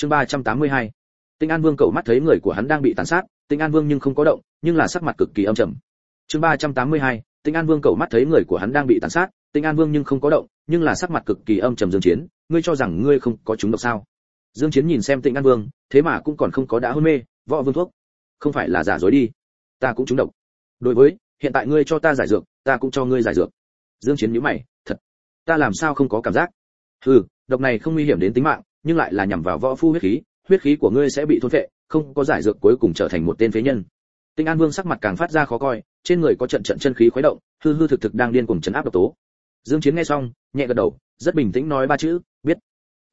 chương 382. tinh an vương cậu mắt thấy người của hắn đang bị tàn sát, tinh an vương nhưng không có động, nhưng là sắc mặt cực kỳ âm trầm. Chương 382. tinh an vương cậu mắt thấy người của hắn đang bị tàn sát, tinh an vương nhưng không có động, nhưng là sắc mặt cực kỳ âm trầm dương chiến, ngươi cho rằng ngươi không có chúng độc sao? Dương chiến nhìn xem tinh an vương, thế mà cũng còn không có đã hôn mê, võ vương thuốc. Không phải là giả dối đi, ta cũng trúng độc. Đối với, hiện tại ngươi cho ta giải dược, ta cũng cho ngươi giải dược. Dương chiến nhíu mày, thật, ta làm sao không có cảm giác? Hừ, độc này không nguy hiểm đến tính mạng nhưng lại là nhằm vào võ phu huyết khí huyết khí của ngươi sẽ bị thôn phệ, không có giải dược cuối cùng trở thành một tên phế nhân. Tinh an vương sắc mặt càng phát ra khó coi, trên người có trận trận chân khí khuấy động, hư hư thực thực đang điên cuồng chấn áp độc tố. Dương chiến nghe xong, nhẹ gật đầu, rất bình tĩnh nói ba chữ, biết.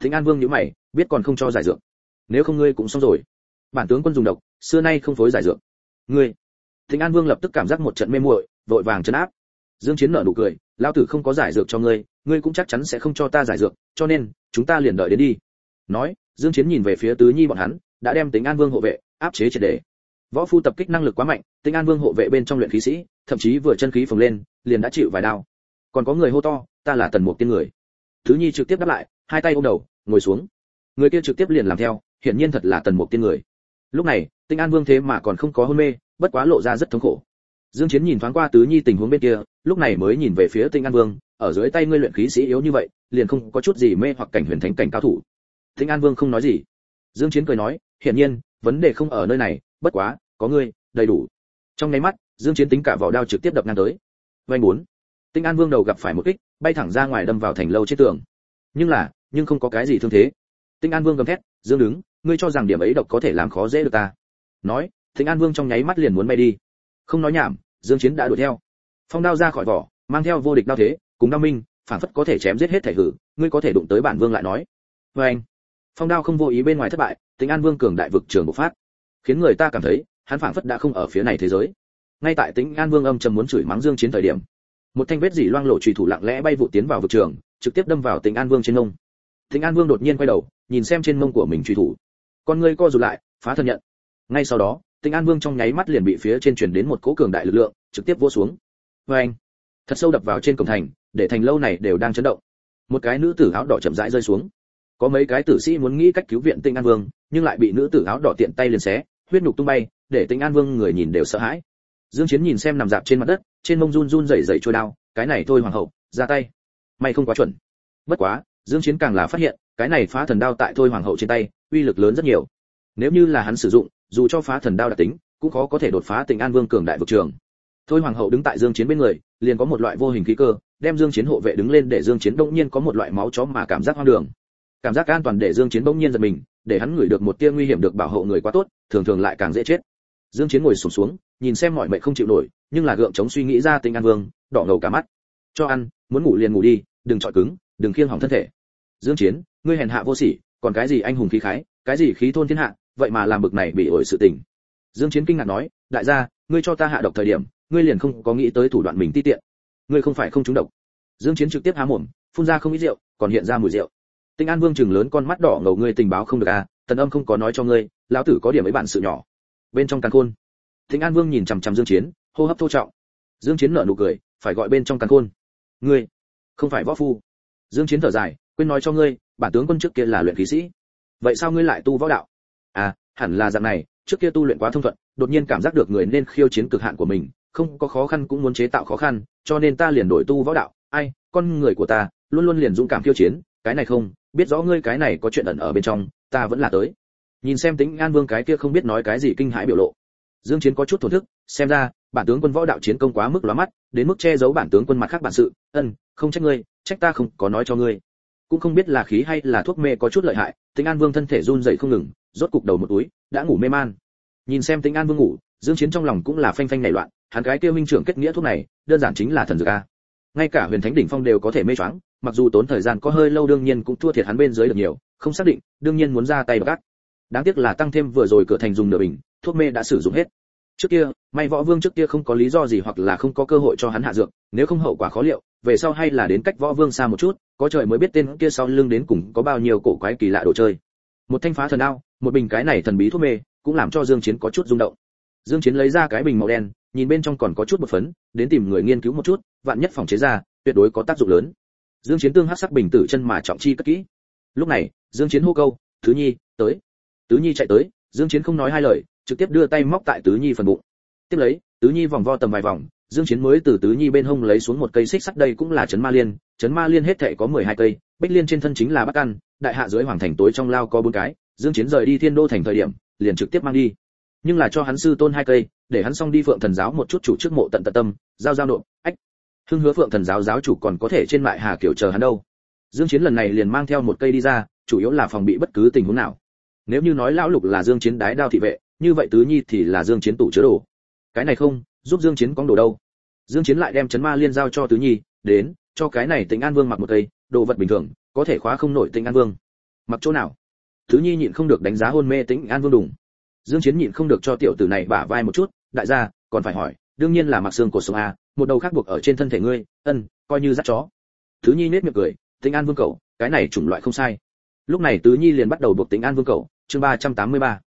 Tinh an vương nhíu mày, biết còn không cho giải dược. Nếu không ngươi cũng xong rồi. Bản tướng quân dùng độc, xưa nay không phối giải dược. Ngươi. Tinh an vương lập tức cảm giác một trận mê muội, vội vàng chấn áp. Dương chiến nở nụ cười lao tử không có giải dược cho ngươi ngươi cũng chắc chắn sẽ không cho ta giải dược, cho nên, chúng ta liền đợi đến đi nói, dương chiến nhìn về phía tứ nhi bọn hắn, đã đem tính an vương hộ vệ áp chế triệt để võ phu tập kích năng lực quá mạnh tính an vương hộ vệ bên trong luyện khí sĩ, thậm chí vừa chân khí phồng lên, liền đã chịu vài đao. Còn có người hô to, ta là tần mục tiên người. Tứ nhi trực tiếp đáp lại, hai tay ôm đầu, ngồi xuống. Người kia trực tiếp liền làm theo, hiển nhiên thật là tần mục tiên người. Lúc này tinh an vương thế mà còn không có hôn mê, bất quá lộ ra rất thống khổ. Dương chiến nhìn thoáng qua tứ nhi tình huống bên kia, lúc này mới nhìn về phía tinh an vương, ở dưới tay ngươi luyện khí sĩ yếu như vậy, liền không có chút gì mê hoặc cảnh huyền thánh cảnh cao thủ tinh an vương không nói gì. Dương chiến cười nói, hiển nhiên, vấn đề không ở nơi này, bất quá, có ngươi, đầy đủ. Trong nháy mắt, dương chiến tính cả vỏ đao trực tiếp đập ngang tới. Vành muốn tinh an vương đầu gặp phải một kích, bay thẳng ra ngoài đâm vào thành lâu trên tường. Nhưng là, nhưng không có cái gì thương thế. Tinh an vương gầm thét, dương đứng, ngươi cho rằng điểm ấy độc có thể làm khó dễ được ta? Nói tinh an vương trong nháy mắt liền muốn bay đi. Không nói nhảm, dương chiến đã đuổi theo. Phong đao ra khỏi vỏ, mang theo vô địch đao thế, cùng đao minh, phản phất có thể chém giết hết thể hử, ngươi có thể đụng tới bản vương lại nói. Với anh phong đao không vô ý bên ngoài thất bại tính an vương cường đại vực trường bộc phát khiến người ta cảm thấy hắn phảng phất đã không ở phía này thế giới ngay tại tính an vương âm trầm muốn chửi mắng dương chiến thời điểm một thanh vết dỉ loang lộ trùy thủ lặng lẽ bay vụ tiến vào vực trường trực tiếp đâm vào tính an vương trên mông tính an vương đột nhiên quay đầu nhìn xem trên mông của mình trùy thủ con ngươi co rụt lại phá thân nhận ngay sau đó tính An Vương trong nháy mắt liền bị phía trên truyền đến một cỗ cường đại lực lượng, trực tiếp vô xuống. Và anh, thật sâu đập vào trên cổng thành, để thành lâu này đều đang chấn động. Một cái nữ tử áo đỏ chậm rãi rơi xuống. Có mấy cái tử sĩ muốn nghĩ cách cứu viện Tinh An Vương, nhưng lại bị nữ tử áo đỏ tiện tay liền xé, huyết nhục tung bay, để Tinh An Vương người nhìn đều sợ hãi. Dương Chiến nhìn xem nằm dạp trên mặt đất, trên mông run run rẩy rẩy trôi đao, cái này thôi hoàng hậu, ra tay. May không quá chuẩn. Bất quá, Dương Chiến càng là phát hiện, cái này phá thần đao tại thôi hoàng hậu trên tay, uy lực lớn rất nhiều. Nếu như là hắn sử dụng, dù cho phá thần đao đặc tính cũng khó có thể đột phá tình an vương cường đại vực trường thôi hoàng hậu đứng tại dương chiến bên người liền có một loại vô hình khí cơ đem dương chiến hộ vệ đứng lên để dương chiến đông nhiên có một loại máu chó mà cảm giác hoang đường cảm giác an toàn để dương chiến bỗng nhiên giật mình để hắn ngửi được một tia nguy hiểm được bảo hộ người quá tốt thường thường lại càng dễ chết. Dương chiến ngồi sụp xuống, xuống nhìn xem mọi mệnh không chịu nổi nhưng là gượng chống suy nghĩ ra tình an vương đỏ ngầu cả mắt. Cho ăn muốn ngủ liền ngủ đi đừng trọi cứng đừng khiêng hỏng thân thể. Dương chiến ngươi hèn hạ vô sỉ còn cái gì anh hùng khí khái cái gì khí thôn thiên hạ vậy mà làm bực này bị ổi sự tình. Dương chiến kinh ngạc nói đại gia ngươi cho ta hạ độc thời điểm ngươi liền không có nghĩ tới thủ đoạn mình ti tiện. Ngươi không phải không trúng độc. Dương chiến trực tiếp há mồm phun ra không ít rượu còn hiện ra mùi rượu tinh an vương trừng lớn con mắt đỏ ngầu, ngươi tình báo không được à tần âm không có nói cho ngươi, lão tử có điểm ấy bản sự nhỏ. Bên trong càn khôn. Tinh an vương nhìn chằm chằm dương chiến, hô hấp thô trọng. Dương chiến nở nụ cười, phải gọi bên trong càn khôn. Ngươi, không phải võ phu. Dương chiến thở dài, quên nói cho ngươi, bản tướng quân trước kia là luyện khí sĩ. Vậy sao ngươi lại tu võ đạo? À hẳn là dạng này, trước kia tu luyện quá thông thuận, đột nhiên cảm giác được người nên khiêu chiến cực hạn của mình, không có khó khăn cũng muốn chế tạo khó khăn, cho nên ta liền đổi tu võ đạo. Ai, con người của ta, luôn luôn liền dũng cảm khiêu chiến, cái này không biết rõ ngươi cái này có chuyện ẩn ở bên trong, ta vẫn là tới. Nhìn xem tính an vương cái kia không biết nói cái gì kinh hãi biểu lộ. Dương chiến có chút thổn thức, xem ra, bản tướng quân võ đạo chiến công quá mức lóa mắt, đến mức che giấu bản tướng quân mặt khác bản sự. Ân, không trách ngươi, trách ta không có nói cho ngươi. Cũng không biết là khí hay là thuốc mê có chút lợi hại tính an vương thân thể run rẩy không ngừng, rốt cục đầu một túi, đã ngủ mê man. Nhìn xem tính an vương ngủ, dương chiến trong lòng cũng là phanh phanh nảy loạn, hắn cái kia minh trưởng kết nghĩa thuốc này, đơn giản chính là thần dược a ngay cả huyền thánh đỉnh phong đều có thể mê choáng mặc dù tốn thời gian có hơi lâu đương nhiên cũng thua thiệt hắn bên dưới được nhiều không xác định đương nhiên muốn ra tay gắt. Đáng tiếc là tăng thêm vừa rồi cửa thành dùng nửa bình thuốc mê đã sử dụng hết. Trước kia may võ vương trước kia không có lý do gì hoặc là không có cơ hội cho hắn hạ dược nếu không hậu quả khó liệu về sau hay là đến cách võ vương xa một chút có trời mới biết tên kia sau lưng đến cùng có bao nhiêu cổ quái kỳ lạ đồ chơi. Một thanh phá thần ao, một bình cái này thần bí thuốc mê cũng làm cho dương chiến có chút rung động. Dương chiến lấy ra cái bình màu đen nhìn bên trong còn có chút bột phấn, đến tìm người nghiên cứu một chút, vạn nhất phòng chế ra, tuyệt đối có tác dụng lớn. Dương chiến tương hắc sắc bình tử chân mà trọng chi cất kỹ. Lúc này, dương chiến hô câu thứ nhi, tới. Tứ nhi chạy tới, dương chiến không nói hai lời, trực tiếp đưa tay móc tại tứ nhi phần bụng. Tiếp lấy, tứ nhi vòng vo tầm vài vòng, dương chiến mới từ tứ nhi bên hông lấy xuống một cây xích sắt, đây cũng là chấn ma liên. Chấn ma liên hết thảy có 12 cây, bích liên trên thân chính là bắc căn, đại hạ dưới hoàng thành tối trong lao có bốn cái. Dương chiến rời đi thiên đô thành thời điểm, liền trực tiếp mang đi. Nhưng là cho hắn sư tôn hai cây để hắn xong đi phượng thần giáo một chút chủ trước mộ tận tận tâm, giao giao nộp, ách. Hưng hứa phượng thần giáo giáo chủ còn có thể trên mại hà kiểu chờ hắn đâu. Dương chiến lần này liền mang theo một cây đi ra, chủ yếu là phòng bị bất cứ tình huống nào. Nếu như nói lão lục là dương chiến đái đao thị vệ, như vậy tứ nhi thì là dương chiến tủ chứa đồ. Cái này không, giúp dương chiến có đồ đâu. Dương chiến lại đem chấn ma liên giao cho tứ nhi, đến, cho cái này tịnh an vương mặc một cây, đồ vật bình thường, có thể khóa không nổi tịnh an vương. Mặc chỗ nào? Tứ nhi nhịn không được đánh giá hôn mê tịnh an vương đùng dương chiến nhịn không được cho tiểu tử này bả vai một chút đại gia còn phải hỏi đương nhiên là mặc xương cổ sống a một đầu khác buộc ở trên thân thể ngươi ân coi như dắt chó. Tứ nhi nét miệng cười tĩnh an vương cầu cái này chủng loại không sai. Lúc này tứ nhi liền bắt đầu buộc tĩnh an vương cầu chương 383.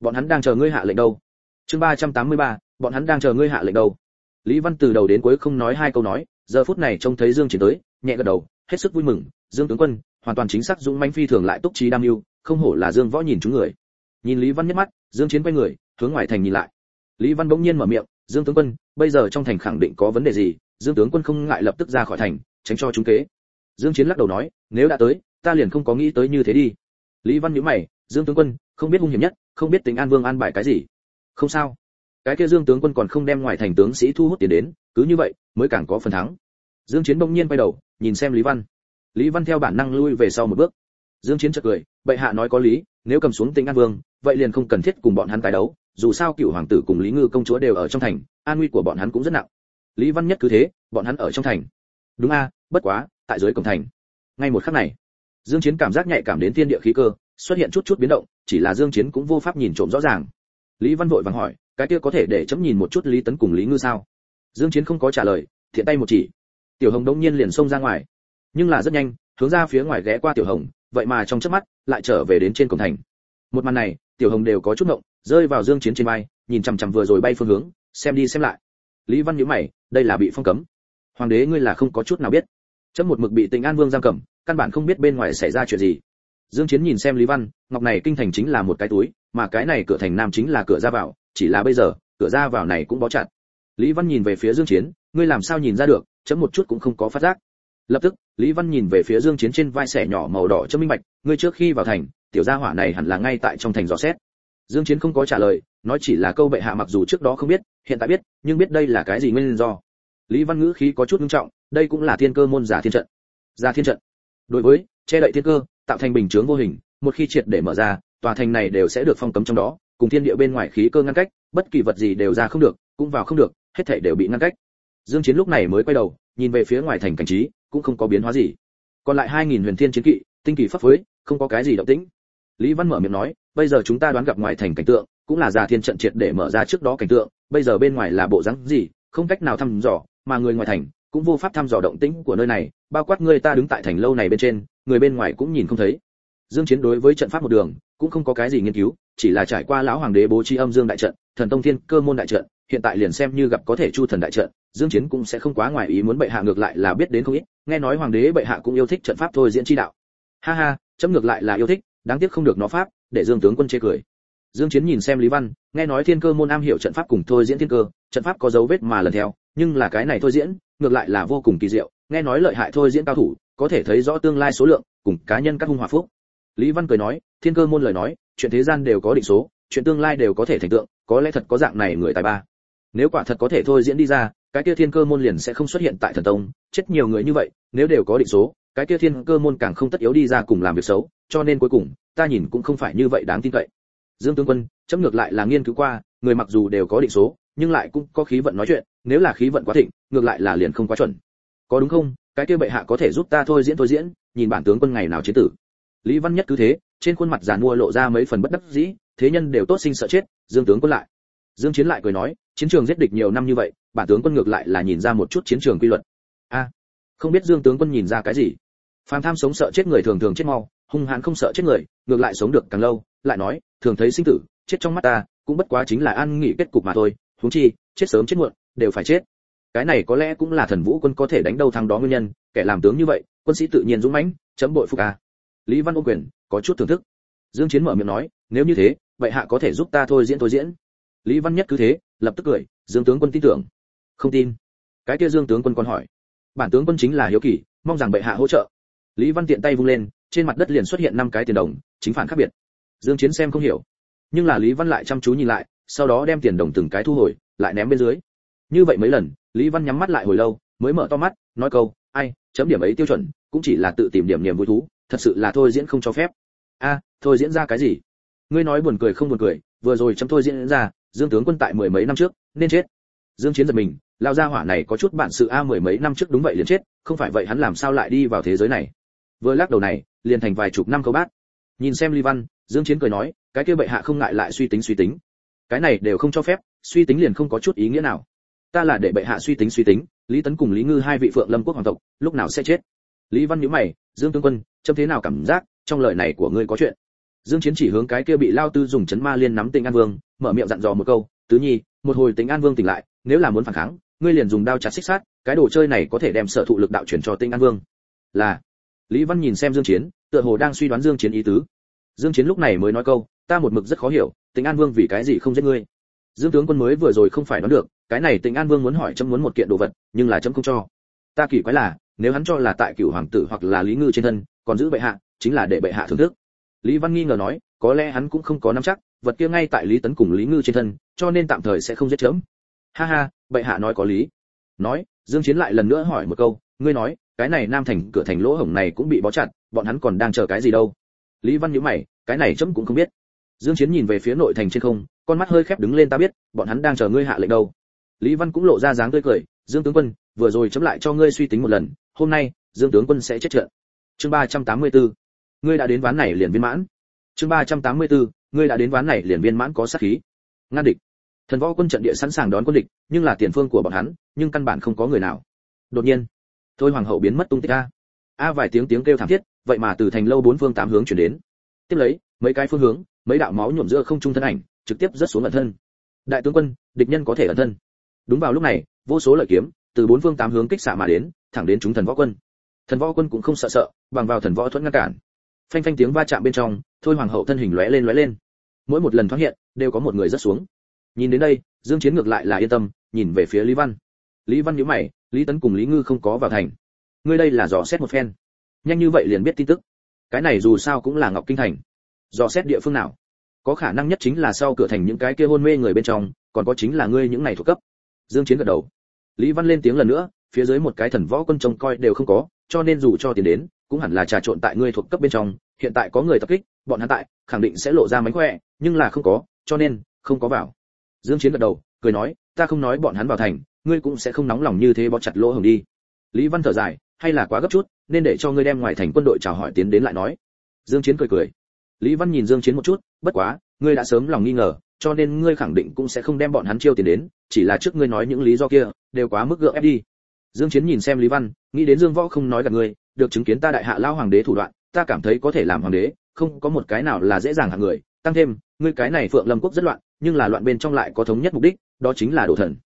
bọn hắn đang chờ ngươi hạ lệnh đâu? Chương 383, bọn hắn đang chờ ngươi hạ lệnh đâu? Lý văn từ đầu đến cuối không nói hai câu nói giờ phút này trông thấy dương chiến tới nhẹ gật đầu hết sức vui mừng dương tướng quân hoàn toàn chính xác dũng mãnh phi thường lại túc trí đam mưu không hổ là dương võ nhìn chúng người. Nhìn lý văn nhếch mắt dương chiến quay người, hướng ngoài thành nhìn lại. Lý văn bỗng nhiên mở miệng, dương tướng quân, bây giờ trong thành khẳng định có vấn đề gì? Dương tướng quân không ngại lập tức ra khỏi thành, tránh cho chúng kế. Dương chiến lắc đầu nói, nếu đã tới, ta liền không có nghĩ tới như thế đi. Lý văn nhíu mày, dương tướng quân, không biết hung hiểm nhất, không biết tình an vương an bài cái gì. Không sao. Cái kia dương tướng quân còn không đem ngoài thành tướng sĩ thu hút tiền đến, cứ như vậy, mới càng có phần thắng. Dương chiến bỗng nhiên quay đầu, nhìn xem lý văn. Lý văn theo bản năng lui về sau một bước. Dương chiến chợt cười, bệ hạ nói có lý, nếu cầm xuống tính an vương vậy liền không cần thiết cùng bọn hắn tái đấu, dù sao cựu hoàng tử cùng lý ngư công chúa đều ở trong thành, an nguy của bọn hắn cũng rất nặng. Lý văn nhất cứ thế, bọn hắn ở trong thành. Đúng a, bất quá, tại dưới cổng thành. Ngay một khắc này, dương chiến cảm giác nhạy cảm đến thiên địa khí cơ, xuất hiện chút chút biến động, chỉ là dương chiến cũng vô pháp nhìn trộm rõ ràng. Lý văn vội vàng hỏi, cái kia có thể để chấm nhìn một chút lý tấn cùng lý ngư sao? Dương chiến không có trả lời, thiện tay một chỉ. Tiểu hồng đống nhiên liền xông ra ngoài. Nhưng là rất nhanh, hướng ra phía ngoài ghé qua tiểu hồng, vậy mà trong chớp mắt, lại trở về đến trên cổng thành. Một màn này tiểu hồng đều có chút ngộng, rơi vào dương chiến trên vai, nhìn chằm chằm vừa rồi bay phương hướng, xem đi xem lại. Lý văn nhíu mày, đây là bị phong cấm. Hoàng đế ngươi là không có chút nào biết. Chấm một mực bị tình an vương giam cầm, căn bản không biết bên ngoài xảy ra chuyện gì. Dương chiến nhìn xem lý văn, ngọc này kinh thành chính là một cái túi, mà cái này cửa thành nam chính là cửa ra vào, chỉ là bây giờ, cửa ra vào này cũng bó chặt. Lý văn nhìn về phía dương chiến, ngươi làm sao nhìn ra được, chấm một chút cũng không có phát giác. Lập tức, lý văn nhìn về phía dương chiến trên vai sẻ nhỏ màu đỏ cho minh bạch, ngươi trước khi vào thành tiểu gia hỏa này hẳn là ngay tại trong thành dò xét. Dương chiến không có trả lời, nói chỉ là câu bệ hạ mặc dù trước đó không biết, hiện tại biết, nhưng biết đây là cái gì nguyên do. Lý văn ngữ khí có chút nghiêm trọng, đây cũng là thiên cơ môn giả thiên trận. Giả thiên trận. Đối với, che đậy thiên cơ, tạo thành bình chướng vô hình, một khi triệt để mở ra, tòa thành này đều sẽ được phong cấm trong đó, cùng thiên địa bên ngoài khí cơ ngăn cách, bất kỳ vật gì đều ra không được, cũng vào không được, hết thảy đều bị ngăn cách. Dương chiến lúc này mới quay đầu, nhìn về phía ngoài thành cảnh trí, cũng không có biến hóa gì. Còn lại 2.000 huyền thiên chiến kỵ, tinh kỳ pháp phối, không có cái gì động tĩnh lý văn mở miệng nói, bây giờ chúng ta đoán gặp ngoài thành cảnh tượng, cũng là già thiên trận triệt để mở ra trước đó cảnh tượng, bây giờ bên ngoài là bộ dáng gì, không cách nào thăm dò, mà người ngoài thành cũng vô pháp thăm dò động tĩnh của nơi này, bao quát người ta đứng tại thành lâu này bên trên, người bên ngoài cũng nhìn không thấy. Dương chiến đối với trận pháp một đường, cũng không có cái gì nghiên cứu, chỉ là trải qua lão hoàng đế bố trí âm dương đại trận, thần tông thiên cơ môn đại trận, hiện tại liền xem như gặp có thể chu thần đại trận, dương chiến cũng sẽ không quá ngoài ý muốn bệ hạ ngược lại là biết đến không ít, nghe nói hoàng đế bệ hạ cũng yêu thích trận pháp thôi diễn chi đạo. Ha ha, chấm ngược lại là yêu thích đáng tiếc không được nó pháp, để dương tướng quân chê cười. Dương chiến nhìn xem lý văn, nghe nói thiên cơ môn am hiểu trận pháp cùng thôi diễn thiên cơ, trận pháp có dấu vết mà lần theo, nhưng là cái này thôi diễn, ngược lại là vô cùng kỳ diệu, nghe nói lợi hại thôi diễn cao thủ, có thể thấy rõ tương lai số lượng, cùng cá nhân các hung hòa phúc. Lý văn cười nói, thiên cơ môn lời nói, chuyện thế gian đều có định số, chuyện tương lai đều có thể thành tượng, có lẽ thật có dạng này người tài ba. Nếu quả thật có thể thôi diễn đi ra, cái kia thiên cơ môn liền sẽ không xuất hiện tại thần tông, chết nhiều người như vậy, nếu đều có định số cái kia thiên cơ môn càng không tất yếu đi ra cùng làm việc xấu, cho nên cuối cùng, ta nhìn cũng không phải như vậy đáng tin cậy. Dương tướng quân, chấm ngược lại là nghiên cứu qua, người mặc dù đều có định số, nhưng lại cũng có khí vận nói chuyện, nếu là khí vận quá thịnh, ngược lại là liền không quá chuẩn. Có đúng không? Cái kia bệ hạ có thể giúp ta thôi diễn thôi diễn, nhìn bản tướng quân ngày nào chế tử. Lý văn nhất cứ thế, trên khuôn mặt giàn mua lộ ra mấy phần bất đắc dĩ, thế nhân đều tốt sinh sợ chết, dương tướng quân lại. Dương chiến lại cười nói, chiến trường giết địch nhiều năm như vậy, bản tướng quân ngược lại là nhìn ra một chút chiến trường quy luật. A, không biết dương tướng quân nhìn ra cái gì? Phàm tham sống sợ chết người thường thường chết mau, hung hãn không sợ chết người, ngược lại sống được càng lâu, lại nói, thường thấy sinh tử, chết trong mắt ta, cũng bất quá chính là an nghỉ kết cục mà thôi, huống chi, chết sớm chết muộn, đều phải chết. Cái này có lẽ cũng là thần vũ quân có thể đánh đâu thằng đó nguyên nhân, kẻ làm tướng như vậy, quân sĩ tự nhiên dũng mãnh, chấm bội phục a. Lý văn ô quyền, có chút thưởng thức. Dương chiến mở miệng nói, nếu như thế, vậy hạ có thể giúp ta thôi diễn thôi diễn. Lý văn nhất cứ thế, lập tức cười, dương tướng quân tin tưởng. Không tin. Cái kia dương tướng quân còn hỏi, bản tướng quân chính là hiếu kỳ, mong rằng bệ hạ hỗ trợ lý văn tiện tay vung lên, trên mặt đất liền xuất hiện năm cái tiền đồng, chính phản khác biệt. Dương chiến xem không hiểu. Nhưng là lý văn lại chăm chú nhìn lại, sau đó đem tiền đồng từng cái thu hồi, lại ném bên dưới. Như vậy mấy lần, lý văn nhắm mắt lại hồi lâu, mới mở to mắt, nói câu, ai, chấm điểm ấy tiêu chuẩn, cũng chỉ là tự tìm điểm niềm vui thú, thật sự là thôi diễn không cho phép. A, thôi diễn ra cái gì? Ngươi nói buồn cười không buồn cười, vừa rồi chấm thôi diễn ra, dương tướng quân tại mười mấy năm trước, nên chết. Dương chiến giật mình, lao ra hỏa này có chút bản sự a mười mấy năm trước đúng vậy liền chết, không phải vậy hắn làm sao lại đi vào thế giới này? Vừa lắc đầu này, liền thành vài chục năm câu bát. Nhìn xem ly văn, dương chiến cười nói, cái kia bệ hạ không ngại lại suy tính suy tính. Cái này đều không cho phép, suy tính liền không có chút ý nghĩa nào. Ta là để bệ hạ suy tính suy tính, lý tấn cùng lý ngư hai vị phượng lâm quốc hoàng tộc, lúc nào sẽ chết? Lý văn nhíu mày, dương tướng quân trông thế nào cảm giác trong lời này của ngươi có chuyện? Dương chiến chỉ hướng cái kia bị lao tư dùng chấn ma liên nắm tinh an vương, mở miệng dặn dò một câu, tứ nhi, một hồi tính an vương tỉnh lại, nếu là muốn phản kháng, ngươi liền dùng đao chặt xích sát cái đồ chơi này có thể đem sở thụ lực đạo chuyển cho tinh an vương. Là lý văn nhìn xem dương chiến, tựa hồ đang suy đoán dương chiến ý tứ. Dương chiến lúc này mới nói câu, ta một mực rất khó hiểu tinh an vương vì cái gì không giết ngươi? Dương tướng quân mới vừa rồi không phải đoán được, cái này tinh an vương muốn hỏi chấm muốn một kiện đồ vật, nhưng là chấm không cho. Ta kỳ quái là, nếu hắn cho là tại cửu hoàng tử hoặc là lý ngư trên thân, còn giữ bệ hạ, chính là để bệ hạ thưởng thức. Lý văn nghi ngờ nói, có lẽ hắn cũng không có nắm chắc, vật kia ngay tại lý tấn cùng lý ngư trên thân, cho nên tạm thời sẽ không giết chấm. Ha ha, bệ hạ nói có lý. Nói, dương chiến lại lần nữa hỏi một câu, ngươi nói cái này nam thành cửa thành lỗ hổng này cũng bị bó chặt, bọn hắn còn đang chờ cái gì đâu? Lý văn nhíu mày, cái này chấm cũng không biết. Dương chiến nhìn về phía nội thành trên không, con mắt hơi khép đứng lên, ta biết, bọn hắn đang chờ ngươi hạ lệnh đâu. Lý văn cũng lộ ra dáng tươi cười, dương tướng quân, vừa rồi chấm lại cho ngươi suy tính một lần, hôm nay, dương tướng quân sẽ chết trận chương 384 ngươi đã đến ván này liền viên mãn. Chương 384 ngươi đã đến ván này liền viên mãn có sát khí. Ngăn địch. Thần võ quân trận địa sẵn sàng đón quân địch, nhưng là tiền phương của bọn hắn, nhưng căn bản không có người nào. Đột nhiên thôi hoàng hậu biến mất tung tích a a vài tiếng tiếng kêu thảm thiết, vậy mà từ thành lâu bốn phương tám hướng chuyển đến. Tiếp lấy, mấy cái phương hướng, mấy đạo máu nhuộm giữa không trung thân ảnh, trực tiếp rớt xuống ẩn thân. Đại tướng quân, địch nhân có thể ẩn thân. Đúng vào lúc này, vô số lợi kiếm, từ bốn phương tám hướng kích xạ mà đến, thẳng đến chúng thần võ quân. Thần võ quân cũng không sợ sợ, bằng vào thần võ thuẫn ngăn cản. Phanh phanh tiếng va chạm bên trong, thôi hoàng hậu thân hình lóe lên lóe lên. Mỗi một lần thoát hiện, đều có một người rất xuống. Nhìn đến đây, dương chiến ngược lại là yên tâm, nhìn về phía lý văn lý văn nhíu mày, lý tấn cùng lý ngư không có vào thành. Ngươi đây là dò xét một phen. Nhanh như vậy liền biết tin tức. Cái này dù sao cũng là ngọc kinh thành. Dò xét địa phương nào? Có khả năng nhất chính là sau cửa thành những cái kia hôn mê người bên trong, còn có chính là ngươi những này thuộc cấp. Dương chiến gật đầu. Lý văn lên tiếng lần nữa, phía dưới một cái thần võ quân trông coi đều không có, cho nên dù cho tiền đến, cũng hẳn là trà trộn tại ngươi thuộc cấp bên trong. Hiện tại có người tập kích, bọn hắn tại, khẳng định sẽ lộ ra mánh khỏe, nhưng là không có, cho nên không có vào. Dương chiến gật đầu, cười nói, ta không nói bọn hắn vào thành ngươi cũng sẽ không nóng lòng như thế bó chặt lỗ hồng đi. Lý văn thở dài, hay là quá gấp chút, nên để cho ngươi đem ngoài thành quân đội chào hỏi tiến đến lại nói. Dương chiến cười cười. Lý văn nhìn dương chiến một chút, bất quá, ngươi đã sớm lòng nghi ngờ, cho nên ngươi khẳng định cũng sẽ không đem bọn hắn chiêu tiền đến, chỉ là trước ngươi nói những lý do kia, đều quá mức gượng ép đi. Dương chiến nhìn xem lý văn, nghĩ đến dương võ không nói gặp ngươi, được chứng kiến ta đại hạ lao hoàng đế thủ đoạn, ta cảm thấy có thể làm hoàng đế, không có một cái nào là dễ dàng hạng người. Tăng thêm, ngươi cái này phượng lâm quốc rất loạn, nhưng là loạn bên trong lại có thống nhất mục đích, đó chính là đổ thần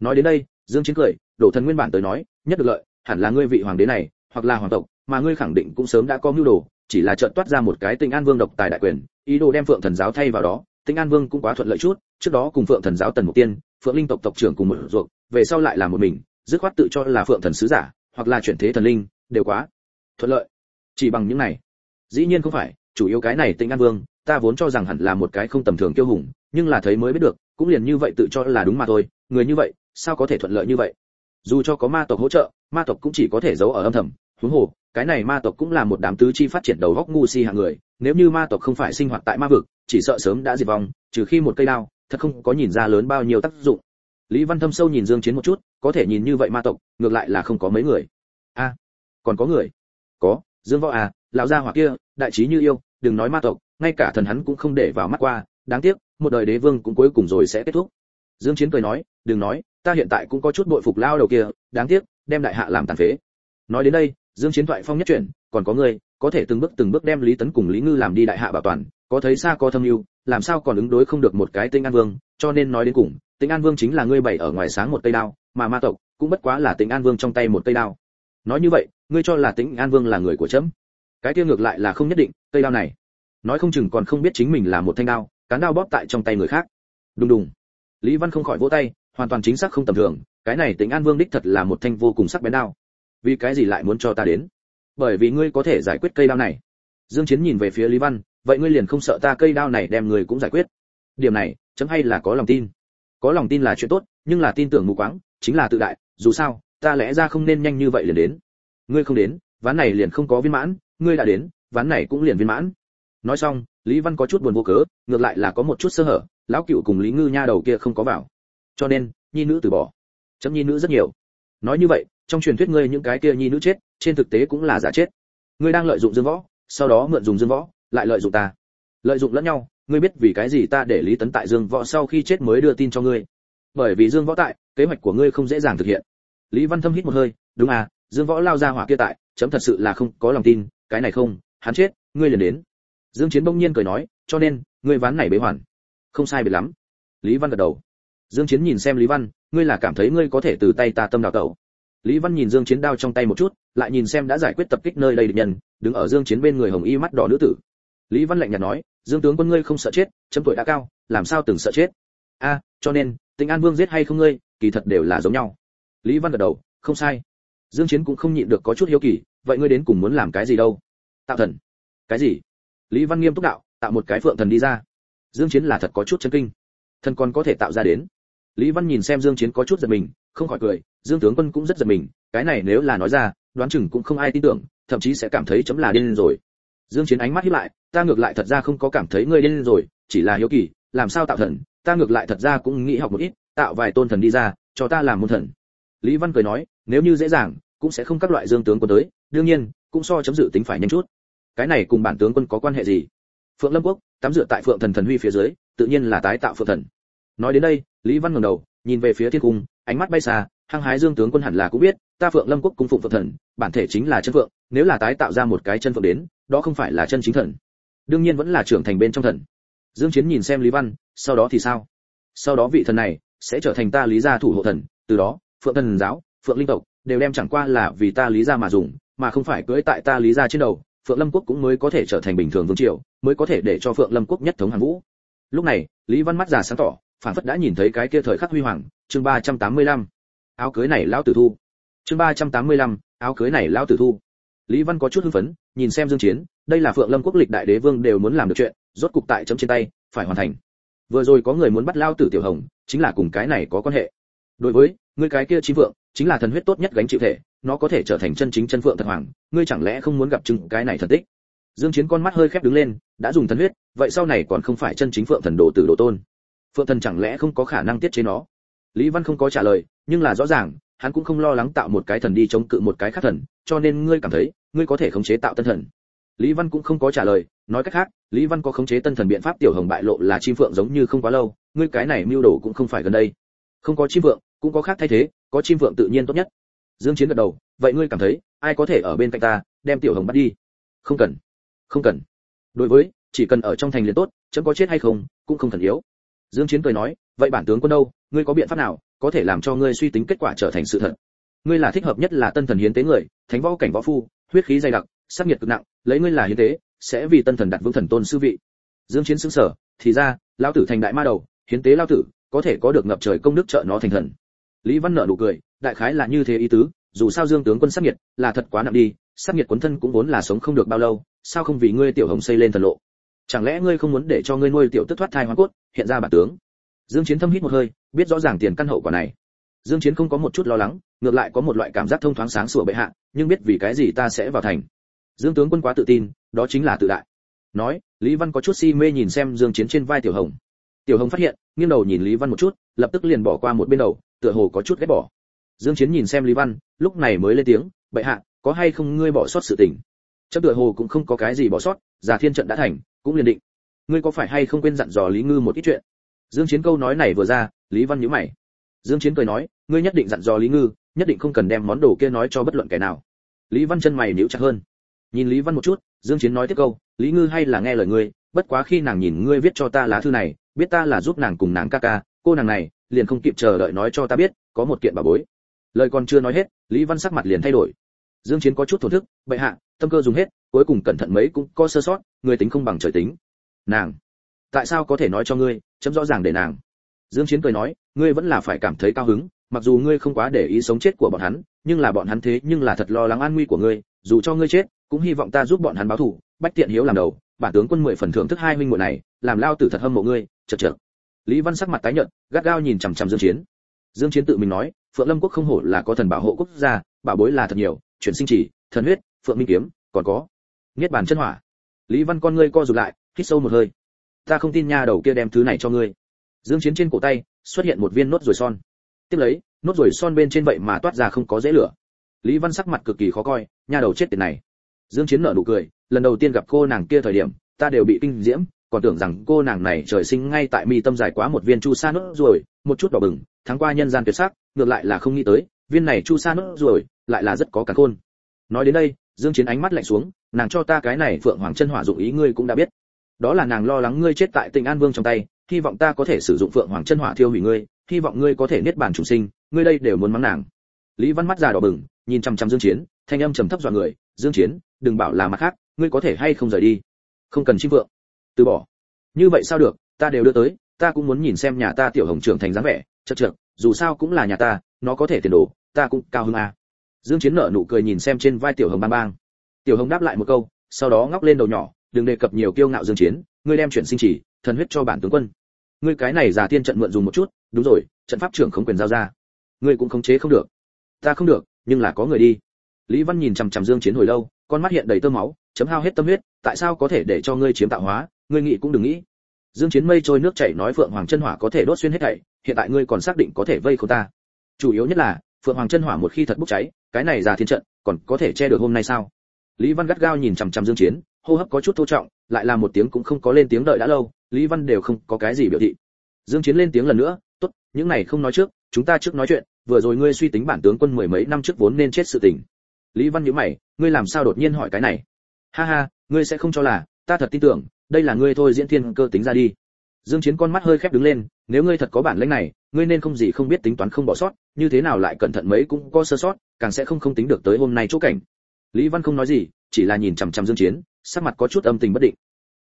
nói đến đây, dương chiến cười, đổ thần nguyên bản tới nói, nhất được lợi, hẳn là ngươi vị hoàng đế này, hoặc là hoàng tộc, mà ngươi khẳng định cũng sớm đã có mưu đồ, chỉ là chợt toát ra một cái tinh an vương độc tài đại quyền, ý đồ đem phượng thần giáo thay vào đó. Tinh an vương cũng quá thuận lợi chút, trước đó cùng phượng thần giáo tần mục tiên, phượng linh tộc tộc trưởng cùng một ruột, về sau lại là một mình, dứt khoát tự cho là phượng thần sứ giả, hoặc là chuyển thế thần linh, đều quá thuận lợi. Chỉ bằng những này. Dĩ nhiên không phải, chủ yếu cái này tinh an vương, ta vốn cho rằng hẳn là một cái không tầm thường kiêu hùng, nhưng là thấy mới biết được, cũng liền như vậy tự cho là đúng mà thôi người như vậy, sao có thể thuận lợi như vậy? Dù cho có ma tộc hỗ trợ, ma tộc cũng chỉ có thể giấu ở âm thầm. Huống hồ, cái này ma tộc cũng là một đám tứ chi phát triển đầu góc ngu si hạng người. Nếu như ma tộc không phải sinh hoạt tại ma vực, chỉ sợ sớm đã diệt vong, trừ khi một cây đao, thật không có nhìn ra lớn bao nhiêu tác dụng. Lý văn thâm sâu nhìn dương chiến một chút, có thể nhìn như vậy ma tộc, ngược lại là không có mấy người. A, còn có người? Có, dương võ à lão gia hỏa kia, đại trí như yêu, đừng nói ma tộc, ngay cả thần hắn cũng không để vào mắt qua. Đáng tiếc, một đời đế vương cũng cuối cùng rồi sẽ kết thúc dương chiến cười nói, đừng nói, ta hiện tại cũng có chút bội phục lao đầu kia, đáng tiếc, đem đại hạ làm tàn phế. Nói đến đây, dương chiến thoại phong nhất chuyển, còn có người, có thể từng bước từng bước đem lý tấn cùng lý ngư làm đi đại hạ bảo toàn, có thấy xa có thâm lưu làm sao còn ứng đối không được một cái tinh an vương, cho nên nói đến cùng, tinh an vương chính là ngươi bày ở ngoài sáng một cây đao, mà ma tộc cũng bất quá là tinh an vương trong tay một cây đao. Nói như vậy, ngươi cho là tinh an vương là người của chấm? Cái kia ngược lại là không nhất định, cây đao này, nói không chừng còn không biết chính mình là một thanh đao, cán đao bóp tại trong tay người khác. Đùng đùng lý văn không khỏi vỗ tay, hoàn toàn chính xác không tầm thường, cái này tính an vương đích thật là một thanh vô cùng sắc bén đao. Vì cái gì lại muốn cho ta đến? Bởi vì ngươi có thể giải quyết cây đao này. Dương chiến nhìn về phía lý văn, vậy ngươi liền không sợ ta cây đao này đem người cũng giải quyết? Điểm này, chấm hay là có lòng tin. Có lòng tin là chuyện tốt, nhưng là tin tưởng mù quáng, chính là tự đại, dù sao, ta lẽ ra không nên nhanh như vậy liền đến. Ngươi không đến, ván này liền không có viên mãn, ngươi đã đến, ván này cũng liền viên mãn. Nói xong, lý văn có chút buồn vô cớ, ngược lại là có một chút sơ hở lão cựu cùng lý ngư nha đầu kia không có vào. Cho nên, nhi nữ từ bỏ. Chấm nhi nữ rất nhiều. Nói như vậy, trong truyền thuyết ngươi những cái kia nhi nữ chết, trên thực tế cũng là giả chết. Ngươi đang lợi dụng dương võ, sau đó mượn dùng dương võ, lại lợi dụng ta. Lợi dụng lẫn nhau, ngươi biết vì cái gì ta để lý tấn tại dương võ sau khi chết mới đưa tin cho ngươi? Bởi vì dương võ tại, kế hoạch của ngươi không dễ dàng thực hiện. Lý văn thâm hít một hơi, đúng à dương võ lao ra hỏa kia tại, chấm thật sự là không có lòng tin, cái này không, hắn chết, ngươi liền đến. Dương chiến bỗng nhiên cười nói, cho nên, ngươi ván này bế hoàn không sai biệt lắm. Lý văn gật đầu. Dương chiến nhìn xem lý văn, ngươi là cảm thấy ngươi có thể từ tay ta tâm đào tẩu. Lý văn nhìn dương chiến đao trong tay một chút, lại nhìn xem đã giải quyết tập kích nơi đây địch nhân, đứng ở dương chiến bên người hồng y mắt đỏ nữ tử. Lý văn lạnh nhạt nói, dương tướng quân ngươi không sợ chết, chấm tuổi đã cao, làm sao từng sợ chết? A, cho nên, tình an vương giết hay không ngươi, kỳ thật đều là giống nhau. Lý văn gật đầu, không sai. Dương chiến cũng không nhịn được có chút hiếu kỳ, vậy ngươi đến cùng muốn làm cái gì đâu? Tạo thần. Cái gì? Lý văn nghiêm túc đạo, tạo một cái phượng thần đi ra dương chiến là thật có chút chân kinh. Thần còn có thể tạo ra đến. Lý văn nhìn xem dương chiến có chút giật mình, không khỏi cười, dương tướng quân cũng rất giật mình, cái này nếu là nói ra, đoán chừng cũng không ai tin tưởng, thậm chí sẽ cảm thấy chấm là điên rồi. Dương chiến ánh mắt híp lại, ta ngược lại thật ra không có cảm thấy ngươi điên rồi, chỉ là hiếu kỳ, làm sao tạo thần, ta ngược lại thật ra cũng nghĩ học một ít, tạo vài tôn thần đi ra, cho ta làm môn thần. Lý văn cười nói, nếu như dễ dàng, cũng sẽ không các loại dương tướng quân tới, đương nhiên, cũng so chấm dự tính phải nhanh chút. Cái này cùng bản tướng quân có quan hệ gì? Phượng lâm quốc tắm dựa tại phượng thần thần huy phía dưới, tự nhiên là tái tạo phượng thần. Nói đến đây, lý văn ngẩng đầu, nhìn về phía thiên cung, ánh mắt bay xa, hăng hái dương tướng quân hẳn là cũng biết, ta phượng lâm quốc cung phụng phượng thần, bản thể chính là chân phượng, nếu là tái tạo ra một cái chân phượng đến, đó không phải là chân chính thần. Đương nhiên vẫn là trưởng thành bên trong thần. Dương chiến nhìn xem lý văn, sau đó thì sao? Sau đó vị thần này sẽ trở thành ta lý gia thủ hộ thần, từ đó, phượng thần giáo, phượng linh tộc đều đem chẳng qua là vì ta lý gia mà dùng, mà không phải cưỡi tại ta lý gia trên đầu phượng lâm quốc cũng mới có thể trở thành bình thường vương triều mới có thể để cho phượng lâm quốc nhất thống hàng vũ. Lúc này lý văn mắt già sáng tỏ phản phất đã nhìn thấy cái kia thời khắc huy hoàng chương 385. áo cưới này lão tử thu. Chương 385, áo cưới này lão tử thu. Lý văn có chút hưng phấn nhìn xem dương chiến đây là phượng lâm quốc lịch đại đế vương đều muốn làm được chuyện rốt cục tại chấm trên tay phải hoàn thành. Vừa rồi có người muốn bắt lao tử tiểu hồng chính là cùng cái này có quan hệ. Đối với ngươi cái kia chim vượng chính là thần huyết tốt nhất gánh chịu thể nó có thể trở thành chân chính chân phượng thật hoàng, ngươi chẳng lẽ không muốn gặp chứng cái này thần tích? Dương chiến con mắt hơi khép đứng lên, đã dùng thần huyết, vậy sau này còn không phải chân chính phượng thần đồ tử đồ tôn. Phượng thần chẳng lẽ không có khả năng tiết chế nó? Lý văn không có trả lời, nhưng là rõ ràng, hắn cũng không lo lắng tạo một cái thần đi chống cự một cái khác thần, cho nên ngươi cảm thấy, ngươi có thể khống chế tạo tân thần. Lý văn cũng không có trả lời, nói cách khác, lý văn có khống chế tân thần biện pháp tiểu hồng bại lộ là chim phượng giống như không quá lâu, ngươi cái này mưu đồ cũng không phải gần đây. Không có chim phượng, cũng có khác thay thế, có chim phượng tự nhiên tốt nhất dương chiến gật đầu vậy ngươi cảm thấy ai có thể ở bên cạnh ta đem tiểu hồng bắt đi? Không cần không cần. Đối với chỉ cần ở trong thành liền tốt chấm có chết hay không cũng không cần yếu. Dương chiến cười nói vậy bản tướng quân đâu ngươi có biện pháp nào có thể làm cho ngươi suy tính kết quả trở thành sự thật? Ngươi là thích hợp nhất là tân thần hiến tế người thánh võ cảnh võ phu huyết khí dày đặc sát nhiệt cực nặng lấy ngươi là hiến tế sẽ vì tân thần đặt vững thần tôn sư vị. Dương chiến sững sờ, thì ra lão tử thành đại ma đầu hiến tế lão tử có thể có được ngập trời công đức trợ nó thành thần lý văn nở nụ cười, đại khái là như thế ý tứ, dù sao dương tướng quân sát nhiệt là thật quá nặng đi, Sát nhiệt cuốn thân cũng vốn là sống không được bao lâu, sao không vì ngươi tiểu hồng xây lên thần lộ? Chẳng lẽ ngươi không muốn để cho ngươi nuôi tiểu tức thoát thai hóa cốt, hiện ra bản tướng? Dương chiến thâm hít một hơi, biết rõ ràng tiền căn hậu quả này. Dương chiến không có một chút lo lắng, ngược lại có một loại cảm giác thông thoáng sáng sủa bệ hạ, nhưng biết vì cái gì ta sẽ vào thành. Dương tướng quân quá tự tin, đó chính là tự đại. Nói, lý văn có chút si mê nhìn xem dương chiến trên vai tiểu hồng. Tiểu hồng phát hiện, nghiêng đầu nhìn lý văn một chút, lập tức liền bỏ qua một bên đầu tựa hồ có chút ghét bỏ. Dương chiến nhìn xem lý văn, lúc này mới lên tiếng, bệ hạ, có hay không ngươi bỏ sót sự tình? Chấp tựa hồ cũng không có cái gì bỏ sót, giả thiên trận đã thành, cũng liền định. Ngươi có phải hay không quên dặn dò lý ngư một ít chuyện? Dương chiến câu nói này vừa ra, lý văn nhíu mày. Dương chiến cười nói, ngươi nhất định dặn dò lý ngư, nhất định không cần đem món đồ kia nói cho bất luận kẻ nào. Lý văn chân mày nhíu chặt hơn. Nhìn lý văn một chút, dương chiến nói tiếp câu, lý ngư hay là nghe lời ngươi, bất quá khi nàng nhìn ngươi viết cho ta lá thư này, biết ta là giúp nàng cùng nàng ca ca, cô nàng này liền không kịp chờ đợi nói cho ta biết, có một kiện bà bối. Lời còn chưa nói hết, lý văn sắc mặt liền thay đổi. Dương chiến có chút thổn thức, bệ hạ, tâm cơ dùng hết, cuối cùng cẩn thận mấy cũng có sơ sót, người tính không bằng trời tính. Nàng, tại sao có thể nói cho ngươi, chấm rõ ràng để nàng. Dương chiến cười nói, ngươi vẫn là phải cảm thấy cao hứng, mặc dù ngươi không quá để ý sống chết của bọn hắn, nhưng là bọn hắn thế nhưng là thật lo lắng an nguy của ngươi, dù cho ngươi chết, cũng hy vọng ta giúp bọn hắn báo thù. Bách tiện hiếu làm đầu, bản tướng quân mười phần thưởng thức hai huynh muội này, làm lao tử thật hâm mộ ngươi, chậc chậc lý văn sắc mặt tái nhợt, gắt gao nhìn chằm chằm dương chiến. Dương chiến tự mình nói, phượng lâm quốc không hổ là có thần bảo hộ quốc gia, bảo bối là thật nhiều, chuyển sinh chỉ, thần huyết, phượng minh kiếm, còn có niết bàn chân hỏa. Lý văn con ngươi co rụt lại, hít sâu một hơi. Ta không tin nha đầu kia đem thứ này cho ngươi. Dương chiến trên cổ tay, xuất hiện một viên nốt ruồi son. Tiếp lấy, nốt ruồi son bên trên vậy mà toát ra không có dễ lửa. Lý văn sắc mặt cực kỳ khó coi, nha đầu chết tiệt này. Dương chiến nở nụ cười, lần đầu tiên gặp cô nàng kia thời điểm, ta đều bị kinh diễm còn tưởng rằng cô nàng này trời sinh ngay tại mi tâm dài quá một viên chu sa nốt ruồi, một chút đỏ bừng tháng qua nhân gian tuyệt sắc, ngược lại là không nghĩ tới, viên này chu sa nốt ruồi lại là rất có cả khôn. Nói đến đây, dương chiến ánh mắt lạnh xuống, nàng cho ta cái này phượng hoàng chân hỏa dụng ý ngươi cũng đã biết. Đó là nàng lo lắng ngươi chết tại tỉnh an vương trong tay, hy vọng ta có thể sử dụng phượng hoàng chân hỏa thiêu hủy ngươi, hy vọng ngươi có thể niết bàn chủ sinh, ngươi đây đều muốn mắng nàng. Lý văn mắt già đỏ bừng, nhìn chăm chăm dương chiến, thanh âm trầm thấp dọa người, dương chiến, đừng bảo là mặt khác, ngươi có thể hay không rời đi? Không cần chim vượng từ bỏ. Như vậy sao được, ta đều đưa tới, ta cũng muốn nhìn xem nhà ta tiểu hồng trưởng thành dáng vẻ, chật chật dù sao cũng là nhà ta, nó có thể tiền đồ, ta cũng cao hơn a à. dương chiến nở nụ cười nhìn xem trên vai tiểu hồng bang bang. Tiểu hồng đáp lại một câu, sau đó ngóc lên đầu nhỏ, đừng đề cập nhiều kiêu ngạo dương chiến, ngươi đem chuyện sinh chỉ, thần huyết cho bản tướng quân. Ngươi cái này giả tiên trận mượn dùng một chút, đúng rồi, trận pháp trưởng không quyền giao ra. Ngươi cũng khống chế không được. Ta không được, nhưng là có người đi. Lý văn nhìn chằm chằm dương chiến hồi lâu, con mắt hiện đầy tơ máu, chấm hao hết tâm huyết, tại sao có thể để cho ngươi chiếm tạo hóa? Ngươi nghĩ cũng đừng nghĩ. Dương chiến mây trôi nước chảy nói phượng hoàng chân hỏa có thể đốt xuyên hết thảy, hiện tại ngươi còn xác định có thể vây khốn ta. Chủ yếu nhất là, phượng hoàng chân hỏa một khi thật bốc cháy, cái này giả thiên trận, còn có thể che được hôm nay sao? Lý văn gắt gao nhìn chằm chằm dương chiến, hô hấp có chút thô trọng, lại là một tiếng cũng không có lên tiếng đợi đã lâu, lý văn đều không có cái gì biểu thị. Dương chiến lên tiếng lần nữa, tốt, những này không nói trước, chúng ta trước nói chuyện, vừa rồi ngươi suy tính bản tướng quân mười mấy năm trước vốn nên chết sự tình. Lý văn nhíu mày, ngươi làm sao đột nhiên hỏi cái này? Ha ha, ngươi sẽ không cho là, ta thật tin tưởng đây là ngươi thôi diễn thiên cơ tính ra đi. Dương chiến con mắt hơi khép đứng lên, nếu ngươi thật có bản lĩnh này, ngươi nên không gì không biết tính toán không bỏ sót, như thế nào lại cẩn thận mấy cũng có sơ sót, càng sẽ không không tính được tới hôm nay chỗ cảnh. Lý văn không nói gì, chỉ là nhìn chằm chằm dương chiến, sắc mặt có chút âm tình bất định.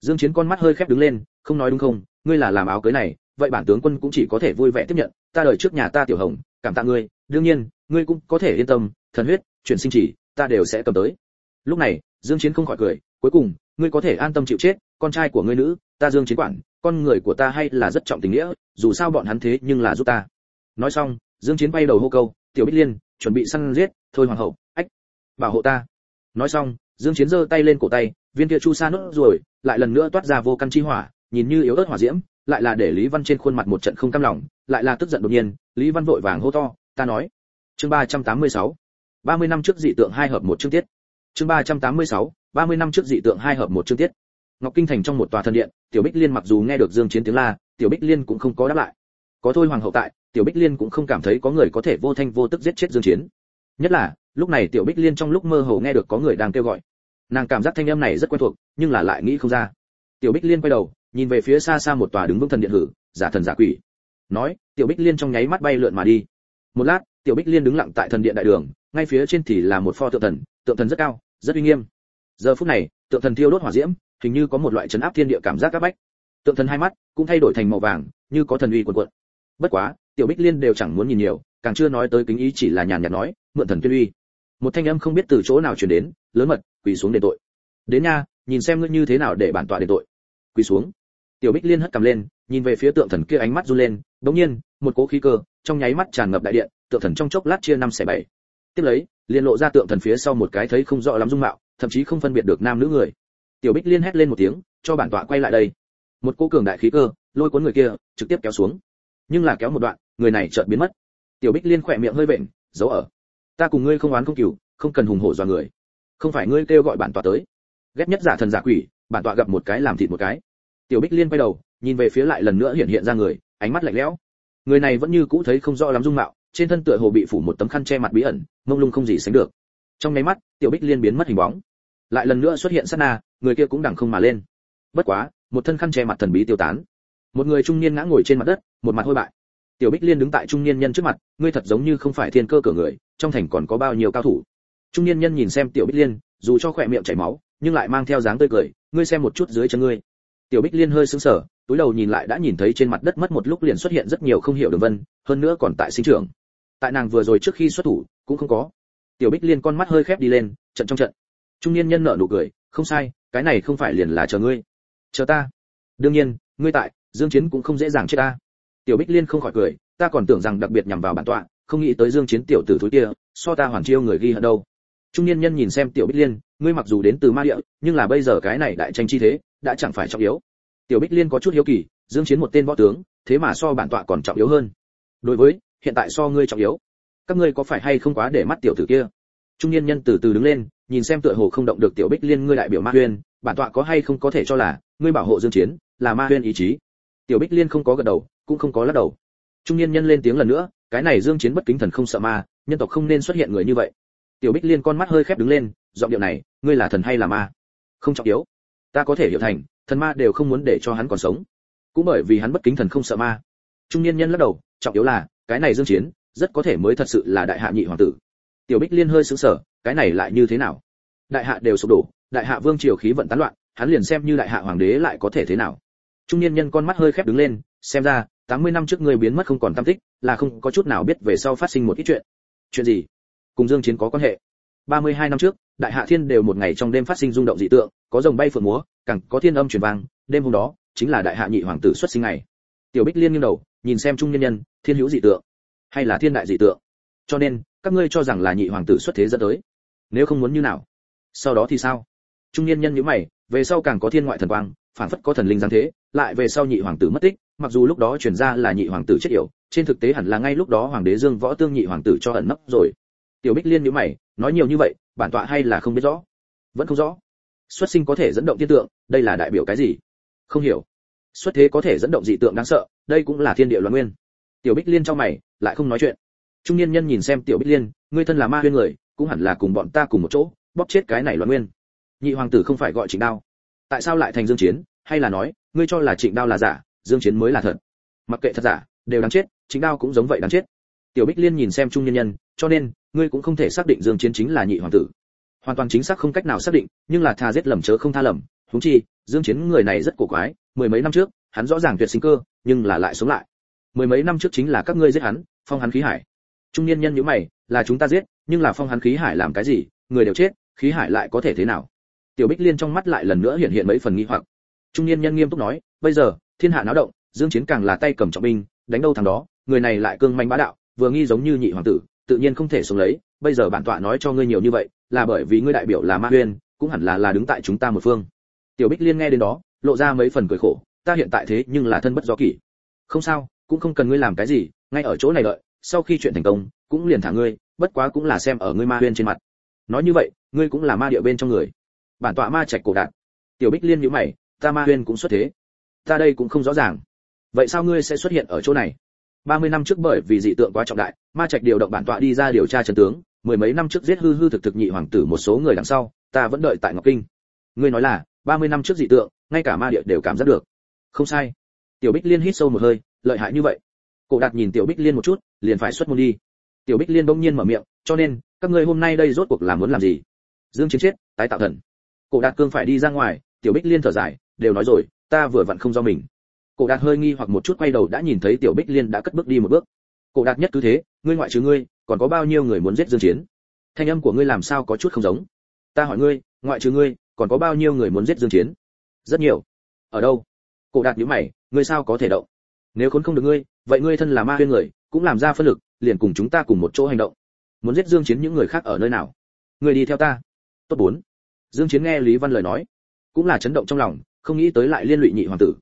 Dương chiến con mắt hơi khép đứng lên, không nói đúng không, ngươi là làm áo cưới này, vậy bản tướng quân cũng chỉ có thể vui vẻ tiếp nhận, ta đợi trước nhà ta tiểu hồng, cảm tạ ngươi, đương nhiên, ngươi cũng có thể yên tâm, thần huyết, chuyển sinh chỉ, ta đều sẽ cầm tới. Lúc này, dương chiến không khỏi cười, cuối cùng, ngươi có thể an tâm chịu chết con trai của ngươi nữ, ta dương chiến quản, con người của ta hay là rất trọng tình nghĩa, dù sao bọn hắn thế nhưng là giúp ta. Nói xong, dương chiến bay đầu hô câu, tiểu bích liên, chuẩn bị săn giết, thôi hoàng hậu, ách, bảo hộ ta. Nói xong, dương chiến giơ tay lên cổ tay, viên kia chu sa nốt rồi lại lần nữa toát ra vô căn chi hỏa, nhìn như yếu ớt hỏa diễm, lại là để lý văn trên khuôn mặt một trận không cam lòng, lại là tức giận đột nhiên, lý văn vội vàng hô to, ta nói. Chương 386 30 năm trước dị tượng hai hợp một chương tiết. Chương 386 30 năm trước dị tượng hai hợp một chương tiết ngọc kinh thành trong một tòa thần điện, tiểu bích liên mặc dù nghe được dương chiến tiếng la, tiểu bích liên cũng không có đáp lại. Có thôi hoàng hậu tại, tiểu bích liên cũng không cảm thấy có người có thể vô thanh vô tức giết chết dương chiến. Nhất là, lúc này tiểu bích liên trong lúc mơ hồ nghe được có người đang kêu gọi. Nàng cảm giác thanh âm này rất quen thuộc, nhưng là lại nghĩ không ra. Tiểu bích liên quay đầu, nhìn về phía xa xa một tòa đứng vững thần điện hử, giả thần giả quỷ. Nói, tiểu bích liên trong nháy mắt bay lượn mà đi. Một lát, tiểu bích liên đứng lặng tại thần điện đại đường, ngay phía trên thì là một pho tượng thần tượng thần rất cao, rất uy nghiêm. Giờ phút này, tượng thần thiêu đốt hỏa diễm hình như có một loại chấn áp thiên địa cảm giác các bách. Tượng thần hai mắt cũng thay đổi thành màu vàng, như có thần uy cuộn cuộn. Bất quá, tiểu bích liên đều chẳng muốn nhìn nhiều, càng chưa nói tới kính ý chỉ là nhàn nhạt nói, mượn thần tuyên uy. Một thanh âm không biết từ chỗ nào truyền đến, lớn mật, quỳ xuống để tội. Đến nha, nhìn xem ngươi như thế nào để bản tọa để tội. Quỳ xuống. Tiểu bích liên hất cầm lên, nhìn về phía tượng thần kia ánh mắt run lên, đống nhiên, một cỗ khí cơ, trong nháy mắt tràn ngập đại điện, tượng thần trong chốc lát chia năm xẻ bảy. Tiếp lấy, liền lộ ra tượng thần phía sau một cái thấy không rõ lắm dung mạo, thậm chí không phân biệt được nam nữ người tiểu bích liên hét lên một tiếng, cho bản tọa quay lại đây. Một cỗ cường đại khí cơ, lôi cuốn người kia, trực tiếp kéo xuống. Nhưng là kéo một đoạn, người này chợt biến mất. Tiểu bích liên khỏe miệng hơi vện, giấu ở. Ta cùng ngươi không oán không cừu, không cần hùng hổ dọa người. Không phải ngươi kêu gọi bản tọa tới. Ghét nhất giả thần giả quỷ, bản tọa gặp một cái làm thịt một cái. Tiểu bích liên quay đầu, nhìn về phía lại lần nữa hiện hiện ra người, ánh mắt lạnh lẽo. Người này vẫn như cũ thấy không rõ lắm dung mạo, trên thân tựa hồ bị phủ một tấm khăn che mặt bí ẩn, mông lung không gì sánh được. Trong nháy mắt, tiểu bích liên biến mất hình bóng lại lần nữa xuất hiện sát na, người kia cũng đằng không mà lên. Bất quá, một thân khăn che mặt thần bí tiêu tán. Một người trung niên ngã ngồi trên mặt đất, một mặt hôi bại. Tiểu bích liên đứng tại trung niên nhân trước mặt, ngươi thật giống như không phải thiên cơ cửa người, trong thành còn có bao nhiêu cao thủ? Trung niên nhân nhìn xem tiểu bích liên, dù cho khỏe miệng chảy máu, nhưng lại mang theo dáng tươi cười, ngươi xem một chút dưới chân ngươi. Tiểu bích liên hơi sững sờ, túi đầu nhìn lại đã nhìn thấy trên mặt đất mất một lúc liền xuất hiện rất nhiều không hiểu đường vân, hơn nữa còn tại sinh trưởng. Tại nàng vừa rồi trước khi xuất thủ, cũng không có. Tiểu bích liên con mắt hơi khép đi lên, trận trong trận trung niên nhân nợ nụ cười, không sai, cái này không phải liền là chờ ngươi. Chờ ta? Đương nhiên, ngươi tại, dương chiến cũng không dễ dàng chết ta. Tiểu bích liên không khỏi cười, ta còn tưởng rằng đặc biệt nhằm vào bản tọa, không nghĩ tới dương chiến tiểu tử thối kia, so ta hoàn chiêu người ghi hận đâu. Trung niên nhân nhìn xem tiểu bích liên, ngươi mặc dù đến từ ma địa, nhưng là bây giờ cái này đại tranh chi thế, đã chẳng phải trọng yếu. Tiểu bích liên có chút hiếu kỳ, dương chiến một tên võ tướng, thế mà so bản tọa còn trọng yếu hơn. Đối với, hiện tại so ngươi trọng yếu. Các ngươi có phải hay không quá để mắt tiểu tử kia? Trung niên nhân từ từ đứng lên nhìn xem tựa hồ không động được tiểu bích liên ngươi đại biểu ma huyên, bản tọa có hay không có thể cho là ngươi bảo hộ dương chiến là ma huyên ý chí? Tiểu bích liên không có gật đầu, cũng không có lắc đầu. Trung niên nhân lên tiếng lần nữa, cái này dương chiến bất kính thần không sợ ma, nhân tộc không nên xuất hiện người như vậy. Tiểu bích liên con mắt hơi khép đứng lên, giọng điệu này, ngươi là thần hay là ma? Không trọng yếu. Ta có thể hiểu thành, thần ma đều không muốn để cho hắn còn sống. Cũng bởi vì hắn bất kính thần không sợ ma. Trung niên nhân lắc đầu, trọng yếu là, cái này dương chiến rất có thể mới thật sự là đại hạ nhị hoàng tử tiểu bích liên hơi sững sờ, cái này lại như thế nào? Đại hạ đều sụp đổ, đại hạ vương triều khí vận tán loạn, hắn liền xem như đại hạ hoàng đế lại có thể thế nào? Trung niên nhân con mắt hơi khép đứng lên, xem ra 80 năm trước ngươi biến mất không còn tâm tích, là không có chút nào biết về sau phát sinh một ít chuyện. Chuyện gì? Cùng dương chiến có quan hệ. 32 năm trước, đại hạ thiên đều một ngày trong đêm phát sinh rung động dị tượng, có rồng bay phượng múa càng có thiên âm truyền vang, đêm hôm đó, chính là đại hạ nhị hoàng tử xuất sinh ngày. Tiểu bích liên nghiêng đầu, nhìn xem trung nhân nhân, thiên hữu dị tượng, hay là thiên đại dị tượng. Cho nên các ngươi cho rằng là nhị hoàng tử xuất thế dẫn tới. Nếu không muốn như nào? Sau đó thì sao? Trung niên nhân nhíu mày, về sau càng có thiên ngoại thần quang phản phất có thần linh giáng thế, lại về sau nhị hoàng tử mất tích, mặc dù lúc đó truyền ra là nhị hoàng tử chết yểu, trên thực tế hẳn là ngay lúc đó hoàng đế dương võ tương nhị hoàng tử cho ẩn nấp rồi. Tiểu bích liên nhíu mày, nói nhiều như vậy, bản tọa hay là không biết rõ? Vẫn không rõ. Xuất sinh có thể dẫn động thiên tượng, đây là đại biểu cái gì? Không hiểu. Xuất thế có thể dẫn động dị tượng đáng sợ, đây cũng là thiên địa loạn nguyên. Tiểu bích liên trong mày, lại không nói chuyện trung niên nhân nhìn xem tiểu bích liên, ngươi thân là ma huyên người, cũng hẳn là cùng bọn ta cùng một chỗ, bóp chết cái này loạn nguyên. Nhị hoàng tử không phải gọi trịnh đao. Tại sao lại thành dương chiến, hay là nói, ngươi cho là trịnh đao là giả, dương chiến mới là thật. Mặc kệ thật giả, đều đáng chết chính đao cũng giống vậy đáng chết. Tiểu bích liên nhìn xem trung nhân nhân, cho nên, ngươi cũng không thể xác định dương chiến chính là nhị hoàng tử. Hoàn toàn chính xác không cách nào xác định, nhưng là tha giết lầm chớ không tha lầm. Huống chi, dương chiến người này rất cổ quái, mười mấy năm trước, hắn rõ ràng tuyệt sinh cơ, nhưng là lại sống lại. Mười mấy năm trước chính là các ngươi giết hắn, phong hắn khí hải trung niên nhân nhíu mày, là chúng ta giết, nhưng là phong hắn khí hải làm cái gì? Người đều chết, khí hải lại có thể thế nào? Tiểu bích liên trong mắt lại lần nữa hiện hiện mấy phần nghi hoặc. Trung niên nhân nghiêm túc nói, bây giờ, thiên hạ náo động, dương chiến càng là tay cầm trọng binh, đánh đâu thằng đó, người này lại cương manh bá đạo, vừa nghi giống như nhị hoàng tử, tự nhiên không thể sống lấy, bây giờ bản tọa nói cho ngươi nhiều như vậy, là bởi vì ngươi đại biểu là ma huyên, cũng hẳn là là đứng tại chúng ta một phương. Tiểu bích liên nghe đến đó, lộ ra mấy phần cười khổ, ta hiện tại thế nhưng là thân bất do kỷ. Không sao, cũng không cần ngươi làm cái gì, ngay ở chỗ này đợi sau khi chuyện thành công, cũng liền thả ngươi, bất quá cũng là xem ở ngươi ma huyên trên mặt. Nói như vậy, ngươi cũng là ma địa bên trong người. Bản tọa ma trạch cổ đạn. Tiểu bích liên nhíu mày, ta ma huyên cũng xuất thế. Ta đây cũng không rõ ràng. Vậy sao ngươi sẽ xuất hiện ở chỗ này? 30 năm trước bởi vì dị tượng quá trọng đại, ma trạch điều động bản tọa đi ra điều tra chân tướng. Mười mấy năm trước giết hư hư thực thực nhị hoàng tử một số người đằng sau, ta vẫn đợi tại ngọc kinh. Ngươi nói là 30 năm trước dị tượng, ngay cả ma địa đều cảm giác được. Không sai. Tiểu bích liên hít sâu một hơi, lợi hại như vậy cổ đạt nhìn tiểu bích liên một chút, liền phải xuất môn đi. Tiểu bích liên bỗng nhiên mở miệng, cho nên, các ngươi hôm nay đây rốt cuộc là muốn làm gì? Dương chiến chết, tái tạo thần. Cổ đạt cương phải đi ra ngoài, tiểu bích liên thở dài, đều nói rồi, ta vừa vặn không do mình. Cổ đạt hơi nghi hoặc một chút quay đầu đã nhìn thấy tiểu bích liên đã cất bước đi một bước. Cổ đạt nhất cứ thế, ngươi ngoại trừ ngươi, còn có bao nhiêu người muốn giết dương chiến? Thanh âm của ngươi làm sao có chút không giống? Ta hỏi ngươi, ngoại trừ ngươi, còn có bao nhiêu người muốn giết dương chiến? Rất nhiều. Ở đâu? Cổ đạt nhíu mày, ngươi sao có thể động? Nếu khốn không được ngươi vậy ngươi thân là ma huyên người, cũng làm ra phân lực, liền cùng chúng ta cùng một chỗ hành động. Muốn giết dương chiến những người khác ở nơi nào? Ngươi đi theo ta. Tốt bốn. Dương chiến nghe lý văn lời nói, cũng là chấn động trong lòng, không nghĩ tới lại liên lụy nhị hoàng tử.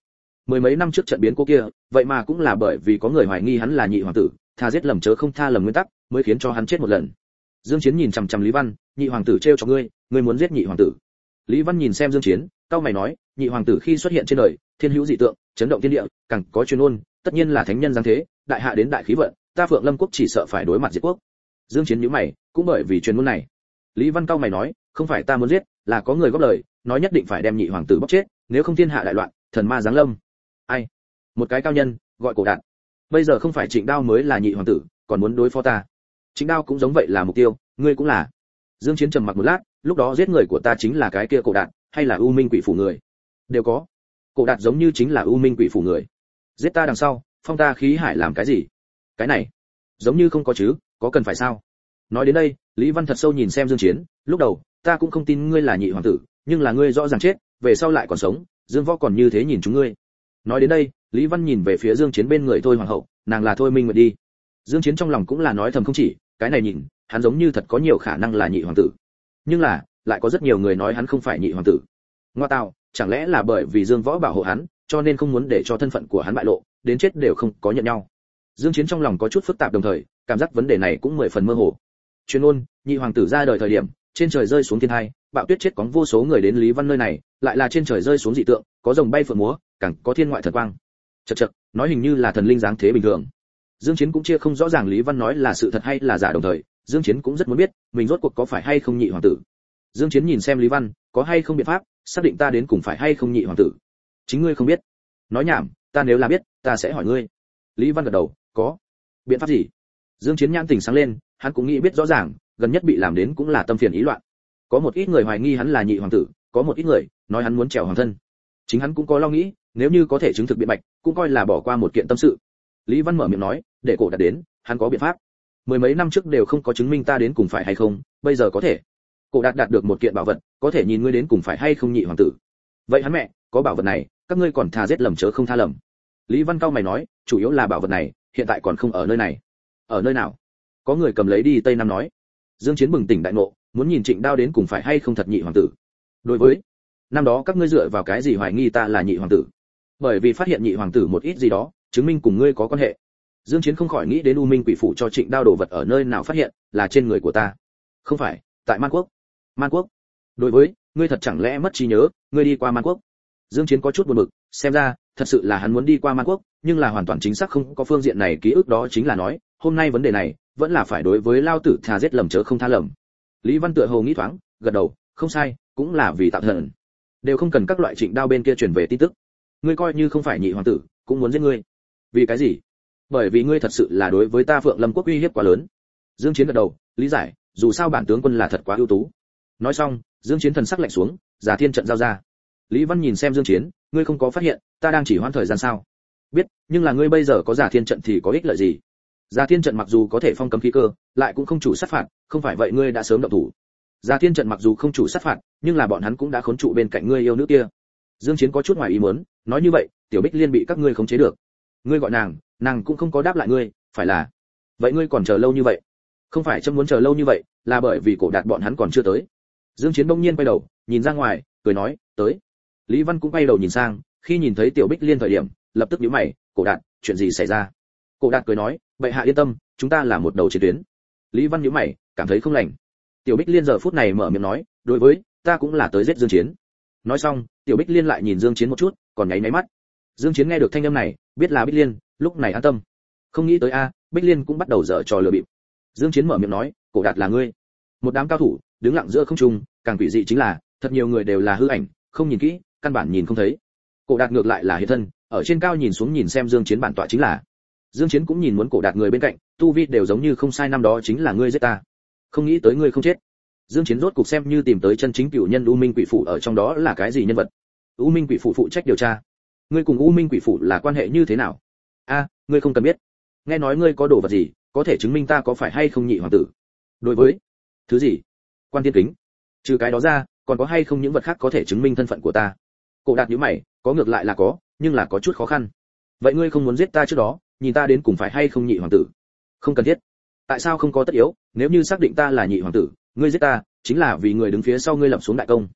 Mười mấy năm trước trận biến cô kia, vậy mà cũng là bởi vì có người hoài nghi hắn là nhị hoàng tử, tha giết lầm chớ không tha lầm nguyên tắc, mới khiến cho hắn chết một lần. Dương chiến nhìn chằm chằm lý văn, nhị hoàng tử treo cho ngươi ngươi muốn giết nhị hoàng tử. Lý văn nhìn xem dương chiến cao mày nói, nhị hoàng tử khi xuất hiện trên đời, thiên hữu dị tượng, chấn động thiên địa, càng có truyền ôn tất nhiên là thánh nhân giáng thế, đại hạ đến đại khí vận, ta phượng lâm quốc chỉ sợ phải đối mặt diệt quốc. Dương chiến nhíu mày, cũng bởi vì truyền ngôn này. Lý văn cao mày nói, không phải ta muốn giết, là có người góp lời, nói nhất định phải đem nhị hoàng tử bóc chết, nếu không thiên hạ đại loạn, thần ma giáng lâm. Ai? Một cái cao nhân, gọi cổ đạn. Bây giờ không phải trịnh đao mới là nhị hoàng tử, còn muốn đối phó ta. Trịnh đao cũng giống vậy là mục tiêu, ngươi cũng là. Dương chiến trầm mặc một lát, lúc đó giết người của ta chính là cái kia cổ đạt hay là u minh quỷ phủ người? Đều có. Cổ đạt giống như chính là u minh quỷ phủ người giết ta đằng sau, phong ta khí hải làm cái gì? Cái này, giống như không có chứ, có cần phải sao? Nói đến đây, lý văn thật sâu nhìn xem dương chiến, lúc đầu, ta cũng không tin ngươi là nhị hoàng tử, nhưng là ngươi rõ ràng chết, về sau lại còn sống, dương võ còn như thế nhìn chúng ngươi. Nói đến đây, lý văn nhìn về phía dương chiến bên người thôi hoàng hậu, nàng là thôi minh nguyệt đi. Dương chiến trong lòng cũng là nói thầm không chỉ, cái này nhìn, hắn giống như thật có nhiều khả năng là nhị hoàng tử. Nhưng là, lại có rất nhiều người nói hắn không phải nhị hoàng tử. Ngoa tạo, chẳng lẽ là bởi vì dương võ bảo hộ hắn cho nên không muốn để cho thân phận của hắn bại lộ, đến chết đều không có nhận nhau. Dương chiến trong lòng có chút phức tạp đồng thời, cảm giác vấn đề này cũng mười phần mơ hồ. Chuyên ôn nhị hoàng tử ra đời thời điểm, trên trời rơi xuống thiên hai, bạo tuyết chết có vô số người đến lý văn nơi này, lại là trên trời rơi xuống dị tượng, có rồng bay phượng múa, càng có thiên ngoại thần quang. Chật chật nói hình như là thần linh dáng thế bình thường. Dương chiến cũng chia không rõ ràng lý văn nói là sự thật hay là giả đồng thời, dương chiến cũng rất muốn biết, mình rốt cuộc có phải hay không nhị hoàng tử. Dương chiến nhìn xem lý văn, có hay không biện pháp, xác định ta đến cùng phải hay không nhị hoàng tử chính ngươi không biết. Nói nhảm, ta nếu là biết, ta sẽ hỏi ngươi. Lý văn gật đầu, có. Biện pháp gì? Dương chiến nhãn tỉnh sáng lên, hắn cũng nghĩ biết rõ ràng, gần nhất bị làm đến cũng là tâm phiền ý loạn. Có một ít người hoài nghi hắn là nhị hoàng tử, có một ít người nói hắn muốn trèo hoàng thân. Chính hắn cũng có lo nghĩ, nếu như có thể chứng thực biện bạch cũng coi là bỏ qua một kiện tâm sự. Lý văn mở miệng nói, để cổ đạt đến, hắn có biện pháp. Mười mấy năm trước đều không có chứng minh ta đến cùng phải hay không, bây giờ có thể. Cổ đạt đạt được một kiện bảo vật, có thể nhìn ngươi đến cùng phải hay không nhị hoàng tử. Vậy hắn mẹ, có bảo vật này các ngươi còn tha giết lầm chớ không tha lầm. Lý văn cao mày nói, chủ yếu là bảo vật này, hiện tại còn không ở nơi này. Ở nơi nào? Có người cầm lấy đi tây nam nói. Dương chiến bừng tỉnh đại ngộ, muốn nhìn trịnh đao đến cùng phải hay không thật nhị hoàng tử. Đối với, năm đó các ngươi dựa vào cái gì hoài nghi ta là nhị hoàng tử? Bởi vì phát hiện nhị hoàng tử một ít gì đó, chứng minh cùng ngươi có quan hệ. Dương chiến không khỏi nghĩ đến u minh quỷ phủ cho trịnh đao đồ vật ở nơi nào phát hiện, là trên người của ta. Không phải, tại man quốc. Man quốc. Đối với, ngươi thật chẳng lẽ mất trí nhớ, ngươi đi qua man quốc dương chiến có chút buồn bực, xem ra, thật sự là hắn muốn đi qua man quốc, nhưng là hoàn toàn chính xác không có phương diện này, ký ức đó chính là nói, hôm nay vấn đề này, vẫn là phải đối với lao tử thà giết lầm chớ không tha lầm. Lý văn tựa hồ nghĩ thoáng, gật đầu, không sai, cũng là vì tạo thần đều không cần các loại trịnh đao bên kia truyền về tin tức. Ngươi coi như không phải nhị hoàng tử, cũng muốn giết ngươi. Vì cái gì? Bởi vì ngươi thật sự là đối với ta phượng lâm quốc uy hiếp quá lớn. Dương chiến gật đầu, lý giải, dù sao bản tướng quân là thật quá ưu tú. Nói xong, dương chiến thần sắc lạnh xuống, giả thiên trận giao ra lý văn nhìn xem dương chiến, ngươi không có phát hiện, ta đang chỉ hoãn thời gian sao? Biết, nhưng là ngươi bây giờ có giả thiên trận thì có ích lợi gì? Giả thiên trận mặc dù có thể phong cấm khí cơ, lại cũng không chủ sát phạt, không phải vậy ngươi đã sớm động thủ. Giả thiên trận mặc dù không chủ sát phạt, nhưng là bọn hắn cũng đã khốn trụ bên cạnh ngươi yêu nữ kia. Dương chiến có chút ngoài ý muốn, nói như vậy, tiểu bích liên bị các ngươi khống chế được. Ngươi gọi nàng nàng cũng không có đáp lại ngươi, phải là? Vậy ngươi còn chờ lâu như vậy? Không phải chấm muốn chờ lâu như vậy, là bởi vì cổ đạt bọn hắn còn chưa tới. Dương chiến bỗng nhiên quay đầu, nhìn ra ngoài, cười nói, tới lý văn cũng quay đầu nhìn sang, khi nhìn thấy tiểu bích liên thời điểm, lập tức nhíu mày, cổ đạt, chuyện gì xảy ra? Cổ đạt cười nói, bệ hạ yên tâm, chúng ta là một đầu chiến tuyến. Lý văn nhíu mày, cảm thấy không lành. Tiểu bích liên giờ phút này mở miệng nói, đối với, ta cũng là tới giết dương chiến. Nói xong, tiểu bích liên lại nhìn dương chiến một chút, còn nháy máy mắt. Dương chiến nghe được thanh âm này, biết là bích liên, lúc này an tâm. Không nghĩ tới a, bích liên cũng bắt đầu dở trò lừa bịp. Dương chiến mở miệng nói, cổ đạt là ngươi. Một đám cao thủ, đứng lặng giữa không trung, càng quỷ dị chính là, thật nhiều người đều là hư ảnh, không nhìn kỹ căn bản nhìn không thấy. Cổ đạt ngược lại là hiện thân, ở trên cao nhìn xuống nhìn xem dương chiến bản tọa chính là. Dương chiến cũng nhìn muốn cổ đạt người bên cạnh, tu vi đều giống như không sai năm đó chính là ngươi giết ta. Không nghĩ tới ngươi không chết. Dương chiến rốt cục xem như tìm tới chân chính cựu nhân u minh quỷ phụ ở trong đó là cái gì nhân vật. U minh quỷ phụ phụ trách điều tra. Ngươi cùng u minh quỷ phụ là quan hệ như thế nào? A, ngươi không cần biết. Nghe nói ngươi có đồ vật gì, có thể chứng minh ta có phải hay không nhị hoàng tử? Đối với, thứ gì? Quan tiên kính. Trừ cái đó ra, còn có hay không những vật khác có thể chứng minh thân phận của ta? Cổ đạt nhíu mày, có ngược lại là có, nhưng là có chút khó khăn. Vậy ngươi không muốn giết ta trước đó, nhìn ta đến cùng phải hay không nhị hoàng tử? Không cần thiết. Tại sao không có tất yếu? Nếu như xác định ta là nhị hoàng tử, ngươi giết ta, chính là vì người đứng phía sau ngươi lập xuống đại công.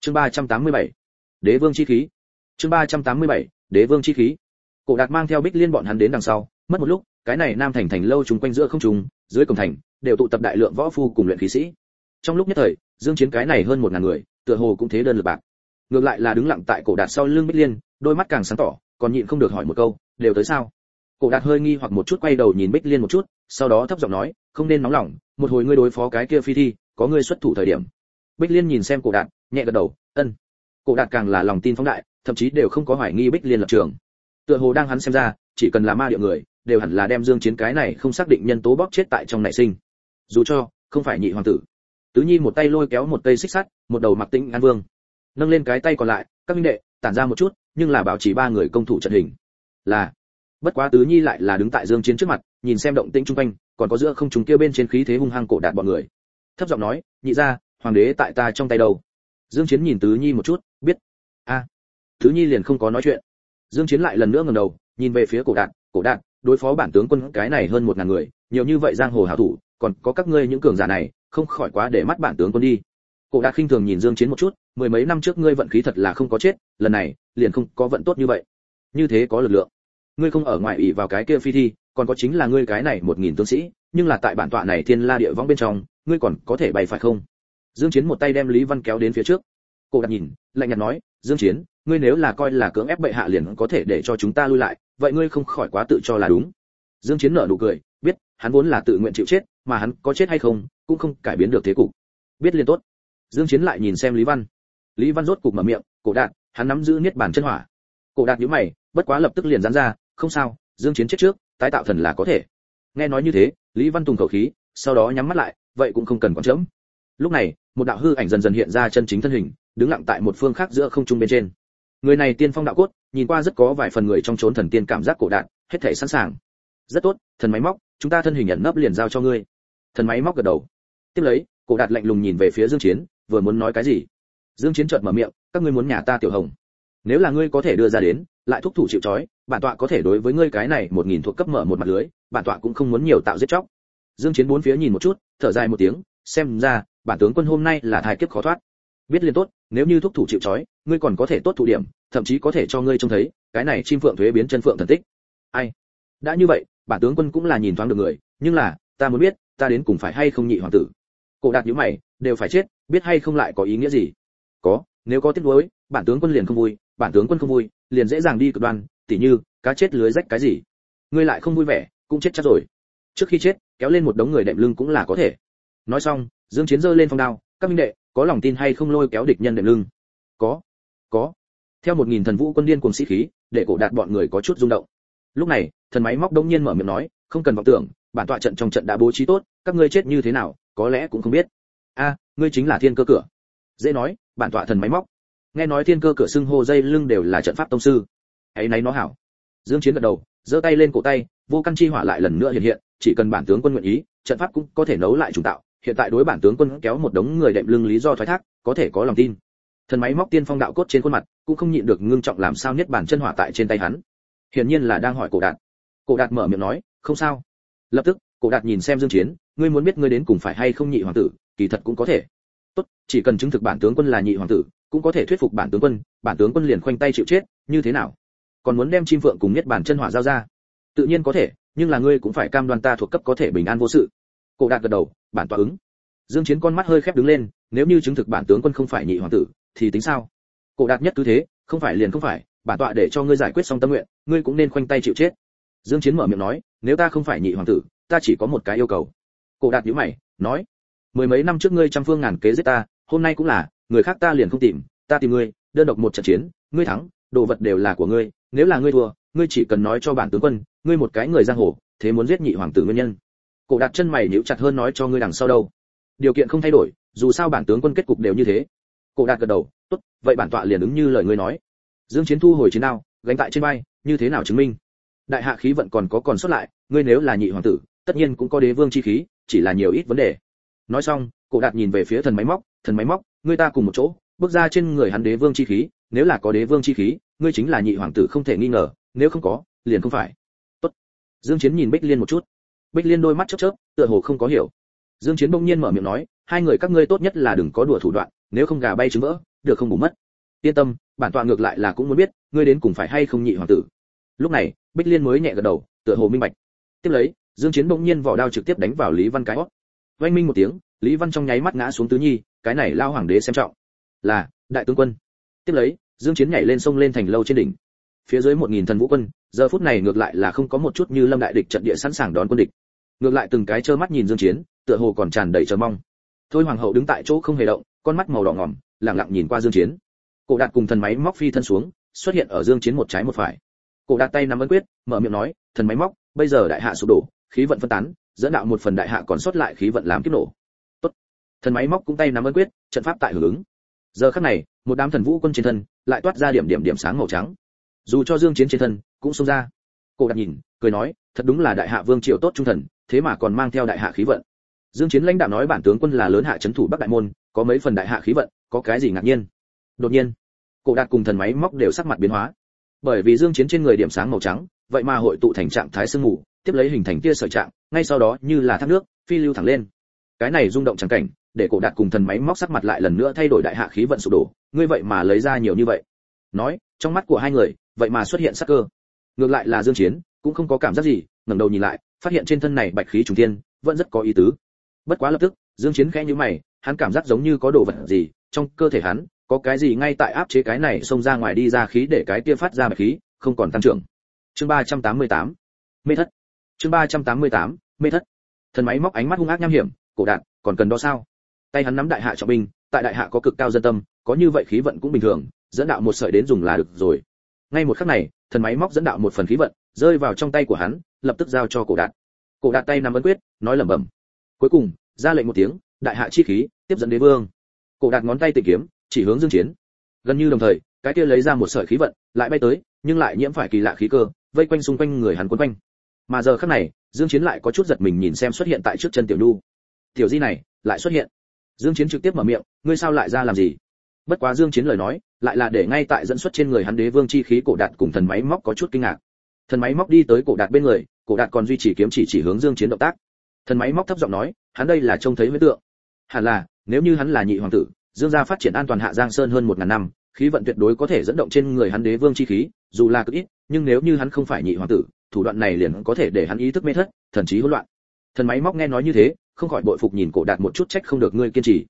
Chương 387 đế vương chi khí. Chương 387 đế vương chi khí. Cổ đạt mang theo bích liên bọn hắn đến đằng sau, mất một lúc, cái này nam thành thành lâu chúng quanh giữa không trung, dưới cổng thành, đều tụ tập đại lượng võ phu cùng luyện khí sĩ. Trong lúc nhất thời, dương chiến cái này hơn một ngàn người, tựa hồ cũng thế đơn lực bạc ngược lại là đứng lặng tại cổ đạt sau lưng bích liên, đôi mắt càng sáng tỏ, còn nhịn không được hỏi một câu, đều tới sao? Cổ đạt hơi nghi hoặc một chút quay đầu nhìn bích liên một chút, sau đó thấp giọng nói, không nên nóng lòng, một hồi ngươi đối phó cái kia phi thi, có ngươi xuất thủ thời điểm. Bích liên nhìn xem cổ đạt, nhẹ gật đầu, ân. Cổ đạt càng là lòng tin phóng đại, thậm chí đều không có hoài nghi bích liên lập trường. Tựa hồ đang hắn xem ra, chỉ cần là ma địa người, đều hẳn là đem dương chiến cái này không xác định nhân tố bóp chết tại trong nảy sinh. Dù cho, không phải nhị hoàng tử. Tứ nhi một tay lôi kéo một cây xích sắt, một đầu mặc tĩnh an vương nâng lên cái tay còn lại, các minh đệ, tản ra một chút, nhưng là bảo chỉ ba người công thủ trận hình. Là, bất quá tứ nhi lại là đứng tại dương chiến trước mặt, nhìn xem động tĩnh trung quanh, còn có giữa không trung kia bên trên khí thế hung hăng cổ đạt bọn người. Thấp giọng nói, nhị gia, hoàng đế tại ta trong tay đâu? Dương chiến nhìn tứ nhi một chút, biết. A. Tứ nhi liền không có nói chuyện. Dương chiến lại lần nữa ngẩng đầu, nhìn về phía cổ đạt cổ đạt đối phó bản tướng quân cái này hơn một ngàn người, nhiều như vậy giang hồ hảo thủ, còn có các ngươi những cường giả này, không khỏi quá để mắt bản tướng quân đi. Cổ đạt khinh thường nhìn dương chiến một chút mười mấy năm trước ngươi vận khí thật là không có chết, lần này, liền không có vận tốt như vậy. Như thế có lực lượng. Ngươi không ở ngoài ỷ vào cái kia phi thi, còn có chính là ngươi cái này một nghìn tướng sĩ, nhưng là tại bản tọa này thiên la địa võng bên trong, ngươi còn có thể bay phải không? Dương chiến một tay đem lý văn kéo đến phía trước. Cô đặt nhìn, lạnh nhạt nói, dương chiến, ngươi nếu là coi là cưỡng ép bệ hạ liền có thể để cho chúng ta lui lại, vậy ngươi không khỏi quá tự cho là đúng. Dương chiến nở nụ cười, biết, hắn vốn là tự nguyện chịu chết, mà hắn có chết hay không, cũng không cải biến được thế cục. Biết liên tốt. Dương chiến lại nhìn xem lý văn lý văn rốt cục mở miệng, cổ đạt, hắn nắm giữ niết bàn chân hỏa. Cổ đạt nhíu mày, bất quá lập tức liền giãn ra, không sao, dương chiến chết trước, tái tạo thần là có thể. Nghe nói như thế, lý văn tùng khẩu khí, sau đó nhắm mắt lại, vậy cũng không cần quan chớm lúc này, một đạo hư ảnh dần dần hiện ra chân chính thân hình, đứng lặng tại một phương khác giữa không trung bên trên. Người này tiên phong đạo cốt, nhìn qua rất có vài phần người trong chốn thần tiên cảm giác cổ đạn hết thảy sẵn sàng. Rất tốt, thần máy móc, chúng ta thân hình nhận nấp liền giao cho ngươi. Thần máy móc gật đầu. Tiếp lấy, cổ đạt lạnh lùng nhìn về phía dương chiến, vừa muốn nói cái gì? Dương chiến chợt mở miệng, các ngươi muốn nhà ta tiểu hồng? Nếu là ngươi có thể đưa ra đến, lại thúc thủ chịu trói, bản tọa có thể đối với ngươi cái này một nghìn thuộc cấp mở một mặt lưới, bản tọa cũng không muốn nhiều tạo giết chóc. Dương chiến bốn phía nhìn một chút, thở dài một tiếng, xem ra, bản tướng quân hôm nay là thai kiếp khó thoát. Biết liên tốt, nếu như thúc thủ chịu trói, ngươi còn có thể tốt thủ điểm, thậm chí có thể cho ngươi trông thấy, cái này chim phượng thuế biến chân phượng thần tích. Ai? Đã như vậy, bản tướng quân cũng là nhìn thoáng được người, nhưng là, ta muốn biết, ta đến cùng phải hay không nhị hoàng tử? Cổ đạt nhíu mày, đều phải chết, biết hay không lại có ý nghĩa gì? Có, nếu có tiếc nuối, bản tướng quân liền không vui, bản tướng quân không vui, liền dễ dàng đi cực đoan, tỉ như, cá chết lưới rách cái gì. Ngươi lại không vui vẻ, cũng chết chắc rồi. Trước khi chết, kéo lên một đống người đệm lưng cũng là có thể. Nói xong, dương chiến giơ lên phong đao, các minh đệ, có lòng tin hay không lôi kéo địch nhân đệm lưng? Có có. Theo một nghìn thần vũ quân điên cùng sĩ khí, để cổ đạt bọn người có chút rung động. Lúc này, thần máy móc đông nhiên mở miệng nói, không cần vọng tưởng, bản tọa trận trong trận đã bố trí tốt, các ngươi chết như thế nào, có lẽ cũng không biết. A, ngươi chính là thiên cơ cửa dễ nói, bản tọa thần máy móc. Nghe nói thiên cơ cửa xưng hô dây lưng đều là trận pháp tông sư. Ấy nấy nó hảo. Dương chiến gật đầu, giơ tay lên cổ tay, vô căn chi hỏa lại lần nữa hiện hiện, chỉ cần bản tướng quân nguyện ý, trận pháp cũng có thể nấu lại trùng tạo. Hiện tại đối bản tướng quân kéo một đống người đệm lưng lý do thoái thác, có thể có lòng tin. Thần máy móc tiên phong đạo cốt trên khuôn mặt cũng không nhịn được ngưng trọng làm sao nhất bản chân hỏa tại trên tay hắn. Hiển nhiên là đang hỏi cổ đạt. Cổ đạt mở miệng nói, không sao. Lập tức, cổ đạt nhìn xem dương chiến, ngươi muốn biết ngươi đến cùng phải hay không nhị hoàng tử, kỳ thật cũng có thể tốt, chỉ cần chứng thực bản tướng quân là nhị hoàng tử, cũng có thể thuyết phục bản tướng quân, bản tướng quân liền khoanh tay chịu chết, như thế nào? Còn muốn đem chim phượng cùng niết bản chân hỏa giao ra? Tự nhiên có thể, nhưng là ngươi cũng phải cam đoan ta thuộc cấp có thể bình an vô sự. Cổ đạt gật đầu, bản tọa ứng. Dương chiến con mắt hơi khép đứng lên, nếu như chứng thực bản tướng quân không phải nhị hoàng tử, thì tính sao? Cổ đạt nhất cứ thế, không phải liền không phải, bản tọa để cho ngươi giải quyết xong tâm nguyện, ngươi cũng nên khoanh tay chịu chết. Dương chiến mở miệng nói, nếu ta không phải nhị hoàng tử, ta chỉ có một cái yêu cầu. Cổ đạt nhíu mày, nói mười mấy năm trước ngươi trăm phương ngàn kế giết ta, hôm nay cũng là, người khác ta liền không tìm, ta tìm ngươi, đơn độc một trận chiến, ngươi thắng, đồ vật đều là của ngươi, nếu là ngươi thua, ngươi chỉ cần nói cho bản tướng quân, ngươi một cái người giang hồ, thế muốn giết nhị hoàng tử nguyên nhân. Cổ đạt chân mày nhíu chặt hơn nói cho ngươi đằng sau đâu. Điều kiện không thay đổi, dù sao bản tướng quân kết cục đều như thế. Cổ đạt gật đầu, tốt, vậy bản tọa liền ứng như lời ngươi nói. Dương chiến thu hồi chiến đao, gánh tại trên vai, như thế nào chứng minh? Đại hạ khí vận còn có còn xuất lại, ngươi nếu là nhị hoàng tử, tất nhiên cũng có đế vương chi khí, chỉ là nhiều ít vấn đề nói xong, cổ đạt nhìn về phía thần máy móc, thần máy móc, ngươi ta cùng một chỗ, bước ra trên người hắn đế vương chi khí, nếu là có đế vương chi khí, ngươi chính là nhị hoàng tử không thể nghi ngờ, nếu không có, liền không phải. Tốt. Dương chiến nhìn bích liên một chút. Bích liên đôi mắt chớp chớp, tựa hồ không có hiểu. Dương chiến bỗng nhiên mở miệng nói, hai người các ngươi tốt nhất là đừng có đùa thủ đoạn, nếu không gà bay trứng vỡ, được không bù mất. Yên tâm, bản tọa ngược lại là cũng muốn biết, ngươi đến cùng phải hay không nhị hoàng tử. Lúc này, bích liên mới nhẹ gật đầu, tựa hồ minh bạch. Tiếp lấy, dương chiến bỗng nhiên vỏ đao trực tiếp đánh vào lý văn cái hót vang minh một tiếng, lý văn trong nháy mắt ngã xuống tứ nhi, cái này lao hoàng đế xem trọng. Là, đại tướng quân. Tiếp lấy, dương chiến nhảy lên sông lên thành lâu trên đỉnh. Phía dưới một nghìn thần vũ quân, giờ phút này ngược lại là không có một chút như lâm đại địch trận địa sẵn sàng đón quân địch. Ngược lại từng cái trơ mắt nhìn dương chiến, tựa hồ còn tràn đầy chờ mong. Thôi hoàng hậu đứng tại chỗ không hề động, con mắt màu đỏ ngỏm, lặng lặng nhìn qua dương chiến. Cổ đạt cùng thần máy móc phi thân xuống, xuất hiện ở dương chiến một trái một phải. Cổ đạt tay nắm ấn quyết, mở miệng nói, thần máy móc, bây giờ đại hạ sụp đổ, khí vận phân tán dẫn đạo một phần đại hạ còn sót lại khí vận làm kiếp nổ. Tốt. Thần máy móc cũng tay nắm ấn quyết, trận pháp tại hưởng ứng. Giờ khắc này, một đám thần vũ quân trên thân lại toát ra điểm điểm điểm sáng màu trắng. Dù cho dương chiến trên thân cũng xông ra. Cổ đạt nhìn, cười nói, thật đúng là đại hạ vương triều tốt trung thần, thế mà còn mang theo đại hạ khí vận. Dương chiến lãnh đạo nói bản tướng quân là lớn hạ chấn thủ bắc đại môn, có mấy phần đại hạ khí vận, có cái gì ngạc nhiên? Đột nhiên, cổ đạt cùng thần máy móc đều sắc mặt biến hóa. Bởi vì dương chiến trên người điểm sáng màu trắng, vậy mà hội tụ thành trạng thái sương mù, tiếp lấy hình thành tia sợi trạng ngay sau đó như là thác nước, phi lưu thẳng lên. Cái này rung động chẳng cảnh, để cổ đạt cùng thần máy móc sắc mặt lại lần nữa thay đổi đại hạ khí vận sụp đổ. Ngươi vậy mà lấy ra nhiều như vậy. Nói, trong mắt của hai người, vậy mà xuất hiện sắc cơ. Ngược lại là dương chiến, cũng không có cảm giác gì, ngẩng đầu nhìn lại, phát hiện trên thân này bạch khí trùng thiên, vẫn rất có ý tứ. Bất quá lập tức, dương chiến khẽ nhíu mày, hắn cảm giác giống như có đồ vật gì trong cơ thể hắn, có cái gì ngay tại áp chế cái này xông ra ngoài đi ra khí để cái kia phát ra bạch khí, không còn tăng trưởng. Chương 388 mê thất chương 388 mê thất. Thần máy móc ánh mắt hung ác nham hiểm, cổ đạn, còn cần đo sao? Tay hắn nắm đại hạ trọng binh, tại đại hạ có cực cao dân tâm, có như vậy khí vận cũng bình thường, dẫn đạo một sợi đến dùng là được rồi. Ngay một khắc này, thần máy móc dẫn đạo một phần khí vận, rơi vào trong tay của hắn, lập tức giao cho cổ đạt cổ đạt tay nắm ấn quyết, nói lẩm bẩm. Cuối cùng, ra lệnh một tiếng, đại hạ chi khí, tiếp dẫn đế vương. Cổ đạt ngón tay tìm kiếm, chỉ hướng dương chiến. Gần như đồng thời, cái kia lấy ra một sợi khí vận, lại bay tới, nhưng lại nhiễm phải kỳ lạ khí cơ, vây quanh xung quanh người hắn quấn quanh mà giờ khắc này, dương chiến lại có chút giật mình nhìn xem xuất hiện tại trước chân tiểu nhu. Tiểu di này, lại xuất hiện. Dương chiến trực tiếp mở miệng, ngươi sao lại ra làm gì? Bất quá dương chiến lời nói, lại là để ngay tại dẫn xuất trên người hắn đế vương chi khí cổ đạt cùng thần máy móc có chút kinh ngạc. Thần máy móc đi tới cổ đạt bên người, cổ đạt còn duy trì kiếm chỉ chỉ hướng dương chiến động tác. Thần máy móc thấp giọng nói, hắn đây là trông thấy huyết tượng. Hẳn là, nếu như hắn là nhị hoàng tử, dương gia phát triển an toàn hạ giang sơn hơn một ngàn năm, khí vận tuyệt đối có thể dẫn động trên người hắn đế vương chi khí, dù là cực ít, nhưng nếu như hắn không phải nhị hoàng tử thủ đoạn này liền có thể để hắn ý thức mê thất, thần trí hỗn loạn. Thần máy móc nghe nói như thế, không khỏi bội phục nhìn cổ đạt một chút trách không được ngươi kiên trì.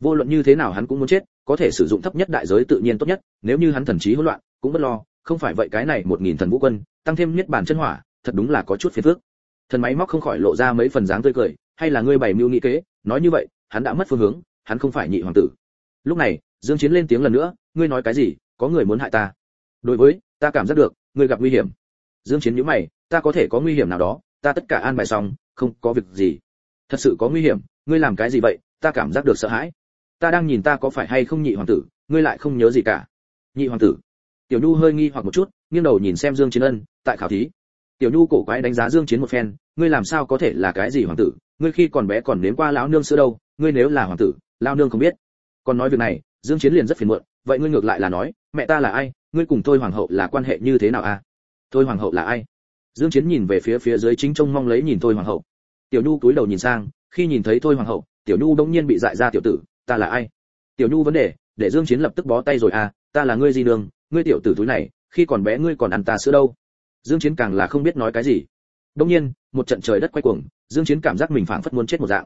Vô luận như thế nào hắn cũng muốn chết, có thể sử dụng thấp nhất đại giới tự nhiên tốt nhất, nếu như hắn thần trí hỗn loạn, cũng bất lo, không phải vậy cái này một nghìn thần vũ quân, tăng thêm nhất bản chân hỏa, thật đúng là có chút phiền phức. Thần máy móc không khỏi lộ ra mấy phần dáng tươi cười, hay là ngươi bày mưu nghĩ kế, nói như vậy, hắn đã mất phương hướng, hắn không phải nhị hoàng tử. Lúc này, dương chiến lên tiếng lần nữa, ngươi nói cái gì, có người muốn hại ta. Đối với, ta cảm giác được, ngươi gặp nguy hiểm dương chiến nhíu mày, ta có thể có nguy hiểm nào đó, ta tất cả an bài xong, không có việc gì. Thật sự có nguy hiểm, ngươi làm cái gì vậy, ta cảm giác được sợ hãi. Ta đang nhìn ta có phải hay không nhị hoàng tử, ngươi lại không nhớ gì cả. Nhị hoàng tử? Tiểu nhu hơi nghi hoặc một chút, nghiêng đầu nhìn xem dương chiến ân, tại khảo thí. Tiểu nhu cổ quái đánh giá dương chiến một phen, ngươi làm sao có thể là cái gì hoàng tử, ngươi khi còn bé còn nếm qua lão nương sữa đâu, ngươi nếu là hoàng tử, lão nương không biết. Còn nói việc này, dương chiến liền rất phiền muộn, vậy ngươi ngược lại là nói, mẹ ta là ai, ngươi cùng tôi hoàng hậu là quan hệ như thế nào à? Thôi hoàng hậu là ai? Dương chiến nhìn về phía phía dưới chính trông mong lấy nhìn tôi hoàng hậu. Tiểu nhu cúi đầu nhìn sang, khi nhìn thấy tôi hoàng hậu, tiểu nhu đống nhiên bị dại ra tiểu tử, ta là ai? Tiểu nhu vấn đề, để dương chiến lập tức bó tay rồi à ta là ngươi di đường ngươi tiểu tử túi này, khi còn bé ngươi còn ăn ta sữa đâu? Dương chiến càng là không biết nói cái gì. Đống nhiên, một trận trời đất quay cuồng, dương chiến cảm giác mình phảng phất muốn chết một dạng.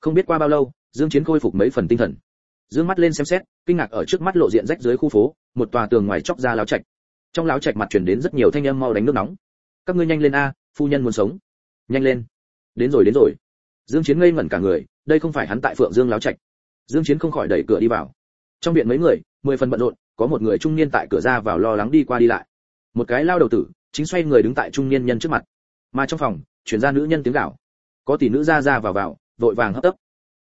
Không biết qua bao lâu, dương chiến khôi phục mấy phần tinh thần. Dương mắt lên xem xét, kinh ngạc ở trước mắt lộ diện rách dưới khu phố, một tòa tường ngoài chóc ra láo trạch trong láo trạch mặt truyền đến rất nhiều thanh âm mau đánh nước nóng. Các ngươi nhanh lên a, phu nhân muốn sống. Nhanh lên. Đến rồi đến rồi. Dương chiến ngây ngẩn cả người, đây không phải hắn tại phượng dương láo trạch. Dương chiến không khỏi đẩy cửa đi vào. Trong viện mấy người, mười phần bận rộn, có một người trung niên tại cửa ra vào lo lắng đi qua đi lại. Một cái lao đầu tử, chính xoay người đứng tại trung niên nhân trước mặt. Mà trong phòng, chuyển ra nữ nhân tiếng gào. Có tỷ nữ ra ra vào vào, vội vàng hấp tấp.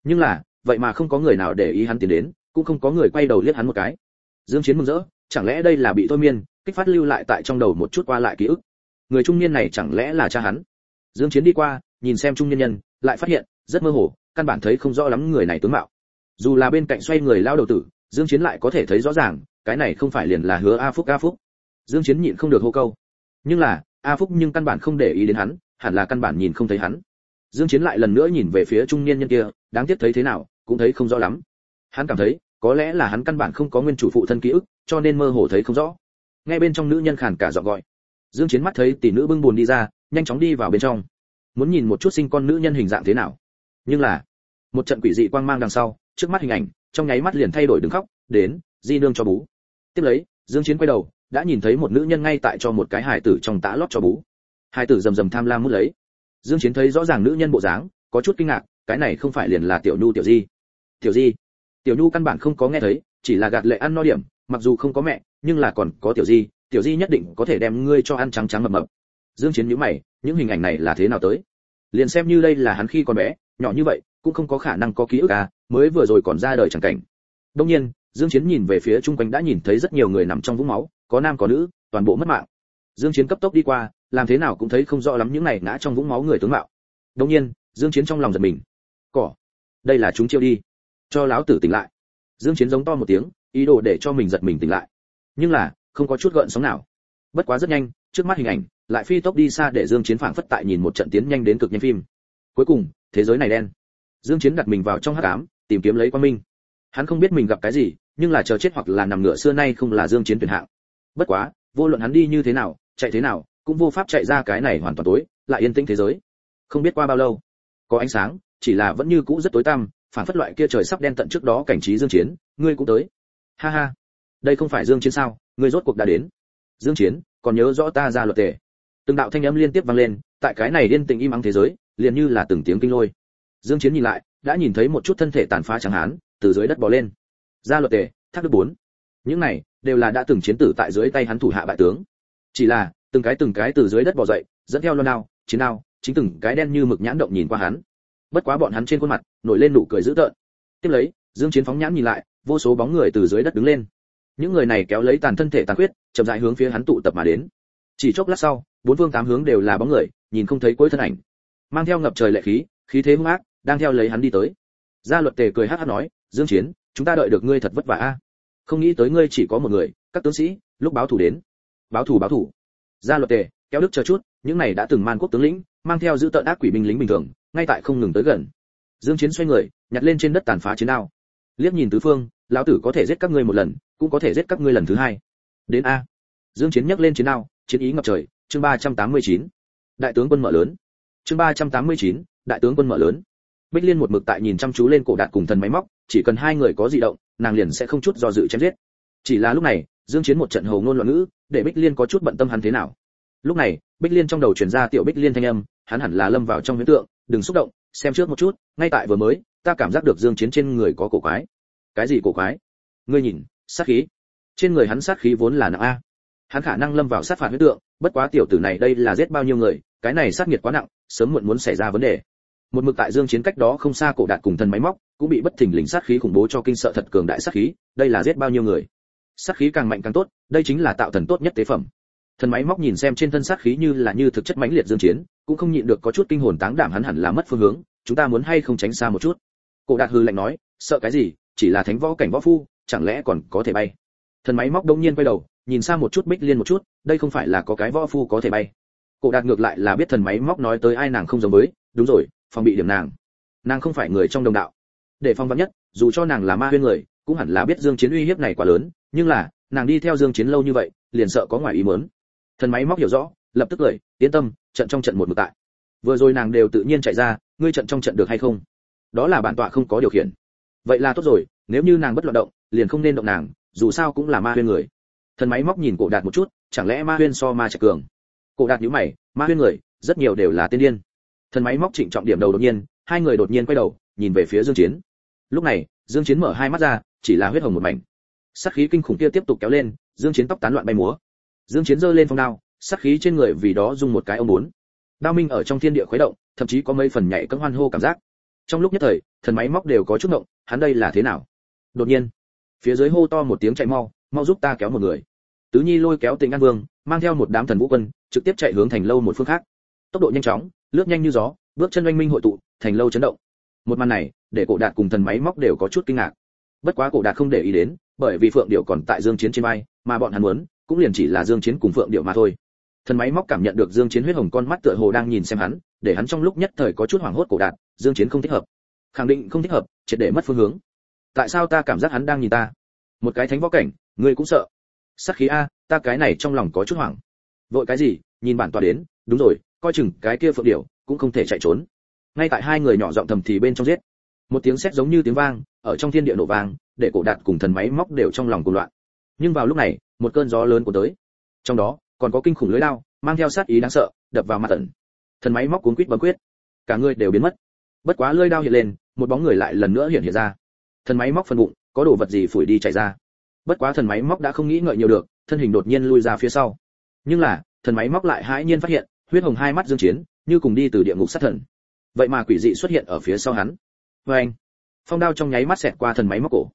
Nhưng là, vậy mà không có người nào để ý hắn tiến đến, cũng không có người quay đầu liếc hắn một cái. Dương chiến mừng rỡ, chẳng lẽ đây là bị thôi miên kích phát lưu lại tại trong đầu một chút qua lại ký ức. Người trung niên này chẳng lẽ là cha hắn? Dương chiến đi qua, nhìn xem trung niên nhân, lại phát hiện, rất mơ hồ, căn bản thấy không rõ lắm người này tướng mạo. Dù là bên cạnh xoay người lao đầu tử, dương chiến lại có thể thấy rõ ràng, cái này không phải liền là hứa a phúc a phúc. Dương chiến nhịn không được hô câu. Nhưng là, a phúc nhưng căn bản không để ý đến hắn, hẳn là căn bản nhìn không thấy hắn. Dương chiến lại lần nữa nhìn về phía trung niên nhân kia, đáng tiếc thấy thế nào, cũng thấy không rõ lắm. Hắn cảm thấy, có lẽ là hắn căn bản không có nguyên chủ phụ thân ký ức, cho nên mơ hồ thấy không rõ nghe bên trong nữ nhân khàn cả giọng gọi. Dương chiến mắt thấy tỷ nữ bưng buồn đi ra, nhanh chóng đi vào bên trong. Muốn nhìn một chút sinh con nữ nhân hình dạng thế nào. Nhưng là, một trận quỷ dị quang mang đằng sau, trước mắt hình ảnh, trong nháy mắt liền thay đổi đứng khóc, đến, di nương cho bú. Tiếp lấy, dương chiến quay đầu, đã nhìn thấy một nữ nhân ngay tại cho một cái hài tử trong tã lót cho bú. Hài tử rầm rầm tham lam mút lấy. Dương chiến thấy rõ ràng nữ nhân bộ dáng, có chút kinh ngạc, cái này không phải liền là tiểu nhu, tiểu di. Tiểu di. Tiểu nhu căn bản không có nghe thấy, chỉ là gạt lệ ăn no điểm, mặc dù không có mẹ nhưng là còn có tiểu di tiểu di nhất định có thể đem ngươi cho ăn trắng trắng mập mập. Dương chiến nhíu mày, những hình ảnh này là thế nào tới? Liền xem như đây là hắn khi còn bé, nhỏ như vậy, cũng không có khả năng có ký ức à mới vừa rồi còn ra đời chẳng cảnh. Đương nhiên, dương chiến nhìn về phía trung quanh đã nhìn thấy rất nhiều người nằm trong vũng máu, có nam có nữ, toàn bộ mất mạng. Dương chiến cấp tốc đi qua, làm thế nào cũng thấy không rõ lắm những này ngã trong vũng máu người tướng mạo. Đương nhiên, dương chiến trong lòng giật mình. Cỏ, đây là chúng chiêu đi. Cho lão tử tỉnh lại. Dương chiến giống to một tiếng, ý đồ để cho mình giật mình tỉnh lại nhưng là, không có chút gợn sóng nào. Bất quá rất nhanh, trước mắt hình ảnh, lại phi tốc đi xa để dương chiến phảng phất tại nhìn một trận tiến nhanh đến cực nhanh phim. Cuối cùng, thế giới này đen. Dương chiến đặt mình vào trong hắc ám, tìm kiếm lấy quan minh. Hắn không biết mình gặp cái gì, nhưng là chờ chết hoặc là nằm ngửa xưa nay không là dương chiến tuyển hạng. Bất quá, vô luận hắn đi như thế nào, chạy thế nào, cũng vô pháp chạy ra cái này hoàn toàn tối, lại yên tĩnh thế giới. Không biết qua bao lâu, có ánh sáng, chỉ là vẫn như cũ rất tối tăm phản phất loại kia trời sắp đen tận trước đó cảnh trí dương chiến, ngươi cũng tới. Ha ha đây không phải dương chiến sao, ngươi rốt cuộc đã đến. Dương chiến, còn nhớ rõ ta ra luật tề. Từng đạo thanh âm liên tiếp vang lên, tại cái này điên tình im ắng thế giới, liền như là từng tiếng kinh lôi. Dương chiến nhìn lại, đã nhìn thấy một chút thân thể tàn phá trắng hán, từ dưới đất bò lên. Ra luật tề, thác đức bốn. Những này, đều là đã từng chiến tử tại dưới tay hắn thủ hạ bại tướng. Chỉ là, từng cái từng cái từ dưới đất bò dậy, dẫn theo loan đao, chiến đao, chính từng cái đen như mực nhãn động nhìn qua hắn. Bất quá bọn hắn trên khuôn mặt, nổi lên nụ cười dữ tợn. Tiếp lấy, dương chiến phóng nhãn nhìn lại, vô số bóng người từ dưới đất đứng lên những người này kéo lấy tàn thân thể tàn huyết chậm rãi hướng phía hắn tụ tập mà đến. Chỉ chốc lát sau, bốn phương tám hướng đều là bóng người, nhìn không thấy cuối thân ảnh. Mang theo ngập trời lệ khí khí thế hung ác, đang theo lấy hắn đi tới. Gia luật tề cười hắt hắt nói, dương chiến, chúng ta đợi được ngươi thật vất vả a. Không nghĩ tới ngươi chỉ có một người, các tướng sĩ, lúc báo thủ đến. Báo thủ báo thủ. Gia luật tề, kéo đức chờ chút, những này đã từng man quốc tướng lĩnh, mang theo giữ tợn ác quỷ binh lính bình thường, ngay tại không ngừng tới gần. Dương chiến xoay người, nhặt lên trên đất tàn phá chiến đao. Liếc nhìn tứ phương, lão tử có thể giết các ngươi một lần cũng có thể giết các ngươi lần thứ hai. Đến a. Dương chiến nhấc lên chiến đao chiến ý ngập trời chương 389. đại tướng quân mở lớn. Chương 389, đại tướng quân mở lớn. Bích liên một mực tại nhìn chăm chú lên cổ đạt cùng thần máy móc chỉ cần hai người có dị động nàng liền sẽ không chút do dự chém giết. Chỉ là lúc này dương chiến một trận hầu ngôn loạn ngữ để bích liên có chút bận tâm hắn thế nào. Lúc này bích liên trong đầu truyền ra tiểu bích liên thanh âm hắn hẳn là lâm vào trong huyễn tượng đừng xúc động xem trước một chút ngay tại vừa mới ta cảm giác được dương chiến trên người có cổ quái. Cái gì cổ quái? Ngươi nhìn sát khí. Trên người hắn sát khí vốn là nặng a. Hắn khả năng lâm vào sát phạt huyết tượng, bất quá tiểu tử này đây là giết bao nhiêu người, cái này sát nghiệt quá nặng, sớm muộn muốn xảy ra vấn đề. Một mực tại dương chiến cách đó không xa cổ đạt cùng thần máy móc, cũng bị bất thình lình sát khí khủng bố cho kinh sợ thật cường đại sát khí, đây là giết bao nhiêu người. Sát khí càng mạnh càng tốt, đây chính là tạo thần tốt nhất tế phẩm. Thần máy móc nhìn xem trên thân sát khí như là như thực chất mãnh liệt dương chiến, cũng không nhịn được có chút kinh hồn táng đảm hắn hẳn là mất phương hướng, chúng ta muốn hay không tránh xa một chút. Cổ đạt hư lạnh nói, sợ cái gì, chỉ là thánh võ cảnh võ phu chẳng lẽ còn có thể bay? Thần máy móc đông nhiên quay đầu, nhìn xa một chút bích liên một chút, đây không phải là có cái võ phu có thể bay. Cổ đạt ngược lại là biết thần máy móc nói tới ai nàng không giống với, đúng rồi, phòng bị điểm nàng. Nàng không phải người trong đồng đạo. Để phong vắn nhất, dù cho nàng là ma huyên người, cũng hẳn là biết dương chiến uy hiếp này quá lớn, nhưng là, nàng đi theo dương chiến lâu như vậy, liền sợ có ngoài ý muốn. Thần máy móc hiểu rõ, lập tức cười yên tâm, trận trong trận một mực tại. Vừa rồi nàng đều tự nhiên chạy ra, ngươi trận trong trận được hay không? Đó là bản tọa không có điều khiển. Vậy là tốt rồi, nếu như nàng bất loạn động liền không nên động nàng, dù sao cũng là ma huyên người. Thần máy móc nhìn cổ đạt một chút, chẳng lẽ ma huyên so ma trạch cường? Cổ đạt nhíu mày, ma huyên người, rất nhiều đều là tiên điên. Thần máy móc trịnh trọng điểm đầu đột nhiên, hai người đột nhiên quay đầu, nhìn về phía dương chiến. Lúc này, dương chiến mở hai mắt ra, chỉ là huyết hồng một mảnh. Sát khí kinh khủng kia tiếp tục kéo lên, dương chiến tóc tán loạn bay múa. Dương chiến giơ lên phong đao, sát khí trên người vì đó dùng một cái ông bốn. Đao minh ở trong thiên địa khuấy động, thậm chí có mấy phần nhảy cẫng hoan hô cảm giác. Trong lúc nhất thời, thần máy móc đều có chút động hắn đây là thế nào? Đột nhiên phía dưới hô to một tiếng chạy mau mau giúp ta kéo một người. Tứ nhi lôi kéo tình an vương, mang theo một đám thần vũ quân, trực tiếp chạy hướng thành lâu một phương khác. Tốc độ nhanh chóng, lướt nhanh như gió, bước chân oanh minh hội tụ, thành lâu chấn động. Một màn này, để cổ đạt cùng thần máy móc đều có chút kinh ngạc. Bất quá cổ đạt không để ý đến, bởi vì phượng điệu còn tại dương chiến trên bay mà bọn hắn muốn, cũng liền chỉ là dương chiến cùng phượng điệu mà thôi. Thần máy móc cảm nhận được dương chiến huyết hồng con mắt tựa hồ đang nhìn xem hắn, để hắn trong lúc nhất thời có chút hoảng hốt cổ đạt, dương chiến không thích hợp. Khẳng định không thích hợp, triệt để mất phương hướng tại sao ta cảm giác hắn đang nhìn ta? Một cái thánh võ cảnh, ngươi cũng sợ. Sát khí a, ta cái này trong lòng có chút hoảng. Vội cái gì, nhìn bản tòa đến, đúng rồi, coi chừng cái kia phượng điểu cũng không thể chạy trốn. Ngay tại hai người nhỏ giọng thầm thì bên trong giết. Một tiếng sét giống như tiếng vang, ở trong thiên địa nổ vang, để cổ đạt cùng thần máy móc đều trong lòng cuồng loạn. Nhưng vào lúc này, một cơn gió lớn cuốn tới. Trong đó, còn có kinh khủng lưới lao, mang theo sát ý đáng sợ, đập vào mặt tận thần máy móc cuốn quýt bấm quyết cả người đều biến mất. Bất quá lưỡi đao hiện lên, một bóng người lại lần nữa hiện hiện ra thần máy móc phần bụng, có đồ vật gì phủi đi chạy ra. Bất quá thần máy móc đã không nghĩ ngợi nhiều được, thân hình đột nhiên lui ra phía sau. Nhưng là, thần máy móc lại hãi nhiên phát hiện, huyết hồng hai mắt dương chiến, như cùng đi từ địa ngục sát thần. Vậy mà quỷ dị xuất hiện ở phía sau hắn. Với anh, phong đao trong nháy mắt xẹt qua thần máy móc cổ.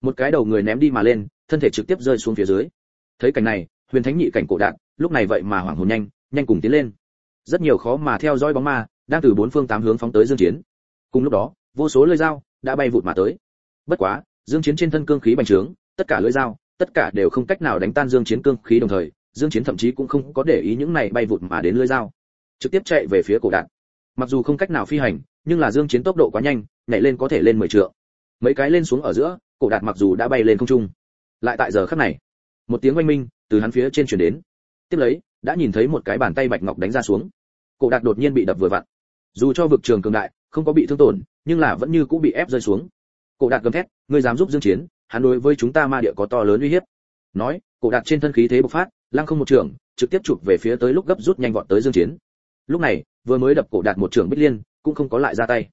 Một cái đầu người ném đi mà lên, thân thể trực tiếp rơi xuống phía dưới. Thấy cảnh này, huyền thánh nhị cảnh cổ đạn, lúc này vậy mà hoảng hồn nhanh nhanh cùng tiến lên. Rất nhiều khó mà theo dõi bóng ma, đang từ bốn phương tám hướng phóng tới dương chiến. Cùng lúc đó, vô số lưỡi dao đã bay vụt mà tới bất quá, dương chiến trên thân cương khí bành trướng, tất cả lưỡi dao, tất cả đều không cách nào đánh tan dương chiến cương khí đồng thời, dương chiến thậm chí cũng không có để ý những này bay vụt mà đến lưỡi dao. Trực tiếp chạy về phía cổ đạn. Mặc dù không cách nào phi hành, nhưng là dương chiến tốc độ quá nhanh, nhảy lên có thể lên 10 trượng. Mấy cái lên xuống ở giữa, cổ đạt mặc dù đã bay lên không trung. Lại tại giờ khắc này, một tiếng oanh minh từ hắn phía trên truyền đến. Tiếp lấy, đã nhìn thấy một cái bàn tay bạch ngọc đánh ra xuống. Cổ đạt đột nhiên bị đập vừa vặn. Dù cho vực trường cường đại, không có bị thương tổn, nhưng là vẫn như cũng bị ép rơi xuống cổ đạt gầm thét ngươi dám giúp dương chiến hắn đối với chúng ta ma địa có to lớn uy hiếp. Nói cổ đạt trên thân khí thế bộc phát lăng không một trường trực tiếp chụp về phía tới lúc gấp rút nhanh vọt tới dương chiến. Lúc này vừa mới đập cổ đạt một trường bích liên cũng không có lại ra tay.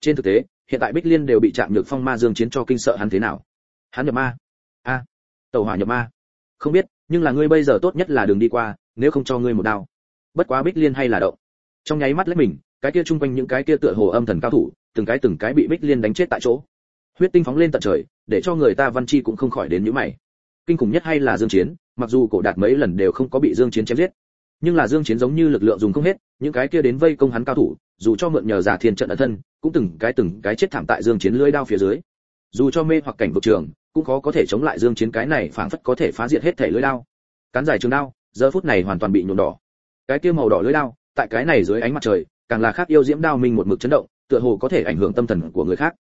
Trên thực tế hiện tại bích liên đều bị chạm nhược phong ma dương chiến cho kinh sợ hắn thế nào? Hắn nhập ma? A. À, tàu hỏa nhập ma. Không biết nhưng là ngươi bây giờ tốt nhất là đường đi qua nếu không cho ngươi một đao. Bất quá bích liên hay là động. Trong nháy mắt lấy mình cái kia chung quanh những cái kia tựa hồ âm thần cao thủ từng cái từng cái bị bích liên đánh chết tại chỗ huyết tinh phóng lên tận trời, để cho người ta văn chi cũng không khỏi đến những mày. Kinh khủng nhất hay là dương chiến, mặc dù cổ đạt mấy lần đều không có bị dương chiến chém giết. Nhưng là dương chiến giống như lực lượng dùng không hết, những cái kia đến vây công hắn cao thủ, dù cho mượn nhờ giả thiên trận ẩn thân, cũng từng cái từng cái chết thảm tại dương chiến lưỡi đao phía dưới. Dù cho mê hoặc cảnh vực trường, cũng khó có thể chống lại dương chiến cái này phảng phất có thể phá diệt hết thể lưỡi đao. Cán dài trường đao, giờ phút này hoàn toàn bị nhuộm đỏ. Cái kia màu đỏ lưỡi đao, tại cái này dưới ánh mặt trời, càng là khác yêu diễm đao minh một mực chấn động, tựa hồ có thể ảnh hưởng tâm thần của người khác.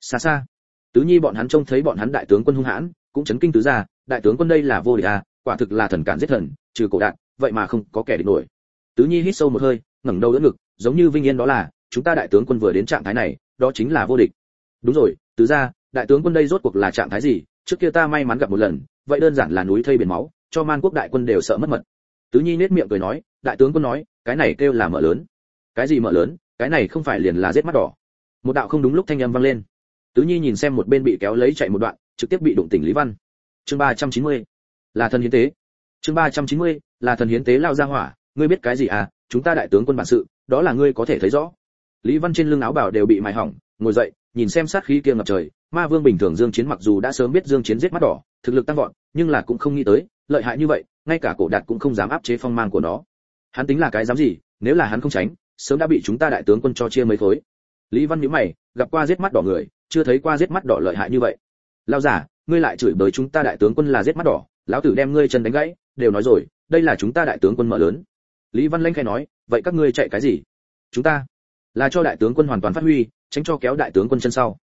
Xa xa tứ nhi bọn hắn trông thấy bọn hắn đại tướng quân hung hãn, cũng chấn kinh tứ gia, đại tướng quân đây là vô địch à quả thực là thần cản giết thần, trừ cổ đạn, vậy mà không có kẻ địch nổi. Tứ nhi hít sâu một hơi, ngẩng đầu đỡ ngực, giống như vinh yên đó là, chúng ta đại tướng quân vừa đến trạng thái này, đó chính là vô địch. Đúng rồi, tứ gia, đại tướng quân đây rốt cuộc là trạng thái gì, trước kia ta may mắn gặp một lần, vậy đơn giản là núi thây biển máu, cho man quốc đại quân đều sợ mất mật. Tứ nhi nết miệng cười nói, đại tướng quân nói, cái này kêu là mở lớn. Cái gì mở lớn, cái này không phải liền là giết mắt đỏ. Một đạo không đúng lúc thanh âm vang lên tứ nhi nhìn xem một bên bị kéo lấy chạy một đoạn, trực tiếp bị đụng tỉnh lý văn. Chương ba trăm chín mươi, là thần hiến tế. Chương ba trăm chín mươi, là thần hiến tế lao ra hỏa, ngươi biết cái gì à chúng ta đại tướng quân bản sự, đó là ngươi có thể thấy rõ. Lý văn trên lưng áo bảo đều bị mài hỏng, ngồi dậy, nhìn xem sát khí kia ngập trời, ma vương bình thường dương chiến mặc dù đã sớm biết dương chiến giết mắt đỏ, thực lực tăng vọt, nhưng là cũng không nghĩ tới, lợi hại như vậy, ngay cả cổ đạt cũng không dám áp chế phong mang của nó. Hắn tính là cái dám gì, nếu là hắn không tránh, sớm đã bị chúng ta đại tướng quân cho chia mấy khối. Lý văn nhíu mày, gặp qua giết mắt đỏ người chưa thấy qua giết mắt đỏ lợi hại như vậy. Lao giả, ngươi lại chửi bới chúng ta đại tướng quân là giết mắt đỏ, lão tử đem ngươi chân đánh gãy, đều nói rồi, đây là chúng ta đại tướng quân mở lớn. Lý văn lanh khai nói, vậy các ngươi chạy cái gì? Chúng ta là cho đại tướng quân hoàn toàn phát huy, tránh cho kéo đại tướng quân chân sau.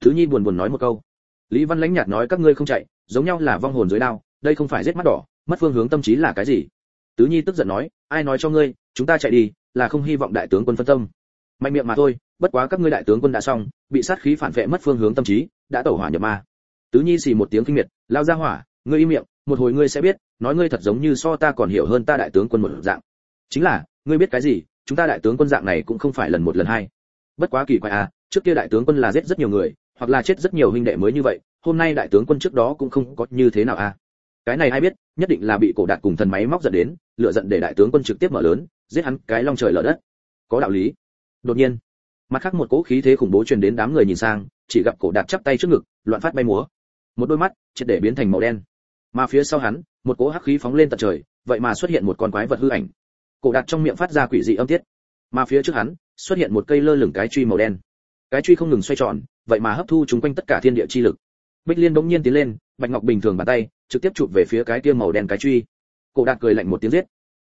Thứ nhi buồn buồn nói một câu. Lý văn lãnh nhạt nói, các ngươi không chạy, giống nhau là vong hồn dưới đao, đây không phải giết mắt đỏ, mất phương hướng tâm trí là cái gì? Tứ nhi tức giận nói, ai nói cho ngươi, chúng ta chạy đi, là không hy vọng đại tướng quân phân tâm. Mạnh miệng mà thôi bất quá các ngươi đại tướng quân đã xong, bị sát khí phản vệ mất phương hướng tâm trí, đã tẩu hỏa nhập ma. Tứ nhi xì một tiếng kinh miệt, lao ra hỏa, ngươi im miệng, một hồi ngươi sẽ biết, nói ngươi thật giống như so ta còn hiểu hơn ta đại tướng quân một dạng. Chính là, ngươi biết cái gì, chúng ta đại tướng quân dạng này cũng không phải lần một lần hai. Bất quá kỳ quái à trước kia đại tướng quân là giết rất nhiều người, hoặc là chết rất nhiều huynh đệ mới như vậy, hôm nay đại tướng quân trước đó cũng không có như thế nào à. Cái này ai biết, nhất định là bị cổ đạt cùng thần máy móc giận đến lựa giận để đại tướng quân trực tiếp mở lớn, giết hắn cái long trời lở đất. Có đạo lý. Đột nhiên mặt khác một cỗ khí thế khủng bố truyền đến đám người nhìn sang, chỉ gặp cổ đạt chắp tay trước ngực, loạn phát bay múa. Một đôi mắt, triệt để biến thành màu đen. Mà phía sau hắn, một cỗ hắc khí phóng lên tận trời, vậy mà xuất hiện một con quái vật hư ảnh. Cổ đạt trong miệng phát ra quỷ dị âm tiết. Mà phía trước hắn, xuất hiện một cây lơ lửng cái truy màu đen. Cái truy không ngừng xoay tròn, vậy mà hấp thu chúng quanh tất cả thiên địa chi lực. Bích liên bỗng nhiên tiến lên, bạch ngọc bình thường bàn tay, trực tiếp chụp về phía cái kia màu đen cái truy. Cổ đạt cười lạnh một tiếng giết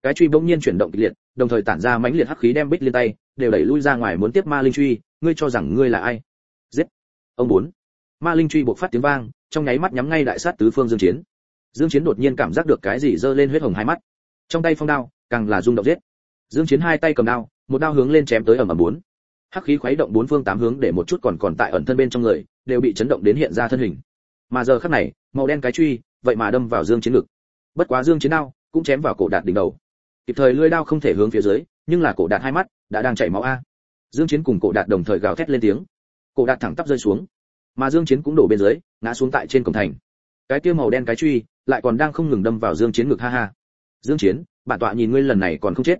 cái truy bỗng nhiên chuyển động kịch liệt, đồng thời tản ra mãnh liệt hắc khí đem bích liên tay đều đẩy lui ra ngoài muốn tiếp ma linh truy, ngươi cho rằng ngươi là ai? Giết! Ông bốn. Ma linh truy buộc phát tiếng vang, trong nháy mắt nhắm ngay đại sát tứ phương dương chiến. Dương chiến đột nhiên cảm giác được cái gì dơ lên huyết hồng hai mắt. Trong tay phong đao, càng là rung động giết. Dương chiến hai tay cầm đao, một đao hướng lên chém tới ầm ầm bốn. Hắc khí khuấy động bốn phương tám hướng để một chút còn còn tại ẩn thân bên trong người, đều bị chấn động đến hiện ra thân hình. Mà giờ khắc này, màu đen cái truy, vậy mà đâm vào dương chiến ngực. Bất quá dương chiến đao cũng chém vào cổ đạt đỉnh đầu kịp thời lưỡi đao không thể hướng phía dưới, nhưng là cổ đạt hai mắt, đã đang chảy máu a. Dương chiến cùng cổ đạt đồng thời gào thét lên tiếng. Cổ đạt thẳng tắp rơi xuống. Mà dương chiến cũng đổ bên dưới, ngã xuống tại trên cổng thành. Cái kia màu đen cái truy, lại còn đang không ngừng đâm vào dương chiến ngực, ha ha. Dương chiến, bản tọa nhìn ngươi lần này còn không chết.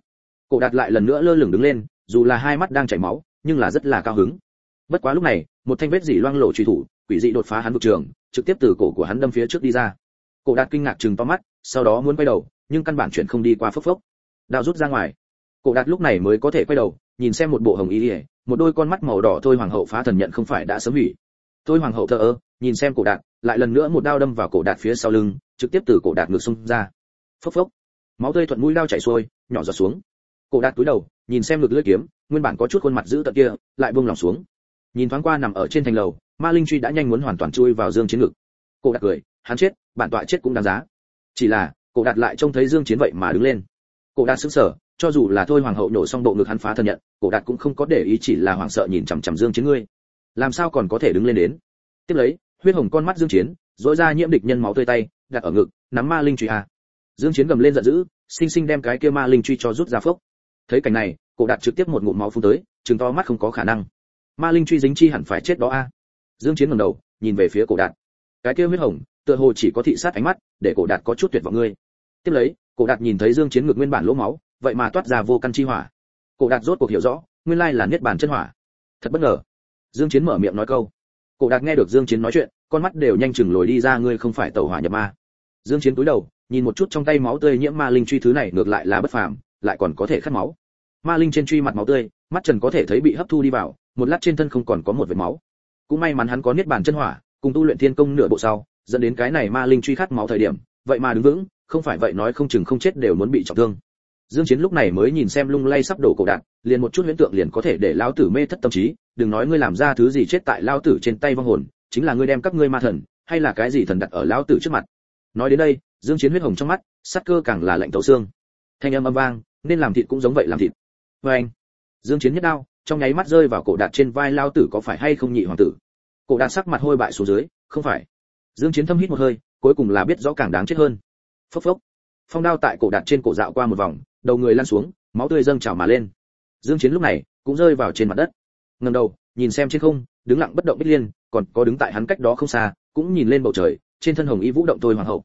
Cổ đạt lại lần nữa lơ lửng đứng lên, dù là hai mắt đang chảy máu, nhưng là rất là cao hứng. Bất quá lúc này, một thanh vết dỉ loang lộ truy thủ, quỷ dị đột phá hắn vực trường, trực tiếp từ cổ của hắn đâm phía trước đi ra. Cổ đạt kinh ngạc chừng to mắt, sau đó muốn quay đầu, nhưng căn bản chuyện không đi qua phốc phốc đao rút ra ngoài. Cổ đạt lúc này mới có thể quay đầu, nhìn xem một bộ hồng y ỉa một đôi con mắt màu đỏ thôi hoàng hậu phá thần nhận không phải đã sớm hủy. Thôi hoàng hậu thờ ơ, nhìn xem cổ đạt, lại lần nữa một đao đâm vào cổ đạt phía sau lưng, trực tiếp từ cổ đạt ngược xung ra. Phốc phốc. Máu tươi thuận mũi đao chảy xuôi, nhỏ giọt xuống. Cổ đạt túi đầu, nhìn xem ngực lưỡi kiếm, nguyên bản có chút khuôn mặt giữ tận kia, lại buông lòng xuống. Nhìn thoáng qua nằm ở trên thành lầu, ma linh truy đã nhanh muốn hoàn toàn chui vào dương chiến ngực. Cổ đạt cười, hắn chết, bản tọa chết cũng đáng giá. Chỉ là, cổ đạt lại trông thấy dương chiến vậy mà đứng lên cổ đạt sững sờ, cho dù là thôi hoàng hậu nổ xong bộ ngực hắn phá thân nhận, cổ đạt cũng không có để ý chỉ là hoảng sợ nhìn chằm chằm dương chiến ngươi. Làm sao còn có thể đứng lên đến? Tiếp lấy, huyết hồng con mắt dương chiến dỗi ra nhiễm địch nhân máu tươi tay, đặt ở ngực, nắm ma linh truy a. Dương chiến gầm lên giận dữ sinh sinh đem cái kia ma linh truy cho rút ra phốc. Thấy cảnh này, cổ đạt trực tiếp một ngụm máu phun tới, trừng to mắt không có khả năng. Ma linh truy dính chi hẳn phải chết đó a. Dương chiến ngẩng đầu, nhìn về phía cổ đạt. Cái kia huyết hồng, tựa hồ chỉ có thị sát ánh mắt, để cổ đạt có chút tuyệt vọng ngươi tiếp lấy, cổ đạt nhìn thấy dương chiến ngược nguyên bản lỗ máu, vậy mà toát ra vô căn chi hỏa. Cổ đạt rốt cuộc hiểu rõ, nguyên lai là niết bàn chân hỏa. Thật bất ngờ. Dương chiến mở miệng nói câu. Cổ đạt nghe được dương chiến nói chuyện, con mắt đều nhanh chừng lồi đi ra, ngươi không phải tẩu hỏa nhập ma. Dương chiến cúi đầu, nhìn một chút trong tay máu tươi nhiễm ma linh truy thứ này, ngược lại là bất phàm, lại còn có thể khát máu. Ma linh trên truy mặt máu tươi, mắt trần có thể thấy bị hấp thu đi vào, một lát trên thân không còn có một vệt máu. Cũng may mắn hắn có niết bàn chân hỏa, cùng tu luyện thiên công nửa bộ sau, dẫn đến cái này ma linh truy khát máu thời điểm, vậy mà đứng vững không phải vậy nói không chừng không chết đều muốn bị trọng thương. Dương chiến lúc này mới nhìn xem lung lay sắp đổ cổ đạn, liền một chút huyễn tượng liền có thể để lão tử mê thất tâm trí, đừng nói ngươi làm ra thứ gì chết tại lão tử trên tay vong hồn, chính là ngươi đem các ngươi ma thần, hay là cái gì thần đặt ở lão tử trước mặt. Nói đến đây, dương chiến huyết hồng trong mắt sát cơ càng là lạnh tấu xương. Thanh âm âm vang, nên làm thịt cũng giống vậy làm thịt. Với anh, dương chiến nhất đao, trong nháy mắt rơi vào cổ đạt trên vai lão tử có phải hay không nhị hoàng tử? Cổ đạt sắc mặt hôi bại xuống dưới, không phải. Dương chiến thâm hít một hơi, cuối cùng là biết rõ càng đáng chết hơn phốc phốc. Phong đao tại cổ đạn trên cổ dạo qua một vòng, đầu người lăn xuống, máu tươi dâng trào mà lên. Dương chiến lúc này cũng rơi vào trên mặt đất. Ngẩng đầu, nhìn xem trên không, đứng lặng bất động bích liên, còn có đứng tại hắn cách đó không xa, cũng nhìn lên bầu trời, trên thân hồng y vũ động tôi hoàng hậu.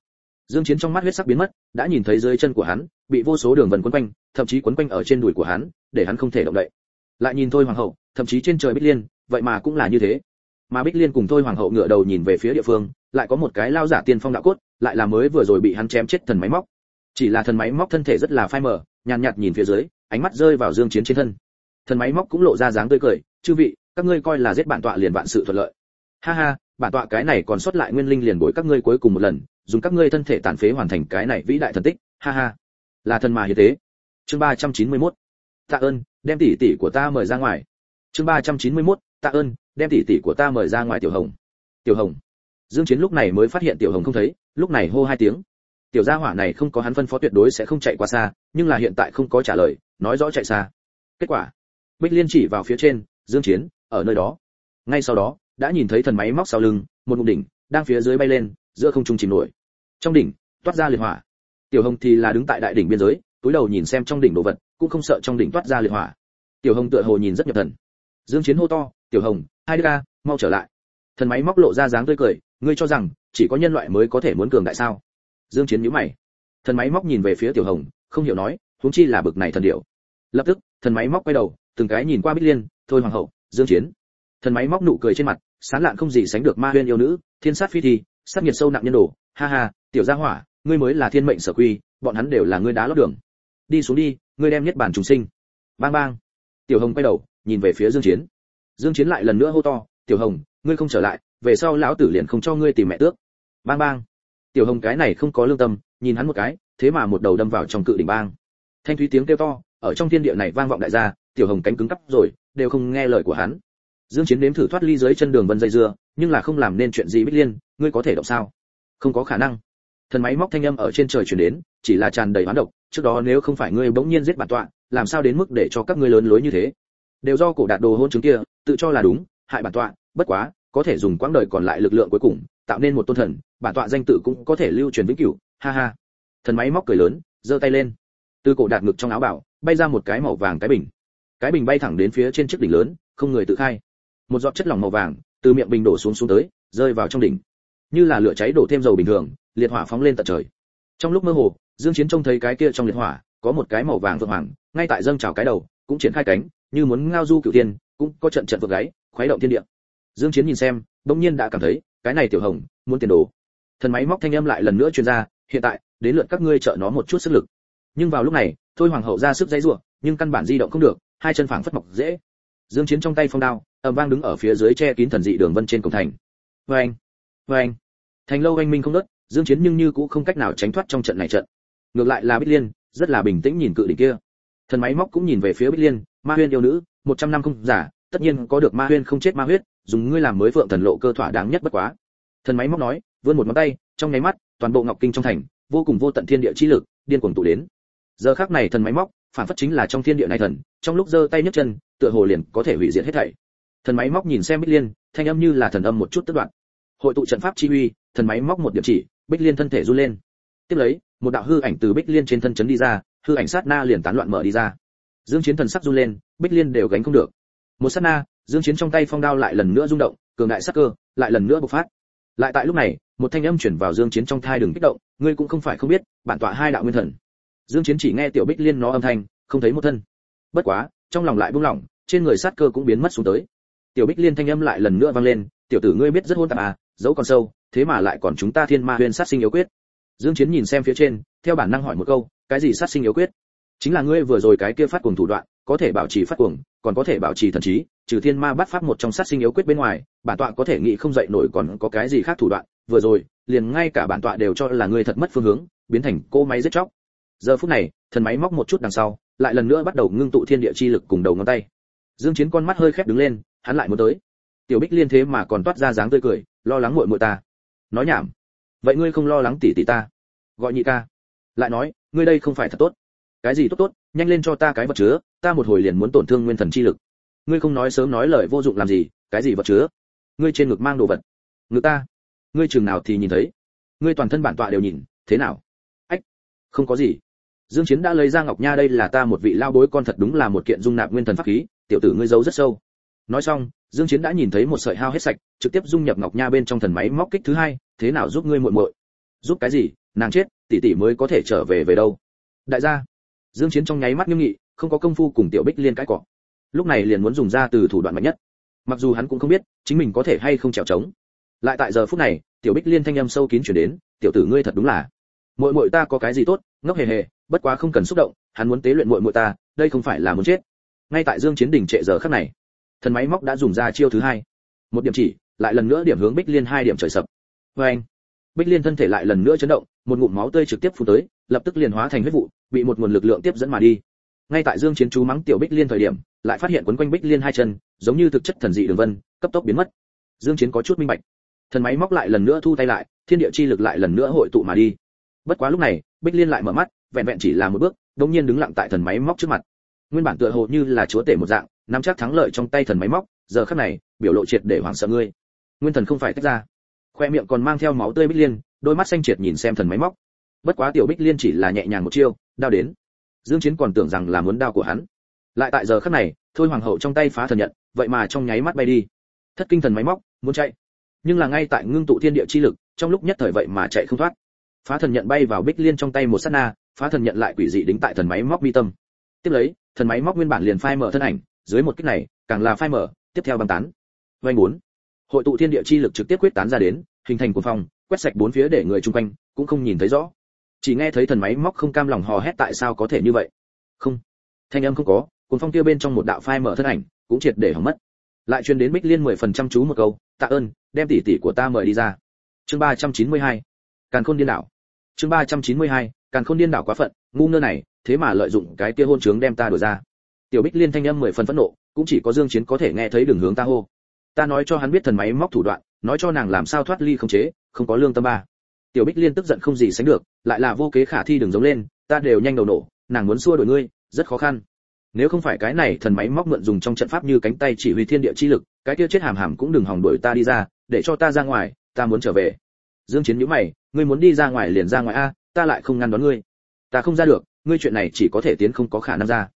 Dương chiến trong mắt huyết sắc biến mất, đã nhìn thấy dưới chân của hắn, bị vô số đường vân quấn quanh, thậm chí quấn quanh ở trên đùi của hắn, để hắn không thể động đậy. Lại nhìn thôi hoàng hậu, thậm chí trên trời bích liên, vậy mà cũng là như thế. Mà bích liên cùng thôi hoàng hậu ngửa đầu nhìn về phía địa phương lại có một cái lao giả tiên phong đạo cốt, lại là mới vừa rồi bị hắn chém chết thần máy móc. Chỉ là thần máy móc thân thể rất là phai mờ, nhàn nhạt nhìn phía dưới, ánh mắt rơi vào dương chiến trên thân. Thần máy móc cũng lộ ra dáng tươi cười, chư vị, các ngươi coi là giết bản tọa liền vạn sự thuận lợi. Ha ha, bản tọa cái này còn sót lại nguyên linh liền bồi các ngươi cuối cùng một lần, dùng các ngươi thân thể tàn phế hoàn thành cái này vĩ đại thần tích. Ha ha, là thần mà như thế. Chương 391 tạ ơn, đem tỷ tỷ của ta mời ra ngoài. Chương 391 tạ ơn, đem tỷ tỷ của ta mời ra ngoài, tiểu hồng. Tiểu hồng dương chiến lúc này mới phát hiện tiểu hồng không thấy, lúc này hô hai tiếng. Tiểu gia hỏa này không có hắn phân phó tuyệt đối sẽ không chạy quá xa, nhưng là hiện tại không có trả lời, nói rõ chạy xa. Kết quả, bích liên chỉ vào phía trên, dương chiến, ở nơi đó. Ngay sau đó, đã nhìn thấy thần máy móc sau lưng, một ngụm đỉnh đang phía dưới bay lên, giữa không trung chìm nổi. Trong đỉnh, toát ra liệt hỏa. Tiểu hồng thì là đứng tại đại đỉnh biên giới, túi đầu nhìn xem trong đỉnh đồ vật, cũng không sợ trong đỉnh toát ra liệt hỏa. Tiểu hồng tựa hồ nhìn rất nhập thần. Dương chiến hô to, tiểu hồng, hai đứa ca, mau trở lại. Thần máy móc lộ ra dáng tươi cười ngươi cho rằng, chỉ có nhân loại mới có thể muốn cường đại sao? Dương chiến nhíu mày. Thần máy móc nhìn về phía tiểu hồng, không hiểu nói, huống chi là bực này thần điểu. Lập tức, thần máy móc quay đầu, từng cái nhìn qua bích liên, thôi hoàng hậu, dương chiến. Thần máy móc nụ cười trên mặt, sán lạn không gì sánh được ma huyên yêu nữ, thiên sát phi thi, sát nhiệt sâu nặng nhân đồ. Ha ha, tiểu gia hỏa, ngươi mới là thiên mệnh sở quy, bọn hắn đều là ngươi đá lót đường. Đi xuống đi, ngươi đem nhất bản trùng sinh. Bang bang. Tiểu hồng quay đầu, nhìn về phía dương chiến. Dương chiến lại lần nữa hô to, tiểu hồng, ngươi không trở lại về sau lão tử liền không cho ngươi tìm mẹ tước. Bang bang. Tiểu hồng cái này không có lương tâm, nhìn hắn một cái, thế mà một đầu đâm vào trong cự đỉnh bang. Thanh thúy tiếng kêu to, ở trong thiên địa này vang vọng đại gia, tiểu hồng cánh cứng cắp rồi, đều không nghe lời của hắn. Dương chiến nếm thử thoát ly dưới chân đường vân dây dưa, nhưng là không làm nên chuyện gì bích liên, ngươi có thể động sao? Không có khả năng. Thần máy móc thanh âm ở trên trời truyền đến, chỉ là tràn đầy hoán độc, trước đó nếu không phải ngươi bỗng nhiên giết bản tọa, làm sao đến mức để cho các ngươi lớn lối như thế? Đều do cổ đạt đồ hôn chứng kia, tự cho là đúng, hại bản tọa, bất quá có thể dùng quãng đời còn lại lực lượng cuối cùng, tạo nên một tôn thần, bản tọa danh tự cũng có thể lưu truyền vĩnh cửu, ha ha. Thần máy móc cười lớn, giơ tay lên. Từ cổ đạt ngực trong áo bảo, bay ra một cái màu vàng cái bình. Cái bình bay thẳng đến phía trên chiếc đỉnh lớn, không người tự khai. Một giọt chất lỏng màu vàng, từ miệng bình đổ xuống xuống tới, rơi vào trong đỉnh. Như là lửa cháy đổ thêm dầu bình thường, liệt hỏa phóng lên tận trời. Trong lúc mơ hồ, dương chiến trông thấy cái kia trong liệt hỏa, có một cái màu vàng vượng hoàng, ngay tại dâng trào cái đầu, cũng triển khai cánh, như muốn ngao du cửu thiên, cũng có trận trận vượt gáy, khuấy động thiên địa dương chiến nhìn xem đống nhiên đã cảm thấy, cái này tiểu hồng, muốn tiền đồ. Thần máy móc thanh âm lại lần nữa truyền ra, hiện tại, đến lượt các ngươi trợ nó một chút sức lực. Nhưng vào lúc này, thôi hoàng hậu ra sức dây rủa, nhưng căn bản di động không được, hai chân phẳng phất mọc dễ. Dương chiến trong tay phong đao, ầm vang đứng ở phía dưới che kín thần dị đường vân trên cổng thành. Vang vang thành lâu anh minh không đứt dương chiến nhưng như cũng không cách nào tránh thoát trong trận này trận. Ngược lại là bích liên, rất là bình tĩnh nhìn cự đỉnh kia. Thần máy móc cũng nhìn về phía bích liên, ma huyên yêu nữ, một trăm năm không giả, tất nhiên có được ma huyên không chết ma huyết dùng ngươi làm mới phượng thần lộ cơ thỏa đáng nhất bất quá. Thần máy móc nói, vươn một ngón tay, trong nháy mắt, toàn bộ ngọc kinh trong thành, vô cùng vô tận thiên địa chi lực, điên cuồng tụ đến. Giờ khắc này thần máy móc, phản phất chính là trong thiên địa này thần, trong lúc giơ tay nhấc chân, tựa hồ liền có thể hủy diệt hết thảy. Thần máy móc nhìn xem bích liên, thanh âm như là thần âm một chút tức đoạn. Hội tụ trận pháp chi uy, thần máy móc một điểm chỉ, bích liên thân thể run lên. Tiếp lấy, một đạo hư ảnh từ bích liên trên thân chấn đi ra, hư ảnh sát na liền tán loạn mở đi ra. Dương chiến thần sắc run lên, bích liên đều gánh không được. Một sát na dương chiến trong tay phong đao lại lần nữa rung động, cường đại sắc cơ lại lần nữa bộc phát. Lại tại lúc này, một thanh âm chuyển vào dương chiến trong thai đừng kích động, ngươi cũng không phải không biết, bản tọa hai đạo nguyên thần. Dương chiến chỉ nghe tiểu bích liên nó âm thanh, không thấy một thân. Bất quá, trong lòng lại buông lỏng, trên người sát cơ cũng biến mất xuống tới. Tiểu bích liên thanh âm lại lần nữa vang lên, tiểu tử ngươi biết rất hôn tạp à dẫu còn sâu, thế mà lại còn chúng ta thiên ma huyền sát sinh yếu quyết. Dương chiến nhìn xem phía trên, theo bản năng hỏi một câu, cái gì sát sinh yếu quyết? Chính là ngươi vừa rồi cái kia phát cuồng thủ đoạn, có thể bảo trì phát cuồng, còn có thể bảo trì thần trí trừ thiên ma bắt pháp một trong sát sinh yếu quyết bên ngoài, bản tọa có thể nghĩ không dậy nổi còn có cái gì khác thủ đoạn, vừa rồi, liền ngay cả bản tọa đều cho là ngươi thật mất phương hướng, biến thành cô máy giết chóc. Giờ phút này, thần máy móc một chút đằng sau, lại lần nữa bắt đầu ngưng tụ thiên địa chi lực cùng đầu ngón tay. Dương chiến con mắt hơi khép đứng lên, hắn lại muốn tới. Tiểu bích liên thế mà còn toát ra dáng tươi cười, lo lắng muội muội ta. Nói nhảm. Vậy ngươi không lo lắng tỷ tỷ ta? Gọi nhị ca. Lại nói, ngươi đây không phải thật tốt. Cái gì tốt tốt, nhanh lên cho ta cái vật chứa, ta một hồi liền muốn tổn thương nguyên thần chi lực ngươi không nói sớm nói lời vô dụng làm gì, cái gì vật chứa? Ngươi trên ngực mang đồ vật. Ngực ta. Ngươi chừng nào thì nhìn thấy. Ngươi toàn thân bản tọa đều nhìn, thế nào? Ách, không có gì. Dương chiến đã lấy ra ngọc nha, đây là ta một vị lao bối, con thật đúng là một kiện dung nạp nguyên thần pháp khí, tiểu tử ngươi giấu rất sâu. Nói xong, dương chiến đã nhìn thấy một sợi hao hết sạch, trực tiếp dung nhập ngọc nha bên trong thần máy móc kích thứ hai, thế nào giúp ngươi muội muội? Giúp cái gì? Nàng chết, tỷ tỷ mới có thể trở về về đâu? Đại gia, dương chiến trong nháy mắt nghiêm nghị, không có công phu cùng tiểu bích liên cãi cọ lúc này liền muốn dùng ra từ thủ đoạn mạnh nhất. Mặc dù hắn cũng không biết chính mình có thể hay không chèo chống lại tại giờ phút này, tiểu bích liên thanh âm sâu kín truyền đến, tiểu tử ngươi thật đúng là, muội muội ta có cái gì tốt, ngốc hề hề, bất quá không cần xúc động, hắn muốn tế luyện muội muội ta, đây không phải là muốn chết. Ngay tại dương chiến đỉnh trệ giờ khắc này, thần máy móc đã dùng ra chiêu thứ hai. Một điểm chỉ, lại lần nữa điểm hướng bích liên hai điểm trời sập. Với anh, bích liên thân thể lại lần nữa chấn động, một ngụm máu tươi trực tiếp phun tới, lập tức liền hóa thành huyết vụ, bị một nguồn lực lượng tiếp dẫn mà đi ngay tại dương chiến chú mắng tiểu bích liên thời điểm, lại phát hiện quấn quanh bích liên hai chân, giống như thực chất thần dị đường vân, cấp tốc biến mất. Dương chiến có chút minh bạch. Thần máy móc lại lần nữa thu tay lại, thiên địa chi lực lại lần nữa hội tụ mà đi. Bất quá lúc này, bích liên lại mở mắt, vẹn vẹn chỉ là một bước đống nhiên đứng lặng tại thần máy móc trước mặt. Nguyên bản tựa hồ như là chúa tể một dạng, nắm chắc thắng lợi trong tay thần máy móc, giờ khắc này, biểu lộ triệt để hoảng sợ ngươi. Nguyên thần không phải tách ra. Khoe miệng còn mang theo máu tươi bích liên, đôi mắt xanh triệt nhìn xem thần máy móc. Bất quá tiểu bích liên chỉ là nhẹ nhàng một chiêu, đao đến dương chiến còn tưởng rằng là muốn đao của hắn. Lại tại giờ khắc này, thôi hoàng hậu trong tay phá thần nhận, vậy mà trong nháy mắt bay đi. Thất kinh thần máy móc, muốn chạy. Nhưng là ngay tại ngưng tụ thiên địa chi lực, trong lúc nhất thời vậy mà chạy không thoát. Phá thần nhận bay vào bích liên trong tay một sát na, phá thần nhận lại quỷ dị đính tại thần máy móc mi tâm. Tiếp lấy, thần máy móc nguyên bản liền phai mở thân ảnh, dưới một kích này, càng là phai mở, tiếp theo băng tán. Vay bốn. Hội tụ thiên địa chi lực trực tiếp quyết tán ra đến, hình thành cuồng phong, quét sạch bốn phía để người chung quanh cũng không nhìn thấy rõ chỉ nghe thấy thần máy móc không cam lòng hò hét tại sao có thể như vậy? Không. Thanh âm không có, cuốn phong kia bên trong một đạo phai mở thân ảnh, cũng triệt để hỏng mất. Lại truyền đến bích liên mười phần trăm chú một câu, tạ ơn, đem tỷ tỷ của ta mời đi ra. Chương ba trăm chín mươi hai. Càn khôn điên đảo. Chương ba trăm chín mươi hai. Càn khôn điên đảo quá phận, ngu ngơ này, thế mà lợi dụng cái kia hôn trướng đem ta đuổi ra. Tiểu bích liên thanh âm mười phần phẫn nộ, cũng chỉ có dương chiến có thể nghe thấy đường hướng ta hô. Ta nói cho hắn biết thần máy móc thủ đoạn, nói cho nàng làm sao thoát ly không chế, không có lương tâm ba tiểu bích liên tức giận không gì sánh được, lại là vô kế khả thi đừng giống lên, ta đều nhanh đầu nổ, nàng muốn xua đuổi ngươi, rất khó khăn. Nếu không phải cái này thần máy móc mượn dùng trong trận pháp như cánh tay chỉ huy thiên địa chi lực, cái kia chết hàm hàm cũng đừng hòng đuổi ta đi ra, để cho ta ra ngoài, ta muốn trở về. Dương chiến nhíu mày, ngươi muốn đi ra ngoài liền ra ngoài a, ta lại không ngăn đón ngươi. Ta không ra được, ngươi chuyện này chỉ có thể tiến không có khả năng ra.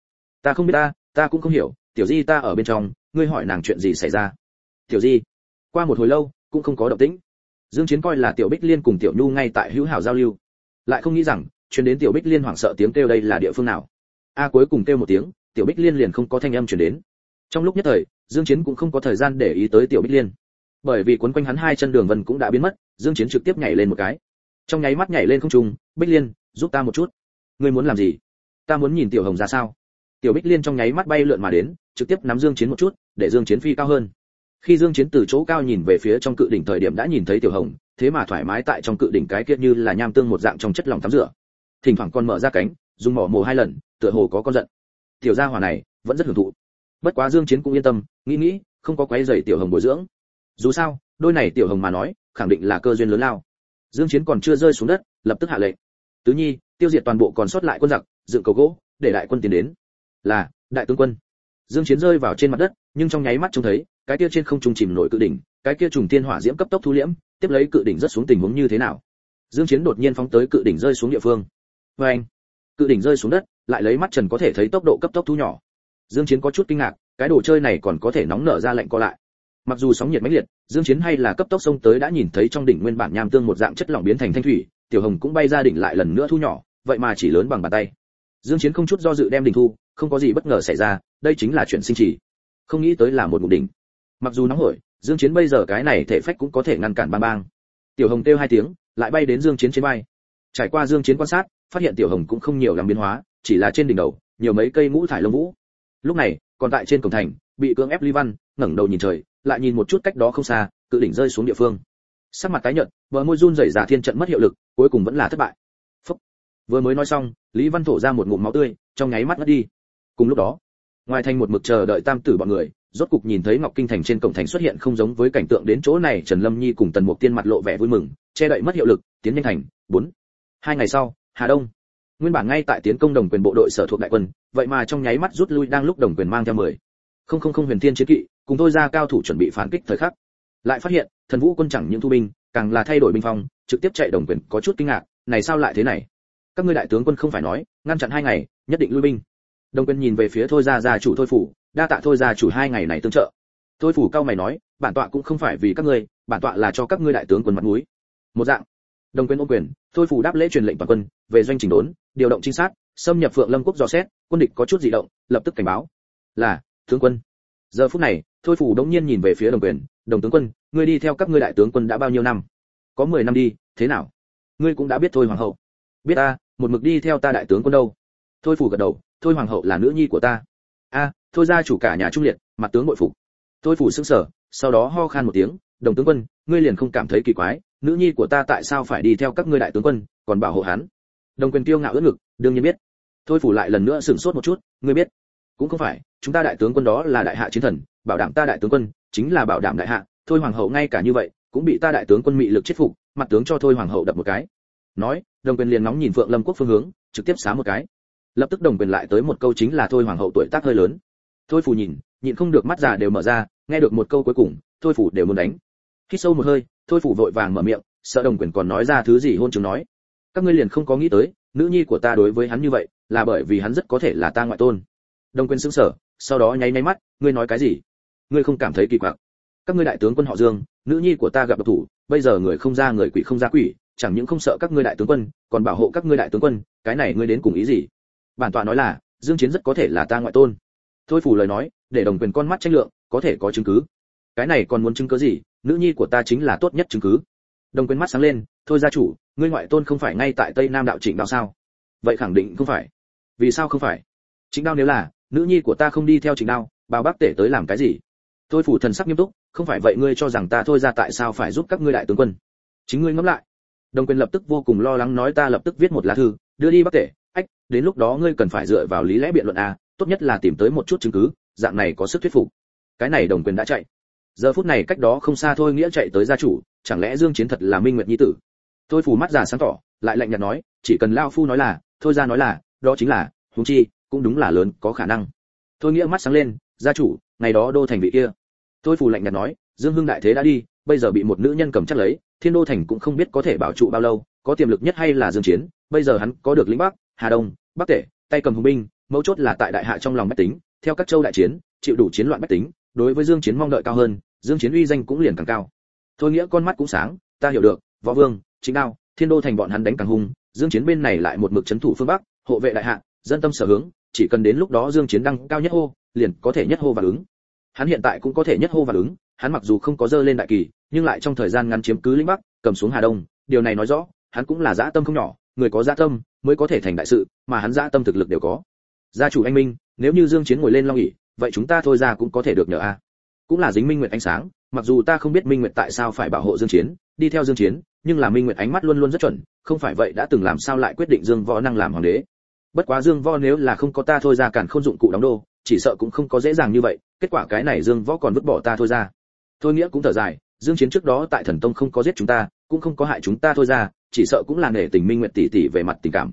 Ta không biết ta ta cũng không hiểu, tiểu di ta ở bên trong, ngươi hỏi nàng chuyện gì xảy ra? Tiểu di, qua một hồi lâu, cũng không có động tĩnh dương chiến coi là tiểu bích liên cùng tiểu nhu ngay tại hữu hảo giao lưu. Lại không nghĩ rằng, truyền đến tiểu bích liên hoảng sợ tiếng kêu đây là địa phương nào. A à, cuối cùng kêu một tiếng, tiểu bích liên liền không có thanh âm truyền đến. Trong lúc nhất thời, dương chiến cũng không có thời gian để ý tới tiểu bích liên. Bởi vì cuốn quanh hắn hai chân đường vân cũng đã biến mất, dương chiến trực tiếp nhảy lên một cái. Trong nháy mắt nhảy lên không trung, bích liên, giúp ta một chút. Ngươi muốn làm gì? Ta muốn nhìn tiểu hồng ra sao? Tiểu bích liên trong nháy mắt bay lượn mà đến, trực tiếp nắm dương chiến một chút, để dương chiến phi cao hơn khi dương chiến từ chỗ cao nhìn về phía trong cự đỉnh thời điểm đã nhìn thấy tiểu hồng, thế mà thoải mái tại trong cự đỉnh cái kia như là nham tương một dạng trong chất lỏng tắm rửa. Thỉnh thoảng con mở ra cánh, dùng mỏ mồ hai lần, tựa hồ có con giận. Tiểu gia hỏa này vẫn rất hưởng thụ. Bất quá dương chiến cũng yên tâm, nghĩ nghĩ, không có quấy rầy tiểu hồng bồi dưỡng. Dù sao, đôi này tiểu hồng mà nói, khẳng định là cơ duyên lớn lao. Dương chiến còn chưa rơi xuống đất, lập tức hạ lệnh. Tứ nhi, tiêu diệt toàn bộ còn sót lại quân giặc, dựng cầu gỗ, để đại quân tiến đến. Là, đại tướng quân. Dương chiến rơi vào trên mặt đất, nhưng trong nháy mắt trông thấy cái kia trên không trung chìm nổi cự đỉnh, cái kia trùng tiên hỏa diễm cấp tốc thu liễm, tiếp lấy cự đỉnh rất xuống tình huống như thế nào? Dương chiến đột nhiên phóng tới cự đỉnh rơi xuống địa phương. Với anh, cự đỉnh rơi xuống đất, lại lấy mắt trần có thể thấy tốc độ cấp tốc thu nhỏ. Dương chiến có chút kinh ngạc, cái đồ chơi này còn có thể nóng nở ra lạnh co lại. Mặc dù sóng nhiệt mãnh liệt, dương chiến hay là cấp tốc xông tới đã nhìn thấy trong đỉnh nguyên bản nham tương một dạng chất lỏng biến thành thanh thủy, tiểu hồng cũng bay ra đỉnh lại lần nữa thu nhỏ, vậy mà chỉ lớn bằng bàn tay. Dương chiến không chút do dự đem đỉnh thu, không có gì bất ngờ xảy ra, đây chính là chuyện sinh chỉ không nghĩ tới là một ngụ đỉnh mặc dù nóng hổi, dương chiến bây giờ cái này thể phách cũng có thể ngăn cản bang bang. Tiểu hồng kêu hai tiếng, lại bay đến dương chiến trên bay trải qua dương chiến quan sát, phát hiện tiểu hồng cũng không nhiều làm biến hóa, chỉ là trên đỉnh đầu, nhiều mấy cây ngũ thải lông vũ. Lúc này, còn tại trên cổng thành, bị cưỡng ép ly văn, ngẩng đầu nhìn trời, lại nhìn một chút cách đó không xa, cự đỉnh rơi xuống địa phương. Sắc mặt tái nhợt, bờ môi run rẩy giả thiên trận mất hiệu lực, cuối cùng vẫn là thất bại. Phúc. vừa mới nói xong, lý văn thổ ra một ngụm máu tươi, trong nháy mắt ngất đi. Cùng lúc đó, ngoài thành một mực chờ đợi tam tử bọn người rốt cục nhìn thấy ngọc kinh thành trên cổng thành xuất hiện không giống với cảnh tượng đến chỗ này, trần lâm nhi cùng tần mục tiên mặt lộ vẻ vui mừng, che đậy mất hiệu lực, tiến nhanh thành, bốn. Hai ngày sau, hà đông. Nguyên bản ngay tại tiến công đồng quyền bộ đội sở thuộc đại quân, vậy mà trong nháy mắt rút lui đang lúc đồng quyền mang theo mười. Không không không huyền thiên chiến kỵ, cùng tôi ra cao thủ chuẩn bị phản kích thời khắc. Lại phát hiện, thần vũ quân chẳng những thu binh, càng là thay đổi binh phong, trực tiếp chạy đồng quyền, có chút kinh ngạc, này sao lại thế này? Các ngươi đại tướng quân không phải nói, ngăn chặn hai ngày, nhất định lui binh. Đồng quyền nhìn về phía thôi ra gia chủ thôi phủ đa tạ thôi ra chủ hai ngày này tương trợ. Thôi phủ cao mày nói, bản tọa cũng không phải vì các ngươi, bản tọa là cho các ngươi đại tướng quân mặt mũi. Một dạng. Đồng quyền ô quyền thôi phủ đáp lễ truyền lệnh toàn quân, về doanh trình đốn, điều động trinh sát, xâm nhập phượng lâm quốc dò xét, quân địch có chút dị động, lập tức cảnh báo. Là, tướng quân. Giờ phút này thôi phủ đống nhiên nhìn về phía đồng quyền, đồng tướng quân, ngươi đi theo các ngươi đại tướng quân đã bao nhiêu năm? Có mười năm đi, thế nào? Ngươi cũng đã biết thôi hoàng hậu. Biết ta, một mực đi theo ta đại tướng quân đâu? Thôi phủ gật đầu thôi hoàng hậu là nữ nhi của ta a, thôi ra chủ cả nhà trung liệt, mặt tướng bội phục. Thôi phủ sững sờ, sau đó ho khan một tiếng, đồng tướng quân, ngươi liền không cảm thấy kỳ quái, nữ nhi của ta tại sao phải đi theo các ngươi đại tướng quân, còn bảo hộ hắn? Đồng quyền tiêu ngạo ưỡn ngực, đương nhiên biết. Thôi phủ lại lần nữa sửng sốt một chút, ngươi biết, cũng không phải, chúng ta đại tướng quân đó là đại hạ chiến thần, bảo đảm ta đại tướng quân chính là bảo đảm đại hạ, thôi hoàng hậu ngay cả như vậy, cũng bị ta đại tướng quân mị lực chết phục, mặt tướng cho thôi hoàng hậu đập một cái. Nói, đồng quyền liền nóng nhìn phượng lâm quốc phương hướng, trực tiếp xá một cái lập tức đồng quyền lại tới một câu chính là thôi hoàng hậu tuổi tác hơi lớn. Thôi phù nhìn, nhịn không được mắt già đều mở ra, nghe được một câu cuối cùng, thôi phủ đều muốn đánh. Khi sâu một hơi, thôi phủ vội vàng mở miệng, sợ đồng quyền còn nói ra thứ gì hôn chứng nói. Các ngươi liền không có nghĩ tới, nữ nhi của ta đối với hắn như vậy, là bởi vì hắn rất có thể là ta ngoại tôn. Đồng quyền sững sờ, sau đó nháy nháy mắt, ngươi nói cái gì? Ngươi không cảm thấy kỳ quặc. Các ngươi đại tướng quân họ dương, nữ nhi của ta gặp độc thủ, bây giờ người không ra người quỷ không ra quỷ, chẳng những không sợ các ngươi đại tướng quân, còn bảo hộ các ngươi đại tướng quân, cái này ngươi đến cùng ý gì? Bản tọa nói là, dương chiến rất có thể là ta ngoại tôn. Thôi phủ lời nói, để đồng quyền con mắt tranh lượng, có thể có chứng cứ. Cái này còn muốn chứng cứ gì? Nữ nhi của ta chính là tốt nhất chứng cứ. Đồng quyền mắt sáng lên, thôi gia chủ, ngươi ngoại tôn không phải ngay tại tây nam đạo trịnh đạo sao? Vậy khẳng định không phải. Vì sao không phải? Chính đạo nếu là, nữ nhi của ta không đi theo trịnh đạo bao bác tể tới làm cái gì? Thôi phủ thần sắc nghiêm túc, không phải vậy ngươi cho rằng ta thôi ra tại sao phải giúp các ngươi đại tướng quân? Chính ngươi ngẫm lại. Đồng quyền lập tức vô cùng lo lắng nói ta lập tức viết một lá thư, đưa đi bác tể ách, đến lúc đó ngươi cần phải dựa vào lý lẽ biện luận a, tốt nhất là tìm tới một chút chứng cứ, dạng này có sức thuyết phục. Cái này đồng quyền đã chạy. Giờ phút này cách đó không xa thôi nghĩa chạy tới gia chủ, chẳng lẽ dương chiến thật là minh nguyệt nhi tử? Thôi phủ mắt giả sáng tỏ, lại lạnh nhạt nói, chỉ cần lao phu nói là, thôi ra nói là, đó chính là, huống chi, cũng đúng là lớn, có khả năng. Thôi nghĩa mắt sáng lên, gia chủ, ngày đó đô thành vị kia. Thôi phủ lạnh nhạt nói, dương hưng đại thế đã đi, bây giờ bị một nữ nhân cầm chắc lấy, thiên đô thành cũng không biết có thể bảo trụ bao lâu, có tiềm lực nhất hay là dương chiến bây giờ hắn có được lĩnh bắc, hà đông, bắc tể, tay cầm hùng binh, mấu chốt là tại đại hạ trong lòng bách tính, theo các châu đại chiến, chịu đủ chiến loạn bách tính, đối với dương chiến mong đợi cao hơn, dương chiến uy danh cũng liền càng cao. Thôi nghĩa con mắt cũng sáng, ta hiểu được, võ vương chính đao, thiên đô thành bọn hắn đánh càng hung, dương chiến bên này lại một mực chấn thủ phương bắc, hộ vệ đại hạ, dân tâm sở hướng, chỉ cần đến lúc đó dương chiến đăng cao nhất hô, liền có thể nhất hô và ứng. Hắn hiện tại cũng có thể nhất hô và ứng, hắn mặc dù không có dơ lên đại kỳ, nhưng lại trong thời gian ngắn chiếm cứ lĩnh bắc, cầm xuống hà đông, điều này nói rõ, hắn cũng là dã tâm không nhỏ người có dạ tâm mới có thể thành đại sự, mà hắn dạ tâm thực lực đều có. Gia chủ anh minh, nếu như dương chiến ngồi lên long ỷ, vậy chúng ta thôi ra cũng có thể được nhờ a. Cũng là dính minh nguyệt ánh sáng, mặc dù ta không biết minh nguyệt tại sao phải bảo hộ dương chiến, đi theo dương chiến, nhưng là minh nguyệt ánh mắt luôn luôn rất chuẩn, không phải vậy đã từng làm sao lại quyết định dương võ năng làm hoàng đế. Bất quá dương võ nếu là không có ta thôi ra cản không dụng cụ đóng đô, chỉ sợ cũng không có dễ dàng như vậy, kết quả cái này dương võ còn vứt bỏ ta thôi ra. Thôi nghĩa cũng thở dài, dương chiến trước đó tại thần tông không có giết chúng ta, cũng không có hại chúng ta thôi ra chỉ sợ cũng là nể tình minh nguyện tỷ tỷ về mặt tình cảm.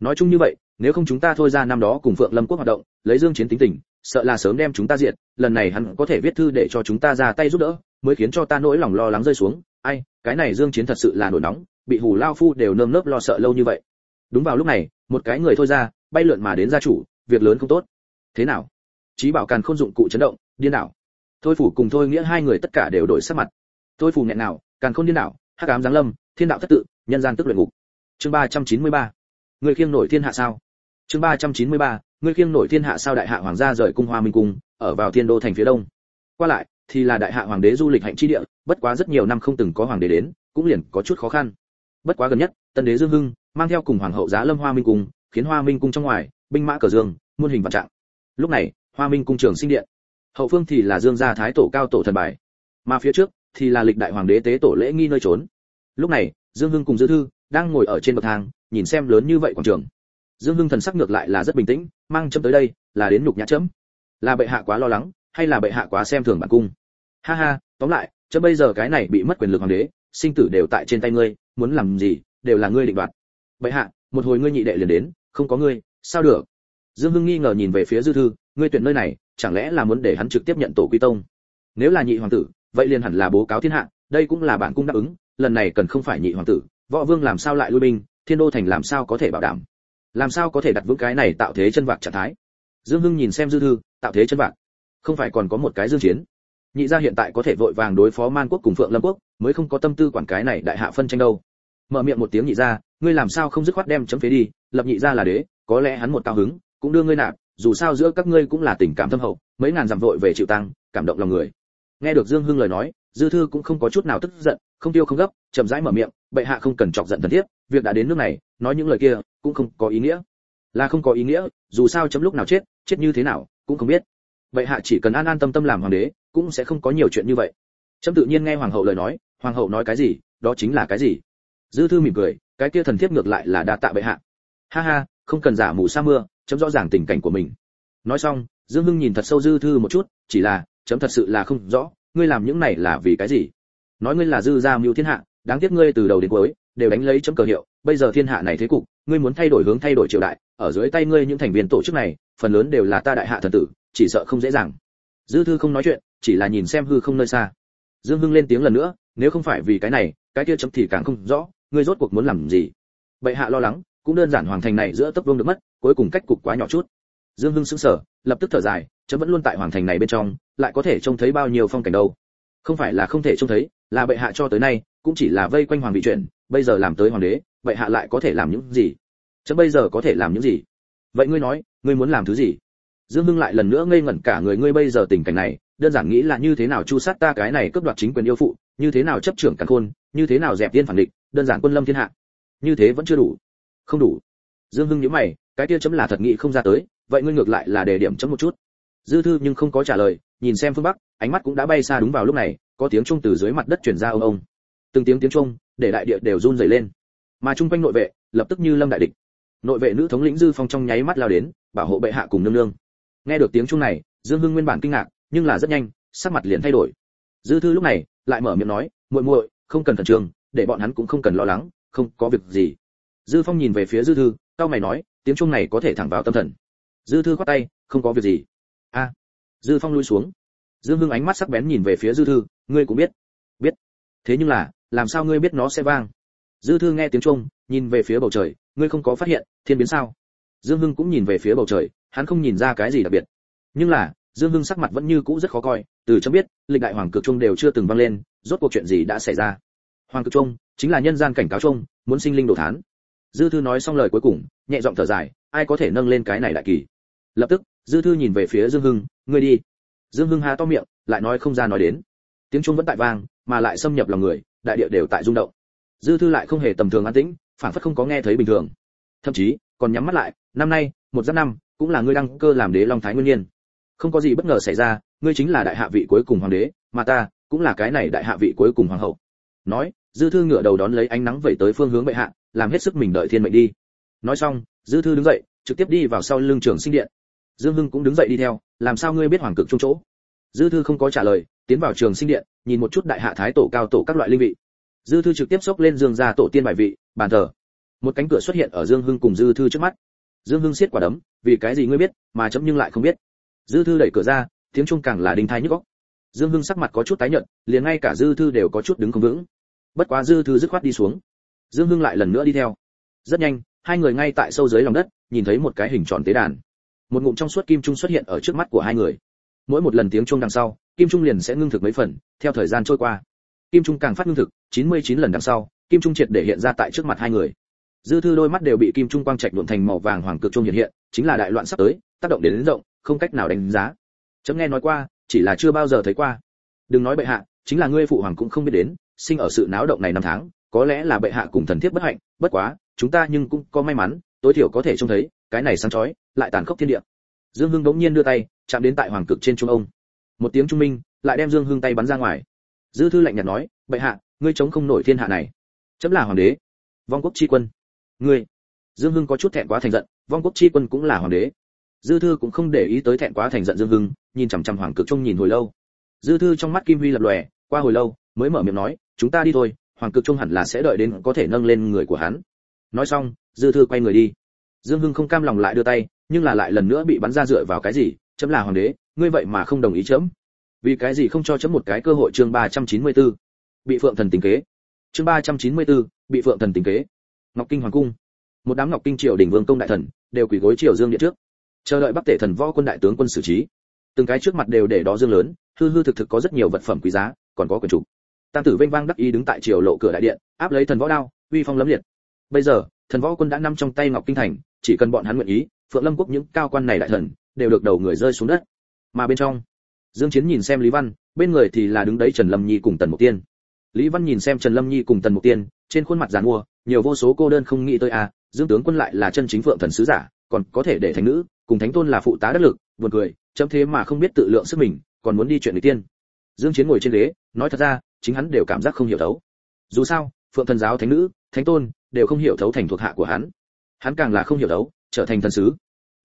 Nói chung như vậy, nếu không chúng ta thôi ra năm đó cùng phượng lâm quốc hoạt động, lấy dương chiến tính tình, sợ là sớm đem chúng ta diệt, lần này hắn có thể viết thư để cho chúng ta ra tay giúp đỡ, mới khiến cho ta nỗi lòng lo lắng rơi xuống. Ai, cái này dương chiến thật sự là nổi nóng, bị hù lao phu đều nơm nớp lo sợ lâu như vậy. Đúng vào lúc này, một cái người thôi ra, bay lượn mà đến gia chủ, việc lớn không tốt. Thế nào? Trí bảo càn khôn dụng cụ chấn động, điên đảo. Thôi phủ cùng thôi nghĩa hai người tất cả đều đổi sắc mặt. Thôi phủ nghẹn nào càn khôn điên đảo, hắc ám giáng lâm, thiên đạo thất tự nhân gian tức luyện ngục. Chương 393 người khiêng nổi thiên hạ sao? Chương 393 người khiêng nổi thiên hạ sao đại hạ hoàng gia rời cung hoa minh cung, ở vào thiên đô thành phía đông. Qua lại, thì là đại hạ hoàng đế du lịch hạnh chi địa, bất quá rất nhiều năm không từng có hoàng đế đến, cũng liền có chút khó khăn. Bất quá gần nhất, tân đế dương hưng mang theo cùng hoàng hậu giá lâm hoa minh cung, khiến hoa minh cung trong ngoài, binh mã cờ dương, muôn hình vạn trạng. Lúc này, hoa minh cung trường sinh điện. Hậu phương thì là dương gia thái tổ cao tổ thần bài. Mà phía trước, thì là lịch đại hoàng đế tế tổ lễ nghi nơi trốn. Lúc này dương hưng cùng dư thư đang ngồi ở trên bậc thang, nhìn xem lớn như vậy quảng trường. Dương hưng thần sắc ngược lại là rất bình tĩnh, mang chấm tới đây, là đến nhục nhã chấm. Là bệ hạ quá lo lắng, hay là bệ hạ quá xem thường bản cung? Ha ha, tóm lại, chấm bây giờ cái này bị mất quyền lực hoàng đế, sinh tử đều tại trên tay ngươi, muốn làm gì, đều là ngươi định đoạt. Bệ hạ, một hồi ngươi nhị đệ liền đến, không có ngươi, sao được? Dương hưng nghi ngờ nhìn về phía dư thư, ngươi tuyển nơi này, chẳng lẽ là muốn để hắn trực tiếp nhận tổ quy tông? Nếu là nhị hoàng tử, vậy liền hẳn là bố cáo thiên hạ, đây cũng là bản cung đáp ứng lần này cần không phải nhị hoàng tử, võ vương làm sao lại lui binh, thiên đô thành làm sao có thể bảo đảm? Làm sao có thể đặt vững cái này tạo thế chân vạc trạng thái? Dương hưng nhìn xem dư thư, tạo thế chân vạc. Không phải còn có một cái dương chiến. Nhị gia hiện tại có thể vội vàng đối phó man quốc cùng phượng lâm quốc, mới không có tâm tư quản cái này đại hạ phân tranh đâu. Mở miệng một tiếng nhị gia, ngươi làm sao không dứt khoát đem chấm phế đi, lập nhị gia là đế, có lẽ hắn một cao hứng, cũng đưa ngươi nạp, dù sao giữa các ngươi cũng là tình cảm thâm hậu, mấy ngàn dặm vội về chịu tăng, cảm động lòng người nghe được dương hưng lời nói, dư thư cũng không có chút nào tức giận, không tiêu không gấp, chậm rãi mở miệng, bệ hạ không cần chọc giận thần thiết việc đã đến nước này, nói những lời kia cũng không có ý nghĩa. Là không có ý nghĩa, dù sao chấm lúc nào chết chết như thế nào cũng không biết. Bệ hạ chỉ cần an an tâm tâm làm hoàng đế, cũng sẽ không có nhiều chuyện như vậy. Chấm tự nhiên nghe hoàng hậu lời nói, hoàng hậu nói cái gì, đó chính là cái gì. Dư thư mỉm cười, cái kia thần thiếp ngược lại là đa tạ bệ hạ. Ha ha, không cần giả mù sa mưa, chấm rõ ràng tình cảnh của mình. Nói xong, dương hưng nhìn thật sâu dư thư một chút, chỉ là chấm thật sự là không rõ, ngươi làm những này là vì cái gì? Nói ngươi là dư gia mưu thiên hạ, đáng tiếc ngươi từ đầu đến cuối đều đánh lấy chấm cờ hiệu, bây giờ thiên hạ này thế cục, ngươi muốn thay đổi hướng thay đổi triều đại, ở dưới tay ngươi những thành viên tổ chức này, phần lớn đều là ta đại hạ thần tử, chỉ sợ không dễ dàng. Dư thư không nói chuyện, chỉ là nhìn xem hư không nơi xa. Dương hưng lên tiếng lần nữa, nếu không phải vì cái này, cái kia chấm thì càng không rõ, ngươi rốt cuộc muốn làm gì? Bệ hạ lo lắng, cũng đơn giản hoàng thành này giữa tấp vương được mất, cuối cùng cách cục quá nhỏ chút dương hưng sững sờ, lập tức thở dài, chấm vẫn luôn tại hoàng thành này bên trong, lại có thể trông thấy bao nhiêu phong cảnh đâu. Không phải là không thể trông thấy, là bệ hạ cho tới nay, cũng chỉ là vây quanh hoàng vị chuyện, bây giờ làm tới hoàng đế, bệ hạ lại có thể làm những gì? Chấm bây giờ có thể làm những gì? Vậy ngươi nói, ngươi muốn làm thứ gì? Dương hưng lại lần nữa ngây ngẩn cả người, ngươi bây giờ tình cảnh này, đơn giản nghĩ là như thế nào chu sát ta cái này cướp đoạt chính quyền yêu phụ, như thế nào chấp trưởng càn khôn, như thế nào dẹp tiên phản địch, đơn giản quân lâm thiên hạ. Như thế vẫn chưa đủ. Không đủ. Dương hưng nhíu mày, cái kia chấm là thật nghĩ không ra tới vậy ngươi ngược lại là đề điểm chấm một chút. Dư thư nhưng không có trả lời, nhìn xem phương bắc, ánh mắt cũng đã bay xa đúng vào lúc này, có tiếng trung từ dưới mặt đất truyền ra ông ông. Từng tiếng tiếng trung để đại địa đều run rẩy lên. Mà trung quanh nội vệ, lập tức như lâm đại địch. Nội vệ nữ thống lĩnh dư phong trong nháy mắt lao đến, bảo hộ bệ hạ cùng nương nương. Nghe được tiếng trung này, dương hưng nguyên bản kinh ngạc, nhưng là rất nhanh, sắc mặt liền thay đổi. Dư thư lúc này, lại mở miệng nói, muội muội, không cần thần trường để bọn hắn cũng không cần lo lắng, không có việc gì. Dư phong nhìn về phía dư thư cao mày nói, tiếng trung này có thể thẳng vào tâm thần dư thư khoát tay, không có việc gì. A. Dư phong lui xuống. Dương hưng ánh mắt sắc bén nhìn về phía dư thư, ngươi cũng biết. Biết. Thế nhưng là, làm sao ngươi biết nó sẽ vang? Dư thư nghe tiếng trung nhìn về phía bầu trời, ngươi không có phát hiện, thiên biến sao? Dương hưng cũng nhìn về phía bầu trời, hắn không nhìn ra cái gì đặc biệt. Nhưng là, dương hưng sắc mặt vẫn như cũ rất khó coi, từ cho biết, lịch đại hoàng cực trung đều chưa từng vang lên, rốt cuộc chuyện gì đã xảy ra? Hoàng cực trung chính là nhân gian cảnh cáo trung muốn sinh linh đồ thán. Dư thư nói xong lời cuối cùng, nhẹ giọng thở dài, ai có thể nâng lên cái này đại kỳ? Lập tức, dư thư nhìn về phía dương hưng, ngươi đi. Dương hưng há to miệng, lại nói không ra nói đến. Tiếng chuông vẫn tại vang, mà lại xâm nhập lòng người, đại địa đều tại rung động. Dư thư lại không hề tầm thường an tĩnh phản phất không có nghe thấy bình thường. Thậm chí, còn nhắm mắt lại, năm nay, một giáp năm, cũng là ngươi đăng cơ làm đế long thái nguyên nhiên. Không có gì bất ngờ xảy ra, ngươi chính là đại hạ vị cuối cùng hoàng đế, mà ta, cũng là cái này đại hạ vị cuối cùng hoàng hậu. Nói, dư thư ngửa đầu đón lấy ánh nắng vẩy tới phương hướng bệ hạ, làm hết sức mình đợi thiên mệnh đi. Nói xong, dư thư đứng dậy, trực tiếp đi vào sau lưng trường sinh điện dương hưng cũng đứng dậy đi theo, làm sao ngươi biết hoàng cực trung chỗ? Dư thư không có trả lời, tiến vào trường sinh điện, nhìn một chút đại hạ thái tổ, cao tổ các loại linh vị. Dư thư trực tiếp xốc lên dương ra tổ tiên bài vị, bàn thờ. Một cánh cửa xuất hiện ở dương hưng cùng dư thư trước mắt. Dương hưng siết quả đấm, vì cái gì ngươi biết, mà chấm nhưng lại không biết. Dư thư đẩy cửa ra, tiếng chuông càng là đinh thai nhức óc. Dương hưng sắc mặt có chút tái nhợt, liền ngay cả dư thư đều có chút đứng không vững. Bất quá dư thư dứt khoát đi xuống. Dương hưng lại lần nữa đi theo. Rất nhanh, hai người ngay tại sâu dưới lòng đất, nhìn thấy một cái hình tròn tế đàn một ngụm trong suốt kim trung xuất hiện ở trước mắt của hai người. Mỗi một lần tiếng chuông đằng sau, kim trung liền sẽ ngưng thực mấy phần, theo thời gian trôi qua. Kim trung càng phát ngưng thực 99 lần đằng sau, kim trung triệt để hiện ra tại trước mặt hai người. Dư thư đôi mắt đều bị kim trung quang trạch nhuộm thành màu vàng hoàng cực trung hiện hiện, chính là đại loạn sắp tới, tác động đến lớn rộng, không cách nào đánh giá. Chấm nghe nói qua, chỉ là chưa bao giờ thấy qua. Đừng nói bệ hạ, chính là ngươi phụ hoàng cũng không biết đến, sinh ở sự náo động này năm tháng, có lẽ là bệ hạ cùng thần thiếp bất hạnh, bất quá, chúng ta nhưng cũng có may mắn, tối thiểu có thể trông thấy cái này sáng chói, lại tàn khốc thiên địa. Dương hưng bỗng nhiên đưa tay, chạm đến tại hoàng cực trên trung ông. Một tiếng trung minh, lại đem dương hưng tay bắn ra ngoài. Dư thư lạnh nhạt nói, bệ hạ, ngươi chống không nổi thiên hạ này. Chấm là hoàng đế. Vong quốc chi quân. Ngươi. Dương hưng có chút thẹn quá thành giận, vong quốc chi quân cũng là hoàng đế. Dư thư cũng không để ý tới thẹn quá thành giận dương hưng, nhìn chằm chằm hoàng cực trung nhìn hồi lâu. Dư thư trong mắt kim huy lập lòe, qua hồi lâu, mới mở miệng nói, chúng ta đi thôi, hoàng cực trung hẳn là sẽ đợi đến có thể nâng lên người của hắn. Nói xong, dư thư quay người đi dương hưng không cam lòng lại đưa tay nhưng là lại lần nữa bị bắn ra dựa vào cái gì chấm là hoàng đế ngươi vậy mà không đồng ý chấm. Vì cái gì không cho chấm một cái cơ hội chương 394. bị phượng thần tình kế. Chương 394, bị phượng thần tình kế. Ngọc kinh hoàng cung. Một đám ngọc kinh triều đỉnh vương công đại thần đều quỳ gối triều dương điện trước. Chờ đợi bắc tể thần võ quân đại tướng quân xử trí. Từng cái trước mặt đều để đó dương lớn hư hư thực thực có rất nhiều vật phẩm quý giá còn có quyền chủ. Tam tử vênh vang đắc ý đứng tại triều lộ cửa đại điện áp lấy thần võ đao uy phong lấm liệt. Bây giờ thần võ quân đã nằm trong tay ngọc kinh thành, chỉ cần bọn hắn nguyện ý, phượng lâm quốc những cao quan này đại thần đều được đầu người rơi xuống đất. Mà bên trong, dương chiến nhìn xem lý văn, bên người thì là đứng đấy trần lâm nhi cùng tần mục tiên. Lý văn nhìn xem trần lâm nhi cùng tần mục tiên, trên khuôn mặt giàn mua nhiều vô số cô đơn không nghĩ tới à dương tướng quân lại là chân chính phượng thần sứ giả, còn có thể để thành nữ, cùng thánh tôn là phụ tá đắc lực, buồn cười, chấm thế mà không biết tự lượng sức mình, còn muốn đi chuyện người tiên. Dương chiến ngồi trên ghế, nói thật ra, chính hắn đều cảm giác không hiểu thấu. Dù sao, phượng thần giáo thánh nữ, thánh tôn đều không hiểu thấu thành thuộc hạ của hắn. Hắn càng là không hiểu thấu, trở thành thần sứ.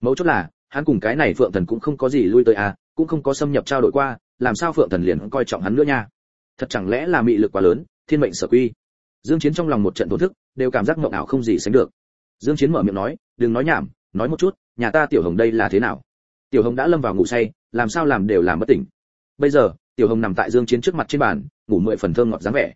Mấu chốt là, hắn cùng cái này phượng thần cũng không có gì lui tới à cũng không có xâm nhập trao đổi qua, làm sao phượng thần liền coi trọng hắn nữa nha? Thật chẳng lẽ là mị lực quá lớn, thiên mệnh sở quy? Dương chiến trong lòng một trận thổn thức, đều cảm giác mộng ảo không gì sánh được. Dương chiến mở miệng nói, đừng nói nhảm, nói một chút, nhà ta tiểu hồng đây là thế nào? Tiểu hồng đã lâm vào ngủ say, làm sao làm đều làm bất tỉnh. Bây giờ, tiểu hồng nằm tại dương chiến trước mặt trên bàn, ngủ mười phần thơm ngọt dáng vẻ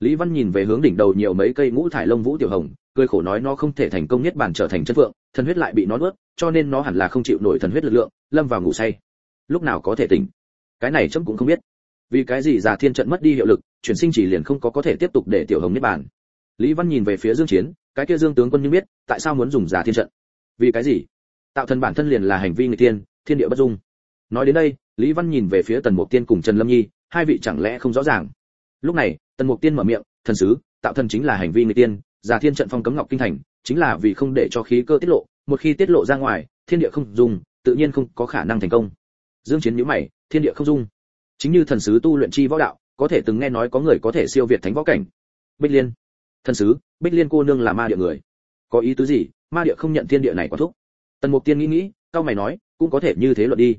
lý văn nhìn về hướng đỉnh đầu nhiều mấy cây ngũ thải lông vũ tiểu hồng cười khổ nói nó không thể thành công nhất bản trở thành chân vượng, thần huyết lại bị nó nuốt cho nên nó hẳn là không chịu nổi thần huyết lực lượng lâm vào ngủ say. Lúc nào có thể tỉnh? Cái này chấm cũng không biết. Vì cái gì già thiên trận mất đi hiệu lực chuyển sinh chỉ liền không có có thể tiếp tục để tiểu hồng niết bàn? Lý văn nhìn về phía dương chiến cái kia dương tướng quân như biết tại sao muốn dùng già thiên trận? Vì cái gì? Tạo thần bản thân liền là hành vi người tiên thiên địa bất dung. Nói đến đây lý văn nhìn về phía tần mục tiên cùng trần lâm nhi hai vị chẳng lẽ không rõ ràng? Lúc này, tần mục tiên mở miệng, thần sứ, tạo thần chính là hành vi người tiên, giả thiên trận phong cấm ngọc kinh thành, chính là vì không để cho khí cơ tiết lộ, một khi tiết lộ ra ngoài, thiên địa không dung tự nhiên không có khả năng thành công. Dương chiến nhíu mày, thiên địa không dung chính như thần sứ tu luyện chi võ đạo, có thể từng nghe nói có người có thể siêu việt thánh võ cảnh. Bích liên. Thần sứ, bích liên cô nương là ma địa người. Có ý tứ gì? Ma địa không nhận thiên địa này quá thúc. Tần mục tiên nghĩ nghĩ cao mày nói, cũng có thể như thế luận đi.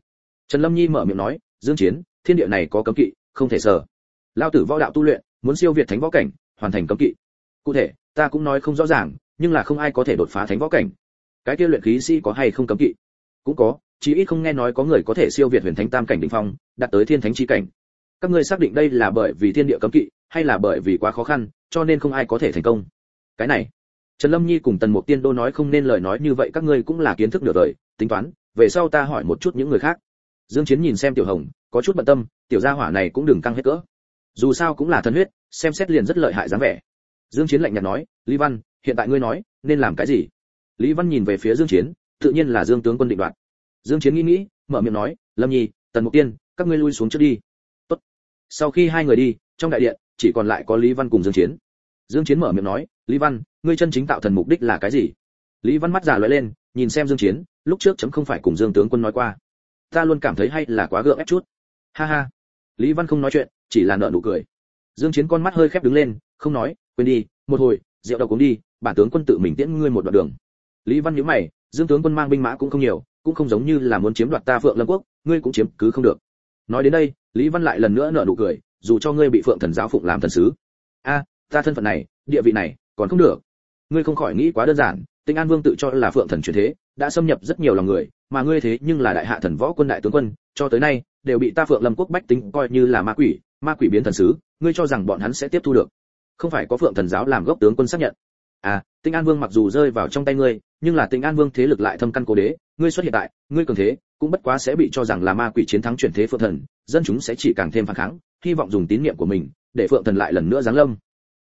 Trần lâm nhi mở miệng nói, dương chiến, thiên địa này có cấm kỵ, không thể sở lao tử võ đạo tu luyện, muốn siêu việt thánh võ cảnh, hoàn thành cấm kỵ. Cụ thể, ta cũng nói không rõ ràng, nhưng là không ai có thể đột phá thánh võ cảnh. Cái kia luyện khí sĩ có hay không cấm kỵ? Cũng có, chí ít không nghe nói có người có thể siêu việt huyền thánh tam cảnh đỉnh phong, đạt tới thiên thánh chi cảnh. Các ngươi xác định đây là bởi vì thiên địa cấm kỵ, hay là bởi vì quá khó khăn, cho nên không ai có thể thành công. Cái này, trần lâm nhi cùng tần mục tiên đô nói không nên lời nói như vậy, các ngươi cũng là kiến thức nửa đời, tính toán, về sau ta hỏi một chút những người khác. Dương chiến nhìn xem tiểu hồng, có chút bận tâm, tiểu gia hỏa này cũng đừng căng hết cỡ dù sao cũng là thân huyết, xem xét liền rất lợi hại dáng vẻ. Dương chiến lạnh nhạt nói, lý văn, hiện tại ngươi nói, nên làm cái gì? Lý văn nhìn về phía dương chiến, tự nhiên là dương tướng quân định đoạt. Dương chiến nghĩ nghĩ, mở miệng nói, lâm nhi, tần mục tiên, các ngươi lui xuống trước đi. Tốt. Sau khi hai người đi, trong đại điện, chỉ còn lại có lý văn cùng dương chiến. Dương chiến mở miệng nói, lý văn, ngươi chân chính tạo thần mục đích là cái gì? Lý văn mắt giả lóe lên, nhìn xem dương chiến, lúc trước chấm không phải cùng dương tướng quân nói qua. Ta luôn cảm thấy hay là quá gượng ép chút. Ha ha. Lý văn không nói chuyện chỉ là nở nụ cười. Dương chiến con mắt hơi khép đứng lên, không nói, quên đi, một hồi, rượu đầu cũng đi, bản tướng quân tự mình tiễn ngươi một đoạn đường. Lý văn nhíu mày, dương tướng quân mang binh mã cũng không nhiều, cũng không giống như là muốn chiếm đoạt ta phượng lâm quốc, ngươi cũng chiếm, cứ không được. Nói đến đây, lý văn lại lần nữa nở nụ cười, dù cho ngươi bị phượng thần giáo phụng làm thần sứ, a, ta thân phận này, địa vị này, còn không được. Ngươi không khỏi nghĩ quá đơn giản, tinh an vương tự cho là phượng thần truyền thế, đã xâm nhập rất nhiều lòng người, mà ngươi thế nhưng là đại hạ thần võ quân đại tướng quân, cho tới nay, đều bị ta phượng lâm quốc bách tính coi như là ma quỷ ma quỷ biến thần sứ, ngươi cho rằng bọn hắn sẽ tiếp thu được. Không phải có phượng thần giáo làm gốc tướng quân xác nhận. À tinh an vương mặc dù rơi vào trong tay ngươi, nhưng là tinh an vương thế lực lại thâm căn cố đế, ngươi xuất hiện tại, ngươi cường thế, cũng bất quá sẽ bị cho rằng là ma quỷ chiến thắng chuyển thế phượng thần, dân chúng sẽ chỉ càng thêm phản kháng, hy vọng dùng tín niệm của mình, để phượng thần lại lần nữa giáng lâm.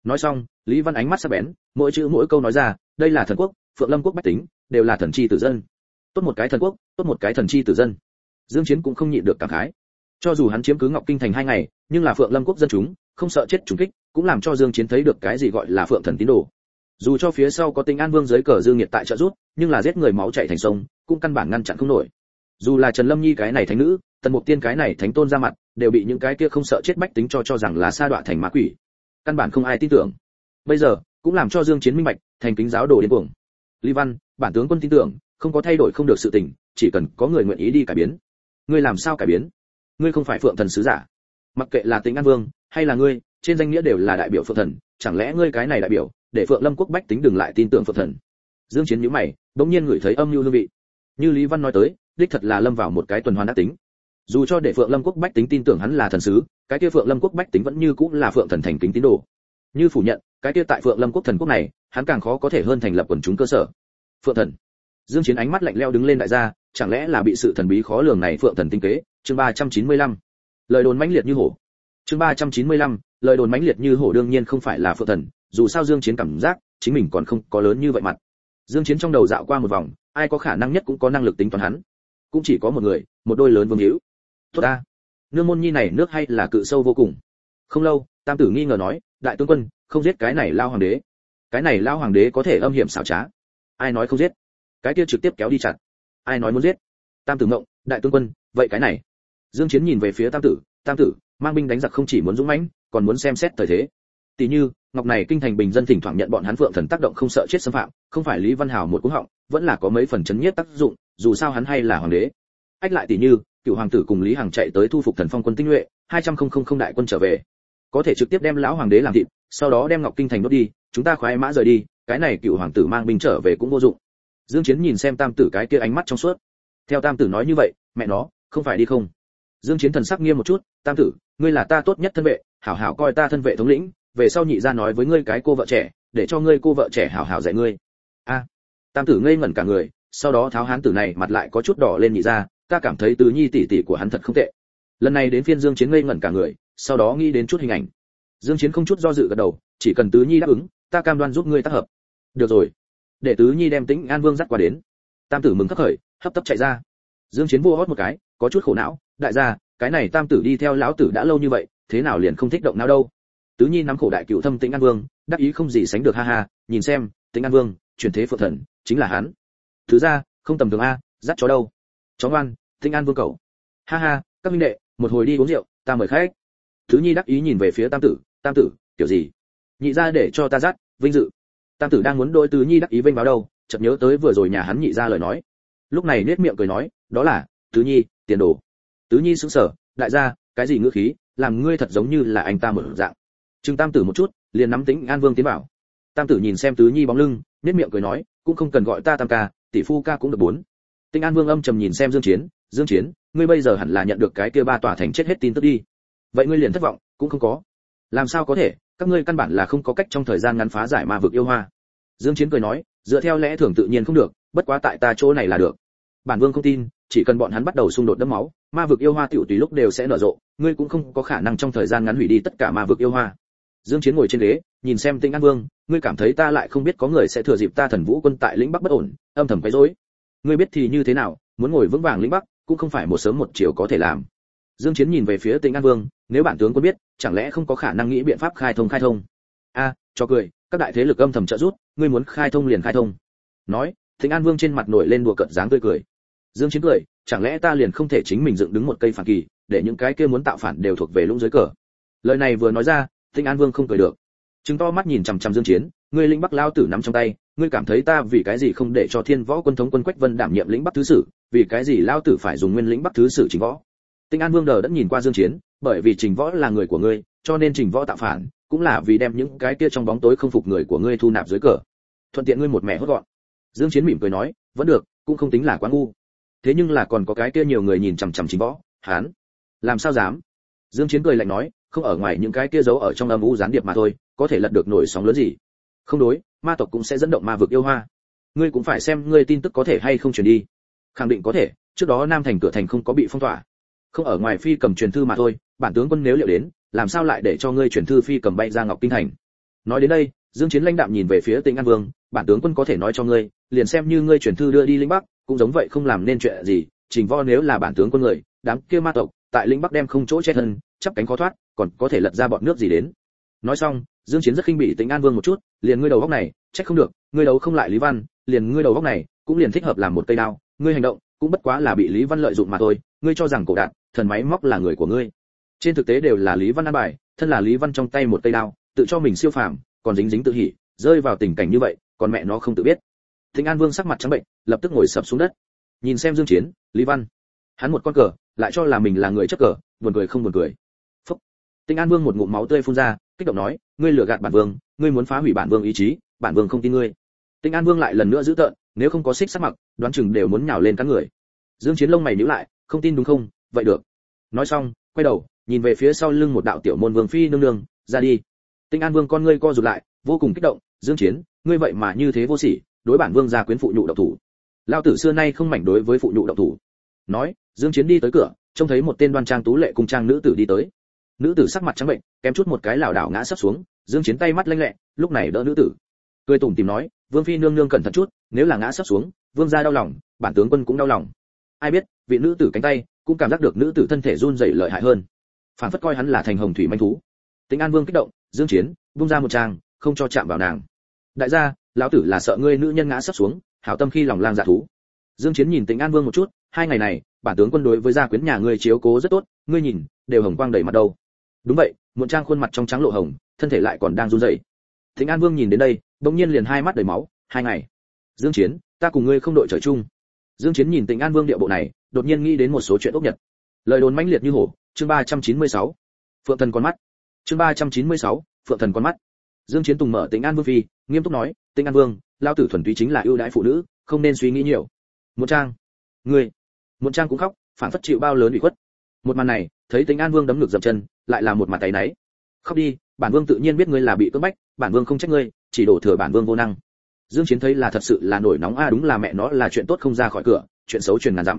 Nói xong, lý văn ánh mắt sắc bén, mỗi chữ mỗi câu nói ra, đây là thần quốc, phượng lâm quốc bách tính, đều là thần chi tử dân. Tốt một cái thần quốc, tốt một cái thần chi tử dân. Dương chiến cũng không nhịn được cảm khái cho dù hắn chiếm cứ ngọc kinh thành hai ngày, nhưng là phượng lâm quốc dân chúng, không sợ chết trùng kích, cũng làm cho dương chiến thấy được cái gì gọi là phượng thần tín đồ. Dù cho phía sau có tinh an vương dưới cờ dương nhiệt tại trợ rút nhưng là giết người máu chảy thành sông, cũng căn bản ngăn chặn không nổi. Dù là trần lâm nhi cái này thánh nữ, tần mục tiên cái này thánh tôn ra mặt, đều bị những cái kia không sợ chết bách tính cho cho rằng là sa đọa thành ma quỷ. Căn bản không ai tin tưởng. Bây giờ, cũng làm cho dương chiến minh bạch, thành kính giáo đồ điên cuồng. Lý văn, bản tướng quân tin tưởng, không có thay đổi không được sự tình, chỉ cần có người nguyện ý đi cải biến. Ngươi làm sao cải biến? Ngươi không phải phượng thần sứ giả. Mặc kệ là tính an vương hay là ngươi, trên danh nghĩa đều là đại biểu phượng thần, chẳng lẽ ngươi cái này đại biểu, để phượng lâm quốc bách tính đừng lại tin tưởng phượng thần? Dương chiến nhíu mày đống nhiên ngửi thấy âm lưu hương vị. Như lý văn nói tới, đích thật là lâm vào một cái tuần hoàn ác tính. Dù cho để phượng lâm quốc bách tính tin tưởng hắn là thần sứ, cái kia phượng lâm quốc bách tính vẫn như cũng là phượng thần thành kính tín đồ. Như phủ nhận, cái kia tại phượng lâm quốc thần quốc này, hắn càng khó có thể hơn thành lập quần chúng cơ sở. Phượng thần. Dương chiến ánh mắt lạnh lẽo đứng lên đại gia, chẳng lẽ là bị sự thần bí khó lường này phượng thần tinh kế? Chương 395. lời đồn mãnh liệt như hổ. Chương 395, lời đồn mãnh liệt như hổ đương nhiên không phải là phượng thần dù sao dương chiến cảm giác chính mình còn không có lớn như vậy mặt. Dương chiến trong đầu dạo qua một vòng ai có khả năng nhất cũng có năng lực tính toán hắn. Cũng chỉ có một người một đôi lớn vương hữu. Tốt ta. Nương môn nhi này nước hay là cự sâu vô cùng. Không lâu tam tử nghi ngờ nói đại tướng quân không giết cái này lao hoàng đế. Cái này lao hoàng đế có thể âm hiểm xảo trá. Ai nói không giết? Cái kia trực tiếp kéo đi chặt. Ai nói muốn giết? Tam tử ngộng đại tướng quân vậy cái này dương chiến nhìn về phía tam tử tam tử, mang binh đánh giặc không chỉ muốn dũng mãnh, còn muốn xem xét thời thế. Tỷ như, ngọc này kinh thành bình dân thỉnh thoảng nhận bọn hắn phượng thần tác động không sợ chết xâm phạm, không phải lý văn hào một cú họng, vẫn là có mấy phần chấn nhiếp tác dụng, dù sao hắn hay là hoàng đế. Ách lại tỷ như, cựu hoàng tử cùng lý hằng chạy tới thu phục thần phong quân tinh nhuệ, hai trăm không không không đại quân trở về. Có thể trực tiếp đem lão hoàng đế làm thịt, sau đó đem ngọc kinh thành đốt đi, chúng ta khoái mã rời đi, cái này cựu hoàng tử mang binh trở về cũng vô dụng. Dương chiến nhìn xem tam tử cái kia ánh mắt trong suốt. Theo tam tử nói như vậy, mẹ nó, không phải đi không dương chiến thần sắc nghiêm một chút, tam tử, ngươi là ta tốt nhất thân vệ, hảo hảo coi ta thân vệ thống lĩnh, về sau nhị gia nói với ngươi cái cô vợ trẻ, để cho ngươi cô vợ trẻ hảo hảo dạy ngươi. A. Tam tử ngây ngẩn cả người, sau đó tháo hán tử này mặt lại có chút đỏ lên nhị gia, ta cảm thấy tứ nhi tỷ tỷ của hắn thật không tệ. Lần này đến phiên dương chiến ngây ngẩn cả người, sau đó nghĩ đến chút hình ảnh. Dương chiến không chút do dự gật đầu, chỉ cần tứ nhi đáp ứng, ta cam đoan giúp ngươi tác hợp. Được rồi. Để tứ nhi đem tĩnh an vương dắt qua đến. Tam tử mừng khắc khởi, hấp tấp chạy ra. Dương chiến vua hót một cái, có chút khổ não đại gia, cái này tam tử đi theo lão tử đã lâu như vậy, thế nào liền không thích động não đâu? Tứ nhi nắm khổ đại cựu thâm tĩnh an vương, đắc ý không gì sánh được, ha ha, nhìn xem, tĩnh an vương, chuyển thế phượng thần, chính là hắn. Thứ ra, không tầm thường a, dắt chó đâu? Chó ngoan, tĩnh an vương cầu ha ha, các minh đệ, một hồi đi uống rượu, ta mời khách. Thứ nhi đắc ý nhìn về phía tam tử tam tử, kiểu gì? Nhị ra để cho ta dắt, vinh dự. Tam tử đang muốn đôi tứ nhi đắc ý vinh báo đâu, chợt nhớ tới vừa rồi nhà hắn nhị ra lời nói. Lúc này nết miệng cười nói, đó là, tứ nhi, tiền đồ tứ nhi sững sờ, đại gia, cái gì ngữ khí, làm ngươi thật giống như là anh ta mở dạng. Trương tam tử một chút, liền nắm tính an vương tiến bảo. tam tử nhìn xem tứ nhi bóng lưng nết miệng cười nói, cũng không cần gọi ta tam ca, tỷ phu ca cũng được bốn. Tinh an vương âm trầm nhìn xem dương chiến dương chiến, ngươi bây giờ hẳn là nhận được cái kia ba tòa thành chết hết tin tức đi. Vậy ngươi liền thất vọng, cũng không có. Làm sao có thể, các ngươi căn bản là không có cách trong thời gian ngắn phá giải ma vực yêu hoa. Dương chiến cười nói, dựa theo lẽ thường tự nhiên không được, bất quá tại ta chỗ này là được. Bản vương không tin chỉ cần bọn hắn bắt đầu xung đột đẫm máu, ma vực yêu hoa tiểu tùy lúc đều sẽ nở rộ, ngươi cũng không có khả năng trong thời gian ngắn hủy đi tất cả ma vực yêu hoa. Dương chiến ngồi trên ghế, nhìn xem tinh an vương, ngươi cảm thấy ta lại không biết có người sẽ thừa dịp ta thần vũ quân tại lĩnh bắc bất ổn, âm thầm quấy rối. Ngươi biết thì như thế nào, muốn ngồi vững vàng lĩnh bắc, cũng không phải một sớm một chiều có thể làm. Dương chiến nhìn về phía Tinh an vương, nếu bản tướng quân biết, chẳng lẽ không có khả năng nghĩ biện pháp khai thông khai thông? A, cho cười, các đại thế lực âm thầm trợ giúp, ngươi muốn khai thông liền khai thông. Nói Tinh an vương trên mặt nổi lên đùa cợt dáng tươi cười dương chiến cười, chẳng lẽ ta liền không thể chính mình dựng đứng một cây phản kỳ, để những cái kia muốn tạo phản đều thuộc về lũng dưới cờ? Lời này vừa nói ra, tinh an vương không cười được. Chứng to mắt nhìn chằm chằm dương chiến ngươi lĩnh bắc lao tử nắm trong tay, ngươi cảm thấy ta vì cái gì không để cho thiên võ quân thống quân quách vân đảm nhiệm lĩnh bắc thứ sử, vì cái gì lao tử phải dùng nguyên lĩnh bắc thứ sử trình võ? Tinh an vương đờ đã nhìn qua dương chiến, bởi vì trình võ là người của ngươi, cho nên trình võ tạo phản, cũng là vì đem những cái kia trong bóng tối không phục người của ngươi thu nạp dưới cờ. Thuận tiện ngươi một mẹ hốt gọn. Dương chiến mỉm cười nói, vẫn được, cũng không tính là quá ngu thế nhưng là còn có cái kia nhiều người nhìn chằm chằm chính võ, hán. Làm sao dám? Dương chiến cười lạnh nói, không ở ngoài những cái kia giấu ở trong âm u gián điệp mà thôi, có thể lật được nổi sóng lớn gì? Không đối, ma tộc cũng sẽ dẫn động ma vực yêu hoa. Ngươi cũng phải xem ngươi tin tức có thể hay không truyền đi. Khẳng định có thể, trước đó nam thành cửa thành không có bị phong tỏa. Không ở ngoài phi cầm truyền thư mà thôi, bản tướng quân nếu liệu đến, làm sao lại để cho ngươi truyền thư phi cầm bay ra ngọc kinh thành? Nói đến đây, dương chiến lãnh đạm nhìn về phía tĩnh an vương, bản tướng quân có thể nói cho ngươi, liền xem như ngươi truyền thư đưa đi linh bắc cũng giống vậy không làm nên chuyện gì, trình vo nếu là bản tướng quân người, đám kia ma tộc, tại lĩnh bắc đem không chỗ che thân, chắp cánh khó thoát, còn có thể lật ra bọn nước gì đến. Nói xong, dương chiến rất khinh bỉ tính an vương một chút, liền ngươi đầu góc này, trách không được, ngươi đấu không lại lý văn, liền ngươi đầu góc này, cũng liền thích hợp làm một cây đao, ngươi hành động, cũng bất quá là bị lý văn lợi dụng mà thôi, ngươi cho rằng cổ đạn, thần máy móc là người của ngươi. Trên thực tế đều là lý văn an bài, thân là lý văn trong tay một cây đao, tự cho mình siêu phàm, còn dính dính tự hỉ, rơi vào tình cảnh như vậy, còn mẹ nó không tự biết thịnh an vương sắc mặt trắng bệnh, lập tức ngồi sập xuống đất. Nhìn xem dương chiến, lý văn. Hắn một con cờ, lại cho là mình là người chấp cờ, buồn cười không buồn cười. Phúc. Tinh an vương một ngụm máu tươi phun ra, kích động nói, ngươi lừa gạt bản vương, ngươi muốn phá hủy bản vương ý chí, bản vương không tin ngươi. Tinh an vương lại lần nữa giữ tợn, nếu không có xích sắc mặc, đoán chừng đều muốn nhào lên các người. Dương chiến lông mày nhíu lại, không tin đúng không? Vậy được. Nói xong, quay đầu, nhìn về phía sau lưng một đạo tiểu môn vương phi nương nương, ra đi. Tinh an vương con ngươi co rụt lại, vô cùng kích động, dương chiến, ngươi vậy mà như thế vô sỉ đối bản vương gia quyến phụ nhụ độc thủ. Lao tử xưa nay không mảnh đối với phụ nhụ độc thủ. Nói dương chiến đi tới cửa trông thấy một tên đoan trang tú lệ cùng trang nữ tử đi tới. Nữ tử sắc mặt trắng bệnh kém chút một cái lảo đảo ngã sấp xuống dương chiến tay mắt lanh lẹ lúc này đỡ nữ tử. Cười tủm tìm nói vương phi nương nương cẩn thận chút nếu là ngã sấp xuống vương gia đau lòng bản tướng quân cũng đau lòng. Ai biết vị nữ tử cánh tay cũng cảm giác được nữ tử thân thể run rẩy lợi hại hơn. Phản phất coi hắn là thành hồng thủy manh thú. Tính an vương kích động dương chiến buông ra một tràng, không cho chạm vào nàng. Đại gia lão tử là sợ ngươi nữ nhân ngã sắp xuống hảo tâm khi lòng lang dạ thú. Dương chiến nhìn Tĩnh an vương một chút hai ngày này bản tướng quân đối với gia quyến nhà ngươi chiếu cố rất tốt ngươi nhìn đều hồng quang đầy mặt đâu. Đúng vậy muộn trang khuôn mặt trong trắng lộ hồng thân thể lại còn đang run rẩy. Tĩnh an vương nhìn đến đây bỗng nhiên liền hai mắt đầy máu hai ngày. Dương chiến ta cùng ngươi không đội trời chung. Dương chiến nhìn tịnh an vương địa bộ này đột nhiên nghĩ đến một số chuyện ốc nhật. Lời đồn mãnh liệt như hổ chương 396. phượng thần con mắt. Chương 396, phượng thần con mắt. Dương chiến tùng mở tịnh an vương phi nghiêm túc nói, tinh an vương lao tử thuần túy chính là ưu đãi phụ nữ, không nên suy nghĩ nhiều. Một trang. Ngươi. Một trang cũng khóc, phản phất chịu bao lớn ủy khuất. Một màn này, thấy tinh an vương đấm ngực dậm chân, lại là một mặt tay náy. Khóc đi, bản vương tự nhiên biết ngươi là bị cưỡng bách, bản vương không trách ngươi, chỉ đổ thừa bản vương vô năng. Dương chiến thấy là thật sự là nổi nóng, a, đúng là mẹ nó, là chuyện tốt không ra khỏi cửa, chuyện xấu truyền ngàn dặm.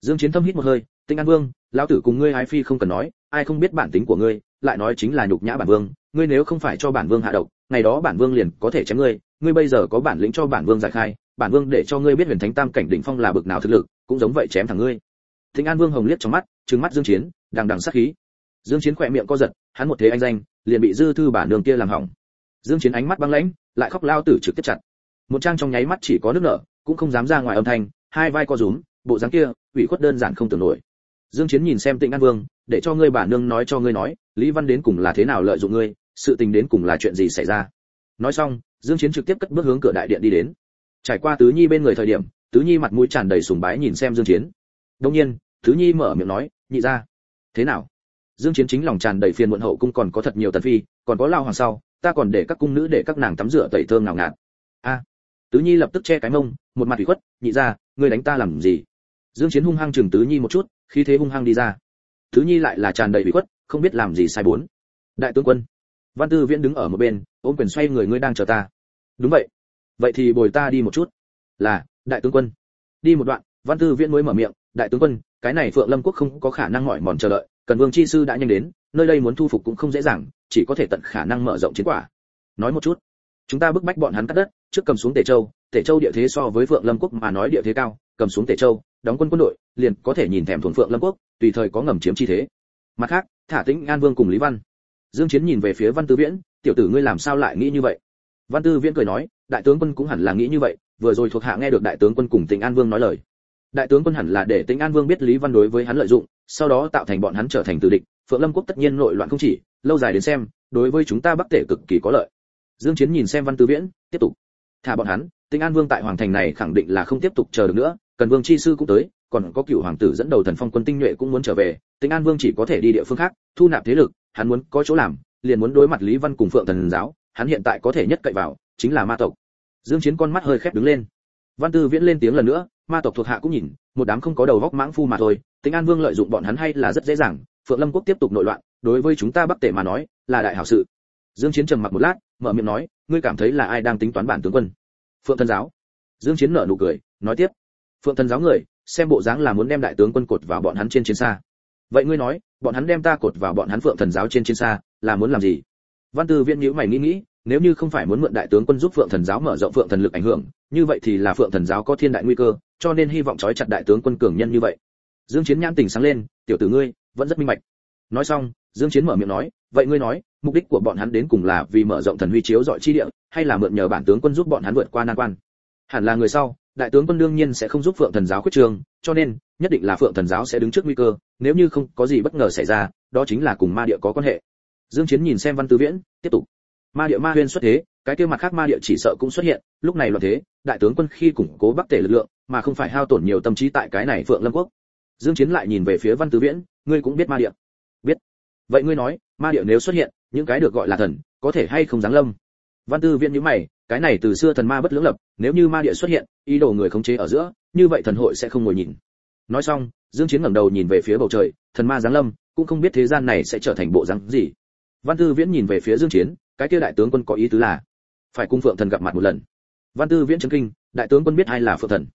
Dương chiến thâm hít một hơi, tinh an vương, lão tử cùng ngươi ái phi không cần nói, ai không biết bản tính của ngươi, lại nói chính là nhục nhã bản vương, ngươi nếu không phải cho bản vương hạ độc ngày đó bản vương liền có thể chém ngươi ngươi bây giờ có bản lĩnh cho bản vương giải khai, bản vương để cho ngươi biết huyền thánh tam cảnh đỉnh phong là bực nào thực lực, cũng giống vậy chém thẳng ngươi. Thịnh an vương hồng liếc trong mắt, trừng mắt dương chiến, đằng đằng sát khí. Dương chiến khỏe miệng co giật, hắn một thế anh danh, liền bị dư thư bản đường kia làm hỏng. Dương chiến ánh mắt băng lãnh, lại khóc lao tử trực tiếp chặt. Một trang trong nháy mắt chỉ có nước nở, cũng không dám ra ngoài âm thanh, hai vai co rúm, bộ dáng kia, ủy khuất đơn giản không tưởng nổi. Dương chiến nhìn xem tịnh an vương, để cho ngươi bản nương nói cho ngươi nói, lý văn đến cùng là thế nào lợi dụng ngươi sự tình đến cùng là chuyện gì xảy ra. Nói xong dương chiến trực tiếp cất bước hướng cửa đại điện đi đến. Trải qua tứ nhi bên người thời điểm tứ nhi mặt mũi tràn đầy sùng bái nhìn xem dương chiến. Đương nhiên tứ nhi mở miệng nói nhị gia, thế nào? Dương chiến chính lòng tràn đầy phiền muộn hậu cung còn có thật nhiều tần phi còn có lao hoàng sau ta còn để các cung nữ để các nàng tắm rửa tẩy thơm nào ngạt. A tứ nhi lập tức che cái mông một mặt ủy khuất nhị gia, ngươi đánh ta làm gì? Dương chiến hung hăng chừng tứ nhi một chút khi thế hung hăng đi ra. Tứ nhi lại là tràn đầy ủy khuất không biết làm gì sai bốn. Đại tướng quân văn tư viễn đứng ở một bên, ôm quyền xoay người, ngươi đang chờ ta. Đúng vậy. Vậy thì bồi ta đi một chút. Là, đại tướng quân. Đi một đoạn, văn tư viễn mới mở miệng, đại tướng quân, cái này phượng lâm quốc không có khả năng mỏi mòn chờ đợi, cần vương chi sư đã nhanh đến, nơi đây muốn thu phục cũng không dễ dàng, chỉ có thể tận khả năng mở rộng chiến quả. Nói một chút. Chúng ta bức bách bọn hắn cắt đất, trước cầm xuống tể châu tể châu địa thế so với phượng lâm quốc mà nói địa thế cao, cầm xuống tể châu, đóng quân quân đội, liền có thể nhìn thèm thuần phượng lâm quốc, tùy thời có ngầm chiếm chi thế. Mặt khác, thả tĩnh, an vương cùng lý văn dương chiến nhìn về phía văn tư viễn, tiểu tử ngươi làm sao lại nghĩ như vậy? Văn tư viễn cười nói, đại tướng quân cũng hẳn là nghĩ như vậy, vừa rồi thuộc hạ nghe được đại tướng quân cùng tĩnh an vương nói lời. Đại tướng quân hẳn là để tĩnh an vương biết lý văn đối với hắn lợi dụng, sau đó tạo thành bọn hắn trở thành tử địch, phượng lâm quốc tất nhiên nội loạn không chỉ, lâu dài đến xem, đối với chúng ta bắc tể cực kỳ có lợi. Dương chiến nhìn xem văn tư viễn, tiếp tục. Thả bọn hắn tĩnh an vương tại hoàng thành này khẳng định là không tiếp tục chờ được nữa, cần vương chi sư cũng tới, còn có cựu hoàng tử dẫn đầu thần phong quân tinh nhuệ cũng muốn trở về tĩnh an vương chỉ có thể đi địa phương khác, thu nạp thế lực hắn muốn có chỗ làm, liền muốn đối mặt lý văn cùng phượng thần giáo, hắn hiện tại có thể nhất cậy vào, chính là ma tộc. Dương chiến con mắt hơi khép đứng lên. Văn tư viễn lên tiếng lần nữa, ma tộc thuộc hạ cũng nhìn, một đám không có đầu góc mãng phu mà thôi, tĩnh an vương lợi dụng bọn hắn hay là rất dễ dàng, phượng lâm quốc tiếp tục nội loạn, đối với chúng ta bắc tề mà nói, là đại hảo sự. Dương chiến trầm mặc một lát, mở miệng nói, ngươi cảm thấy là ai đang tính toán bản tướng quân? Phượng thần giáo. Dương chiến nở nụ cười, nói tiếp. Phượng thần giáo người, xem bộ dáng là muốn đem đại tướng quân cột vào bọn hắn trên chiến xa vậy ngươi nói, bọn hắn đem ta cột vào bọn hắn phượng thần giáo trên chiến xa, là muốn làm gì? Văn tư viễn nhữ mày nghĩ nghĩ, nếu như không phải muốn mượn đại tướng quân giúp phượng thần giáo mở rộng phượng thần lực ảnh hưởng, như vậy thì là phượng thần giáo có thiên đại nguy cơ, cho nên hy vọng trói chặt đại tướng quân cường nhân như vậy. Dương chiến nhãn tình sáng lên, tiểu tử ngươi, vẫn rất minh bạch. Nói xong, dương chiến mở miệng nói, vậy ngươi nói, mục đích của bọn hắn đến cùng là vì mở rộng thần huy chiếu dọi chi địa, hay là mượn nhờ bản tướng quân giúp bọn hắn vượt qua nan quan? Hẳn là người sau đại tướng quân đương nhiên sẽ không giúp phượng thần giáo quyết trường cho nên, nhất định là phượng thần giáo sẽ đứng trước nguy cơ, nếu như không có gì bất ngờ xảy ra, đó chính là cùng ma địa có quan hệ. Dương chiến nhìn xem văn tứ viễn, tiếp tục. Ma địa ma huyên xuất thế, cái kia mặt khác ma địa chỉ sợ cũng xuất hiện, lúc này loạn thế, đại tướng quân khi củng cố bắc tể lực lượng, mà không phải hao tổn nhiều tâm trí tại cái này phượng lâm quốc. Dương chiến lại nhìn về phía văn tứ viễn, ngươi cũng biết ma địa. Biết. Vậy ngươi nói, ma địa nếu xuất hiện, những cái được gọi là thần, có thể hay không giáng lâm? Văn tư viễn nhíu mày cái này từ xưa thần ma bất lưỡng lập, nếu như ma địa xuất hiện, ý đồ người khống chế ở giữa, như vậy thần hội sẽ không ngồi nhìn. Nói xong, dương chiến ngẩng đầu nhìn về phía bầu trời, thần ma giáng lâm, cũng không biết thế gian này sẽ trở thành bộ dáng gì. Văn tư viễn nhìn về phía dương chiến, cái kia đại tướng quân có ý tứ là, phải cung phượng thần gặp mặt một lần. Văn tư viễn chấn kinh, đại tướng quân biết ai là phượng thần.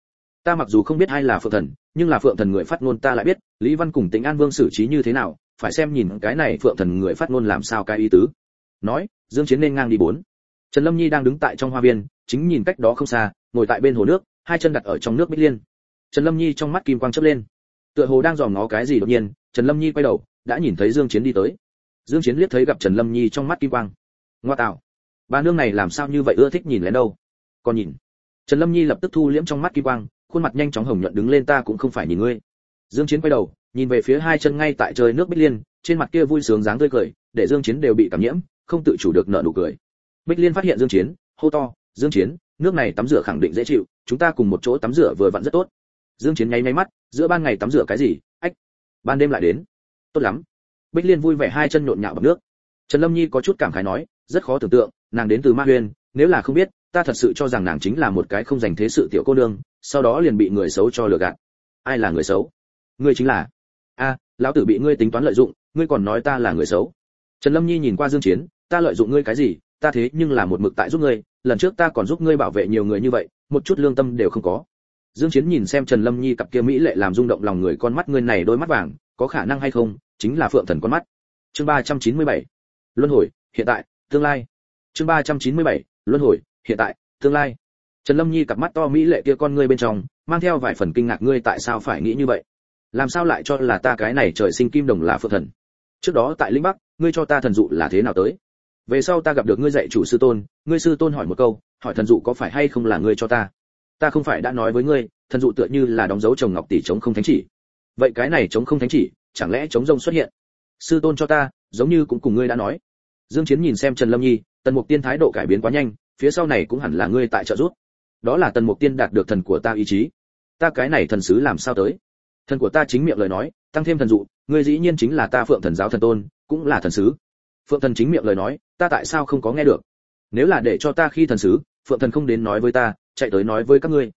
Ta mặc dù không biết ai là phượng thần, nhưng là phượng thần người phát ngôn ta lại biết, lý văn cùng tính an vương xử trí như thế nào, phải xem nhìn cái này phượng thần người phát ngôn làm sao cái ý tứ. Nói, dương chiến nên ngang đi bốn trần lâm nhi đang đứng tại trong hoa viên, chính nhìn cách đó không xa, ngồi tại bên hồ nước, hai chân đặt ở trong nước bích liên. Trần lâm nhi trong mắt kim quang chớp lên. Tựa hồ đang dòm ngó cái gì đột nhiên, trần lâm nhi quay đầu, đã nhìn thấy dương chiến đi tới. Dương chiến liếc thấy gặp trần lâm nhi trong mắt kim quang. Ngoa tạo. Ba nương này làm sao như vậy ưa thích nhìn lén đâu? Còn nhìn. Trần lâm nhi lập tức thu liễm trong mắt kim quang, khuôn mặt nhanh chóng hồng nhuận đứng lên ta cũng không phải nhìn ngươi. Dương chiến quay đầu, nhìn về phía hai chân ngay tại trời nước bích liên, trên mặt kia vui sướng dáng tươi cười, để dương chiến đều bị cảm nhiễm, không tự chủ được nở nụ cười bích liên phát hiện dương chiến, hô to, dương chiến, nước này tắm rửa khẳng định dễ chịu, chúng ta cùng một chỗ tắm rửa vừa vặn rất tốt. Dương chiến nháy nháy mắt, giữa ban ngày tắm rửa cái gì? Ách, ban đêm lại đến. Tốt lắm. Bích liên vui vẻ hai chân nhộn nhạo bằng nước. Trần lâm nhi có chút cảm khái nói, rất khó tưởng tượng, nàng đến từ ma huyền, nếu là không biết, ta thật sự cho rằng nàng chính là một cái không dành thế sự tiểu cô nương, sau đó liền bị người xấu cho lừa gạt. Ai là người xấu? Ngươi chính là. A, lão tử bị ngươi tính toán lợi dụng, ngươi còn nói ta là người xấu. Trần lâm nhi nhìn qua dương chiến, ta lợi dụng ngươi cái gì? Ta thế nhưng là một mực tại giúp ngươi, lần trước ta còn giúp ngươi bảo vệ nhiều người như vậy, một chút lương tâm đều không có. Dương chiến nhìn xem trần lâm nhi cặp kia mỹ lệ làm rung động lòng người con mắt ngươi này đôi mắt vàng, có khả năng hay không, chính là phượng thần con mắt. Chương 397 luân hồi, hiện tại, tương lai. Chương 397 luân hồi, hiện tại, tương lai. Trần lâm nhi cặp mắt to mỹ lệ kia con ngươi bên trong, mang theo vài phần kinh ngạc ngươi tại sao phải nghĩ như vậy? Làm sao lại cho là ta cái này trời sinh kim đồng là phượng thần? Trước đó tại linh bắc, ngươi cho ta thần dụ là thế nào tới? Về sau ta gặp được ngươi dạy chủ sư tôn, ngươi sư tôn hỏi một câu, hỏi thần dụ có phải hay không là ngươi cho ta? Ta không phải đã nói với ngươi, thần dụ tựa như là đóng dấu chồng ngọc tỷ chống không thánh chỉ. Vậy cái này chống không thánh chỉ, chẳng lẽ chống rông xuất hiện? Sư tôn cho ta, giống như cũng cùng ngươi đã nói. Dương chiến nhìn xem trần lâm nhi, tần mục tiên thái độ cải biến quá nhanh, phía sau này cũng hẳn là ngươi tại trợ giúp. Đó là tần mục tiên đạt được thần của ta ý chí. Ta cái này thần sứ làm sao tới? Thần của ta chính miệng lời nói, tăng thêm thần dụ, ngươi dĩ nhiên chính là ta phượng thần giáo thần tôn, cũng là thần sứ phượng thần chính miệng lời nói, ta tại sao không có nghe được? Nếu là để cho ta khi thần sứ, phượng thần không đến nói với ta, chạy tới nói với các ngươi.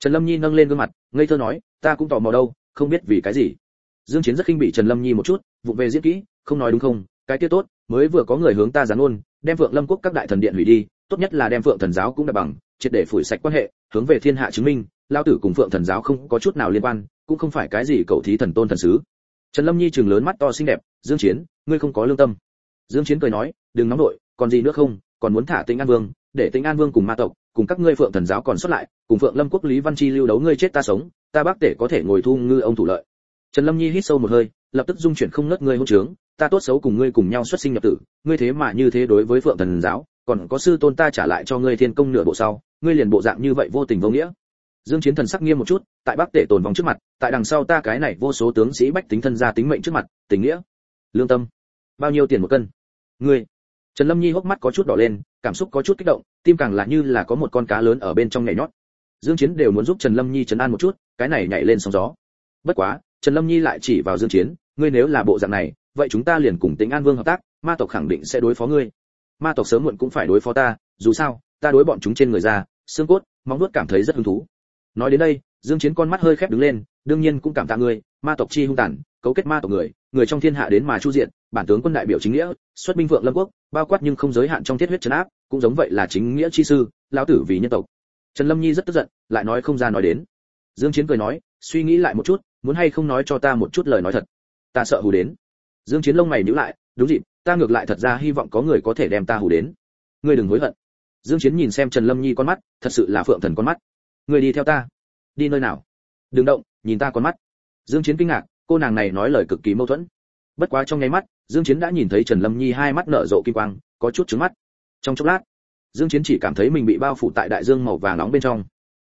Trần lâm nhi nâng lên gương mặt, ngây thơ nói, ta cũng tò mò đâu, không biết vì cái gì. Dương chiến rất khinh bị trần lâm nhi một chút vụ về diễn kỹ, không nói đúng không, cái kia tốt, mới vừa có người hướng ta gián ôn đem phượng lâm quốc các đại thần điện hủy đi, tốt nhất là đem phượng thần giáo cũng đặt bằng, triệt để phủi sạch quan hệ, hướng về thiên hạ chứng minh, lao tử cùng phượng thần giáo không có chút nào liên quan, cũng không phải cái gì cầu thí thần tôn thần sứ. Trần lâm nhi trừng lớn mắt to xinh đẹp, dương chiến, ngươi không có lương tâm dương chiến cười nói, đừng nóng nổi còn gì nữa không, còn muốn thả tĩnh an vương, để tĩnh an vương cùng ma tộc, cùng các ngươi phượng thần giáo còn xuất lại, cùng phượng lâm quốc lý văn chi lưu đấu ngươi chết ta sống, ta bác tể có thể ngồi thu ngư ông thủ lợi. Trần lâm nhi hít sâu một hơi, lập tức dung chuyển không nứt ngươi hôn trướng, ta tốt xấu cùng ngươi cùng nhau xuất sinh nhập tử, ngươi thế mà như thế đối với phượng thần giáo, còn có sư tôn ta trả lại cho ngươi thiên công nửa bộ sau, ngươi liền bộ dạng như vậy vô tình vô nghĩa. Dương chiến thần sắc nghiêm một chút, tại bắc tể tồn vòng trước mặt, tại đằng sau ta cái này vô số tướng sĩ bách tính thân gia tính mệnh trước mặt, tình nghĩa, lương tâm bao nhiêu tiền một cân? Ngươi. Trần lâm nhi hốc mắt có chút đỏ lên, cảm xúc có chút kích động, tim càng là như là có một con cá lớn ở bên trong nhảy nhót. Dương chiến đều muốn giúp trần lâm nhi trấn an một chút, cái này nhảy lên sóng gió. Bất quá, trần lâm nhi lại chỉ vào dương chiến, ngươi nếu là bộ dạng này, vậy chúng ta liền cùng tính an vương hợp tác, ma tộc khẳng định sẽ đối phó ngươi. Ma tộc sớm muộn cũng phải đối phó ta, dù sao, ta đối bọn chúng trên người ra xương cốt, móng nuốt cảm thấy rất hứng thú. Nói đến đây, dương chiến con mắt hơi khép đứng lên, đương nhiên cũng cảm tạ ngươi, ma tộc chi hung tàn, cấu kết ma tộc người người trong thiên hạ đến mà chu diện, bản tướng quân đại biểu chính nghĩa, xuất binh vượng lâm quốc, bao quát nhưng không giới hạn trong thiết huyết trấn áp, cũng giống vậy là chính nghĩa chi sư, lão tử vì nhân tộc. Trần lâm nhi rất tức giận, lại nói không ra nói đến. Dương chiến cười nói, suy nghĩ lại một chút, muốn hay không nói cho ta một chút lời nói thật. Ta sợ hù đến. Dương chiến lông mày nhíu lại, đúng dịp, ta ngược lại thật ra hy vọng có người có thể đem ta hù đến. Ngươi đừng hối hận. Dương chiến nhìn xem trần lâm nhi con mắt, thật sự là phượng thần con mắt. Ngươi đi theo ta. Đi nơi nào? Đừng động, nhìn ta con mắt. Dương chiến kinh ngạc cô nàng này nói lời cực kỳ mâu thuẫn. Bất quá trong nháy mắt, dương chiến đã nhìn thấy trần lâm nhi hai mắt nở rộ kim quang, có chút trướng mắt. Trong chốc lát, dương chiến chỉ cảm thấy mình bị bao phủ tại đại dương màu vàng nóng bên trong.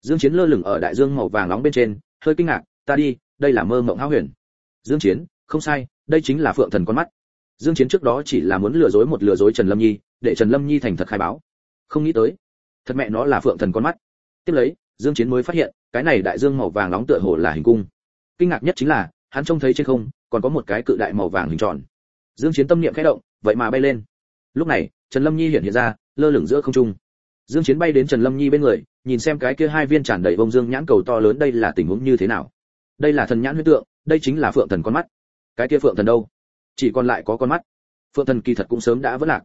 Dương chiến lơ lửng ở đại dương màu vàng nóng bên trên, hơi kinh ngạc, ta đi, đây là mơ mộng hão huyền. Dương chiến, không sai, đây chính là phượng thần con mắt. Dương chiến trước đó chỉ là muốn lừa dối một lừa dối trần lâm nhi, để trần lâm nhi thành thật khai báo. Không nghĩ tới, thật mẹ nó là phượng thần con mắt. Tiếp lấy, dương chiến mới phát hiện, cái này đại dương màu vàng nóng tựa hồ là hình cung. Kinh ngạc nhất chính là hắn trông thấy trên không, còn có một cái cự đại màu vàng hình tròn. Dương chiến tâm niệm khẽ động, vậy mà bay lên. Lúc này, trần lâm nhi hiện hiện ra, lơ lửng giữa không trung. Dương chiến bay đến trần lâm nhi bên người, nhìn xem cái kia hai viên tràn đầy bông dương nhãn cầu to lớn đây là tình huống như thế nào. Đây là thần nhãn huyết tượng, đây chính là phượng thần con mắt. Cái kia phượng thần đâu? Chỉ còn lại có con mắt. Phượng thần kỳ thật cũng sớm đã vỡ lạc.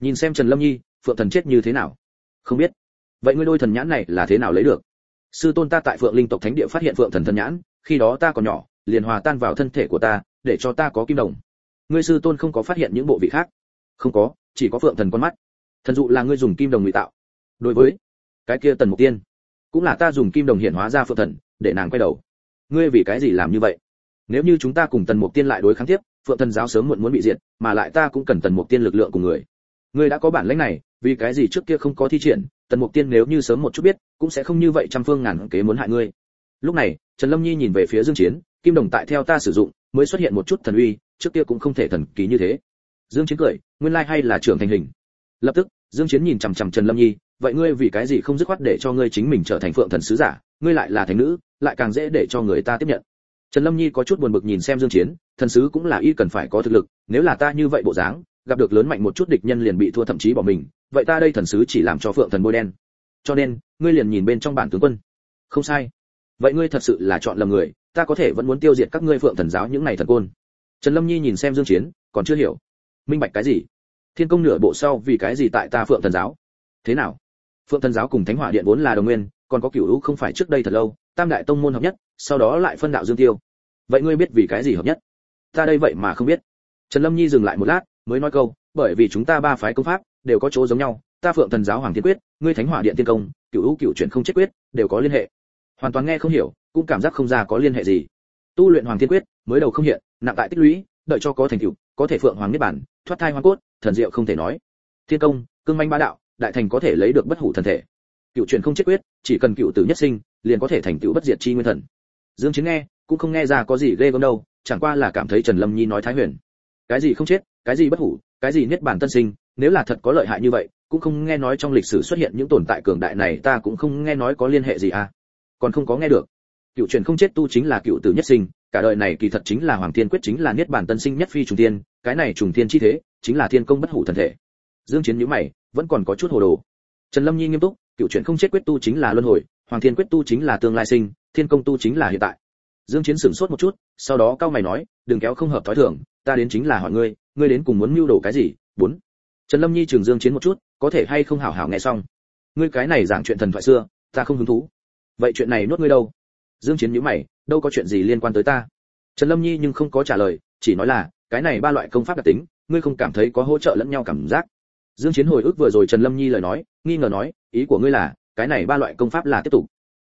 Nhìn xem trần lâm nhi, phượng thần chết như thế nào? Không biết. Vậy ngươi đôi thần nhãn này là thế nào lấy được? Sư tôn ta tại phượng linh tộc thánh địa phát hiện phượng thần thần nhãn, khi đó ta còn nhỏ liền hòa tan vào thân thể của ta, để cho ta có kim đồng. Ngươi sư tôn không có phát hiện những bộ vị khác? Không có, chỉ có phượng thần con mắt. Thần dụ là ngươi dùng kim đồng ngụy tạo. Đối với cái kia tần mục tiên, cũng là ta dùng kim đồng hiện hóa ra phượng thần, để nàng quay đầu. Ngươi vì cái gì làm như vậy? Nếu như chúng ta cùng tần mục tiên lại đối kháng tiếp, phượng thần giáo sớm muộn muốn bị diệt, mà lại ta cũng cần tần mục tiên lực lượng của người. Ngươi đã có bản lĩnh này, vì cái gì trước kia không có thi triển, tần mục tiên nếu như sớm một chút biết, cũng sẽ không như vậy trăm phương ngàn kế muốn hại ngươi. Lúc này trần lâm nhi nhìn về phía dương chiến, kim đồng tại theo ta sử dụng, mới xuất hiện một chút thần uy, trước kia cũng không thể thần kỳ như thế. Dương chiến cười, nguyên lai like hay là trưởng thành hình. Lập tức, dương chiến nhìn chằm chằm trần lâm nhi, vậy ngươi vì cái gì không dứt khoát để cho ngươi chính mình trở thành phượng thần sứ giả, ngươi lại là thánh nữ, lại càng dễ để cho người ta tiếp nhận. Trần lâm nhi có chút buồn bực nhìn xem dương chiến, thần sứ cũng là y cần phải có thực lực, nếu là ta như vậy bộ dáng, gặp được lớn mạnh một chút địch nhân liền bị thua thậm chí bỏ mình, vậy ta đây thần sứ chỉ làm cho phượng thần bôi đen. Cho nên, ngươi liền nhìn bên trong bản tướng quân. Không sai vậy ngươi thật sự là chọn lầm người, ta có thể vẫn muốn tiêu diệt các ngươi phượng thần giáo những ngày thần côn. Trần lâm nhi nhìn xem dương chiến, còn chưa hiểu. Minh bạch cái gì? Thiên công nửa bộ sau vì cái gì tại ta phượng thần giáo? Thế nào? Phượng thần giáo cùng thánh hỏa điện vốn là đồng nguyên, còn có cửu lũ không phải trước đây thật lâu, tam đại tông môn hợp nhất, sau đó lại phân đạo dương tiêu. Vậy ngươi biết vì cái gì hợp nhất? Ta đây vậy mà không biết. Trần lâm nhi dừng lại một lát, mới nói câu, bởi vì chúng ta ba phái công pháp đều có chỗ giống nhau, ta phượng thần giáo hoàng thiên quyết, ngươi thánh hỏa điện tiên công, cửu lũ cửu chuyển không chết quyết, đều có liên hệ hoàn toàn nghe không hiểu, cũng cảm giác không ra có liên hệ gì. Tu luyện hoàng thiên quyết, mới đầu không hiện, nặng tại tích lũy, đợi cho có thành tựu, có thể phượng hoàng niết bản thoát thai Hoàng cốt, thần diệu không thể nói. Thiên công, cương manh bá đạo, đại thành có thể lấy được bất hủ thần thể. Cựu truyền không chết quyết, chỉ cần cựu tử nhất sinh, liền có thể thành tựu bất diệt chi nguyên thần. Dương chiến nghe, cũng không nghe ra có gì ghê gớm đâu, chẳng qua là cảm thấy trần lâm nhi nói thái huyền. Cái gì không chết, cái gì bất hủ, cái gì niết bản tân sinh, nếu là thật có lợi hại như vậy, cũng không nghe nói trong lịch sử xuất hiện những tồn tại cường đại này, ta cũng không nghe nói có liên hệ gì à còn không có nghe được. Cựu truyền không chết tu chính là cựu tử nhất sinh, cả đời này kỳ thật chính là hoàng thiên quyết chính là niết bàn tân sinh nhất phi trùng tiên cái này trùng tiên chi thế, chính là thiên công bất hủ thần thể. Dương chiến nhíu mày, vẫn còn có chút hồ đồ. Trần lâm nhi nghiêm túc, cựu truyền không chết quyết tu chính là luân hồi, hoàng thiên quyết tu chính là tương lai sinh, thiên công tu chính là hiện tại. Dương chiến sửng sốt một chút, sau đó cao mày nói, đừng kéo không hợp thói thường, ta đến chính là hỏi ngươi ngươi đến cùng muốn mưu đồ cái gì? Bốn. Trần lâm nhi trường dương chiến một chút, có thể hay không hảo hảo nghe xong? Ngươi cái này giảng chuyện thần thoại xưa, ta không hứng thú vậy chuyện này nuốt ngươi đâu? Dương chiến nhíu mày, đâu có chuyện gì liên quan tới ta. Trần lâm nhi nhưng không có trả lời, chỉ nói là, cái này ba loại công pháp đặc tính, ngươi không cảm thấy có hỗ trợ lẫn nhau cảm giác. Dương chiến hồi ức vừa rồi trần lâm nhi lời nói, nghi ngờ nói, ý của ngươi là, cái này ba loại công pháp là tiếp tục.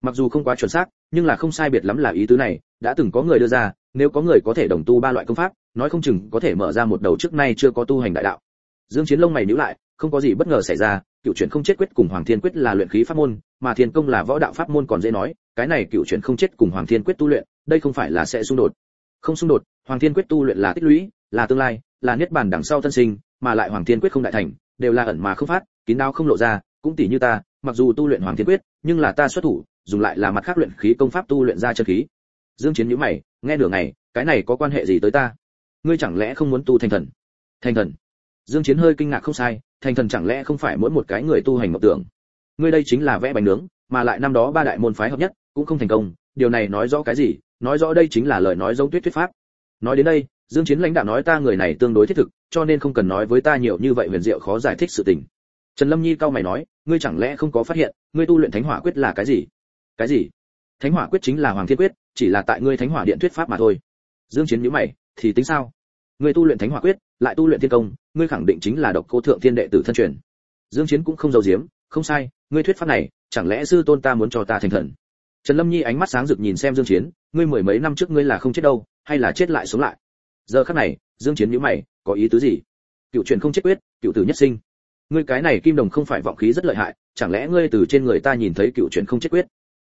Mặc dù không quá chuẩn xác, nhưng là không sai biệt lắm là ý tứ này, đã từng có người đưa ra, nếu có người có thể đồng tu ba loại công pháp, nói không chừng có thể mở ra một đầu trước nay chưa có tu hành đại đạo. Dương chiến lông mày nhíu lại, không có gì bất ngờ xảy ra cựu chuyển không chết quyết cùng hoàng thiên quyết là luyện khí pháp môn, mà thiên công là võ đạo pháp môn còn dễ nói, cái này cựu chuyển không chết cùng hoàng thiên quyết tu luyện, đây không phải là sẽ xung đột. Không xung đột, hoàng thiên quyết tu luyện là tích lũy, là tương lai, là niết bàn đằng sau thân sinh, mà lại hoàng thiên quyết không đại thành, đều là ẩn mà không phát, kín đáo không lộ ra, cũng tỷ như ta, mặc dù tu luyện hoàng thiên quyết, nhưng là ta xuất thủ, dùng lại là mặt khác luyện khí công pháp tu luyện ra chân khí. Dương chiến nhíu mày, nghe nửa ngày, cái này có quan hệ gì tới ta? Ngươi chẳng lẽ không muốn tu thành thần? Thành thần? Dương chiến hơi kinh ngạc không sai, thành thần chẳng lẽ không phải mỗi một cái người tu hành mộng tưởng? Ngươi đây chính là vẽ bánh nướng, mà lại năm đó ba đại môn phái hợp nhất, cũng không thành công, điều này nói rõ cái gì? Nói rõ đây chính là lời nói giống tuyết thuyết pháp. Nói đến đây, dương chiến lãnh đạo nói ta người này tương đối thiết thực, cho nên không cần nói với ta nhiều như vậy huyền diệu khó giải thích sự tình. Trần lâm nhi cao mày nói, ngươi chẳng lẽ không có phát hiện, ngươi tu luyện thánh hỏa quyết là cái gì? Cái gì? Thánh hỏa quyết chính là hoàng thiên quyết, chỉ là tại ngươi thánh hỏa điện thuyết pháp mà thôi. Dương chiến nhíu mày, thì tính sao? Ngươi tu luyện thánh hỏa quyết, lại tu luyện thiên công ngươi khẳng định chính là độc cô thượng thiên đệ tử thân truyền. Dương chiến cũng không giấu giếm, không sai, ngươi thuyết pháp này, chẳng lẽ sư tôn ta muốn cho ta thành thần? Trần lâm nhi ánh mắt sáng rực nhìn xem dương chiến, ngươi mười mấy năm trước ngươi là không chết đâu, hay là chết lại sống lại? Giờ khắc này, dương chiến nhíu mày, có ý tứ gì? Cựu truyền không chết quyết, cựu tử nhất sinh. Ngươi cái này kim đồng không phải vọng khí rất lợi hại, chẳng lẽ ngươi từ trên người ta nhìn thấy cựu truyền không chết quyết?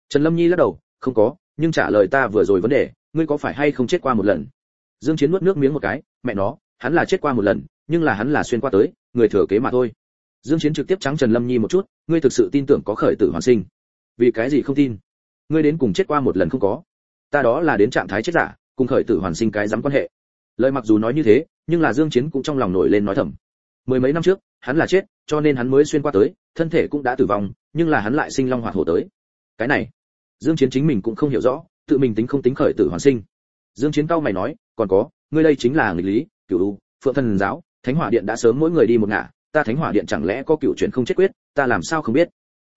Trần lâm nhi lắc đầu, không có, nhưng trả lời ta vừa rồi vấn đề, ngươi có phải hay không chết qua một lần? Dương chiến nuốt nước miếng một cái, mẹ nó, hắn là chết qua một lần nhưng là hắn là xuyên qua tới, người thừa kế mà thôi. Dương chiến trực tiếp trắng trần lâm nhi một chút, ngươi thực sự tin tưởng có khởi tử hoàn sinh. Vì cái gì không tin? Ngươi đến cùng chết qua một lần không có. Ta đó là đến trạng thái chết giả, cùng khởi tử hoàn sinh cái dám quan hệ. Lời mặc dù nói như thế, nhưng là dương chiến cũng trong lòng nổi lên nói thầm. Mười mấy năm trước, hắn là chết, cho nên hắn mới xuyên qua tới, thân thể cũng đã tử vong, nhưng là hắn lại sinh long hoạt hổ tới. Cái này, dương chiến chính mình cũng không hiểu rõ, tự mình tính không tính khởi tử hoàn sinh. Dương chiến cao mày nói, còn có, ngươi đây chính là nghịch lý, cửu u, phượng thần giáo thánh hỏa điện đã sớm mỗi người đi một ngả, ta thánh hỏa điện chẳng lẽ có cựu chuyện không chết quyết, ta làm sao không biết?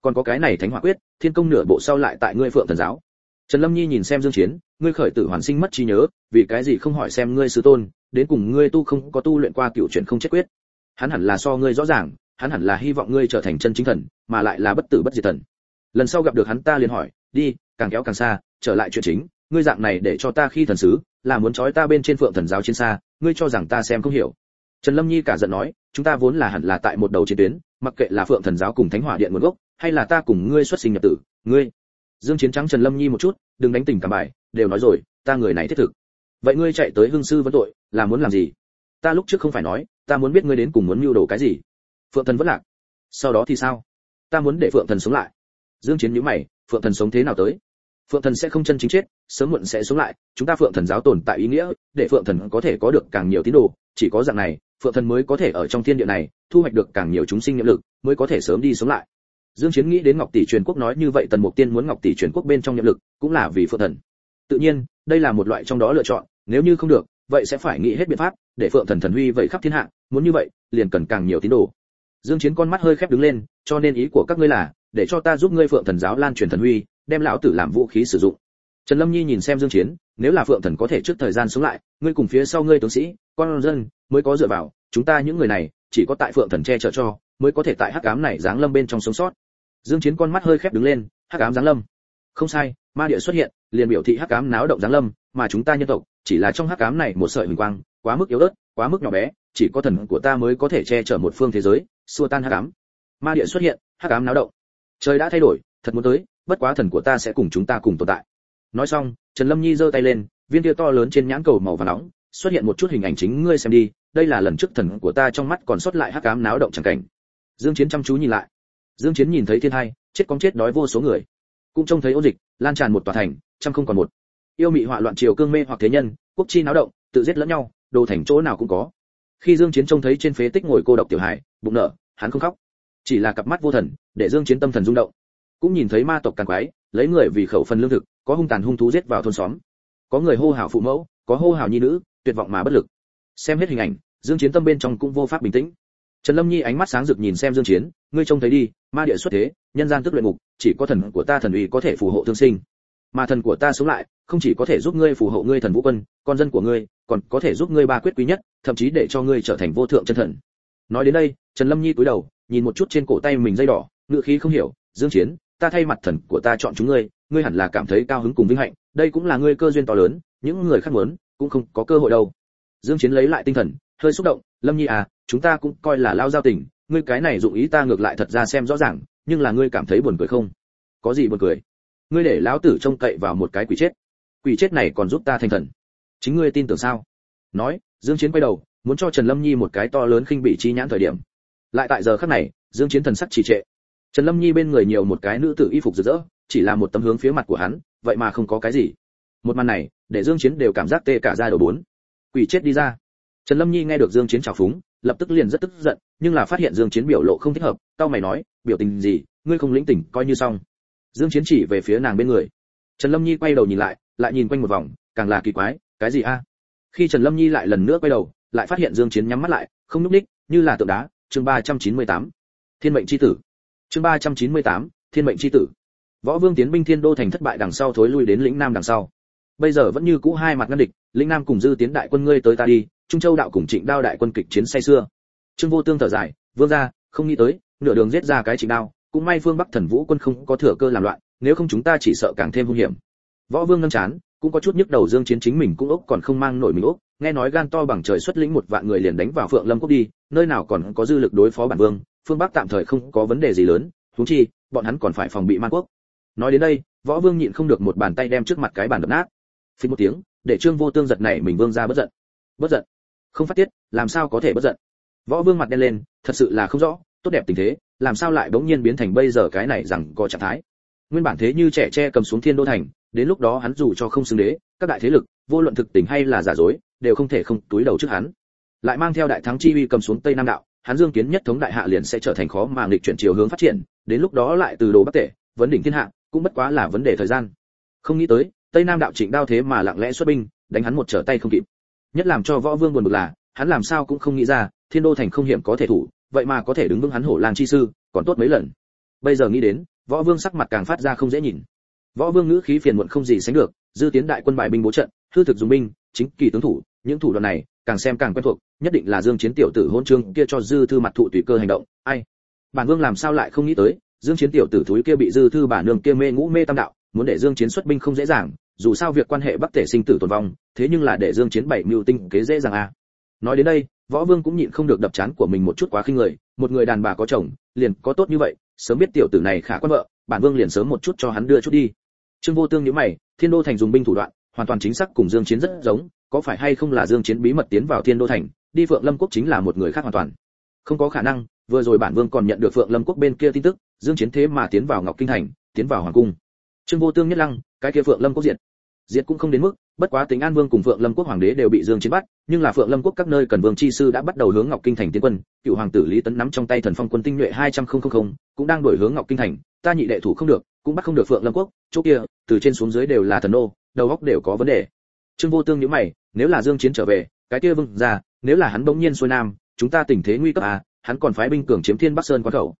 Còn có cái này thánh hỏa quyết, thiên công nửa bộ sau lại tại ngươi phượng thần giáo. Trần lâm nhi nhìn xem dương chiến, ngươi khởi tử hoàn sinh mất trí nhớ, vì cái gì không hỏi xem ngươi sư tôn, đến cùng ngươi tu không có tu luyện qua cựu chuyện không chết quyết. Hắn hẳn là so ngươi rõ ràng, hắn hẳn là hy vọng ngươi trở thành chân chính thần, mà lại là bất tử bất diệt thần. Lần sau gặp được hắn ta liền hỏi, đi, càng kéo càng xa, trở lại chuyện chính, ngươi dạng này để cho ta khi thần sứ, là muốn trói ta bên trên phượng thần giáo trên xa, ngươi cho rằng ta xem không hiểu trần lâm nhi cả giận nói, chúng ta vốn là hẳn là tại một đầu chiến tuyến, mặc kệ là phượng thần giáo cùng thánh hỏa điện nguồn gốc, hay là ta cùng ngươi xuất sinh nhập tử, ngươi. Dương chiến trắng trần lâm nhi một chút, đừng đánh tình cảm bài, đều nói rồi, ta người này thiết thực. Vậy ngươi chạy tới hương sư vấn tội, là muốn làm gì? Ta lúc trước không phải nói, ta muốn biết ngươi đến cùng muốn mưu đồ cái gì. Phượng thần vẫn lạc. Sau đó thì sao? Ta muốn để phượng thần sống lại. Dương chiến nhíu mày, phượng thần sống thế nào tới? Phượng thần sẽ không chân chính chết, sớm muộn sẽ sống lại, chúng ta phượng thần giáo tồn tại ý nghĩa, để phượng thần có thể có được càng nhiều tín đồ, chỉ có dạng này phượng thần mới có thể ở trong thiên địa này, thu hoạch được càng nhiều chúng sinh nhiệm lực, mới có thể sớm đi sống lại. Dương chiến nghĩ đến ngọc tỷ truyền quốc nói như vậy, tần mục tiên muốn ngọc tỷ truyền quốc bên trong nhiệm lực, cũng là vì phượng thần. Tự nhiên, đây là một loại trong đó lựa chọn, nếu như không được, vậy sẽ phải nghĩ hết biện pháp để phượng thần thần huy vậy khắp thiên hạ, muốn như vậy, liền cần càng nhiều tín đồ. Dương chiến con mắt hơi khép đứng lên, cho nên ý của các ngươi là, để cho ta giúp ngươi phượng thần giáo lan truyền thần huy, đem lão tử làm vũ khí sử dụng trần lâm nhi nhìn xem dương chiến, nếu là phượng thần có thể trước thời gian sống lại, ngươi cùng phía sau ngươi tướng sĩ, con dân, mới có dựa vào, chúng ta những người này, chỉ có tại phượng thần che chở cho, mới có thể tại hắc ám này giáng lâm bên trong sống sót. Dương chiến con mắt hơi khép đứng lên, hắc ám giáng lâm. Không sai, ma địa xuất hiện, liền biểu thị hắc ám náo động giáng lâm, mà chúng ta nhân tộc, chỉ là trong hắc ám này một sợi huỳnh quang, quá mức yếu ớt, quá mức nhỏ bé, chỉ có thần của ta mới có thể che chở một phương thế giới, xua tan hắc ám. Ma địa xuất hiện, hắc ám náo động. Trời đã thay đổi, thật muốn tới, bất quá thần của ta sẽ cùng chúng ta cùng tồn tại nói xong, trần lâm nhi giơ tay lên, viên kia to lớn trên nhãn cầu màu vàng nóng, xuất hiện một chút hình ảnh chính ngươi xem đi, đây là lần trước thần của ta trong mắt còn sót lại hắc ám náo động chẳng cảnh. Dương chiến chăm chú nhìn lại. Dương chiến nhìn thấy thiên hai, chết cóng chết đói vô số người. Cũng trông thấy ôn dịch, lan tràn một tòa thành, trăm không còn một. Yêu mị họa loạn triều cương mê hoặc thế nhân, quốc chi náo động, tự giết lẫn nhau, đồ thành chỗ nào cũng có. Khi dương chiến trông thấy trên phế tích ngồi cô độc tiểu hải bụng nở, hắn không khóc. Chỉ là cặp mắt vô thần, để dương chiến tâm thần rung động. Cũng nhìn thấy ma tộc càng quái, lấy người vì khẩu phần lương thực có hung tàn hung thú giết vào thôn xóm. Có người hô hào phụ mẫu, có hô hào nhi nữ, tuyệt vọng mà bất lực. Xem hết hình ảnh, dương chiến tâm bên trong cũng vô pháp bình tĩnh. Trần lâm nhi ánh mắt sáng rực nhìn xem dương chiến, ngươi trông thấy đi, ma địa xuất thế, nhân gian tức luyện ngục, chỉ có thần của ta thần uy có thể phù hộ thương sinh. Mà thần của ta sống lại, không chỉ có thể giúp ngươi phù hộ ngươi thần vũ quân, con dân của ngươi, còn có thể giúp ngươi ba quyết quý nhất, thậm chí để cho ngươi trở thành vô thượng chân thần. Nói đến đây, trần lâm nhi cúi đầu, nhìn một chút trên cổ tay mình dây đỏ ngựa khí không hiểu, dương chiến, ta thay mặt thần của ta chọn chúng ngươi ngươi hẳn là cảm thấy cao hứng cùng vinh hạnh, đây cũng là ngươi cơ duyên to lớn, những người khác muốn, cũng không có cơ hội đâu. Dương chiến lấy lại tinh thần, hơi xúc động, lâm nhi à chúng ta cũng coi là lao giao tình, ngươi cái này dụng ý ta ngược lại thật ra xem rõ ràng, nhưng là ngươi cảm thấy buồn cười không? Có gì buồn cười? Ngươi để lão tử trông cậy vào một cái quỷ chết. Quỷ chết này còn giúp ta thành thần. Chính ngươi tin tưởng sao? Nói, dương chiến quay đầu, muốn cho trần lâm nhi một cái to lớn khinh bị chi nhãn thời điểm. Lại tại giờ khắc này, dương chiến thần sắc trì trệ. Trần lâm nhi bên người nhiều một cái nữ tử y phục rực rỡ chỉ là một tấm hướng phía mặt của hắn vậy mà không có cái gì. Một màn này để dương chiến đều cảm giác tê cả da đầu bốn. Quỷ chết đi ra. Trần lâm nhi nghe được dương chiến chào phúng lập tức liền rất tức giận nhưng là phát hiện dương chiến biểu lộ không thích hợp tao mày nói biểu tình gì ngươi không lĩnh tỉnh coi như xong. Dương chiến chỉ về phía nàng bên người. Trần lâm nhi quay đầu nhìn lại lại nhìn quanh một vòng càng là kỳ quái cái gì a? Khi trần lâm nhi lại lần nữa quay đầu lại phát hiện dương chiến nhắm mắt lại không núp đích như là tượng đá. Chương 398. thiên mệnh chi tử. Chương 398, thiên mệnh chi tử võ vương tiến binh thiên đô thành thất bại đằng sau thối lui đến lĩnh nam đằng sau. Bây giờ vẫn như cũ hai mặt ngăn địch, lĩnh nam cùng dư tiến đại quân ngươi tới ta đi, trung châu đạo cùng trịnh đao đại quân kịch chiến say xưa trương vô tương thở dài, vương gia, không nghĩ tới, nửa đường giết ra cái trịnh đao, cũng may phương bắc thần vũ quân không có thừa cơ làm loạn, nếu không chúng ta chỉ sợ càng thêm hung hiểm. Võ vương ngâm chán, cũng có chút nhức đầu dương chiến chính mình cũng ốc còn không mang nổi mình ốc, nghe nói gan to bằng trời xuất lĩnh một vạn người liền đánh vào phượng lâm quốc đi, nơi nào còn có dư lực đối phó bản vương, phương bắc tạm thời không có vấn đề gì lớn chúng chi, bọn hắn còn phải phòng bị man quốc nói đến đây, võ vương nhịn không được một bàn tay đem trước mặt cái bàn đập nát. Phí một tiếng, để trương vô tương giật này mình vương ra bất giận. Bất giận? Không phát tiết, làm sao có thể bất giận? Võ vương mặt đen lên, thật sự là không rõ, tốt đẹp tình thế, làm sao lại bỗng nhiên biến thành bây giờ cái này rằng có trạng thái? Nguyên bản thế như trẻ tre cầm xuống thiên đô thành, đến lúc đó hắn dù cho không xứng đế, các đại thế lực, vô luận thực tình hay là giả dối, đều không thể không túi đầu trước hắn. Lại mang theo đại thắng chi uy cầm xuống tây nam đạo, hắn dương kiến nhất thống đại hạ liền sẽ trở thành khó mà nghịch chuyển chiều hướng phát triển, đến lúc đó lại từ đồ bắc tể vấn đỉnh thiên hạ cũng bất quá là vấn đề thời gian. Không nghĩ tới, tây nam đạo trịnh đao thế mà lặng lẽ xuất binh, đánh hắn một trở tay không kịp. Nhất làm cho võ vương buồn bực là, hắn làm sao cũng không nghĩ ra, thiên đô thành không hiểm có thể thủ, vậy mà có thể đứng vững hắn hổ lang chi sư, còn tốt mấy lần. Bây giờ nghĩ đến, võ vương sắc mặt càng phát ra không dễ nhìn. Võ vương ngữ khí phiền muộn không gì sánh được, dư tiến đại quân bài binh bố trận, hư thực dùng binh, chính kỳ tướng thủ, những thủ đoạn này, càng xem càng quen thuộc, nhất định là dương chiến tiểu tử hôn trương kia cho dư thư mặt thụ tùy cơ hành động, ai? Bản vương làm sao lại không nghĩ tới dương chiến tiểu tử thúi kia bị dư thư bà nương kia mê ngũ mê tam đạo, muốn để dương chiến xuất binh không dễ dàng, dù sao việc quan hệ bắc tể sinh tử tồn vong, thế nhưng là để dương chiến bảy mưu tinh kế dễ dàng à. Nói đến đây, võ vương cũng nhịn không được đập chán của mình một chút quá khinh người, một người đàn bà có chồng, liền có tốt như vậy, sớm biết tiểu tử này khả quan vợ, bản vương liền sớm một chút cho hắn đưa chút đi. Trương vô tương nhíu mày, thiên đô thành dùng binh thủ đoạn, hoàn toàn chính xác cùng dương chiến rất giống, có phải hay không là dương chiến bí mật tiến vào thiên đô thành, đi phượng lâm quốc chính là một người khác hoàn toàn. Không có khả năng, vừa rồi bản vương còn nhận được phượng lâm quốc bên kia tin tức dương chiến thế mà tiến vào ngọc kinh thành, tiến vào hoàng cung. Trương vô tương nhất lăng, cái kia phượng lâm quốc diệt. Diệt cũng không đến mức, bất quá tính an vương cùng phượng lâm quốc hoàng đế đều bị dương chiến bắt, nhưng là phượng lâm quốc các nơi cần vương chi sư đã bắt đầu hướng ngọc kinh thành tiến quân, cựu hoàng tử lý tấn nắm trong tay thần phong quân tinh nhuệ hai trăm không cũng đang đổi hướng ngọc kinh thành, ta nhị đệ thủ không được, cũng bắt không được phượng lâm quốc, chỗ kia, từ trên xuống dưới đều là thần nô, đầu óc đều có vấn đề. Trương vô tương nhíu mày, nếu là dương chiến trở về, cái kia vương ra, nếu là hắn bỗng nhiên xuôi nam, chúng ta tình thế nguy cấp à hắn còn phái binh cường chiếm thiên bắc sơn quan khẩu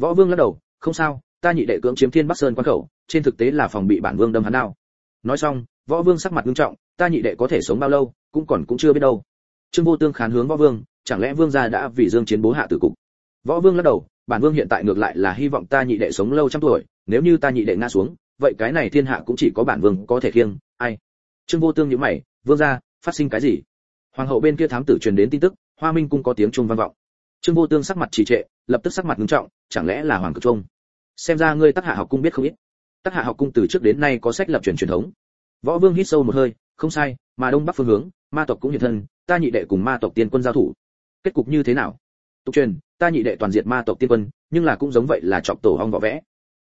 võ vương lắc đầu, không sao, ta nhị đệ cưỡng chiếm thiên bắc sơn quan khẩu, trên thực tế là phòng bị bản vương đâm hắn nào nói xong, võ vương sắc mặt nghiêm trọng, ta nhị đệ có thể sống bao lâu, cũng còn cũng chưa biết đâu. Trương vô tương khán hướng võ vương, chẳng lẽ vương gia đã vì dương chiến bố hạ tử cục? Võ vương lắc đầu, bản vương hiện tại ngược lại là hy vọng ta nhị đệ sống lâu trăm tuổi, nếu như ta nhị đệ ngã xuống, vậy cái này thiên hạ cũng chỉ có bản vương có thể khiêng, ai? Trương vô tương nhíu mày, vương gia, phát sinh cái gì? Hoàng hậu bên kia thám tử truyền đến tin tức, hoa minh cung có tiếng trung vang vọng trương vô tương sắc mặt trì trệ, lập tức sắc mặt nghiêm trọng, chẳng lẽ là hoàng cực trung? Xem ra ngươi tác hạ học cung biết không ít. Tác hạ học cung từ trước đến nay có sách lập truyền truyền thống. Võ vương hít sâu một hơi, không sai, mà đông bắc phương hướng, ma tộc cũng hiện thân, ta nhị đệ cùng ma tộc tiên quân giao thủ. Kết cục như thế nào? Tục truyền, ta nhị đệ toàn diệt ma tộc tiên quân, nhưng là cũng giống vậy là chọc tổ hong võ vẽ.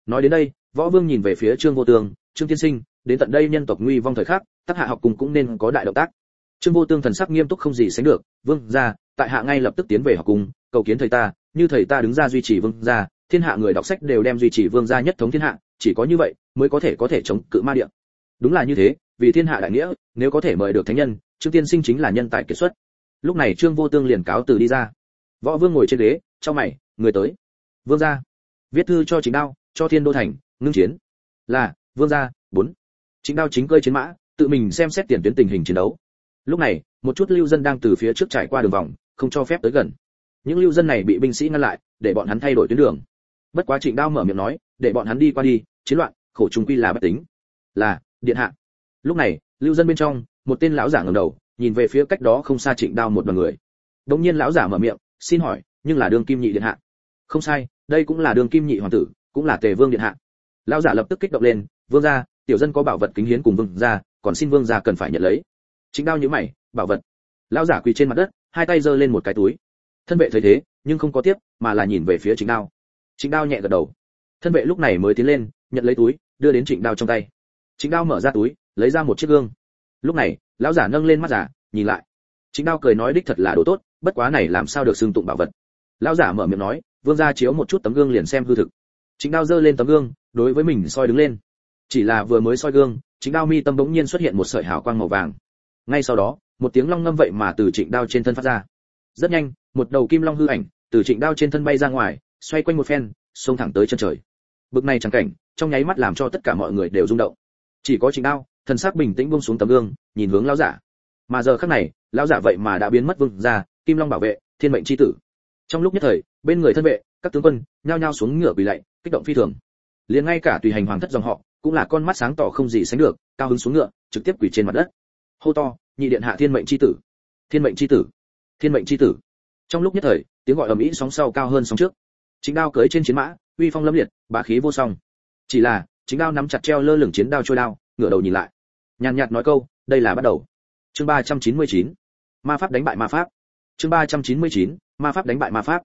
Nói đến đây, võ vương nhìn về phía trương vô tương, trương tiên sinh, đến tận đây nhân tộc nguy vong thời khắc tác hạ học cùng cũng nên có đại động tác. Trương vô tương thần sắc nghiêm túc không gì sánh được, vương ra tại hạ ngay lập tức tiến về học cung cầu kiến thầy ta, như thầy ta đứng ra duy trì vương gia, thiên hạ người đọc sách đều đem duy trì vương gia nhất thống thiên hạ, chỉ có như vậy mới có thể có thể chống cự ma địa. Đúng là như thế, vì thiên hạ đại nghĩa, nếu có thể mời được thánh nhân, trương tiên sinh chính là nhân tài kiệt xuất. Lúc này trương vô tương liền cáo từ đi ra. Võ vương ngồi trên ghế cho mày, người tới. Vương gia. Viết thư cho chính đao, cho thiên đô thành, ngưng chiến. Là, vương gia, bốn. Chính đao chính cơi chiến mã, tự mình xem xét tiền tuyến tình hình chiến đấu. Lúc này, một chút lưu dân đang từ phía trước trải qua đường vòng, không cho phép tới gần những lưu dân này bị binh sĩ ngăn lại, để bọn hắn thay đổi tuyến đường. Bất quá trịnh đao mở miệng nói, để bọn hắn đi qua đi, chiến loạn, khổ trung quy là bất tính. Là, điện hạ. Lúc này, lưu dân bên trong, một tên lão giả ngẩng đầu, nhìn về phía cách đó không xa trịnh đao một đoàn người. Đống nhiên lão giả mở miệng, xin hỏi, nhưng là đường kim nhị điện hạ? Không sai, đây cũng là đường kim nhị hoàng tử, cũng là tề vương điện hạ. Lão giả lập tức kích động lên, vương gia, tiểu dân có bảo vật kính hiến cùng vương gia, còn xin vương gia cần phải nhận lấy. Chính đao nhíu mày, bảo vật. Lão giả quỳ trên mặt đất, hai tay giơ lên một cái túi thân vệ thấy thế, nhưng không có tiếp, mà là nhìn về phía chính đao. Chính đao nhẹ gật đầu. Thân vệ lúc này mới tiến lên, nhận lấy túi, đưa đến trịnh đao trong tay. Trịnh đao mở ra túi, lấy ra một chiếc gương. Lúc này, lão giả nâng lên mắt giả, nhìn lại. Trịnh đao cười nói đích thật là đồ tốt, bất quá này làm sao được xưng tụng bảo vật. Lão giả mở miệng nói, vương gia chiếu một chút tấm gương liền xem hư thực. Trịnh đao giơ lên tấm gương, đối với mình soi đứng lên. Chỉ là vừa mới soi gương, trịnh đao mi tâm bỗng nhiên xuất hiện một sợi hào quang màu vàng. Ngay sau đó, một tiếng long ngâm vậy mà từ trịnh đao trên thân phát ra rất nhanh, một đầu kim long hư ảnh từ trịnh đao trên thân bay ra ngoài, xoay quanh một phen, xông thẳng tới chân trời. Bực này chẳng cảnh, trong nháy mắt làm cho tất cả mọi người đều rung động. Chỉ có trịnh đao, thần sắc bình tĩnh buông xuống tấm gương, nhìn hướng lão giả. Mà giờ khắc này, lão giả vậy mà đã biến mất vương ra kim long bảo vệ, thiên mệnh chi tử. Trong lúc nhất thời, bên người thân vệ, các tướng quân, nhao nhao xuống ngựa quỳ lạy, kích động phi thường. Liền ngay cả tùy hành hoàng thất dòng họ, cũng là con mắt sáng tỏ không gì sánh được, cao hứng xuống ngựa, trực tiếp quỳ trên mặt đất. Hô to, nhị điện hạ thiên mệnh chi tử. Thiên mệnh chi tử thiên mệnh chi tử. Trong lúc nhất thời, tiếng gọi ầm ĩ sóng sau cao hơn sóng trước. Chính đao cưỡi trên chiến mã, uy phong lâm liệt, bá khí vô song. Chỉ là, chính đao nắm chặt treo lơ lửng chiến đao trôi đao, ngửa đầu nhìn lại. Nhàn nhạt nói câu, đây là bắt đầu. Chương 399 ma pháp đánh bại ma pháp. Chương 399 ma pháp đánh bại ma pháp.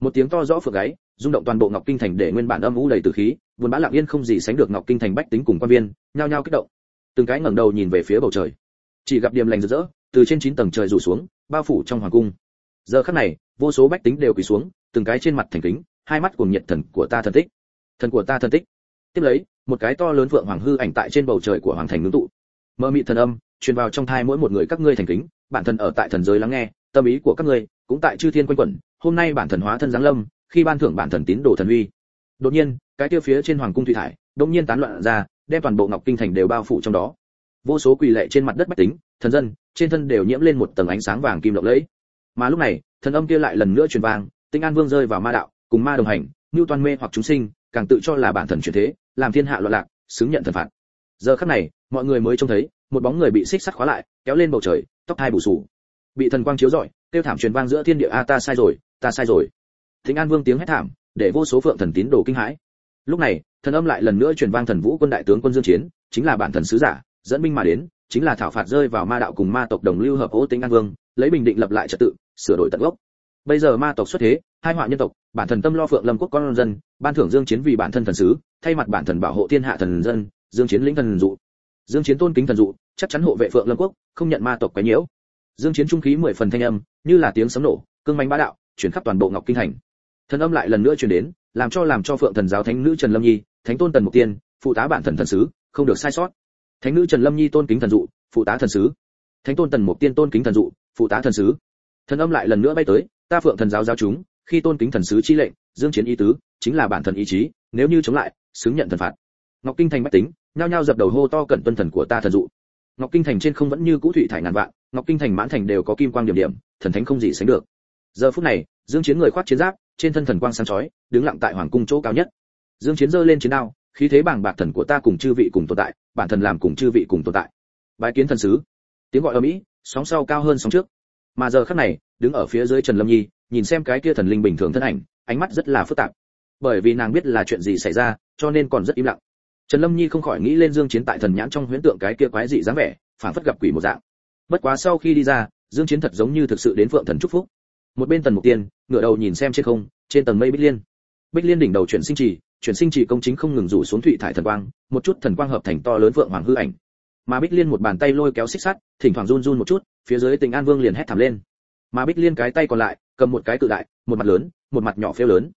Một tiếng to rõ phượng gáy, rung động toàn bộ ngọc kinh thành để nguyên bản âm u đầy từ khí, buồn bã lặng yên không gì sánh được ngọc kinh thành bách tính cùng quan viên, nhao nhao kích động. Từng cái ngẩng đầu nhìn về phía bầu trời. Chỉ gặp điểm lành rực rỡ, từ trên chín tầng trời rủ xuống bao phủ trong hoàng cung. Giờ khắc này, vô số bách tính đều quỳ xuống, từng cái trên mặt thành kính, hai mắt cùng nhiệt thần của ta thần tích. Thần của ta thần tích. Tiếp lấy, một cái to lớn vượng hoàng hư ảnh tại trên bầu trời của hoàng thành ngưng tụ. Mơ mị thần âm, truyền vào trong thai mỗi một người các ngươi thành kính, bản thân ở tại thần giới lắng nghe, tâm ý của các ngươi cũng tại chư thiên quanh quẩn, hôm nay bản thần hóa thân giáng lâm, khi ban thưởng bản thần tín đồ thần uy. Đột nhiên, cái tiêu phía trên hoàng cung thủy thải, đột nhiên tán loạn ra, đem toàn bộ ngọc kinh thành đều bao phủ trong đó vô số quỳ lệ trên mặt đất bách tính, thần dân, trên thân đều nhiễm lên một tầng ánh sáng vàng kim lộng lẫy. Mà lúc này, thần âm kia lại lần nữa truyền vang, tinh an vương rơi vào ma đạo, cùng ma đồng hành như toàn mê hoặc chúng sinh, càng tự cho là bản thần chuyển thế, làm thiên hạ loạn lạc, xứng nhận thần phạt. Giờ khắc này, mọi người mới trông thấy, một bóng người bị xích sắt khóa lại, kéo lên bầu trời, tóc hai bù sù bị thần quang chiếu rọi tiêu thảm truyền vang giữa thiên địa, a, ta sai rồi, ta sai rồi. Thính an vương tiếng hét thảm, để vô số phượng thần tín đồ kinh hãi. Lúc này, thần âm lại lần nữa truyền vang thần vũ quân đại tướng quân dương chiến, chính là bản thần sứ giả dẫn binh mà đến, chính là thảo phạt rơi vào ma đạo cùng ma tộc đồng lưu hợp ô tính an vương, lấy bình định lập lại trật tự, sửa đổi tận gốc. Bây giờ ma tộc xuất thế, hai họa nhân tộc, bản thần tâm lo phượng lâm quốc con dân, ban thưởng dương chiến vì bản thân thần sứ, thay mặt bản thần bảo hộ thiên hạ thần dân, dương chiến lĩnh thần dụ. Dương chiến tôn kính thần dụ, chắc chắn hộ vệ phượng lâm quốc, không nhận ma tộc quấy nhiễu. Dương chiến trung khí mười phần thanh âm, như là tiếng sấm nổ, cương manh bá đạo, chuyển khắp toàn bộ ngọc kinh thành. Thần âm lại lần nữa truyền đến, làm cho làm cho phượng thần giáo thánh nữ trần lâm nhi, thánh tôn tần mục tiên, phụ tá bản thần thần sứ, không được sai sót thánh nữ trần lâm nhi tôn kính thần dụ, phụ tá thần sứ. Thánh tôn tần mục tiên tôn kính thần dụ, phụ tá thần sứ. Thần âm lại lần nữa bay tới, ta phượng thần giáo giáo chúng, khi tôn kính thần sứ chi lệnh, dương chiến ý tứ, chính là bản thần ý chí, nếu như chống lại, xứng nhận thần phạt. Ngọc kinh thành bách tính, nhao nhao dập đầu hô to cẩn tuân thần của ta thần dụ. Ngọc kinh thành trên không vẫn như cũ thủy thải ngàn vạn, ngọc kinh thành mãn thành đều có kim quang điểm điểm, thần thánh không gì sánh được. Giờ phút này, dương chiến người khoác chiến giáp, trên thân thần quang sáng chói, đứng lặng tại hoàng cung chỗ cao nhất. Dương chiến giơ lên chiến đao khí thế bảng bạc thần của ta cùng chư vị cùng tồn tại, bản thần làm cùng chư vị cùng tồn tại. Bái kiến thần sứ. Tiếng gọi ở mỹ, sóng sau cao hơn sóng trước. Mà giờ khắc này, đứng ở phía dưới trần lâm nhi, nhìn xem cái kia thần linh bình thường thân ảnh, ánh mắt rất là phức tạp. Bởi vì nàng biết là chuyện gì xảy ra, cho nên còn rất im lặng. Trần lâm nhi không khỏi nghĩ lên dương chiến tại thần nhãn trong huyễn tượng cái kia quái dị dáng vẻ phản phất gặp quỷ một dạng. Bất quá sau khi đi ra, dương chiến thật giống như thực sự đến phượng thần chúc phúc. Một bên tần mục tiên, ngửa đầu nhìn xem trên không, trên tầng mây bích liên. Bích liên đỉnh đầu chuyển sinh trì chuyển sinh chỉ công chính không ngừng rủ xuống thụy thải thần quang, một chút thần quang hợp thành to lớn vượng hoàng hư ảnh. Mà bích liên một bàn tay lôi kéo xích sắt, thỉnh thoảng run run một chút, phía dưới tình an vương liền hét thảm lên. Mà bích liên cái tay còn lại, cầm một cái cự đại, một mặt lớn, một mặt nhỏ phêu lớn.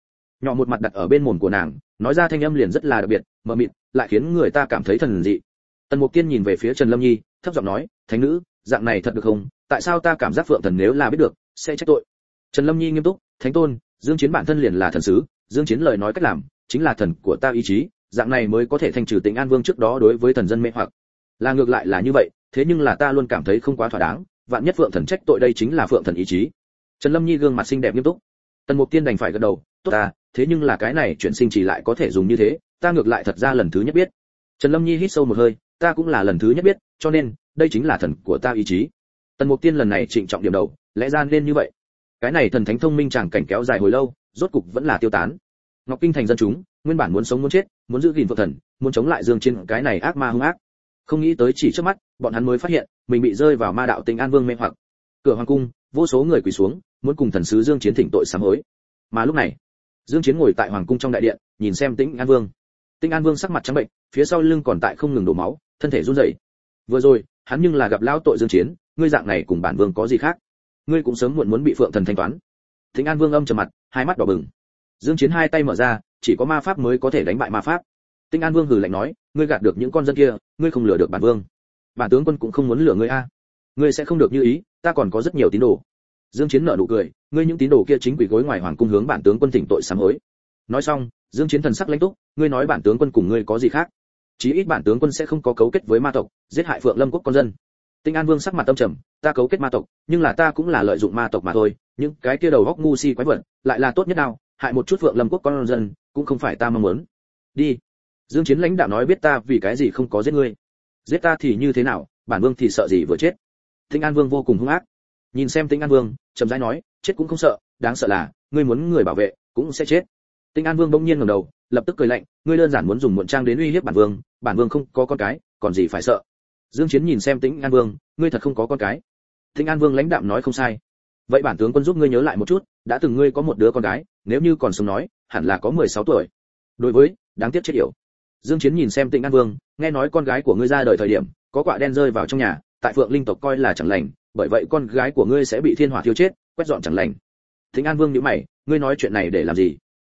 Nhỏ một mặt đặt ở bên mồm của nàng, nói ra thanh âm liền rất là đặc biệt, mờ mịt, lại khiến người ta cảm thấy thần dị. Tần mục tiên nhìn về phía trần lâm nhi, thấp giọng nói, thánh nữ, dạng này thật được không? Tại sao ta cảm giác phượng thần nếu là biết được, sẽ trách tội? Trần lâm nhi nghiêm túc, thánh tôn, dương chiến bản thân liền là thần sứ, dương chiến lời nói cách làm chính là thần của ta ý chí, dạng này mới có thể thanh trừ tình an vương trước đó đối với thần dân mê hoặc. Là ngược lại là như vậy, thế nhưng là ta luôn cảm thấy không quá thỏa đáng, vạn nhất phượng thần trách tội đây chính là phượng thần ý chí. Trần lâm nhi gương mặt xinh đẹp nghiêm túc. Tần mục tiên đành phải gật đầu, tốt ta, thế nhưng là cái này chuyện sinh chỉ lại có thể dùng như thế, ta ngược lại thật ra lần thứ nhất biết. Trần lâm nhi hít sâu một hơi, ta cũng là lần thứ nhất biết, cho nên, đây chính là thần của ta ý chí. Tần mục tiên lần này trịnh trọng điểm đầu, lẽ ra nên như vậy. Cái này thần thánh thông minh chẳng cảnh kéo dài hồi lâu, rốt cục vẫn là tiêu tán ngọc kinh thành dân chúng, nguyên bản muốn sống muốn chết, muốn giữ gìn phượng thần, muốn chống lại dương chiến, cái này ác ma hung ác. Không nghĩ tới chỉ trước mắt, bọn hắn mới phát hiện, mình bị rơi vào ma đạo tình an vương mê hoặc. Cửa hoàng cung, vô số người quỳ xuống, muốn cùng thần sứ dương chiến thỉnh tội sám hối. Mà lúc này, dương chiến ngồi tại hoàng cung trong đại điện, nhìn xem tĩnh an vương. Tĩnh an vương sắc mặt trắng bệnh, phía sau lưng còn tại không ngừng đổ máu, thân thể run rẩy. Vừa rồi, hắn nhưng là gặp lão tội dương chiến, ngươi dạng này cùng bản vương có gì khác? Ngươi cũng sớm muộn muốn bị phượng thần thanh toán. Tĩnh an vương âm trầm mặt, hai mắt đỏ bừng dương chiến hai tay mở ra, chỉ có ma pháp mới có thể đánh bại ma pháp. Tinh an vương hừ lạnh nói, ngươi gạt được những con dân kia, ngươi không lừa được bản vương. Bản tướng quân cũng không muốn lừa ngươi a. Ngươi sẽ không được như ý, ta còn có rất nhiều tín đồ. Dương chiến nở nụ cười, ngươi những tín đồ kia chính quỷ gối ngoài hoàng cung hướng bản tướng quân thỉnh tội sám hối. Nói xong, dương chiến thần sắc lãnh túc, ngươi nói bản tướng quân cùng ngươi có gì khác? Chí ít bản tướng quân sẽ không có cấu kết với ma tộc, giết hại phượng lâm quốc con dân. Tinh an vương sắc mặt tâm trầm, ta cấu kết ma tộc, nhưng là ta cũng là lợi dụng ma tộc mà thôi, những cái kia đầu góc ngu si quái vật, lại là tốt nhất nào hại một chút vượng lâm quốc con dân, cũng không phải ta mong muốn. Đi. Dương chiến lãnh đạo nói biết ta vì cái gì không có giết ngươi. Giết ta thì như thế nào, bản vương thì sợ gì vừa chết. Tinh an vương vô cùng hung ác. Nhìn xem tinh an vương, chậm rãi nói, chết cũng không sợ, đáng sợ là, ngươi muốn người bảo vệ, cũng sẽ chết. Tinh an vương bỗng nhiên ngẩng đầu, lập tức cười lạnh, ngươi đơn giản muốn dùng muộn trang đến uy hiếp bản vương bản vương không có con cái, còn gì phải sợ. Dương chiến nhìn xem tĩnh an vương, ngươi thật không có con cái. Tĩnh an vương lãnh đạm nói không sai. Vậy bản tướng quân giúp ngươi nhớ lại một chút đã từng ngươi có một đứa con gái, nếu như còn sống nói, hẳn là có 16 tuổi. Đối với, đáng tiếc chết yểu. Dương chiến nhìn xem Tịnh an vương, nghe nói con gái của ngươi ra đời thời điểm, có quả đen rơi vào trong nhà, tại phượng linh tộc coi là chẳng lành, bởi vậy con gái của ngươi sẽ bị thiên hỏa thiêu chết, quét dọn chẳng lành. Tịnh an vương nhíu mày, ngươi nói chuyện này để làm gì?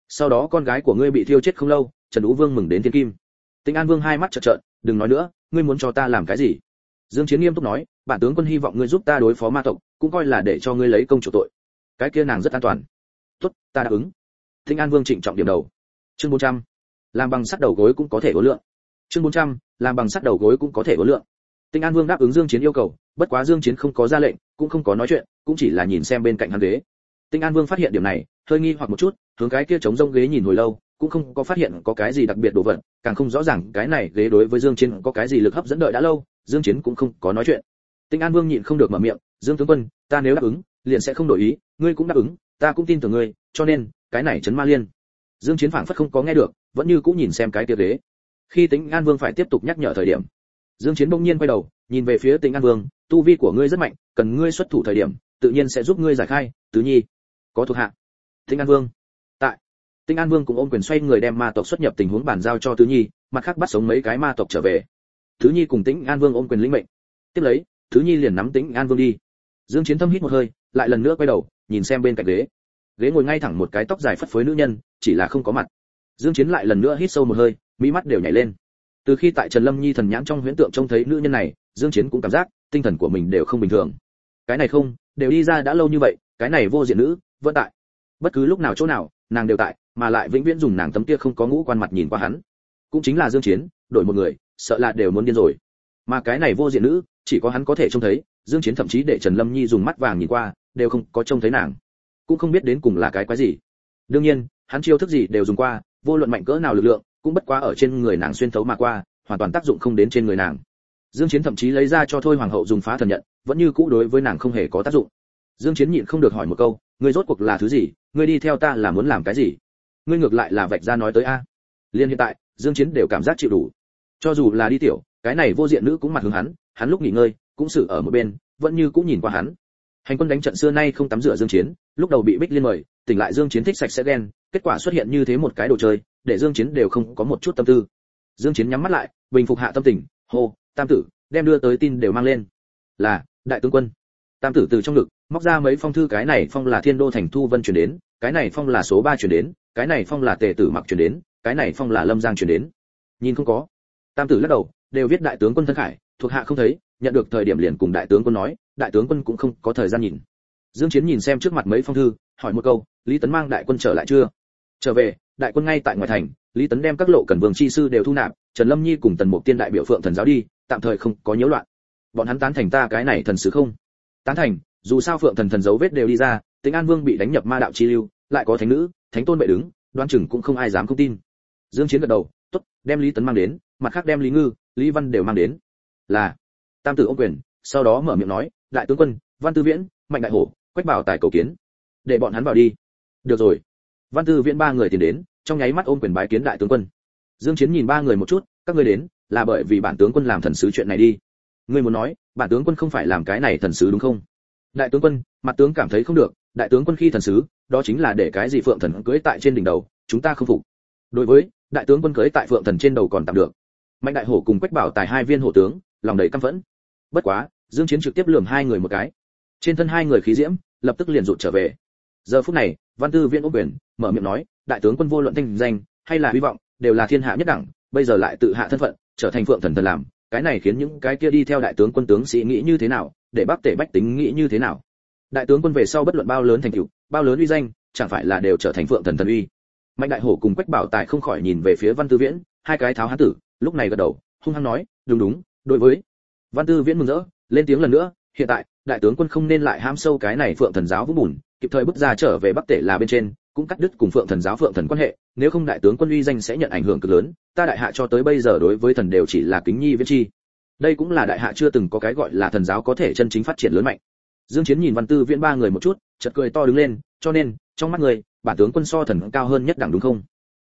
Sau đó con gái của ngươi bị thiêu chết không lâu, trần ú vương mừng đến thiên kim. Tịnh an vương hai mắt trợn trợn, đừng nói nữa, ngươi muốn cho ta làm cái gì? Dương chiến nghiêm túc nói, bản tướng quân hy vọng ngươi giúp ta đối phó ma tộc, cũng coi là để cho ngươi lấy công chủ tội cái kia nàng rất an toàn. Tốt, ta đáp ứng. Thinh an vương trịnh trọng điểm đầu. Chương 400. làm bằng sắt đầu gối cũng có thể có lượng. Chương 400. làm bằng sắt đầu gối cũng có thể có lượng. Tinh an vương đáp ứng dương chiến yêu cầu, bất quá dương chiến không có ra lệnh, cũng không có nói chuyện, cũng chỉ là nhìn xem bên cạnh hắn ghế. Tinh an vương phát hiện điểm này, hơi nghi hoặc một chút, hướng cái kia chống rông ghế nhìn hồi lâu, cũng không có phát hiện có cái gì đặc biệt đồ vật, càng không rõ ràng cái này ghế đối với dương chiến có cái gì lực hấp dẫn đợi đã lâu, dương chiến cũng không có nói chuyện. Tinh an vương nhịn không được mở miệng, dương tướng quân, ta nếu đáp ứng liền sẽ không đổi ý ngươi cũng đáp ứng ta cũng tin tưởng ngươi cho nên cái này chấn ma liên dương chiến phảng phất không có nghe được vẫn như cũng nhìn xem cái kia ghế khi tính an vương phải tiếp tục nhắc nhở thời điểm dương chiến bỗng nhiên quay đầu nhìn về phía tính an vương tu vi của ngươi rất mạnh cần ngươi xuất thủ thời điểm tự nhiên sẽ giúp ngươi giải khai tứ nhi có thuộc hạ tính an vương tại Tinh An Vương cũng ôm quyền xoay người đem ma tộc xuất nhập tình huống bàn giao cho Tứ Nhi, mặt khác bắt sống mấy cái ma tộc trở về. Tứ Nhi cùng Tĩnh An Vương ôm quyền lĩnh mệnh. Tiếp lấy, Tứ Nhi liền nắm Tĩnh An Vương đi. Dương Chiến Thâm hít một hơi, lại lần nữa quay đầu, nhìn xem bên cạnh ghế. Ghế ngồi ngay thẳng một cái tóc dài phất phới nữ nhân, chỉ là không có mặt. Dương Chiến lại lần nữa hít sâu một hơi, mỹ mắt đều nhảy lên. Từ khi tại Trần Lâm Nhi thần nhãn trong huyễn tượng trông thấy nữ nhân này, Dương Chiến cũng cảm giác tinh thần của mình đều không bình thường. Cái này không, đều đi ra đã lâu như vậy, cái này vô diện nữ, vẫn tại. Bất cứ lúc nào chỗ nào, nàng đều tại, mà lại vĩnh viễn dùng nàng tấm kia không có ngũ quan mặt nhìn qua hắn cũng chính là dương chiến đổi một người sợ là đều muốn điên rồi mà cái này vô diện nữ chỉ có hắn có thể trông thấy dương chiến thậm chí để trần lâm nhi dùng mắt vàng nhìn qua đều không có trông thấy nàng, cũng không biết đến cùng là cái quái gì. Đương nhiên, hắn chiêu thức gì đều dùng qua, vô luận mạnh cỡ nào lực lượng, cũng bất quá ở trên người nàng xuyên thấu mà qua, hoàn toàn tác dụng không đến trên người nàng. Dương chiến thậm chí lấy ra cho thôi hoàng hậu dùng phá thần nhận, vẫn như cũ đối với nàng không hề có tác dụng. Dương chiến nhịn không được hỏi một câu, ngươi rốt cuộc là thứ gì? Ngươi đi theo ta là muốn làm cái gì? Ngươi ngược lại là vạch ra nói tới a. Liên hiện tại, dương chiến đều cảm giác chịu đủ. Cho dù là đi tiểu, cái này vô diện nữ cũng mặt hướng hắn hắn lúc nghỉ ngơi, cũng xử ở một bên, vẫn như cũng nhìn qua hắn hành quân đánh trận xưa nay không tắm rửa dương chiến, lúc đầu bị bích liên mời, tỉnh lại dương chiến thích sạch sẽ đen, kết quả xuất hiện như thế một cái đồ chơi, để dương chiến đều không có một chút tâm tư. Dương chiến nhắm mắt lại, bình phục hạ tâm tình, hô, tam tử, đem đưa tới tin đều mang lên. Là, đại tướng quân. Tam tử từ trong ngực, móc ra mấy phong thư, cái này phong là thiên đô thành thu vân chuyển đến, cái này phong là số 3 chuyển đến, cái này phong là tề tử mặc chuyển đến, cái này phong là lâm giang chuyển đến. Nhìn không có. Tam tử lắc đầu, đều viết đại tướng quân thân khải, thuộc hạ không thấy, nhận được thời điểm liền cùng đại tướng quân nói đại tướng quân cũng không có thời gian nhìn. Dương chiến nhìn xem trước mặt mấy phong thư, hỏi một câu, lý tấn mang đại quân trở lại chưa? Trở về, đại quân ngay tại ngoài thành, lý tấn đem các lộ cần vương chi sư đều thu nạp, trần lâm nhi cùng tần mục tiên đại biểu phượng thần giáo đi, tạm thời không có nhiễu loạn. Bọn hắn tán thành ta cái này thần sứ không? Tán thành, dù sao phượng thần thần dấu vết đều đi ra tính an vương bị đánh nhập ma đạo chi lưu, lại có thánh nữ, thánh tôn bệ đứng đoan chừng cũng không ai dám không tin. Dương chiến gật đầu, tốt, đem lý tấn mang đến, mặt khác đem lý ngư, lý văn đều mang đến. Là. Tam tử ông quyền, sau đó mở miệng nói đại tướng quân, văn tư viễn, mạnh đại hổ, quách bảo tài cầu kiến. Để bọn hắn vào đi. Được rồi. Văn tư viễn ba người tiến đến, trong nháy mắt ôm quyền bái kiến đại tướng quân. Dương chiến nhìn ba người một chút, các ngươi đến, là bởi vì bản tướng quân làm thần sứ chuyện này đi. Ngươi muốn nói, bản tướng quân không phải làm cái này thần sứ đúng không? Đại tướng quân, mặt tướng cảm thấy không được, đại tướng quân khi thần sứ, đó chính là để cái gì phượng thần cưỡi tại trên đỉnh đầu, chúng ta không phục. Đối với, đại tướng quân cưỡi tại phượng thần trên đầu còn tạm được. Mạnh đại hổ cùng quách bảo tài hai viên hổ tướng, lòng đầy căm phẫn. Bất quá dương chiến trực tiếp lườm hai người một cái. Trên thân hai người khí diễm, lập tức liền rụt trở về. Giờ phút này, văn tư viện ô quyền mở miệng nói, đại tướng quân vô luận thanh danh hay là hy vọng, đều là thiên hạ nhất đẳng, bây giờ lại tự hạ thân phận, trở thành phượng thần thần làm, cái này khiến những cái kia đi theo đại tướng quân tướng sĩ nghĩ như thế nào, để bắc tể bách tính nghĩ như thế nào? Đại tướng quân về sau bất luận bao lớn thành tựu, bao lớn uy danh, chẳng phải là đều trở thành phượng thần thần uy. Mạnh đại hổ cùng quách bảo tài không khỏi nhìn về phía văn tư viễn, hai cái tháo hán tử, lúc này gật đầu, hung hăng nói, đúng đúng, đối với. Văn tư viễn mừng rỡ lên tiếng lần nữa, hiện tại, đại tướng quân không nên lại ham sâu cái này phượng thần giáo vũ bùn, kịp thời bước ra trở về bắc tể là bên trên, cũng cắt đứt cùng phượng thần giáo phượng thần quan hệ, nếu không đại tướng quân uy danh sẽ nhận ảnh hưởng cực lớn, ta đại hạ cho tới bây giờ đối với thần đều chỉ là kính nhi viễn chi. Đây cũng là đại hạ chưa từng có cái gọi là thần giáo có thể chân chính phát triển lớn mạnh. Dương chiến nhìn văn tư viễn ba người một chút, chợt cười to đứng lên, cho nên, trong mắt người, bản tướng quân so thần cao hơn nhất đẳng đúng không?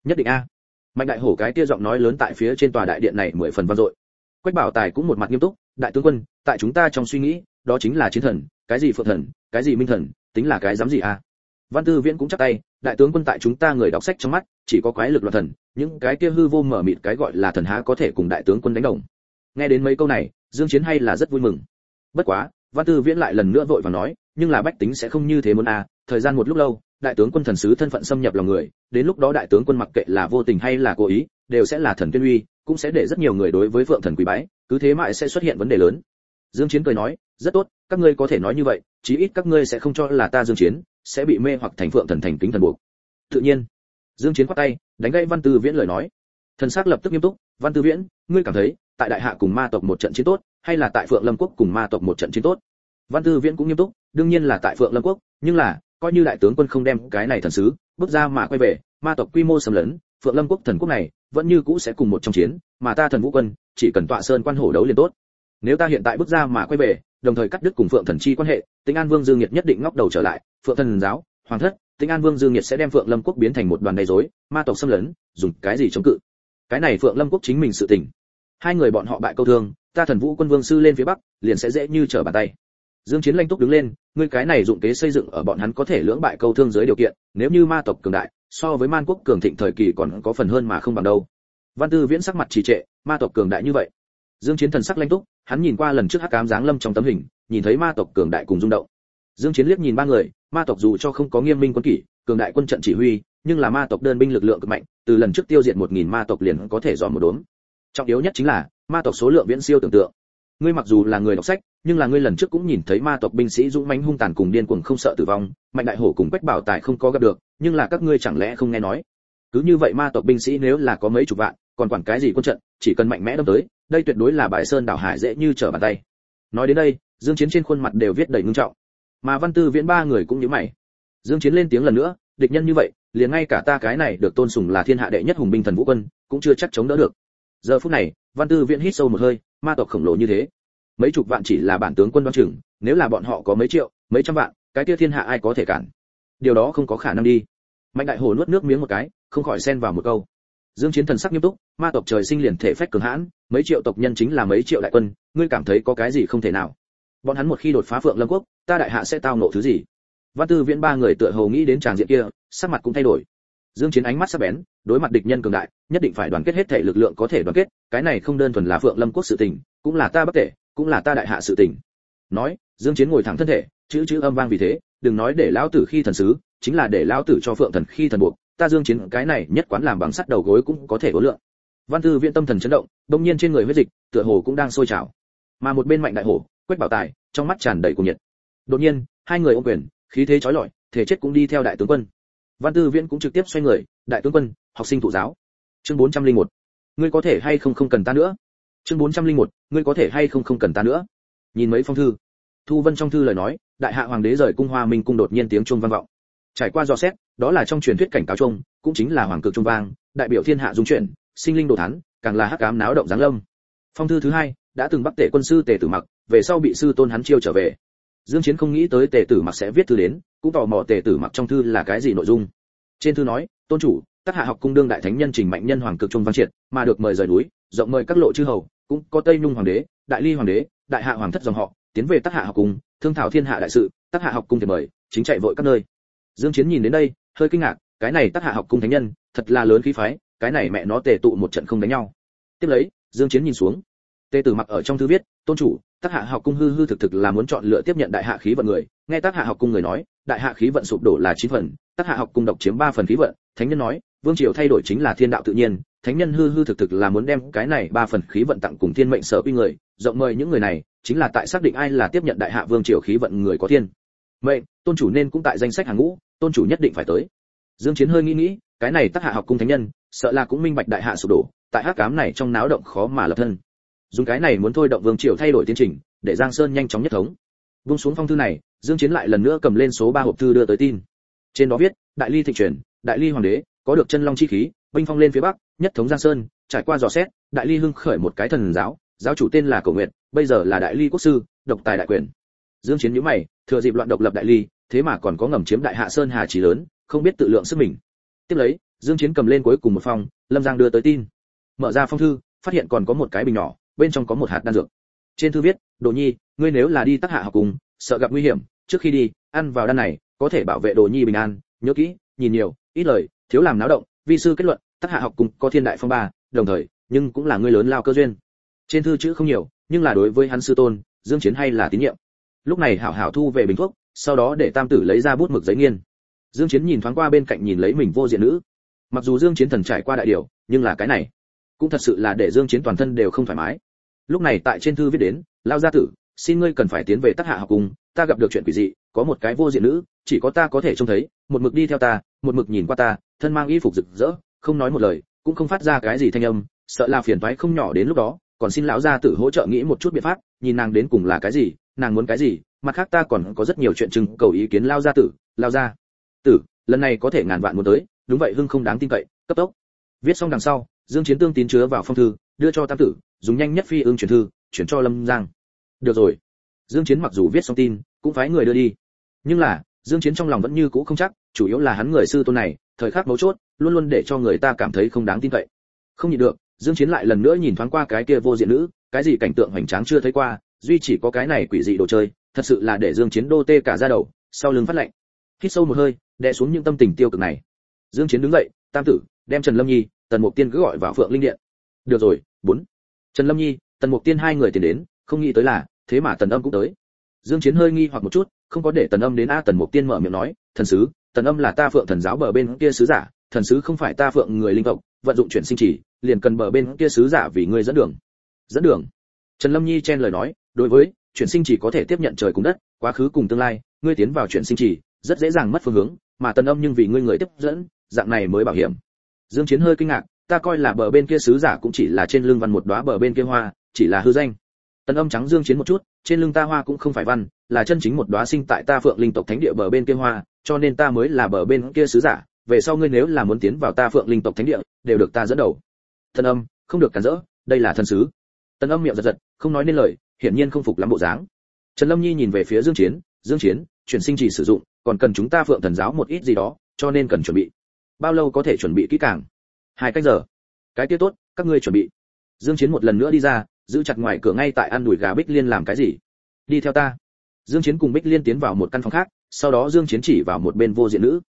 Nhất định a. Mạnh đại hổ cái kia giọng nói lớn tại phía trên tòa đại điện này mười phần vang dội quách bảo tài cũng một mặt nghiêm túc, đại tướng quân, tại chúng ta trong suy nghĩ, đó chính là chiến thần, cái gì phượng thần, cái gì minh thần, tính là cái dám gì à? văn tư viễn cũng chắc tay, đại tướng quân tại chúng ta người đọc sách trong mắt, chỉ có quái lực loạn thần, những cái kia hư vô mở mịt cái gọi là thần há có thể cùng đại tướng quân đánh đồng nghe đến mấy câu này, dương chiến hay là rất vui mừng bất quá, văn tư viễn lại lần nữa vội vàng nói, nhưng là bách tính sẽ không như thế muốn à? thời gian một lúc lâu, đại tướng quân thần sứ thân phận xâm nhập lòng người, đến lúc đó đại tướng quân mặc kệ là vô tình hay là cố ý, đều sẽ là thần tuyên uy cũng sẽ để rất nhiều người đối với phượng thần quý bái, cứ thế mãi sẽ xuất hiện vấn đề lớn. Dương chiến cười nói, rất tốt, các ngươi có thể nói như vậy, chí ít các ngươi sẽ không cho là ta dương chiến sẽ bị mê hoặc thành phượng thần thành kính thần buộc. Tự nhiên, dương chiến quát tay, đánh gãy văn tư viễn lời nói. Thần sắc lập tức nghiêm túc, văn tư viễn, ngươi cảm thấy tại đại hạ cùng ma tộc một trận chiến tốt, hay là tại phượng lâm quốc cùng ma tộc một trận chiến tốt? Văn tư viễn cũng nghiêm túc, đương nhiên là tại phượng lâm quốc, nhưng là, coi như đại tướng quân không đem cái này thần sứ bước ra mà quay về, ma tộc quy mô xâm lấn phượng lâm quốc thần quốc này vẫn như cũ sẽ cùng một trong chiến, mà ta thần vũ quân chỉ cần tọa sơn quan hổ đấu liền tốt. Nếu ta hiện tại bước ra mà quay về, đồng thời cắt đứt cùng phượng thần chi quan hệ tinh an vương dương nhiệt nhất định ngóc đầu trở lại, phượng thần giáo, hoàng thất tinh an vương dương nhiệt sẽ đem phượng lâm quốc biến thành một đoàn đầy rối, ma tộc xâm lấn, dùng cái gì chống cự? Cái này phượng lâm quốc chính mình sự tình. Hai người bọn họ bại câu thương, ta thần vũ quân vương sư lên phía bắc, liền sẽ dễ như trở bàn tay. Dương chiến lanh túc đứng lên, ngươi cái này dụng kế xây dựng ở bọn hắn có thể lưỡng bại câu thương dưới điều kiện, nếu như ma tộc cường đại so với man quốc cường thịnh thời kỳ còn có phần hơn mà không bằng đâu. Văn tư viễn sắc mặt trì trệ, ma tộc cường đại như vậy. Dương chiến thần sắc lanh túc, hắn nhìn qua lần trước hắc ám giáng lâm trong tấm hình, nhìn thấy ma tộc cường đại cùng rung động. Dương chiến liếc nhìn ba người, ma tộc dù cho không có nghiêm minh quân kỷ, cường đại quân trận chỉ huy, nhưng là ma tộc đơn binh lực lượng cực mạnh, từ lần trước tiêu diệt một nghìn ma tộc liền có thể dọn một đốm. Trọng yếu nhất chính là, ma tộc số lượng viễn siêu tưởng tượng. Ngươi mặc dù là người đọc sách, nhưng là ngươi lần trước cũng nhìn thấy ma tộc binh sĩ dũng mãnh hung tàn cùng điên cuồng không sợ tử vong, mạnh đại hổ cùng quách bảo tài không có gặp được nhưng là các ngươi chẳng lẽ không nghe nói? Cứ như vậy ma tộc binh sĩ nếu là có mấy chục vạn, còn quản cái gì quân trận, chỉ cần mạnh mẽ đâm tới, đây tuyệt đối là bài sơn đảo hải dễ như trở bàn tay. Nói đến đây, dương chiến trên khuôn mặt đều viết đầy ngưng trọng. Mà văn tư viễn ba người cũng như mày. Dương chiến lên tiếng lần nữa, địch nhân như vậy, liền ngay cả ta cái này được tôn sùng là thiên hạ đệ nhất hùng binh thần vũ quân, cũng chưa chắc chống đỡ được. Giờ phút này, văn tư viễn hít sâu một hơi, ma tộc khổng lồ như thế. Mấy chục vạn chỉ là bản tướng quân đoan chừng, nếu là bọn họ có mấy triệu, mấy trăm vạn, cái kia thiên hạ ai có thể cản? Điều đó không có khả năng đi mạnh đại hồ nuốt nước miếng một cái không khỏi xen vào một câu. Dương chiến thần sắc nghiêm túc ma tộc trời sinh liền thể phách cường hãn mấy triệu tộc nhân chính là mấy triệu đại quân ngươi cảm thấy có cái gì không thể nào? Bọn hắn một khi đột phá phượng lâm quốc ta đại hạ sẽ tao nộ thứ gì? Văn tư viễn ba người tựa hồ nghĩ đến tràng diện kia sắc mặt cũng thay đổi. Dương chiến ánh mắt sắc bén đối mặt địch nhân cường đại nhất định phải đoàn kết hết thể lực lượng có thể đoàn kết cái này không đơn thuần là phượng lâm quốc sự tình cũng là ta bất thể, cũng là ta đại hạ sự tình. Nói dương chiến ngồi thẳng thân thể chữ chữ âm vang vì thế đừng nói để lão tử khi thần sứ chính là để lão tử cho phượng thần khi thần buộc, ta dương chiến cái này nhất quán làm bằng sắt đầu gối cũng có thể ối lượng. Văn thư viện tâm thần chấn động, đông nhiên trên người huyết dịch, tựa hồ cũng đang sôi trào. Mà một bên mạnh đại hổ, quách bảo tài, trong mắt tràn đầy cuồng nhiệt. Đột nhiên, hai người ôm quyền, khí thế chói lọi, thể chết cũng đi theo đại tướng quân. Văn tư viễn cũng trực tiếp xoay người, đại tướng quân, học sinh thụ giáo. Chương 401. ngươi có thể hay không không cần ta nữa? Chương 401. ngươi có thể hay không không cần ta nữa? Nhìn mấy phong thư, thu vân trong thư lời nói, đại hạ hoàng đế rời cung hoa minh cung đột nhiên tiếng chuông vang vọng trải qua dò xét, đó là trong truyền thuyết cảnh cáo trung cũng chính là hoàng cực trung vang, đại biểu thiên hạ dung chuyển, sinh linh đồ thán, càng là hắc ám náo động giáng lâm. Phong thư thứ hai, đã từng bắt tể quân sư tề tử mặc, về sau bị sư tôn hắn chiêu trở về. Dương chiến không nghĩ tới tề tử mặc sẽ viết thư đến, cũng tò mò tề tử mặc trong thư là cái gì nội dung. Trên thư nói, tôn chủ tác hạ học cung đương đại thánh nhân trình mạnh nhân hoàng cực trung văn triệt, mà được mời rời núi, rộng mời các lộ chư hầu, cũng có tây nhung hoàng đế, đại ly hoàng đế, đại hạ hoàng thất dòng họ, tiến về tác hạ học cung, thương thảo thiên hạ đại sự tác hạ học cung thì mời, chính chạy vội các nơi dương chiến nhìn đến đây, hơi kinh ngạc, cái này tác hạ học cung thánh nhân, thật là lớn khí phái, cái này mẹ nó tề tụ một trận không đánh nhau. Tiếp lấy, dương chiến nhìn xuống. Tề tử mặc ở trong thư viết, tôn chủ tác hạ học cung hư hư thực thực là muốn chọn lựa tiếp nhận đại hạ khí vận người. Nghe tác hạ học cung người nói, đại hạ khí vận sụp đổ là chín phần tác hạ học cung độc chiếm ba phần khí vận, thánh nhân nói, vương triều thay đổi chính là thiên đạo tự nhiên, thánh nhân hư hư thực thực là muốn đem cái này ba phần khí vận tặng cùng thiên mệnh sở quy người, rộng mời những người này, chính là tại xác định ai là tiếp nhận đại hạ vương triều khí vận người có thiên mệnh, tôn chủ nên cũng tại danh sách hàng ngũ, tôn chủ nhất định phải tới. Dương chiến hơi nghĩ nghĩ, cái này tác hạ học cung thánh nhân, sợ là cũng minh bạch đại hạ sụp đổ, tại hắc cám này trong náo động khó mà lập thân. Dùng cái này muốn thôi động vương triều thay đổi tiến trình, để giang sơn nhanh chóng nhất thống. Vung xuống phong thư này, dương chiến lại lần nữa cầm lên số ba hộp thư đưa tới tin. Trên đó viết, đại ly thịnh truyền, đại ly hoàng đế, có được chân long chi khí, binh phong lên phía bắc, nhất thống giang sơn, trải qua dò xét, đại ly hưng khởi một cái thần giáo giáo chủ tên là cổ nguyện bây giờ là đại ly quốc sư, độc tài đại quyền dương chiến nhíu mày, thừa dịp loạn độc lập đại ly, thế mà còn có ngầm chiếm đại hạ sơn hà chỉ lớn, không biết tự lượng sức mình. Tiếp lấy, dương chiến cầm lên cuối cùng một phong, lâm giang đưa tới tin. Mở ra phong thư, phát hiện còn có một cái bình nhỏ, bên trong có một hạt đan dược. Trên thư viết, đồ nhi, ngươi nếu là đi tác hạ học cùng, sợ gặp nguy hiểm, trước khi đi, ăn vào đan này, có thể bảo vệ đồ nhi bình an, nhớ kỹ, nhìn nhiều, ít lời, thiếu làm náo động, vi sư kết luận tác hạ học cùng có thiên đại phong ba, đồng thời, nhưng cũng là ngươi lớn lao cơ duyên. Trên thư chữ không nhiều, nhưng là đối với hắn sư tôn, dương chiến hay là tín nhiệm lúc này hảo hảo thu về bình thuốc, sau đó để tam tử lấy ra bút mực giấy nghiên. Dương chiến nhìn thoáng qua bên cạnh nhìn lấy mình vô diện nữ. Mặc dù dương chiến thần trải qua đại điều, nhưng là cái này cũng thật sự là để dương chiến toàn thân đều không thoải mái. Lúc này tại trên thư viết đến, lao gia tử, xin ngươi cần phải tiến về tác hạ học cùng, ta gặp được chuyện quỷ dị, có một cái vô diện nữ, chỉ có ta có thể trông thấy, một mực đi theo ta, một mực nhìn qua ta, thân mang y phục rực rỡ, không nói một lời, cũng không phát ra cái gì thanh âm, sợ là phiền toái không nhỏ đến lúc đó, còn xin lão gia tử hỗ trợ nghĩ một chút biện pháp, nhìn nàng đến cùng là cái gì nàng muốn cái gì, mặt khác ta còn có rất nhiều chuyện chừng cầu ý kiến lao gia tử, lao gia tử, lần này có thể ngàn vạn muốn tới, đúng vậy hưng không đáng tin cậy, cấp tốc. Viết xong đằng sau, dương chiến tương tín chứa vào phong thư, đưa cho tam tử, dùng nhanh nhất phi ương chuyển thư, chuyển cho lâm giang. Được rồi. Dương chiến mặc dù viết xong tin, cũng phái người đưa đi. Nhưng là, dương chiến trong lòng vẫn như cũ không chắc, chủ yếu là hắn người sư tôn này, thời khắc mấu chốt, luôn luôn để cho người ta cảm thấy không đáng tin cậy. Không nhịn được, dương chiến lại lần nữa nhìn thoáng qua cái kia vô diện nữ, cái gì cảnh tượng hoành tráng chưa thấy qua duy chỉ có cái này quỷ dị đồ chơi, thật sự là để dương chiến đô tê cả da đầu, sau lưng phát lạnh. Hít sâu một hơi, đè xuống những tâm tình tiêu cực này. Dương chiến đứng dậy, tam tử, đem trần lâm nhi, tần mục tiên cứ gọi vào phượng linh điện. Được rồi, bốn. Trần lâm nhi, tần mục tiên hai người tiền đến, không nghĩ tới là, thế mà tần âm cũng tới. Dương chiến hơi nghi hoặc một chút, không có để tần âm đến a tần mục tiên mở miệng nói, thần sứ, tần âm là ta phượng thần giáo bờ bên kia sứ giả, thần sứ không phải ta phượng người linh tộc, vận dụng chuyển sinh chỉ, liền cần bờ bên kia sứ giả vì ngươi dẫn đường. Dẫn đường? Trần lâm nhi chen lời nói đối với, chuyển sinh chỉ có thể tiếp nhận trời cùng đất, quá khứ cùng tương lai, ngươi tiến vào chuyển sinh chỉ, rất dễ dàng mất phương hướng, mà tần âm nhưng vì ngươi người tiếp dẫn, dạng này mới bảo hiểm. Dương chiến hơi kinh ngạc, ta coi là bờ bên kia sứ giả cũng chỉ là trên lưng văn một đóa bờ bên kia hoa, chỉ là hư danh. Tần âm trắng dương chiến một chút, trên lưng ta hoa cũng không phải văn, là chân chính một đóa sinh tại ta phượng linh tộc thánh địa bờ bên kia hoa, cho nên ta mới là bờ bên kia sứ giả, về sau ngươi nếu là muốn tiến vào ta phượng linh tộc thánh địa, đều được ta dẫn đầu. Tần âm, không được cản rỡ, đây là thần sứ. Tần âm miệng giật giật, không nói nên lời hiển nhiên không phục lắm bộ dáng. Trần lâm nhi nhìn về phía dương chiến dương chiến, chuyển sinh chỉ sử dụng, còn cần chúng ta phượng thần giáo một ít gì đó, cho nên cần chuẩn bị. Bao lâu có thể chuẩn bị kỹ càng? Hai cách giờ. Cái kia tốt, các ngươi chuẩn bị. Dương chiến một lần nữa đi ra, giữ chặt ngoài cửa ngay tại ăn Đuổi gà bích liên làm cái gì? Đi theo ta. Dương chiến cùng bích liên tiến vào một căn phòng khác, sau đó dương chiến chỉ vào một bên vô diện nữ.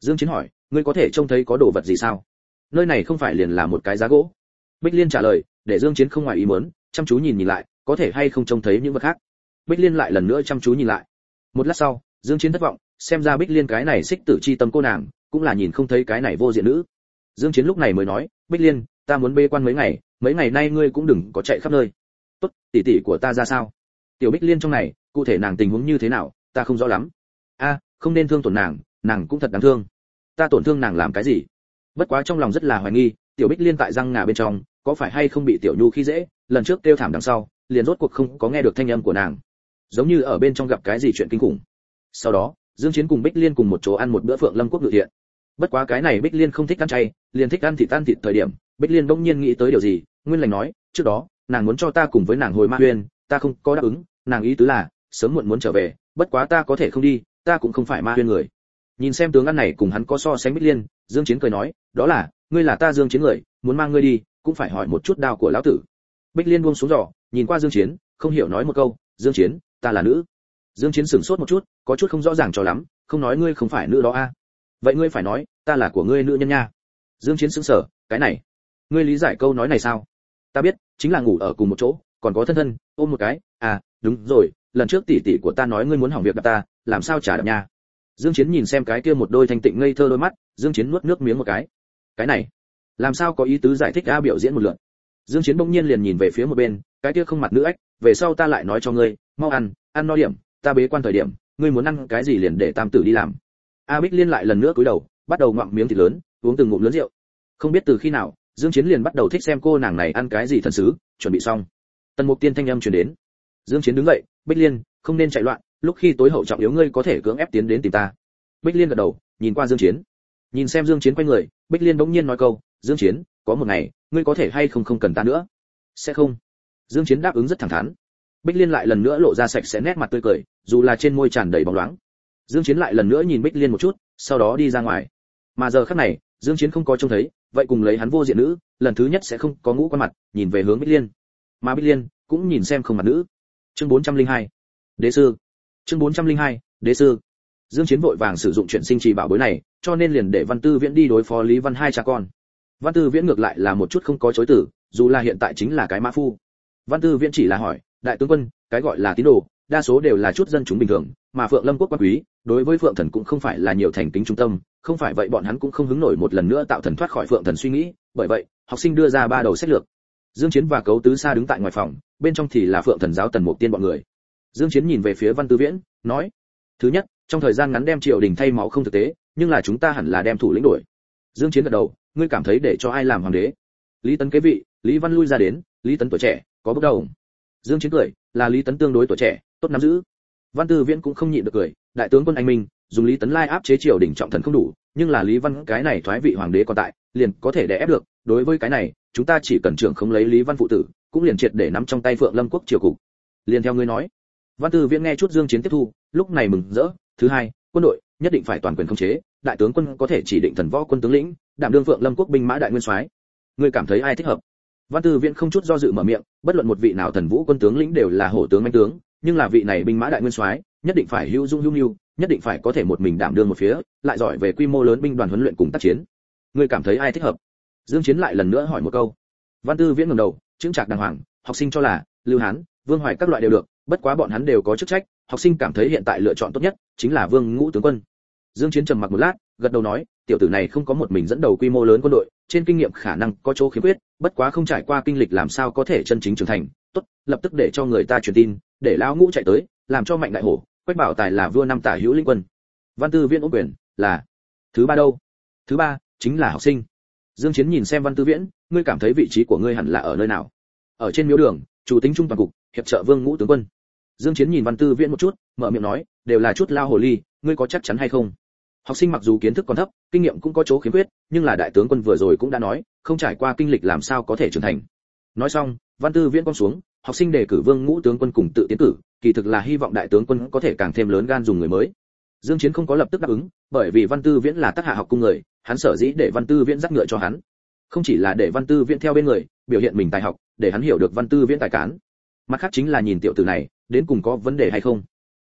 Dương chiến hỏi, ngươi có thể trông thấy có đồ vật gì sao? Nơi này không phải liền là một cái giá gỗ? Bích liên trả lời, để dương chiến không ngoài ý muốn, chăm chú nhìn nhìn lại có thể hay không trông thấy những vật khác. Bích liên lại lần nữa chăm chú nhìn lại. Một lát sau, dương chiến thất vọng, xem ra bích liên cái này xích tử chi tâm cô nàng, cũng là nhìn không thấy cái này vô diện nữ. Dương chiến lúc này mới nói, bích liên, ta muốn bê quan mấy ngày mấy ngày nay ngươi cũng đừng có chạy khắp nơi. Tốt, tỷ tỷ của ta ra sao? Tiểu bích liên trong này, cụ thể nàng tình huống như thế nào, ta không rõ lắm. A, không nên thương tổn nàng nàng cũng thật đáng thương. Ta tổn thương nàng làm cái gì? Bất quá trong lòng rất là hoài nghi, tiểu bích liên tại răng ngà bên trong, có phải hay không bị tiểu nhu khi dễ, lần trước tiêu thảm đằng sau liền rốt cuộc không có nghe được thanh âm của nàng. Giống như ở bên trong gặp cái gì chuyện kinh khủng. Sau đó, dương chiến cùng bích liên cùng một chỗ ăn một bữa phượng lâm quốc ngự thiện. Bất quá cái này bích liên không thích ăn chay, liền thích ăn thịt ăn thịt thời điểm, bích liên bỗng nhiên nghĩ tới điều gì, nguyên lành nói, trước đó, nàng muốn cho ta cùng với nàng hồi ma huyên ta không có đáp ứng, nàng ý tứ là, sớm muộn muốn trở về, bất quá ta có thể không đi, ta cũng không phải ma huyên người. Nhìn xem tướng ăn này cùng hắn có so sánh bích liên, dương chiến cười nói, đó là, ngươi là ta dương chiến người, muốn mang ngươi đi, cũng phải hỏi một chút đao của lão tử. Bích liên buông xuống giỏ nhìn qua dương chiến, không hiểu nói một câu, dương chiến, ta là nữ. Dương chiến sửng sốt một chút, có chút không rõ ràng cho lắm, không nói ngươi không phải nữ đó a. Vậy ngươi phải nói, ta là của ngươi nữ nhân nha. Dương chiến sững sờ, cái này, ngươi lý giải câu nói này sao? Ta biết, chính là ngủ ở cùng một chỗ, còn có thân thân, ôm một cái. À đúng rồi, lần trước tỷ tỷ của ta nói ngươi muốn hỏng việc gặp ta, làm sao trả đập nha? Dương chiến nhìn xem cái kia một đôi thanh tịnh ngây thơ đôi mắt, dương chiến nuốt nước miếng một cái. Cái này, làm sao có ý tứ giải thích a biểu diễn một lượt? Dương chiến bỗng nhiên liền nhìn về phía một bên cái kia không mặt nữ ếch, về sau ta lại nói cho ngươi, mau ăn ăn no điểm, ta bế quan thời điểm, ngươi muốn ăn cái gì liền để tam tử đi làm. A bích liên lại lần nữa cúi đầu, bắt đầu ngoạm miếng thịt lớn, uống từng ngụm lớn rượu. Không biết từ khi nào, dương chiến liền bắt đầu thích xem cô nàng này ăn cái gì thần sứ, chuẩn bị xong. Tần mục tiên thanh âm truyền đến. Dương chiến đứng dậy, bích liên, không nên chạy loạn, lúc khi tối hậu trọng yếu ngươi có thể cưỡng ép tiến đến tìm ta. Bích liên gật đầu, nhìn qua dương chiến. Nhìn xem dương chiến quay người, bích liên bỗng nhiên nói câu, dương chiến, có một ngày, ngươi có thể hay không không cần ta nữa? Sẽ không dương chiến đáp ứng rất thẳng thắn. Bích liên lại lần nữa lộ ra sạch sẽ nét mặt tươi cười, dù là trên môi tràn đầy bóng loáng. Dương chiến lại lần nữa nhìn bích liên một chút, sau đó đi ra ngoài. Mà giờ khắc này, dương chiến không có trông thấy, vậy cùng lấy hắn vô diện nữ, lần thứ nhất sẽ không có ngũ quan mặt, nhìn về hướng bích liên. Mà bích liên cũng nhìn xem không mặt nữ. Chương 402 đế sư. Chương 402 đế sư. Dương chiến vội vàng sử dụng chuyện sinh trì bảo bối này, cho nên liền để văn tư viễn đi đối phó lý văn hai cha con. Văn tư viễn ngược lại là một chút không có chối từ dù là hiện tại chính là cái mã phu văn tư viễn chỉ là hỏi, đại tướng quân, cái gọi là tín đồ, đa số đều là chút dân chúng bình thường, mà phượng lâm quốc quan quý, đối với phượng thần cũng không phải là nhiều thành kính trung tâm, không phải vậy bọn hắn cũng không hứng nổi một lần nữa tạo thần thoát khỏi phượng thần suy nghĩ, bởi vậy, học sinh đưa ra ba đầu sách lược. Dương chiến và cấu tứ sa đứng tại ngoài phòng, bên trong thì là phượng thần giáo tần mục tiên bọn người. Dương chiến nhìn về phía văn tư viễn, nói, thứ nhất, trong thời gian ngắn đem triều đình thay máu không thực tế, nhưng là chúng ta hẳn là đem thủ lĩnh đổi. Dương chiến gật đầu, ngươi cảm thấy để cho ai làm hoàng đế? Lý tấn kế vị, lý văn lui ra đến, lý tấn tuổi trẻ có bước đầu. Dương chiến cười, là lý tấn tương đối tuổi trẻ, tốt nắm giữ. Văn tư viễn cũng không nhịn được cười, đại tướng quân anh minh, dùng lý tấn lai áp chế triều đình trọng thần không đủ, nhưng là lý văn cái này thoái vị hoàng đế còn tại, liền có thể đè ép được. Đối với cái này, chúng ta chỉ cần trưởng không lấy lý văn phụ tử, cũng liền triệt để nắm trong tay phượng lâm quốc triều cục. Liền theo ngươi nói. Văn tư viễn nghe chút dương chiến tiếp thu, lúc này mừng rỡ. Thứ hai, quân đội, nhất định phải toàn quyền khống chế, đại tướng quân có thể chỉ định thần võ quân tướng lĩnh, đảm đương phượng lâm quốc binh mã đại nguyên soái. Ngươi cảm thấy ai thích hợp? Văn tư viễn không chút do dự mở miệng, bất luận một vị nào thần vũ quân tướng lĩnh đều là hổ tướng manh tướng, nhưng là vị này binh mã đại nguyên soái, nhất định phải hữu dung hữu nhu nhất định phải có thể một mình đảm đương một phía, lại giỏi về quy mô lớn binh đoàn huấn luyện cùng tác chiến. Ngươi cảm thấy ai thích hợp? Dương chiến lại lần nữa hỏi một câu. Văn tư viễn ngẩng đầu chứng trạc đàng hoàng, học sinh cho là, lưu hán, vương hoài các loại đều được, bất quá bọn hắn đều có chức trách, học sinh cảm thấy hiện tại lựa chọn tốt nhất chính là vương ngũ tướng quân. Dương chiến trầm mặc một lát, gật đầu nói tiểu tử này không có một mình dẫn đầu quy mô lớn quân đội, trên kinh nghiệm khả năng có chỗ khiếm khuyết, bất quá không trải qua kinh lịch làm sao có thể chân chính trưởng thành. Tốt, lập tức để cho người ta truyền tin, để lão ngũ chạy tới, làm cho mạnh đại hổ, quách bảo tài là vua năm tả hữu linh quân. Văn tư viễn ố quyền, là thứ ba đâu? Thứ ba, chính là học sinh. Dương chiến nhìn xem văn tư viễn, ngươi cảm thấy vị trí của ngươi hẳn là ở nơi nào? Ở trên miếu đường, chủ tính trung toàn cục, hiệp trợ vương ngũ tướng quân. Dương chiến nhìn văn tư viễn một chút, mở miệng nói, đều là chút lao hồ ly, ngươi có chắc chắn hay không? Học sinh mặc dù kiến thức còn thấp, kinh nghiệm cũng có chỗ khiếm khuyết, nhưng là đại tướng quân vừa rồi cũng đã nói, không trải qua kinh lịch làm sao có thể trưởng thành. Nói xong, văn tư viễn con xuống, học sinh đề cử vương ngũ tướng quân cùng tự tiến cử, kỳ thực là hy vọng đại tướng quân có thể càng thêm lớn gan dùng người mới. Dương chiến không có lập tức đáp ứng, bởi vì văn tư viễn là tác hạ học cung người, hắn sở dĩ để văn tư viễn dắt ngựa cho hắn. Không chỉ là để văn tư viễn theo bên người, biểu hiện mình tài học, để hắn hiểu được văn tư viễn tài cán. Mặt khác chính là nhìn tiểu tử này, đến cùng có vấn đề hay không?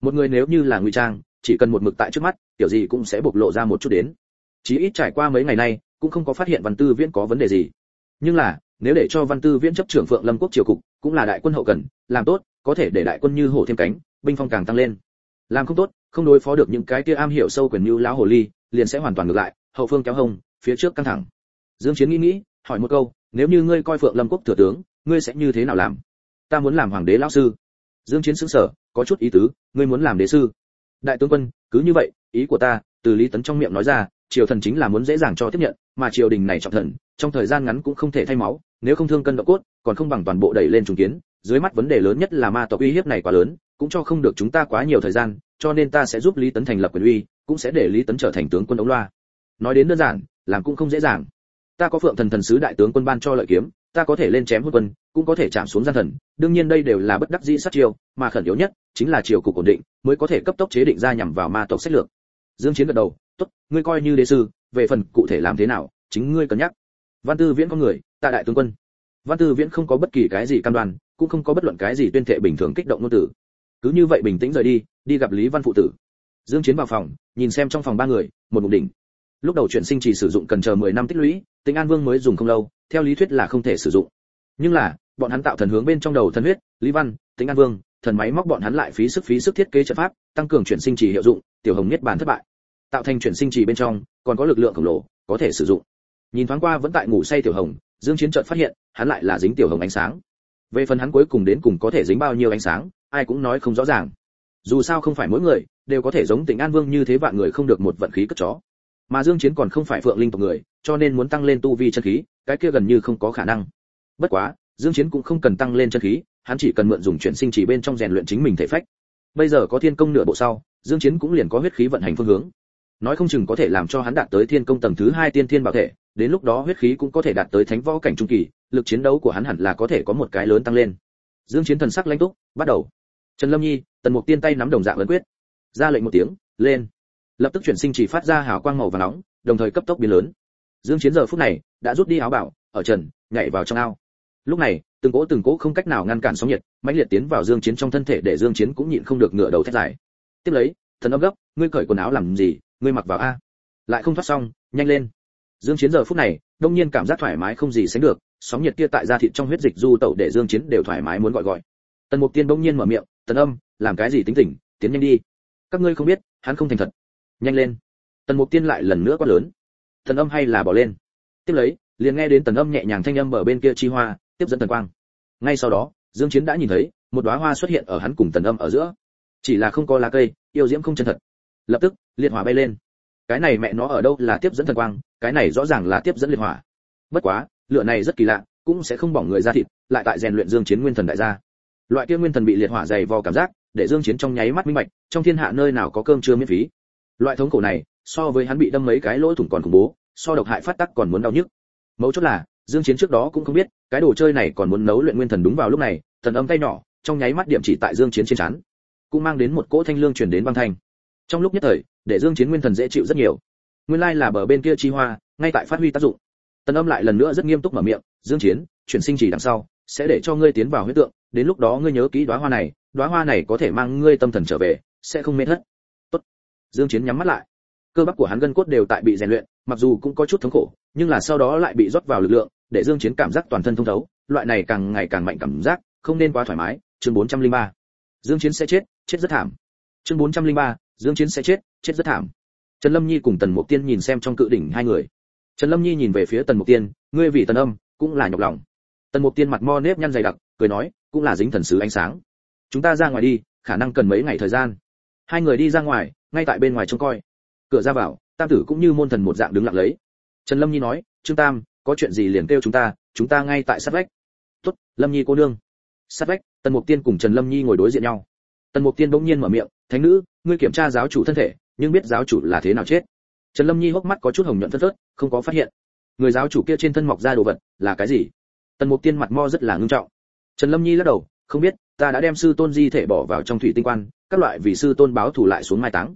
Một người nếu như là ngụy trang chỉ cần một mực tại trước mắt tiểu gì cũng sẽ bộc lộ ra một chút đến. Chí ít trải qua mấy ngày nay, cũng không có phát hiện văn tư viễn có vấn đề gì. Nhưng là, nếu để cho văn tư viễn chấp trưởng phượng lâm quốc triều cục, cũng là đại quân hậu cần, làm tốt, có thể để đại quân như hổ thêm cánh, binh phong càng tăng lên. Làm không tốt, không đối phó được những cái kia am hiểu sâu quyền như lão hồ ly, liền sẽ hoàn toàn ngược lại, hậu phương kéo hông, phía trước căng thẳng. Dương chiến nghĩ nghĩ, hỏi một câu, nếu như ngươi coi phượng lâm quốc thừa tướng, ngươi sẽ như thế nào làm? Ta muốn làm hoàng đế lão sư. Dương chiến sững sờ, có chút ý tứ, ngươi muốn làm đế sư đại tướng quân, cứ như vậy, ý của ta, từ lý tấn trong miệng nói ra, triều thần chính là muốn dễ dàng cho tiếp nhận, mà triều đình này trọng thần, trong thời gian ngắn cũng không thể thay máu, nếu không thương cân độ cốt, còn không bằng toàn bộ đẩy lên trùng kiến, dưới mắt vấn đề lớn nhất là ma tộc uy hiếp này quá lớn, cũng cho không được chúng ta quá nhiều thời gian, cho nên ta sẽ giúp lý tấn thành lập quyền uy, cũng sẽ để lý tấn trở thành tướng quân ống loa. Nói đến đơn giản, làm cũng không dễ dàng. Ta có phượng thần thần sứ đại tướng quân ban cho lợi kiếm ta có thể lên chém hôn quân, cũng có thể chạm xuống gian thần, đương nhiên đây đều là bất đắc dĩ sát chiêu, mà khẩn yếu nhất chính là chiều cục ổn định, mới có thể cấp tốc chế định ra nhằm vào ma tộc sách lược. Dương chiến gật đầu, tốt, ngươi coi như đế sư, về phần cụ thể làm thế nào, chính ngươi cân nhắc. Văn tư viễn có người tại đại tướng quân. Văn tư viễn không có bất kỳ cái gì cam đoan, cũng không có bất luận cái gì tuyên thệ bình thường kích động ngôn tử cứ như vậy bình tĩnh rời đi đi gặp lý văn phụ tử. Dương chiến vào phòng, nhìn xem trong phòng ba người, một mục đỉnh lúc đầu chuyển sinh chỉ sử dụng cần chờ 10 năm tích lũy, tính an vương mới dùng không lâu, theo lý thuyết là không thể sử dụng. Nhưng là, bọn hắn tạo thần hướng bên trong đầu thần huyết, lý văn, tính an vương, thần máy móc bọn hắn lại phí sức phí sức thiết kế trận pháp, tăng cường chuyển sinh chỉ hiệu dụng, tiểu hồng niết bàn thất bại. Tạo thành chuyển sinh chỉ bên trong, còn có lực lượng khổng lồ, có thể sử dụng. Nhìn thoáng qua vẫn tại ngủ say tiểu hồng, dương chiến trận phát hiện, hắn lại là dính tiểu hồng ánh sáng. Về phần hắn cuối cùng đến cùng có thể dính bao nhiêu ánh sáng, ai cũng nói không rõ ràng. Dù sao không phải mỗi người đều có thể giống tình an vương như thế vạn người không được một vận khí cất chó mà dương chiến còn không phải phượng linh tộc người, cho nên muốn tăng lên tu vi chân khí, cái kia gần như không có khả năng. Bất quá, dương chiến cũng không cần tăng lên chân khí, hắn chỉ cần mượn dùng chuyển sinh chỉ bên trong rèn luyện chính mình thể phách. Bây giờ có thiên công nửa bộ sau, dương chiến cũng liền có huyết khí vận hành phương hướng. Nói không chừng có thể làm cho hắn đạt tới thiên công tầng thứ hai tiên thiên bảo thể, đến lúc đó huyết khí cũng có thể đạt tới thánh võ cảnh trung kỳ, lực chiến đấu của hắn hẳn là có thể có một cái lớn tăng lên. Dương chiến thần sắc lãnh túc, bắt đầu. Trần lâm nhi, tần mục tiên tay nắm đồng dạng ấn quyết. Ra lệnh một tiếng, lên lập tức chuyển sinh chỉ phát ra hào quang màu vàng nóng, đồng thời cấp tốc biến lớn. Dương chiến giờ phút này đã rút đi áo bảo, ở trần, nhảy vào trong ao. Lúc này, từng cỗ từng cỗ không cách nào ngăn cản sóng nhiệt, mãnh liệt tiến vào dương chiến trong thân thể để dương chiến cũng nhịn không được ngửa đầu thét dài. Tiếp lấy, thần âm gấp, ngươi cởi quần áo làm gì? Ngươi mặc vào a. Lại không thoát xong, nhanh lên. Dương chiến giờ phút này, đông nhiên cảm giác thoải mái không gì sánh được, sóng nhiệt kia tại da thịt trong huyết dịch du tẩu để dương chiến đều thoải mái muốn gọi gọi. Tần mục tiên bỗng nhiên mở miệng, tần âm, làm cái gì tính tỉnh tiến nhanh đi. Các ngươi không biết, hắn không thành thật nhanh lên. Tần mục tiên lại lần nữa quát lớn. Thần âm hay là bỏ lên. Tiếp lấy, liền nghe đến tần âm nhẹ nhàng thanh âm ở bên kia chi hoa, tiếp dẫn tần quang. Ngay sau đó, dương chiến đã nhìn thấy, một đóa hoa xuất hiện ở hắn cùng tần âm ở giữa. Chỉ là không có lá cây, yêu diễm không chân thật. Lập tức, liệt hỏa bay lên. Cái này mẹ nó ở đâu là tiếp dẫn thần quang, cái này rõ ràng là tiếp dẫn liệt hỏa. Bất quá, lửa này rất kỳ lạ, cũng sẽ không bỏng người ra thịt, lại tại rèn luyện dương chiến nguyên thần đại gia. Loại kia nguyên thần bị liệt hỏa dày vò cảm giác, để dương chiến trong nháy mắt minh bạch, trong thiên hạ nơi nào có cơm chưa miễn phí loại thống khổ này, so với hắn bị đâm mấy cái lỗ thủng còn khủng bố, so độc hại phát tắc còn muốn đau nhức. Mấu chốt là, dương chiến trước đó cũng không biết, cái đồ chơi này còn muốn nấu luyện nguyên thần đúng vào lúc này, thần âm tay nhỏ, trong nháy mắt điểm chỉ tại dương chiến trên chán cũng mang đến một cỗ thanh lương truyền đến băng thanh. Trong lúc nhất thời, để dương chiến nguyên thần dễ chịu rất nhiều. Nguyên lai là bờ bên kia chi hoa, ngay tại phát huy tác dụng. Tần âm lại lần nữa rất nghiêm túc mở miệng, dương chiến, chuyển sinh chỉ đằng sau, sẽ để cho ngươi tiến vào huyết tượng, đến lúc đó ngươi nhớ kỹ đóa hoa này, đóa hoa này có thể mang ngươi tâm thần trở về, sẽ không mệt hết dương chiến nhắm mắt lại. Cơ bắp của hắn gân cốt đều tại bị rèn luyện, mặc dù cũng có chút thống khổ, nhưng là sau đó lại bị rót vào lực lượng, để dương chiến cảm giác toàn thân thông thấu. Loại này càng ngày càng mạnh cảm giác, không nên quá thoải mái. Chương 403 dương chiến sẽ chết chết rất thảm. Chương 403 dương chiến sẽ chết chết rất thảm. Trần lâm nhi cùng tần mục tiên nhìn xem trong cự đỉnh hai người. Trần lâm nhi nhìn về phía tần mục tiên, ngươi vì tần âm, cũng là nhọc lòng. Tần mục tiên mặt mo nếp nhăn dày đặc, cười nói, cũng là dính thần sứ ánh sáng. Chúng ta ra ngoài đi, khả năng cần mấy ngày thời gian. Hai người đi ra ngoài ngay tại bên ngoài trông coi. Cửa ra vào, tam tử cũng như môn thần một dạng đứng lặng lấy. Trần lâm nhi nói, trương tam, có chuyện gì liền kêu chúng ta chúng ta ngay tại sát vách. Tốt, lâm nhi cô nương. Sát vách, tần mục tiên cùng trần lâm nhi ngồi đối diện nhau. Tần mục tiên bỗng nhiên mở miệng, thánh nữ, ngươi kiểm tra giáo chủ thân thể, nhưng biết giáo chủ là thế nào chết? Trần lâm nhi hốc mắt có chút hồng nhuận phân phớt không có phát hiện. Người giáo chủ kia trên thân mọc ra đồ vật là cái gì? Tần mục tiên mặt mo rất là ngưng trọng. Trần lâm nhi lắc đầu, không biết ta đã đem sư tôn di thể bỏ vào trong thủy tinh quan, các loại vì sư tôn báo thù lại xuống mai táng.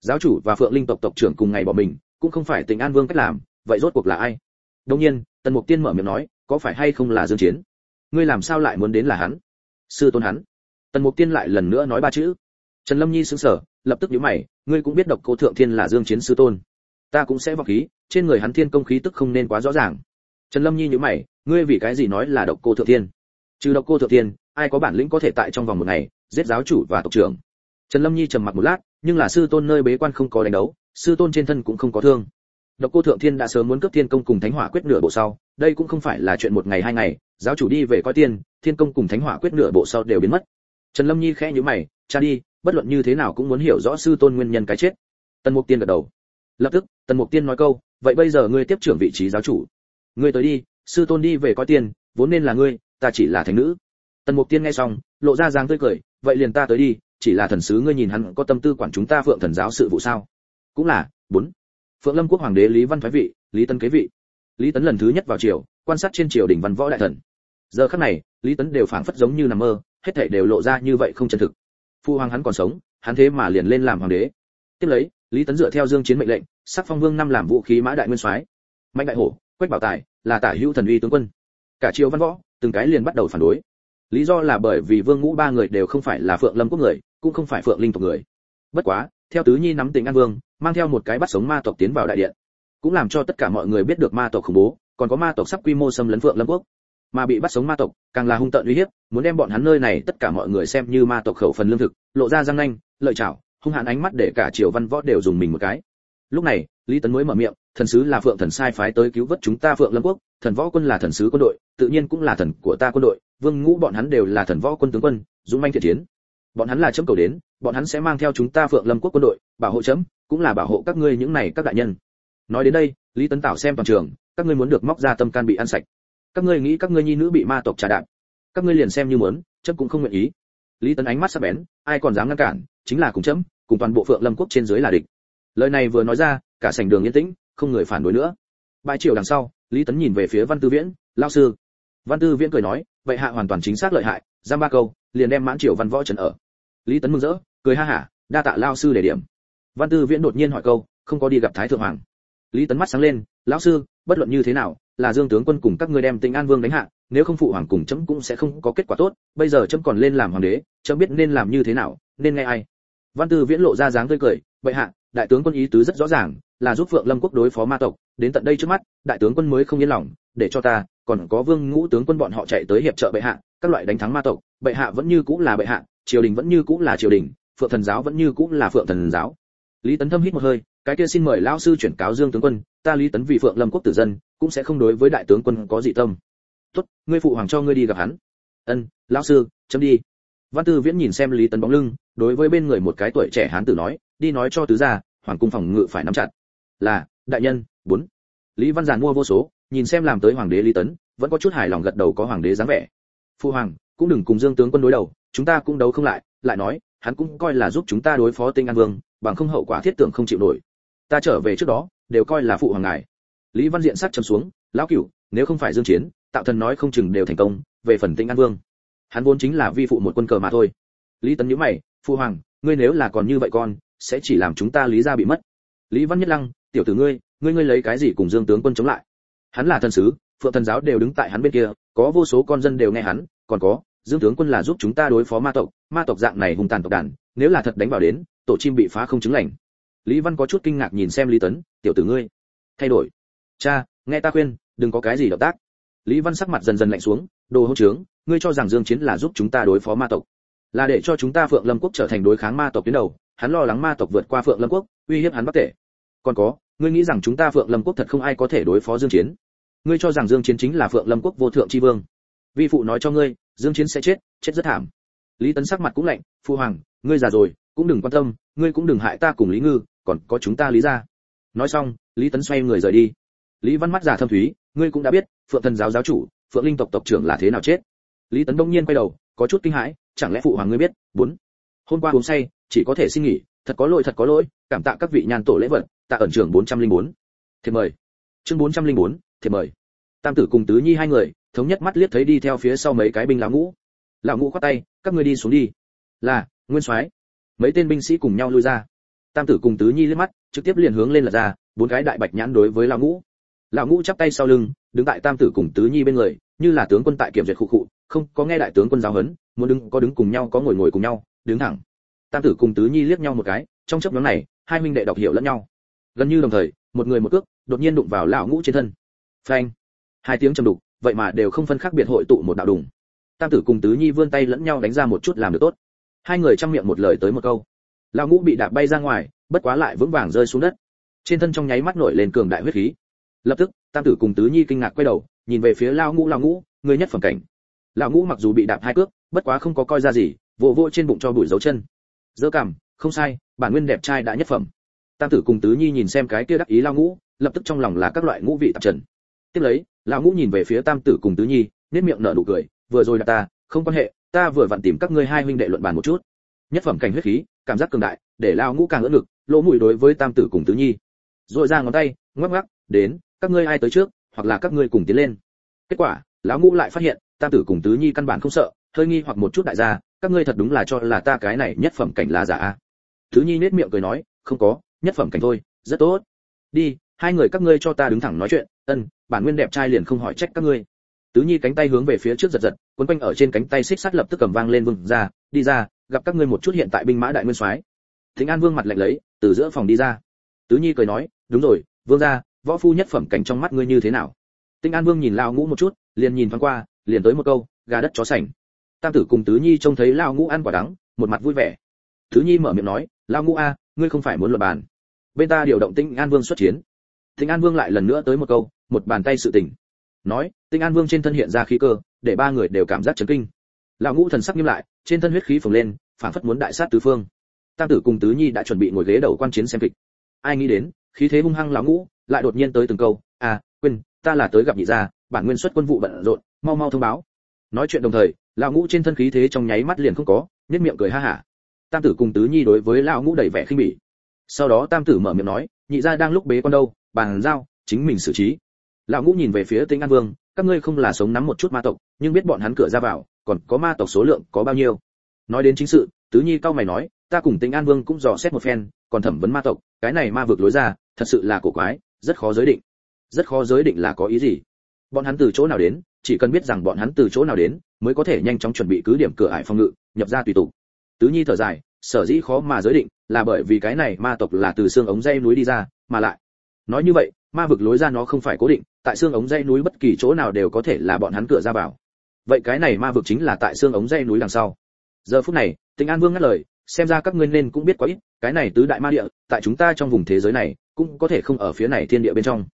Giáo chủ và phượng linh tộc tộc trưởng cùng ngày bỏ mình, cũng không phải tình an vương cách làm, vậy rốt cuộc là ai? Đương nhiên, tần mục tiên mở miệng nói, có phải hay không là dương chiến? Ngươi làm sao lại muốn đến là hắn? Sư tôn hắn. Tần mục tiên lại lần nữa nói ba chữ. Trần lâm nhi sững sờ, lập tức nhíu mày, ngươi cũng biết độc cô thượng thiên là dương chiến sư tôn. Ta cũng sẽ vọng khí, trên người hắn thiên công khí tức không nên quá rõ ràng. Trần lâm nhi nhíu mày, ngươi vì cái gì nói là độc cô thượng thiên? Trừ độc cô thượng thiên ai có bản lĩnh có thể tại trong vòng một ngày giết giáo chủ và tộc trưởng. Trần lâm nhi trầm mặc một lát, nhưng là sư tôn nơi bế quan không có đánh đấu, sư tôn trên thân cũng không có thương. Độc cô thượng thiên đã sớm muốn cướp thiên công cùng thánh hỏa quyết nửa bộ sau, đây cũng không phải là chuyện một ngày hai ngày, giáo chủ đi về coi tiên, thiên công cùng thánh hỏa quyết nửa bộ sau đều biến mất. Trần lâm nhi khẽ nhíu mày, cha đi, bất luận như thế nào cũng muốn hiểu rõ sư tôn nguyên nhân cái chết. Tần mục tiên gật đầu. Lập tức, tần mục tiên nói câu, vậy bây giờ ngươi tiếp trưởng vị trí giáo chủ. Ngươi tới đi, sư tôn đi về coi tiên, vốn nên là ngươi, ta chỉ là thánh nữ tần mục tiên nghe xong, lộ ra dáng tươi cười, vậy liền ta tới đi, chỉ là thần sứ ngươi nhìn hắn có tâm tư quản chúng ta phượng thần giáo sự vụ sao? Cũng là, bốn. Phượng lâm quốc hoàng đế lý văn thoái vị, lý tấn kế vị. Lý tấn lần thứ nhất vào triều, quan sát trên triều đình văn võ đại thần. Giờ khắc này, lý tấn đều phảng phất giống như nằm mơ, hết thảy đều lộ ra như vậy không chân thực. Phu hoàng hắn còn sống, hắn thế mà liền lên làm hoàng đế. Tiếp lấy, lý tấn dựa theo dương chiến mệnh lệnh, sắc phong vương năm làm vũ khí mã đại nguyên soái. Mạnh đại hổ, quách bảo tài, là tả hữu thần uy tướng quân. Cả triều văn võ, từng cái liền bắt đầu phản đối lý do là bởi vì vương ngũ ba người đều không phải là phượng lâm quốc người, cũng không phải phượng linh tộc người. Bất quá, theo tứ nhi nắm tình an vương, mang theo một cái bắt sống ma tộc tiến vào đại điện, cũng làm cho tất cả mọi người biết được ma tộc khủng bố, còn có ma tộc sắp quy mô xâm lấn phượng lâm quốc. Mà bị bắt sống ma tộc, càng là hung tợn uy hiếp, muốn đem bọn hắn nơi này tất cả mọi người xem như ma tộc khẩu phần lương thực, lộ ra răng nanh, lợi chảo, hung hãn ánh mắt để cả triều văn võ đều dùng mình một cái. Lúc này lý tấn mới mở miệng, thần sứ là phượng thần sai phái tới cứu vớt chúng ta phượng lâm quốc, thần võ quân là thần sứ quân đội, tự nhiên cũng là thần của ta quân đội, vương ngũ bọn hắn đều là thần võ quân tướng quân, dũng manh thiện chiến. Bọn hắn là chấm cầu đến, bọn hắn sẽ mang theo chúng ta phượng lâm quốc quân đội, bảo hộ chấm, cũng là bảo hộ các ngươi những này các đại nhân. Nói đến đây, lý tấn tảo xem toàn trường, các ngươi muốn được móc ra tâm can bị ăn sạch. Các ngươi nghĩ các ngươi nhi nữ bị ma tộc trà đạp. Các ngươi liền xem như muốn, chấm cũng không nguyện ý. Lý tấn ánh mắt sắc bén, ai còn dám ngăn cản, chính là cùng chấm, cùng toàn bộ phượng lâm quốc trên dưới là địch lời này vừa nói ra, cả sảnh đường yên tĩnh, không người phản đối nữa. Bãi triều đằng sau, lý tấn nhìn về phía văn tư viễn lao sư. Văn tư viễn cười nói, vậy hạ hoàn toàn chính xác lợi hại, giam ba câu, liền đem mãn triều văn võ trần ở. Lý tấn mừng rỡ, cười ha hả, đa tạ lao sư để điểm. Văn tư viễn đột nhiên hỏi câu, không có đi gặp thái thượng hoàng? Lý tấn mắt sáng lên, lão sư, bất luận như thế nào, là dương tướng quân cùng các ngươi đem Tinh an vương đánh hạ, nếu không phụ hoàng cùng chấm cũng sẽ không có kết quả tốt, bây giờ chấm còn lên làm hoàng đế, chấm biết nên làm như thế nào, nên nghe ai? Văn tư viễn lộ ra dáng tươi cười, vậy hạ đại tướng quân ý tứ rất rõ ràng, là giúp vượng lâm quốc đối phó ma tộc. Đến tận đây trước mắt, đại tướng quân mới không yên lòng, để cho ta, còn có vương ngũ tướng quân bọn họ chạy tới hiệp trợ bệ hạ, các loại đánh thắng ma tộc. Bệ hạ vẫn như cũ là bệ hạ, triều đình vẫn như cũ là triều đình, phượng thần giáo vẫn như cũ là phượng thần giáo. Lý tấn thâm hít một hơi, cái kia xin mời lão sư chuyển cáo dương tướng quân, ta lý tấn vì phượng lâm quốc tử dân, cũng sẽ không đối với đại tướng quân có dị tâm. Tốt, ngươi phụ hoàng cho ngươi đi gặp hắn. Ân, lão sư, chấm đi. Văn tư viễn nhìn xem lý tấn bóng lưng, đối với bên người một cái tuổi trẻ hán tử nói đi nói cho tứ gia, hoàng cung phòng ngự phải nắm chặt. Là, đại nhân, bốn. Lý văn giản mua vô số, nhìn xem làm tới hoàng đế lý tấn, vẫn có chút hài lòng gật đầu có hoàng đế dáng vẻ. Phu hoàng, cũng đừng cùng dương tướng quân đối đầu, chúng ta cũng đấu không lại lại nói, hắn cũng coi là giúp chúng ta đối phó tinh an vương, bằng không hậu quả thiết tưởng không chịu nổi. Ta trở về trước đó, đều coi là phụ hoàng ngài. Lý văn diện sắc trầm xuống, lão cửu, nếu không phải dương chiến, tạo thần nói không chừng đều thành công, về phần tinh an vương. Hắn vốn chính là vi phụ một quân cờ mà thôi. Lý tấn nhíu mày phụ hoàng, ngươi nếu là còn như vậy con sẽ chỉ làm chúng ta lý gia bị mất. Lý văn nhất lăng, tiểu tử ngươi ngươi ngươi lấy cái gì cùng dương tướng quân chống lại? Hắn là thần sứ, phượng thần giáo đều đứng tại hắn bên kia, có vô số con dân đều nghe hắn, còn có, dương tướng quân là giúp chúng ta đối phó ma tộc ma tộc dạng này hung tàn tộc đàn, nếu là thật đánh vào đến, tổ chim bị phá không chứng lành. Lý văn có chút kinh ngạc nhìn xem lý tấn, tiểu tử ngươi, thay đổi. Cha, nghe ta khuyên, đừng có cái gì động tác. Lý văn sắc mặt dần dần lạnh xuống, đồ hỗn trướng, ngươi cho rằng dương chiến là giúp chúng ta đối phó ma tộc, là để cho chúng ta phượng lâm quốc trở thành đối kháng ma tộc tuyến đầu hắn lo lắng ma tộc vượt qua phượng lâm quốc, uy hiếp hắn bắc tể. Còn có, ngươi nghĩ rằng chúng ta phượng lâm quốc thật không ai có thể đối phó dương chiến? Ngươi cho rằng dương chiến chính là phượng lâm quốc vô thượng chi vương? Vi phụ nói cho ngươi, dương chiến sẽ chết chết rất thảm. Lý tấn sắc mặt cũng lạnh, phu hoàng, ngươi già rồi, cũng đừng quan tâm, ngươi cũng đừng hại ta cùng lý ngư, còn có chúng ta lý gia. Nói xong, lý tấn xoay người rời đi. Lý văn mắt già thâm thúy, ngươi cũng đã biết, phượng thần giáo giáo chủ, phượng linh tộc tộc trưởng là thế nào chết? Lý tấn đông nhiên quay đầu, có chút kinh hãi, chẳng lẽ phụ hoàng ngươi biết? Bốn. Hôm qua uống say chỉ có thể xin nghỉ thật có lỗi thật có lỗi cảm tạ các vị nhàn tổ lễ vật tạ ẩn trưởng 404. thiệp mời. Chương 404, thiệp mời. Tam tử cùng tứ nhi hai người thống nhất mắt liếc thấy đi theo phía sau mấy cái binh lão ngũ. Lão ngũ khoát tay các ngươi đi xuống đi. Là nguyên soái. Mấy tên binh sĩ cùng nhau lui ra. Tam tử cùng tứ nhi liếc mắt trực tiếp liền hướng lên là ra bốn cái đại bạch nhãn đối với lão ngũ. Lão ngũ chắp tay sau lưng đứng tại tam tử cùng tứ nhi bên người như là tướng quân tại kiểm duyệt khu cụ không có nghe đại tướng quân giáo huấn muốn đứng có đứng cùng nhau có ngồi ngồi cùng nhau đứng thẳng tam tử cùng tứ nhi liếc nhau một cái, trong chấp nhóm này, hai huynh đệ đọc hiểu lẫn nhau. Gần như đồng thời, một người một cước, đột nhiên đụng vào lão ngũ trên thân. Phanh! Hai tiếng trầm đục, vậy mà đều không phân khác biệt hội tụ một đạo đùng. Tam tử cùng tứ nhi vươn tay lẫn nhau đánh ra một chút làm được tốt. Hai người trong miệng một lời tới một câu. Lão ngũ bị đạp bay ra ngoài, bất quá lại vững vàng rơi xuống đất. Trên thân trong nháy mắt nổi lên cường đại huyết khí. Lập tức, tam tử cùng tứ nhi kinh ngạc quay đầu, nhìn về phía lão ngũ lão ngũ người nhất phẩm cảnh. Lão ngũ mặc dù bị đạp hai cước, bất quá không có coi ra gì, vỗ vỗ trên bụng cho bụi dấu chân dơ cảm, không sai bản nguyên đẹp trai đã nhất phẩm. Tam tử cùng tứ nhi nhìn xem cái kia đắc ý lao ngũ lập tức trong lòng là các loại ngũ vị tạp trần. Tiếp lấy lão ngũ nhìn về phía tam tử cùng tứ nhi nét miệng nở nụ cười vừa rồi đặt ta không quan hệ ta vừa vặn tìm các ngươi hai huynh đệ luận bàn một chút. Nhất phẩm cảnh huyết khí cảm giác cường đại để lao ngũ càng ưỡn ngực lỗ mũi đối với tam tử cùng tứ nhi. Rồi ra ngón tay ngoắc ngoắc đến các ngươi ai tới trước hoặc là các ngươi cùng tiến lên. Kết quả lão ngũ lại phát hiện tam tử cùng tứ nhi căn bản không sợ hơi nghi hoặc một chút đại gia, các ngươi thật đúng là cho là ta cái này nhất phẩm cảnh là giả a. Tứ nhi nết miệng cười nói, không có, nhất phẩm cảnh thôi, rất tốt. Đi, hai người các ngươi cho ta đứng thẳng nói chuyện, ân, bản nguyên đẹp trai liền không hỏi trách các ngươi. Tứ nhi cánh tay hướng về phía trước giật giật, quấn quanh ở trên cánh tay xích sắt lập tức cầm vang lên vương ra, đi ra, gặp các ngươi một chút hiện tại binh mã đại nguyên soái. Thính an vương mặt lạnh lấy, từ giữa phòng đi ra. Tứ nhi cười nói, đúng rồi, vương gia võ phu nhất phẩm cảnh trong mắt ngươi như thế nào? Tinh an vương nhìn lao ngũ một chút, liền nhìn thoáng qua, liền tới một câu, gà đất chó sành tam tử cùng tứ nhi trông thấy lao ngũ ăn quả đắng, một mặt vui vẻ. Tứ nhi mở miệng nói, lao ngũ a, ngươi không phải muốn luận bàn. Bên ta điều động tinh an vương xuất chiến. Tinh an vương lại lần nữa tới một câu, một bàn tay sự tình. Nói, tinh an vương trên thân hiện ra khí cơ, để ba người đều cảm giác chấn kinh. Lão ngũ thần sắc nghiêm lại, trên thân huyết khí phồng lên, phảng phất muốn đại sát tứ phương. Tam tử cùng tứ nhi đã chuẩn bị ngồi ghế đầu quan chiến xem kịch. Ai nghĩ đến, khí thế hung hăng lão ngũ lại đột nhiên tới từng câu à quên, ta là tới gặp nhị gia, bản nguyên xuất quân vụ bận rộn, mau mau thông báo. Nói chuyện đồng thời lão ngũ trên thân khí thế trong nháy mắt liền không có nhất miệng cười ha hả. Tam tử cùng tứ nhi đối với lão ngũ đầy vẻ khinh bỉ. Sau đó tam tử mở miệng nói, nhị gia đang lúc bế con đâu, bàn giao, chính mình xử trí. Lão ngũ nhìn về phía Tinh an vương, các ngươi không là sống nắm một chút ma tộc, nhưng biết bọn hắn cửa ra vào, còn có ma tộc số lượng có bao nhiêu? Nói đến chính sự, tứ nhi cao mày nói, ta cùng Tinh an vương cũng dò xét một phen, còn thẩm vấn ma tộc, cái này ma vực lối ra, thật sự là cổ quái, rất khó giới định. Rất khó giới định là có ý gì? Bọn hắn từ chỗ nào đến? Chỉ cần biết rằng bọn hắn từ chỗ nào đến, mới có thể nhanh chóng chuẩn bị cứ điểm cửa ải phòng ngự, nhập ra tùy tục. Tứ nhi thở dài, sở dĩ khó mà giới định, là bởi vì cái này ma tộc là từ xương ống dây núi đi ra, mà lại. Nói như vậy, ma vực lối ra nó không phải cố định, tại xương ống dây núi bất kỳ chỗ nào đều có thể là bọn hắn cửa ra vào. Vậy cái này ma vực chính là tại xương ống dây núi đằng sau. Giờ phút này tình an vương ngắt lời, xem ra các ngươi nên cũng biết quá ít, cái này tứ đại ma địa, tại chúng ta trong vùng thế giới này, cũng có thể không ở phía này thiên địa bên trong.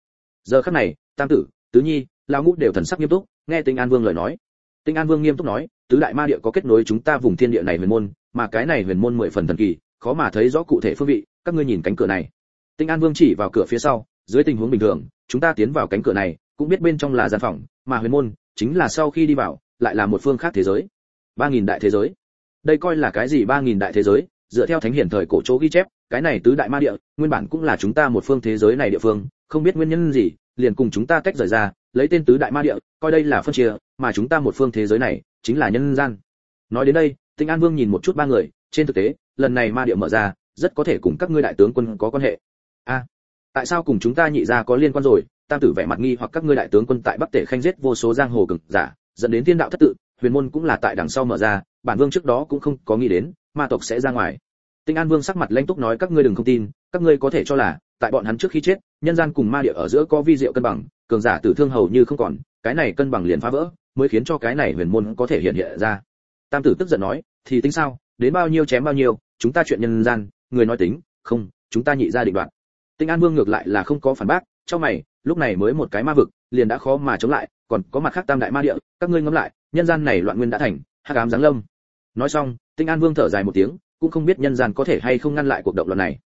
Giờ khắc này, tam tử, tứ nhi, lão ngũ đều thần sắc nghiêm túc nghe tinh an vương lời nói, tinh an vương nghiêm túc nói, tứ đại ma địa có kết nối chúng ta vùng thiên địa này huyền môn, mà cái này huyền môn mười phần thần kỳ, khó mà thấy rõ cụ thể phương vị, các ngươi nhìn cánh cửa này. Tinh an vương chỉ vào cửa phía sau, dưới tình huống bình thường, chúng ta tiến vào cánh cửa này, cũng biết bên trong là gian phòng, mà huyền môn chính là sau khi đi vào, lại là một phương khác thế giới. Ba nghìn đại thế giới. Đây coi là cái gì ba nghìn đại thế giới? Dựa theo thánh hiển thời cổ chỗ ghi chép, cái này tứ đại ma địa, nguyên bản cũng là chúng ta một phương thế giới này địa phương, không biết nguyên nhân gì, liền cùng chúng ta tách rời ra, lấy tên tứ đại ma địa coi đây là phân chia, mà chúng ta một phương thế giới này chính là nhân gian. Nói đến đây, tinh an vương nhìn một chút ba người, trên thực tế, lần này ma địa mở ra, rất có thể cùng các ngươi đại tướng quân có quan hệ. A, tại sao cùng chúng ta nhị ra có liên quan rồi? Tam tử vẻ mặt nghi hoặc các ngươi đại tướng quân tại bắc tể khanh giết vô số giang hồ cực giả, dẫn đến thiên đạo thất tự, huyền môn cũng là tại đằng sau mở ra, bản vương trước đó cũng không có nghĩ đến, ma tộc sẽ ra ngoài. Tinh an vương sắc mặt lãnh túc nói các ngươi đừng không tin, các ngươi có thể cho là, tại bọn hắn trước khi chết, nhân gian cùng ma địa ở giữa có vi diệu cân bằng cường giả tử thương hầu như không còn, cái này cân bằng liền phá vỡ, mới khiến cho cái này huyền môn có thể hiện hiện ra. Tam tử tức giận nói, thì tính sao, đến bao nhiêu chém bao nhiêu, chúng ta chuyện nhân gian, người nói tính, không, chúng ta nhị ra định đoạn. Tinh an vương ngược lại là không có phản bác cho mày, lúc này mới một cái ma vực, liền đã khó mà chống lại, còn có mặt khác tam đại ma địa, các ngươi ngẫm lại, nhân gian này loạn nguyên đã thành, hắc ám giáng lâm. Nói xong, tinh an vương thở dài một tiếng, cũng không biết nhân gian có thể hay không ngăn lại cuộc động loạn này.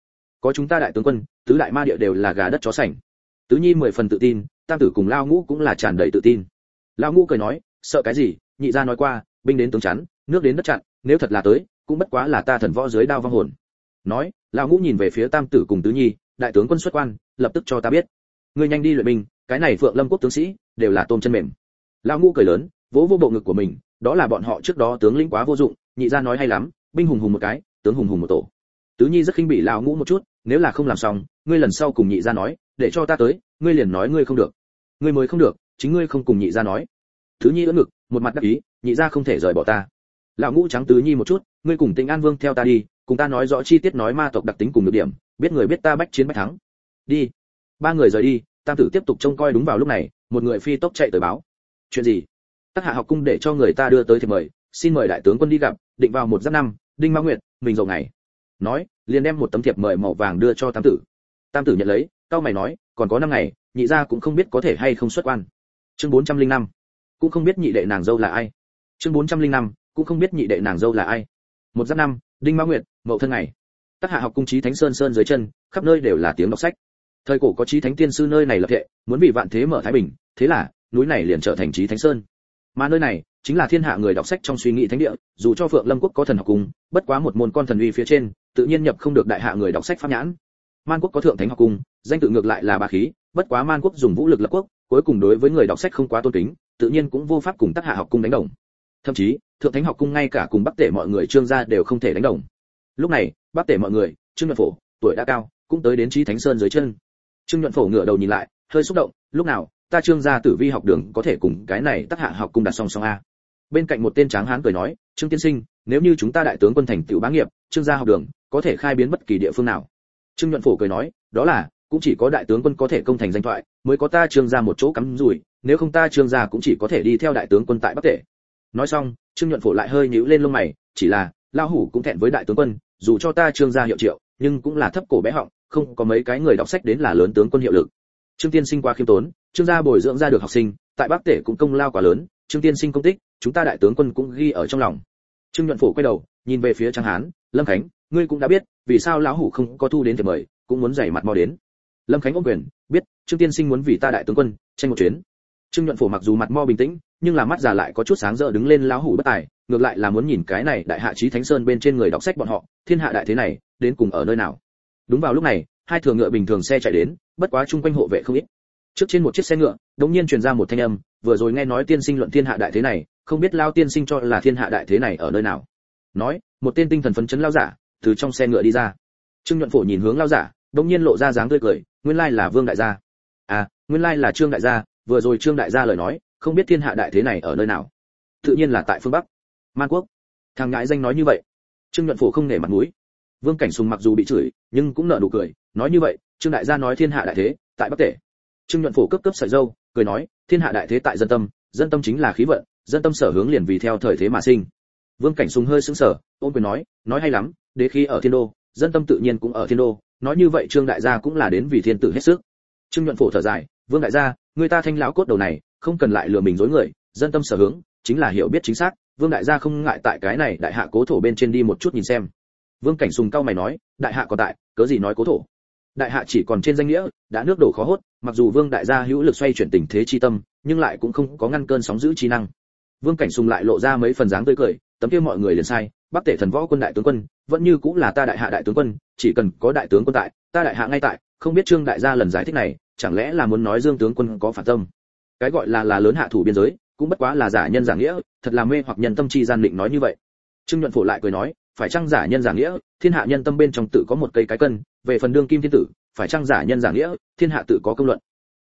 Có chúng ta đại tướng quân, tứ đại ma địa đều là gà đất chó sành. Tứ nhi mười phần tự tin tam tử cùng lao ngũ cũng là tràn đầy tự tin. Lao ngũ cười nói, sợ cái gì? Nhị gia nói qua, binh đến tướng chắn, nước đến đất chặn, nếu thật là tới, cũng bất quá là ta thần võ dưới đao vong hồn. Nói, lao ngũ nhìn về phía tam tử cùng tứ nhi, đại tướng quân xuất quan, lập tức cho ta biết. Ngươi nhanh đi luyện binh, cái này phượng lâm quốc tướng sĩ, đều là tôm chân mềm. Lao ngũ cười lớn, vỗ vô bộ ngực của mình, đó là bọn họ trước đó tướng lĩnh quá vô dụng, nhị gia nói hay lắm, binh hùng hùng một cái, tướng hùng hùng một tổ. Tứ nhi rất khinh bỉ lao ngũ một chút, nếu là không làm xong, ngươi lần sau cùng nhị gia nói, để cho ta tới ngươi liền nói ngươi không được. Ngươi mới không được, chính ngươi không cùng nhị gia nói. Thứ nhi ưỡn ngực, một mặt đắc ý, nhị gia không thể rời bỏ ta. Lão ngũ trắng tứ nhi một chút, ngươi cùng tĩnh an vương theo ta đi, cùng ta nói rõ chi tiết nói ma tộc đặc tính cùng được điểm, biết người biết ta bách chiến bách thắng. Đi. Ba người rời đi, tam tử tiếp tục trông coi đúng vào lúc này, một người phi tốc chạy tới báo. Chuyện gì? Tác hạ học cung để cho người ta đưa tới thì mời, xin mời đại tướng quân đi gặp, định vào một giáp năm, đinh ma nguyệt, mình dầu ngày. Nói, liền đem một tấm thiệp mời màu vàng đưa cho tam tử. Tam tử nhận lấy cao mày nói còn có năm ngày, nhị gia cũng không biết có thể hay không xuất quan. Chương 405 cũng không biết nhị đệ nàng dâu là ai. Chương 405 cũng không biết nhị đệ nàng dâu là ai. Một giáp năm, đinh mã nguyệt, mậu thân ngày. Tác hạ học cung trí thánh sơn sơn dưới chân, khắp nơi đều là tiếng đọc sách. Thời cổ có trí thánh tiên sư nơi này lập thệ, muốn vì vạn thế mở thái bình, thế là, núi này liền trở thành trí thánh sơn. Mà nơi này, chính là thiên hạ người đọc sách trong suy nghĩ thánh địa, dù cho phượng lâm quốc có thần học cung, bất quá một môn con thần uy phía trên, tự nhiên nhập không được đại hạ người đọc sách pháp nhãn man quốc có thượng thánh học cung, danh tự ngược lại là bà khí, bất quá man quốc dùng vũ lực lập quốc, cuối cùng đối với người đọc sách không quá tôn kính, tự nhiên cũng vô pháp cùng tác hạ học cung đánh đồng. Thậm chí, thượng thánh học cung ngay cả cùng bắc tể mọi người trương gia đều không thể đánh đồng. Lúc này, bắc tể mọi người, trương nhuận phổ, tuổi đã cao, cũng tới đến trí thánh sơn dưới chân. Trương nhuận phổ ngửa đầu nhìn lại, hơi xúc động, lúc nào, ta trương gia tử vi học đường có thể cùng cái này tác hạ học cung đặt song song a? Bên cạnh một tên tráng hán cười nói, trương tiên sinh, nếu như chúng ta đại tướng quân thành tựu bá nghiệp, trương gia học đường có thể khai biến bất kỳ địa phương nào? Trương nhuận phổ cười nói, đó là, cũng chỉ có đại tướng quân có thể công thành danh thoại, mới có ta trương gia một chỗ cắm rủi, nếu không ta trương gia cũng chỉ có thể đi theo đại tướng quân tại bắc tể. Nói xong, trương nhuận phổ lại hơi nhíu lên lông mày, chỉ là lao hủ cũng thẹn với đại tướng quân, dù cho ta trương gia hiệu triệu, nhưng cũng là thấp cổ bé họng, không có mấy cái người đọc sách đến là lớn tướng quân hiệu lực. Trương tiên sinh qua khiêm tốn, trương gia bồi dưỡng ra được học sinh, tại bắc tể cũng công lao quá lớn, trương tiên sinh công tích, chúng ta đại tướng quân cũng ghi ở trong lòng. Trương nhuận phổ quay đầu, nhìn về phía trang hán, lâm khánh, ngươi cũng đã biết vì sao lão hủ không có thu đến thì mời, cũng muốn giày mặt mò đến. Lâm khánh ôm quyền, biết, trương tiên sinh muốn vì ta đại tướng quân, tranh một chuyến. Trương nhuận phổ mặc dù mặt mo bình tĩnh, nhưng là mắt già lại có chút sáng rỡ đứng lên lão hủ bất tài, ngược lại là muốn nhìn cái này đại hạ chí thánh sơn bên trên người đọc sách bọn họ, thiên hạ đại thế này, đến cùng ở nơi nào. Đúng vào lúc này, hai thường ngựa bình thường xe chạy đến, bất quá chung quanh hộ vệ không ít. Trước trên một chiếc xe ngựa đống nhiên truyền ra một thanh âm, vừa rồi nghe nói tiên sinh luận thiên hạ đại thế này, không biết lao tiên sinh cho là thiên hạ đại thế này ở nơi nào. Nói, một tên tinh thần phấn chấn lao giả từ trong xe ngựa đi ra. Trương nhuận phổ nhìn hướng lao giả đột nhiên lộ ra dáng tươi cười, nguyên lai là vương đại gia. À nguyên lai là trương đại gia, vừa rồi trương đại gia lời nói, không biết thiên hạ đại thế này ở nơi nào. Tự nhiên là tại phương bắc. Man quốc. Thằng ngãi danh nói như vậy. Trương nhuận phổ không nể mặt mũi. Vương cảnh sùng mặc dù bị chửi, nhưng cũng nở nụ cười, nói như vậy, trương đại gia nói thiên hạ đại thế, tại bắc tể. Trương nhuận phổ cấp cấp sợi dâu, cười nói, thiên hạ đại thế tại dân tâm dân tâm chính là khí vận, dân tâm sở hướng liền vì theo thời thế mà sinh. Vương cảnh sùng hơi sững sờ, ôn quyền nói nói hay lắm đế khí ở thiên đô, dân tâm tự nhiên cũng ở thiên đô, nói như vậy trương đại gia cũng là đến vì thiên tử hết sức. Trương nhuận phổ thở dài, vương đại gia, người ta thanh lão cốt đầu này, không cần lại lừa mình dối người, dân tâm sở hướng, chính là hiểu biết chính xác, vương đại gia không ngại tại cái này đại hạ cố thổ bên trên đi một chút nhìn xem. Vương cảnh sùng cao mày nói, đại hạ còn tại, cớ gì nói cố thổ? Đại hạ chỉ còn trên danh nghĩa, đã nước đổ khó hốt, mặc dù vương đại gia hữu lực xoay chuyển tình thế chi tâm, nhưng lại cũng không có ngăn cơn sóng giữ chi năng. Vương cảnh sùng lại lộ ra mấy phần dáng tươi cười tấm kia mọi người liền sai, bắc tể thần võ quân đại tướng quân, vẫn như cũng là ta đại hạ đại tướng quân, chỉ cần có đại tướng quân tại, ta đại hạ ngay tại, không biết trương đại gia lần giải thích này, chẳng lẽ là muốn nói dương tướng quân có phản tâm? Cái gọi là là lớn hạ thủ biên giới, cũng bất quá là giả nhân giả nghĩa, thật là mê hoặc nhân tâm chi gian định nói như vậy. Trương nhuận phổ lại cười nói, phải chăng giả nhân giả nghĩa, thiên hạ nhân tâm bên trong tự có một cây cái cân, về phần đương kim thiên tử, phải chăng giả nhân giả nghĩa, thiên hạ tự có công luận.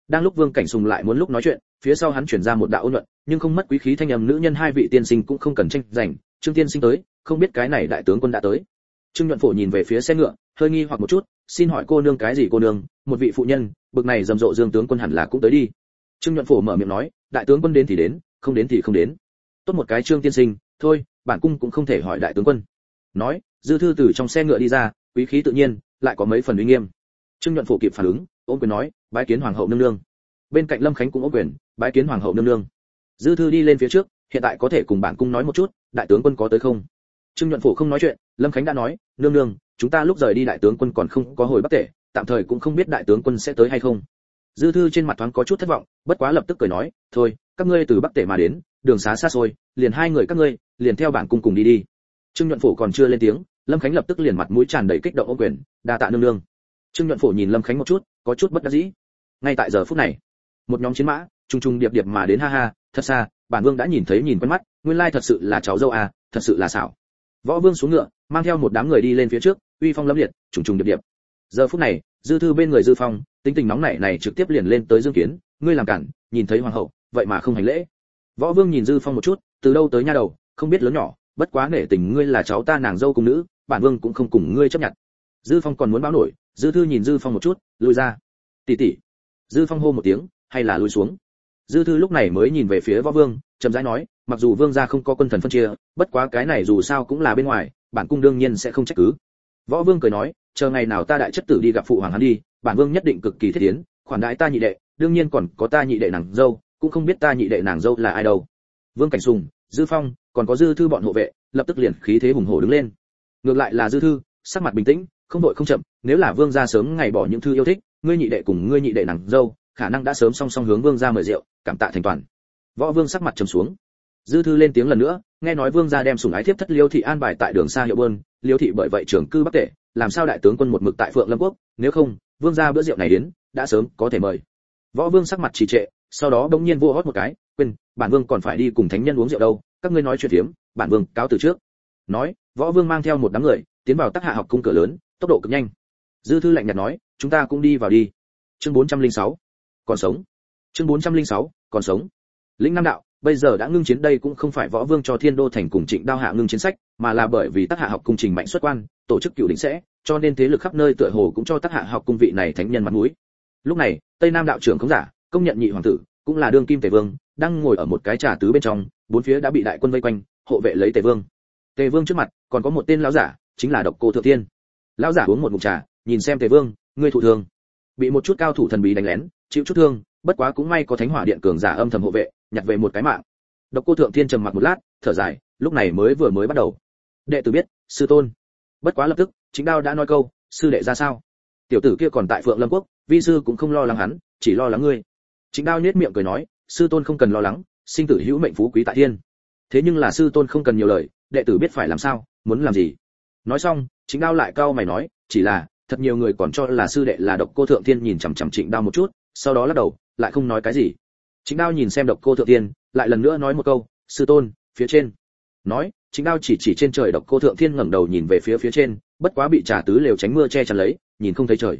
Đang lúc vương cảnh sùng lại muốn lúc nói chuyện, phía sau hắn chuyển ra một đạo ôn luận, nhưng không mất quý khí thanh âm nữ nhân hai vị tiên sinh cũng không cần tranh giành trương tiên sinh tới, không biết cái này đại tướng quân đã tới. Trương nhuận phổ nhìn về phía xe ngựa, hơi nghi hoặc một chút, xin hỏi cô nương cái gì cô nương, một vị phụ nhân, bực này rầm rộ dương tướng quân hẳn là cũng tới đi. Trương nhuận phổ mở miệng nói, đại tướng quân đến thì đến, không đến thì không đến. Tốt một cái trương tiên sinh, thôi, bản cung cũng không thể hỏi đại tướng quân. Nói, dư thư từ trong xe ngựa đi ra, quý khí tự nhiên, lại có mấy phần uy nghiêm. Trương nhuận phổ kịp phản ứng ôm quyền nói, bái kiến hoàng hậu nương nương. Bên cạnh lâm khánh cũng ôm quyền, bái kiến hoàng hậu nương nương. Dư thư đi lên phía trước hiện tại có thể cùng bản cung nói một chút, đại tướng quân có tới không? Trương nhuận phổ không nói chuyện, lâm khánh đã nói, nương nương, chúng ta lúc rời đi đại tướng quân còn không có hồi bắc tể, tạm thời cũng không biết đại tướng quân sẽ tới hay không. Dư thư trên mặt thoáng có chút thất vọng, bất quá lập tức cười nói, thôi, các ngươi từ bắc tể mà đến, đường xá xa xôi, liền hai người các ngươi, liền theo bản cung cùng đi đi. Trương nhuận phổ còn chưa lên tiếng, lâm khánh lập tức liền mặt mũi tràn đầy kích động ô quyền, đa tạ nương nương. Trương nhuận phổ nhìn lâm khánh một chút, có chút bất đắc dĩ. Ngay tại giờ phút này, một nhóm chiến mã trung trung điệp điệp mà đến ha ha, thật xa bản vương đã nhìn thấy nhìn quen mắt, nguyên lai thật sự là cháu dâu à thật sự là xảo. Võ vương xuống ngựa, mang theo một đám người đi lên phía trước, uy phong lẫm liệt, trùng trùng điệp điệp. Giờ phút này, dư thư bên người dư phong, tính tình nóng nảy này trực tiếp liền lên tới dương kiến, ngươi làm cản, nhìn thấy hoàng hậu, vậy mà không hành lễ. Võ vương nhìn dư phong một chút, từ đâu tới nha đầu, không biết lớn nhỏ, bất quá nể tình ngươi là cháu ta nàng dâu cùng nữ, bản vương cũng không cùng ngươi chấp nhận. Dư phong còn muốn báo nổi, dư thư nhìn dư phong một chút, lùi ra. Tỷ tỷ. Dư phong hô một tiếng, hay là lùi xuống dư thư lúc này mới nhìn về phía võ vương, chậm rãi nói, mặc dù vương gia không có quân thần phân chia, bất quá cái này dù sao cũng là bên ngoài, bản cung đương nhiên sẽ không trách cứ. Võ vương cười nói, chờ ngày nào ta đại chất tử đi gặp phụ hoàng hắn đi, bản vương nhất định cực kỳ thiết tiến khoản đãi ta nhị đệ, đương nhiên còn có ta nhị đệ nàng dâu, cũng không biết ta nhị đệ nàng dâu là ai đâu. Vương cảnh sùng, dư phong, còn có dư thư bọn hộ vệ, lập tức liền khí thế hùng hổ đứng lên. Ngược lại là dư thư, sắc mặt bình tĩnh, không đội không chậm, nếu là vương gia sớm ngày bỏ những thư yêu thích, ngươi nhị đệ cùng ngươi nhị đệ nàng dâu, khả năng đã sớm song song hướng vương gia mời rượu cảm tạ thành toàn. Võ vương sắc mặt trầm xuống. Dư thư lên tiếng lần nữa, nghe nói vương gia đem sủng ái thiếp thất liêu thị an bài tại đường xa hiệu bơn. Liêu thị bởi vậy trưởng cư bắc tể làm sao đại tướng quân một mực tại phượng lâm quốc? Nếu không, vương gia bữa rượu này đến, đã sớm có thể mời. Võ vương sắc mặt trì trệ, sau đó bỗng nhiên vua hót một cái, quên, bản vương còn phải đi cùng thánh nhân uống rượu đâu, các ngươi nói chuyện tiếm bản vương cáo từ trước. Nói, võ vương mang theo một đám người, tiến vào tác hạ học cung cửa lớn, tốc độ cực nhanh. Dư thư lạnh nhạt nói, chúng ta cũng đi vào đi. Chương 406. còn sống chương 406, còn sống. Lĩnh nam đạo bây giờ đã ngưng chiến đây cũng không phải võ vương cho thiên đô thành cùng trịnh đao hạ ngưng chiến sách mà là bởi vì tác hạ học cung trình mạnh xuất quan tổ chức cựu đỉnh sẽ cho nên thế lực khắp nơi tựa hồ cũng cho tác hạ học cung vị này thánh nhân mặt mũi. Lúc này tây nam đạo trưởng không giả công nhận nhị hoàng tử cũng là đương kim tề vương đang ngồi ở một cái trà tứ bên trong bốn phía đã bị đại quân vây quanh hộ vệ lấy tề vương. Tề vương trước mặt còn có một tên lão giả chính là độc cô thượng thiên. Lão giả uống một ngụm trà nhìn xem tề vương ngươi thụ thương. Bị một chút cao thủ thần bí đánh lén chịu chút thương bất quá cũng may có thánh hỏa điện cường giả âm thầm hộ vệ, nhặt về một cái mạng. Độc cô thượng thiên trầm mặc một lát, thở dài, lúc này mới vừa mới bắt đầu. Đệ tử biết, sư tôn. Bất quá lập tức, chính đao đã nói câu, sư đệ ra sao? Tiểu tử kia còn tại phượng lâm quốc, vi sư cũng không lo lắng hắn, chỉ lo lắng ngươi. Chính đao nhếch miệng cười nói, sư tôn không cần lo lắng, sinh tử hữu mệnh phú quý tại thiên. Thế nhưng là sư tôn không cần nhiều lời, đệ tử biết phải làm sao, muốn làm gì? Nói xong, chính đao lại cao mày nói, chỉ là, thật nhiều người còn cho là sư đệ là độc cô thượng thiên nhìn chằm chằm trịnh đao một chút sau đó lắc đầu, lại không nói cái gì. Chính đao nhìn xem độc cô thượng thiên lại lần nữa nói một câu, sư tôn, phía trên. Nói chính đao chỉ chỉ trên trời độc cô thượng thiên ngẩng đầu nhìn về phía phía trên, bất quá bị trà tứ lều tránh mưa che chắn lấy, nhìn không thấy trời.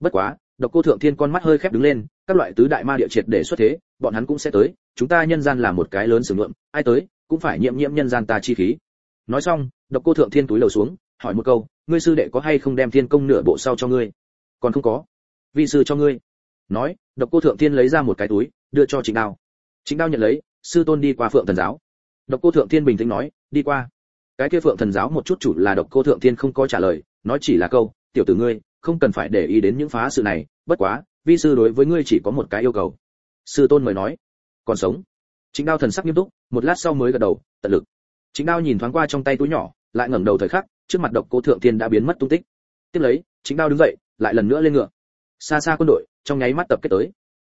Bất quá, độc cô thượng thiên con mắt hơi khép đứng lên, các loại tứ đại ma địa triệt để xuất thế, bọn hắn cũng sẽ tới, chúng ta nhân gian là một cái lớn sử lượng ai tới, cũng phải nhiễm nhiễm nhân gian ta chi khí. Nói xong, độc cô thượng thiên túi lầu xuống, hỏi một câu, ngươi sư đệ có hay không đem thiên công nửa bộ sau cho ngươi? Còn không có. Vi sư cho ngươi nói, độc cô thượng thiên lấy ra một cái túi, đưa cho trịnh đao. Trịnh đao nhận lấy, sư tôn đi qua phượng thần giáo. Độc cô thượng thiên bình tĩnh nói, đi qua. Cái kia phượng thần giáo một chút chủ là độc cô thượng thiên không có trả lời, nói chỉ là câu, tiểu tử ngươi, không cần phải để ý đến những phá sự này, bất quá, vi sư đối với ngươi chỉ có một cái yêu cầu. Sư tôn mời nói, còn sống. Chính đao thần sắc nghiêm túc, một lát sau mới gật đầu, tận lực. Chính đao nhìn thoáng qua trong tay túi nhỏ, lại ngẩng đầu thời khắc, trước mặt độc cô thượng thiên đã biến mất tung tích. Tiếp lấy chính đao đứng dậy, lại lần nữa lên ngựa xa xa quân đội, trong nháy mắt tập kết tới.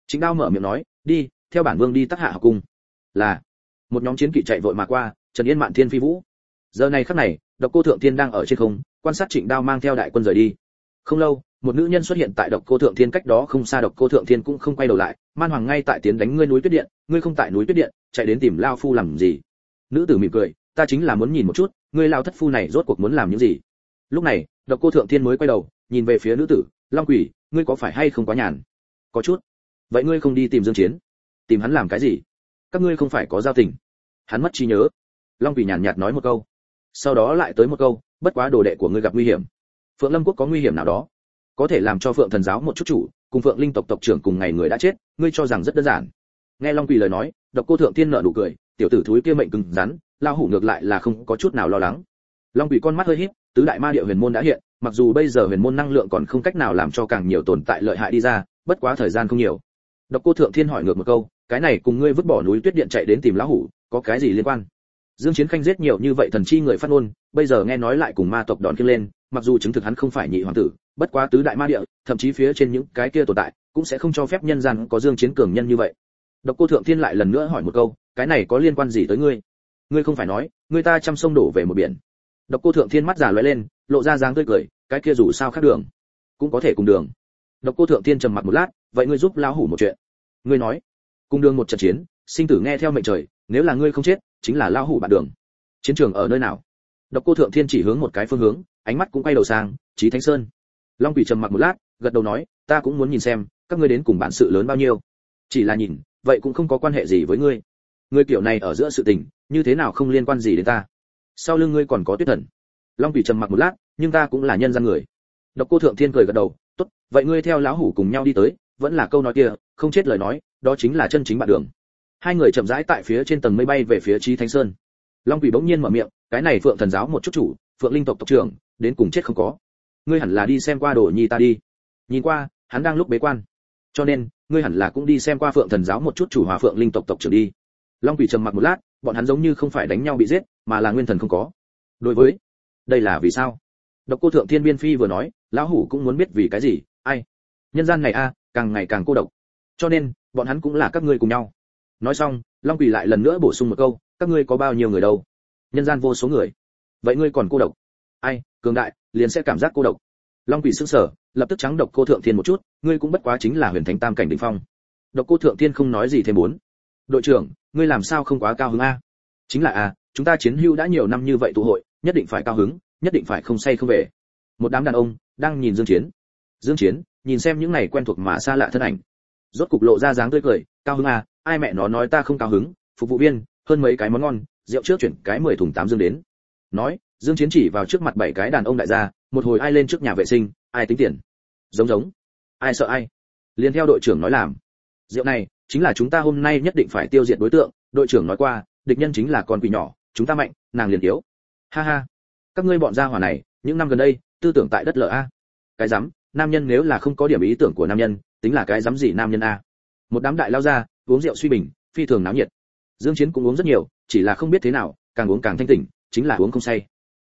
Chính đao mở miệng nói, đi, theo bản vương đi tác hạ học cung. Là, một nhóm chiến kỵ chạy vội mà qua, trần yên mạn thiên phi vũ. Giờ này khắc này, độc cô thượng thiên đang ở trên không, quan sát trịnh đao mang theo đại quân rời đi. Không lâu, một nữ nhân xuất hiện tại độc cô thượng thiên cách đó không xa, độc cô thượng thiên cũng không quay đầu lại, man hoàng ngay tại tiến đánh ngươi núi tuyết điện, ngươi không tại núi tuyết điện, chạy đến tìm lao phu làm gì? Nữ tử mỉm cười, ta chính là muốn nhìn một chút, ngươi lao thất phu này rốt cuộc muốn làm những gì? Lúc này, độc cô thượng thiên mới quay đầu, nhìn về phía nữ tử, long quỷ ngươi có phải hay không quá nhàn? Có chút. Vậy ngươi không đi tìm dương chiến? Tìm hắn làm cái gì? Các ngươi không phải có giao tình. Hắn mất trí nhớ. Long quỷ nhàn nhạt nói một câu. Sau đó lại tới một câu, bất quá đồ đệ của ngươi gặp nguy hiểm. Phượng lâm quốc có nguy hiểm nào đó? Có thể làm cho phượng thần giáo một chút chủ, cùng phượng linh tộc tộc trưởng cùng ngày người đã chết, ngươi cho rằng rất đơn giản. Nghe long quỷ lời nói, độc cô thượng thiên nợ nụ cười, tiểu tử thúi kia mệnh cứng rắn, lao hủ ngược lại là không có chút nào lo lắng. Long quỷ con mắt hơi híp, tứ đại ma địa huyền môn đã hiện mặc dù bây giờ huyền môn năng lượng còn không cách nào làm cho càng nhiều tồn tại lợi hại đi ra, bất quá thời gian không nhiều. Độc cô thượng thiên hỏi ngược một câu, cái này cùng ngươi vứt bỏ núi tuyết điện chạy đến tìm lão hủ, có cái gì liên quan? Dương chiến khanh giết nhiều như vậy thần chi người phát ngôn, bây giờ nghe nói lại cùng ma tộc đón kia lên, mặc dù chứng thực hắn không phải nhị hoàng tử, bất quá tứ đại ma địa, thậm chí phía trên những cái kia tồn tại, cũng sẽ không cho phép nhân gian có dương chiến cường nhân như vậy. Độc cô thượng thiên lại lần nữa hỏi một câu, cái này có liên quan gì tới ngươi? Ngươi không phải nói ngươi ta chăm sông đổ về một biển độc cô thượng thiên mắt giả lóe lên, lộ ra dáng tươi cười, cái kia dù sao khác đường, cũng có thể cùng đường. Độc cô thượng thiên trầm mặc một lát, vậy ngươi giúp lão hủ một chuyện. Ngươi nói, cùng đường một trận chiến, sinh tử nghe theo mệnh trời, nếu là ngươi không chết, chính là lão hủ bạn đường. Chiến trường ở nơi nào? Độc cô thượng thiên chỉ hướng một cái phương hướng, ánh mắt cũng quay đầu sang, chí thánh sơn. Long quỷ trầm mặc một lát, gật đầu nói, ta cũng muốn nhìn xem, các ngươi đến cùng bản sự lớn bao nhiêu. Chỉ là nhìn, vậy cũng không có quan hệ gì với ngươi. Ngươi kiểu này ở giữa sự tình, như thế nào không liên quan gì đến ta? Sau lưng ngươi còn có tuyết thần. Long quỷ trầm mặc một lát, nhưng ta cũng là nhân gian người. Độc cô thượng thiên cười gật đầu, tốt, vậy ngươi theo lão hủ cùng nhau đi tới, vẫn là câu nói kia, không chết lời nói, đó chính là chân chính bạn đường. Hai người chậm rãi tại phía trên tầng mây bay về phía trí thánh sơn. Long quỷ bỗng nhiên mở miệng, cái này phượng thần giáo một chút chủ, phượng linh tộc tộc trưởng, đến cùng chết không có. Ngươi hẳn là đi xem qua đồ nhi ta đi. Nhìn qua, hắn đang lúc bế quan. Cho nên, ngươi hẳn là cũng đi xem qua phượng thần giáo một chút chủ hòa phượng linh tộc tộc trưởng đi. Long quỷ trầm mặc một lát, bọn hắn giống như không phải đánh nhau bị giết mà là nguyên thần không có. Đối với, đây là vì sao? Độc cô thượng thiên biên phi vừa nói, lão hủ cũng muốn biết vì cái gì, ai? Nhân gian này a, càng ngày càng cô độc. Cho nên, bọn hắn cũng là các ngươi cùng nhau. Nói xong, long quỷ lại lần nữa bổ sung một câu, các ngươi có bao nhiêu người đâu? Nhân gian vô số người. Vậy ngươi còn cô độc? Ai, cường đại, liền sẽ cảm giác cô độc. Long quỷ sững sờ, lập tức trắng độc cô thượng thiên một chút, ngươi cũng bất quá chính là huyền thánh tam cảnh đỉnh phong. Độc cô thượng Thiên không nói gì thêm muốn. Đội trưởng, ngươi làm sao không quá cao hứng a? Chính là a chúng ta chiến hưu đã nhiều năm như vậy tụ hội, nhất định phải cao hứng, nhất định phải không say không về. Một đám đàn ông đang nhìn dương chiến. Dương chiến, nhìn xem những này quen thuộc mà xa lạ thân ảnh. Rốt cục lộ ra dáng tươi cười, cao hứng à ai mẹ nó nói ta không cao hứng, phục vụ viên, hơn mấy cái món ngon, rượu trước chuyển cái mười thùng tám dương đến. Nói, dương chiến chỉ vào trước mặt bảy cái đàn ông đại gia, một hồi ai lên trước nhà vệ sinh, ai tính tiền. Giống giống. Ai sợ ai? Liền theo đội trưởng nói làm. Rượu này, chính là chúng ta hôm nay nhất định phải tiêu diệt đối tượng, đội trưởng nói qua, địch nhân chính là con quỷ nhỏ chúng ta mạnh, nàng liền yếu. Ha ha. Các ngươi bọn gia hỏa này, những năm gần đây, tư tưởng tại đất lở a. Cái dám, nam nhân nếu là không có điểm ý tưởng của nam nhân, tính là cái dám gì nam nhân a. Một đám đại lao ra, uống rượu suy bình, phi thường náo nhiệt. Dương chiến cũng uống rất nhiều, chỉ là không biết thế nào, càng uống càng thanh tỉnh, chính là uống không say.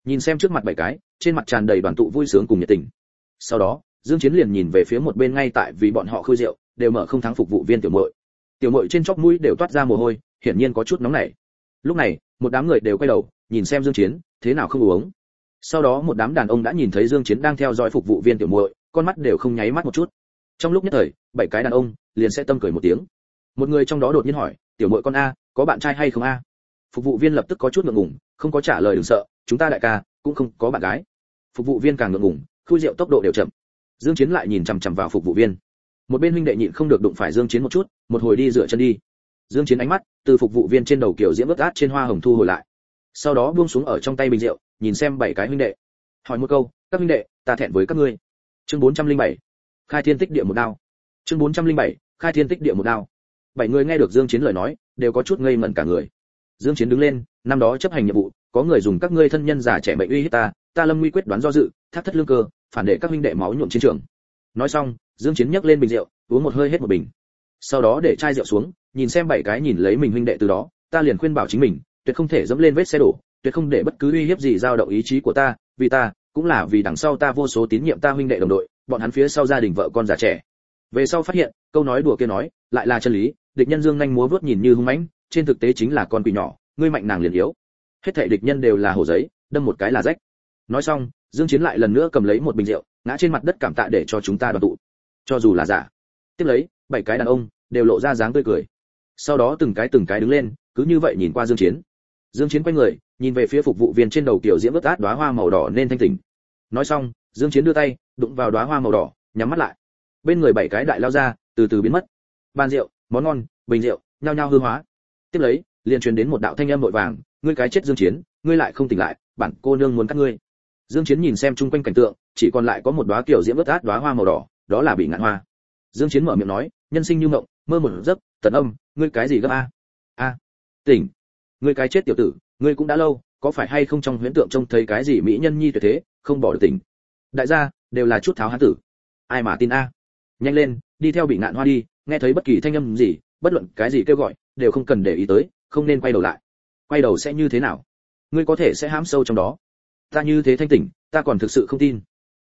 Nhìn xem trước mặt bảy cái, trên mặt tràn đầy đoàn tụ vui sướng cùng nhiệt tình. Sau đó, dương chiến liền nhìn về phía một bên ngay tại vì bọn họ khơi rượu, đều mở không thắng phục vụ viên tiểu muội. Tiểu muội trên chóp mũi đều toát ra mồ hôi, hiển nhiên có chút nóng nảy. Lúc này một đám người đều quay đầu, nhìn xem dương chiến, thế nào không uống. Sau đó một đám đàn ông đã nhìn thấy dương chiến đang theo dõi phục vụ viên tiểu muội, con mắt đều không nháy mắt một chút. Trong lúc nhất thời, bảy cái đàn ông liền sẽ tâm cười một tiếng. Một người trong đó đột nhiên hỏi, tiểu muội con a, có bạn trai hay không a? Phục vụ viên lập tức có chút ngượng ngùng, không có trả lời đừng sợ, chúng ta đại ca cũng không có bạn gái. Phục vụ viên càng ngượng ngùng, khui rượu tốc độ đều chậm. Dương chiến lại nhìn chằm chằm vào phục vụ viên. Một bên huynh đệ nhịn không được đụng phải dương chiến một chút, một hồi đi rửa chân đi dương chiến ánh mắt từ phục vụ viên trên đầu kiểu diễm ướt át trên hoa hồng thu hồi lại. Sau đó buông xuống ở trong tay bình rượu, nhìn xem bảy cái huynh đệ. Hỏi một câu, các huynh đệ, ta thẹn với các ngươi. Chương 407 khai thiên tích địa một đao. Chương 407 khai thiên tích địa một đao. Bảy người nghe được dương chiến lời nói, đều có chút ngây ngẩn cả người. Dương chiến đứng lên, năm đó chấp hành nhiệm vụ, có người dùng các ngươi thân nhân giả trẻ bệnh uy hiếp ta ta lâm nguy quyết đoán do dự, thác thất lương cơ, phản để các huynh đệ máu nhuộm chiến trường. Nói xong, dương chiến nhấc lên bình rượu, uống một hơi hết một bình sau đó để chai rượu xuống, nhìn xem bảy cái nhìn lấy mình huynh đệ từ đó, ta liền khuyên bảo chính mình, tuyệt không thể dẫm lên vết xe đổ, tuyệt không để bất cứ uy hiếp gì dao động ý chí của ta, vì ta, cũng là vì đằng sau ta vô số tín nhiệm ta huynh đệ đồng đội, bọn hắn phía sau gia đình vợ con già trẻ. Về sau phát hiện, câu nói đùa kia nói, lại là chân lý, địch nhân dương nhanh múa vớt nhìn như hung mãnh, trên thực tế chính là con quỷ nhỏ, ngươi mạnh nàng liền yếu. Hết thảy địch nhân đều là hồ giấy, đâm một cái là rách. Nói xong, dương chiến lại lần nữa cầm lấy một bình rượu, ngã trên mặt đất cảm tạ để cho chúng ta đoàn tụ. Cho dù là giả. Tiếp lấy, bảy cái đàn ông đều lộ ra dáng tươi cười. Sau đó từng cái từng cái đứng lên, cứ như vậy nhìn qua dương chiến. Dương chiến quay người, nhìn về phía phục vụ viên trên đầu tiểu diễm ướt át đóa hoa màu đỏ nên thanh tỉnh. Nói xong, dương chiến đưa tay, đụng vào đóa hoa màu đỏ, nhắm mắt lại. Bên người bảy cái đại lao ra, từ từ biến mất. Ban rượu, món ngon, bình rượu, nhao nhao hư hóa. Tiếp lấy, liền truyền đến một đạo thanh âm vội vàng, ngươi cái chết dương chiến, ngươi lại không tỉnh lại, bản cô nương muốn cắt ngươi. Dương chiến nhìn xem chung quanh cảnh tượng, chỉ còn lại có một đóa Tiểu diễm ướt át đóa hoa màu đỏ, đó là bị ngạn hoa. Dương chiến mở miệng nói, nhân sinh như mộng mơ một giấc, tần âm, ngươi cái gì gấp a? A, tỉnh. Ngươi cái chết tiểu tử, ngươi cũng đã lâu, có phải hay không trong huyễn tượng trông thấy cái gì mỹ nhân nhi tuyệt thế, không bỏ được tỉnh? Đại gia, đều là chút tháo hán tử. Ai mà tin a? Nhanh lên, đi theo bị ngạn hoa đi, nghe thấy bất kỳ thanh âm gì, bất luận cái gì kêu gọi, đều không cần để ý tới, không nên quay đầu lại. Quay đầu sẽ như thế nào? Ngươi có thể sẽ hãm sâu trong đó. Ta như thế thanh tỉnh, ta còn thực sự không tin.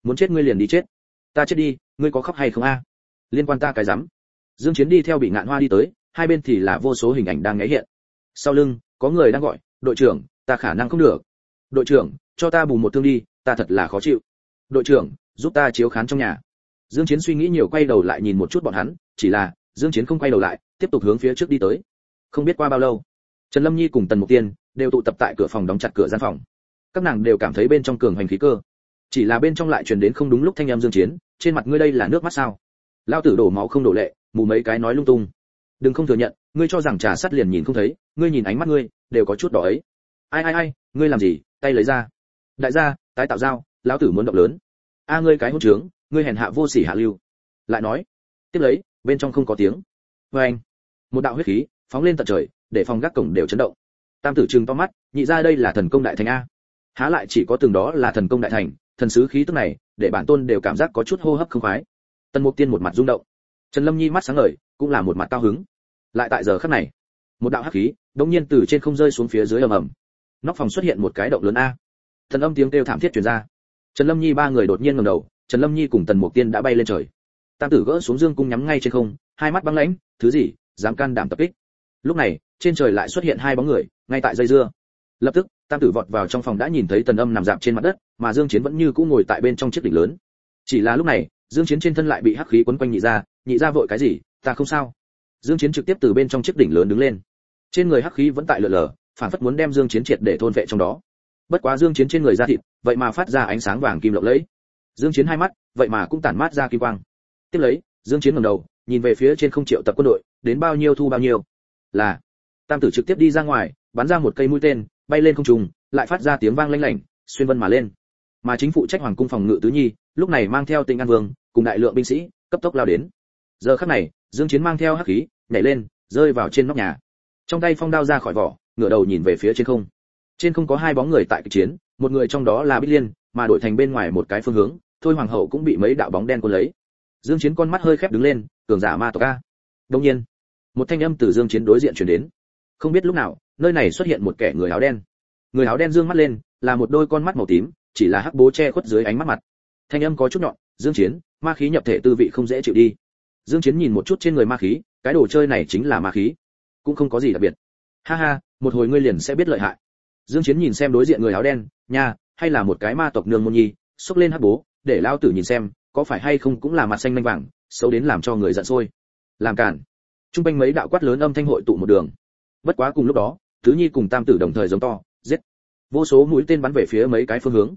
Muốn chết ngươi liền đi chết. Ta chết đi, ngươi có khóc hay không a? Liên quan ta cái rắm dương chiến đi theo bị ngạn hoa đi tới, hai bên thì là vô số hình ảnh đang ngáy hiện. Sau lưng, có người đang gọi, đội trưởng, ta khả năng không được. Đội trưởng, cho ta bù một thương đi, ta thật là khó chịu. Đội trưởng, giúp ta chiếu khán trong nhà. Dương chiến suy nghĩ nhiều quay đầu lại nhìn một chút bọn hắn, chỉ là, dương chiến không quay đầu lại, tiếp tục hướng phía trước đi tới. Không biết qua bao lâu, trần lâm nhi cùng tần mục tiên đều tụ tập tại cửa phòng đóng chặt cửa gian phòng. Các nàng đều cảm thấy bên trong cường hành khí cơ. Chỉ là bên trong lại truyền đến không đúng lúc thanh âm dương chiến, trên mặt ngươi đây là nước mắt sao? Lao tử đổ máu không đổ lệ mù mấy cái nói lung tung. Đừng không thừa nhận, ngươi cho rằng trà sắt liền nhìn không thấy, ngươi nhìn ánh mắt ngươi, đều có chút đỏ ấy. Ai ai ai, ngươi làm gì, tay lấy ra. Đại gia, tái tạo dao, lão tử muốn động lớn. A, ngươi cái hỗn trướng, ngươi hèn hạ vô sỉ hạ lưu. Lại nói, tiếp lấy, bên trong không có tiếng. Vê anh, một đạo huyết khí phóng lên tận trời, để phòng gác cổng đều chấn động. Tam tử trừng to mắt, nhị ra đây là thần công đại thành a. Há lại chỉ có từng đó là thần công đại thành, thần sứ khí tức này, để bản tôn đều cảm giác có chút hô hấp không khoái. Tần mục tiên một mặt rung động trần lâm nhi mắt sáng ngời, cũng là một mặt cao hứng. Lại tại giờ khắc này, một đạo hắc khí đột nhiên từ trên không rơi xuống phía dưới ầm ầm. Nóc phòng xuất hiện một cái động lớn a. Thần âm tiếng kêu thảm thiết truyền ra. Trần lâm nhi ba người đột nhiên ngẩng đầu, trần lâm nhi cùng tần mục tiên đã bay lên trời. Tam tử gỡ xuống dương cung nhắm ngay trên không, hai mắt băng lãnh, thứ gì, dám can đảm tập kích. Lúc này, trên trời lại xuất hiện hai bóng người, ngay tại dây dưa. Lập tức, tam tử vọt vào trong phòng đã nhìn thấy tần âm nằm dạp trên mặt đất, mà dương chiến vẫn như cũ ngồi tại bên trong chiếc đỉnh lớn. Chỉ là lúc này, dương chiến trên thân lại bị hắc khí quấn quanh nhị ra nhị ra vội cái gì, ta không sao. Dương chiến trực tiếp từ bên trong chiếc đỉnh lớn đứng lên. Trên người hắc khí vẫn tại lượn lờ, phản phất muốn đem dương chiến triệt để thôn vệ trong đó. Bất quá dương chiến trên người da thịt, vậy mà phát ra ánh sáng vàng kim lộng lẫy. Dương chiến hai mắt, vậy mà cũng tản mát ra kim quang. Tiếp lấy, dương chiến ngẩng đầu, nhìn về phía trên không triệu tập quân đội, đến bao nhiêu thu bao nhiêu. Là, tam tử trực tiếp đi ra ngoài, bắn ra một cây mũi tên, bay lên không trung, lại phát ra tiếng vang lanh lảnh, xuyên vân mà lên. Mà chính phụ trách hoàng cung phòng ngự tứ nhi, lúc này mang theo tinh an vương, cùng đại lượng binh sĩ, cấp tốc lao đến giờ khắc này, dương chiến mang theo hắc khí, nhảy lên, rơi vào trên nóc nhà. Trong tay phong đao ra khỏi vỏ, ngửa đầu nhìn về phía trên không. Trên không có hai bóng người tại kịch chiến, một người trong đó là bích liên, mà đổi thành bên ngoài một cái phương hướng, thôi hoàng hậu cũng bị mấy đạo bóng đen cuốn lấy. Dương chiến con mắt hơi khép đứng lên, cường giả ma tộc a. Đương nhiên, một thanh âm từ dương chiến đối diện truyền đến. Không biết lúc nào, nơi này xuất hiện một kẻ người áo đen. Người áo đen dương mắt lên, là một đôi con mắt màu tím, chỉ là hắc bố che khuất dưới ánh mắt mặt. Thanh âm có chút nhọn, dương chiến, ma khí nhập thể tư vị không dễ chịu đi dương chiến nhìn một chút trên người ma khí, cái đồ chơi này chính là ma khí. Cũng không có gì đặc biệt. Ha ha, một hồi ngươi liền sẽ biết lợi hại. Dương chiến nhìn xem đối diện người áo đen, nha, hay là một cái ma tộc nương môn nhi xúc lên hắc bố, để lao tử nhìn xem, có phải hay không cũng là mặt xanh manh vàng, xấu đến làm cho người giận sôi. Làm cản trung quanh mấy đạo quát lớn âm thanh hội tụ một đường. Bất quá cùng lúc đó, tứ nhi cùng tam tử đồng thời giống to, giết. Vô số mũi tên bắn về phía mấy cái phương hướng.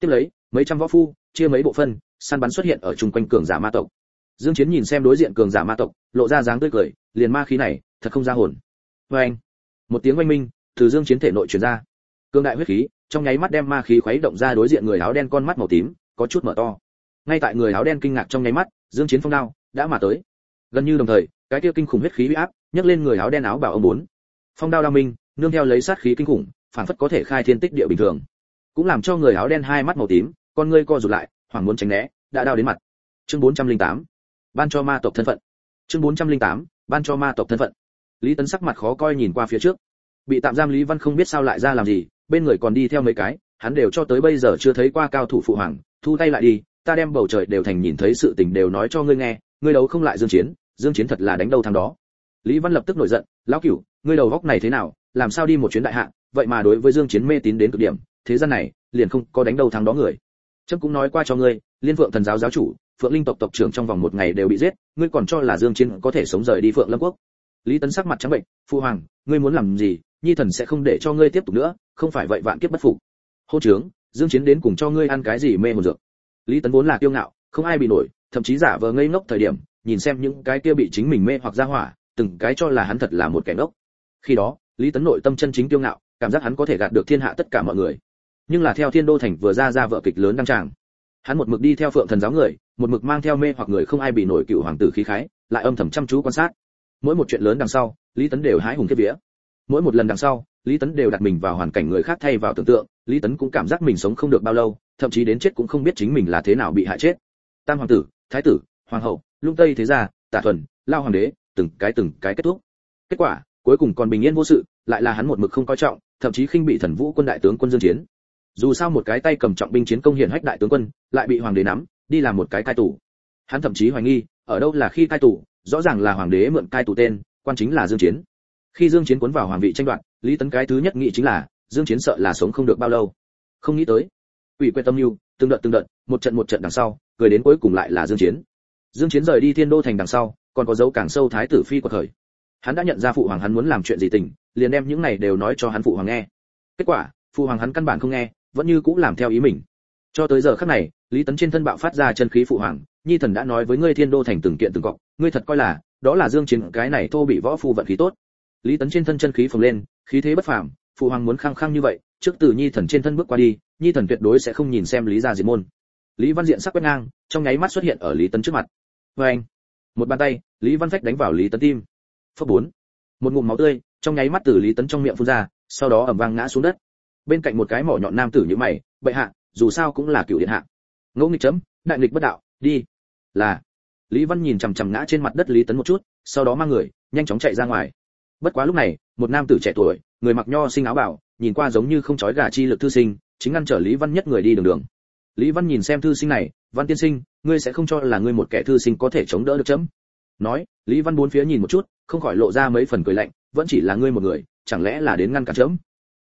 Tiếp lấy, mấy trăm võ phu, chia mấy bộ phân, săn bắn xuất hiện ở trung quanh cường giả ma tộc dương chiến nhìn xem đối diện cường giả ma tộc, lộ ra dáng tươi cười, liền ma khí này, thật không ra hồn. Với anh, một tiếng oanh minh, từ dương chiến thể nội truyền ra. Cường đại huyết khí, trong nháy mắt đem ma khí khuấy động ra đối diện người áo đen con mắt màu tím, có chút mở to. Ngay tại người áo đen kinh ngạc trong nháy mắt, dương chiến phong đao đã mà tới. Gần như đồng thời, cái kia kinh khủng huyết khí uy áp nhấc lên người áo đen áo bảo ông bốn. Phong đao đao minh, nương theo lấy sát khí kinh khủng, phản phất có thể khai thiên tích địa bình thường. Cũng làm cho người áo đen hai mắt màu tím, con ngươi co rụt lại, hoảng muốn tránh né, đã đao đến mặt. Chương 408 ban cho ma tộc thân phận. Chương 408 ban cho ma tộc thân phận. Lý tấn sắc mặt khó coi nhìn qua phía trước. Bị tạm giam lý văn không biết sao lại ra làm gì, bên người còn đi theo mấy cái, hắn đều cho tới bây giờ chưa thấy qua cao thủ phụ hoàng, thu tay lại đi, ta đem bầu trời đều thành nhìn thấy sự tình đều nói cho ngươi nghe, ngươi đấu không lại dương chiến dương chiến thật là đánh đâu thằng đó. Lý văn lập tức nổi giận, lão cửu, ngươi đầu góc này thế nào, làm sao đi một chuyến đại hạ, vậy mà đối với dương chiến mê tín đến cực điểm, thế gian này, liền không có đánh đâu thằng đó người. Trâm cũng nói qua cho ngươi, liên vượng thần giáo giáo chủ phượng linh tộc tộc trưởng trong vòng một ngày đều bị giết, ngươi còn cho là dương chiến có thể sống rời đi phượng lâm quốc? Lý tấn sắc mặt trắng bệnh, phu hoàng, ngươi muốn làm gì? Nhi thần sẽ không để cho ngươi tiếp tục nữa, không phải vậy vạn kiếp bất phục. Hô trướng dương chiến đến cùng cho ngươi ăn cái gì mê hồn dược? Lý tấn vốn là kiêu ngạo, không ai bị nổi, thậm chí giả vờ ngây ngốc thời điểm, nhìn xem những cái kia bị chính mình mê hoặc ra hỏa, từng cái cho là hắn thật là một kẻ ngốc. Khi đó, lý tấn nội tâm chân chính kiêu ngạo, cảm giác hắn có thể gạt được thiên hạ tất cả mọi người. Nhưng là theo thiên đô thành vừa ra ra vợ kịch lớn đăng tràng hắn một mực đi theo phượng thần giáo người, một mực mang theo mê hoặc người không ai bị nổi cựu hoàng tử khí khái, lại âm thầm chăm chú quan sát. Mỗi một chuyện lớn đằng sau, lý tấn đều hái hùng kết vía. Mỗi một lần đằng sau, lý tấn đều đặt mình vào hoàn cảnh người khác thay vào tưởng tượng, lý tấn cũng cảm giác mình sống không được bao lâu, thậm chí đến chết cũng không biết chính mình là thế nào bị hại chết. Tam hoàng tử, thái tử, hoàng hậu, lung tây thế gia, tả thuần, lao hoàng đế, từng cái từng cái kết thúc. Kết quả, cuối cùng còn bình yên vô sự, lại là hắn một mực không coi trọng, thậm chí khinh bị thần vũ quân đại tướng quân dương chiến dù sao một cái tay cầm trọng binh chiến công hiển hách đại tướng quân, lại bị hoàng đế nắm, đi làm một cái cai tù. Hắn thậm chí hoài nghi, ở đâu là khi cai tù, rõ ràng là hoàng đế mượn cai tù tên, quan chính là dương chiến. Khi dương chiến cuốn vào hoàng vị tranh đoạt, lý tấn cái thứ nhất nghĩ chính là, dương chiến sợ là sống không được bao lâu. Không nghĩ tới, ủy quyền tâm lưu từng đợt từng đợt, một trận một trận đằng sau, cười đến cuối cùng lại là dương chiến. Dương chiến rời đi thiên đô thành đằng sau, còn có dấu càng sâu thái tử phi của thời hắn đã nhận ra phụ hoàng hắn muốn làm chuyện gì tình liền đem những này đều nói cho hắn phụ hoàng nghe. Kết quả, phụ hoàng hắn căn bản không nghe vẫn như cũ làm theo ý mình. Cho tới giờ khắc này, lý tấn trên thân bạo phát ra chân khí phụ hoàng, nhi thần đã nói với ngươi thiên đô thành từng kiện từng cọc, ngươi thật coi là, đó là dương chiến, cái này thô bị võ phu vận khí tốt. Lý tấn trên thân chân khí phồng lên, khí thế bất phàm, phụ hoàng muốn khăng khăng như vậy, trước từ nhi thần trên thân bước qua đi, nhi thần tuyệt đối sẽ không nhìn xem lý gia diệt môn. Lý văn diện sắc quét ngang, trong nháy mắt xuất hiện ở lý tấn trước mặt. Với anh, một bàn tay, lý văn phách đánh vào lý tấn tim. Phấp bốn, một ngụm máu tươi, trong nháy mắt từ lý tấn trong miệng phun ra, sau đó ầm vang ngã xuống đất bên cạnh một cái mỏ nhọn nam tử như mày, bệ hạ, dù sao cũng là cựu điện hạ. Ngẫu nghịch chấm, đại nghịch bất đạo, đi. Là. Lý văn nhìn chằm chằm ngã trên mặt đất lý tấn một chút, sau đó mang người, nhanh chóng chạy ra ngoài. Bất quá lúc này, một nam tử trẻ tuổi, người mặc nho sinh áo bảo nhìn qua giống như không trói gà chi lực thư sinh, chính ngăn trở lý văn nhất người đi đường đường. Lý văn nhìn xem thư sinh này, văn tiên sinh, ngươi sẽ không cho là ngươi một kẻ thư sinh có thể chống đỡ được chấm? Nói, lý văn bốn phía nhìn một chút, không khỏi lộ ra mấy phần cười lạnh, vẫn chỉ là ngươi một người, chẳng lẽ là đến ngăn cản chấm?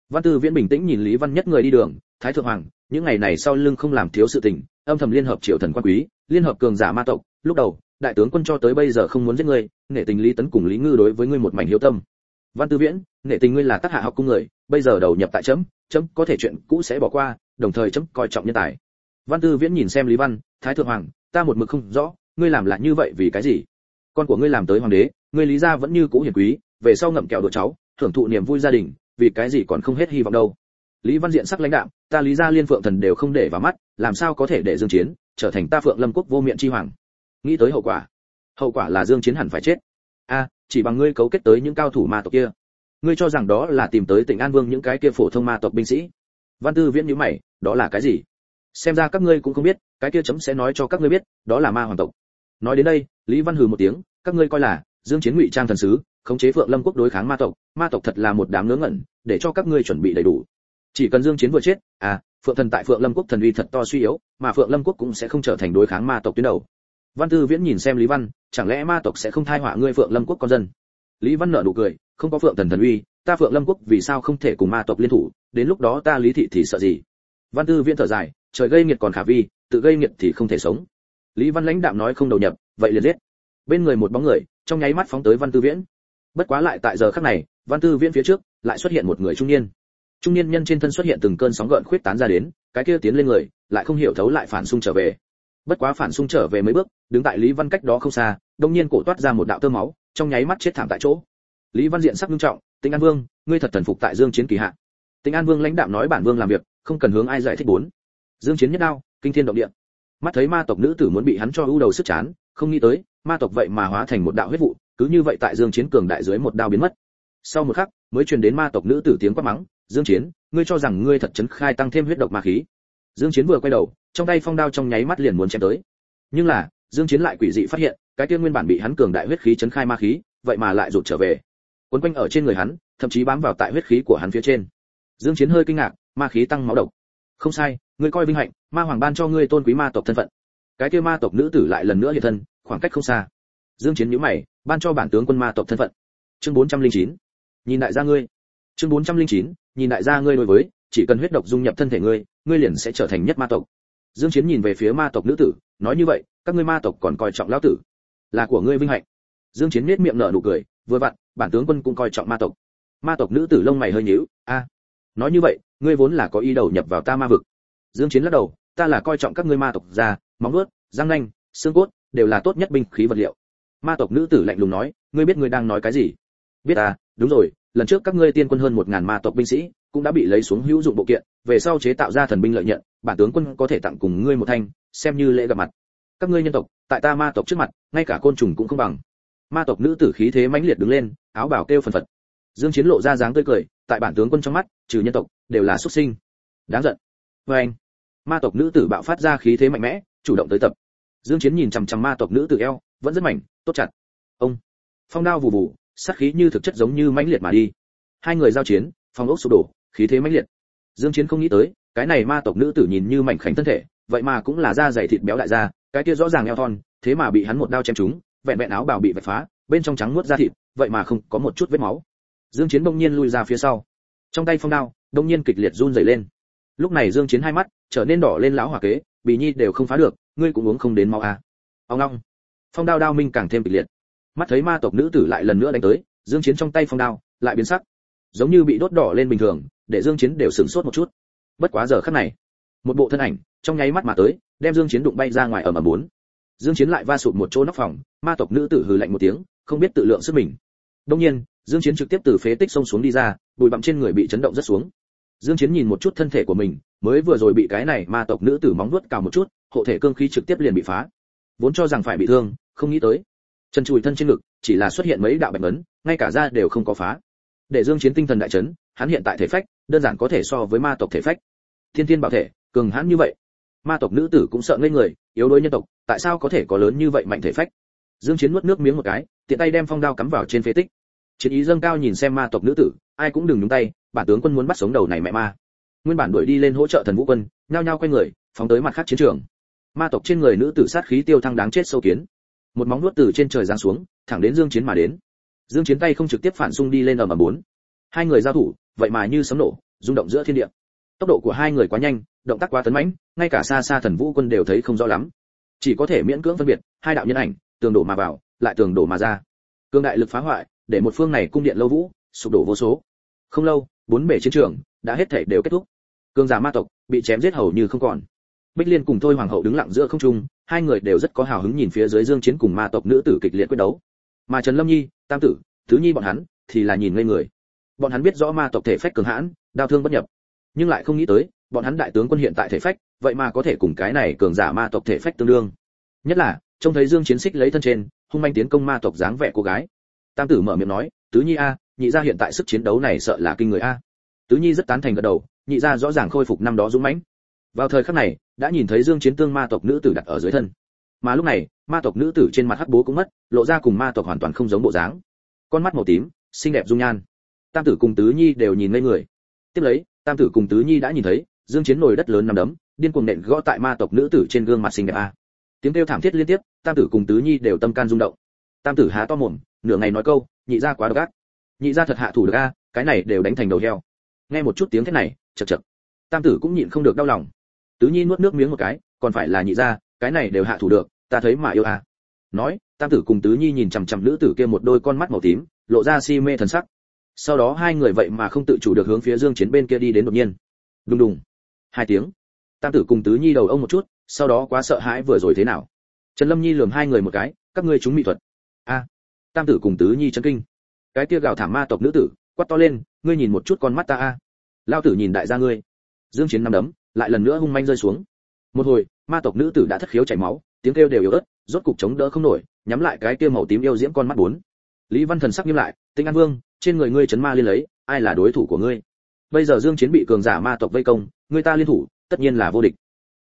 Văn tư viễn bình tĩnh nhìn lý văn nhất người đi đường, thái thượng hoàng, những ngày này sau lưng không làm thiếu sự tình, âm thầm liên hợp triệu thần quan quý, liên hợp cường giả ma tộc. Lúc đầu, đại tướng quân cho tới bây giờ không muốn giết ngươi, nể tình lý tấn cùng lý ngư đối với ngươi một mảnh hiếu tâm. Văn tư viễn, nể tình ngươi là tác hạ học cung người, bây giờ đầu nhập tại chấm chấm có thể chuyện cũ sẽ bỏ qua, đồng thời chấm coi trọng nhân tài. Văn tư viễn nhìn xem lý văn, thái thượng hoàng, ta một mực không rõ, ngươi làm lại như vậy vì cái gì? Con của ngươi làm tới hoàng đế, ngươi lý gia vẫn như cũ hiền quý, về sau ngậm kẹo đùa cháu, thưởng thụ niềm vui gia đình vì cái gì còn không hết hy vọng đâu. Lý văn diện sắc lãnh đạm, ta lý gia liên phượng thần đều không để vào mắt, làm sao có thể để dương chiến trở thành ta phượng lâm quốc vô miệng chi hoàng? Nghĩ tới hậu quả. Hậu quả là dương chiến hẳn phải chết. A, chỉ bằng ngươi cấu kết tới những cao thủ ma tộc kia. Ngươi cho rằng đó là tìm tới tỉnh an vương những cái kia phổ thông ma tộc binh sĩ. Văn tư viễn nhíu mày, đó là cái gì? Xem ra các ngươi cũng không biết, cái kia chấm sẽ nói cho các ngươi biết, đó là ma hoàng tộc. Nói đến đây, lý văn hừ một tiếng, các ngươi coi là dương chiến ngụy trang thần sứ khống chế phượng lâm quốc đối kháng ma tộc ma tộc thật là một đám ngớ ngẩn, để cho các ngươi chuẩn bị đầy đủ. Chỉ cần dương chiến vừa chết à phượng thần tại phượng lâm quốc thần uy thật to suy yếu, mà phượng lâm quốc cũng sẽ không trở thành đối kháng ma tộc tuyến đầu. Văn tư viễn nhìn xem lý văn, chẳng lẽ ma tộc sẽ không thai họa ngươi phượng lâm quốc con dân? Lý văn nở nụ cười, không có phượng thần thần uy, ta phượng lâm quốc vì sao không thể cùng ma tộc liên thủ, đến lúc đó ta lý thị thì sợ gì? Văn tư viễn thở dài, trời gây nghiệt còn khả vi, tự gây nghiệt thì không thể sống. Lý văn lãnh đạm nói không đầu nhập, vậy liền giết. Bên người một bóng người, trong nháy mắt phóng tới văn tư viễn bất quá lại tại giờ khắc này, văn tư viễn phía trước, lại xuất hiện một người trung niên. Trung niên nhân trên thân xuất hiện từng cơn sóng gợn khuyết tán ra đến, cái kia tiến lên người, lại không hiểu thấu lại phản xung trở về. Bất quá phản xung trở về mấy bước, đứng tại lý văn cách đó không xa, đông nhiên cổ toát ra một đạo tơ máu, trong nháy mắt chết thảm tại chỗ. Lý văn diện sắc nghiêm trọng tinh an vương, ngươi thật thần phục tại dương chiến kỳ hạ. Tinh an vương lãnh đạm nói bản vương làm việc, không cần hướng ai giải thích bốn. Dương chiến nhất đao, kinh thiên động địa. Mắt thấy ma tộc nữ tử muốn bị hắn cho ưu đầu sức chán, không nghĩ tới, ma tộc vậy mà hóa thành một đạo huyết vụ cứ như vậy tại dương chiến cường đại dưới một đao biến mất. Sau một khắc, mới truyền đến ma tộc nữ tử tiếng quát mắng, dương chiến, ngươi cho rằng ngươi thật chấn khai tăng thêm huyết độc ma khí? Dương chiến vừa quay đầu, trong tay phong đao trong nháy mắt liền muốn chém tới. Nhưng là, dương chiến lại quỷ dị phát hiện, cái kia nguyên bản bị hắn cường đại huyết khí chấn khai ma khí, vậy mà lại rụt trở về. Quấn quanh ở trên người hắn, thậm chí bám vào tại huyết khí của hắn phía trên. Dương chiến hơi kinh ngạc, ma khí tăng máu độc. Không sai, ngươi coi vinh hạnh, ma hoàng ban cho ngươi tôn quý ma tộc thân phận. Cái kia ma tộc nữ tử lại lần nữa hiện thân, khoảng cách không xa dương chiến nhíu mày, ban cho bản tướng quân ma tộc thân phận. Chương 409 nhìn đại gia ngươi. Chương 409 nhìn đại gia ngươi đối với, chỉ cần huyết độc dung nhập thân thể ngươi ngươi liền sẽ trở thành nhất ma tộc. Dương chiến nhìn về phía ma tộc nữ tử, nói như vậy, các ngươi ma tộc còn coi trọng lão tử. Là của ngươi vinh hạnh. Dương chiến nét miệng nở nụ cười, vừa vặn, bản tướng quân cũng coi trọng ma tộc. Ma tộc nữ tử lông mày hơi nhíu, a, nói như vậy, ngươi vốn là có ý đầu nhập vào ta ma vực. Dương chiến lắc đầu, ta là coi trọng các ngươi ma tộc già móng vuốt, răng nanh, xương cốt, đều là tốt nhất binh khí vật liệu ma tộc nữ tử lạnh lùng nói, ngươi biết ngươi đang nói cái gì? Biết à đúng rồi, lần trước các ngươi tiên quân hơn một ngàn ma tộc binh sĩ cũng đã bị lấy xuống hữu dụng bộ kiện, về sau chế tạo ra thần binh lợi nhận, bản tướng quân có thể tặng cùng ngươi một thanh, xem như lễ gặp mặt. Các ngươi nhân tộc, tại ta ma tộc trước mặt, ngay cả côn trùng cũng không bằng. Ma tộc nữ tử khí thế mãnh liệt đứng lên, áo bào kêu phần phật. Dương chiến lộ ra dáng tươi cười, tại bản tướng quân trong mắt, trừ nhân tộc, đều là xuất sinh. Đáng giận. Với anh, ma tộc nữ tử bạo phát ra khí thế mạnh mẽ, chủ động tới tập. Dương chiến nhìn chằm chằm ma tộc nữ tử eo vẫn rất mảnh, tốt chặt. Ông, phong đao vù vù, sát khí như thực chất giống như mãnh liệt mà đi. Hai người giao chiến, phong ốc sụp đổ, khí thế mãnh liệt. Dương chiến không nghĩ tới, cái này ma tộc nữ tử nhìn như mảnh khảnh thân thể, vậy mà cũng là da dày thịt béo đại gia, cái kia rõ ràng eo thon, thế mà bị hắn một đao chém trúng, vẹn vẹn áo bào bị vạch phá, bên trong trắng muốt da thịt, vậy mà không có một chút vết máu. Dương chiến đông nhiên lui ra phía sau. Trong tay phong đao đông nhiên kịch liệt run rẩy lên. Lúc này dương chiến hai mắt trở nên đỏ lên lão hỏa kế, bì nhi đều không phá được, ngươi cũng uống không đến máu à. Ông long phong đao đao minh càng thêm kịch liệt. Mắt thấy ma tộc nữ tử lại lần nữa đánh tới, dương chiến trong tay phong đao lại biến sắc. Giống như bị đốt đỏ lên bình thường, để dương chiến đều sửng sốt một chút. Bất quá giờ khắc này, một bộ thân ảnh trong nháy mắt mà tới, đem dương chiến đụng bay ra ngoài ở mà bốn. Dương chiến lại va sụt một chỗ nóc phòng, ma tộc nữ tử hừ lạnh một tiếng, không biết tự lượng sức mình. Đương nhiên, dương chiến trực tiếp từ phế tích sông xuống đi ra, bụi bặm trên người bị chấn động rất xuống. Dương chiến nhìn một chút thân thể của mình, mới vừa rồi bị cái này ma tộc nữ tử móng vuốt cào một chút, hộ thể cương khí trực tiếp liền bị phá vốn cho rằng phải bị thương, không nghĩ tới. Chân chùi thân trên ngực, chỉ là xuất hiện mấy đạo bệnh ấn, ngay cả da đều không có phá. Để dương chiến tinh thần đại chấn, hắn hiện tại thể phách, đơn giản có thể so với ma tộc thể phách. Thiên thiên bảo thể, cường hãn như vậy. Ma tộc nữ tử cũng sợ ngây người, yếu đuối nhân tộc, tại sao có thể có lớn như vậy mạnh thể phách? Dương chiến nuốt nước miếng một cái, tiện tay đem phong đao cắm vào trên phế tích. Chiến ý dâng cao nhìn xem ma tộc nữ tử, ai cũng đừng nhúng tay, bản tướng quân muốn bắt sống đầu này mẹ ma. Nguyên bản đuổi đi lên hỗ trợ thần vũ quân, nhao nhao quay người, phóng tới mặt khác chiến trường ma tộc trên người nữ tử sát khí tiêu thăng đáng chết sâu kiến. Một móng nuốt từ trên trời giáng xuống, thẳng đến dương chiến mà đến. Dương chiến tay không trực tiếp phản xung đi lên ở mà bốn. Hai người giao thủ, vậy mà như sấm nổ, rung động giữa thiên địa. Tốc độ của hai người quá nhanh, động tác quá tấn mãnh, ngay cả xa xa thần vũ quân đều thấy không rõ lắm. Chỉ có thể miễn cưỡng phân biệt, hai đạo nhân ảnh, tường đổ mà vào, lại tường đổ mà ra. Cương đại lực phá hoại, để một phương này cung điện lâu vũ, sụp đổ vô số. Không lâu, bốn bể chiến trường, đã hết thể đều kết thúc. Cương giả ma tộc, bị chém giết hầu như không còn bích liên cùng thôi hoàng hậu đứng lặng giữa không trung, hai người đều rất có hào hứng nhìn phía dưới dương chiến cùng ma tộc nữ tử kịch liệt quyết đấu. Mà trần lâm nhi, tam tử, thứ nhi bọn hắn thì là nhìn ngây người. Bọn hắn biết rõ ma tộc thể phách cường hãn đao thương bất nhập. Nhưng lại không nghĩ tới, bọn hắn đại tướng quân hiện tại thể phách, vậy mà có thể cùng cái này cường giả ma tộc thể phách tương đương. Nhất là, trông thấy dương chiến xích lấy thân trên, hung manh tiến công ma tộc dáng vẻ cô gái. Tam tử mở miệng nói, tứ nhi a, nhị gia hiện tại sức chiến đấu này sợ là kinh người a. Tứ nhi rất tán thành gật đầu, nhị gia rõ ràng khôi phục năm đó dũng mãnh. Vào thời khắc này đã nhìn thấy dương chiến tương ma tộc nữ tử đặt ở dưới thân. Mà lúc này, ma tộc nữ tử trên mặt hắc bố cũng mất, lộ ra cùng ma tộc hoàn toàn không giống bộ dáng. Con mắt màu tím, xinh đẹp dung nhan. Tam tử cùng tứ nhi đều nhìn ngây người. Tiếp lấy, tam tử cùng tứ nhi đã nhìn thấy, dương chiến nổi đất lớn nằm đấm, điên cuồng nện gõ tại ma tộc nữ tử trên gương mặt xinh đẹp a. Tiếng kêu thảm thiết liên tiếp, tam tử cùng tứ nhi đều tâm can rung động. Tam tử há to mồm, nửa ngày nói câu, nhị gia quá độc ác. Nhị gia thật hạ thủ được a, cái này đều đánh thành đầu heo. Nghe một chút tiếng thế này chật chật tam tử cũng nhịn không được đau lòng tứ nhi nuốt nước miếng một cái, còn phải là nhị gia, cái này đều hạ thủ được, ta thấy mà yêu à. nói, tam tử cùng tứ nhi nhìn chằm chằm nữ tử kia một đôi con mắt màu tím, lộ ra si mê thần sắc. Sau đó hai người vậy mà không tự chủ được hướng phía dương chiến bên kia đi đến đột nhiên. Đùng đùng. Hai tiếng. Tam tử cùng tứ nhi đầu ông một chút, sau đó quá sợ hãi vừa rồi thế nào? Trần lâm nhi lườm hai người một cái, các ngươi chúng mỹ thuật. A. Tam tử cùng tứ nhi chấn kinh. Cái kia gào thảm ma tộc nữ tử, quát to lên, ngươi nhìn một chút con mắt ta a. Lao tử nhìn đại gia ngươi. Dương chiến nắm đấm lại lần nữa hung manh rơi xuống. Một hồi, ma tộc nữ tử đã thất khiếu chảy máu, tiếng kêu đều yếu ớt, rốt cục chống đỡ không nổi, nhắm lại cái kia màu tím yêu diễm con mắt bốn. Lý văn thần sắc nghiêm lại, tinh an vương, trên người ngươi chấn ma liên lấy, ai là đối thủ của ngươi? Bây giờ dương chiến bị cường giả ma tộc vây công, người ta liên thủ, tất nhiên là vô địch.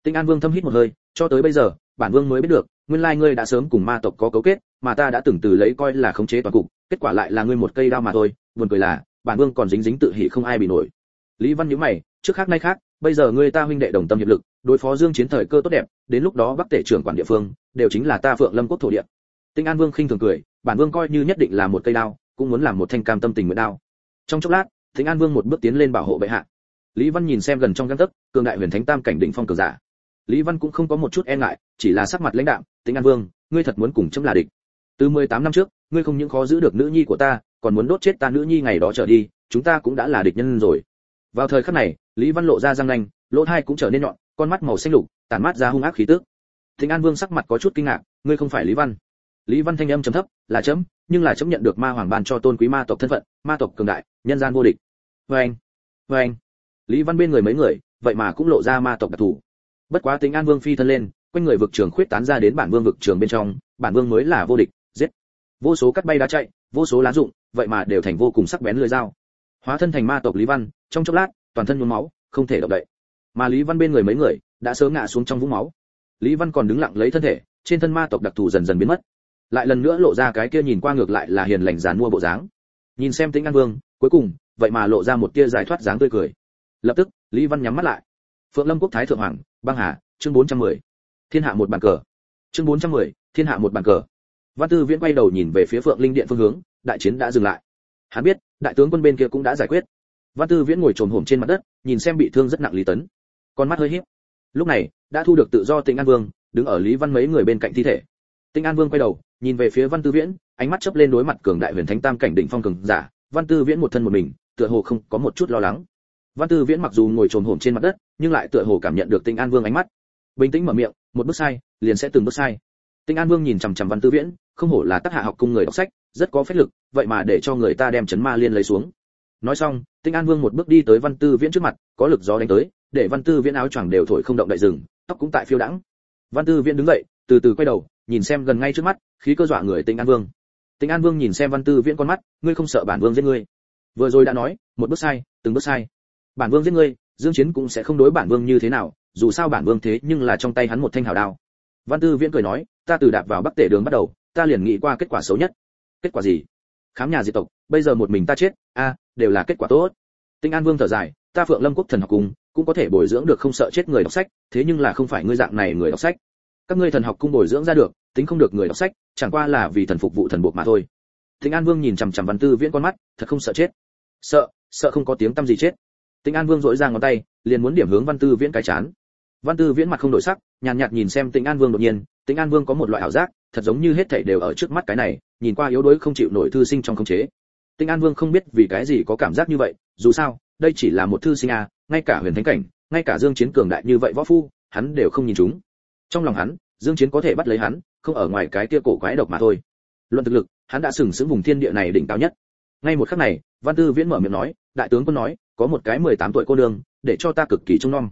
Tinh an vương thâm hít một hơi, cho tới bây giờ, bản vương mới biết được, nguyên lai ngươi đã sớm cùng ma tộc có cấu kết, mà ta đã từng từ lấy coi là khống chế toàn cục, kết quả lại là ngươi một cây đao mà thôi. Buồn cười là, bản vương còn dính dính tự hỉ không ai bị nổi. Lý văn nhíu mày, trước khác nay khác bây giờ ngươi ta huynh đệ đồng tâm hiệp lực, đối phó dương chiến thời cơ tốt đẹp, đến lúc đó bắc tể trưởng quản địa phương, đều chính là ta phượng lâm quốc thổ địa. Tinh an vương khinh thường cười, bản vương coi như nhất định là một cây đao, cũng muốn làm một thanh cam tâm tình nguyện đao. Trong chốc lát, tinh an vương một bước tiến lên bảo hộ bệ hạ. Lý văn nhìn xem gần trong gan tấc, cường đại huyền thánh tam cảnh đỉnh phong cường giả. Lý văn cũng không có một chút e ngại, chỉ là sắc mặt lãnh đạm, tinh an vương, ngươi thật muốn cùng chấm là địch. Từ 18 năm trước, ngươi không những khó giữ được nữ nhi của ta, còn muốn đốt chết ta nữ nhi ngày đó trở đi, chúng ta cũng đã là địch nhân rồi. Vào thời khắc này lý văn lộ ra răng nanh, lỗ hai cũng trở nên nhọn, con mắt màu xanh lục, tản mát ra hung ác khí tức. Thịnh an vương sắc mặt có chút kinh ngạc, ngươi không phải lý văn? Lý văn thanh âm trầm thấp, là chấm, nhưng là chấm nhận được ma hoàng ban cho tôn quý ma tộc thân phận, ma tộc cường đại, nhân gian vô địch. Vê anh vê anh. Lý văn bên người mấy người, vậy mà cũng lộ ra ma tộc đặc thù. Bất quá tính an vương phi thân lên, quanh người vực trường khuyết tán ra đến bản vương vực trường bên trong, bản vương mới là vô địch, giết. Vô số cắt bay đá chạy, vô số lá dụng vậy mà đều thành vô cùng sắc bén lưỡi dao. Hóa thân thành ma tộc lý văn, trong chốc lát toàn thân nhuốm máu không thể động đậy. Mà lý văn bên người mấy người đã sớm ngã xuống trong vũng máu. Lý văn còn đứng lặng lấy thân thể trên thân ma tộc đặc thù dần dần biến mất. Lại lần nữa lộ ra cái kia nhìn qua ngược lại là hiền lành giàn mua bộ dáng. Nhìn xem tĩnh an vương cuối cùng vậy mà lộ ra một tia giải thoát dáng tươi cười. Lập tức lý văn nhắm mắt lại. Phượng lâm quốc thái thượng hoàng băng hà chương 410. thiên hạ một bàn cờ. Chương 410, thiên hạ một bàn cờ. Văn tư viễn quay đầu nhìn về phía phượng linh điện phương hướng đại chiến đã dừng lại. Hắn biết đại tướng quân bên kia cũng đã giải quyết văn tư viễn ngồi trồm hổm trên mặt đất, nhìn xem bị thương rất nặng lý tấn. Con mắt hơi híp. Lúc này, đã thu được tự do tịnh an vương, đứng ở lý văn mấy người bên cạnh thi thể. Tịnh an vương quay đầu, nhìn về phía văn tư viễn, ánh mắt chớp lên đối mặt cường đại huyền thánh tam cảnh đỉnh phong cường giả. Văn tư viễn một thân một mình, tựa hồ không có một chút lo lắng. Văn tư viễn mặc dù ngồi trồm hổm trên mặt đất, nhưng lại tựa hồ cảm nhận được tịnh an vương ánh mắt. Bình tĩnh mở miệng, một bước sai, liền sẽ từng bước sai. Tịnh an vương nhìn chằm chằm văn tư viễn, không hổ là tác hạ học cung người đọc sách, rất có phép lực, vậy mà để cho người ta đem chấn ma liên lấy xuống nói xong, tinh an vương một bước đi tới văn tư viễn trước mặt, có lực gió đánh tới, để văn tư viễn áo choàng đều thổi không động đại rừng, tóc cũng tại phiêu đãng. Văn tư viễn đứng dậy, từ từ quay đầu, nhìn xem gần ngay trước mắt, khí cơ dọa người tinh an vương. Tinh an vương nhìn xem văn tư viễn con mắt, ngươi không sợ bản vương giết ngươi. Vừa rồi đã nói, một bước sai, từng bước sai. Bản vương giết ngươi, dương chiến cũng sẽ không đối bản vương như thế nào, dù sao bản vương thế nhưng là trong tay hắn một thanh hào đao. Văn tư viễn cười nói, ta từ đạp vào bắc tể đường bắt đầu, ta liền nghĩ qua kết quả xấu nhất. Kết quả gì? Khám nhà diệt tộc, bây giờ một mình ta chết, a, đều là kết quả tốt. Tinh an vương thở dài, ta phượng lâm quốc thần học cung cũng có thể bồi dưỡng được không sợ chết người đọc sách, thế nhưng là không phải ngươi dạng này người đọc sách. Các ngươi thần học cung bồi dưỡng ra được, tính không được người đọc sách, chẳng qua là vì thần phục vụ thần buộc mà thôi. Tinh an vương nhìn chằm chằm văn tư viễn con mắt, thật không sợ chết. Sợ sợ không có tiếng tâm gì chết. Tinh an vương dỗi ra ngón tay, liền muốn điểm hướng văn tư viễn cái chán văn tư viễn mặt không đổi sắc, nhàn nhạt nhìn xem tĩnh an vương đột nhiên tĩnh an vương có một loại ảo giác, thật giống như hết thảy đều ở trước mắt cái này, nhìn qua yếu đuối không chịu nổi thư sinh trong khống chế. Tĩnh an vương không biết vì cái gì có cảm giác như vậy, dù sao, đây chỉ là một thư sinh a ngay cả huyền thánh cảnh, ngay cả dương chiến cường đại như vậy võ phu, hắn đều không nhìn chúng. Trong lòng hắn, dương chiến có thể bắt lấy hắn, không ở ngoài cái kia cổ quái độc mà thôi. Luận thực lực, hắn đã sừng sững vùng thiên địa này đỉnh cao nhất. Ngay một khắc này, văn tư viễn mở miệng nói, đại tướng quân nói, có một cái 18 tuổi cô nương, để cho ta cực kỳ trông nom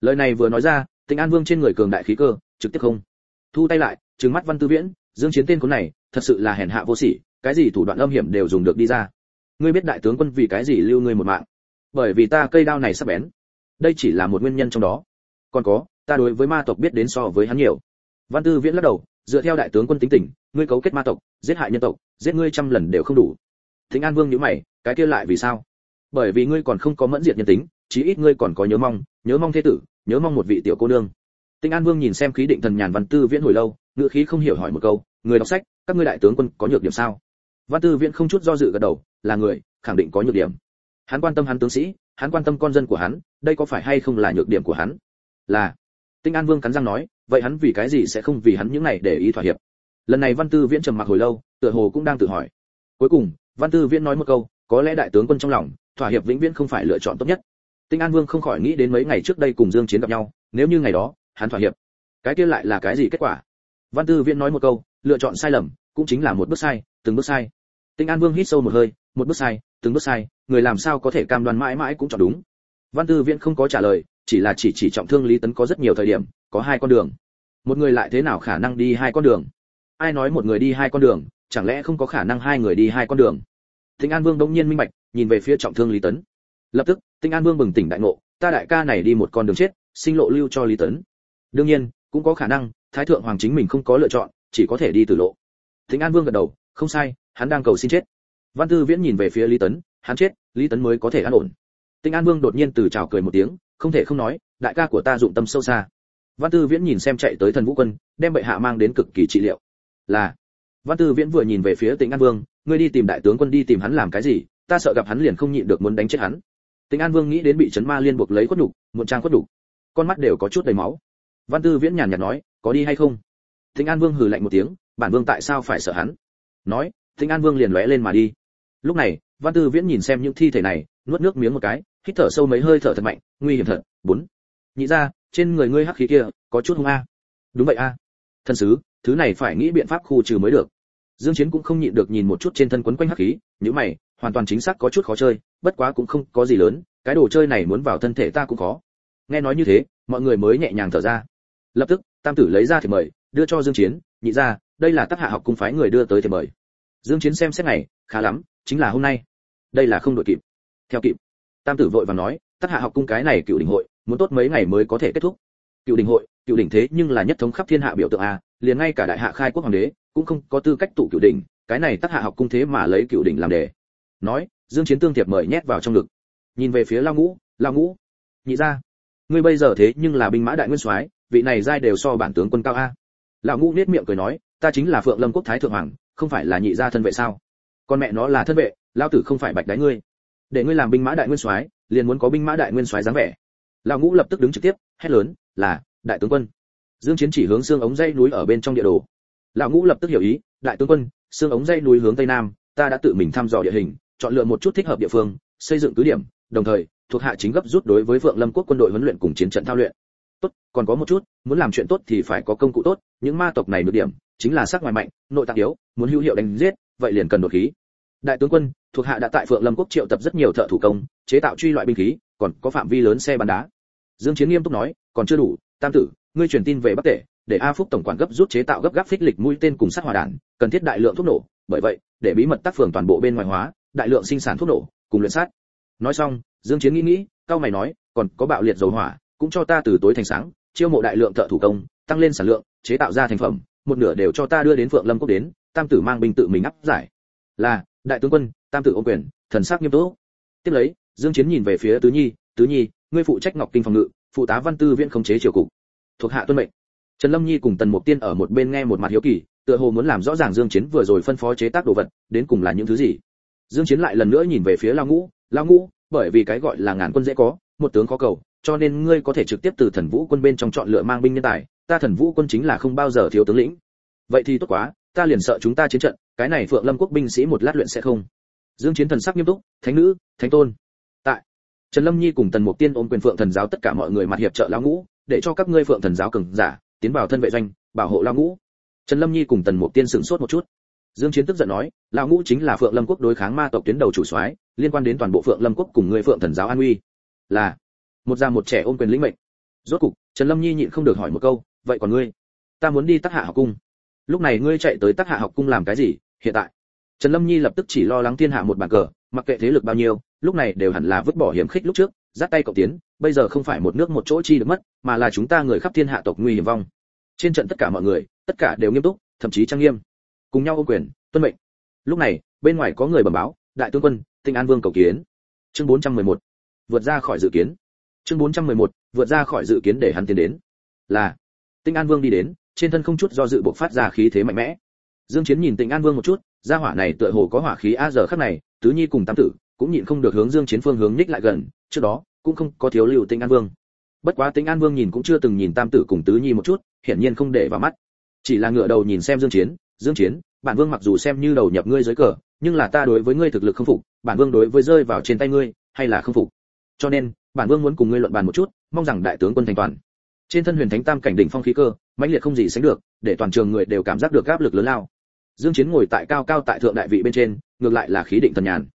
lời này vừa nói ra tĩnh an vương trên người cường đại khí cơ, trực tiếp không. Thu tay lại, trừng mắt văn tư viễn, dương chiến tên con này, thật sự là hèn hạ vô sỉ, cái gì thủ đoạn âm hiểm đều dùng được đi ra. Ngươi biết đại tướng quân vì cái gì lưu ngươi một mạng? Bởi vì ta cây đao này sắp bén. Đây chỉ là một nguyên nhân trong đó. Còn có, ta đối với ma tộc biết đến so với hắn nhiều. Văn tư viễn lắc đầu, dựa theo đại tướng quân tính tình, ngươi cấu kết ma tộc, giết hại nhân tộc, giết ngươi trăm lần đều không đủ. Thính an vương nhíu mày, cái kia lại vì sao? Bởi vì ngươi còn không có mẫn diệt nhân tính, chí ít ngươi còn có nhớ mong nhớ mong thế tử, nhớ mong một vị tiểu cô nương. Tinh an vương nhìn xem khí định thần nhàn văn tư viễn hồi lâu, ngữ khí không hiểu hỏi một câu, người đọc sách, các ngươi đại tướng quân có nhược điểm sao? Văn tư viễn không chút do dự gật đầu, là người, khẳng định có nhược điểm. Hắn quan tâm hắn tướng sĩ, hắn quan tâm con dân của hắn, đây có phải hay không là nhược điểm của hắn? Là. Tinh an vương cắn răng nói, vậy hắn vì cái gì sẽ không vì hắn những này để ý thỏa hiệp? Lần này văn tư viễn trầm mặc hồi lâu, tựa hồ cũng đang tự hỏi. Cuối cùng, văn tư viễn nói một câu, có lẽ đại tướng quân trong lòng, thỏa hiệp vĩnh viễn không phải lựa chọn tốt nhất tinh an vương không khỏi nghĩ đến mấy ngày trước đây cùng dương chiến gặp nhau nếu như ngày đó hắn thỏa hiệp cái kia lại là cái gì kết quả? Văn tư viễn nói một câu lựa chọn sai lầm cũng chính là một bước sai từng bước sai. Tinh an vương hít sâu một hơi một bước sai từng bước sai người làm sao có thể cam đoan mãi mãi cũng chọn đúng? Văn tư viễn không có trả lời chỉ là chỉ chỉ trọng thương lý tấn có rất nhiều thời điểm có hai con đường. Một người lại thế nào khả năng đi hai con đường? Ai nói một người đi hai con đường chẳng lẽ không có khả năng hai người đi hai con đường? Tinh An Vương đống nhiên minh bạch, nhìn về phía trọng thương Lý Tấn. Lập tức, Tinh An Vương bừng tỉnh đại ngộ, ta đại ca này đi một con đường chết, sinh lộ lưu cho Lý Tấn. Đương nhiên, cũng có khả năng, Thái thượng hoàng chính mình không có lựa chọn, chỉ có thể đi tử lộ. Tinh An Vương gật đầu, không sai, hắn đang cầu xin chết. Văn Tư Viễn nhìn về phía Lý Tấn, hắn chết, Lý Tấn mới có thể an ổn. Tinh An Vương đột nhiên từ chào cười một tiếng, không thể không nói, đại ca của ta dụng tâm sâu xa. Văn Tư Viễn nhìn xem chạy tới thần vũ quân, đem bệ hạ mang đến cực kỳ trị liệu. Là. Văn Tư Viễn vừa nhìn về phía Tĩnh An Vương, ngươi đi tìm đại tướng quân đi tìm hắn làm cái gì? Ta sợ gặp hắn liền không nhịn được muốn đánh chết hắn. Tĩnh An Vương nghĩ đến bị chấn ma liên buộc lấy quất nhục, muộn trang quất nhục, con mắt đều có chút đầy máu. Văn Tư Viễn nhàn nhạt nói, có đi hay không? Tĩnh An Vương hừ lạnh một tiếng, bản vương tại sao phải sợ hắn? Nói, Tĩnh An Vương liền lóe lên mà đi. Lúc này, Văn Tư Viễn nhìn xem những thi thể này, nuốt nước miếng một cái, hít thở sâu mấy hơi thở thật mạnh, nguy hiểm thật. Bốn. Nhị ra, trên người ngươi hắc khí kia, có chút hung a. Đúng vậy a. Thân sứ, thứ này phải nghĩ biện pháp khu trừ mới được dương chiến cũng không nhịn được nhìn một chút trên thân quấn quanh hắc khí nếu mày hoàn toàn chính xác có chút khó chơi, bất quá cũng không có gì lớn, cái đồ chơi này muốn vào thân thể ta cũng khó. Nghe nói như thế, mọi người mới nhẹ nhàng thở ra. Lập tức, tam tử lấy ra thì mời, đưa cho dương chiến, nhị ra, đây là tác hạ học cung phái người đưa tới thì mời. Dương chiến xem xét này, khá lắm, chính là hôm nay. Đây là không đội kịp. Theo kịp. Tam tử vội vàng nói, tác hạ học cung cái này cựu đỉnh hội, muốn tốt mấy ngày mới có thể kết thúc. Cựu đỉnh hội, cựu đỉnh thế nhưng là nhất thống khắp thiên hạ biểu tượng a, liền ngay cả đại hạ khai quốc hoàng đế, cũng không có tư cách tụ cựu đỉnh, cái này tác hạ học cung thế mà lấy cựu đỉnh làm đề nói, dương chiến tương thiệp mời nhét vào trong ngực. Nhìn về phía lao ngũ lao ngũ, nhị ra ngươi bây giờ thế nhưng là binh mã đại nguyên soái, vị này giai đều so bản tướng quân cao a. Lão ngũ nết miệng cười nói, ta chính là phượng lâm quốc thái thượng hoàng, không phải là nhị gia thân vệ sao? Con mẹ nó là thân vệ lao tử không phải bạch đái ngươi. Để ngươi làm binh mã đại nguyên soái, liền muốn có binh mã đại nguyên soái dáng vẻ. Lão ngũ lập tức đứng trực tiếp, hét lớn, là, đại tướng quân. Dương chiến chỉ hướng xương ống dây núi ở bên trong địa đồ. Lão ngũ lập tức hiểu ý, đại tướng quân, xương ống dây núi hướng tây nam, ta đã tự mình thăm dò địa hình chọn lựa một chút thích hợp địa phương, xây dựng cứ điểm, đồng thời, thuộc hạ chính gấp rút đối với vượng lâm quốc quân đội huấn luyện cùng chiến trận thao luyện. Tốt, còn có một chút, muốn làm chuyện tốt thì phải có công cụ tốt, những ma tộc này được điểm, chính là sắc ngoài mạnh, nội tạng yếu, muốn hữu hiệu đánh giết, vậy liền cần đột khí. Đại tướng quân, thuộc hạ đã tại phượng lâm quốc triệu tập rất nhiều thợ thủ công, chế tạo truy loại binh khí, còn có phạm vi lớn xe bắn đá. Dương chiến nghiêm túc nói, còn chưa đủ, tam tử, ngươi truyền tin về bắc tể, để a phúc tổng quản gấp rút chế tạo gấp gáp phích lịch mũi tên cùng sát hỏa đạn, cần thiết đại lượng thuốc nổ, bởi vậy, để bí mật tác phường toàn bộ bên ngoài hóa đại lượng sinh sản thuốc nổ, cùng luyện sát. Nói xong, dương chiến nghĩ nghĩ, cao mày nói, còn có bạo liệt dầu hỏa, cũng cho ta từ tối thành sáng, chiêu mộ đại lượng thợ thủ công, tăng lên sản lượng, chế tạo ra thành phẩm, một nửa đều cho ta đưa đến phượng lâm quốc đến, tam tử mang binh tự mình áp giải. Là, đại tướng quân, tam tử ô quyền, thần sắc nghiêm túc. Tiếp lấy, dương chiến nhìn về phía tứ nhi tứ nhi, ngươi phụ trách ngọc kinh phòng ngự, phụ tá văn tư viện khống chế triều cục, thuộc hạ tuân mệnh. Trần lâm nhi cùng tần mục tiên ở một bên nghe một mặt hiếu kỳ, tựa hồ muốn làm rõ ràng dương chiến vừa rồi phân phó chế tác đồ vật, đến cùng là những thứ gì dương chiến lại lần nữa nhìn về phía lao ngũ lao ngũ, bởi vì cái gọi là ngàn quân dễ có, một tướng có cầu, cho nên ngươi có thể trực tiếp từ thần vũ quân bên trong chọn lựa mang binh nhân tài, ta thần vũ quân chính là không bao giờ thiếu tướng lĩnh. Vậy thì tốt quá, ta liền sợ chúng ta chiến trận, cái này phượng lâm quốc binh sĩ một lát luyện sẽ không. Dương chiến thần sắc nghiêm túc, thánh nữ, thánh tôn, tại. Trần lâm nhi cùng tần mục tiên ôm quyền phượng thần giáo tất cả mọi người mặt hiệp trợ lão ngũ, để cho các ngươi phượng thần giáo cường giả, tiến vào thân vệ doanh, bảo hộ lão ngũ. Trần lâm nhi cùng tần mục tiên sửng sốt một chút dương chiến tức giận nói, lão ngũ chính là phượng lâm quốc đối kháng ma tộc tuyến đầu chủ soái, liên quan đến toàn bộ phượng lâm quốc cùng người phượng thần giáo an uy. Là, một già một trẻ ôm quyền lĩnh mệnh. Rốt cục, trần lâm nhi nhịn không được hỏi một câu, vậy còn ngươi? Ta muốn đi tác hạ học cung. Lúc này ngươi chạy tới tác hạ học cung làm cái gì? Hiện tại. Trần lâm nhi lập tức chỉ lo lắng thiên hạ một bàn cờ, mặc kệ thế lực bao nhiêu, lúc này đều hẳn là vứt bỏ hiểm khích lúc trước giắt tay cộng tiến, bây giờ không phải một nước một chỗ chi được mất, mà là chúng ta người khắp thiên hạ tộc nguy hiểm vong. Trên trận tất cả mọi người, tất cả đều nghiêm túc, thậm chí trang nghiêm cùng nhau ô quyền, tuân mệnh. Lúc này, bên ngoài có người bẩm báo, đại tướng quân tinh an vương cầu kiến. Chương 411. vượt ra khỏi dự kiến. Chương 411. vượt ra khỏi dự kiến để hắn tiến đến. Là tinh an vương đi đến, trên thân không chút do dự bộc phát ra khí thế mạnh mẽ. Dương chiến nhìn tinh an vương một chút, gia hỏa này tựa hồ có hỏa khí a giờ khắc này, tứ nhi cùng tam tử, cũng nhịn không được hướng dương chiến phương hướng nhích lại gần, trước đó, cũng không có thiếu lưu tinh an vương. Bất quá tinh an vương nhìn cũng chưa từng nhìn tam tử cùng tứ nhi một chút, hiển nhiên không để vào mắt. Chỉ là ngửa đầu nhìn xem dương chiến dương chiến, bản vương mặc dù xem như đầu nhập ngươi dưới cờ, nhưng là ta đối với ngươi thực lực không phục, bản vương đối với rơi vào trên tay ngươi, hay là không phục? Cho nên, bản vương muốn cùng ngươi luận bàn một chút, mong rằng đại tướng quân thành toàn. Trên thân huyền thánh tam cảnh đỉnh phong khí cơ, mãnh liệt không gì sánh được, để toàn trường người đều cảm giác được áp lực lớn lao. Dương chiến ngồi tại cao cao tại thượng đại vị bên trên, ngược lại là khí định thần nhàn.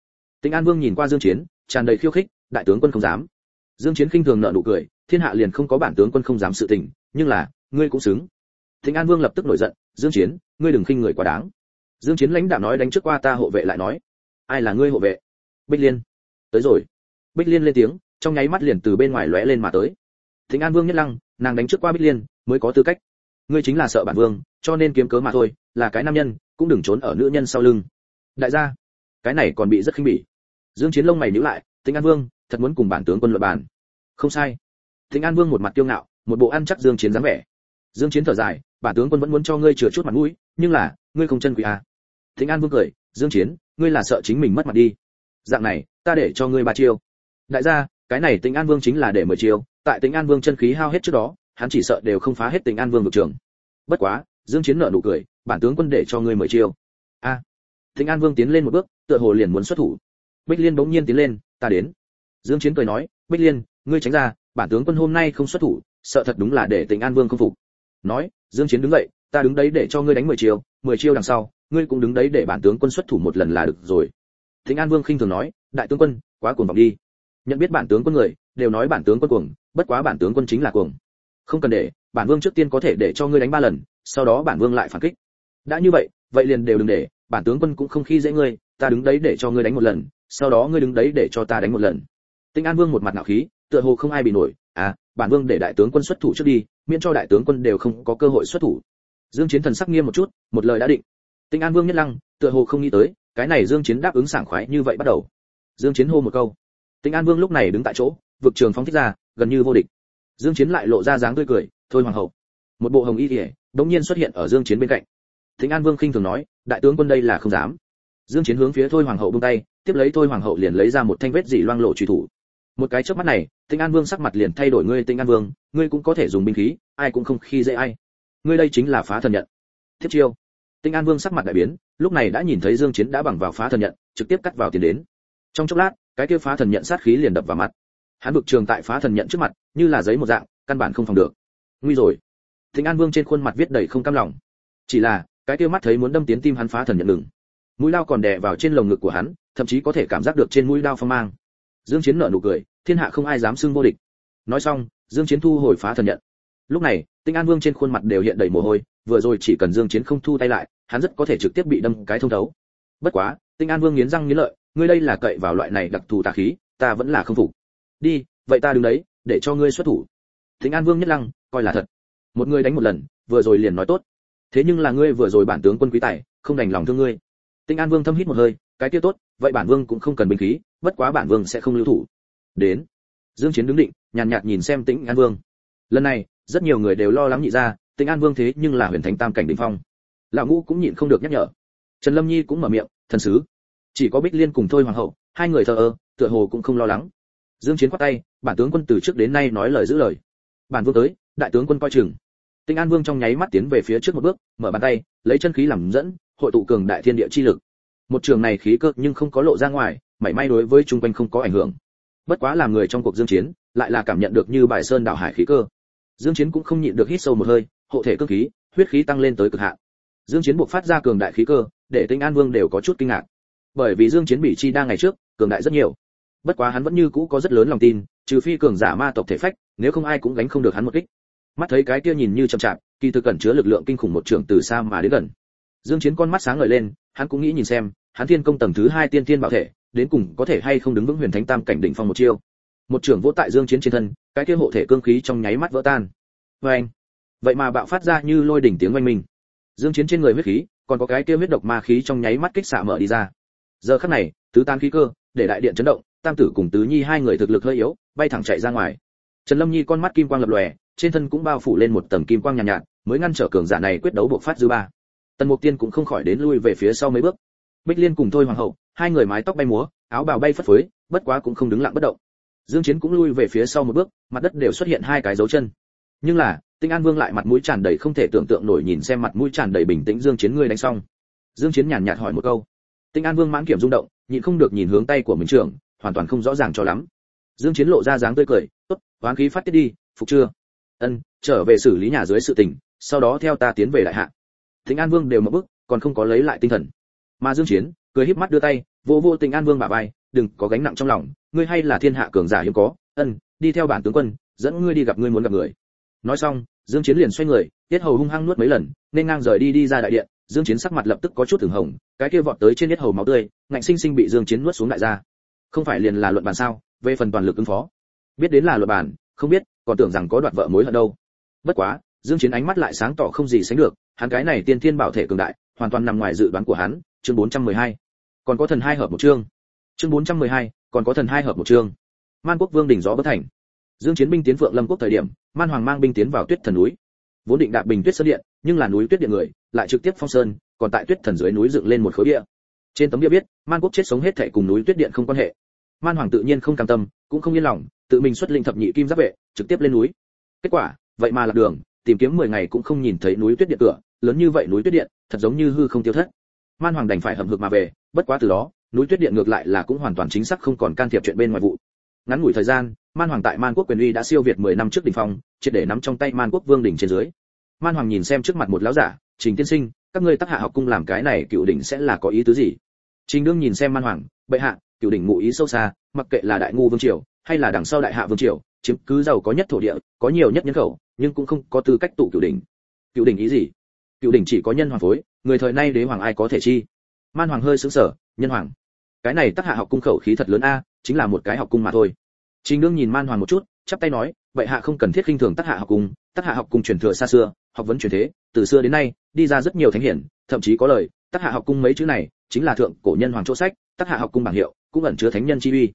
Tĩnh an vương nhìn qua dương chiến, tràn đầy khiêu khích, đại tướng quân không dám. Dương chiến khinh thường nở nụ cười, thiên hạ liền không có bản tướng quân không dám sự tình, nhưng là, ngươi cũng xứng. Thịnh an vương lập tức nổi giận, dương chiến, ngươi đừng khinh người quá đáng. Dương chiến lãnh đạm nói đánh trước qua ta hộ vệ lại nói, ai là ngươi hộ vệ? Bích liên, tới rồi. Bích liên lên tiếng, trong nháy mắt liền từ bên ngoài lóe lên mà tới. Thịnh an vương nhất lăng, nàng đánh trước qua bích liên, mới có tư cách. Ngươi chính là sợ bản vương, cho nên kiếm cớ mà thôi, là cái nam nhân, cũng đừng trốn ở nữ nhân sau lưng. Đại gia, cái này còn bị rất khinh bỉ. Dương chiến lông mày nhíu lại, Thịnh an vương, thật muốn cùng bản tướng quân luận bàn. Không sai. Thịnh an vương một mặt kiêu ngạo, một bộ ăn chắc dương chiến dáng vẻ. Dương chiến thở dài bản tướng quân vẫn muốn cho ngươi chừa chút mặt mũi, nhưng là, ngươi không chân quý à. Thịnh an vương cười, dương chiến, ngươi là sợ chính mình mất mặt đi. Dạng này, ta để cho ngươi ba chiêu. Đại gia, cái này tĩnh an vương chính là để mở chiêu, tại tĩnh an vương chân khí hao hết trước đó, hắn chỉ sợ đều không phá hết tĩnh an vương vực trường. Bất quá, dương chiến nở nụ cười, bản tướng quân để cho ngươi mở chiêu. A. À. tĩnh an vương tiến lên một bước, tựa hồ liền muốn xuất thủ. Bích liên bỗng nhiên tiến lên, ta đến. Dương chiến cười nói, bích liên, ngươi tránh ra, bản tướng quân hôm nay không xuất thủ, sợ thật đúng là để tĩnh an vương không phục nói, dương chiến đứng dậy, ta đứng đấy để cho ngươi đánh mười chiêu mười chiêu đằng sau, ngươi cũng đứng đấy để bản tướng quân xuất thủ một lần là được rồi. Thịnh an vương khinh thường nói, đại tướng quân, quá cuồng vọng đi. Nhận biết bản tướng quân người, đều nói bản tướng quân cuồng, bất quá bản tướng quân chính là cuồng. Không cần để, bản vương trước tiên có thể để cho ngươi đánh ba lần, sau đó bản vương lại phản kích. Đã như vậy vậy liền đều đừng để, bản tướng quân cũng không khi dễ ngươi, ta đứng đấy để cho ngươi đánh một lần, sau đó ngươi đứng đấy để cho ta đánh một lần. Tinh an vương một mặt nạo khí, tựa hồ không ai bị nổi à bản vương để đại tướng quân xuất thủ trước đi, miễn cho đại tướng quân đều không có cơ hội xuất thủ. Dương chiến thần sắc nghiêm một chút, một lời đã định. Tinh an vương nhất lăng, tựa hồ không nghĩ tới, cái này dương chiến đáp ứng sảng khoái như vậy bắt đầu. Dương chiến hô một câu. Tinh an vương lúc này đứng tại chỗ, vực trường phóng thích ra, gần như vô địch. Dương chiến lại lộ ra dáng tươi cười, thôi hoàng hậu. Một bộ hồng y liễu đống nhiên xuất hiện ở dương chiến bên cạnh. Tinh an vương khinh thường nói, đại tướng quân đây là không dám. Dương chiến hướng phía thôi hoàng hậu buông tay, tiếp lấy thôi hoàng hậu liền lấy ra một thanh vết dỉ loang lộ truy thủ một cái chớp mắt này, tinh an vương sắc mặt liền thay đổi ngươi, tinh an vương, ngươi cũng có thể dùng binh khí, ai cũng không khi dễ ai. Ngươi đây chính là phá thần nhận. Tiếp chiêu. Tinh an vương sắc mặt đại biến, lúc này đã nhìn thấy dương chiến đã bằng vào phá thần nhận, trực tiếp cắt vào tiền đến. Trong chốc lát, cái kia phá thần nhận sát khí liền đập vào mặt. Hắn vực trường tại phá thần nhận trước mặt, như là giấy một dạng, căn bản không phòng được. Nguy rồi. Tinh an vương trên khuôn mặt viết đầy không cam lòng. Chỉ là, cái kia mắt thấy muốn đâm tiến tim hắn phá thần nhận ngừng. Mũi lao còn đè vào trên lồng ngực của hắn, thậm chí có thể cảm giác được trên mũi lao phong mang dương chiến nở nụ cười, thiên hạ không ai dám xưng vô địch. Nói xong, dương chiến thu hồi phá thần nhận. Lúc này, tinh an vương trên khuôn mặt đều hiện đầy mồ hôi, vừa rồi chỉ cần dương chiến không thu tay lại, hắn rất có thể trực tiếp bị đâm cái thông thấu. Bất quá, tinh an vương nghiến răng nghiến lợi, ngươi đây là cậy vào loại này đặc thù tà khí, ta vẫn là không phục. Đi, vậy ta đứng đấy, để cho ngươi xuất thủ. Tinh an vương nhất lăng, coi là thật. Một người đánh một lần, vừa rồi liền nói tốt. Thế nhưng là ngươi vừa rồi bản tướng quân quý tài, không đành lòng thương ngươi. Tinh an vương thâm hít một hơi, cái kia tốt vậy bản vương cũng không cần binh khí, bất quá bản vương sẽ không lưu thủ. Đến. Dương chiến đứng định, nhàn nhạt nhìn xem tĩnh an vương. Lần này, rất nhiều người đều lo lắng nhị ra tĩnh an vương thế nhưng là huyền thánh tam cảnh đỉnh phong. Lão ngũ cũng nhịn không được nhắc nhở. Trần lâm nhi cũng mở miệng, thần sứ, chỉ có bích liên cùng thôi hoàng hậu, hai người thờ ơ, tựa hồ cũng không lo lắng. Dương chiến quát tay, bản tướng quân từ trước đến nay nói lời giữ lời. Bản vương tới, đại tướng quân coi chừng. Tinh an vương trong nháy mắt tiến về phía trước một bước, mở bàn tay, lấy chân khí làm dẫn, hội tụ cường đại thiên địa chi lực một trường này khí cơ nhưng không có lộ ra ngoài, mảy may đối với trung quanh không có ảnh hưởng. Bất quá làm người trong cuộc dương chiến, lại là cảm nhận được như bài sơn đảo hải khí cơ. Dương chiến cũng không nhịn được hít sâu một hơi, hộ thể cương khí, huyết khí tăng lên tới cực hạn. Dương chiến buộc phát ra cường đại khí cơ, để tinh an vương đều có chút kinh ngạc. Bởi vì dương chiến bị chi đang ngày trước, cường đại rất nhiều. Bất quá hắn vẫn như cũ có rất lớn lòng tin, trừ phi cường giả ma tộc thể phách, nếu không ai cũng gánh không được hắn một kích. Mắt thấy cái kia nhìn như chậm chạp, kỳ thực cẩn chứa lực lượng kinh khủng một trường từ xa mà đến gần. Dương chiến con mắt sáng ngời lên, hắn cũng nghĩ nhìn xem hắn thiên công tầng thứ hai tiên thiên bảo thể đến cùng có thể hay không đứng vững huyền thánh tam cảnh đỉnh phong một chiêu. Một trường vỗ tại dương chiến trên thân cái kia hộ thể cương khí trong nháy mắt vỡ tan. Với anh vậy mà bạo phát ra như lôi đỉnh tiếng oanh minh. Dương chiến trên người huyết khí còn có cái kia huyết độc ma khí trong nháy mắt kích xạ mở đi ra. Giờ khắc này tứ tan khí cơ để đại điện chấn động tam tử cùng tứ nhi hai người thực lực hơi yếu bay thẳng chạy ra ngoài. Trần lâm nhi con mắt kim quang lập lòe trên thân cũng bao phủ lên một tầng kim quang nhàn nhạt, nhạt mới ngăn trở cường giả này quyết đấu bộc phát dư ba. Tần mục tiên cũng không khỏi đến lui về phía sau mấy bước bích liên cùng thôi hoàng hậu, hai người mái tóc bay múa, áo bào bay phất phới, bất quá cũng không đứng lặng bất động. Dương chiến cũng lui về phía sau một bước, mặt đất đều xuất hiện hai cái dấu chân. Nhưng là, tinh an vương lại mặt mũi tràn đầy không thể tưởng tượng nổi nhìn xem mặt mũi tràn đầy bình tĩnh dương chiến ngươi đánh xong. Dương chiến nhàn nhạt hỏi một câu. Tinh an vương mãn kiểm rung động, nhịn không được nhìn hướng tay của mình trưởng, hoàn toàn không rõ ràng cho lắm. Dương chiến lộ ra dáng tươi cười, tốt, hoán khí phát tiết đi, phục chưa? Ân, trở về xử lý nhà dưới sự tình, sau đó theo ta tiến về đại hạ. Tinh an vương đều một bước, còn không có lấy lại tinh thần mà dương chiến, cười híp mắt đưa tay, vô vô tình an vương bả vai, đừng có gánh nặng trong lòng, ngươi hay là thiên hạ cường giả hiếm có, ân, đi theo bản tướng quân, dẫn ngươi đi gặp ngươi muốn gặp người. Nói xong, dương chiến liền xoay người, tiết hầu hung hăng nuốt mấy lần, nên ngang rời đi đi ra đại điện, dương chiến sắc mặt lập tức có chút thường hồng, cái kia vọt tới trên tiết hầu máu tươi, ngạnh sinh sinh bị dương chiến nuốt xuống đại gia. Không phải liền là luận bàn sao, về phần toàn lực ứng phó. Biết đến là luận bàn, không biết, còn tưởng rằng có đoạt vợ mối hận đâu. Bất quá, dương chiến ánh mắt lại sáng tỏ không gì sánh được, hắn cái này tiên thiên bảo thể cường đại, hoàn toàn nằm ngoài dự đoán của hắn chương 412. còn có thần hai hợp một chương. chương 412, còn có thần hai hợp một chương. Man quốc vương đỉnh gió bất thành. Dương chiến binh tiến vượng lâm quốc thời điểm man hoàng mang binh tiến vào tuyết thần núi. Vốn định đạp bình tuyết sơn điện nhưng là núi tuyết điện người lại trực tiếp phong sơn còn tại tuyết thần dưới núi dựng lên một khối địa. Trên tấm địa biết, man quốc chết sống hết thảy cùng núi tuyết điện không quan hệ. Man hoàng tự nhiên không cam tâm cũng không yên lòng tự mình xuất linh thập nhị kim giáp vệ trực tiếp lên núi. Kết quả vậy mà lạc đường tìm kiếm 10 ngày cũng không nhìn thấy núi tuyết điện cửa lớn như vậy núi tuyết điện thật giống như hư không tiêu thất man hoàng đành phải hậm hực mà về, bất quá từ đó, núi tuyết điện ngược lại là cũng hoàn toàn chính xác không còn can thiệp chuyện bên ngoài vụ. Ngắn ngủi thời gian, man hoàng tại man quốc quyền uy đã siêu việt 10 năm trước đỉnh phong, triệt để nắm trong tay man quốc vương đỉnh trên dưới. Man hoàng nhìn xem trước mặt một lão giả, trình tiên sinh, các ngươi tác hạ học cung làm cái này, cựu đỉnh sẽ là có ý tứ gì? Trình đương nhìn xem man hoàng, bệ hạ, cựu đỉnh ngụ ý sâu xa, mặc kệ là đại ngu vương triều, hay là đằng sau đại hạ vương triều, chiếm cứ giàu có nhất thổ địa, có nhiều nhất nhân khẩu, nhưng cũng không có tư cách tụ cựu đỉnh. Cựu đỉnh ý gì? Cựu đỉnh chỉ có nhân hoàng phối, người thời nay đế hoàng ai có thể chi? Man hoàng hơi sững sờ, nhân hoàng. Cái này tác hạ học cung khẩu khí thật lớn a, chính là một cái học cung mà thôi. Trình đương nhìn man hoàng một chút, chắp tay nói, vậy hạ không cần thiết khinh thường tác hạ học cung tác hạ học cung truyền thừa xa xưa, học vấn truyền thế, từ xưa đến nay, đi ra rất nhiều thánh hiển, thậm chí có lời tác hạ học cung mấy chữ này, chính là thượng cổ nhân hoàng chỗ sách tác hạ học cung bảng hiệu, cũng ẩn chứa thánh nhân chi uy.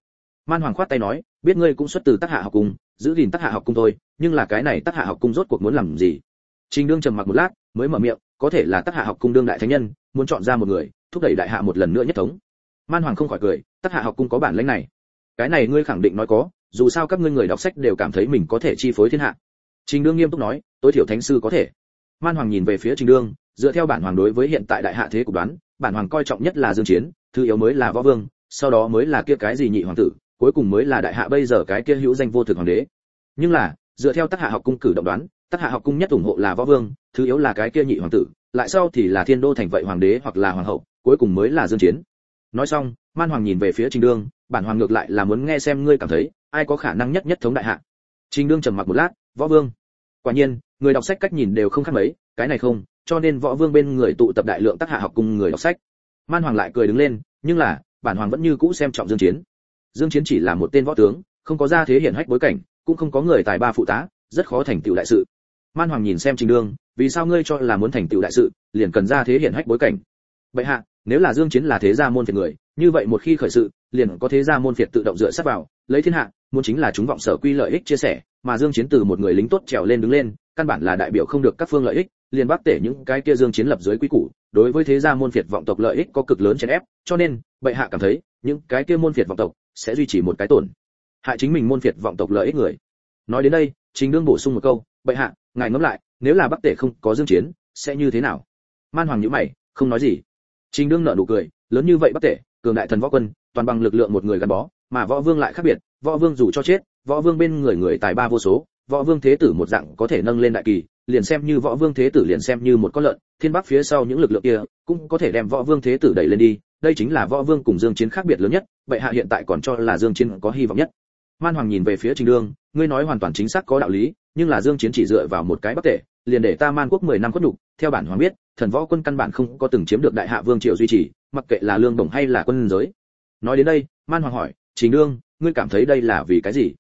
Man hoàng khoát tay nói, biết ngươi cũng xuất từ tác hạ học cung, giữ gìn tác hạ học cung thôi, nhưng là cái này tác hạ học cung rốt cuộc muốn làm gì? Trình đương trầm mặc một lát mới mở miệng, có thể là tác hạ học cung đương đại thánh nhân, muốn chọn ra một người, thúc đẩy đại hạ một lần nữa nhất thống. Man hoàng không khỏi cười tác hạ học cung có bản lĩnh này. Cái này ngươi khẳng định nói có, dù sao các ngươi người đọc sách đều cảm thấy mình có thể chi phối thiên hạ. Trình đương nghiêm túc nói, tối thiểu thánh sư có thể. Man hoàng nhìn về phía trình đương, dựa theo bản hoàng đối với hiện tại đại hạ thế cục đoán, bản hoàng coi trọng nhất là dương chiến, thứ yếu mới là võ vương, sau đó mới là kia cái gì nhị hoàng tử, cuối cùng mới là đại hạ bây giờ cái kia hữu danh vô thực hoàng đế. Nhưng là, dựa theo tác hạ học cung cử động đoán tác hạ học cung nhất ủng hộ là võ vương thứ yếu là cái kia nhị hoàng tử, lại sau thì là thiên đô thành vậy hoàng đế hoặc là hoàng hậu, cuối cùng mới là dương chiến. Nói xong, man hoàng nhìn về phía trình đương, bản hoàng ngược lại là muốn nghe xem ngươi cảm thấy, ai có khả năng nhất nhất thống đại hạ. Trình đương trầm mặc một lát, võ vương. Quả nhiên, người đọc sách cách nhìn đều không khác mấy, cái này không, cho nên võ vương bên người tụ tập đại lượng tác hạ học cùng người đọc sách. Man hoàng lại cười đứng lên, nhưng là, bản hoàng vẫn như cũ xem trọng dương chiến. Dương chiến chỉ là một tên võ tướng, không có gia thế hiển hách bối cảnh, cũng không có người tài ba phụ tá, rất khó thành tựu đại sự. Man hoàng nhìn xem trình đương vì sao ngươi cho là muốn thành tựu đại sự, liền cần ra thế hiển hách bối cảnh? Vậy hạ, nếu là dương chiến là thế gia môn phiệt người, như vậy một khi khởi sự, liền có thế gia môn phiệt tự động dựa sát vào, lấy thiên hạ, muốn chính là chúng vọng sở quy lợi ích chia sẻ, mà dương chiến từ một người lính tốt trèo lên đứng lên, căn bản là đại biểu không được các phương lợi ích, liền bác tể những cái kia dương chiến lập dưới quy củ, đối với thế gia môn phiệt vọng tộc lợi ích có cực lớn chèn ép, cho nên, bệ hạ cảm thấy, những cái kia môn phiệt vọng tộc sẽ duy trì một cái tổn, hại chính mình môn phiệt vọng tộc lợi ích người. Nói đến đây chính đương bổ sung một câu, bệ hạ ngài ngẫm lại, nếu là bắc tể không có dương chiến, sẽ như thế nào? Man hoàng nhíu mày, không nói gì. Trình đương nở nụ cười, lớn như vậy bắc tể, cường đại thần võ quân, toàn bằng lực lượng một người gắn bó, mà võ vương lại khác biệt, võ vương dù cho chết, võ vương bên người người tài ba vô số, võ vương thế tử một dạng có thể nâng lên đại kỳ, liền xem như võ vương thế tử liền xem như một con lợn, thiên bắc phía sau những lực lượng kia cũng có thể đem võ vương thế tử đẩy lên đi, đây chính là võ vương cùng dương chiến khác biệt lớn nhất vậy hạ hiện tại còn cho là dương chiến có hy vọng nhất. Man hoàng nhìn về phía trình đương, ngươi nói hoàn toàn chính xác có đạo lý nhưng là dương chiến chỉ dựa vào một cái bất tệ, liền để ta man quốc 10 năm khuất nhục, theo bản hoàng biết, thần võ quân căn bản không có từng chiếm được đại hạ vương triều duy trì, mặc kệ là lương đồng hay là quân giới. Nói đến đây, man hoàng hỏi, trình đương, ngươi cảm thấy đây là vì cái gì?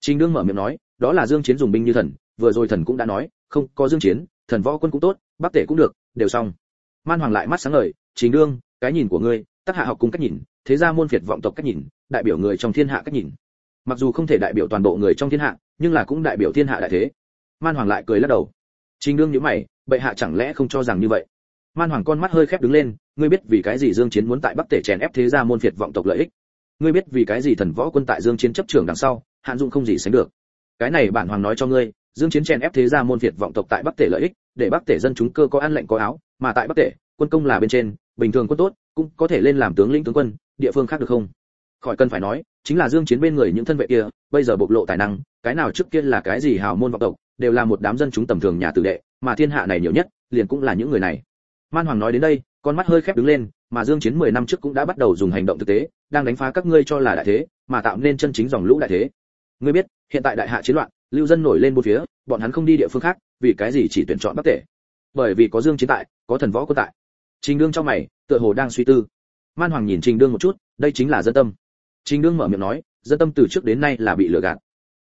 Trình đương mở miệng nói, đó là dương chiến dùng binh như thần, vừa rồi thần cũng đã nói, không, có dương chiến, thần võ quân cũng tốt, bắc tể cũng được, đều xong. Man hoàng lại mắt sáng ngời, trình đương, cái nhìn của ngươi, tác hạ học cùng cách nhìn, thế gia môn phiệt vọng tộc cách nhìn, đại biểu người trong thiên hạ cách nhìn. Mặc dù không thể đại biểu toàn bộ người trong thiên hạ nhưng là cũng đại biểu thiên hạ đại thế. Man hoàng lại cười lắc đầu. Trình đương nhíu mày, bệ hạ chẳng lẽ không cho rằng như vậy? Man hoàng con mắt hơi khép đứng lên, ngươi biết vì cái gì dương chiến muốn tại bắc tể chèn ép thế gia môn phiệt vọng tộc lợi ích? Ngươi biết vì cái gì thần võ quân tại dương chiến chấp trường đằng sau, hạn dụng không gì sánh được? Cái này bản hoàng nói cho ngươi, dương chiến chèn ép thế gia môn phiệt vọng tộc tại bắc tể lợi ích, để bắc tể dân chúng cơ có ăn lệnh có áo, mà tại bắc tể, quân công là bên trên, bình thường quân tốt, cũng có thể lên làm tướng lĩnh tướng quân, địa phương khác được không? Khỏi cần phải nói, chính là dương chiến bên người những thân vệ kia bây giờ bộc lộ tài năng, cái nào trước kia là cái gì hào môn vọng tộc, đều là một đám dân chúng tầm thường nhà tử đệ, mà thiên hạ này nhiều nhất, liền cũng là những người này. Man hoàng nói đến đây, con mắt hơi khép đứng lên, mà dương chiến 10 năm trước cũng đã bắt đầu dùng hành động thực tế, đang đánh phá các ngươi cho là đại thế, mà tạo nên chân chính dòng lũ đại thế. Ngươi biết, hiện tại đại hạ chiến loạn, lưu dân nổi lên bốn phía, bọn hắn không đi địa phương khác, vì cái gì chỉ tuyển chọn bắc tể? Bởi vì có dương chiến tại, có thần võ quân tại. Trình đương trong mày, tựa hồ đang suy tư. Man hoàng nhìn trình đương một chút, đây chính là dân tâm. Trình đương mở miệng nói dân tâm từ trước đến nay là bị lừa gạt.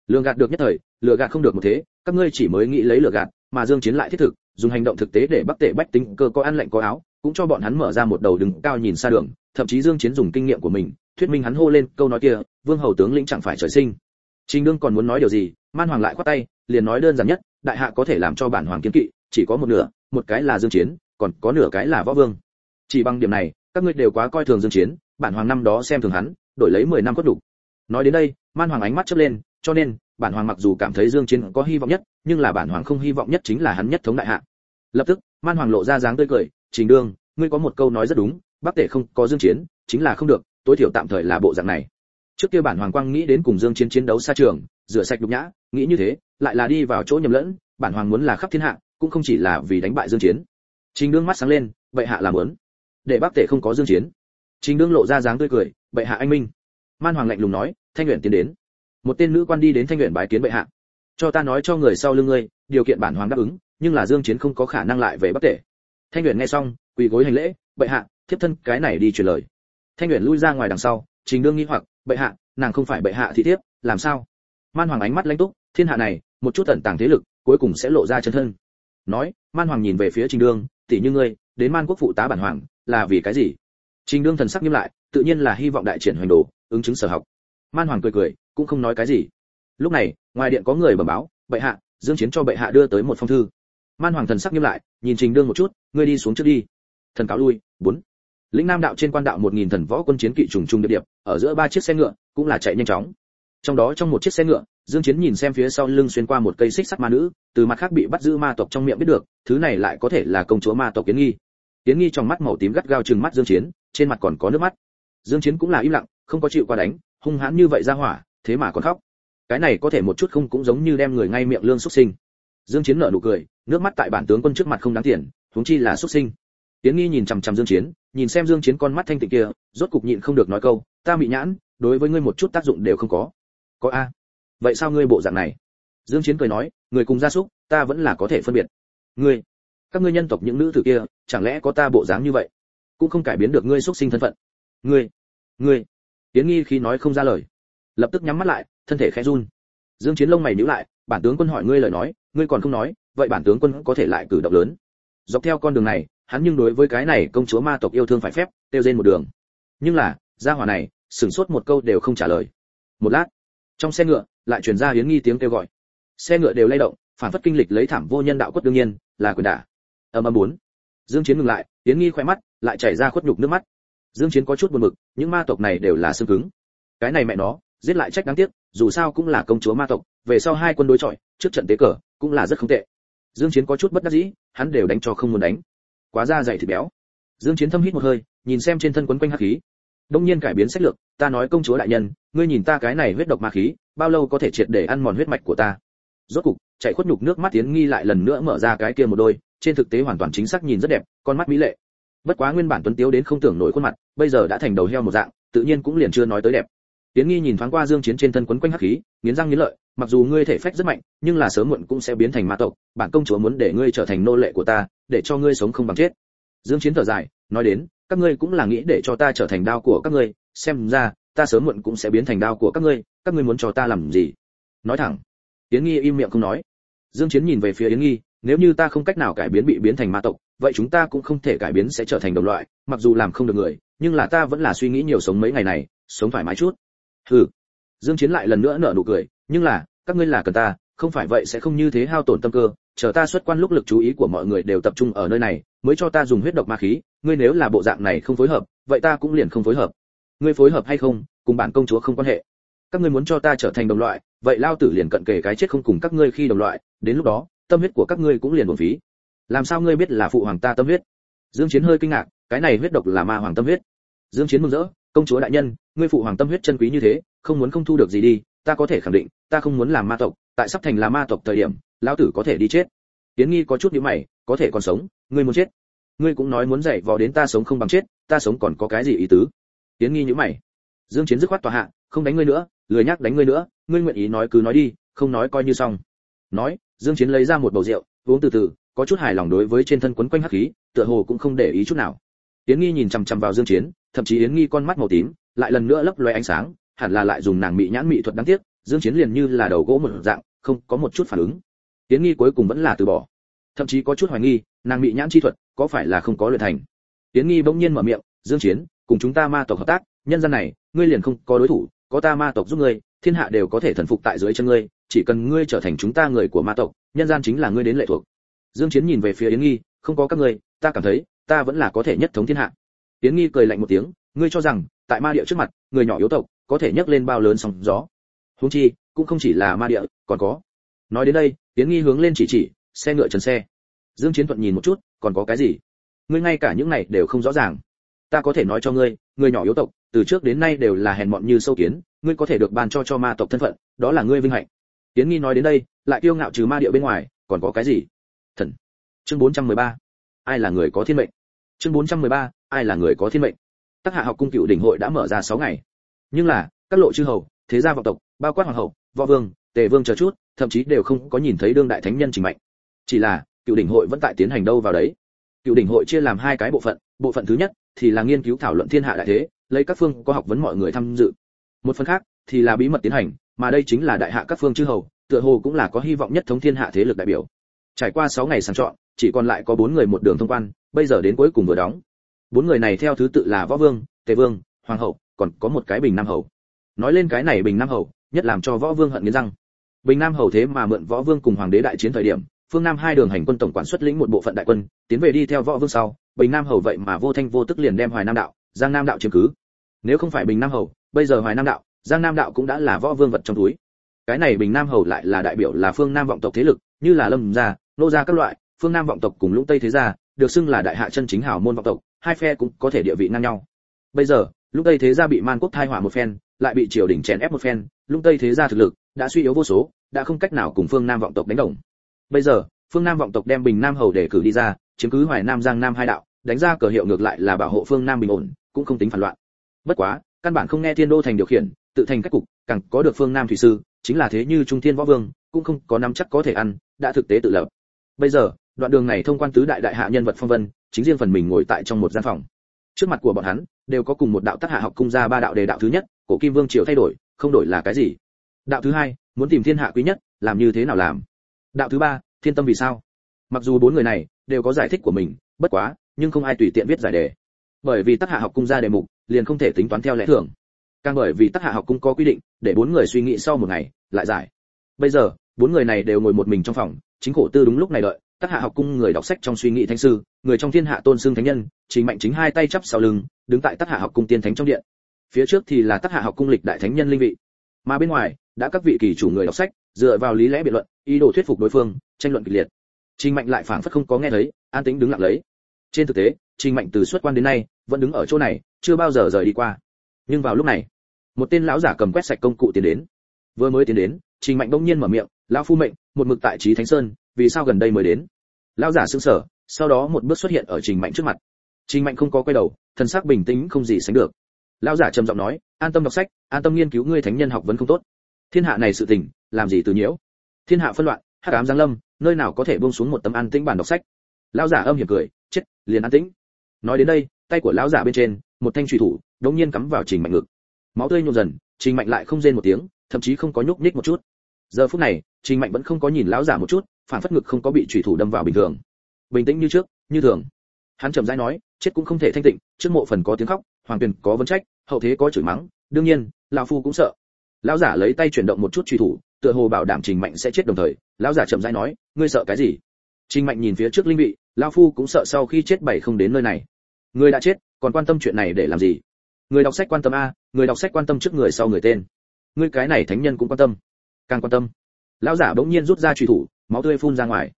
Lừa gạt được nhất thời, lừa gạt không được một thế, các ngươi chỉ mới nghĩ lấy lừa gạt, mà dương chiến lại thiết thực, dùng hành động thực tế để bắc tể bách tính, cơ có ăn lạnh có áo, cũng cho bọn hắn mở ra một đầu đường cao nhìn xa đường, thậm chí dương chiến dùng kinh nghiệm của mình, thuyết minh hắn hô lên câu nói kia, vương hầu tướng lĩnh chẳng phải trời sinh. Trình đương còn muốn nói điều gì, man hoàng lại khoát tay, liền nói đơn giản nhất, đại hạ có thể làm cho bản hoàng kiến kỵ, chỉ có một nửa, một cái là dương chiến, còn có nửa cái là võ vương. Chỉ bằng điểm này, các ngươi đều quá coi thường dương chiến, bản hoàng năm đó xem thường hắn, đổi lấy 10 năm cốt đủ nói đến đây, man hoàng ánh mắt chớp lên, cho nên, bản hoàng mặc dù cảm thấy dương chiến có hy vọng nhất, nhưng là bản hoàng không hy vọng nhất chính là hắn nhất thống đại hạ. Lập tức, man hoàng lộ ra dáng tươi cười, trình đương ngươi có một câu nói rất đúng, bắc tể không có dương chiến, chính là không được, tối thiểu tạm thời là bộ dạng này. Trước kia bản hoàng quang nghĩ đến cùng dương chiến chiến đấu xa trường, rửa sạch nhục nhã, nghĩ như thế, lại là đi vào chỗ nhầm lẫn, bản hoàng muốn là khắp thiên hạ, cũng không chỉ là vì đánh bại dương chiến. Trình đương mắt sáng lên vậy hạ làm muốn để bắc tể không có dương chiến. Trình đương lộ ra dáng tươi cười vậy hạ anh minh man hoàng lạnh lùng nói, thanh nguyện tiến đến. Một tên nữ quan đi đến thanh nguyện bái kiến bệ hạ. Cho ta nói cho người sau lưng ngươi, điều kiện bản hoàng đáp ứng, nhưng là dương chiến không có khả năng lại về bắc tể. Thanh nguyện nghe xong, quỳ gối hành lễ, bệ hạ, thiếp thân cái này đi truyền lời. Thanh nguyện lui ra ngoài đằng sau, trình đương nghi hoặc, bệ hạ, nàng không phải bệ hạ thị thiếp, làm sao? Man hoàng ánh mắt lãnh túc, thiên hạ này, một chút tận tàng thế lực, cuối cùng sẽ lộ ra chân thân. Nói, man hoàng nhìn về phía trình đương, tỷ như ngươi, đến man quốc phụ tá bản hoàng, là vì cái gì? Trình đương thần sắc nghiêm lại, tự nhiên là hy vọng đại triển hoành đồ ứng chứng sở học. Man hoàng cười cười, cũng không nói cái gì. Lúc này, ngoài điện có người bẩm báo, bệ hạ, dương chiến cho bệ hạ đưa tới một phong thư. Man hoàng thần sắc nghiêm lại, nhìn trình đương một chút, ngươi đi xuống trước đi. Thần cáo lui, bốn. Lĩnh nam đạo trên quan đạo một nghìn thần võ quân chiến kỵ trùng trùng điệp điệp ở giữa ba chiếc xe ngựa, cũng là chạy nhanh chóng. Trong đó trong một chiếc xe ngựa, dương chiến nhìn xem phía sau lưng xuyên qua một cây xích sắt ma nữ, từ mặt khác bị bắt giữ ma tộc trong miệng biết được, thứ này lại có thể là công chúa ma tộc kiến nghi. Kiến nghi trong mắt màu tím gắt gao trừng mắt dương chiến, trên mặt còn có nước mắt. Dương chiến cũng là im lặng không có chịu qua đánh, hung hãn như vậy ra hỏa, thế mà còn khóc. Cái này có thể một chút không cũng giống như đem người ngay miệng lương xuất sinh. Dương chiến nở nụ cười, nước mắt tại bản tướng quân trước mặt không đáng tiền, huống chi là xuất sinh. Tiến nghi nhìn chằm chằm dương chiến, nhìn xem dương chiến con mắt thanh tịnh kia, rốt cục nhịn không được nói câu, ta bị nhãn, đối với ngươi một chút tác dụng đều không có. Có a? Vậy sao ngươi bộ dạng này? Dương chiến cười nói, người cùng gia súc, ta vẫn là có thể phân biệt. Ngươi, các ngươi nhân tộc những nữ tử kia, chẳng lẽ có ta bộ dáng như vậy? Cũng không cải biến được ngươi xuất sinh thân phận. Ngươi ngươi tiến nghi khi nói không ra lời, lập tức nhắm mắt lại, thân thể khẽ run. Dương chiến lông mày nhíu lại, bản tướng quân hỏi ngươi lời nói, ngươi còn không nói, vậy bản tướng quân có thể lại cử động lớn. Dọc theo con đường này, hắn nhưng đối với cái này công chúa ma tộc yêu thương phải phép tiêu rên một đường. Nhưng là, gia hỏa này, sửng sốt một câu đều không trả lời. Một lát, trong xe ngựa, lại truyền ra hiến nghi tiếng kêu gọi. Xe ngựa đều lay động, phản phất kinh lịch lấy thảm vô nhân đạo quất đương nhiên, là quyền đả. Ầm ầm bốn. Dương chiến ngừng lại hiến nghi khoe mắt, lại chảy ra khuất nhục nước mắt dương chiến có chút buồn bực những ma tộc này đều là xương cứng. Cái này mẹ nó, giết lại trách đáng tiếc, dù sao cũng là công chúa ma tộc, về sau hai quân đối chọi, trước trận tế cờ, cũng là rất không tệ. Dương chiến có chút bất đắc dĩ, hắn đều đánh cho không muốn đánh. Quá ra dày thì béo. Dương chiến thâm hít một hơi, nhìn xem trên thân quấn quanh hắc khí. Đông nhiên cải biến sách lược, ta nói công chúa đại nhân, ngươi nhìn ta cái này huyết độc ma khí, bao lâu có thể triệt để ăn mòn huyết mạch của ta? Rốt cục, chạy khuất nhục nước mắt tiến nghi lại lần nữa mở ra cái kia một đôi, trên thực tế hoàn toàn chính xác nhìn rất đẹp, con mắt mỹ lệ bất quá nguyên bản tuấn tiếu đến không tưởng nổi khuôn mặt, bây giờ đã thành đầu heo một dạng, tự nhiên cũng liền chưa nói tới đẹp. Tiến nghi nhìn thoáng qua dương chiến trên thân quấn quanh hắc khí, nghiến răng nghiến lợi, mặc dù ngươi thể phách rất mạnh, nhưng là sớm muộn cũng sẽ biến thành ma tộc, bản công chúa muốn để ngươi trở thành nô lệ của ta, để cho ngươi sống không bằng chết. Dương chiến thở dài, nói đến, các ngươi cũng là nghĩ để cho ta trở thành đao của các ngươi, xem ra, ta sớm muộn cũng sẽ biến thành đao của các ngươi các ngươi muốn cho ta làm gì? Nói thẳng. Tiến nghi im miệng không nói. Dương chiến nhìn về phía yến nghi, nếu như ta không cách nào cải biến bị biến thành ma tộc vậy chúng ta cũng không thể cải biến sẽ trở thành đồng loại, mặc dù làm không được người, nhưng là ta vẫn là suy nghĩ nhiều sống mấy ngày này, sống thoải mái chút. Hừ. Dương chiến lại lần nữa nở nụ cười, nhưng là, các ngươi là cần ta, không phải vậy sẽ không như thế hao tổn tâm cơ, chờ ta xuất quan lúc lực chú ý của mọi người đều tập trung ở nơi này, mới cho ta dùng huyết độc ma khí, ngươi nếu là bộ dạng này không phối hợp, vậy ta cũng liền không phối hợp. Ngươi phối hợp hay không, cùng bản công chúa không quan hệ. Các ngươi muốn cho ta trở thành đồng loại, vậy lao tử liền cận kề cái chết không cùng các ngươi khi đồng loại, đến lúc đó, tâm huyết của các ngươi cũng liền uổng phí làm sao ngươi biết là phụ hoàng ta tâm huyết? Dương chiến hơi kinh ngạc, cái này huyết độc là ma hoàng tâm huyết. Dương chiến mừng rỡ, công chúa đại nhân, ngươi phụ hoàng tâm huyết chân quý như thế, không muốn không thu được gì đi, ta có thể khẳng định, ta không muốn làm ma tộc, tại sắp thành là ma tộc thời điểm, lão tử có thể đi chết. Tiến nghi có chút nhíu mày, có thể còn sống, ngươi muốn chết. Ngươi cũng nói muốn dạy vò đến ta sống không bằng chết, ta sống còn có cái gì ý tứ? Tiến nghi nhíu mày. Dương chiến dứt khoát tòa hạ, không đánh ngươi nữa, lười nhắc đánh ngươi nữa, ngươi nguyện ý nói cứ nói đi, không nói coi như xong. Nói, dương chiến lấy ra một bầu rượu, uống từ từ có chút hài lòng đối với trên thân quấn quanh hắc khí, tựa hồ cũng không để ý chút nào. Yến nghi nhìn chăm chăm vào dương chiến, thậm chí yến nghi con mắt màu tím, lại lần nữa lấp loé ánh sáng, hẳn là lại dùng nàng mị nhãn mị thuật đáng tiếc, dương chiến liền như là đầu gỗ một dạng, không có một chút phản ứng. Yến nghi cuối cùng vẫn là từ bỏ. Thậm chí có chút hoài nghi, nàng mị nhãn chi thuật có phải là không có luyện thành. Yến nghi bỗng nhiên mở miệng, dương chiến, cùng chúng ta ma tộc hợp tác, nhân dân này, ngươi liền không có đối thủ, có ta ma tộc giúp ngươi, thiên hạ đều có thể thần phục tại dưới chân ngươi, chỉ cần ngươi trở thành chúng ta người của ma tộc, nhân gian chính là ngươi đến lệ thuộc dương chiến nhìn về phía yến nghi, không có các ngươi, ta cảm thấy, ta vẫn là có thể nhất thống thiên hạ. Yến nghi cười lạnh một tiếng, ngươi cho rằng, tại ma địa trước mặt, người nhỏ yếu tộc, có thể nhấc lên bao lớn sóng gió? Huống chi, cũng không chỉ là ma địa, còn có. Nói đến đây, yến nghi hướng lên chỉ chỉ, xe ngựa trần xe. Dương chiến thuận nhìn một chút, còn có cái gì? Ngươi ngay cả những này đều không rõ ràng. Ta có thể nói cho ngươi, người nhỏ yếu tộc, từ trước đến nay đều là hèn mọn như sâu kiến, ngươi có thể được ban cho cho ma tộc thân phận, đó là ngươi vinh hạnh. Tiến nghi nói đến đây, lại kiêu ngạo trừ ma địa bên ngoài, còn có cái gì? Chương 413. ai là người có thiên mệnh? Chương 413, ai là người có thiên mệnh? Tác hạ học cung cựu đỉnh hội đã mở ra 6 ngày. Nhưng là các lộ chư hầu thế gia vọng tộc bao quát hoàng hậu võ vương tề vương chờ chút thậm chí đều không có nhìn thấy đương đại thánh nhân trình mạnh chỉ là cựu đỉnh hội vẫn tại tiến hành đâu vào đấy. Cựu đỉnh hội chia làm hai cái bộ phận bộ phận thứ nhất thì là nghiên cứu thảo luận thiên hạ đại thế lấy các phương có học vấn mọi người tham dự. Một phần khác thì là bí mật tiến hành mà đây chính là đại hạ các phương chư hầu tựa hồ cũng là có hy vọng nhất thống thiên hạ thế lực đại biểu. Trải qua 6 ngày sàng chọn chỉ còn lại có bốn người một đường thông quan, bây giờ đến cuối cùng vừa đóng. Bốn người này theo thứ tự là võ vương, tề vương, hoàng hậu, còn có một cái bình nam hầu. Nói lên cái này bình nam hầu, nhất làm cho võ vương hận nghiến răng. Bình nam hầu thế mà mượn võ vương cùng hoàng đế đại chiến thời điểm, phương nam hai đường hành quân tổng quản xuất lĩnh một bộ phận đại quân, tiến về đi theo võ vương sau, bình nam hầu vậy mà vô thanh vô tức liền đem hoài nam đạo, giang nam đạo chiếm cứ. Nếu không phải bình nam hầu, bây giờ hoài nam đạo, giang nam đạo cũng đã là võ vương vật trong túi. Cái này bình nam hầu lại là đại biểu là phương nam vọng tộc thế lực, như là lâm gia, nô gia các loại phương nam vọng tộc cùng lũng tây thế gia, được xưng là đại hạ chân chính hảo môn vọng tộc, hai phe cũng có thể địa vị ngang nhau. Bây giờ, lũng tây thế gia bị man quốc thai hỏa một phen, lại bị triều đình chèn ép một phen, lũng tây thế gia thực lực đã suy yếu vô số, đã không cách nào cùng phương nam vọng tộc đánh đồng. Bây giờ, phương nam vọng tộc đem bình nam hầu để cử đi ra, chiếm cứ hoài nam, giang nam hai đạo, đánh ra cờ hiệu ngược lại là bảo hộ phương nam bình ổn, cũng không tính phản loạn. Bất quá, căn bản không nghe thiên đô thành điều khiển, tự thành cách cục, càng có được phương nam thủy sư, chính là thế như trung thiên võ vương, cũng không có nắm chắc có thể ăn, đã thực tế tự lập. Bây giờ đoạn đường này thông quan tứ đại đại hạ nhân vật phong vân, chính riêng phần mình ngồi tại trong một gian phòng. Trước mặt của bọn hắn, đều có cùng một đạo tác hạ học cung ra ba đạo đề đạo thứ nhất, cổ kim vương triều thay đổi, không đổi là cái gì? Đạo thứ hai, muốn tìm thiên hạ quý nhất, làm như thế nào làm? Đạo thứ ba, thiên tâm vì sao? Mặc dù bốn người này đều có giải thích của mình, bất quá, nhưng không ai tùy tiện viết giải đề. Bởi vì tác hạ học cung ra đề mục, liền không thể tính toán theo lẽ thường. Càng bởi vì tác hạ học cung có quy định, để bốn người suy nghĩ sau một ngày, lại giải. Bây giờ, bốn người này đều ngồi một mình trong phòng, chính khổ tư đúng lúc này đợi tác hạ học cung người đọc sách trong suy nghĩ thánh sư, người trong thiên hạ tôn xưng thánh nhân chính mạnh chính hai tay chắp sau lưng, đứng tại tác hạ học cung tiên thánh trong điện. Phía trước thì là tác hạ học cung lịch đại thánh nhân linh vị. Mà bên ngoài, đã các vị kỳ chủ người đọc sách, dựa vào lý lẽ biện luận, ý đồ thuyết phục đối phương, tranh luận kịch liệt. Trình mạnh lại phảng phất không có nghe thấy, an tĩnh đứng lặng lấy. Trên thực tế, trình mạnh từ xuất quan đến nay, vẫn đứng ở chỗ này, chưa bao giờ rời đi qua. Nhưng vào lúc này, một tên lão giả cầm quét sạch công cụ tiến đến. Vừa mới tiến đến, trình mạnh bỗng nhiên mở miệng, lão phu mệnh một mực tại trí thánh sơn, vì sao gần đây mới đến? Lão giả sững sờ, sau đó một bước xuất hiện ở trình mạnh trước mặt. Trình mạnh không có quay đầu, thần sắc bình tĩnh không gì sánh được. Lão giả trầm giọng nói, an tâm đọc sách, an tâm nghiên cứu ngươi thánh nhân học vấn không tốt. Thiên hạ này sự tình, làm gì từ nhiễu? Thiên hạ phân loạn, hắc ám giáng lâm, nơi nào có thể buông xuống một tấm an tĩnh bản đọc sách? Lão giả âm hiểm cười, chết, liền an tĩnh. Nói đến đây, tay của lão giả bên trên, một thanh truy thủ đột nhiên cắm vào trình mạnh ngực. Máu tươi nhộn dần, trình mạnh lại không rên một tiếng, thậm chí không có nhúc nhích một chút giờ phút này, trình mạnh vẫn không có nhìn lão giả một chút, phản phất ngực không có bị trùy thủ đâm vào bình thường. Bình tĩnh như trước, như thường. Hắn chậm rãi nói, chết cũng không thể thanh tịnh, trước mộ phần có tiếng khóc, hoàng tuyền có vấn trách, hậu thế có chửi mắng, đương nhiên, lão phu cũng sợ. Lão giả lấy tay chuyển động một chút truy thủ, tựa hồ bảo đảm trình mạnh sẽ chết đồng thời, lão giả chậm rãi nói, ngươi sợ cái gì? Trình mạnh nhìn phía trước linh vị, lão phu cũng sợ sau khi chết bảy không đến nơi này. Ngươi đã chết, còn quan tâm chuyện này để làm gì? Người đọc sách quan tâm a, người đọc sách quan tâm trước người sau người tên. Ngươi cái này thánh nhân cũng quan tâm càng quan tâm. Lão giả bỗng nhiên rút ra truy thủ, máu tươi phun ra ngoài.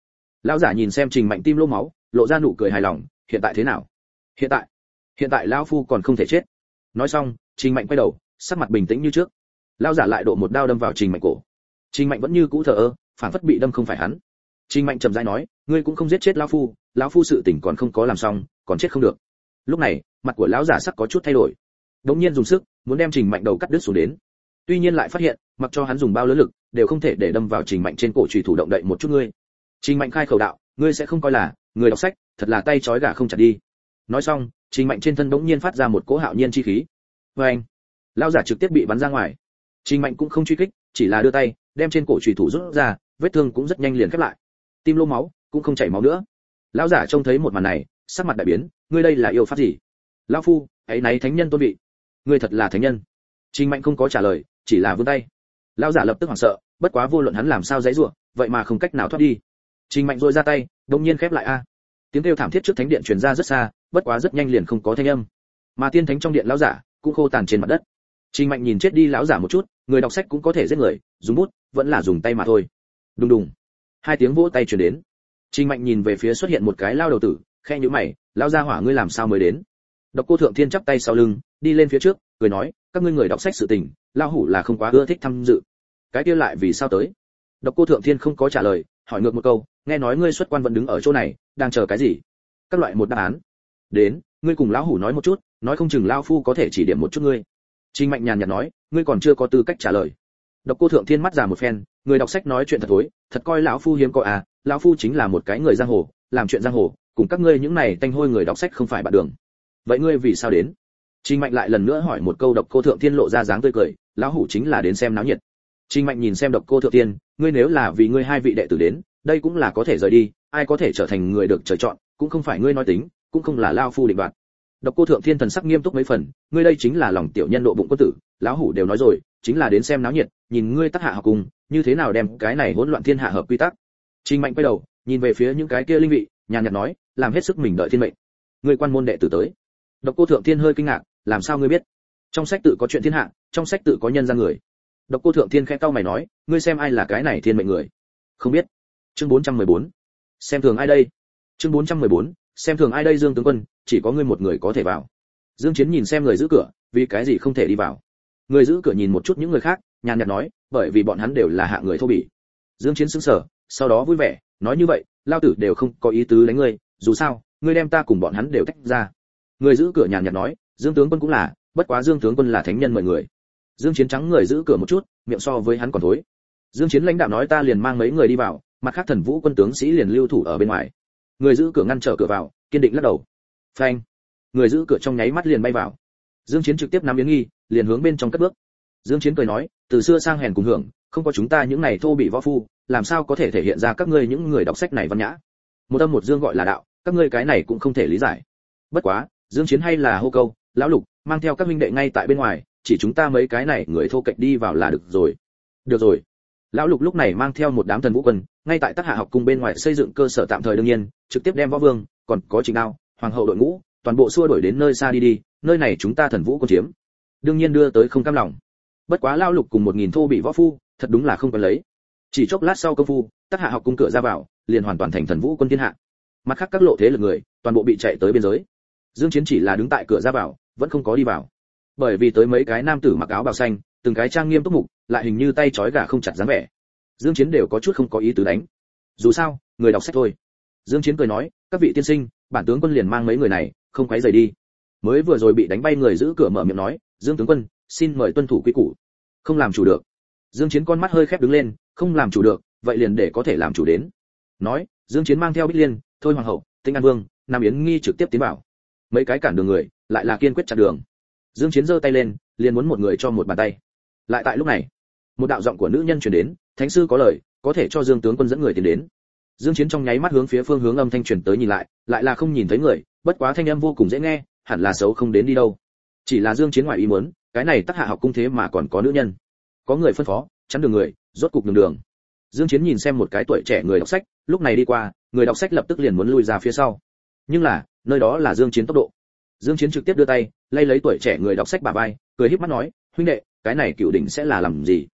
Lão giả nhìn xem trình mạnh tim lỗ máu, lộ ra nụ cười hài lòng, hiện tại thế nào? Hiện tại hiện tại lão phu còn không thể chết. Nói xong, trình mạnh quay đầu, sắc mặt bình tĩnh như trước. Lão giả lại độ một đao đâm vào trình mạnh cổ. Trình mạnh vẫn như cũ thờ ơ phản phất bị đâm không phải hắn. Trình mạnh trầm rãi nói, ngươi cũng không giết chết lão phu lão phu sự tỉnh còn không có làm xong, còn chết không được. Lúc này, mặt của lão giả sắc có chút thay đổi. Đống nhiên dùng sức, muốn đem trình mạnh đầu cắt đứt xuống đến tuy nhiên lại phát hiện, mặc cho hắn dùng bao lớn lực, đều không thể để đâm vào trình mạnh trên cổ trùy thủ động đậy một chút ngươi. Trình mạnh khai khẩu đạo, ngươi sẽ không coi là, người đọc sách, thật là tay trói gà không chặt đi. Nói xong, trình mạnh trên thân bỗng nhiên phát ra một cỗ hạo nhiên chi khí. Vê anh lao giả trực tiếp bị bắn ra ngoài. Trình mạnh cũng không truy kích, chỉ là đưa tay, đem trên cổ trùy thủ rút ra, vết thương cũng rất nhanh liền khép lại. Tim lô máu cũng không chảy máu nữa. Lão giả trông thấy một màn này, sắc mặt đại biến, ngươi đây là yêu pháp gì? Lão phu, ấy náy thánh nhân tôn vị. Ngươi thật là thánh nhân. Trình mạnh không có trả lời chỉ là vươn tay. Lão giả lập tức hoảng sợ, bất quá vô luận hắn làm sao dãy rủa, vậy mà không cách nào thoát đi. Trình mạnh dội ra tay đông nhiên khép lại a. Tiếng kêu thảm thiết trước thánh điện truyền ra rất xa, bất quá rất nhanh liền không có thanh âm. Mà tiên thánh trong điện lão giả cũng khô tàn trên mặt đất. Trình mạnh nhìn chết đi lão giả một chút, người đọc sách cũng có thể giết người, dùng bút, vẫn là dùng tay mà thôi. Đùng đùng. Hai tiếng vỗ tay truyền đến. Trình mạnh nhìn về phía xuất hiện một cái lao đầu tử khe nhíu mày lao ra hỏa ngươi làm sao mới đến? Độc cô thượng thiên chắp tay sau lưng, đi lên phía trước, cười nói, các ngươi người đọc sách sự tình Lão hủ là không quá ưa thích tham dự. Cái kia lại vì sao tới? Độc cô thượng thiên không có trả lời, hỏi ngược một câu, nghe nói ngươi xuất quan vẫn đứng ở chỗ này, đang chờ cái gì? Các loại một đáp án. Đến, ngươi cùng lão hủ nói một chút, nói không chừng lão phu có thể chỉ điểm một chút ngươi. Trình mạnh nhàn nhạt nói, ngươi còn chưa có tư cách trả lời. Độc cô thượng thiên mắt già một phen, người đọc sách nói chuyện thật thối, thật coi lão phu hiếm có à lão phu chính là một cái người giang hồ, làm chuyện giang hồ, cùng các ngươi những này tanh hôi người đọc sách không phải bạn đường. Vậy ngươi vì sao đến? Trình mạnh lại lần nữa hỏi một câu độc cô thượng thiên lộ ra dáng tươi cười lão hủ chính là đến xem náo nhiệt. Trình mạnh nhìn xem độc cô thượng tiên, ngươi nếu là vì ngươi hai vị đệ tử đến đây cũng là có thể rời đi ai có thể trở thành người được trời chọn cũng không phải ngươi nói tính cũng không là lao phu định đoạt. Độc cô thượng thiên thần sắc nghiêm túc mấy phần ngươi đây chính là lòng tiểu nhân độ bụng quân tử lão hủ đều nói rồi chính là đến xem náo nhiệt nhìn ngươi tác hạ học cùng như thế nào đem cái này hỗn loạn thiên hạ hợp quy tắc. Trình mạnh quay đầu nhìn về phía những cái kia linh vị nhàn nhạt nói làm hết sức mình đợi thiên mệnh. Ngươi quan môn đệ tử tới. Độc cô thượng thiên hơi kinh ngạc làm sao ngươi biết? Trong sách tự có chuyện thiên hạ trong sách tự có nhân gian người. Độc cô thượng thiên khẽ cau mày nói ngươi xem ai là cái này thiên mệnh người? Không biết. Chương 414. xem thường ai đây? Chương 414, xem thường ai đây dương tướng quân chỉ có ngươi một người có thể vào. Dương chiến nhìn xem người giữ cửa vì cái gì không thể đi vào? Người giữ cửa nhìn một chút những người khác nhàn nhạt nói bởi vì bọn hắn đều là hạ người thô bỉ. Dương chiến sững sờ sau đó vui vẻ nói như vậy lao tử đều không có ý tứ đánh ngươi dù sao ngươi đem ta cùng bọn hắn đều tách ra. Người giữ cửa nhàn nhạt nói dương tướng quân cũng là bất quá dương tướng quân là thánh nhân mọi người. Dương chiến trắng người giữ cửa một chút, miệng so với hắn còn thối. Dương chiến lãnh đạo nói ta liền mang mấy người đi vào, mặt khác thần vũ quân tướng sĩ liền lưu thủ ở bên ngoài. Người giữ cửa ngăn trở cửa vào, kiên định lắc đầu. Phanh. Người giữ cửa trong nháy mắt liền bay vào. Dương chiến trực tiếp nắm yến nghi, liền hướng bên trong cất bước. Dương chiến cười nói, từ xưa sang hèn cùng hưởng, không có chúng ta những này thô bị võ phu, làm sao có thể thể hiện ra các ngươi những người đọc sách này văn nhã? Một âm một dương gọi là đạo, các ngươi cái này cũng không thể lý giải. Bất quá, dương chiến hay là hô câu lão lục, mang theo các huynh đệ ngay tại bên ngoài, chỉ chúng ta mấy cái này người thô kệch đi vào là được rồi. Được rồi. Lão lục lúc này mang theo một đám thần vũ quân, ngay tại tác hạ học cung bên ngoài xây dựng cơ sở tạm thời đương nhiên, trực tiếp đem võ vương, còn có trình đao, hoàng hậu đội ngũ, toàn bộ xua đuổi đến nơi xa đi đi, nơi này chúng ta thần vũ quân chiếm. Đương nhiên đưa tới không cam lòng. Bất quá Lão lục cùng một nghìn thô bị võ phu, thật đúng là không cần lấy. Chỉ chốc lát sau công phu tác hạ học cung cửa ra vào, liền hoàn toàn thành thần vũ quân thiên hạ. Mặt khác các lộ thế lực người, toàn bộ bị chạy tới biên giới dương chiến chỉ là đứng tại cửa ra vào, vẫn không có đi vào. Bởi vì tới mấy cái nam tử mặc áo bào xanh, từng cái trang nghiêm túc mục, lại hình như tay trói gà không chặt dáng vẻ. Dương chiến đều có chút không có ý tứ đánh. Dù sao, người đọc sách thôi. Dương chiến cười nói, các vị tiên sinh, bản tướng quân liền mang mấy người này, không quấy rầy đi. Mới vừa rồi bị đánh bay người giữ cửa mở miệng nói, dương tướng quân, xin mời tuân thủ quy củ. Không làm chủ được. Dương chiến con mắt hơi khép đứng lên, không làm chủ được, vậy liền để có thể làm chủ đến. Nói, dương chiến mang theo bích liên, thôi hoàng hậu tinh an vương, nam yến nghi trực tiếp tiến vào mấy cái cản đường người, lại là kiên quyết chặn đường. Dương chiến giơ tay lên, liền muốn một người cho một bàn tay. Lại tại lúc này, một đạo giọng của nữ nhân truyền đến, thánh sư có lời, có thể cho dương tướng quân dẫn người tiến đến. Dương chiến trong nháy mắt hướng phía phương hướng âm thanh truyền tới nhìn lại lại là không nhìn thấy người, bất quá thanh âm vô cùng dễ nghe, hẳn là xấu không đến đi đâu. Chỉ là dương chiến ngoài ý muốn, cái này tác hạ học cung thế mà còn có nữ nhân. Có người phân phó, chắn đường người, rốt cục đường đường. Dương chiến nhìn xem một cái tuổi trẻ người đọc sách, lúc này đi qua, người đọc sách lập tức liền muốn lui ra phía sau. Nhưng là nơi đó là dương chiến tốc độ. Dương chiến trực tiếp đưa tay, lay lấy tuổi trẻ người đọc sách bà vai, cười híp mắt nói, huynh đệ, cái này cựu đỉnh sẽ là làm gì?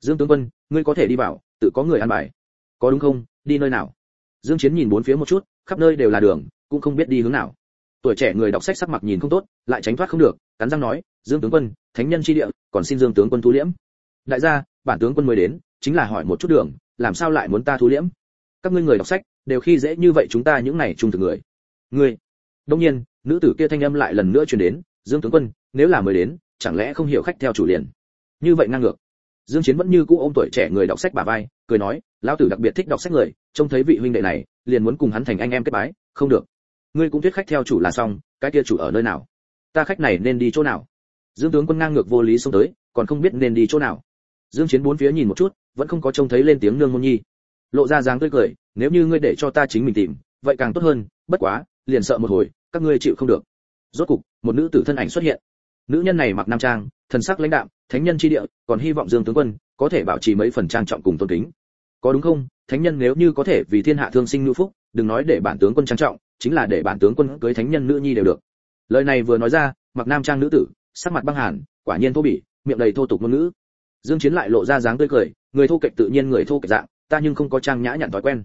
Dương tướng quân, ngươi có thể đi vào, tự có người ăn bài. Có đúng không? Đi nơi nào? Dương chiến nhìn bốn phía một chút, khắp nơi đều là đường, cũng không biết đi hướng nào. Tuổi trẻ người đọc sách sắc mặt nhìn không tốt, lại tránh thoát không được, cắn răng nói, dương tướng quân, thánh nhân chi địa, còn xin dương tướng quân thu liễm. Đại gia, bản tướng quân mới đến, chính là hỏi một chút đường, làm sao lại muốn ta thu liễm? Các ngươi người đọc sách, đều khi dễ như vậy chúng ta những này trung thực người. Ngươi đông nhiên, nữ tử kia thanh âm lại lần nữa truyền đến, dương tướng quân, nếu là mới đến, chẳng lẽ không hiểu khách theo chủ liền? Như vậy ngang ngược. Dương chiến vẫn như cũ ôm tuổi trẻ người đọc sách bà vai, cười nói, lão tử đặc biệt thích đọc sách người, trông thấy vị huynh đệ này, liền muốn cùng hắn thành anh em kết bái, không được. Ngươi cũng thuyết khách theo chủ là xong, cái kia chủ ở nơi nào? Ta khách này nên đi chỗ nào? Dương tướng quân ngang ngược vô lý xông tới, còn không biết nên đi chỗ nào. Dương chiến bốn phía nhìn một chút, vẫn không có trông thấy lên tiếng nương môn nhi. Lộ ra dáng tươi cười, nếu như ngươi để cho ta chính mình tìm, vậy càng tốt hơn, bất quá liền sợ một hồi, các ngươi chịu không được. Rốt cục, một nữ tử thân ảnh xuất hiện. Nữ nhân này mặc nam trang, thần sắc lãnh đạm, thánh nhân chi địa, còn hy vọng dương tướng quân có thể bảo trì mấy phần trang trọng cùng tôn kính. Có đúng không? Thánh nhân nếu như có thể vì thiên hạ thương sinh nữ phúc, đừng nói để bản tướng quân trang trọng, chính là để bản tướng quân cưới thánh nhân nữ nhi đều được. Lời này vừa nói ra, mặc nam trang nữ tử, sắc mặt băng hàn, quả nhiên thô bỉ, miệng đầy thô tục ngôn ngữ. Dương chiến lại lộ ra dáng tươi cười, người thô kệch tự nhiên người thô kệch dạng, ta nhưng không có trang nhã nhặn thói quen.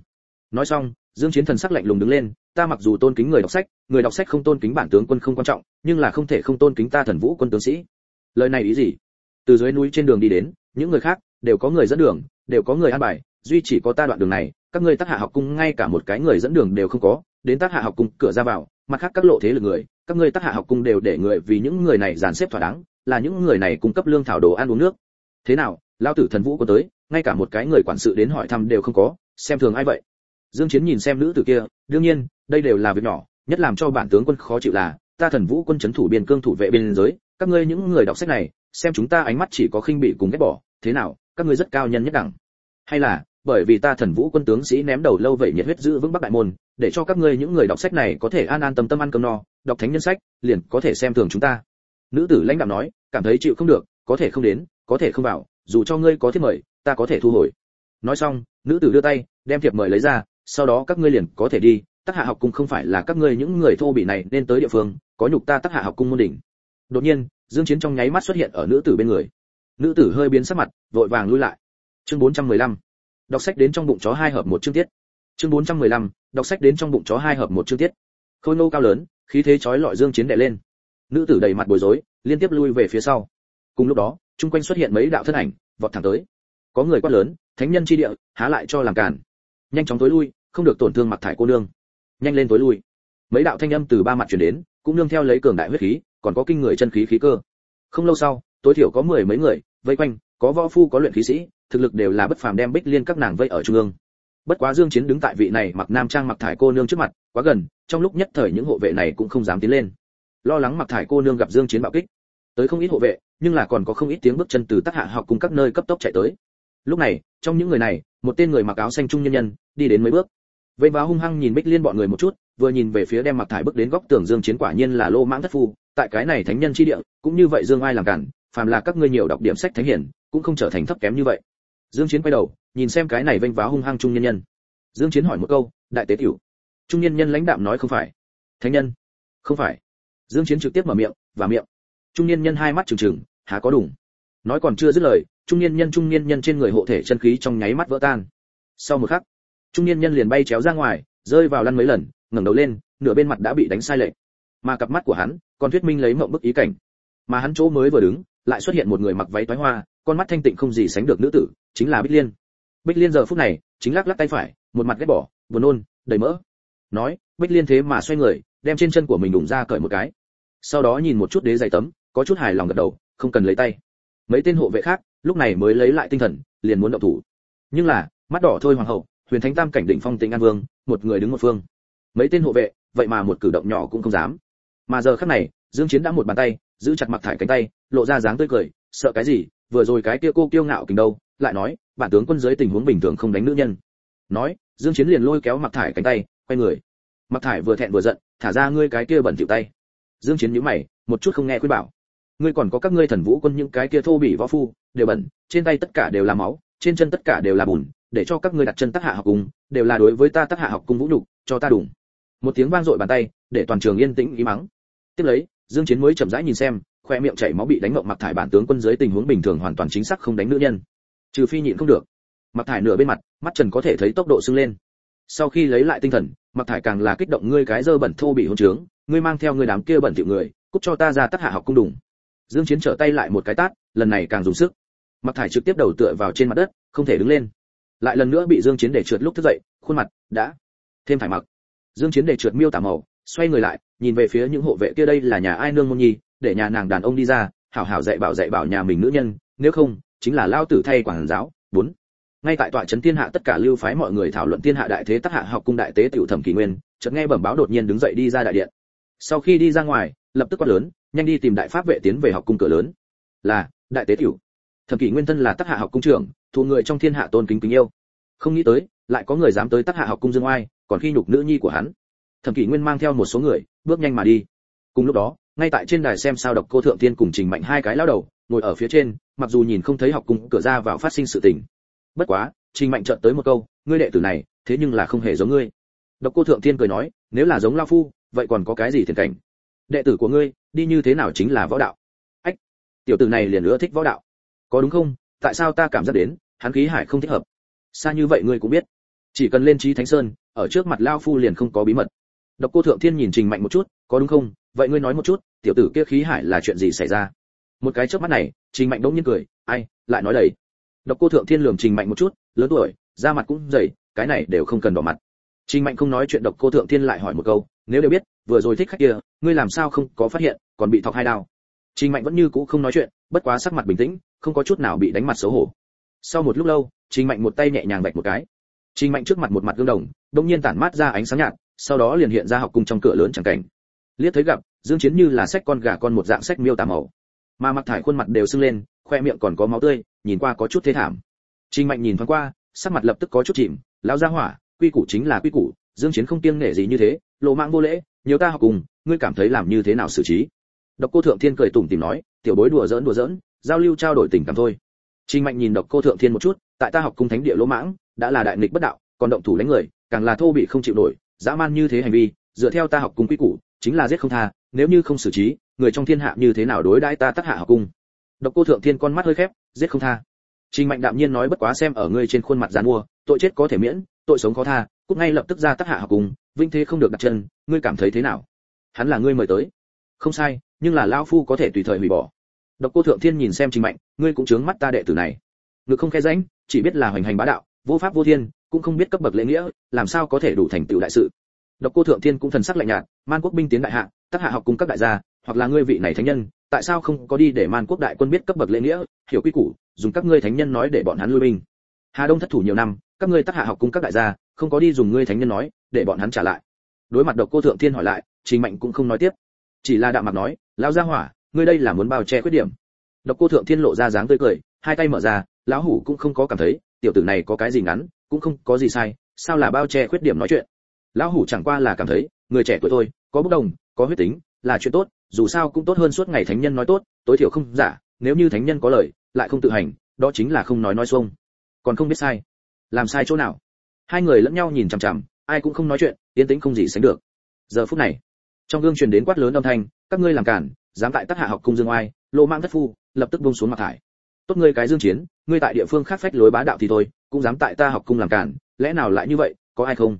Nói xong, dương chiến thần sắc lạnh lùng đứng lên ta mặc dù tôn kính người đọc sách, người đọc sách không tôn kính bản tướng quân không quan trọng, nhưng là không thể không tôn kính ta thần vũ quân tướng sĩ. Lời này ý gì? Từ dưới núi trên đường đi đến, những người khác đều có người dẫn đường, đều có người an bài, duy chỉ có ta đoạn đường này, các ngươi tác hạ học cung ngay cả một cái người dẫn đường đều không có, đến tác hạ học cung cửa ra vào, mặt khác các lộ thế lực người, các ngươi tác hạ học cung đều để người vì những người này dàn xếp thỏa đáng, là những người này cung cấp lương thảo đồ ăn uống nước. Thế nào lao tử thần vũ có tới, ngay cả một cái người quản sự đến hỏi thăm đều không có, xem thường ai vậy? Dương chiến nhìn xem nữ tử kia, đương nhiên, đây đều là việc nhỏ, nhất làm cho bản tướng quân khó chịu là, ta thần vũ quân chấn thủ biên cương thủ vệ biên giới, các ngươi những người đọc sách này, xem chúng ta ánh mắt chỉ có khinh bị cùng ghét bỏ, thế nào, các ngươi rất cao nhân nhất đẳng. Hay là, bởi vì ta thần vũ quân tướng sĩ ném đầu lâu vậy nhiệt huyết giữ vững bắc đại môn, để cho các ngươi những người đọc sách này có thể an an tâm tâm ăn cơm no, đọc thánh nhân sách, liền có thể xem thường chúng ta. Nữ tử lãnh đạo nói, cảm thấy chịu không được, có thể không đến, có thể không vào, dù cho ngươi có thiết mời, ta có thể thu hồi. Nói xong, nữ tử đưa tay, đem thiệp mời lấy ra sau đó các ngươi liền có thể đi tác hạ học cung không phải là các ngươi những người thô bị này nên tới địa phương, có nhục ta tác hạ học cung môn đỉnh. Đột nhiên, dương chiến trong nháy mắt xuất hiện ở nữ tử bên người. Nữ tử hơi biến sắc mặt, vội vàng lui lại. Chương 415 đọc sách đến trong bụng chó hai hợp một chương tiết. Chương 415 đọc sách đến trong bụng chó hai hợp một chương tiết. Khôi nô cao lớn, khí thế chói lọi dương chiến đè lên. Nữ tử đầy mặt bối rối, liên tiếp lui về phía sau. Cùng lúc đó, chung quanh xuất hiện mấy đạo thân ảnh, vọt thẳng tới. Có người quát lớn, thánh nhân chi địa, há lại cho làm cản nhanh chóng tối lui không được tổn thương mặc thải cô nương. Nhanh lên tối lui. Mấy đạo thanh âm từ ba mặt truyền đến, cũng nương theo lấy cường đại huyết khí, còn có kinh người chân khí khí cơ. Không lâu sau, tối thiểu có mười mấy người, vây quanh, có võ phu, có luyện khí sĩ, thực lực đều là bất phàm đem bích liên các nàng vây ở trung ương. Bất quá dương chiến đứng tại vị này mặc nam trang mặc thải cô nương trước mặt, quá gần, trong lúc nhất thời những hộ vệ này cũng không dám tiến lên. Lo lắng mặc thải cô nương gặp dương chiến bạo kích. Tới không ít hộ vệ, nhưng là còn có không ít tiếng bước chân từ tác hạ học cùng các nơi cấp tốc chạy tới. Lúc này, trong những người này, một tên người mặc áo xanh trung nhân nhân, đi đến mấy bước vây váo hung hăng nhìn bích liên bọn người một chút, vừa nhìn về phía đem mặc thải bước đến góc tường dương chiến quả nhiên là lô mãng thất phu, tại cái này thánh nhân chi địa, cũng như vậy dương ai làm cản, phàm là các ngươi nhiều đọc điểm sách thánh hiển, cũng không trở thành thấp kém như vậy. Dương chiến quay đầu, nhìn xem cái này vênh váo hung hăng trung nhân nhân. Dương chiến hỏi một câu, đại tế tiểu, trung nhân nhân lãnh đạm nói không phải. Thánh nhân? Không phải. Dương chiến trực tiếp mở miệng và miệng. Trung nhân nhân hai mắt trừng trừng, há có đủng? Nói còn chưa dứt lời, trung Nhân nhân trung Nhân nhân trên người hộ thể chân khí trong nháy mắt vỡ tan. Sau một khắc trung niên nhân liền bay chéo ra ngoài, rơi vào lăn mấy lần, ngẩng đầu lên, nửa bên mặt đã bị đánh sai lệch. Mà cặp mắt của hắn còn thuyết minh lấy mộng bức ý cảnh. Mà hắn chỗ mới vừa đứng, lại xuất hiện một người mặc váy toái hoa, con mắt thanh tịnh không gì sánh được nữ tử, chính là bích liên. Bích liên giờ phút này, chính lắc lắc tay phải, một mặt ghét bỏ, buồn nôn, đầy mỡ. Nói, bích liên thế mà xoay người, đem trên chân của mình đụng ra cởi một cái. Sau đó nhìn một chút đế giày tấm, có chút hài lòng gật đầu, không cần lấy tay. Mấy tên hộ vệ khác, lúc này mới lấy lại tinh thần, liền muốn động thủ. Nhưng là, mắt đỏ thôi hoàng hậu huyền thánh tam cảnh định phong tĩnh an vương, một người đứng một phương. Mấy tên hộ vệ, vậy mà một cử động nhỏ cũng không dám. Mà giờ khắc này, dương chiến đã một bàn tay, giữ chặt mặc thải cánh tay, lộ ra dáng tươi cười, sợ cái gì, vừa rồi cái kia cô kiêu ngạo kình đâu, lại nói, bản tướng quân dưới tình huống bình thường không đánh nữ nhân. Nói, dương chiến liền lôi kéo mặc thải cánh tay, quay người. Mặc thải vừa thẹn vừa giận, thả ra ngươi cái kia bẩn tiểu tay. Dương chiến nhíu mày, một chút không nghe khuyên bảo. Ngươi còn có các ngươi thần vũ quân những cái kia thô bỉ võ phu, đều bẩn, trên tay tất cả đều là máu, trên chân tất cả đều là bùn để cho các ngươi đặt chân tác hạ học cung, đều là đối với ta tác hạ học cung vũ nhục, cho ta đủ một tiếng vang dội bàn tay, để toàn trường yên tĩnh ý mắng. Tiếp lấy, dương chiến mới chậm rãi nhìn xem, khoe miệng chảy máu bị đánh ngọng mặc thải bản tướng quân dưới tình huống bình thường hoàn toàn chính xác không đánh nữ nhân. Trừ phi nhịn không được. Mặc thải nửa bên mặt, mắt trần có thể thấy tốc độ sưng lên. Sau khi lấy lại tinh thần mặc thải càng là kích động, ngươi cái dơ bẩn thô bị hôn trướng, ngươi mang theo ngươi đám kia bẩn tiểu người, cút cho ta ra tác hạ học cung đủng dương chiến trở tay lại một cái tát, lần này càng dùng sức. Mặc thải trực tiếp đầu tựa vào trên mặt đất, không thể đứng lên lại lần nữa bị dương chiến để trượt lúc thức dậy, khuôn mặt đã thêm phải mặc. Dương chiến để trượt miêu tả màu, xoay người lại, nhìn về phía những hộ vệ kia đây là nhà ai nương môn nhi, để nhà nàng đàn ông đi ra, hảo hảo dạy bảo dạy bảo nhà mình nữ nhân, nếu không, chính là lao tử thay quản giáo. Bốn, ngay tại tọa trấn thiên hạ tất cả lưu phái mọi người thảo luận thiên hạ đại thế tác hạ học cung đại tế tiểu thẩm kỳ nguyên, chợt nghe bẩm báo đột nhiên đứng dậy đi ra đại điện. Sau khi đi ra ngoài, lập tức quát lớn, nhanh đi tìm đại pháp vệ tiến về học cung cửa lớn. Là, đại tế tiểu thẩm kỷ nguyên thân là tác hạ học cung trưởng thụ người trong thiên hạ tôn kính kính yêu. Không nghĩ tới, lại có người dám tới tác hạ học cung dương oai, còn khi nhục nữ nhi của hắn. Thẩm kỷ nguyên mang theo một số người, bước nhanh mà đi. Cùng lúc đó, ngay tại trên đài xem sao độc cô thượng tiên cùng trình mạnh hai cái lão đầu, ngồi ở phía trên, mặc dù nhìn không thấy học cung cửa ra vào phát sinh sự tình. Bất quá, trình mạnh chợt tới một câu, ngươi đệ tử này, thế nhưng là không hề giống ngươi. Độc cô thượng tiên cười nói, nếu là giống lao phu, vậy còn có cái gì thiền cảnh? Đệ tử của ngươi, đi như thế nào chính là võ đạo? Ách, tiểu tử này liền nữa thích võ đạo có đúng không? Tại sao ta cảm giác đến, hắn khí hải không thích hợp? Xa như vậy ngươi cũng biết. Chỉ cần lên trí thánh sơn, ở trước mặt lao phu liền không có bí mật. Độc cô thượng thiên nhìn trình mạnh một chút, có đúng không? Vậy ngươi nói một chút, tiểu tử kia khí hải là chuyện gì xảy ra? Một cái chớp mắt này, trình mạnh đống nhiên cười, ai, lại nói đầy. Độc cô thượng thiên lườm trình mạnh một chút, lớn tuổi, da mặt cũng dày, cái này đều không cần đỏ mặt. Trình mạnh không nói chuyện, độc cô thượng thiên lại hỏi một câu, nếu đều biết, vừa rồi thích khách kia, ngươi làm sao không có phát hiện, còn bị thọc hai đao? Trình mạnh vẫn như cũ không nói chuyện bất quá sắc mặt bình tĩnh, không có chút nào bị đánh mặt xấu hổ. Sau một lúc lâu, trình mạnh một tay nhẹ nhàng vạch một cái. Trình mạnh trước mặt một mặt gương đồng đông nhiên tản mát ra ánh sáng nhạt, sau đó liền hiện ra học cung trong cửa lớn chẳng cảnh. Liếc thấy gặp, dương chiến như là sách con gà con một dạng sách miêu tả màu. Mà mặc thải khuôn mặt đều sưng lên, khoe miệng còn có máu tươi, nhìn qua có chút thế thảm. Trình mạnh nhìn thoáng qua, sắc mặt lập tức có chút chìm, lão gia hỏa, quy củ chính là quy củ, dương chiến không kiêng nể gì như thế, lộ mạng vô lễ, nhiều ta học cùng, ngươi cảm thấy làm như thế nào xử trí? Độc cô thượng thiên cười tủm tỉm nói tiểu bối đùa giỡn đùa giỡn, giao lưu trao đổi tình cảm thôi. Trình mạnh nhìn độc cô thượng thiên một chút, tại ta học cung thánh địa lỗ mãng, đã là đại nghịch bất đạo, còn động thủ đánh người, càng là thô bị không chịu nổi, dã man như thế hành vi, dựa theo ta học cung quy củ, chính là giết không tha, nếu như không xử trí, người trong thiên hạ như thế nào đối đãi ta tất hạ học cung? Độc cô thượng thiên con mắt hơi khép, giết không tha. Trình mạnh đạm nhiên nói bất quá xem ở ngươi trên khuôn mặt giàn mua tội chết có thể miễn, tội sống khó tha, cút ngay lập tức ra tất hạ học cung, vinh thế không được đặt chân, ngươi cảm thấy thế nào? Hắn là ngươi mời tới không sai, nhưng là lão phu có thể tùy thời hủy bỏ. Độc cô thượng thiên nhìn xem trình mạnh, ngươi cũng chướng mắt ta đệ tử này. Ngực không khe rãnh, chỉ biết là hoành hành bá đạo, vô pháp vô thiên, cũng không biết cấp bậc lễ nghĩa, làm sao có thể đủ thành tựu đại sự. Độc cô thượng thiên cũng thần sắc lạnh nhạt, man quốc binh tiến đại hạ tác hạ học cùng các đại gia, hoặc là ngươi vị này thánh nhân, tại sao không có đi để man quốc đại quân biết cấp bậc lễ nghĩa, hiểu quy củ, dùng các ngươi thánh nhân nói để bọn hắn lui binh. Hà đông thất thủ nhiều năm, các ngươi tác hạ học cùng các đại gia, không có đi dùng ngươi thánh nhân nói, để bọn hắn trả lại. Đối mặt độc cô thượng thiên hỏi lại, trình mạnh cũng không nói tiếp chỉ là đạm mặt nói, lão gia hỏa, ngươi đây là muốn bao che khuyết điểm. Độc cô thượng thiên lộ ra dáng tươi cười, hai tay mở ra, lão hủ cũng không có cảm thấy, tiểu tử này có cái gì ngắn, cũng không có gì sai, sao là bao che khuyết điểm nói chuyện? Lão hủ chẳng qua là cảm thấy, người trẻ tuổi thôi, có bất đồng, có huyết tính, là chuyện tốt, dù sao cũng tốt hơn suốt ngày thánh nhân nói tốt, tối thiểu không giả, nếu như thánh nhân có lời, lại không tự hành, đó chính là không nói nói xuông. Còn không biết sai, làm sai chỗ nào? Hai người lẫn nhau nhìn chằm chằm, ai cũng không nói chuyện, yên tĩnh không gì sánh được. Giờ phút này trong gương truyền đến quát lớn âm thanh, các ngươi làm cản, dám tại tác hạ học cung dương oai lộ mạng thất phu, lập tức buông xuống mặt thải. Tốt ngươi cái dương chiến, ngươi tại địa phương khác phách lối bá đạo thì thôi, cũng dám tại ta học cung làm cản, lẽ nào lại như vậy, có ai không?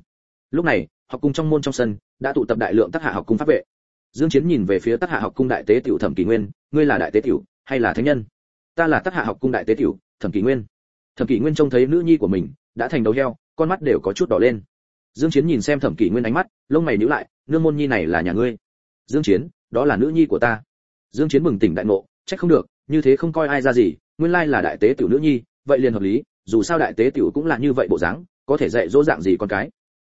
Lúc này, học cung trong môn trong sân đã tụ tập đại lượng tác hạ học cung pháp vệ. Dương chiến nhìn về phía tác hạ học cung đại tế tiểu thẩm kỳ nguyên, ngươi là đại tế tiểu hay là thánh nhân? Ta là tác hạ học cung đại tế tiểu thẩm kỳ nguyên. Thẩm kỳ nguyên trông thấy nữ nhi của mình đã thành đầu heo, con mắt đều có chút đỏ lên. Dương chiến nhìn xem thẩm kỳ nguyên ánh mắt lông mày nhíu lại, nương môn nhi này là nhà ngươi. Dương chiến, đó là nữ nhi của ta. Dương chiến mừng tỉnh đại ngộ, trách không được, như thế không coi ai ra gì, nguyên lai là đại tế tiểu nữ nhi, vậy liền hợp lý, dù sao đại tế tiểu cũng là như vậy bộ dáng, có thể dạy dỗ dạng gì con cái?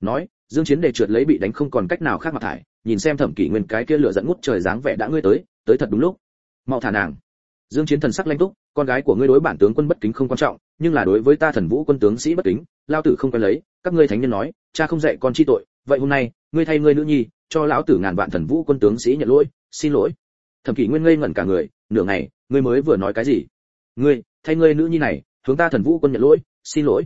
Nói, dương chiến để trượt lấy bị đánh không còn cách nào khác mà thải, nhìn xem thẩm kỷ nguyên cái kia lửa giận ngút trời dáng vẻ đã ngươi tới tới thật đúng lúc. Mau thả nàng. Dương chiến thần sắc lãnh túc, con gái của ngươi đối bản tướng quân bất kính không quan trọng, nhưng là đối với ta thần vũ quân tướng sĩ bất kính, lao tử không quen lấy, các ngươi thánh nhân nói, cha không dạy con chi tội, vậy hôm nay ngươi thay ngươi nữ nhi, cho lão tử ngàn vạn thần vũ quân tướng sĩ nhận lỗi, xin lỗi. Thẩm kỷ nguyên ngây ngẩn cả người, nửa ngày, ngươi mới vừa nói cái gì? Ngươi, thay ngươi nữ nhi này, hướng ta thần vũ quân nhận lỗi, xin lỗi.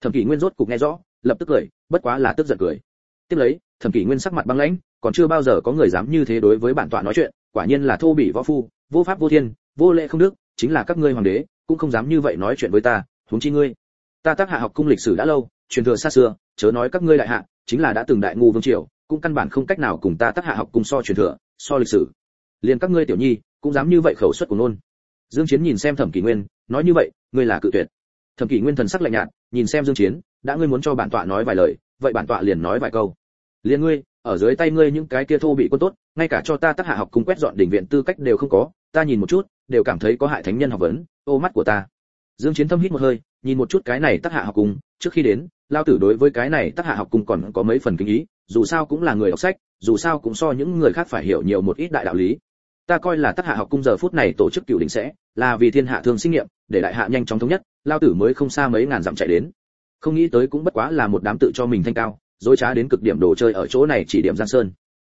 Thẩm kỷ nguyên rốt cục nghe rõ, lập tức cười, bất quá là tức giận cười. Tiếp lấy, thẩm kỷ nguyên sắc mặt băng lãnh, còn chưa bao giờ có người dám như thế đối với bản tọa nói chuyện, quả nhiên là thô bỉ võ phu, vô pháp vô thiên, vô lệ không đức, chính là các ngươi hoàng đế, cũng không dám như vậy nói chuyện với ta, huống chi ngươi. Ta tác hạ học cung lịch sử đã lâu, truyền thừa xa xưa, chớ nói các ngươi đại hạ chính là đã từng đại ngu vương triều, cũng căn bản không cách nào cùng ta tác hạ học cùng so truyền thừa, so lịch sử. Liền các ngươi tiểu nhi, cũng dám như vậy khẩu suất của nôn dương chiến nhìn xem thẩm kỷ nguyên, nói như vậy, ngươi là cự tuyệt. Thẩm kỷ nguyên thần sắc lạnh nhạt, nhìn xem dương chiến, đã ngươi muốn cho bản tọa nói vài lời, vậy bản tọa liền nói vài câu. Liền ngươi, ở dưới tay ngươi những cái kia thô bị quân tốt, ngay cả cho ta tác hạ học cùng quét dọn đỉnh viện tư cách đều không có, ta nhìn một chút, đều cảm thấy có hại thánh nhân học vấn, ô mắt của ta. Dương chiến thâm hít một hơi, nhìn một chút cái này tác hạ học cùng, trước khi đến lao tử đối với cái này tác hạ học cùng còn có mấy phần kinh ý, dù sao cũng là người đọc sách, dù sao cũng so những người khác phải hiểu nhiều một ít đại đạo lý. Ta coi là tác hạ học cung giờ phút này tổ chức cựu đỉnh sẽ, là vì thiên hạ thương sinh nghiệm, để đại hạ nhanh chóng thống nhất, lao tử mới không xa mấy ngàn dặm chạy đến. Không nghĩ tới cũng bất quá là một đám tự cho mình thanh cao, dối trá đến cực điểm đồ chơi ở chỗ này chỉ điểm giang sơn.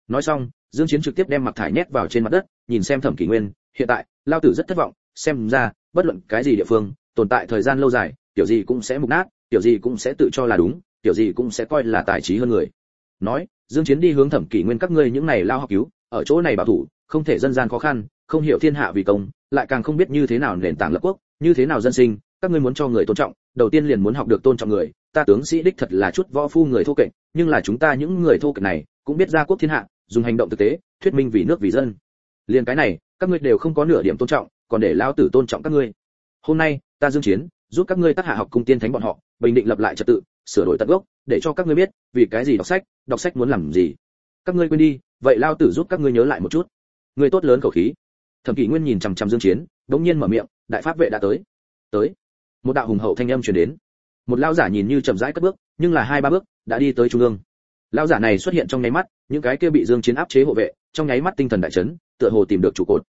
Nói xong, dương chiến trực tiếp đem mặc thải nhét vào trên mặt đất, nhìn xem thẩm kỷ nguyên, hiện tại, lao tử rất thất vọng, xem ra, bất luận cái gì địa phương, tồn tại thời gian lâu dài tiểu gì cũng sẽ mục nát tiểu gì cũng sẽ tự cho là đúng, tiểu gì cũng sẽ coi là tài trí hơn người. Nói, dương chiến đi hướng thẩm kỷ nguyên các ngươi những này lao học cứu, ở chỗ này bảo thủ, không thể dân gian khó khăn, không hiểu thiên hạ vì công, lại càng không biết như thế nào nền tảng lập quốc, như thế nào dân sinh, các ngươi muốn cho người tôn trọng, đầu tiên liền muốn học được tôn trọng người. Ta tướng sĩ đích thật là chút võ phu người thô kệch, nhưng là chúng ta những người thô kệch này, cũng biết ra quốc thiên hạ, dùng hành động thực tế, thuyết minh vì nước vì dân. Liền cái này, các ngươi đều không có nửa điểm tôn trọng, còn để lao tử tôn trọng các ngươi. Hôm nay, ta dương chiến giúp các ngươi tác hạ học cung tiên thánh bọn họ, bình định lập lại trật tự, sửa đổi tận gốc, để cho các ngươi biết vì cái gì đọc sách đọc sách muốn làm gì. Các ngươi quên đi, vậy lao tử giúp các ngươi nhớ lại một chút. Ngươi tốt lớn khẩu khí. Thẩm kỷ nguyên nhìn chằm chằm dương chiến đống nhiên mở miệng, đại pháp vệ đã tới. Tới? Một đạo hùng hậu thanh âm truyền đến. Một lão giả nhìn như chậm rãi cất bước, nhưng là hai ba bước, đã đi tới trung ương. Lão giả này xuất hiện trong nháy mắt, những cái kia bị dương chiến áp chế hộ vệ, trong nháy mắt tinh thần đại chấn, tựa hồ tìm được trụ cột.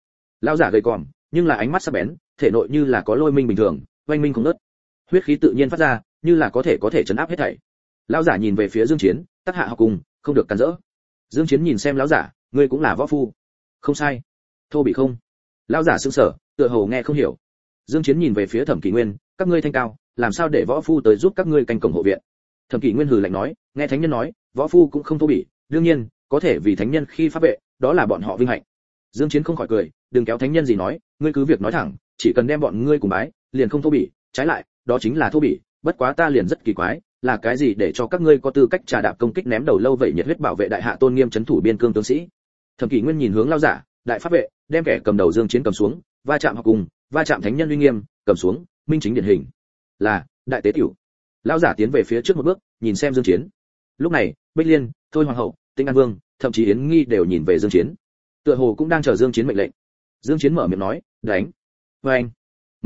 Lão giả gầy còm, nhưng là ánh mắt sắc bén, thể nội như là có lôi minh bình thường oanh minh không nứt huyết khí tự nhiên phát ra, như là có thể có thể chấn áp hết thảy. Lão giả nhìn về phía dương chiến tác hạ học cùng, không được cắn rỡ. Dương chiến nhìn xem lão giả, ngươi cũng là võ phu. Không sai. Thô bị không? Lão giả sững sờ, tựa hồ nghe không hiểu. Dương chiến nhìn về phía thẩm kỷ nguyên, các ngươi thanh cao, làm sao để võ phu tới giúp các ngươi canh cổng hộ viện? Thẩm kỷ nguyên hừ lạnh nói, nghe thánh nhân nói, võ phu cũng không thô bỉ đương nhiên, có thể vì thánh nhân khi pháp vệ, đó là bọn họ vinh hạnh. Dương chiến không khỏi cười, đừng kéo thánh nhân gì nói, ngươi cứ việc nói thẳng, chỉ cần đem bọn ngươi cùng bái liền không thô bỉ, trái lại, đó chính là thô bỉ, bất quá ta liền rất kỳ quái, là cái gì để cho các ngươi có tư cách trà đạp công kích ném đầu lâu vậy nhiệt huyết bảo vệ đại hạ tôn nghiêm chấn thủ biên cương tướng sĩ? Thẩm kỷ nguyên nhìn hướng lao giả, đại pháp vệ, đem kẻ cầm đầu dương chiến cầm xuống, va chạm học cùng, va chạm thánh nhân uy nghiêm, cầm xuống, minh chính điển hình. Là, đại tế tiểu. Lão giả tiến về phía trước một bước, nhìn xem dương chiến. Lúc này, bích liên, thôi hoàng hậu, tinh an vương, thậm chí yến nghi đều nhìn về dương chiến. Tựa hồ cũng đang chờ dương chiến mệnh lệnh. Dương chiến mở miệng nói, đánh. Với anh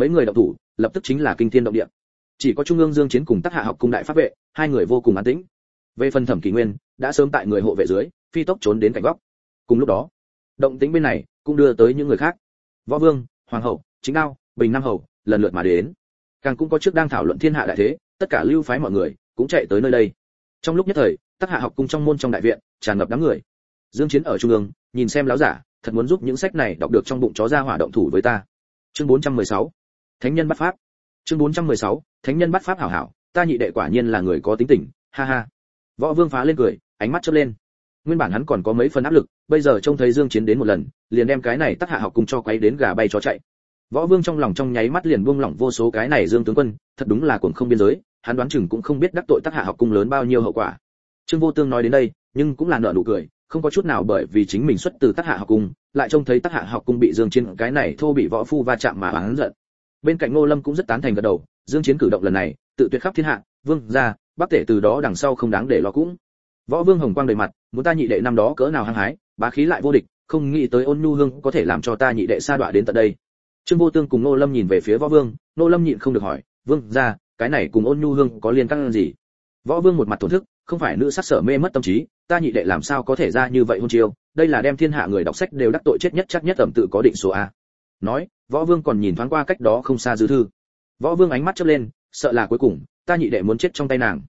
mấy người động thủ, lập tức chính là kinh thiên động địa. Chỉ có trung ương dương chiến cùng tác hạ học cung đại pháp vệ, hai người vô cùng an tĩnh. Về phần thẩm kỳ nguyên, đã sớm tại người hộ vệ dưới, phi tốc trốn đến cạnh góc. Cùng lúc đó, động tĩnh bên này cũng đưa tới những người khác. Võ vương, hoàng hậu, chính đao bình nam hầu, lần lượt mà đến. Càng cũng có trước đang thảo luận thiên hạ đại thế, tất cả lưu phái mọi người cũng chạy tới nơi đây. Trong lúc nhất thời tác hạ học cung trong môn trong đại viện, tràn ngập đám người. Dương chiến ở trung ương, nhìn xem láo giả, thật muốn giúp những sách này đọc được trong bụng chó ra hỏa động thủ với ta. Chương 416 thánh nhân bắt pháp. Chương 416 thánh nhân bắt pháp hảo hảo, ta nhị đệ quả nhiên là người có tính tình, ha ha. Võ vương phá lên cười, ánh mắt chớp lên. Nguyên bản hắn còn có mấy phần áp lực, bây giờ trông thấy dương chiến đến một lần, liền đem cái này tắc hạ học cùng cho quấy đến gà bay chó chạy. Võ vương trong lòng trong nháy mắt liền buông lỏng vô số cái này dương tướng quân, thật đúng là cuồng không biên giới, hắn đoán chừng cũng không biết đắc tội tắc hạ học cung lớn bao nhiêu hậu quả. Trương vô tương nói đến đây, nhưng cũng là nợ nụ cười, không có chút nào bởi vì chính mình xuất từ tắc hạ học cung lại trông thấy tắc hạ học cung bị dương chiến cái này thô bị võ phu va chạm mà hắn giận bên cạnh ngô lâm cũng rất tán thành gật đầu, dương chiến cử động lần này, tự tuyệt khắp thiên hạ, vương, gia bắc tể từ đó đằng sau không đáng để lo cũng. Võ vương hồng quang đầy mặt, muốn ta nhị đệ năm đó cỡ nào hăng hái, bá khí lại vô địch, không nghĩ tới ôn nhu hương có thể làm cho ta nhị đệ xa đọa đến tận đây. Trương vô tương cùng Ngô lâm nhìn về phía võ vương, Ngô lâm nhịn không được hỏi, vương, gia, cái này cùng ôn nhu hương có liên căn gì? Võ vương một mặt thổn thức, không phải nữ sắc sở mê mất tâm trí, ta nhị đệ làm sao có thể ra như vậy hôn chiêu? Đây là đem thiên hạ người đọc sách đều đắc tội chết nhất chắc nhất ẩm tự có định số a. Nói võ vương còn nhìn thoáng qua cách đó không xa dư thư. Võ vương ánh mắt chớp lên, sợ là cuối cùng, ta nhị đệ muốn chết trong tay nàng.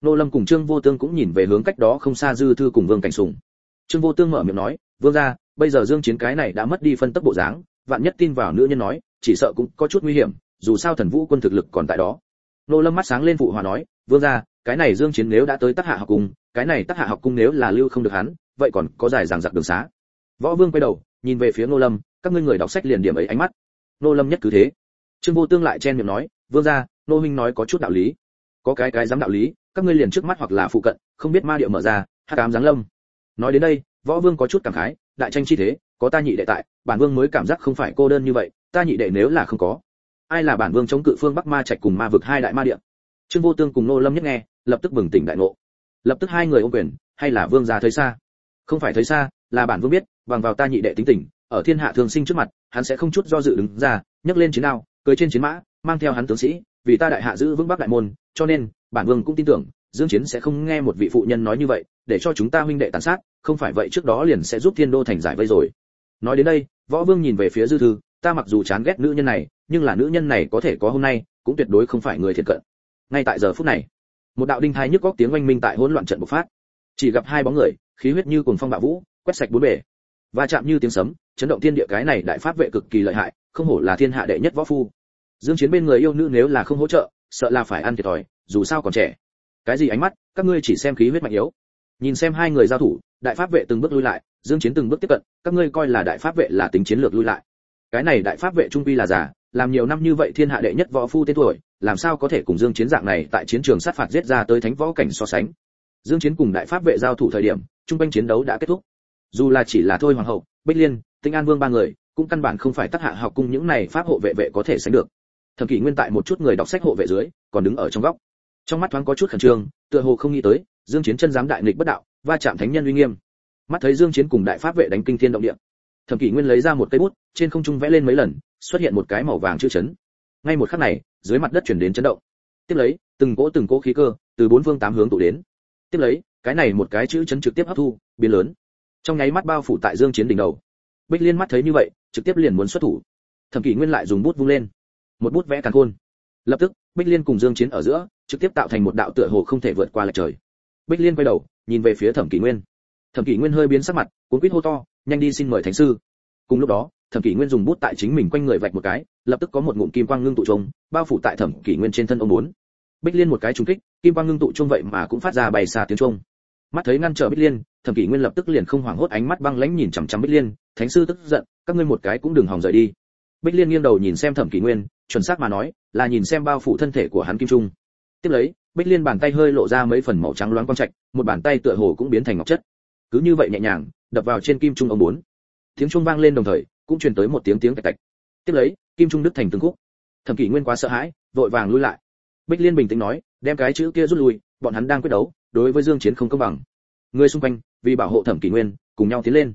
Nô lâm cùng trương vô tương cũng nhìn về hướng cách đó không xa dư thư cùng vương cảnh sùng. Trương vô tương mở miệng nói, vương gia, bây giờ dương chiến cái này đã mất đi phân tốc bộ dáng, vạn nhất tin vào nữ nhân nói, chỉ sợ cũng có chút nguy hiểm, dù sao thần vũ quân thực lực còn tại đó. Nô lâm mắt sáng lên phụ hòa nói, vương gia, cái này dương chiến nếu đã tới tác hạ học cung, cái này tác hạ học cung nếu là lưu không được hắn, vậy còn có dài dằng dặc đường xá. Võ vương quay đầu, nhìn về phía nô lâm, các ngươi người đọc sách liền điểm ấy ánh mắt nô lâm nhất cứ thế. Trương vô tương lại chen miệng nói, vương gia, nô huynh nói có chút đạo lý. Có cái cái dám đạo lý, các ngươi liền trước mắt hoặc là phụ cận, không biết ma địa mở ra hát cám giáng lâm. Nói đến đây, võ vương có chút cảm khái, đại tranh chi thế, có ta nhị đệ tại, bản vương mới cảm giác không phải cô đơn như vậy, ta nhị đệ nếu là không có, ai là bản vương chống cự phương bắc ma trạch cùng ma vực hai đại ma địa? Trương vô tương cùng nô lâm nhất nghe, lập tức bừng tỉnh đại ngộ. Lập tức hai người ôm quyền, hay là vương gia thấy xa? Không phải thấy xa, là bản vương biết, bằng vào ta nhị đệ tính tình ở thiên hạ thường sinh trước mặt, hắn sẽ không chút do dự đứng ra, nhấc lên chiến đao cưỡi trên chiến mã, mang theo hắn tướng sĩ, vì ta đại hạ giữ vững bắc đại môn, cho nên, bản vương cũng tin tưởng, dương chiến sẽ không nghe một vị phụ nhân nói như vậy, để cho chúng ta huynh đệ tàn sát, không phải vậy trước đó liền sẽ giúp thiên đô thành giải vây rồi. Nói đến đây, võ vương nhìn về phía dư thư, ta mặc dù chán ghét nữ nhân này, nhưng là nữ nhân này có thể có hôm nay, cũng tuyệt đối không phải người thiệt cận. Ngay tại giờ phút này, một đạo đinh thai nhức góc tiếng oanh minh tại hỗn loạn trận bộc phát. Chỉ gặp hai bóng người, khí huyết như cuồng phong bạo vũ, quét sạch bốn bể va chạm như tiếng sấm, chấn động thiên địa cái này đại pháp vệ cực kỳ lợi hại, không hổ là thiên hạ đệ nhất võ phu. Dương chiến bên người yêu nữ nếu là không hỗ trợ, sợ là phải ăn thiệt thòi, dù sao còn trẻ. Cái gì ánh mắt, các ngươi chỉ xem khí huyết mạnh yếu. Nhìn xem hai người giao thủ, đại pháp vệ từng bước lui lại, dương chiến từng bước tiếp cận, các ngươi coi là đại pháp vệ là tính chiến lược lui lại. Cái này đại pháp vệ trung quy là giả làm nhiều năm như vậy thiên hạ đệ nhất võ phu tên tuổi, làm sao có thể cùng dương chiến dạng này tại chiến trường sát phạt giết ra tới thánh võ cảnh so sánh? Dương chiến cùng đại pháp vệ giao thủ thời điểm, trung quanh chiến đấu đã kết thúc dù là chỉ là thôi hoàng hậu, bích liên, tinh an vương ba người, cũng căn bản không phải tác hạ học cung những này pháp hộ vệ vệ có thể sánh được. Thẩm kỷ nguyên tại một chút người đọc sách hộ vệ dưới, còn đứng ở trong góc. Trong mắt thoáng có chút khẩn trương, tựa hồ không nghĩ tới, dương chiến chân dám đại nghịch bất đạo, va chạm thánh nhân uy nghiêm. Mắt thấy dương chiến cùng đại pháp vệ đánh kinh thiên động địa, thẩm kỷ nguyên lấy ra một cây bút, trên không trung vẽ lên mấy lần, xuất hiện một cái màu vàng chữ chấn. Ngay một khắc này, dưới mặt đất chuyển đến chấn động. Tiếp lấy, từng cỗ từng cỗ khí cơ, từ bốn phương tám hướng tụ đến. Tiếp lấy, cái này một cái chữ chấn trực tiếp hấp thu, biến lớn trong nháy mắt bao phủ tại dương chiến đỉnh đầu. Bích liên mắt thấy như vậy, trực tiếp liền muốn xuất thủ. Thẩm kỷ nguyên lại dùng bút vung lên. Một bút vẽ càn khôn. Lập tức, bích liên cùng dương chiến ở giữa, trực tiếp tạo thành một đạo tựa hồ không thể vượt qua lệch trời. Bích liên quay đầu, nhìn về phía thẩm kỷ nguyên. Thẩm kỷ nguyên hơi biến sắc mặt, cuốn quýt hô to, nhanh đi xin mời thánh sư. Cùng lúc đó, thẩm kỷ nguyên dùng bút tại chính mình quanh người vạch một cái, lập tức có một ngụm kim quang ngưng tụ trông bao phủ tại thẩm kỷ nguyên trên thân ông muốn bích liên một cái trúng kích, kim quang ngưng tụ trông vậy mà cũng phát ra bày xa tiếng trông mắt thấy ngăn trở bích liên thẩm kỷ nguyên lập tức liền không hoảng hốt ánh mắt băng lãnh nhìn chằm chằm bích liên, thánh sư tức giận, các ngươi một cái cũng đừng hòng rời đi. Bích liên nghiêng đầu nhìn xem thẩm kỷ nguyên, chuẩn xác mà nói, là nhìn xem bao phủ thân thể của hắn kim trung. Tiếp lấy, bích liên bàn tay hơi lộ ra mấy phần màu trắng loáng quang trạch, một bàn tay tựa hồ cũng biến thành ngọc chất. Cứ như vậy nhẹ nhàng, đập vào trên kim trung ông bốn. Tiếng trung vang lên đồng thời, cũng truyền tới một tiếng tiếng tạch tạch. Tiếp lấy, kim trung đứt thành từng khúc. Thẩm kỷ nguyên quá sợ hãi, vội vàng lui lại. Bích liên bình tĩnh nói, đem cái chữ kia rút lui, bọn hắn đang quyết đấu, đối với dương chiến không công bằng. Người xung quanh vì bảo hộ thẩm kỷ nguyên, cùng nhau tiến lên.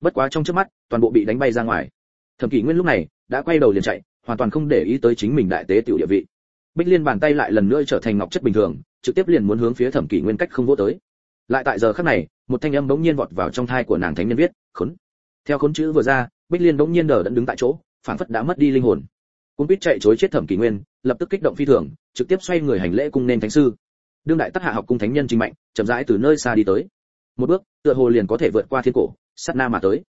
Bất quá trong trước mắt, toàn bộ bị đánh bay ra ngoài. Thẩm kỷ nguyên lúc này đã quay đầu liền chạy, hoàn toàn không để ý tới chính mình đại tế tiểu địa vị. Bích liên bàn tay lại lần nữa trở thành ngọc chất bình thường, trực tiếp liền muốn hướng phía thẩm kỷ nguyên cách không vô tới. Lại tại giờ khắc này, một thanh âm bỗng nhiên vọt vào trong thai của nàng thánh nhân viết, khốn. Theo khốn chữ vừa ra, bích liên bỗng nhiên đờ đẫn đứng tại chỗ, phảng phất đã mất đi linh hồn. Cung biết chạy chối chết thẩm kỷ nguyên, lập tức kích động phi thường, trực tiếp xoay người hành lễ cung nên thánh sư. Đương đại tất hạ học cung thánh nhân trình mạnh, chậm rãi từ nơi xa đi tới một bước, tựa hồ liền có thể vượt qua thiên cổ, sát na mà tới.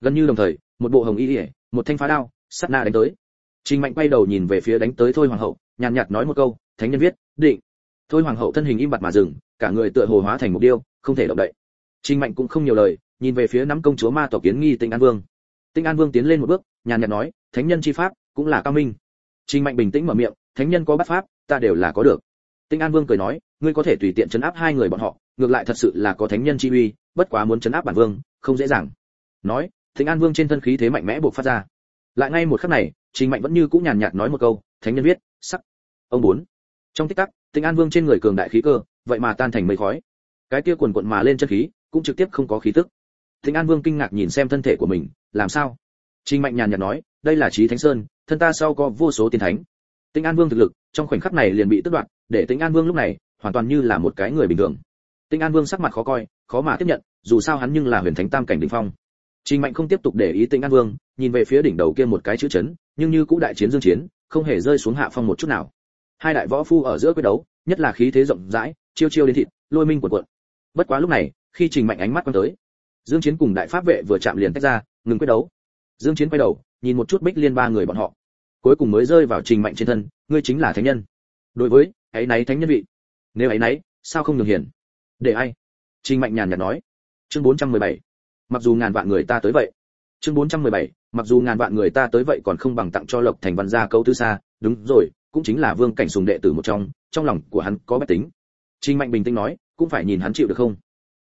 Gần như đồng thời, một bộ hồng y ỉa một thanh phá đao, sát na đánh tới. Trình mạnh quay đầu nhìn về phía đánh tới thôi hoàng hậu, nhàn nhạt nói một câu, thánh nhân viết, định. Thôi hoàng hậu thân hình im bặt mà dừng, cả người tựa hồ hóa thành một điêu, không thể động đậy. Trình mạnh cũng không nhiều lời, nhìn về phía nắm công chúa ma tộc kiến nghi tinh an vương. Tinh an vương tiến lên một bước, nhàn nhạt nói, thánh nhân chi pháp, cũng là cao minh. Trình mạnh bình tĩnh mở miệng, thánh nhân có bắt pháp, ta đều là có được. Tinh an vương cười nói, ngươi có thể tùy tiện chấn áp hai người bọn họ ngược lại thật sự là có thánh nhân chi uy, bất quá muốn chấn áp bản vương, không dễ dàng. Nói, thịnh an vương trên thân khí thế mạnh mẽ bộc phát ra. Lại ngay một khắc này, trình mạnh vẫn như cũ nhàn nhạt nói một câu, thánh nhân viết, sắc. Ông bốn. Trong tích tắc, thịnh an vương trên người cường đại khí cơ, vậy mà tan thành mây khói. Cái kia quần quận mà lên chân khí, cũng trực tiếp không có khí tức. Thịnh an vương kinh ngạc nhìn xem thân thể của mình, làm sao? Trình mạnh nhàn nhạt nói, đây là trí thánh sơn, thân ta sau có vô số tiên thánh. Tĩnh an vương thực lực, trong khoảnh khắc này liền bị tước đoạt, để tĩnh an vương lúc này, hoàn toàn như là một cái người bình thường. Tinh an vương sắc mặt khó coi, khó mà tiếp nhận, dù sao hắn nhưng là huyền thánh tam cảnh đỉnh phong. Trình mạnh không tiếp tục để ý Tinh an vương, nhìn về phía đỉnh đầu kia một cái chữ chấn, nhưng như cũ đại chiến dương chiến, không hề rơi xuống hạ phong một chút nào. Hai đại võ phu ở giữa quyết đấu, nhất là khí thế rộng rãi, chiêu chiêu đến thịt, lôi minh cuộn cuộn. Bất quá lúc này, khi trình mạnh ánh mắt quan tới, dương chiến cùng đại pháp vệ vừa chạm liền tách ra, ngừng quyết đấu. Dương chiến quay đầu, nhìn một chút bích liên ba người bọn họ. Cuối cùng mới rơi vào trình mạnh trên thân, ngươi chính là thánh nhân. Đối với ấy nấy thánh nhân vị. Nếu ấy nấy sao không nhường hiển? Để ai? Trình mạnh nhàn nhạt nói. Chương 417. mặc dù ngàn vạn người ta tới vậy. Chương 417, mặc dù ngàn vạn người ta tới vậy còn không bằng tặng cho lộc thành văn gia câu thứ xa. Đúng rồi cũng chính là vương cảnh sùng đệ tử một trong trong lòng của hắn có bất tính. Trình mạnh bình tĩnh nói cũng phải nhìn hắn chịu được không?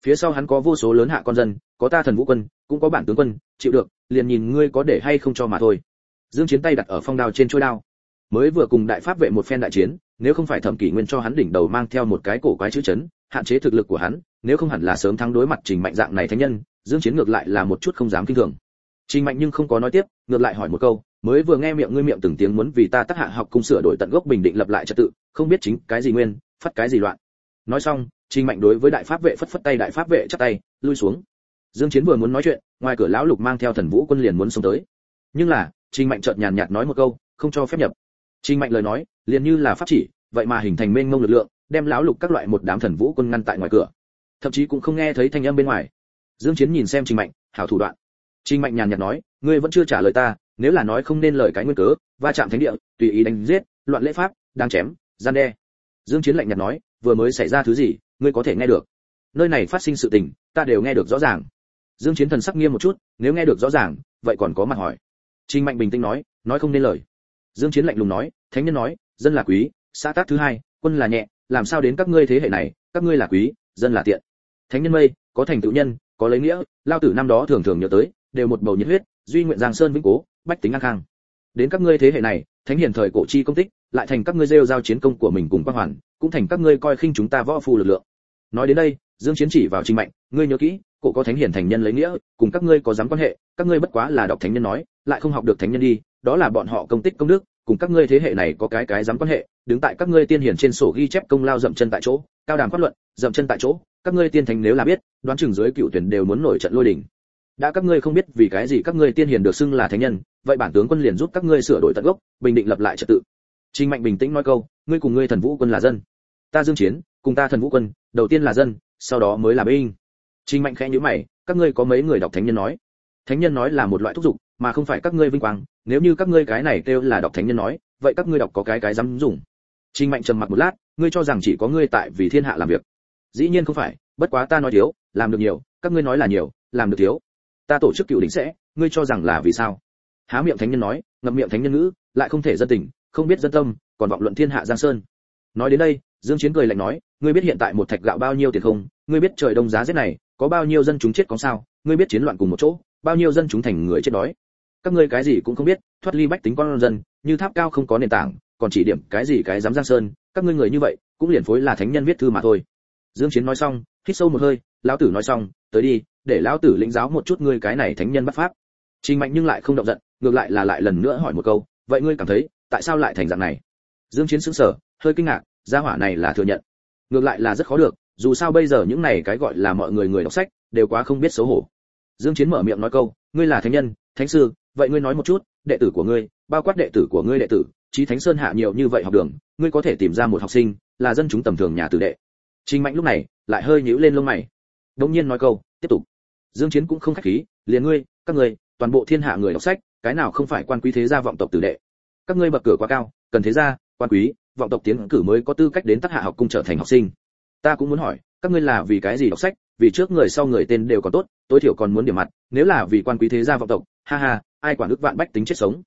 Phía sau hắn có vô số lớn hạ con dân có ta thần vũ quân cũng có bản tướng quân chịu được liền nhìn ngươi có để hay không cho mà thôi. Dương chiến tay đặt ở phong đao trên chuôi đao. Mới vừa cùng đại pháp vệ một phen đại chiến nếu không phải thẩm kỷ nguyên cho hắn đỉnh đầu mang theo một cái cổ quái chữ chấn hạn chế thực lực của hắn, nếu không hẳn là sớm thắng đối mặt trình mạnh dạng này thánh nhân, dương chiến ngược lại là một chút không dám kinh thường. Trình mạnh nhưng không có nói tiếp, ngược lại hỏi một câu, mới vừa nghe miệng ngươi miệng từng tiếng muốn vì ta tác hạ học cung sửa đổi tận gốc bình định lập lại trật tự, không biết chính cái gì nguyên, phát cái gì loạn. Nói xong, trình mạnh đối với đại pháp vệ phất phất tay, đại pháp vệ chắp tay, lui xuống. Dương chiến vừa muốn nói chuyện, ngoài cửa lão lục mang theo thần vũ quân liền muốn xông tới. Nhưng là, trình mạnh chợt nhàn nhạt nói một câu, không cho phép nhập. Trình mạnh lời nói, liền như là pháp chỉ, vậy mà hình thành mênh mông lực lượng đem lão lục các loại một đám thần vũ quân ngăn tại ngoài cửa. Thậm chí cũng không nghe thấy thanh âm bên ngoài. Dương chiến nhìn xem trình mạnh, hảo thủ đoạn. Trình mạnh nhàn nhạt nói, ngươi vẫn chưa trả lời ta, nếu là nói không nên lời cái nguyên cớ, va chạm thánh địa, tùy ý đánh giết, loạn lễ pháp, đang chém, gian đe. Dương chiến lạnh nhạt nói, vừa mới xảy ra thứ gì, ngươi có thể nghe được. Nơi này phát sinh sự tình, ta đều nghe được rõ ràng. Dương chiến thần sắc nghiêm một chút, nếu nghe được rõ ràng, vậy còn có mặt hỏi. Trình mạnh bình tĩnh nói nói không nên lời. Dương chiến lạnh lùng nói, thánh nhân nói, dân là quý, xã tác thứ hai, quân là nhẹ làm sao đến các ngươi thế hệ này, các ngươi là quý, dân là tiện. Thánh nhân mây, có thành tựu nhân, có lấy nghĩa, lao tử năm đó thường thường nhớ tới, đều một bầu nhiệt huyết, duy nguyện giang sơn vĩnh cố, bách tính an khang. Đến các ngươi thế hệ này, thánh hiền thời cổ chi công tích, lại thành các ngươi rêu giao chiến công của mình cùng quang hoàn, cũng thành các ngươi coi khinh chúng ta võ phu lực lượng. Nói đến đây, dương chiến chỉ vào trình mạnh, ngươi nhớ kỹ, cổ có thánh hiền thành nhân lấy nghĩa, cùng các ngươi có dám quan hệ, các ngươi bất quá là đọc thánh nhân nói, lại không học được thánh nhân đi, đó là bọn họ công tích công đức cùng các ngươi thế hệ này có cái cái dám quan hệ, đứng tại các ngươi tiên hiển trên sổ ghi chép công lao dậm chân tại chỗ, cao đàm pháp luận, dậm chân tại chỗ, các ngươi tiên thành nếu là biết, đoán chừng dưới cựu tuyển đều muốn nổi trận lôi đình. Đã các ngươi không biết vì cái gì các ngươi tiên hiển được xưng là thánh nhân, vậy bản tướng quân liền giúp các ngươi sửa đổi tận gốc, bình định lập lại trật tự. Trình mạnh bình tĩnh nói câu, ngươi cùng ngươi thần vũ quân là dân. Ta dương chiến, cùng ta thần vũ quân, đầu tiên là dân, sau đó mới là binh. Trình mạnh khẽ nhíu mày, các ngươi có mấy người đọc thánh nhân nói? Thánh nhân nói là một loại thúc dục mà không phải các ngươi vinh quang nếu như các ngươi cái này kêu là đọc thánh nhân nói, vậy các ngươi đọc có cái cái dám dùng. Trình mạnh trầm mặc một lát, ngươi cho rằng chỉ có ngươi tại vì thiên hạ làm việc. Dĩ nhiên không phải, bất quá ta nói thiếu, làm được nhiều, các ngươi nói là nhiều, làm được thiếu. Ta tổ chức cựu đỉnh sẽ, ngươi cho rằng là vì sao? Há miệng thánh nhân nói, ngậm miệng thánh nhân ngữ, lại không thể dân tình, không biết dân tâm, còn vọng luận thiên hạ giang sơn. Nói đến đây, dương chiến cười lạnh nói, ngươi biết hiện tại một thạch gạo bao nhiêu tiền không? Ngươi biết trời đông giá rét này, có bao nhiêu dân chúng chết có sao? Ngươi biết chiến loạn cùng một chỗ, bao nhiêu dân chúng thành người chết đói? Các ngươi cái gì cũng không biết, thoát ly bách tính con dân, như tháp cao không có nền tảng, còn chỉ điểm cái gì cái dám giang sơn, các ngươi người như vậy, cũng liền phối là thánh nhân viết thư mà thôi. Dương chiến nói xong, hít sâu một hơi, lão tử nói xong, tới đi, để lão tử lĩnh giáo một chút ngươi cái này thánh nhân bắt pháp. Trình mạnh nhưng lại không động giận, ngược lại là lại lần nữa hỏi một câu, vậy ngươi cảm thấy, tại sao lại thành dạng này? Dương chiến sững sờ, hơi kinh ngạc, gia hỏa này là thừa nhận. Ngược lại là rất khó được, dù sao bây giờ những này cái gọi là mọi người người đọc sách, đều quá không biết xấu hổ. Dương chiến mở miệng nói câu, ngươi là thánh nhân, thánh sư vậy ngươi nói một chút, đệ tử của ngươi, bao quát đệ tử của ngươi đệ tử, chí thánh sơn hạ nhiều như vậy học đường, ngươi có thể tìm ra một học sinh, là dân chúng tầm thường nhà tử đệ. Trình mạnh lúc này, lại hơi nhíu lên lông mày. Đống nhiên nói câu, tiếp tục. Dương chiến cũng không khách khí, liền ngươi, các ngươi, toàn bộ thiên hạ người đọc sách, cái nào không phải quan quý thế gia vọng tộc tử đệ? Các ngươi bậc cửa quá cao, cần thế gia, quan quý, vọng tộc tiến cử mới có tư cách đến tác hạ học cung trở thành học sinh. Ta cũng muốn hỏi, các ngươi là vì cái gì đọc sách, vì trước người sau người tên đều còn tốt, tối thiểu còn muốn điểm mặt, nếu là vì quan quý thế gia vọng tộc, ha ha ai quản ước vạn bách tính chết sống.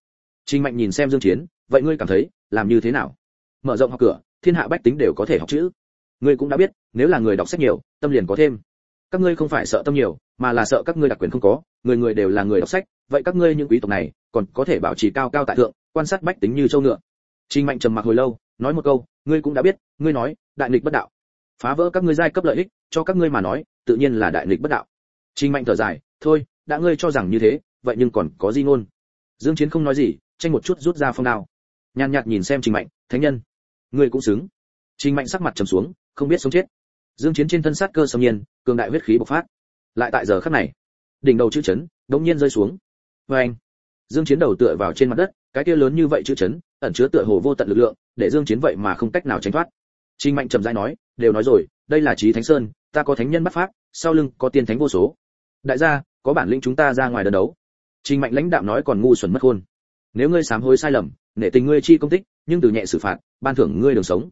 Trình mạnh nhìn xem dương chiến, vậy ngươi cảm thấy, làm như thế nào? Mở rộng học cửa, thiên hạ bách tính đều có thể học chữ. Ngươi cũng đã biết, nếu là người đọc sách nhiều, tâm liền có thêm. Các ngươi không phải sợ tâm nhiều, mà là sợ các ngươi đặc quyền không có, người người đều là người đọc sách, vậy các ngươi những quý tộc này, còn có thể bảo trì cao cao tại thượng, quan sát bách tính như châu ngựa. Trình mạnh trầm mặc hồi lâu, nói một câu, ngươi cũng đã biết, ngươi nói, đại nghịch bất đạo. Phá vỡ các ngươi giai cấp lợi ích, cho các ngươi mà nói, tự nhiên là đại nghịch bất đạo. Trình mạnh thở dài, thôi, đã ngươi cho rằng như thế vậy nhưng còn có di ngôn. Dương chiến không nói gì, tranh một chút rút ra phong đao. Nhàn nhạt nhìn xem trình mạnh, thánh nhân, ngươi cũng xứng. Trình mạnh sắc mặt trầm xuống, không biết sống chết. Dương chiến trên thân sát cơ sâm nhiên, cường đại huyết khí bộc phát. Lại tại giờ khắc này, đỉnh đầu chữ chấn đống nhiên rơi xuống. Với anh, dương chiến đầu tựa vào trên mặt đất, cái kia lớn như vậy chữ chấn ẩn chứa tựa hồ vô tận lực lượng, để dương chiến vậy mà không cách nào tránh thoát. Trình mạnh trầm rãi nói, đều nói rồi, đây là trí thánh sơn, ta có thánh nhân bắt pháp, sau lưng có tiên thánh vô số. Đại gia, có bản lĩnh chúng ta ra ngoài đơn đấu trình mạnh lãnh đạo nói còn ngu xuẩn mất khôn. Nếu ngươi sám hối sai lầm, nể tình ngươi chi công tích, nhưng từ nhẹ xử phạt, ban thưởng ngươi đường sống.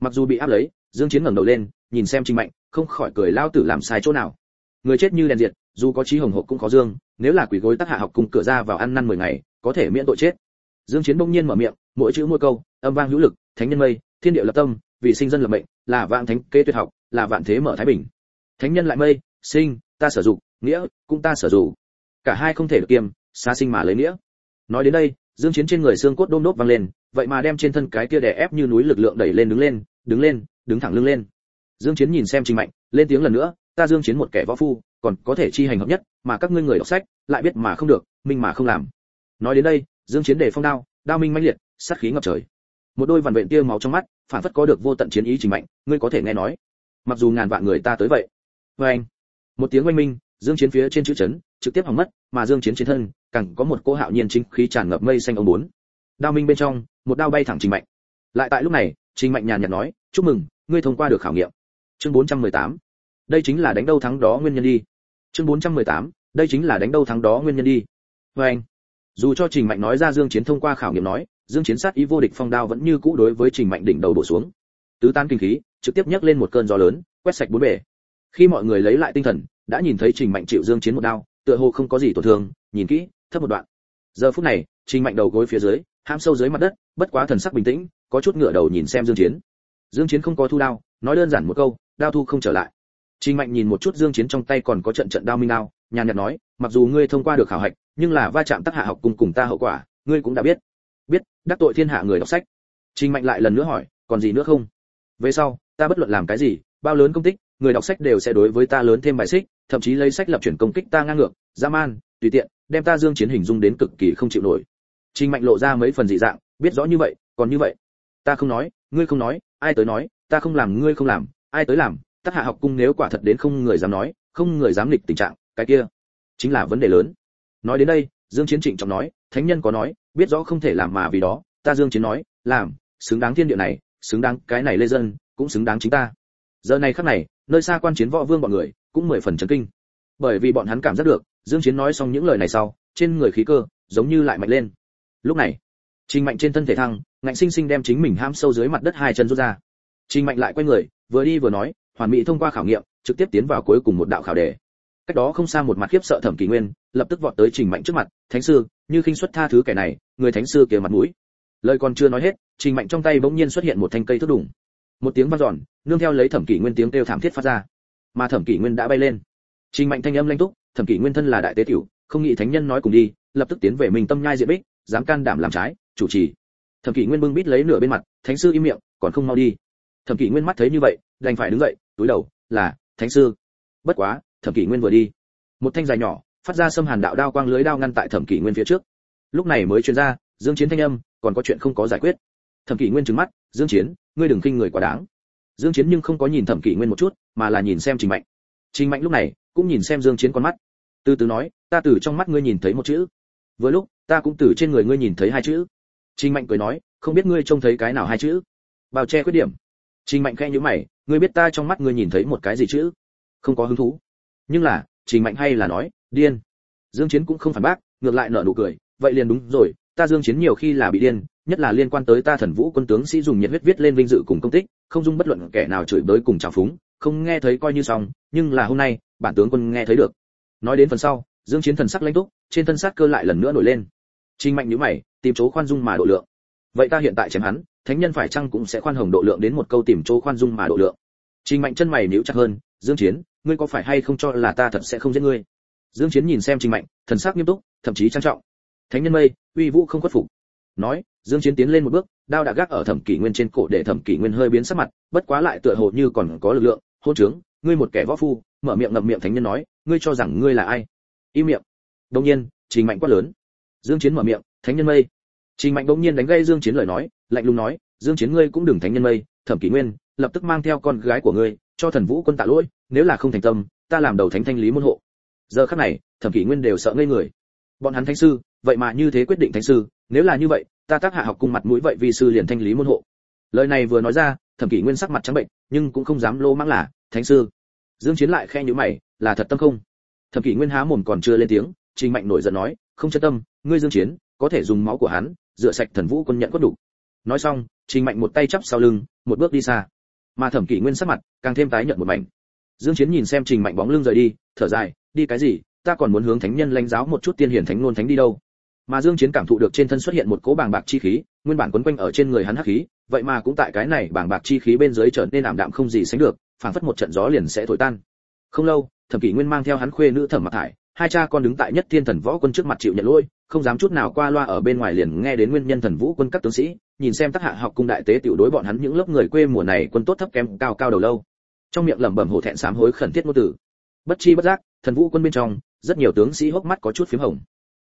Mặc dù bị áp lấy, dương chiến ngẩng đầu lên, nhìn xem trình mạnh, không khỏi cười lao tử làm sai chỗ nào. Người chết như đèn diệt, dù có trí hồng hộ cũng có dương, nếu là quỷ gối tác hạ học cùng cửa ra vào ăn năn 10 ngày, có thể miễn tội chết. Dương chiến bỗng nhiên mở miệng, mỗi chữ mỗi câu, âm vang hữu lực, thánh nhân mây, thiên địa lập tâm, vì sinh dân lập mệnh, là vạn thánh kế tuyệt học, là vạn thế mở thái bình. Thánh nhân lại mây, sinh, ta sử dụng nghĩa, cũng ta sử dụng cả hai không thể được kiêm, xa sinh mà lấy nghĩa. Nói đến đây, dương chiến trên người xương cốt đôm đốt văng lên, vậy mà đem trên thân cái kia đè ép như núi lực lượng đẩy lên đứng lên đứng lên, đứng thẳng lưng lên. Dương chiến nhìn xem trình mạnh, lên tiếng lần nữa, ta dương chiến một kẻ võ phu, còn có thể chi hành hợp nhất, mà các ngươi người đọc sách, lại biết mà không được, minh mà không làm. Nói đến đây, dương chiến để phong đao đao minh mãnh liệt, sát khí ngập trời. Một đôi vằn vện tia máu trong mắt, phản phất có được vô tận chiến ý trình mạnh, ngươi có thể nghe nói. Mặc dù ngàn vạn người ta tới vậy. Với anh một tiếng oanh minh, dương chiến phía trên chữ chấn, trực tiếp hỏng mất mà dương chiến trên thân, càng có một cô hạo nhiên chính khí tràn ngập mây xanh ông bốn. Đao minh bên trong, một đao bay thẳng trình mạnh. Lại tại lúc này, trình mạnh nhàn nhạt nói, chúc mừng, ngươi thông qua được khảo nghiệm. Chương 418 đây chính là đánh đâu thắng đó nguyên nhân đi. Chương 418 đây chính là đánh đâu thắng đó nguyên nhân đi. Với anh, dù cho trình mạnh nói ra dương chiến thông qua khảo nghiệm nói, dương chiến sát ý vô địch phong đao vẫn như cũ đối với trình mạnh đỉnh đầu đổ xuống. Tứ tan kinh khí, trực tiếp nhấc lên một cơn gió lớn, quét sạch bốn bề. Khi mọi người lấy lại tinh thần, đã nhìn thấy trình mạnh chịu dương chiến một đao tựa hồ không có gì tổn thương, nhìn kỹ, thấp một đoạn. Giờ phút này, trình mạnh đầu gối phía dưới ham sâu dưới mặt đất, bất quá thần sắc bình tĩnh, có chút ngửa đầu nhìn xem dương chiến. Dương chiến không có thu đao, nói đơn giản một câu, đao thu không trở lại. Trình mạnh nhìn một chút dương chiến trong tay còn có trận trận đao minh đao, nhàn nhạt nói, mặc dù ngươi thông qua được khảo hạch, nhưng là va chạm tác hạ học cùng cùng ta hậu quả, ngươi cũng đã biết. Biết, đắc tội thiên hạ người đọc sách. Trình mạnh lại lần nữa hỏi, còn gì nữa không? Về sau, ta bất luận làm cái gì, bao lớn công tích người đọc sách đều sẽ đối với ta lớn thêm bài xích, thậm chí lấy sách lập chuyển công kích ta ngang ngược, dã man, tùy tiện, đem ta dương chiến hình dung đến cực kỳ không chịu nổi. Trình mạnh lộ ra mấy phần dị dạng, biết rõ như vậy, còn như vậy. Ta không nói, ngươi không nói, ai tới nói, ta không làm, ngươi không làm, ai tới làm tác hạ học cung nếu quả thật đến không người dám nói, không người dám lịch tình trạng, cái kia chính là vấn đề lớn. Nói đến đây, dương chiến trịnh trọng nói, thánh nhân có nói, biết rõ không thể làm mà vì đó, ta dương chiến nói, làm, xứng đáng thiên địa này, xứng đáng cái này lê dân, cũng xứng đáng chính ta giờ này khắc này, nơi xa quan chiến võ vương bọn người cũng mười phần chấn kinh. Bởi vì bọn hắn cảm giác được, dương chiến nói xong những lời này sau, trên người khí cơ giống như lại mạnh lên. Lúc này, trình mạnh trên thân thể thăng, ngạnh sinh sinh đem chính mình ham sâu dưới mặt đất hai chân rút ra. Trình mạnh lại quay người, vừa đi vừa nói, hoàn mỹ thông qua khảo nghiệm, trực tiếp tiến vào cuối cùng một đạo khảo đề. Cách đó không xa một mặt khiếp sợ thẩm kỳ nguyên, lập tức vọt tới trình mạnh trước mặt, thánh sư, như khinh xuất tha thứ kẻ này, người thánh sư kia mặt mũi. Lời còn chưa nói hết, trình mạnh trong tay bỗng nhiên xuất hiện một thanh cây thước đủng một tiếng vang dọn, nương theo lấy thẩm kỷ nguyên tiếng kêu thảm thiết phát ra. Mà thẩm kỷ nguyên đã bay lên. Trình mạnh thanh âm lanh túc, thẩm kỷ nguyên thân là đại tế tiểu, không nghĩ thánh nhân nói cùng đi, lập tức tiến về mình tâm nhai diện bích, dám can đảm làm trái, chủ trì. Thẩm kỷ nguyên bưng bít lấy nửa bên mặt, thánh sư im miệng, còn không mau đi. Thẩm kỷ nguyên mắt thấy như vậy, đành phải đứng dậy, túi đầu, là, thánh sư. Bất quá, thẩm kỷ nguyên vừa đi, một thanh dài nhỏ, phát ra xâm hàn đạo đao quang lưới đao ngăn tại thẩm kỷ nguyên phía trước. Lúc này mới truyền ra, dương chiến thanh âm, còn có chuyện không có giải quyết thẩm kỷ nguyên trừng mắt, dương chiến, ngươi đừng kinh người quá đáng. Dương chiến nhưng không có nhìn thẩm kỷ nguyên một chút, mà là nhìn xem trình mạnh. Trình mạnh lúc này cũng nhìn xem dương chiến con mắt. Từ từ nói, ta từ trong mắt ngươi nhìn thấy một chữ. Vừa lúc, ta cũng từ trên người ngươi nhìn thấy hai chữ. Trình mạnh cười nói, không biết ngươi trông thấy cái nào hai chữ? Bao che khuyết điểm. Trình mạnh khẽ nhíu mày, ngươi biết ta trong mắt ngươi nhìn thấy một cái gì chữ không có hứng thú. Nhưng là, trình mạnh hay là nói, điên. Dương chiến cũng không phản bác, ngược lại nở nụ cười, vậy liền đúng rồi, ta dương chiến nhiều khi là bị điên nhất là liên quan tới ta thần vũ quân tướng sĩ dùng nhiệt huyết viết lên vinh dự cùng công tích, không dung bất luận kẻ nào chửi bới cùng trào phúng, không nghe thấy coi như xong, nhưng là hôm nay, bản tướng quân nghe thấy được. Nói đến phần sau, dương chiến thần sắc lãnh túc, trên thân sát cơ lại lần nữa nổi lên. Trình mạnh nhíu mày, tìm chỗ khoan dung mà độ lượng. Vậy ta hiện tại chém hắn, thánh nhân phải chăng cũng sẽ khoan hồng độ lượng đến một câu tìm chỗ khoan dung mà độ lượng. Trình mạnh chân mày nhíu chặt hơn, dương chiến, ngươi có phải hay không cho là ta thật sẽ không giết ngươi? Dương chiến nhìn xem trình mạnh, thần sắc nghiêm túc, thậm chí trang trọng. Thánh nhân mây, uy vũ không khuất phục. Nói dương chiến tiến lên một bước, đao đã gác ở thẩm kỷ nguyên trên cổ để thẩm kỷ nguyên hơi biến sắc mặt, bất quá lại tựa hồ như còn có lực lượng, hôn trướng, ngươi một kẻ võ phu. Mở miệng ngậm miệng thánh nhân nói, ngươi cho rằng ngươi là ai? Im miệng. Đông nhiên, trình mạnh quát lớn. Dương chiến mở miệng, thánh nhân mây. Trình mạnh đột nhiên đánh gây dương chiến lời nói, lạnh lùng nói, dương chiến ngươi cũng đừng thánh nhân mây, thẩm kỷ nguyên, lập tức mang theo con gái của ngươi, cho thần vũ quân tạ lỗi, nếu là không thành tâm, ta làm đầu thánh thanh lý môn hộ. Giờ khắc này, thẩm kỷ nguyên đều sợ ngây người. Bọn hắn thánh sư, vậy mà như thế quyết định thánh sư, nếu là như vậy ta tác hạ học cung mặt mũi vậy vì sư liền thanh lý môn hộ. Lời này vừa nói ra, thẩm kỷ nguyên sắc mặt trắng bệnh, nhưng cũng không dám lô mắng là, thánh sư. Dương chiến lại khe nhíu mày, là thật tâm không? Thẩm kỷ nguyên há mồm còn chưa lên tiếng, trình mạnh nổi giận nói, không chân tâm, ngươi dương chiến, có thể dùng máu của hắn, rửa sạch thần vũ quân nhận có đủ. Nói xong, trình mạnh một tay chắp sau lưng, một bước đi xa. Mà thẩm kỷ nguyên sắc mặt càng thêm tái nhợt một mảnh. Dương chiến nhìn xem trình mạnh bóng lưng rời đi, thở dài, đi cái gì, ta còn muốn hướng thánh nhân lãnh giáo một chút tiên hiển thánh nôn thánh đi đâu? Mà dương chiến cảm thụ được trên thân xuất hiện một cỗ bàng bạc chi khí, nguyên bản quấn quanh ở trên người hắn hắc khí, vậy mà cũng tại cái này bàng bạc chi khí bên dưới trở nên ảm đạm không gì sánh được, phảng phất một trận gió liền sẽ thổi tan. Không lâu, thẩm kỷ nguyên mang theo hắn khuê nữ thẩm mặc thải, hai cha con đứng tại nhất thiên thần võ quân trước mặt chịu nhận lỗi, không dám chút nào qua loa ở bên ngoài liền nghe đến nguyên nhân thần vũ quân các tướng sĩ, nhìn xem tác hạ học cung đại tế tiểu đối bọn hắn những lớp người quê mùa này quân tốt thấp kém, cao cao đầu lâu. Trong miệng lẩm bẩm hổ thẹn sám hối khẩn thiết ngôn tử bất chi bất giác, thần vũ quân bên trong, rất nhiều tướng sĩ hốc mắt có chút phím hồng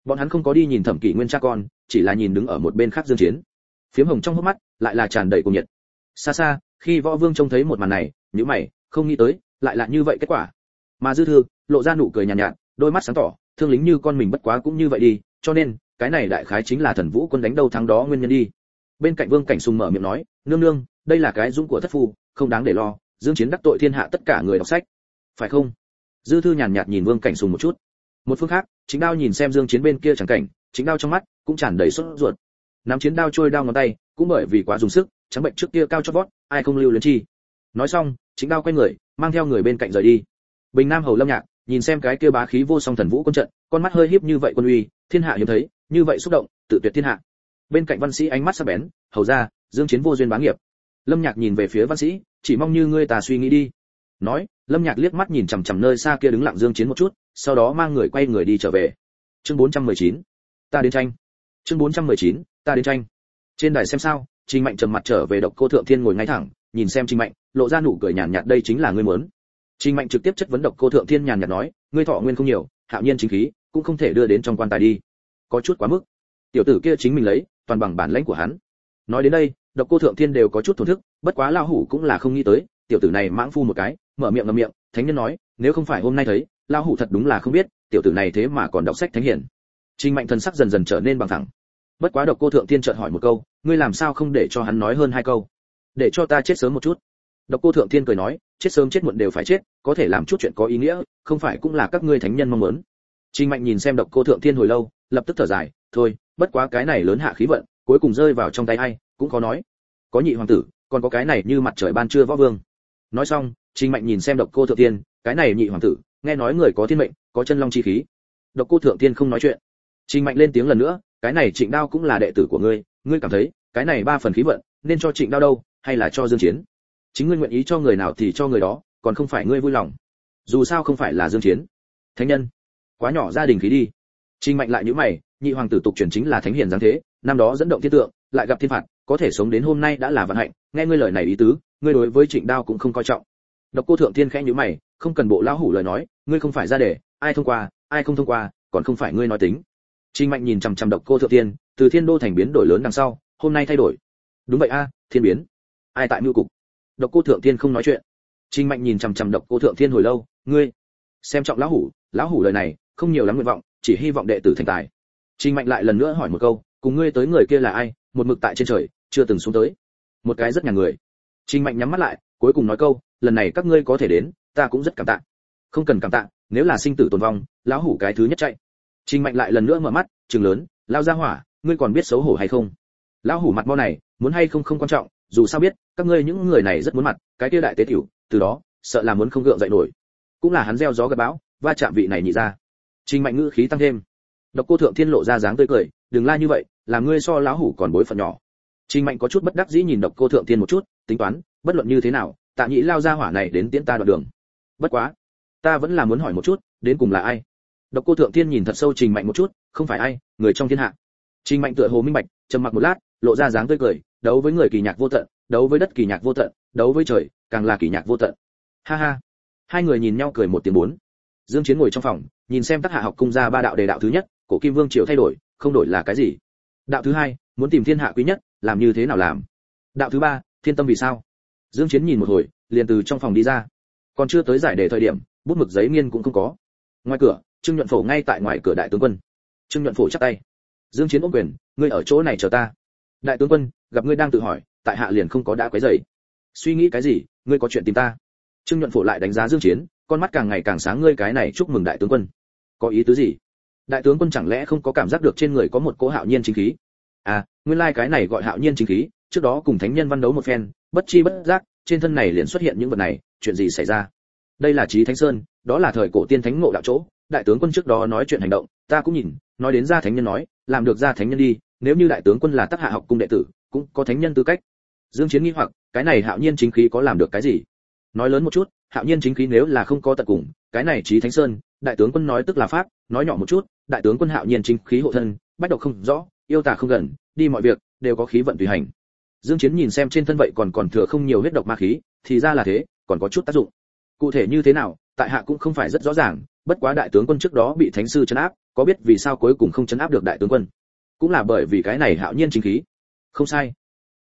bọn hắn không có đi nhìn thẩm kỷ nguyên cha con chỉ là nhìn đứng ở một bên khác dương chiến. Phím hồng trong hốc mắt lại là tràn đầy cùng nhiệt. Xa xa khi võ vương trông thấy một màn này nhíu mày không nghĩ tới lại là như vậy kết quả. Mà dư thư lộ ra nụ cười nhàn nhạt, nhạt đôi mắt sáng tỏ thương lính như con mình bất quá cũng như vậy đi cho nên cái này đại khái chính là thần vũ quân đánh đâu thắng đó nguyên nhân đi. Bên cạnh vương cảnh sùng mở miệng nói nương nương đây là cái dũng của thất phu không đáng để lo dương chiến đắc tội thiên hạ tất cả người đọc sách. Phải không? Dư thư nhàn nhạt nhìn vương cảnh sùng một chút một phương khác, chính đao nhìn xem dương chiến bên kia chẳng cảnh, chính đao trong mắt cũng tràn đầy sốt ruột. Nắm chiến đao trôi đao ngón tay, cũng bởi vì quá dùng sức, trắng bệnh trước kia cao chót vót, ai không lưu luyến chi. Nói xong, chính đao quay người, mang theo người bên cạnh rời đi. Bình nam hầu lâm nhạc, nhìn xem cái kia bá khí vô song thần vũ quân trận, con mắt hơi híp như vậy quân uy, thiên hạ hiếm thấy, như vậy xúc động, tự tuyệt thiên hạ. Bên cạnh văn sĩ ánh mắt sắc bén, hầu ra dương chiến vô duyên bá nghiệp. Lâm nhạc nhìn về phía văn sĩ, chỉ mong như ngươi ta suy nghĩ đi. Nói lâm nhạc liếc mắt nhìn chằm chằm nơi xa kia đứng lặng dương chiến một chút, sau đó mang người quay người đi trở về. Chương 419 ta đến tranh. Chương 419 ta đến tranh. Trên đài xem sao, trình mạnh trầm mặt trở về độc cô thượng thiên ngồi ngay thẳng, nhìn xem trình mạnh, lộ ra nụ cười nhàn nhạt, đây chính là ngươi muốn. Trình mạnh trực tiếp chất vấn độc cô thượng thiên nhàn nhạt nói, ngươi thọ nguyên không nhiều, hạo nhiên chính khí, cũng không thể đưa đến trong quan tài đi. Có chút quá mức. Tiểu tử kia chính mình lấy, toàn bằng bản lãnh của hắn. Nói đến đây, độc cô thượng thiên đều có chút thổn thức, bất quá lao hủ cũng là không nghĩ tới tiểu tử này mãng phu một cái, mở miệng ngậm miệng, thánh nhân nói, nếu không phải hôm nay thấy, Lão hủ thật đúng là không biết, tiểu tử này thế mà còn đọc sách thánh hiển trình mạnh thần sắc dần dần trở nên bằng thẳng. Bất quá độc cô thượng tiên chợt hỏi một câu, ngươi làm sao không để cho hắn nói hơn hai câu? Để cho ta chết sớm một chút. Độc cô thượng tiên cười nói, chết sớm chết muộn đều phải chết, có thể làm chút chuyện có ý nghĩa, không phải cũng là các ngươi thánh nhân mong muốn. Trình mạnh nhìn xem độc cô thượng tiên hồi lâu, lập tức thở dài, thôi, bất quá cái này lớn hạ khí vận, cuối cùng rơi vào trong tay ai, cũng có nói. Có nhị hoàng tử, còn có cái này như mặt trời ban trưa võ vương nói xong, trình mạnh nhìn xem độc cô thượng tiên cái này nhị hoàng tử, nghe nói người có thiên mệnh, có chân long chi khí. Độc cô thượng tiên không nói chuyện. Trình mạnh lên tiếng lần nữa, cái này trịnh đao cũng là đệ tử của ngươi ngươi cảm thấy, cái này ba phần khí vận, nên cho trịnh đao đâu, hay là cho dương chiến? Chính ngươi nguyện ý cho người nào thì cho người đó, còn không phải ngươi vui lòng. Dù sao không phải là dương chiến. Thánh nhân, quá nhỏ gia đình khí đi. Trình mạnh lại như mày, nhị hoàng tử tục truyền chính là thánh hiền giáng thế, năm đó dẫn động thiên tượng, lại gặp thiên phạt, có thể sống đến hôm nay đã là vận hạnh nghe ngươi lời này ý tứ ngươi đối với trịnh đao cũng không coi trọng độc cô thượng thiên khẽ nhíu mày không cần bộ lão hủ lời nói ngươi không phải ra để, ai thông qua ai không thông qua còn không phải ngươi nói tính Trình Mạnh nhìn chằm chằm độc cô thượng Thiên, từ thiên đô thành biến đổi lớn đằng sau, hôm nay thay đổi. Đúng vậy a, thiên biến. Ai tại mưu cục? Độc cô thượng Thiên không nói chuyện. Trình Mạnh nhìn chằm chằm độc cô thượng thiên hồi lâu, ngươi xem trọng lão hủ, lão hủ lời này, không nhiều lắm nguyện vọng, chỉ hy vọng đệ tử thành tài. Trình Mạnh lại lần nữa hỏi một câu, cùng ngươi tới người kia là ai? Một mực tại trên trời, chưa từng xuống tới. Một cái rất nhà người. Trình Mạnh nhắm mắt lại, cuối cùng nói câu, lần này các ngươi có thể đến, ta cũng rất cảm tạ. Không cần cảm tạ, nếu là sinh tử tồn vong, lão hủ cái thứ nhất chạy. Trình mạnh lại lần nữa mở mắt trừng lớn lao ra hỏa ngươi còn biết xấu hổ hay không? Lão hủ mặt mo này muốn hay không không quan trọng dù sao biết các ngươi những người này rất muốn mặt cái kia đại tế tiểu từ đó sợ là muốn không gượng dậy nổi. Cũng là hắn gieo gió gặt bão va chạm vị này nhị ra. Trình mạnh ngữ khí tăng thêm. Độc cô thượng thiên lộ ra dáng tươi cười đừng la như vậy làm ngươi so lão hủ còn bối phận nhỏ trình mạnh có chút bất đắc dĩ nhìn độc cô thượng Tiên một chút, tính toán, bất luận như thế nào, tạ nhĩ lao ra hỏa này đến tiễn ta đoạn đường. Bất quá, ta vẫn là muốn hỏi một chút, đến cùng là ai? Độc cô thượng Tiên nhìn thật sâu trình mạnh một chút, không phải ai, người trong thiên hạ. Trình mạnh tựa hồ minh bạch, trầm mặc một lát, lộ ra dáng tươi cười, đấu với người kỳ nhạc vô tận, đấu với đất kỳ nhạc vô tận, đấu với trời, càng là kỳ nhạc vô tận. Ha ha. Hai người nhìn nhau cười một tiếng bốn. Dương chiến ngồi trong phòng, nhìn xem tác hạ học cung ra ba đạo đề đạo thứ nhất, cổ kim vương triều thay đổi, không đổi là cái gì? Đạo thứ hai, muốn tìm thiên hạ quý nhất làm như thế nào làm? Đạo thứ ba, thiên tâm vì sao? Dương chiến nhìn một hồi, liền từ trong phòng đi ra. Còn chưa tới giải đề thời điểm, bút mực giấy nghiên cũng không có. Ngoài cửa, trương nhuận phổ ngay tại ngoài cửa đại tướng quân. Trương nhuận phổ chắp tay. Dương chiến ôm quyền, ngươi ở chỗ này chờ ta. Đại tướng quân, gặp ngươi đang tự hỏi, tại hạ liền không có đã quấy rầy. Suy nghĩ cái gì, ngươi có chuyện tìm ta. Trương nhuận phổ lại đánh giá dương chiến, con mắt càng ngày càng sáng, ngươi cái này chúc mừng đại tướng quân. Có ý tứ gì? Đại tướng quân chẳng lẽ không có cảm giác được trên người có một cỗ hạo nhiên chính khí? À nguyên lai like cái này gọi hạo nhiên chính khí, trước đó cùng thánh nhân văn đấu một phen, bất chi bất giác, trên thân này liền xuất hiện những vật này, chuyện gì xảy ra? Đây là trí thánh sơn, đó là thời cổ tiên thánh ngộ đạo chỗ, đại tướng quân trước đó nói chuyện hành động, ta cũng nhìn, nói đến ra thánh nhân nói, làm được ra thánh nhân đi, nếu như đại tướng quân là tác hạ học cung đệ tử, cũng có thánh nhân tư cách. Dương chiến nghi hoặc, cái này hạo nhiên chính khí có làm được cái gì? Nói lớn một chút, hạo nhiên chính khí nếu là không có tận cùng, cái này trí thánh sơn, đại tướng quân nói tức là pháp, nói nhỏ một chút, đại tướng quân hạo nhiên chính khí hộ thân, bách độc không rõ yêu tà không gần, đi mọi việc, đều có khí vận tùy hành. Dương chiến nhìn xem trên thân vậy còn còn thừa không nhiều huyết độc ma khí, thì ra là thế, còn có chút tác dụng. Cụ thể như thế nào, tại hạ cũng không phải rất rõ ràng, bất quá đại tướng quân trước đó bị thánh sư chấn áp, có biết vì sao cuối cùng không chấn áp được đại tướng quân? Cũng là bởi vì cái này hạo nhiên chính khí. Không sai.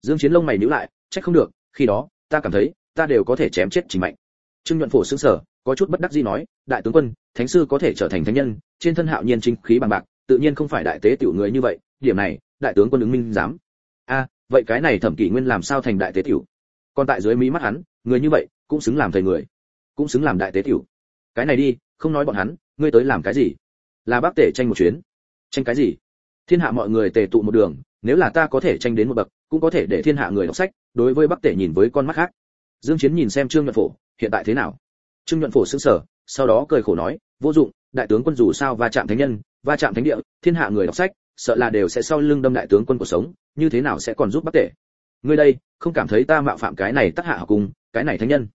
Dương chiến lông mày nhíu lại, trách không được, khi đó, ta cảm thấy, ta đều có thể chém chết trình mạnh. Trương nhuận phổ sững sờ, có chút bất đắc dĩ nói, đại tướng quân, thánh sư có thể trở thành thánh nhân, trên thân hạo nhiên chính khí bằng bạc, tự nhiên không phải đại tế tiểu người như vậy điểm này, đại tướng quân ứng minh dám. A, vậy cái này thẩm kỷ nguyên làm sao thành đại tế tiểu? Còn tại dưới mí mắt hắn, người như vậy, cũng xứng làm thầy người. Cũng xứng làm đại tế tiểu. Cái này đi, không nói bọn hắn, ngươi tới làm cái gì? Là bác tể tranh một chuyến. Tranh cái gì? Thiên hạ mọi người tề tụ một đường, nếu là ta có thể tranh đến một bậc, cũng có thể để thiên hạ người đọc sách, đối với bắc tể nhìn với con mắt khác. Dương chiến nhìn xem trương nhuận phổ, hiện tại thế nào? Trương nhuận phổ sững sờ, sau đó cười khổ nói, vô dụng, đại tướng quân dù sao va chạm thánh nhân, va chạm thánh địa, thiên hạ người đọc sách sợ là đều sẽ sau lưng đâm đại tướng quân cuộc sống, như thế nào sẽ còn giúp bắc tể? Ngươi đây, không cảm thấy ta mạo phạm cái này tác hạ học cùng, cái này thánh nhân?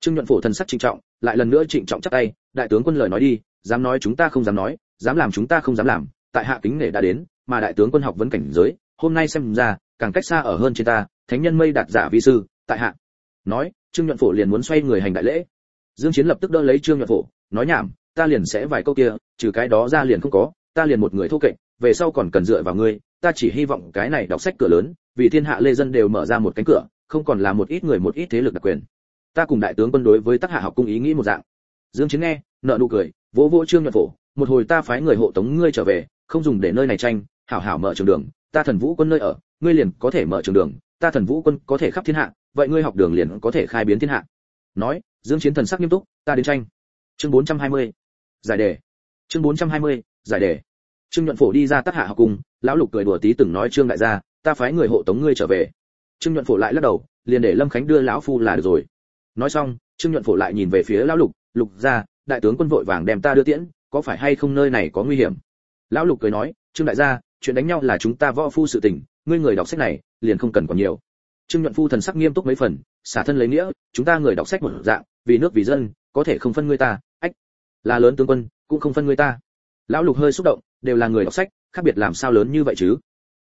Trương nhuận phổ thần sắc trịnh trọng, lại lần nữa trịnh trọng chắp tay, đại tướng quân lời nói đi, dám nói chúng ta không dám nói, dám làm chúng ta không dám làm, tại hạ kính nể đã đến, mà đại tướng quân học vấn cảnh giới, hôm nay xem ra, càng cách xa ở hơn trên ta, thánh nhân mây đạt giả vi sư, tại hạ. Nói, trương nhuận phổ liền muốn xoay người hành đại lễ. Dương chiến lập tức đỡ lấy trương nhuận phổ, nói nhảm, ta liền sẽ vài câu kia, trừ cái đó ra liền không có ta liền một người thô kệch, về sau còn cần dựa vào ngươi, ta chỉ hy vọng cái này đọc sách cửa lớn, vì thiên hạ lê dân đều mở ra một cánh cửa, không còn là một ít người một ít thế lực đặc quyền. Ta cùng đại tướng quân đối với tác hạ học cung ý nghĩ một dạng. Dương chiến nghe nợ nụ cười, vỗ vỗ trương nhuận phổ, một hồi ta phái người hộ tống ngươi trở về, không dùng để nơi này tranh, hảo hảo mở trường đường, ta thần vũ quân nơi ở, ngươi liền có thể mở trường đường, ta thần vũ quân có thể khắp thiên hạ, vậy ngươi học đường liền có thể khai biến thiên hạ. Nói, dương chiến thần sắc nghiêm túc, ta đến tranh. Chương 420 giải đề. Chương 420 giải đề trương nhuận phổ đi ra tác hạ học cùng, lão lục cười đùa tí từng nói, trương đại gia, ta phái người hộ tống ngươi trở về. Trương nhuận phổ lại lắc đầu, liền để lâm khánh đưa lão phu là được rồi. Nói xong, trương nhuận phổ lại nhìn về phía lão lục lục gia, đại tướng quân vội vàng đem ta đưa tiễn, có phải hay không nơi này có nguy hiểm? Lão lục cười nói, trương đại gia, chuyện đánh nhau là chúng ta võ phu sự tình, ngươi người đọc sách này, liền không cần còn nhiều. Trương nhuận phu thần sắc nghiêm túc mấy phần, xả thân lấy nghĩa, chúng ta người đọc sách một dạng, vì nước vì dân, có thể không phân ngươi ta, ách, là lớn tướng quân, cũng không phân ngươi ta. Lão lục hơi xúc động đều là người đọc sách khác biệt làm sao lớn như vậy chứ?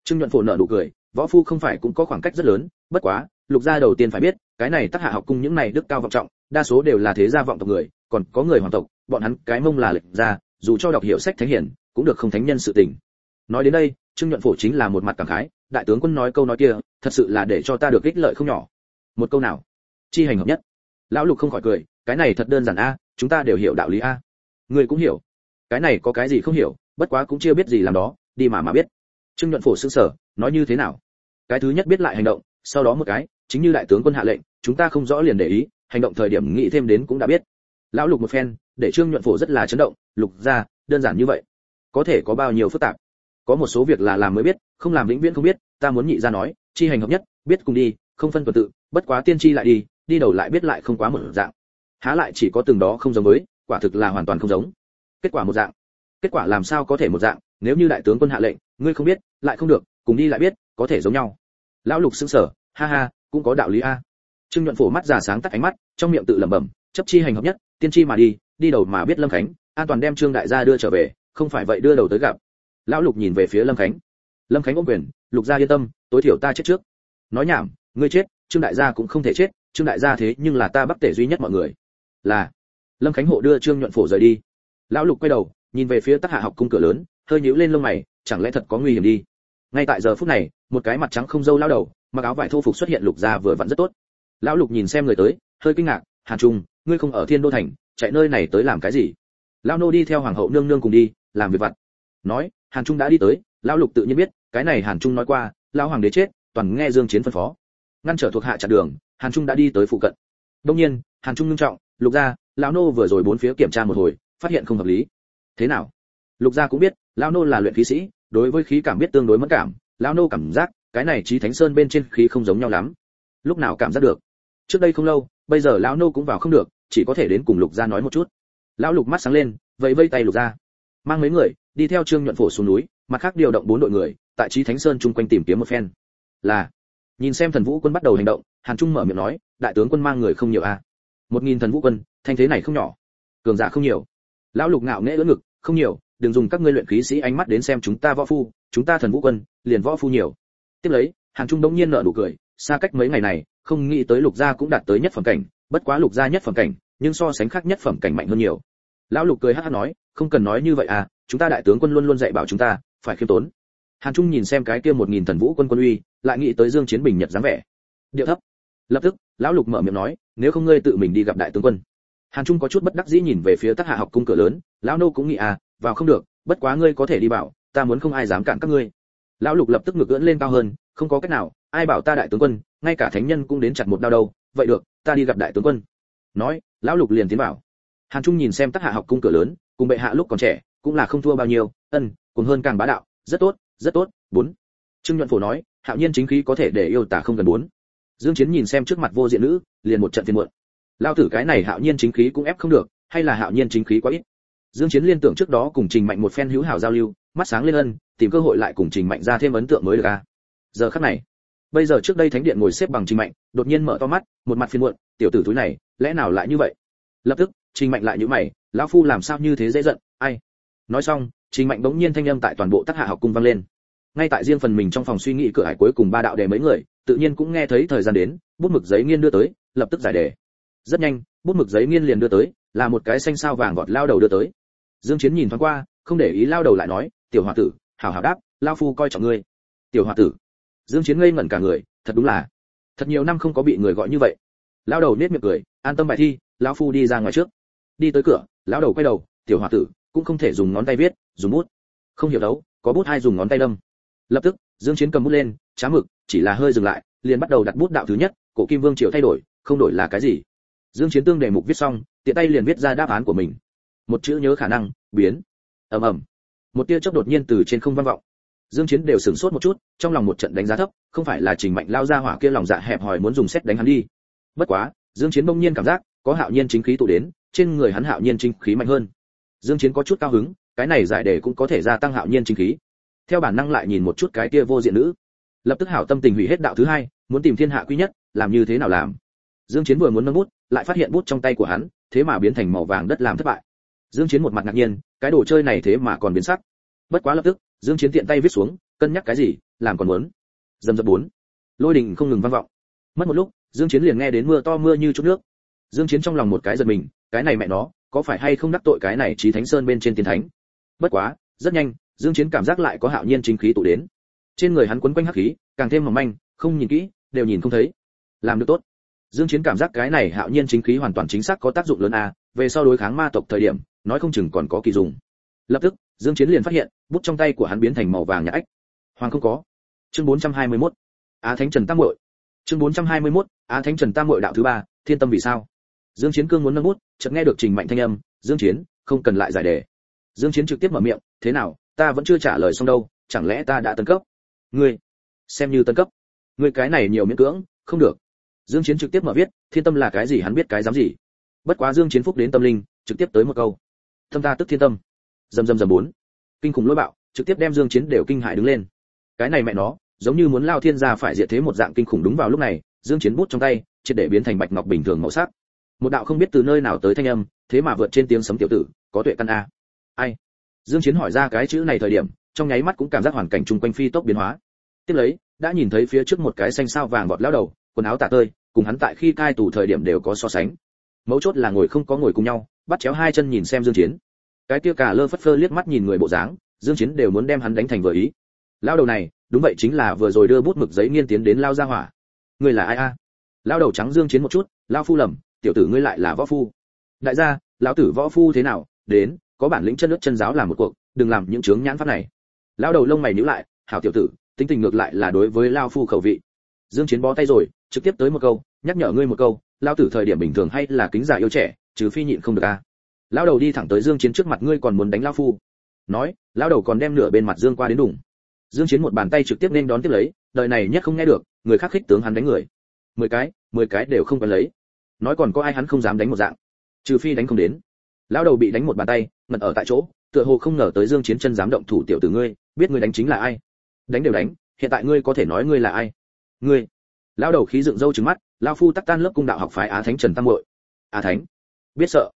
Trương nhuận phổ nợ nụ cười võ phu không phải cũng có khoảng cách rất lớn bất quá lục gia đầu tiên phải biết cái này tác hạ học cung những này đức cao vọng trọng đa số đều là thế gia vọng tộc người còn có người hoàng tộc bọn hắn cái mông là lệch ra, dù cho đọc hiểu sách thánh hiển cũng được không thánh nhân sự tình. Nói đến đây trương nhuận phổ chính là một mặt cảm khái đại tướng quân nói câu nói kia thật sự là để cho ta được ích lợi không nhỏ. Một câu nào? Chi hành hợp nhất. Lão lục không khỏi cười cái này thật đơn giản a chúng ta đều hiểu đạo lý a. Người cũng hiểu. Cái này có cái gì không hiểu? Bất quá cũng chưa biết gì làm đó, đi mà mà biết. Trương nhuận phổ sững sở nói như thế nào? Cái thứ nhất biết lại hành động, sau đó một cái, chính như đại tướng quân hạ lệnh, chúng ta không rõ liền để ý, hành động thời điểm nghĩ thêm đến cũng đã biết. Lão lục một phen, để trương nhuận phổ rất là chấn động, lục ra đơn giản như vậy, có thể có bao nhiêu phức tạp? Có một số việc là làm mới biết, không làm vĩnh viễn không biết, ta muốn nhị ra nói, chi hành hợp nhất, biết cùng đi, không phân tuần tự, bất quá tiên tri lại đi đi đầu lại biết lại không quá một dạng. Há lại chỉ có từng đó không giống với, quả thực là hoàn toàn không giống. Kết quả một dạng kết quả làm sao có thể một dạng, nếu như đại tướng quân hạ lệnh, ngươi không biết, lại không được, cùng đi lại biết, có thể giống nhau. Lão lục sững sờ, ha ha, cũng có đạo lý a. Trương nhuận phổ mắt giả sáng tắt ánh mắt, trong miệng tự lẩm bẩm, chấp chi hành hợp nhất, tiên tri mà đi đi đầu mà biết lâm khánh, an toàn đem trương đại gia đưa trở về, không phải vậy đưa đầu tới gặp. Lão lục nhìn về phía lâm khánh. Lâm khánh ôm quyền, lục gia yên tâm, tối thiểu ta chết trước. Nói nhảm, ngươi chết, trương đại gia cũng không thể chết, trương đại gia thế nhưng là ta bắc tể duy nhất mọi người. Là, lâm khánh hộ đưa trương nhuận phổ rời đi. Lão lục quay đầu nhìn về phía tác hạ học cung cửa lớn, hơi nhíu lên lông mày, chẳng lẽ thật có nguy hiểm đi? Ngay tại giờ phút này, một cái mặt trắng không dâu lao đầu, mặc áo vải thô phục xuất hiện lục gia vừa vặn rất tốt. Lão lục nhìn xem người tới, hơi kinh ngạc, hàn trung, ngươi không ở thiên đô thành, chạy nơi này tới làm cái gì? Lão nô đi theo hoàng hậu nương nương cùng đi, làm việc vặt. Nói, hàn trung đã đi tới. Lão lục tự nhiên biết, cái này hàn trung nói qua, lão hoàng đế chết, toàn nghe dương chiến phân phó. Ngăn trở thuộc hạ chặn đường, hàn trung đã đi tới phụ cận. Đông nhiên, hàn trung nghiêm trọng, lục gia, lão nô vừa rồi bốn phía kiểm tra một hồi, phát hiện không hợp lý thế nào? Lục gia cũng biết, lão nô là luyện khí sĩ, đối với khí cảm biết tương đối mất cảm, lão nô cảm giác, cái này trí thánh sơn bên trên khí không giống nhau lắm. Lúc nào cảm giác được? Trước đây không lâu, bây giờ lão nô cũng vào không được, chỉ có thể đến cùng lục gia nói một chút. Lão lục mắt sáng lên, vẫy vây tay lục gia. Mang mấy người, đi theo trương nhuận phổ xuống núi, mặt khác điều động bốn đội người, tại trí thánh sơn chung quanh tìm kiếm một phen. Là, nhìn xem thần vũ quân bắt đầu hành động, hàn trung mở miệng nói, đại tướng quân mang người không nhiều a à. một nghìn thần vũ quân, thanh thế này không nhỏ. Cường giả không nhiều lão lục ngạo nghễ ưỡn ngực, không nhiều, đừng dùng các ngươi luyện khí sĩ ánh mắt đến xem chúng ta võ phu, chúng ta thần vũ quân, liền võ phu nhiều. Tiếp lấy hàng trung đống nhiên nở nụ cười, xa cách mấy ngày này, không nghĩ tới lục gia cũng đạt tới nhất phẩm cảnh, bất quá lục gia nhất phẩm cảnh, nhưng so sánh khác nhất phẩm cảnh mạnh hơn nhiều. Lão lục cười hắt hắt nói, không cần nói như vậy à chúng ta đại tướng quân luôn luôn dạy bảo chúng ta, phải khiêm tốn. Hàn trung nhìn xem cái kia một nghìn thần vũ quân quân uy, lại nghĩ tới dương chiến bình nhật dáng vẻ. Điệu thấp. Lập tức, lão lục mở miệng nói, nếu không ngươi tự mình đi gặp đại tướng quân hàn trung có chút bất đắc dĩ nhìn về phía tác hạ học cung cửa lớn, lão nô cũng nghĩ à vào không được, bất quá ngươi có thể đi bảo, ta muốn không ai dám cản các ngươi. Lão lục lập tức ngực ưỡn lên cao hơn, không có cách nào, ai bảo ta đại tướng quân, ngay cả thánh nhân cũng đến chặt một đao đâu, vậy được, ta đi gặp đại tướng quân. Nói, lão lục liền tiến vào. Hàn trung nhìn xem tác hạ học cung cửa lớn, cùng bệ hạ lúc còn trẻ, cũng là không thua bao nhiêu, ân, cùng hơn càng bá đạo, rất tốt rất tốt, bốn. Trương nhuận phổ nói, hạo nhiên chính khí có thể để yêu tả không cần bốn. Dương chiến nhìn xem trước mặt vô diện nữ, liền một trận phiền muộn lao tử cái này hạo nhiên chính khí cũng ép không được, hay là hạo nhiên chính khí quá ít. Dương chiến liên tưởng trước đó cùng trình mạnh một phen hữu hảo giao lưu, mắt sáng lên ân, tìm cơ hội lại cùng trình mạnh ra thêm ấn tượng mới được a giờ khắc này, bây giờ trước đây thánh điện ngồi xếp bằng trình mạnh, đột nhiên mở to mắt, một mặt phiền muộn, tiểu tử túi này, lẽ nào lại như vậy? Lập tức, trình mạnh lại như mày, lão phu làm sao như thế dễ giận, ai? Nói xong, trình mạnh bỗng nhiên thanh âm tại toàn bộ tác hạ học cung vang lên. Ngay tại riêng phần mình trong phòng suy nghĩ cửa hải cuối cùng ba đạo đề mấy người, tự nhiên cũng nghe thấy thời gian đến, bút mực giấy nghiên đưa tới, lập tức giải đề rất nhanh, bút mực giấy nghiên liền đưa tới, là một cái xanh sao vàng gọt lao đầu đưa tới. Dương chiến nhìn thoáng qua, không để ý lao đầu lại nói, tiểu hòa tử, hảo hảo đáp, lao phu coi trọng ngươi. Tiểu hòa tử? Dương chiến ngây ngẩn cả người, thật đúng là, thật nhiều năm không có bị người gọi như vậy. Lao đầu nét miệng cười, an tâm bài thi, lao phu đi ra ngoài trước. Đi tới cửa, lao đầu quay đầu, tiểu hòa tử, cũng không thể dùng ngón tay viết, dùng bút. Không hiểu đâu, có bút hay dùng ngón tay đâm? Lập tức, dương chiến cầm bút lên chám mực, chỉ là hơi dừng lại, liền bắt đầu đặt bút đạo thứ nhất, cổ kim vương triều thay đổi, không đổi là cái gì? Dương chiến tương đề mục viết xong, tiện tay liền viết ra đáp án của mình. Một chữ nhớ khả năng, biến. Ầm ầm. Một tia chớp đột nhiên từ trên không vang vọng. Dương chiến đều sửng sốt một chút, trong lòng một trận đánh giá thấp, không phải là trình mạnh lao ra hỏa kia lòng dạ hẹp hòi muốn dùng xét đánh hắn đi. Bất quá, dương chiến bỗng nhiên cảm giác, có hạo nhiên chính khí tụ đến, trên người hắn hạo nhiên chính khí mạnh hơn. Dương chiến có chút cao hứng, cái này giải đề cũng có thể gia tăng hạo nhiên chính khí. Theo bản năng lại nhìn một chút cái kia vô diện nữ. Lập tức hảo tâm tình hủy hết đạo thứ hai, muốn tìm thiên hạ quý nhất, làm như thế nào làm. Dương chiến vừa muốn nâng bút lại phát hiện bút trong tay của hắn, thế mà biến thành màu vàng đất làm thất bại. Dương chiến một mặt ngạc nhiên, cái đồ chơi này thế mà còn biến sắc. Bất quá lập tức, dương chiến tiện tay viết xuống, cân nhắc cái gì, làm còn muốn. Dầm dập bốn. Lôi đình không ngừng vang vọng. Mất một lúc, dương chiến liền nghe đến mưa to mưa như chút nước. Dương chiến trong lòng một cái giật mình, cái này mẹ nó, có phải hay không đắc tội cái này trí thánh sơn bên trên tiên thánh? Bất quá, rất nhanh, dương chiến cảm giác lại có hạo nhiên chính khí tụ đến. Trên người hắn quấn quanh hắc khí, càng thêm mỏng manh, không nhìn kỹ, đều nhìn không thấy. Làm được tốt dương chiến cảm giác cái này hạo nhiên chính khí hoàn toàn chính xác có tác dụng lớn a, về sau đối kháng ma tộc thời điểm, nói không chừng còn có kỳ dụng. Lập tức, dương chiến liền phát hiện, bút trong tay của hắn biến thành màu vàng nhạt ách hoàng không có. Chương 421 á thánh trần tam muội. Chương 421 á thánh trần tam muội đạo thứ ba, thiên tâm vì sao? Dương chiến cương muốn nâng bút, chợt nghe được trình mạnh thanh âm, dương chiến, không cần lại giải đề. Dương chiến trực tiếp mở miệng, thế nào, ta vẫn chưa trả lời xong đâu, chẳng lẽ ta đã tấn cấp? Ngươi, xem như tấn cấp. Ngươi cái này nhiều miễn cưỡng, không được dương chiến trực tiếp mở viết, thiên tâm là cái gì hắn biết cái dám gì. Bất quá dương chiến phúc đến tâm linh, trực tiếp tới một câu. Tâm ta tức thiên tâm. Dầm dầm dầm bốn. Kinh khủng lôi bạo, trực tiếp đem dương chiến đều kinh hại đứng lên. Cái này mẹ nó, giống như muốn lao thiên gia phải diệt thế một dạng kinh khủng đúng vào lúc này, dương chiến bút trong tay, triệt để biến thành bạch ngọc bình thường màu sắc. Một đạo không biết từ nơi nào tới thanh âm, thế mà vượt trên tiếng sấm tiểu tử, có tuệ căn a. Ai? Dương chiến hỏi ra cái chữ này thời điểm, trong nháy mắt cũng cảm giác hoàn cảnh chung quanh phi tốc biến hóa. Tiếp lấy, đã nhìn thấy phía trước một cái xanh sao vàng vọt lão đầu quần áo tả tơi, cùng hắn tại khi cai tù thời điểm đều có so sánh. Mấu chốt là ngồi không có ngồi cùng nhau, bắt chéo hai chân nhìn xem dương chiến. Cái kia cả lơ phất phơ liếc mắt nhìn người bộ dáng, dương chiến đều muốn đem hắn đánh thành vừa ý. Lão đầu này, đúng vậy chính là vừa rồi đưa bút mực giấy nghiên tiến đến lao ra hỏa. Ngươi là ai a? Lão đầu trắng dương chiến một chút lão phu lầm, tiểu tử ngươi lại là võ phu. Đại gia, lão tử võ phu thế nào? Đến, có bản lĩnh chân nước chân giáo làm một cuộc, đừng làm những chướng nhãn pháp này. Lão đầu lông mày nhíu lại, hảo tiểu tử, tính tình ngược lại là đối với lao phu khẩu vị dương chiến bó tay rồi, trực tiếp tới một câu, nhắc nhở ngươi một câu, lao tử thời điểm bình thường hay là kính giả yêu trẻ, trừ phi nhịn không được a. Lão đầu đi thẳng tới dương chiến trước mặt ngươi còn muốn đánh lao phu. Nói lão đầu còn đem nửa bên mặt dương qua đến đủng dương chiến một bàn tay trực tiếp nên đón tiếp lấy, đời này nhất không nghe được, người khác khích tướng hắn đánh người. Mười cái mười cái đều không cần lấy. Nói còn có ai hắn không dám đánh một dạng. Trừ phi đánh không đến. Lão đầu bị đánh một bàn tay, ngẩn ở tại chỗ, tựa hồ không ngờ tới dương chiến chân dám động thủ tiểu tử ngươi, biết ngươi đánh chính là ai. Đánh đều đánh, hiện tại ngươi có thể nói ngươi là ai ngươi. Lão đầu khí dựng râu trừng mắt, lão phu tắc tan lớp cung đạo học phái á thánh trần tam muội. Á thánh, biết sợ.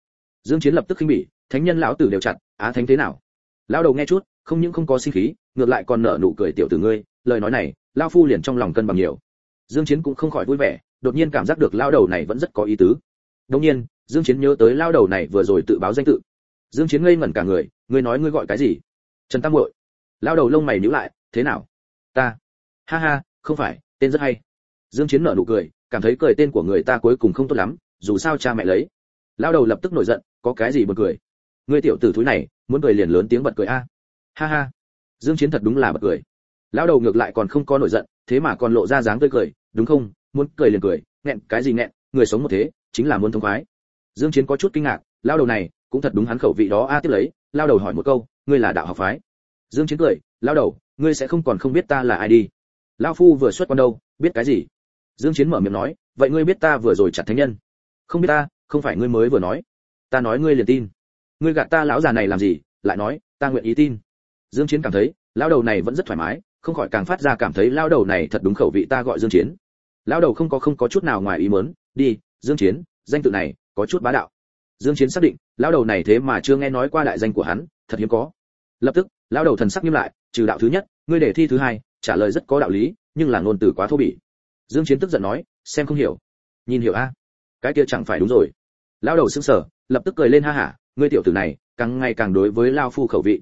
Dương chiến lập tức khinh bỉ, thánh nhân lão tử đều chặt, á thánh thế nào? Lão đầu nghe chút, không những không có sinh khí, ngược lại còn nở nụ cười tiểu tử ngươi, lời nói này, lão phu liền trong lòng cân bằng nhiều. Dương chiến cũng không khỏi vui vẻ, đột nhiên cảm giác được lão đầu này vẫn rất có ý tứ. Đột nhiên, dương chiến nhớ tới lão đầu này vừa rồi tự báo danh tự. Dương chiến ngây ngẩn cả người, ngươi nói ngươi gọi cái gì? Trần tam muội. Lão đầu lông mày nhíu lại, thế nào? Ta. Ha ha, không phải tên rất hay. Dương chiến nở nụ cười, cảm thấy cười tên của người ta cuối cùng không tốt lắm, dù sao cha mẹ lấy. Lão đầu lập tức nổi giận, có cái gì bật cười? Ngươi tiểu tử thúi này, muốn cười liền lớn tiếng bật cười a. Ha ha. Dương chiến thật đúng là bật cười. Lão đầu ngược lại còn không có nổi giận, thế mà còn lộ ra dáng tươi cười, đúng không? Muốn cười liền cười, nghẹn cái gì nghẹn, người sống một thế, chính là muốn thông khoái. Dương chiến có chút kinh ngạc, lão đầu này, cũng thật đúng hắn khẩu vị đó a, tiếp lấy, lão đầu hỏi một câu, ngươi là đạo học phái. Dương chiến cười, lão đầu, ngươi sẽ không còn không biết ta là ai đi lão phu vừa xuất quan đâu, biết cái gì? Dương chiến mở miệng nói, vậy ngươi biết ta vừa rồi chặt thánh nhân? Không biết ta, không phải ngươi mới vừa nói. Ta nói ngươi liền tin. Ngươi gạt ta lão già này làm gì, lại nói, ta nguyện ý tin. Dương chiến cảm thấy, lão đầu này vẫn rất thoải mái, không khỏi càng phát ra cảm thấy lão đầu này thật đúng khẩu vị ta gọi dương chiến. Lão đầu không có không có chút nào ngoài ý muốn, đi, dương chiến, danh tự này, có chút bá đạo. Dương chiến xác định, lão đầu này thế mà chưa nghe nói qua đại danh của hắn, thật hiếm có. Lập tức, lão đầu thần sắc nghiêm lại, trừ đạo thứ nhất, ngươi để thi thứ hai trả lời rất có đạo lý, nhưng là ngôn từ quá thô bỉ. Dương chiến tức giận nói, xem không hiểu. Nhìn hiểu a? Cái kia chẳng phải đúng rồi. Lão đầu sững sờ, lập tức cười lên ha ha ngươi tiểu tử này, càng ngày càng đối với lao phu khẩu vị.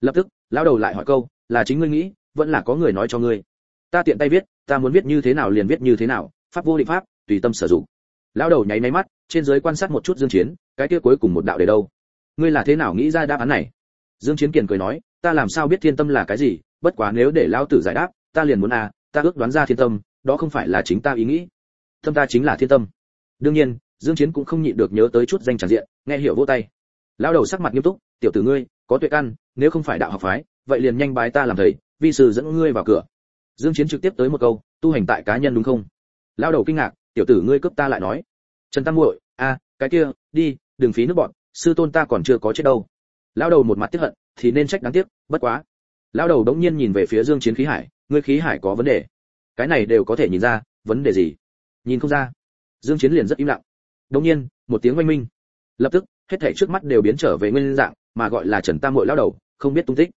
Lập tức, lão đầu lại hỏi câu, là chính ngươi nghĩ, vẫn là có người nói cho ngươi? Ta tiện tay viết, ta muốn viết như thế nào liền viết như thế nào, pháp vô định pháp, tùy tâm sử dụng. Lão đầu nháy máy mắt, trên dưới quan sát một chút dương chiến, cái kia cuối cùng một đạo để đâu? Ngươi là thế nào nghĩ ra đáp án này? Dương chiến kiền cười nói, ta làm sao biết thiên tâm là cái gì bất quá nếu để lão tử giải đáp, ta liền muốn à ta ước đoán ra thiên tâm, đó không phải là chính ta ý nghĩ. Tâm ta chính là thiên tâm. Đương nhiên, dương chiến cũng không nhịn được nhớ tới chút danh tràng diện, nghe hiểu vỗ tay. Lão đầu sắc mặt nghiêm túc, tiểu tử ngươi, có tuệ căn, nếu không phải đạo học phái, vậy liền nhanh bái ta làm thầy, vi sư dẫn ngươi vào cửa. Dương chiến trực tiếp tới một câu, tu hành tại cá nhân đúng không? Lão đầu kinh ngạc, tiểu tử ngươi cướp ta lại nói. Trần tam muội, a, cái kia, đi, đừng phí nước bọn, sư tôn ta còn chưa có chết đâu. Lão đầu một mặt tiếc hận, thì nên trách đáng tiếc, bất quá lão đầu đống nhiên nhìn về phía dương chiến khí hải, ngươi khí hải có vấn đề. Cái này đều có thể nhìn ra, vấn đề gì? Nhìn không ra. Dương chiến liền rất im lặng. Đống nhiên, một tiếng oanh minh. Lập tức, hết thảy trước mắt đều biến trở về nguyên dạng, mà gọi là trần tam muội lão đầu, không biết tung tích.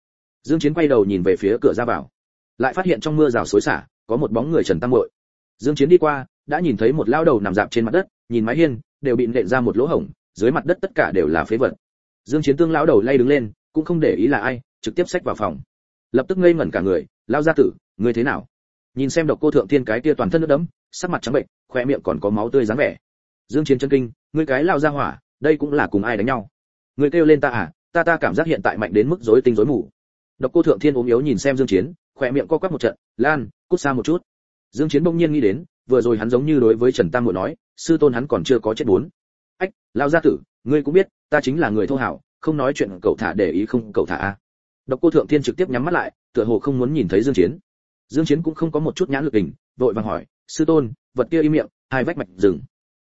Dương chiến quay đầu nhìn về phía cửa ra vào. Lại phát hiện trong mưa rào xối xả, có một bóng người trần tam muội. Dương chiến đi qua, đã nhìn thấy một lão đầu nằm dạp trên mặt đất, nhìn mái hiên, đều bị nện ra một lỗ hổng, dưới mặt đất tất cả đều là phế vật. Dương chiến tương lão đầu lay đứng lên, cũng không để ý là ai, trực tiếp xách vào phòng lập tức ngây ngẩn cả người lao gia tử, ngươi thế nào? Nhìn xem độc cô thượng thiên cái kia toàn thân nước đẫm, sắc mặt trắng bệnh khoe miệng còn có máu tươi dáng vẻ. Dương chiến chân kinh, ngươi cái lao ra hỏa, đây cũng là cùng ai đánh nhau? Ngươi kêu lên ta à ta ta cảm giác hiện tại mạnh đến mức rối tinh rối mù. Độc cô thượng thiên ốm yếu nhìn xem dương chiến khoe miệng co quắp một trận, lan, cút xa một chút. Dương chiến bỗng nhiên nghĩ đến, vừa rồi hắn giống như đối với trần tam muội nói, sư tôn hắn còn chưa có chết bốn. Ách lao gia tử, ngươi cũng biết, ta chính là người thô hảo, không nói chuyện cậu thả để ý không cậu thả a độc cô thượng thiên trực tiếp nhắm mắt lại, tựa hồ không muốn nhìn thấy dương chiến. Dương chiến cũng không có một chút nhãn lực hình, vội vàng hỏi, sư tôn, vật kia im miệng, hai vách mạch dừng.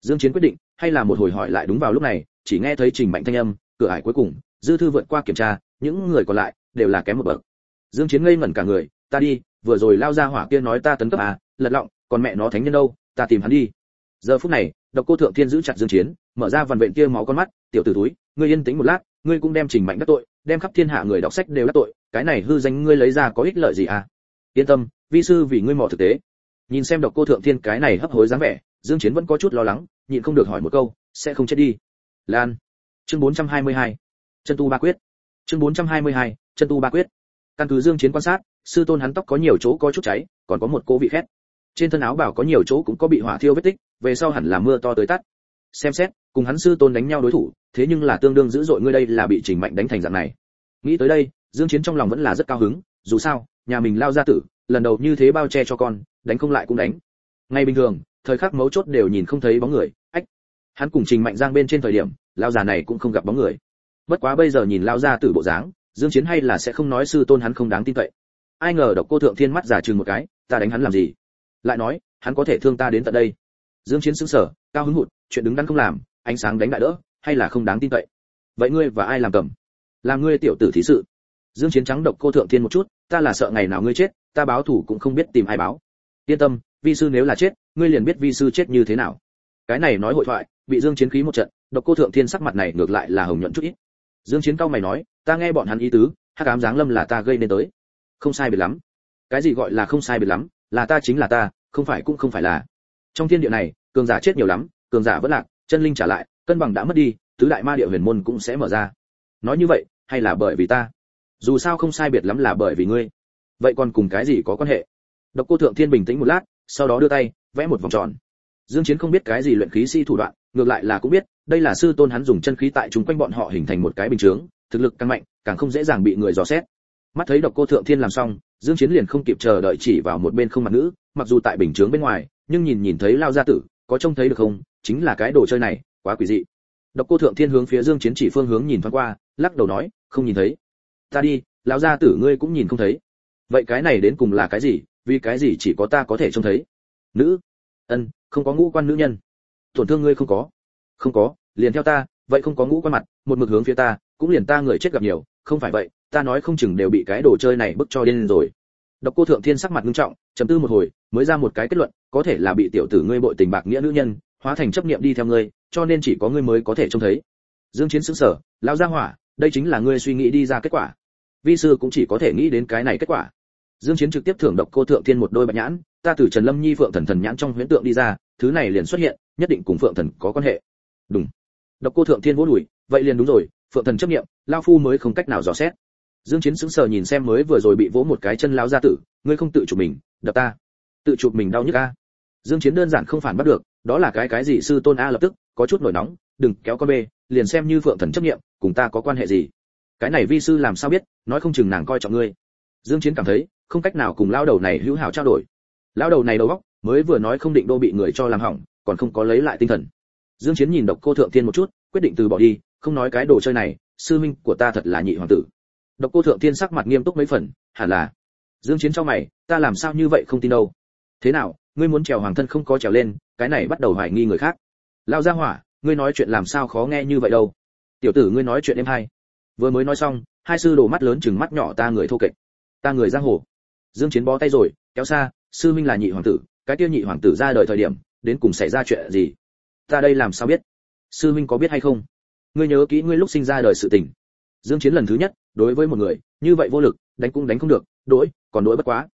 Dương chiến quyết định, hay là một hồi hỏi lại đúng vào lúc này, chỉ nghe thấy trình mạnh thanh âm, cửa ải cuối cùng, dư thư vượt qua kiểm tra, những người còn lại, đều là kém một bậc. Dương chiến ngây ngẩn cả người, ta đi, vừa rồi lao ra hỏa kia nói ta tấn cấp à lật lọng, còn mẹ nó thánh nhân đâu, ta tìm hắn đi. Giờ phút này, độc cô thượng thiên giữ chặt dương chiến, mở ra vằn vện kia máu con mắt, tiểu tử túi ngươi yên tĩnh một lát ngươi cũng đem trình mạnh đắc tội, đem khắp thiên hạ người đọc sách đều đắc tội, cái này hư danh ngươi lấy ra có ích lợi gì à? Yên tâm, vi sư vì ngươi mò thực tế. Nhìn xem độc cô thượng thiên cái này hấp hối dáng vẻ, dương chiến vẫn có chút lo lắng, nhịn không được hỏi một câu, sẽ không chết đi. Lan. Chương 422 chân tu ba quyết. Chương 422 chân tu ba quyết. Căn cứ dương chiến quan sát, sư tôn hắn tóc có nhiều chỗ có chút cháy, còn có một cố vị khét. Trên thân áo bảo có nhiều chỗ cũng có bị hỏa thiêu vết tích, về sau hẳn là mưa to tới tắt. Xem xét, cùng hắn sư tôn đánh nhau đối thủ thế nhưng là tương đương dữ dội ngươi đây là bị trình mạnh đánh thành dạng này. Nghĩ tới đây, dương chiến trong lòng vẫn là rất cao hứng, dù sao, nhà mình lao ra tử, lần đầu như thế bao che cho con, đánh không lại cũng đánh. Ngay bình thường, thời khắc mấu chốt đều nhìn không thấy bóng người, ách. Hắn cùng trình mạnh giang bên trên thời điểm, lao già này cũng không gặp bóng người. Bất quá bây giờ nhìn lao ra tử bộ dáng, dương chiến hay là sẽ không nói sư tôn hắn không đáng tin cậy. Ai ngờ độc cô thượng thiên mắt giả trừng một cái, ta đánh hắn làm gì? Lại nói, hắn có thể thương ta đến tận đây. Dương chiến sững sờ, cao hứng hụt, chuyện đứng đắn không làm, ánh sáng đánh đại đỡ hay là không đáng tin cậy? Vậy ngươi và ai làm cầm? Làm ngươi tiểu tử thí sự. Dương chiến trắng độc cô thượng thiên một chút, ta là sợ ngày nào ngươi chết, ta báo thủ cũng không biết tìm ai báo. Yên tâm, vi sư nếu là chết, ngươi liền biết vi sư chết như thế nào. Cái này nói hội thoại, bị dương chiến khí một trận, độc cô thượng thiên sắc mặt này ngược lại là hồng nhuận chút ít. Dương chiến cao mày nói, ta nghe bọn hắn ý tứ, hắc ám giáng lâm là ta gây nên tới. Không sai biệt lắm. Cái gì gọi là không sai biệt lắm, là ta chính là ta, không phải cũng không phải là. Trong thiên địa này, cường giả chết nhiều lắm, cường giả vẫn lạc, chân linh trả lại cân bằng đã mất đi, tứ đại ma địa huyền môn cũng sẽ mở ra. Nói như vậy, hay là bởi vì ta? Dù sao không sai biệt lắm là bởi vì ngươi. Vậy còn cùng cái gì có quan hệ? Độc cô thượng thiên bình tĩnh một lát, sau đó đưa tay, vẽ một vòng tròn. Dương chiến không biết cái gì luyện khí si thủ đoạn, ngược lại là cũng biết, đây là sư tôn hắn dùng chân khí tại chúng quanh bọn họ hình thành một cái bình chướng, thực lực càng mạnh, càng không dễ dàng bị người dò xét. Mắt thấy độc cô thượng thiên làm xong, dương chiến liền không kịp chờ đợi chỉ vào một bên không mặt nữ, mặc dù tại bình chướng bên ngoài, nhưng nhìn nhìn thấy lao gia tử, có trông thấy được không? Chính là cái đồ chơi này quá quỷ dị. Độc cô thượng thiên hướng phía dương chiến chỉ phương hướng nhìn thoáng qua, lắc đầu nói, không nhìn thấy. Ta đi, lão gia tử ngươi cũng nhìn không thấy. Vậy cái này đến cùng là cái gì, vì cái gì chỉ có ta có thể trông thấy? Nữ. Ân, không có ngũ quan nữ nhân. Tổn thương ngươi không có. Không có, liền theo ta, vậy không có ngũ quan mặt, một mực hướng phía ta, cũng liền ta người chết gặp nhiều, không phải vậy, ta nói không chừng đều bị cái đồ chơi này bức cho điên rồi. Độc cô thượng thiên sắc mặt nghiêm trọng, trầm tư một hồi, mới ra một cái kết luận, có thể là bị tiểu tử ngươi bội tình bạc nghĩa nữ nhân, hóa thành chấp niệm đi theo ngươi cho nên chỉ có ngươi mới có thể trông thấy. Dương chiến sững sờ, lão gia hỏa, đây chính là ngươi suy nghĩ đi ra kết quả. Vi sư cũng chỉ có thể nghĩ đến cái này kết quả. Dương chiến trực tiếp thưởng độc cô thượng thiên một đôi bạch nhãn, ta từ trần lâm nhi phượng thần thần nhãn trong huyễn tượng đi ra, thứ này liền xuất hiện, nhất định cùng phượng thần có quan hệ. Đúng độc cô thượng thiên vỗ đùi, vậy liền đúng rồi, phượng thần chấp niệm, Lão phu mới không cách nào dò xét. Dương chiến sững sờ nhìn xem mới vừa rồi bị vỗ một cái chân lão gia tử, ngươi không tự chụp mình, đập ta. Tự chụp mình đau nhức a. Dương chiến đơn giản không phản bắt được, đó là cái cái gì sư tôn a lập tức có chút nổi nóng, đừng kéo con bê, liền xem như phượng thần chấp niệm, cùng ta có quan hệ gì. Cái này vi sư làm sao biết, nói không chừng nàng coi trọng ngươi. Dương chiến cảm thấy, không cách nào cùng lão đầu này hữu hảo trao đổi. Lão đầu này đầu óc, mới vừa nói không định đô bị người cho làm hỏng, còn không có lấy lại tinh thần. Dương chiến nhìn độc cô thượng thiên một chút, quyết định từ bỏ đi, không nói cái đồ chơi này, sư minh của ta thật là nhị hoàng tử. Độc cô thượng thiên sắc mặt nghiêm túc mấy phần, hẳn là. Dương chiến cho mày, ta làm sao như vậy không tin đâu. Thế nào, ngươi muốn trèo hoàng thân không có trèo lên, cái này bắt đầu hoài nghi người khác lão gia hỏa, ngươi nói chuyện làm sao khó nghe như vậy đâu? Tiểu tử ngươi nói chuyện em hay. Vừa mới nói xong, hai sư đồ mắt lớn chừng mắt nhỏ ta người thô kệch. Ta người giang hồ. Dương chiến bó tay rồi, kéo xa, sư minh là nhị hoàng tử, cái kia nhị hoàng tử ra đời thời điểm, đến cùng xảy ra chuyện gì? Ta đây làm sao biết? Sư minh có biết hay không? Ngươi nhớ kỹ ngươi lúc sinh ra đời sự tình. Dương chiến lần thứ nhất, đối với một người, như vậy vô lực, đánh cũng đánh không được đối còn đối bất quá.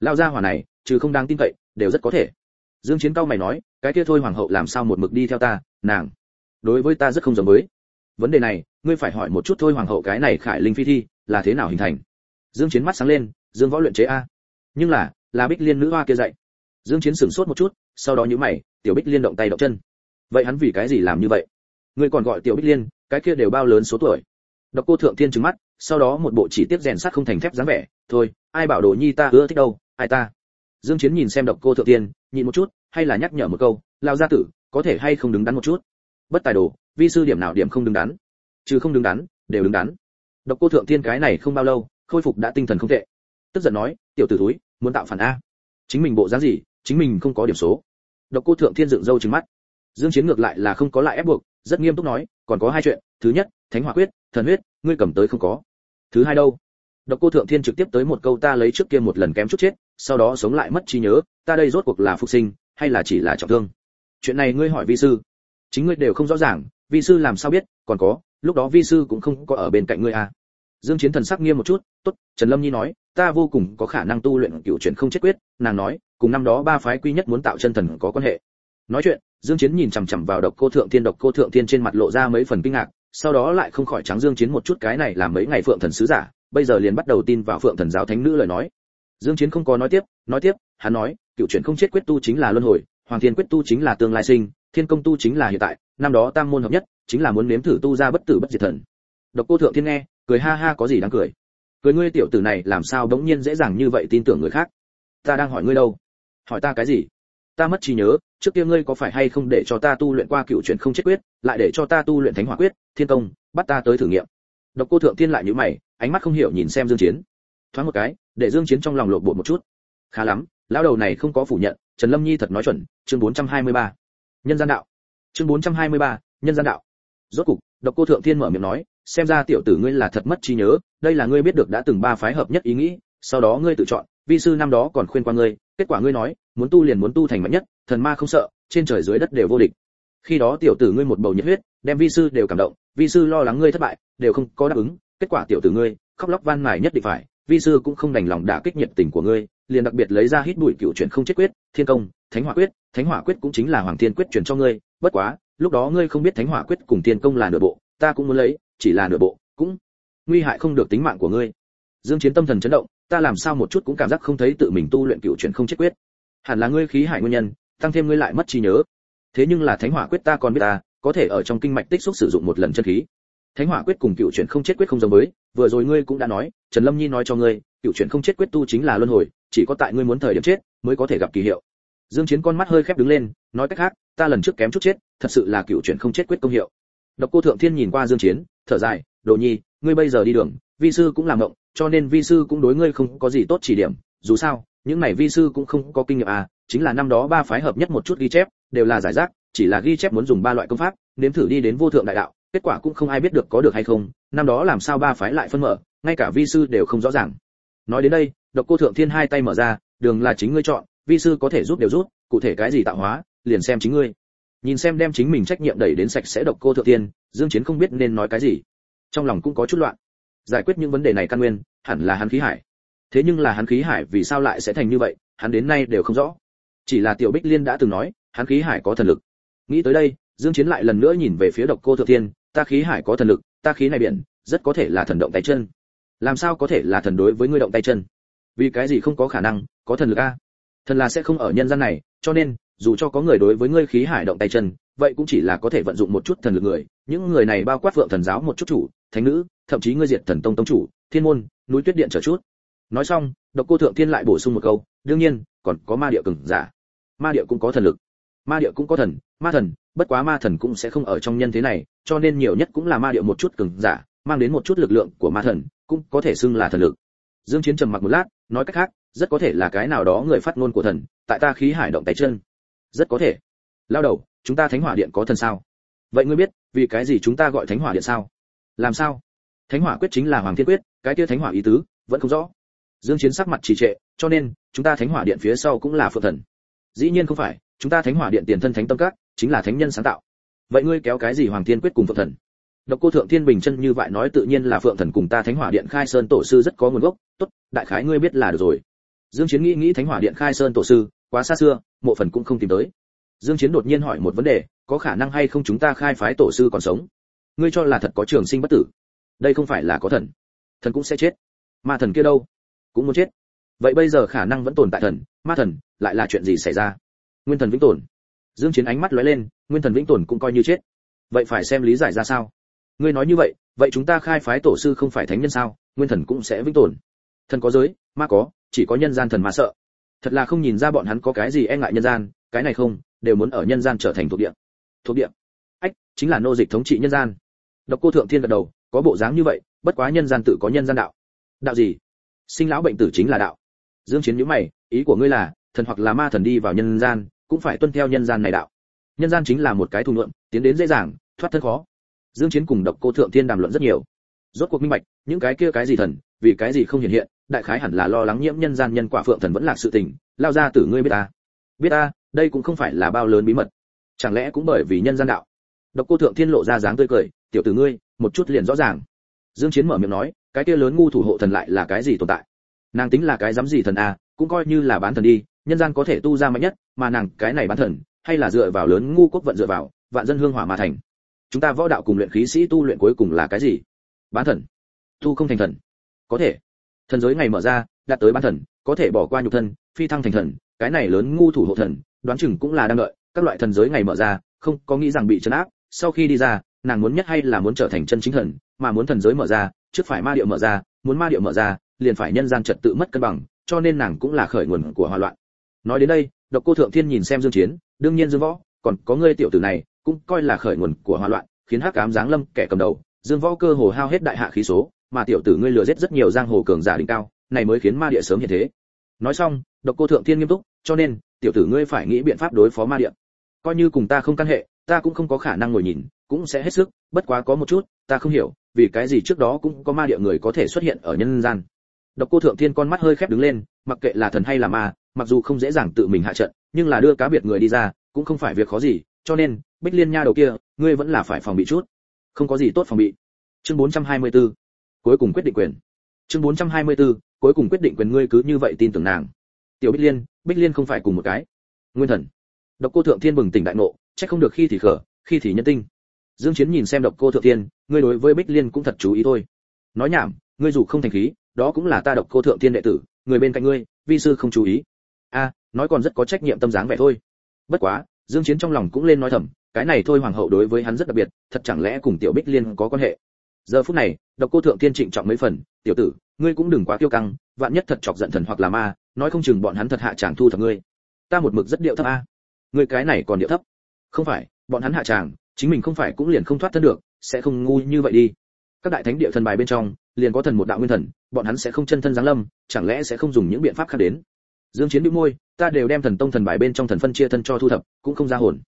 Lao ra hỏa này, trừ không đáng tin cậy, đều rất có thể. Dương chiến cao mày nói cái kia thôi hoàng hậu làm sao một mực đi theo ta, nàng. Đối với ta rất không giống với. Vấn đề này, ngươi phải hỏi một chút thôi hoàng hậu cái này khải linh phi thi, là thế nào hình thành? Dương chiến mắt sáng lên, dương võ luyện chế a. Nhưng là là bích liên nữ hoa kia dạy. Dương chiến sửng sốt một chút, sau đó nhíu mày, tiểu bích liên động tay động chân. Vậy hắn vì cái gì làm như vậy? Ngươi còn gọi tiểu bích liên, cái kia đều bao lớn số tuổi. Độc cô thượng thiên trừng mắt, sau đó một bộ chỉ tiếp rèn sắt không thành thép dáng vẻ. Thôi, ai bảo đồ nhi ta ưa thích đâu, ai ta? Dương chiến nhìn xem độc cô thượng tiên, nhịn một chút hay là nhắc nhở một câu lao gia tử có thể hay không đứng đắn một chút? Bất tài đồ vi sư điểm nào điểm không đứng đắn? Trừ không đứng đắn đều đứng đắn. Độc cô thượng tiên cái này không bao lâu khôi phục đã tinh thần không tệ. Tức giận nói tiểu tử túi muốn tạo phản a. Chính mình bộ dáng gì chính mình không có điểm số. Độc cô thượng thiên dựng râu trừng mắt. Dương chiến ngược lại là không có lại ép buộc rất nghiêm túc nói còn có hai chuyện thứ nhất thánh hỏa quyết thần huyết ngươi cầm tới không có. Thứ hai đâu? Độc cô thượng thiên trực tiếp tới một câu ta lấy trước kia một lần kém chút chết sau đó sống lại mất trí nhớ, ta đây rốt cuộc là phục sinh, hay là chỉ là trọng thương? Chuyện này ngươi hỏi vi sư. Chính ngươi đều không rõ ràng, vi sư làm sao biết, còn có, lúc đó vi sư cũng không có ở bên cạnh ngươi à. Dương chiến thần sắc nghiêm một chút, tốt, trần lâm nhi nói, ta vô cùng có khả năng tu luyện cựu chuyển không chết quyết. Nàng nói, cùng năm đó ba phái quy nhất muốn tạo chân thần có quan hệ. Nói chuyện, dương chiến nhìn chằm chằm vào độc cô thượng thiên, độc cô thượng thiên trên mặt lộ ra mấy phần kinh ngạc, sau đó lại không khỏi trắng dương chiến một chút, cái này làm mấy ngày phượng thần sứ giả, bây giờ liền bắt đầu tin vào phượng thần giáo thánh nữ lời nói dương chiến không có nói tiếp nói tiếp, hắn nói, cựu chuyển không chết quyết tu chính là luân hồi, hoàng thiên quyết tu chính là tương lai sinh, thiên công tu chính là hiện tại, năm đó tam môn hợp nhất, chính là muốn nếm thử tu ra bất tử bất diệt thần. Độc cô thượng thiên nghe, cười ha ha có gì đáng cười. Cười ngươi tiểu tử này làm sao đống nhiên dễ dàng như vậy tin tưởng người khác? Ta đang hỏi ngươi đâu? Hỏi ta cái gì? Ta mất trí nhớ, trước kia ngươi có phải hay không để cho ta tu luyện qua cựu chuyển không chết quyết, lại để cho ta tu luyện thánh hỏa quyết, thiên công, bắt ta tới thử nghiệm. Độc cô thượng thiên lại nhíu mày, ánh mắt không hiểu nhìn xem dương chiến. Thoáng một cái để dương chiến trong lòng lột bột một chút. Khá lắm lão đầu này không có phủ nhận trần lâm nhi thật nói chuẩn chương 423. nhân gian đạo. Chương 423, nhân gian đạo. Rốt cục độc cô thượng thiên mở miệng nói xem ra tiểu tử ngươi là thật mất trí nhớ đây là ngươi biết được đã từng ba phái hợp nhất ý nghĩ sau đó ngươi tự chọn vi sư năm đó còn khuyên qua ngươi kết quả ngươi nói muốn tu liền muốn tu thành mạnh nhất thần ma không sợ trên trời dưới đất đều vô địch. Khi đó tiểu tử ngươi một bầu nhiệt huyết đem vi sư đều cảm động vi sư lo lắng ngươi thất bại đều không có đáp ứng kết quả tiểu tử ngươi khóc lóc van mài nhất định phải vi sư cũng không đành lòng đả kích nhiệt tình của ngươi, liền đặc biệt lấy ra hít bụi cựu chuyển không chết quyết, thiên công, thánh hỏa quyết, thánh hỏa quyết cũng chính là hoàng thiên quyết truyền cho ngươi, bất quá, lúc đó ngươi không biết thánh hỏa quyết cùng thiên công là nửa bộ, ta cũng muốn lấy, chỉ là nửa bộ, cũng nguy hại không được tính mạng của ngươi. Dương chiến tâm thần chấn động, ta làm sao một chút cũng cảm giác không thấy tự mình tu luyện cựu chuyển không chết quyết. Hẳn là ngươi khí hải nguyên nhân, tăng thêm ngươi lại mất trí nhớ. Thế nhưng là thánh hỏa quyết ta còn biết ta, có thể ở trong kinh mạch tích xúc sử dụng một lần chân khí thánh hỏa quyết cùng cựu chuyển không chết quyết không giống với, vừa rồi ngươi cũng đã nói, trần lâm nhi nói cho ngươi, cựu chuyển không chết quyết tu chính là luân hồi, chỉ có tại ngươi muốn thời điểm chết mới có thể gặp kỳ hiệu. Dương chiến con mắt hơi khép đứng lên, nói cách khác, ta lần trước kém chút chết, thật sự là cựu chuyển không chết quyết công hiệu. Độc cô thượng thiên nhìn qua dương chiến, thở dài, đồ nhi, ngươi bây giờ đi đường, vi sư cũng làm động cho nên vi sư cũng đối ngươi không có gì tốt chỉ điểm, dù sao, những này vi sư cũng không có kinh nghiệm à chính là năm đó ba phái hợp nhất một chút ghi chép, đều là giải rác, chỉ là ghi chép muốn dùng ba loại công pháp, nếm thử đi đến vô thượng đại đạo kết quả cũng không ai biết được có được hay không, năm đó làm sao ba phái lại phân mở, ngay cả vi sư đều không rõ ràng. Nói đến đây, độc cô thượng thiên hai tay mở ra, đường là chính ngươi chọn, vi sư có thể giúp đều giúp, cụ thể cái gì tạo hóa, liền xem chính ngươi. Nhìn xem đem chính mình trách nhiệm đẩy đến sạch sẽ độc cô thượng thiên, dương chiến không biết nên nói cái gì. Trong lòng cũng có chút loạn. Giải quyết những vấn đề này căn nguyên, hẳn là hắn khí hải. Thế nhưng là hắn khí hải vì sao lại sẽ thành như vậy, hắn đến nay đều không rõ. Chỉ là tiểu bích liên đã từng nói, hắn khí hải có thần lực. Nghĩ tới đây dương chiến lại lần nữa nhìn về phía độc cô thượng thiên, ta khí hải có thần lực, ta khí này biển, rất có thể là thần động tay chân. Làm sao có thể là thần đối với ngươi động tay chân? Vì cái gì không có khả năng, có thần lực a? Thần là sẽ không ở nhân gian này, cho nên, dù cho có người đối với ngươi khí hải động tay chân, vậy cũng chỉ là có thể vận dụng một chút thần lực người. Những người này bao quát vượng thần giáo một chút chủ, thánh nữ, thậm chí ngươi diệt thần tông tông chủ, thiên môn, núi tuyết điện trở chút. Nói xong, độc cô thượng thiên lại bổ sung một câu, đương nhiên, còn có ma địa cường giả. Ma địa cũng có thần lực. Ma địa cũng có thần, ma thần bất quá ma thần cũng sẽ không ở trong nhân thế này, cho nên nhiều nhất cũng là ma điệu một chút cường giả, mang đến một chút lực lượng của ma thần, cũng có thể xưng là thần lực. Dương chiến trầm mặc một lát, nói cách khác, rất có thể là cái nào đó người phát ngôn của thần, tại ta khí hải động tay chân. Rất có thể. Lao đầu, chúng ta thánh hỏa điện có thần sao? Vậy ngươi biết, vì cái gì chúng ta gọi thánh hỏa điện sao? Làm sao? Thánh hỏa quyết chính là hoàng thiên quyết, cái kia thánh hỏa ý tứ, vẫn không rõ. Dương chiến sắc mặt trì trệ, cho nên, chúng ta thánh hỏa điện phía sau cũng là phượng thần. Dĩ nhiên không phải, chúng ta thánh hỏa điện tiền thân thánh tâm các chính là thánh nhân sáng tạo. Vậy ngươi kéo cái gì hoàng thiên quyết cùng phượng thần? Độc cô thượng thiên bình chân như vậy nói tự nhiên là phượng thần cùng ta thánh hỏa điện khai sơn tổ sư rất có nguồn gốc. Tốt, đại khái ngươi biết là được rồi. Dương chiến nghĩ nghĩ thánh hỏa điện khai sơn tổ sư, quá xa xưa, mộ phần cũng không tìm tới. Dương chiến đột nhiên hỏi một vấn đề, có khả năng hay không chúng ta khai phái tổ sư còn sống? Ngươi cho là thật có trường sinh bất tử? Đây không phải là có thần. Thần cũng sẽ chết. Ma thần kia đâu? Cũng muốn chết. Vậy bây giờ khả năng vẫn tồn tại thần, ma thần, lại là chuyện gì xảy ra? Nguyên thần vĩnh tồn dương chiến ánh mắt lóe lên, nguyên thần vĩnh tồn cũng coi như chết. Vậy phải xem lý giải ra sao? Ngươi nói như vậy vậy chúng ta khai phái tổ sư không phải thánh nhân sao? Nguyên thần cũng sẽ vĩnh tồn. Thần có giới, ma có, chỉ có nhân gian thần mà sợ. Thật là không nhìn ra bọn hắn có cái gì e ngại nhân gian, cái này không, đều muốn ở nhân gian trở thành thuộc địa. Thuộc địa? Ách, chính là nô dịch thống trị nhân gian. Độc cô thượng thiên gật đầu, có bộ dáng như vậy, bất quá nhân gian tự có nhân gian đạo. Đạo gì? Sinh lão bệnh tử chính là đạo. Dương chiến nhíu mày, ý của ngươi là, thần hoặc là ma thần đi vào nhân gian cũng phải tuân theo nhân gian này đạo. Nhân gian chính là một cái thù lượng tiến đến dễ dàng, thoát thân khó. Dương chiến cùng độc cô thượng thiên đàm luận rất nhiều. Rốt cuộc minh bạch, những cái kia cái gì thần, vì cái gì không hiện hiện, đại khái hẳn là lo lắng nhiễm nhân gian nhân quả phượng thần vẫn là sự tình, lao ra tử ngươi biết ta. Biết ta, đây cũng không phải là bao lớn bí mật. Chẳng lẽ cũng bởi vì nhân gian đạo? Độc cô thượng thiên lộ ra dáng tươi cười, tiểu tử ngươi, một chút liền rõ ràng. Dương chiến mở miệng nói, cái kia lớn ngu thủ hộ thần lại là cái gì tồn tại? Nàng tính là cái dám gì thần à cũng coi như là bán thần đi nhân gian có thể tu ra mạnh nhất, mà nàng cái này bán thần, hay là dựa vào lớn ngu quốc vận dựa vào, vạn dân hương hỏa mà thành. Chúng ta võ đạo cùng luyện khí sĩ tu luyện cuối cùng là cái gì? Bán thần. Tu không thành thần. Có thể. Thần giới ngày mở ra, đạt tới bán thần, có thể bỏ qua nhục thân, phi thăng thành thần, cái này lớn ngu thủ hộ thần, đoán chừng cũng là đang đợi, các loại thần giới ngày mở ra, không có nghĩ rằng bị trấn áp, sau khi đi ra, nàng muốn nhất hay là muốn trở thành chân chính thần, mà muốn thần giới mở ra, trước phải ma địa mở ra, muốn ma địa mở ra, liền phải nhân gian trật tự mất cân bằng, cho nên nàng cũng là khởi nguồn của hòa loạn nói đến đây, độc cô thượng thiên nhìn xem dương chiến, đương nhiên dương võ, còn có ngươi tiểu tử này, cũng coi là khởi nguồn của hòa loạn, khiến hắc ám giáng lâm kẻ cầm đầu. Dương võ cơ hồ hao hết đại hạ khí số, mà tiểu tử ngươi lừa giết rất nhiều giang hồ cường giả đỉnh cao, này mới khiến ma địa sớm hiện thế. Nói xong, độc cô thượng thiên nghiêm túc, cho nên, tiểu tử ngươi phải nghĩ biện pháp đối phó ma địa. Coi như cùng ta không căn hệ, ta cũng không có khả năng ngồi nhìn, cũng sẽ hết sức, bất quá có một chút, ta không hiểu, vì cái gì trước đó cũng có ma địa người có thể xuất hiện ở nhân gian. Độc cô thượng thiên con mắt hơi khép đứng lên, mặc kệ là thần hay là ma mặc dù không dễ dàng tự mình hạ trận, nhưng là đưa cá biệt người đi ra, cũng không phải việc khó gì, cho nên, bích liên nha đầu kia, ngươi vẫn là phải phòng bị chút. Không có gì tốt phòng bị. Chương 424. cuối cùng quyết định quyền. Chương 424. cuối cùng quyết định quyền ngươi cứ như vậy tin tưởng nàng. Tiểu bích liên bích liên không phải cùng một cái. Nguyên thần. Độc cô thượng thiên bừng tỉnh đại ngộ, chắc không được khi thì khở, khi thì nhân tinh. Dương chiến nhìn xem độc cô thượng thiên, ngươi đối với bích liên cũng thật chú ý thôi. Nói nhảm, ngươi dù không thành khí, đó cũng là ta độc cô thượng thiên đệ tử, người bên cạnh ngươi, vi sư không chú ý a, nói còn rất có trách nhiệm tâm dáng vẻ thôi. Bất quá, dương chiến trong lòng cũng lên nói thầm, cái này thôi hoàng hậu đối với hắn rất đặc biệt, thật chẳng lẽ cùng tiểu bích liên có quan hệ? Giờ phút này, độc cô thượng thiên trịnh trọng mấy phần, tiểu tử, ngươi cũng đừng quá kiêu căng, vạn nhất thật chọc giận thần hoặc là ma, nói không chừng bọn hắn thật hạ chàng thu thập ngươi. Ta một mực rất điệu thấp a. Ngươi cái này còn điệu thấp? Không phải, bọn hắn hạ chàng chính mình không phải cũng liền không thoát thân được, sẽ không ngu như vậy đi. Các đại thánh địa thần bài bên trong, liền có thần một đạo nguyên thần, bọn hắn sẽ không chân thân giáng lâm, chẳng lẽ sẽ không dùng những biện pháp khác đến? Dương chiến bĩu môi, ta đều đem thần tông thần bài bên trong thần phân chia thân cho thu thập, cũng không ra hồn.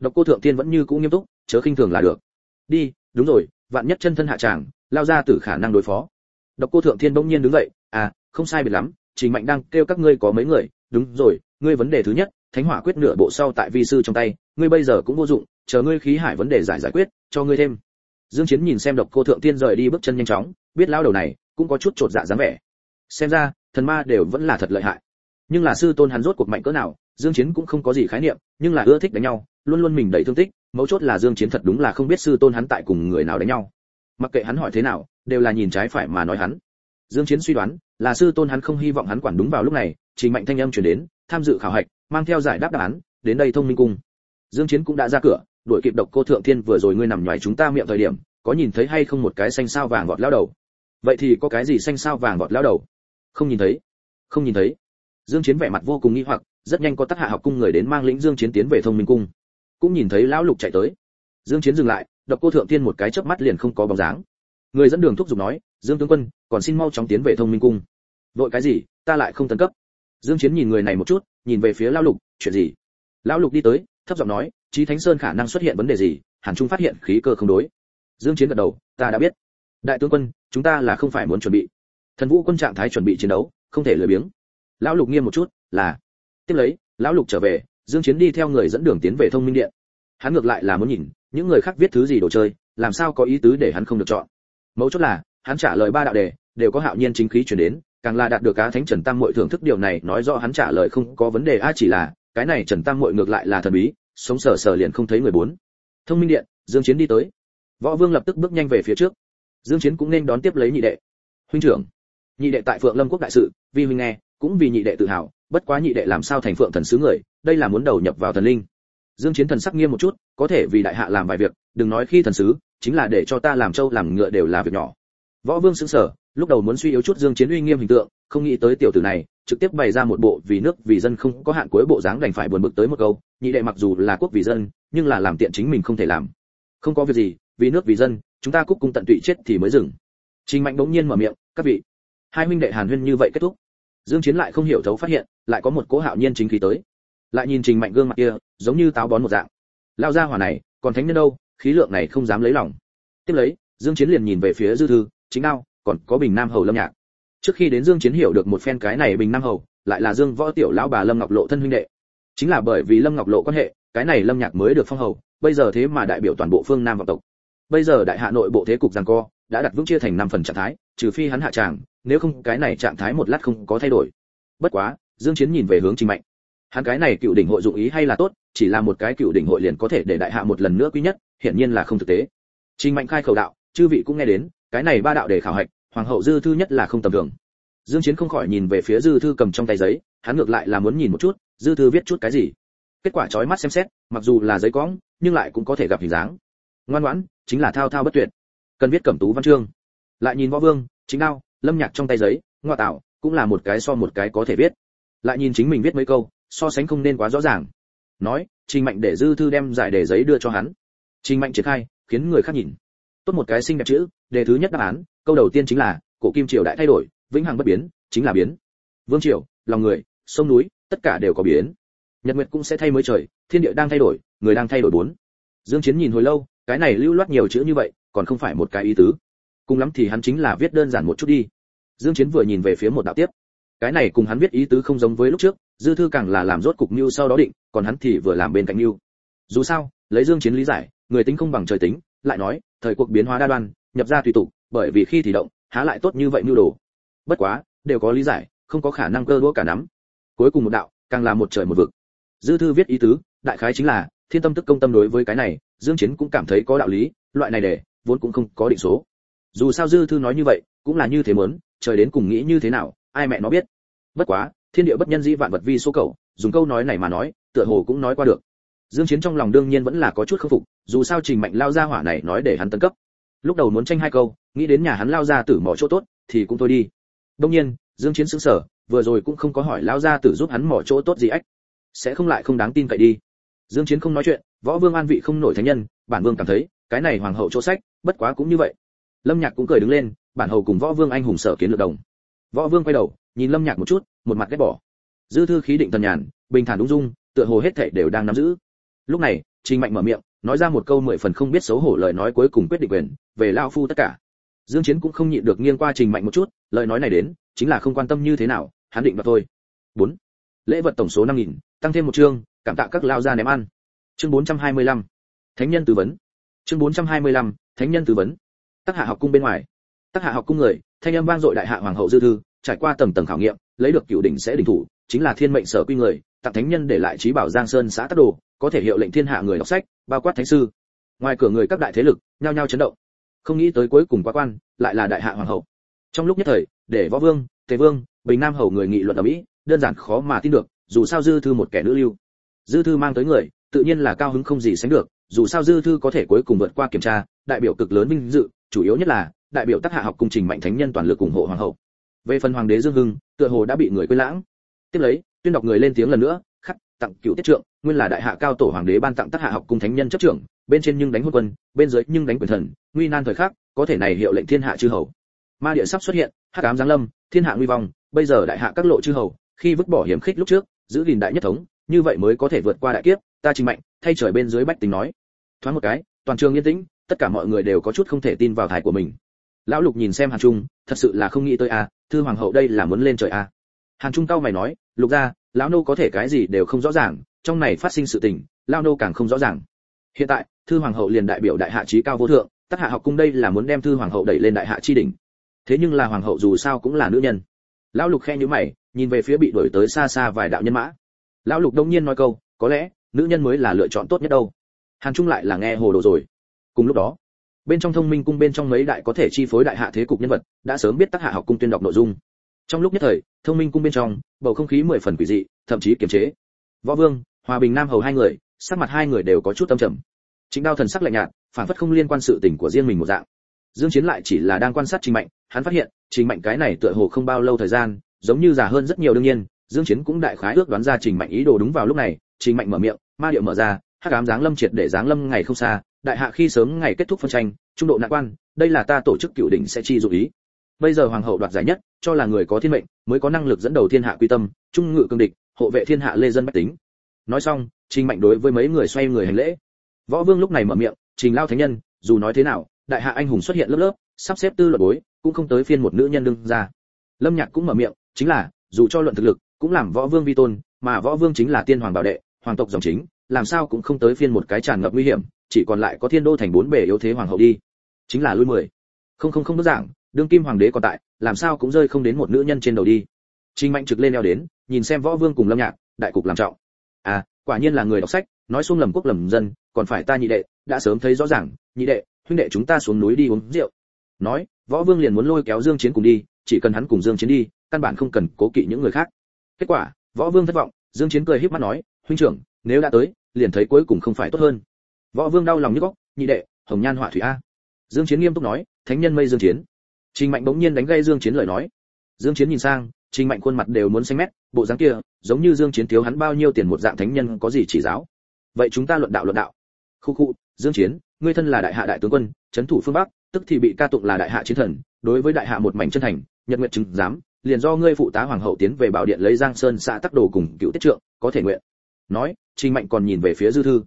Độc cô thượng tiên vẫn như cũ nghiêm túc, chớ khinh thường là được. Đi, đúng rồi, vạn nhất chân thân hạ tràng, lao ra tử khả năng đối phó. Độc cô thượng thiên bỗng nhiên đứng dậy à không sai biệt lắm trình mạnh đang kêu các ngươi có mấy người, đúng rồi, ngươi vấn đề thứ nhất, thánh hỏa quyết nửa bộ sau tại vi sư trong tay, ngươi bây giờ cũng vô dụng, chờ ngươi khí hải vấn đề giải giải quyết, cho ngươi thêm. Dương chiến nhìn xem độc cô thượng tiên rời đi bước chân nhanh chóng, biết lão đầu này cũng có chút trột dạ dáng vẻ. Xem ra, thần ma đều vẫn là thật lợi hại nhưng là sư tôn hắn rốt cuộc mạnh cỡ nào, dương chiến cũng không có gì khái niệm, nhưng là ưa thích đánh nhau, luôn luôn mình đầy thương tích, mấu chốt là dương chiến thật đúng là không biết sư tôn hắn tại cùng người nào đánh nhau. Mặc kệ hắn hỏi thế nào, đều là nhìn trái phải mà nói hắn. Dương chiến suy đoán, là sư tôn hắn không hy vọng hắn quản đúng vào lúc này, chỉ mạnh thanh âm truyền đến, tham dự khảo hạch, mang theo giải đáp đáp án, đến đây thông minh cung. Dương chiến cũng đã ra cửa, đuổi kịp độc cô thượng thiên vừa rồi ngươi nằm nhòi chúng ta miệng thời điểm, có nhìn thấy hay không một cái xanh sao vàng vọt lao đầu? Vậy thì có cái gì xanh sao vàng vọt lao đầu? Không nhìn thấy. Không nhìn thấy dương chiến vẻ mặt vô cùng nghi hoặc, rất nhanh có tác hạ học cung người đến mang lĩnh dương chiến tiến về thông minh cung. Cũng nhìn thấy lão lục chạy tới. Dương chiến dừng lại, độc cô thượng tiên một cái chớp mắt liền không có bóng dáng. Người dẫn đường thúc giục nói, dương tướng quân, còn xin mau chóng tiến về thông minh cung. Vội cái gì? Ta lại không tấn cấp. Dương chiến nhìn người này một chút, nhìn về phía lão lục, chuyện gì? Lão lục đi tới, thấp giọng nói, chí thánh sơn khả năng xuất hiện vấn đề gì? Hàn trung phát hiện khí cơ không đối. Dương chiến gật đầu, ta đã biết. Đại tướng quân, chúng ta là không phải muốn chuẩn bị. Thần vũ quân trạng thái chuẩn bị chiến đấu, không thể lười biếng lão lục nghiêm một chút, là, tiếp lấy, lão lục trở về, dương chiến đi theo người dẫn đường tiến về thông minh điện. Hắn ngược lại là muốn nhìn, những người khác viết thứ gì đồ chơi, làm sao có ý tứ để hắn không được chọn. Mấu chốt là, hắn trả lời ba đạo đề, đều có hạo nhiên chính khí truyền đến, càng là đạt được cá thánh trần tam muội thưởng thức điều này, nói rõ hắn trả lời không có vấn đề, a chỉ là, cái này trần tam muội ngược lại là thần bí, sống sờ sờ liền không thấy người bốn. Thông minh điện, dương chiến đi tới. Võ vương lập tức bước nhanh về phía trước. Dương chiến cũng nên đón tiếp lấy nhị đệ. Huynh trưởng, nhị đệ tại phượng lâm quốc đại sự vì huynh nghe cũng vì nhị đệ tự hào, bất quá nhị đệ làm sao thành phượng thần sứ người, đây là muốn đầu nhập vào thần linh. Dương chiến thần sắc nghiêm một chút, có thể vì đại hạ làm vài việc, đừng nói khi thần sứ, chính là để cho ta làm trâu làm ngựa đều là việc nhỏ. Võ vương sững sờ, lúc đầu muốn suy yếu chút dương chiến uy nghiêm hình tượng, không nghĩ tới tiểu tử này, trực tiếp bày ra một bộ vì nước vì dân không có hạn cuối bộ dáng đành phải buồn bực tới một câu, nhị đệ mặc dù là quốc vì dân, nhưng là làm tiện chính mình không thể làm. Không có việc gì, vì nước vì dân, chúng ta cúc cung tận tụy chết thì mới dừng. Trình mạnh bỗng nhiên mở miệng, các vị, hai huynh đệ hàn huyên như vậy kết thúc dương chiến lại không hiểu thấu phát hiện, lại có một cố hạo nhiên chính khí tới. Lại nhìn trình mạnh gương mặt kia, giống như táo bón một dạng. Lao ra hỏa này, còn thánh nhân đâu, khí lượng này không dám lấy lòng. Tiếp lấy, dương chiến liền nhìn về phía dư thư, chính đao, còn có bình nam hầu lâm nhạc. Trước khi đến dương chiến hiểu được một phen cái này bình nam hầu, lại là dương võ tiểu lão bà lâm ngọc lộ thân huynh đệ. Chính là bởi vì lâm ngọc lộ quan hệ, cái này lâm nhạc mới được phong hầu, bây giờ thế mà đại biểu toàn bộ phương nam vọng tộc. Bây giờ đại hạ nội bộ thế cục giằng co, đã đặt vững chia thành năm phần trạng thái trừ phi hắn hạ tràng nếu không cái này trạng thái một lát không có thay đổi. Bất quá dương chiến nhìn về hướng trình mạnh. Hắn cái này cựu đỉnh hội dụng ý hay là tốt chỉ là một cái cựu đỉnh hội liền có thể để đại hạ một lần nữa quý nhất hiển nhiên là không thực tế. Trình mạnh khai khẩu đạo chư vị cũng nghe đến cái này ba đạo để khảo hạch hoàng hậu dư thư nhất là không tầm thường. Dương chiến không khỏi nhìn về phía dư thư cầm trong tay giấy hắn ngược lại là muốn nhìn một chút dư thư viết chút cái gì. Kết quả chói mắt xem xét mặc dù là giấy cóng, nhưng lại cũng có thể gặp hình dáng. Ngoan ngoãn chính là thao thao bất tuyệt. Cần viết cẩm tú văn chương lại nhìn võ vương, chính đao, lâm nhạc trong tay giấy ngoại tạo, cũng là một cái so một cái có thể viết. Lại nhìn chính mình viết mấy câu, so sánh không nên quá rõ ràng. Nói, trình mạnh để dư thư đem giải đề giấy đưa cho hắn. Trình mạnh triển khai, khiến người khác nhìn. Tốt một cái xinh đẹp chữ, đề thứ nhất đáp án, câu đầu tiên chính là, cổ kim triều đại thay đổi, vĩnh hằng bất biến, chính là biến. Vương triều, lòng người, sông núi, tất cả đều có biến. Nhật nguyệt cũng sẽ thay mới trời, thiên địa đang thay đổi, người đang thay đổi bốn. Dương chiến nhìn hồi lâu, cái này lưu loát nhiều chữ như vậy, còn không phải một cái ý tứ cùng lắm thì hắn chính là viết đơn giản một chút đi. Dương chiến vừa nhìn về phía một đạo tiếp. Cái này cùng hắn viết ý tứ không giống với lúc trước, dư thư càng là làm rốt cục mưu sau đó định, còn hắn thì vừa làm bên cạnh mưu dù sao, lấy dương chiến lý giải, người tính không bằng trời tính, lại nói, thời cuộc biến hóa đa đoan, nhập ra tùy tục, bởi vì khi thì động, há lại tốt như vậy mưu đồ. Bất quá, đều có lý giải, không có khả năng cơ đũa cả nắm. Cuối cùng một đạo, càng là một trời một vực. Dư thư viết ý tứ, đại khái chính là, thiên tâm tức công tâm đối với cái này, dương chiến cũng cảm thấy có đạo lý, loại này để, vốn cũng không có định số dù sao dư thư nói như vậy, cũng là như thế muốn, trời đến cùng nghĩ như thế nào, ai mẹ nó biết. Bất quá, thiên địa bất nhân dĩ vạn vật vi số cầu, dùng câu nói này mà nói, tựa hồ cũng nói qua được. Dương chiến trong lòng đương nhiên vẫn là có chút khâm phục, dù sao trình mạnh lao ra hỏa này nói để hắn tấn cấp. Lúc đầu muốn tranh hai câu, nghĩ đến nhà hắn lao ra tử mỏ chỗ tốt, thì cũng thôi đi. Đương nhiên, dương chiến sững sờ, vừa rồi cũng không có hỏi lao ra tử giúp hắn mỏ chỗ tốt gì ách. Sẽ không lại không đáng tin cậy đi. Dương chiến không nói chuyện, võ vương an vị không nổi thánh nhân, bản vương cảm thấy, cái này hoàng hậu chỗ sách, bất quá cũng như vậy lâm nhạc cũng cười đứng lên bản hầu cùng võ vương anh hùng sở kiến lược đồng. Võ vương quay đầu nhìn lâm nhạc một chút một mặt ghét bỏ. Dư thư khí định thần nhàn bình thản đúng dung tựa hồ hết thảy đều đang nắm giữ. Lúc này trình mạnh mở miệng nói ra một câu mười phần không biết xấu hổ lời nói cuối cùng quyết định quyền về lao phu tất cả. Dương chiến cũng không nhịn được nghiêng qua trình mạnh một chút lời nói này đến chính là không quan tâm như thế nào hắn định vào thôi. 4. lễ vật tổng số 5.000, tăng thêm một chương cảm tạ các lao gia ném ăn. Chương 425. thánh nhân tư vấn. Chương 425, thánh nhân tư vấn tác hạ học cung bên ngoài. Tác hạ học cung người, thanh âm vang dội đại hạ hoàng hậu dư thư, trải qua tầng tầng khảo nghiệm, lấy được cựu đỉnh sẽ đỉnh thủ, chính là thiên mệnh sở quy người, tặng thánh nhân để lại trí bảo giang sơn xã tắc đồ, có thể hiệu lệnh thiên hạ người đọc sách, bao quát thánh sư. Ngoài cửa người các đại thế lực, nhao nhao chấn động. Không nghĩ tới cuối cùng quá quan, lại là đại hạ hoàng hậu. Trong lúc nhất thời, để võ vương, tề vương, bình nam hầu người nghị luận ở mỹ, đơn giản khó mà tin được, dù sao dư thư một kẻ nữ lưu. Dư thư mang tới người, tự nhiên là cao hứng không gì sánh được, dù sao dư thư có thể cuối cùng vượt qua kiểm tra, đại biểu cực lớn vinh dự chủ yếu nhất là, đại biểu tác hạ học cung trình mạnh thánh nhân toàn lực ủng hộ hoàng hậu. Về phần hoàng đế dương hưng, tựa hồ đã bị người quên lãng. Tiếp lấy, tuyên đọc người lên tiếng lần nữa, khắc, tặng cựu tiết trượng, nguyên là đại hạ cao tổ hoàng đế ban tặng tác hạ học cung thánh nhân chấp trưởng, bên trên nhưng đánh hôn quân, bên dưới nhưng đánh quyền thần, nguy nan thời khắc, có thể này hiệu lệnh thiên hạ chư hầu. Ma địa sắp xuất hiện, hắc ám giáng lâm, thiên hạ nguy vong, bây giờ đại hạ các lộ chư hầu, khi vứt bỏ hiểm khích lúc trước, giữ gìn đại nhất thống, như vậy mới có thể vượt qua đại kiếp, ta trình mạnh, thay trời bên dưới bách tính nói. Thoáng một cái, toàn trường yên tĩnh tất cả mọi người đều có chút không thể tin vào thải của mình. Lão lục nhìn xem hàn trung thật sự là không nghĩ tới a à, thư hoàng hậu đây là muốn lên trời a. À. hàn trung cao mày nói lục gia lão nô có thể cái gì đều không rõ ràng trong này phát sinh sự tình lão nô càng không rõ ràng. Hiện tại thư hoàng hậu liền đại biểu đại hạ trí cao vô thượng tất hạ học cung đây là muốn đem thư hoàng hậu đẩy lên đại hạ chi đỉnh. Thế nhưng là hoàng hậu dù sao cũng là nữ nhân. Lão lục khe nhíu mày nhìn về phía bị đuổi tới xa xa vài đạo nhân mã. Lão lục đông nhiên nói câu có lẽ nữ nhân mới là lựa chọn tốt nhất đâu. Hàn trung lại là nghe hồ đồ rồi cùng lúc đó, bên trong thông minh cung bên trong mấy đại có thể chi phối đại hạ thế cục nhân vật đã sớm biết tác hạ học cung tuyên đọc nội dung. Trong lúc nhất thời, thông minh cung bên trong, bầu không khí mười phần quỷ dị, thậm chí kiềm chế. Võ vương, hòa bình nam hầu hai người, sắc mặt hai người đều có chút tâm trầm. Chính đao thần sắc lạnh nhạt, phản phất không liên quan sự tình của riêng mình một dạng. Dương chiến lại chỉ là đang quan sát trình mạnh, hắn phát hiện, trình mạnh cái này tựa hồ không bao lâu thời gian, giống như già hơn rất nhiều đương nhiên, dương chiến cũng đại khái ước đoán ra trình mạnh ý đồ đúng vào lúc này. Trình mạnh mở miệng, ma điệu mở ra, hắc ám giáng lâm triệt để giáng lâm ngày không xa đại hạ khi sớm ngày kết thúc phân tranh, trung độ nạn quan, đây là ta tổ chức cựu đỉnh sẽ chi dụ ý. Bây giờ hoàng hậu đoạt giải nhất, cho là người có thiên mệnh, mới có năng lực dẫn đầu thiên hạ quy tâm, trung ngự cương địch, hộ vệ thiên hạ lê dân bách tính. Nói xong, trình mạnh đối với mấy người xoay người hành lễ. Võ vương lúc này mở miệng, trình lao thánh nhân, dù nói thế nào, đại hạ anh hùng xuất hiện lớp lớp, sắp xếp tư luật bối, cũng không tới phiên một nữ nhân đương ra lâm nhạc cũng mở miệng, chính là, dù cho luận thực lực, cũng làm võ vương vi tôn, mà võ vương chính là tiên hoàng bảo đệ, hoàng tộc dòng chính, làm sao cũng không tới phiên một cái tràn ngập nguy hiểm chỉ còn lại có thiên đô thành bốn bề yếu thế hoàng hậu đi. Chính là lui mười. Không không không đơn giản đương kim hoàng đế còn tại, làm sao cũng rơi không đến một nữ nhân trên đầu đi. Trinh mạnh trực lên leo đến, nhìn xem võ vương cùng lâm nhạc, đại cục làm trọng. À quả nhiên là người đọc sách, nói xuống lầm quốc lầm dân, còn phải ta nhị đệ, đã sớm thấy rõ ràng, nhị đệ, huynh đệ chúng ta xuống núi đi uống rượu. Nói, võ vương liền muốn lôi kéo dương chiến cùng đi, chỉ cần hắn cùng dương chiến đi, căn bản không cần cố kỵ những người khác. Kết quả, võ vương thất vọng, dương chiến cười híp mắt nói, huynh trưởng, nếu đã tới, liền thấy cuối cùng không phải tốt hơn võ vương đau lòng như góc, nhị đệ, hồng nhan họa thủy a. Dương chiến nghiêm túc nói, thánh nhân mây dương chiến. Trình mạnh bỗng nhiên đánh gây dương chiến lời nói. Dương chiến nhìn sang, trình mạnh khuôn mặt đều muốn xanh mét, bộ dáng kia, giống như dương chiến thiếu hắn bao nhiêu tiền một dạng thánh nhân có gì chỉ giáo. Vậy chúng ta luận đạo luận đạo. Khu khu, dương chiến, ngươi thân là đại hạ đại tướng quân chấn thủ phương bắc, tức thì bị ca tụng là đại hạ chiến thần, đối với đại hạ một mảnh chân thành, nhật nguyện chứng giám, liền do ngươi phụ tá hoàng hậu tiến về bảo điện lấy giang sơn xã tắc đồ cùng cựu tiết trượng, có thể nguyện. Nói, trình mạnh còn nhìn về phía dư thư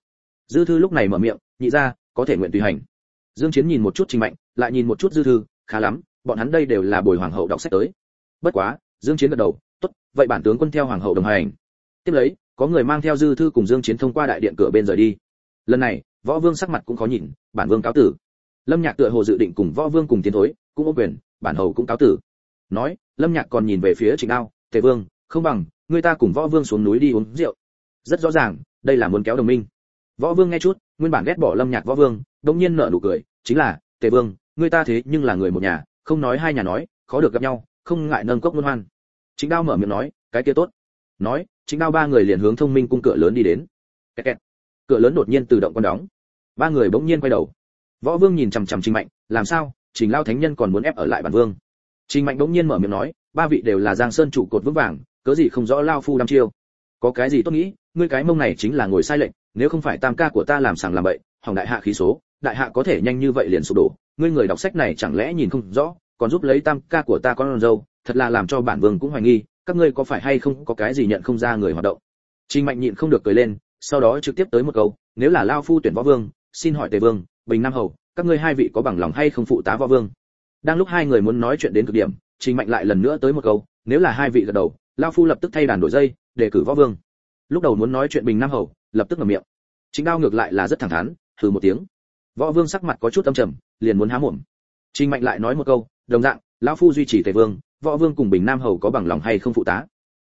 dư thư lúc này mở miệng, nhị ra có thể nguyện tùy hành. Dương chiến nhìn một chút trình mạnh, lại nhìn một chút dư thư, khá lắm, bọn hắn đây đều là bồi hoàng hậu đọc sách tới. Bất quá, dương chiến gật đầu, tốt, vậy bản tướng quân theo hoàng hậu đồng hành. Tiếp lấy, có người mang theo dư thư cùng dương chiến thông qua đại điện cửa bên rời đi. Lần này, võ vương sắc mặt cũng khó nhìn, bản vương cáo tử. Lâm nhạc tựa hồ dự định cùng võ vương cùng tiến thối, cũng có quyền, bản hầu cũng cáo tử. Nói, lâm nhạc còn nhìn về phía trịnh đao, tề vương, không bằng, người ta cùng võ vương xuống núi đi uống rượu. Rất rõ ràng, đây là muốn kéo đồng minh võ vương nghe chút, nguyên bản ghét bỏ lâm nhạc võ vương, đống nhiên nở nụ cười, chính là, tề vương người ta thế nhưng là người một nhà, không nói hai nhà nói, khó được gặp nhau, không ngại nâng cốc luân hoan. Chính đao mở miệng nói, cái kia tốt. Nói chính đao ba người liền hướng thông minh cung cửa lớn đi đến. Kẹt kẹt. cửa lớn đột nhiên tự động con đóng. Ba người bỗng nhiên quay đầu. Võ vương nhìn chằm chằm trình mạnh, làm sao? Trình lao thánh nhân còn muốn ép ở lại bản vương? Trình mạnh bỗng nhiên mở miệng nói, ba vị đều là giang sơn trụ cột vững vàng, cớ gì không rõ lao phu đăm chiêu? Có cái gì tốt nghĩ ngươi cái mông này chính là ngồi sai lệnh nếu không phải tam ca của ta làm sàng làm bậy, hỏng đại hạ khí số, đại hạ có thể nhanh như vậy liền sụp đổ. Ngươi người đọc sách này chẳng lẽ nhìn không rõ, còn giúp lấy tam ca của ta con dâu, thật là làm cho bản vương cũng hoài nghi, các ngươi có phải hay không có cái gì nhận không ra người hoạt động? Trình mạnh nhịn không được cười lên, sau đó trực tiếp tới một câu, nếu là lao phu tuyển võ vương, xin hỏi tề vương, bình nam hầu, các ngươi hai vị có bằng lòng hay không phụ tá võ vương? Đang lúc hai người muốn nói chuyện đến cực điểm, trình mạnh lại lần nữa tới một câu, nếu là hai vị gật đầu, lao phu lập tức thay đàn đổi dây để cử võ vương lúc đầu muốn nói chuyện bình nam hầu, lập tức ngậm miệng. Chính đao ngược lại là rất thẳng thắn thử một tiếng. Võ vương sắc mặt có chút âm trầm, liền muốn há mồm. Trình mạnh lại nói một câu, đồng dạng, lão phu duy trì tề vương, võ vương cùng bình nam hầu có bằng lòng hay không phụ tá?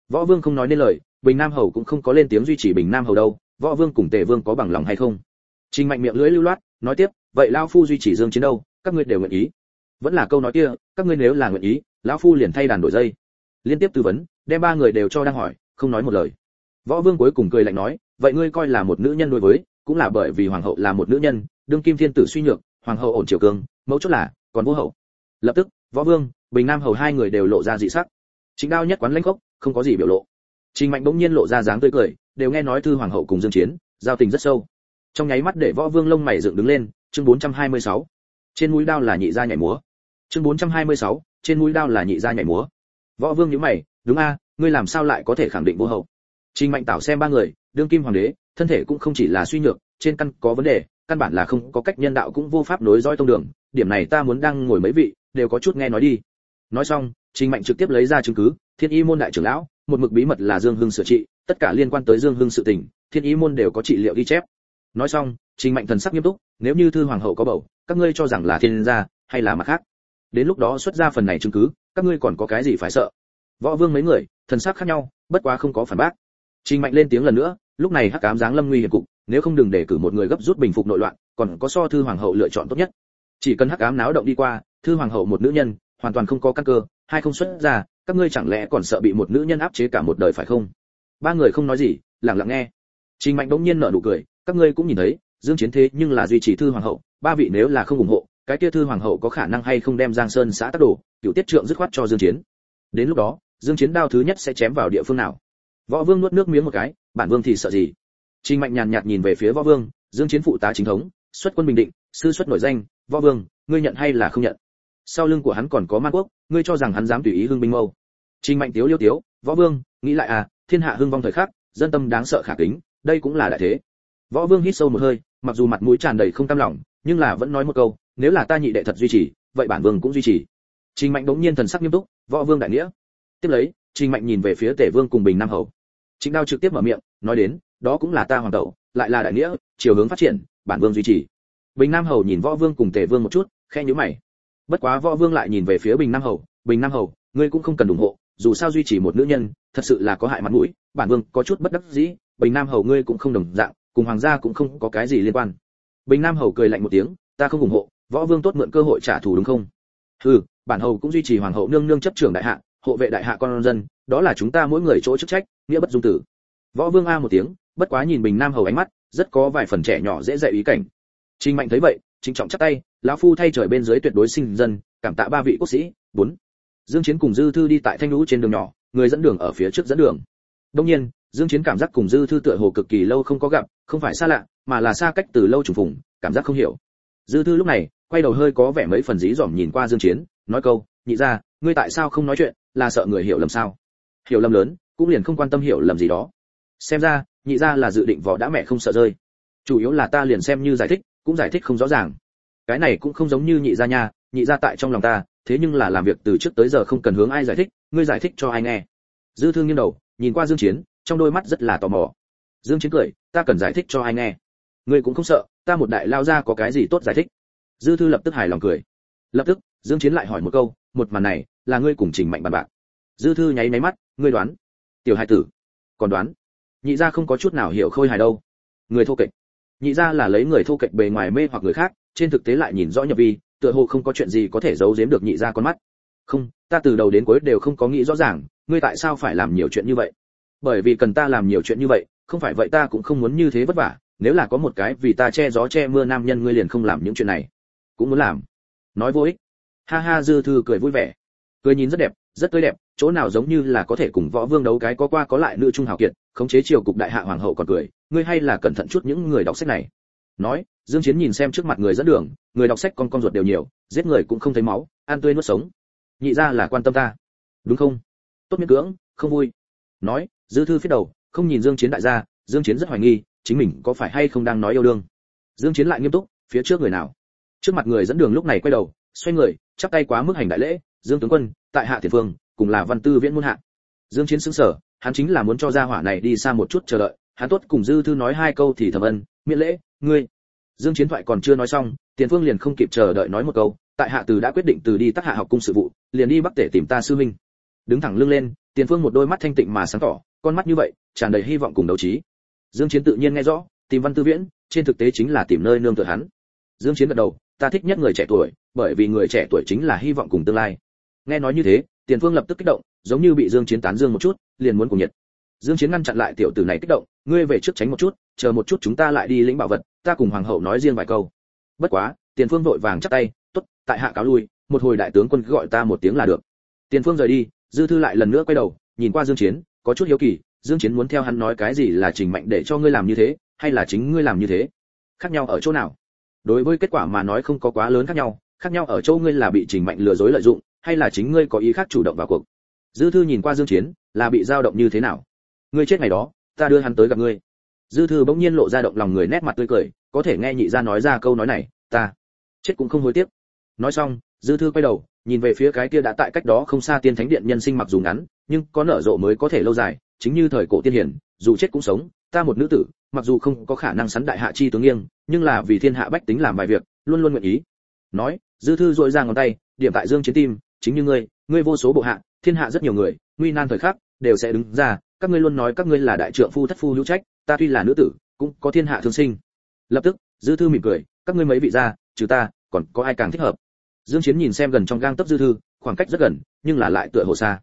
Võ vương không nói nên lời, bình nam hầu cũng không có lên tiếng duy trì bình nam hầu đâu, võ vương cùng tề vương có bằng lòng hay không? Trình mạnh miệng lưỡi lưu loát, nói tiếp, vậy lão phu duy trì dương chiến đâu, các ngươi đều nguyện ý. Vẫn là câu nói kia, các ngươi nếu là nguyện ý, lão phu liền thay đàn đổi dây. Liên tiếp tư vấn, đem ba người đều cho đang hỏi, không nói một lời võ vương cuối cùng cười lạnh nói vậy ngươi coi là một nữ nhân đối với cũng là bởi vì hoàng hậu là một nữ nhân đương kim thiên tử suy nhược hoàng hậu ổn triều cường mẫu chốt là còn vô hậu. Lập tức võ vương bình nam hầu hai người đều lộ ra dị sắc. Chính đao nhất quán lãnh khốc không có gì biểu lộ. Trình mạnh bỗng nhiên lộ ra dáng tươi cười đều nghe nói thư hoàng hậu cùng dương chiến giao tình rất sâu. Trong nháy mắt để võ vương lông mày dựng đứng lên chương 426. trên mũi đao là nhị gia nhảy múa. Chương 426, trên mũi đao là nhị gia nhảy múa. Võ vương nhíu mày đúng a ngươi làm sao lại có thể khẳng định vô hậu? Trình mạnh tảo xem ba người, đương kim hoàng đế, thân thể cũng không chỉ là suy nhược, trên căn có vấn đề, căn bản là không có cách nhân đạo cũng vô pháp nối dõi tông đường, điểm này ta muốn đang ngồi mấy vị, đều có chút nghe nói đi. Nói xong, trình mạnh trực tiếp lấy ra chứng cứ, thiên y môn đại trưởng lão, một mực bí mật là dương hưng sửa trị, tất cả liên quan tới dương hưng sự tình, thiên y môn đều có trị liệu ghi chép. Nói xong, trình mạnh thần sắc nghiêm túc, nếu như thư hoàng hậu có bầu, các ngươi cho rằng là thiên gia, hay là mặt khác? Đến lúc đó xuất ra phần này chứng cứ, các ngươi còn có cái gì phải sợ? Võ vương mấy người, thần sắc khác nhau, bất quá không có phản bác trình mạnh lên tiếng lần nữa, lúc này hắc ám giáng lâm nguy hiểm cục, nếu không đừng để cử một người gấp rút bình phục nội loạn, còn có so thư hoàng hậu lựa chọn tốt nhất. Chỉ cần hắc ám náo động đi qua, thư hoàng hậu một nữ nhân, hoàn toàn không có căn cơ, hai không xuất ra, các ngươi chẳng lẽ còn sợ bị một nữ nhân áp chế cả một đời phải không? Ba người không nói gì, lặng lặng nghe. Trình mạnh bỗng nhiên nở nụ cười, các ngươi cũng nhìn thấy, dương chiến thế nhưng là duy trì thư hoàng hậu, ba vị nếu là không ủng hộ, cái kia thư hoàng hậu có khả năng hay không đem giang sơn xã tác đổ cửu tiết trượng dứt khoát cho dương chiến. Đến lúc đó, dương chiến đao thứ nhất sẽ chém vào địa phương nào? Võ vương nuốt nước miếng một cái, bản vương thì sợ gì? Trình mạnh nhàn nhạt nhìn về phía võ vương, dương chiến phụ tá chính thống, xuất quân bình định, sư xuất nổi danh, võ vương, ngươi nhận hay là không nhận? Sau lưng của hắn còn có man quốc, ngươi cho rằng hắn dám tùy ý hưng binh mâu. Trình mạnh tiếu liêu tiếu, võ vương, nghĩ lại à thiên hạ hưng vong thời khắc, dân tâm đáng sợ khả kính, đây cũng là đại thế. Võ vương hít sâu một hơi, mặc dù mặt mũi tràn đầy không cam lòng, nhưng là vẫn nói một câu, nếu là ta nhị đệ thật duy trì, vậy bản vương cũng duy trì. Trình mạnh đống nhiên thần sắc nghiêm túc, võ vương đại nghĩa. Tiếp lấy, trình mạnh nhìn về phía Tề vương cùng bình nam hầu chính đao trực tiếp mở miệng, nói đến, đó cũng là ta hoàng tẩu, lại là đại nghĩa, chiều hướng phát triển, bản vương duy trì. Bình nam hầu nhìn võ vương cùng tề vương một chút, khẽ nhíu mày. Bất quá võ vương lại nhìn về phía bình nam hầu, bình nam hầu, ngươi cũng không cần ủng hộ, dù sao duy trì một nữ nhân, thật sự là có hại mặt mũi, bản vương có chút bất đắc dĩ, bình nam hầu ngươi cũng không đồng dạng, cùng hoàng gia cũng không có cái gì liên quan. Bình nam hầu cười lạnh một tiếng, ta không ủng hộ, võ vương tốt mượn cơ hội trả thù đúng không? Hừ, bản hầu cũng duy trì hoàng hậu nương nương chấp trưởng đại hạ, hộ vệ đại hạ con dân đó là chúng ta mỗi người chỗ chức trách, nghĩa bất dung tử. Võ vương a một tiếng, bất quá nhìn bình nam hầu ánh mắt, rất có vài phần trẻ nhỏ dễ dạy ý cảnh. Trình mạnh thấy vậy trinh trọng chắc tay, lão phu thay trời bên dưới tuyệt đối sinh dân, cảm tạ ba vị quốc sĩ. Bốn, dương chiến cùng dư thư đi tại thanh lũ trên đường nhỏ, người dẫn đường ở phía trước dẫn đường. Đương nhiên, dương chiến cảm giác cùng dư thư tựa hồ cực kỳ lâu không có gặp, không phải xa lạ, mà là xa cách từ lâu trùng phùng, cảm giác không hiểu. Dư thư lúc này, quay đầu hơi có vẻ mấy phần dí dỏm nhìn qua dương chiến, nói câu, nhị gia, ngươi tại sao không nói chuyện, là sợ người hiểu lầm sao? Hiểu lầm lớn, cũng liền không quan tâm hiểu lầm gì đó. Xem ra, nhị ra là dự định vỏ đã mẹ không sợ rơi. Chủ yếu là ta liền xem như giải thích, cũng giải thích không rõ ràng. Cái này cũng không giống như nhị gia nha, nhị gia tại trong lòng ta, thế nhưng là làm việc từ trước tới giờ không cần hướng ai giải thích, ngươi giải thích cho ai nghe. Dư thương nghiêng đầu, nhìn qua dương chiến, trong đôi mắt rất là tò mò. Dương chiến cười, ta cần giải thích cho ai nghe. Ngươi cũng không sợ, ta một đại lao ra có cái gì tốt giải thích? Dư thư lập tức hài lòng cười. Lập tức, dương chiến lại hỏi một câu, một màn này, là ngươi cùng trình mạnh bàn bạc. Dư thư nháy máy mắt ngươi đoán. Tiểu hai tử. Còn đoán? Nhị gia không có chút nào hiểu khôi hài đâu. Người thô kệch. Nhị gia là lấy người thô kệch bề ngoài mê hoặc người khác, trên thực tế lại nhìn rõ nhập vi, tựa hồ không có chuyện gì có thể giấu giếm được nhị gia con mắt. Không, ta từ đầu đến cuối đều không có nghĩ rõ ràng, ngươi tại sao phải làm nhiều chuyện như vậy? Bởi vì cần ta làm nhiều chuyện như vậy, không phải vậy ta cũng không muốn như thế vất vả, nếu là có một cái vì ta che gió che mưa nam nhân ngươi liền không làm những chuyện này. Cũng muốn làm. Nói vô ích. Ha ha, dư thư cười vui vẻ. Cười nhìn rất đẹp, rất tươi đẹp chỗ nào giống như là có thể cùng võ vương đấu cái có qua có lại nữ trung hào kiệt, khống chế triều cục đại hạ hoàng hậu còn cười, ngươi hay là cẩn thận chút những người đọc sách này. Nói, dương chiến nhìn xem trước mặt người dẫn đường, người đọc sách con con ruột đều nhiều, giết người cũng không thấy máu, ăn tươi nuốt sống. Nhị ra là quan tâm ta. Đúng không? Tốt miễn cưỡng, không vui. Nói, dư thư phía đầu, không nhìn dương chiến đại gia, dương chiến rất hoài nghi, chính mình có phải hay không đang nói yêu đương. Dương chiến lại nghiêm túc, phía trước người nào? Trước mặt người dẫn đường lúc này quay đầu, xoay người, chắp tay quá mức hành đại lễ, dương tướng quân, tại hạ thiền phương cùng là văn tư viễn muôn hạ. Dương chiến sững sờ, hắn chính là muốn cho gia hỏa này đi xa một chút chờ đợi. Hắn tốt cùng dư thư nói hai câu thì thầm ân, miễn lễ, ngươi. Dương chiến thoại còn chưa nói xong, tiền phương liền không kịp chờ đợi nói một câu, tại hạ từ đã quyết định từ đi tác hạ học cung sự vụ, liền đi bắc tể tìm ta sư minh đứng thẳng lưng lên, tiền phương một đôi mắt thanh tịnh mà sáng tỏ, con mắt như vậy, tràn đầy hy vọng cùng đấu trí. Dương chiến tự nhiên nghe rõ, tìm văn tư viễn, trên thực tế chính là tìm nơi nương tựa hắn. Dương chiến gật đầu, ta thích nhất người trẻ tuổi, bởi vì người trẻ tuổi chính là hy vọng cùng tương lai. Nghe nói như thế tiền phương lập tức kích động, giống như bị dương chiến tán dương một chút, liền muốn cùng nhiệt. Dương chiến ngăn chặn lại tiểu tử này kích động, ngươi về trước tránh một chút, chờ một chút chúng ta lại đi lĩnh bảo vật, ta cùng hoàng hậu nói riêng vài câu. Bất quá, tiền phương vội vàng chắp tay, tốt, tại hạ cáo lui, một hồi đại tướng quân gọi ta một tiếng là được. Tiền phương rời đi, dư thư lại lần nữa quay đầu, nhìn qua dương chiến, có chút hiếu kỳ, dương chiến muốn theo hắn nói cái gì là trình mạnh để cho ngươi làm như thế, hay là chính ngươi làm như thế? Khác nhau ở chỗ nào? Đối với kết quả mà nói không có quá lớn khác nhau khác nhau ở chỗ ngươi là bị trình mạnh lừa dối lợi dụng hay là chính ngươi có ý khác chủ động vào cuộc? Dư thư nhìn qua dương chiến, là bị dao động như thế nào? Ngươi chết ngày đó, ta đưa hắn tới gặp ngươi. Dư thư bỗng nhiên lộ ra động lòng người nét mặt tươi cười, có thể nghe nhị gia nói ra câu nói này, ta chết cũng không hối tiếc. Nói xong, dư thư quay đầu, nhìn về phía cái kia đã tại cách đó không xa tiên thánh điện nhân sinh mặc dù ngắn, nhưng có nở rộ mới có thể lâu dài, chính như thời cổ tiên hiển, dù chết cũng sống, ta một nữ tử, mặc dù không có khả năng sắn đại hạ chi tướng nghiêng, nhưng là vì thiên hạ bách tính làm vài việc, luôn luôn nguyện ý. Nói, dư thư dội ra ngón tay, điểm tại dương chiến tim chính như ngươi ngươi vô số bộ hạ, thiên hạ rất nhiều người, nguy nan thời khắc, đều sẽ đứng ra, các ngươi luôn nói các ngươi là đại trượng phu thất phu hữu trách, ta tuy là nữ tử, cũng có thiên hạ thương sinh. Lập tức, dư thư mỉm cười, các ngươi mấy vị ra trừ ta, còn có ai càng thích hợp? Dương chiến nhìn xem gần trong gang tấc dư thư, khoảng cách rất gần, nhưng là lại tựa hồ xa.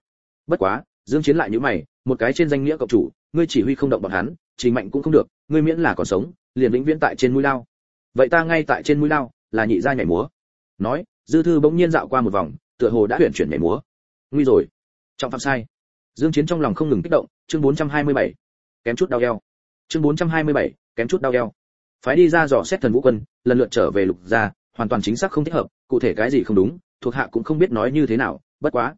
Bất quá, dương chiến lại nhíu mày, một cái trên danh nghĩa cộng chủ, ngươi chỉ huy không động bọn hắn trình mạnh cũng không được, ngươi miễn là còn sống, liền vĩnh viễn tại trên mũi lao. Vậy ta ngay tại trên mũi lao, là nhị gia nhảy múa. Nói, dư thư bỗng nhiên dạo qua một vòng tựa hồ đã huyền chuyển nhảy múa. Nguy rồi. Trọng phạm sai. Dương chiến trong lòng không ngừng kích động chương 427. kém chút đau eo. Chương 427, kém chút đau eo. Phái đi ra dò xét thần vũ quân lần lượt trở về lục gia hoàn toàn chính xác không thích hợp cụ thể cái gì không đúng thuộc hạ cũng không biết nói như thế nào bất quá.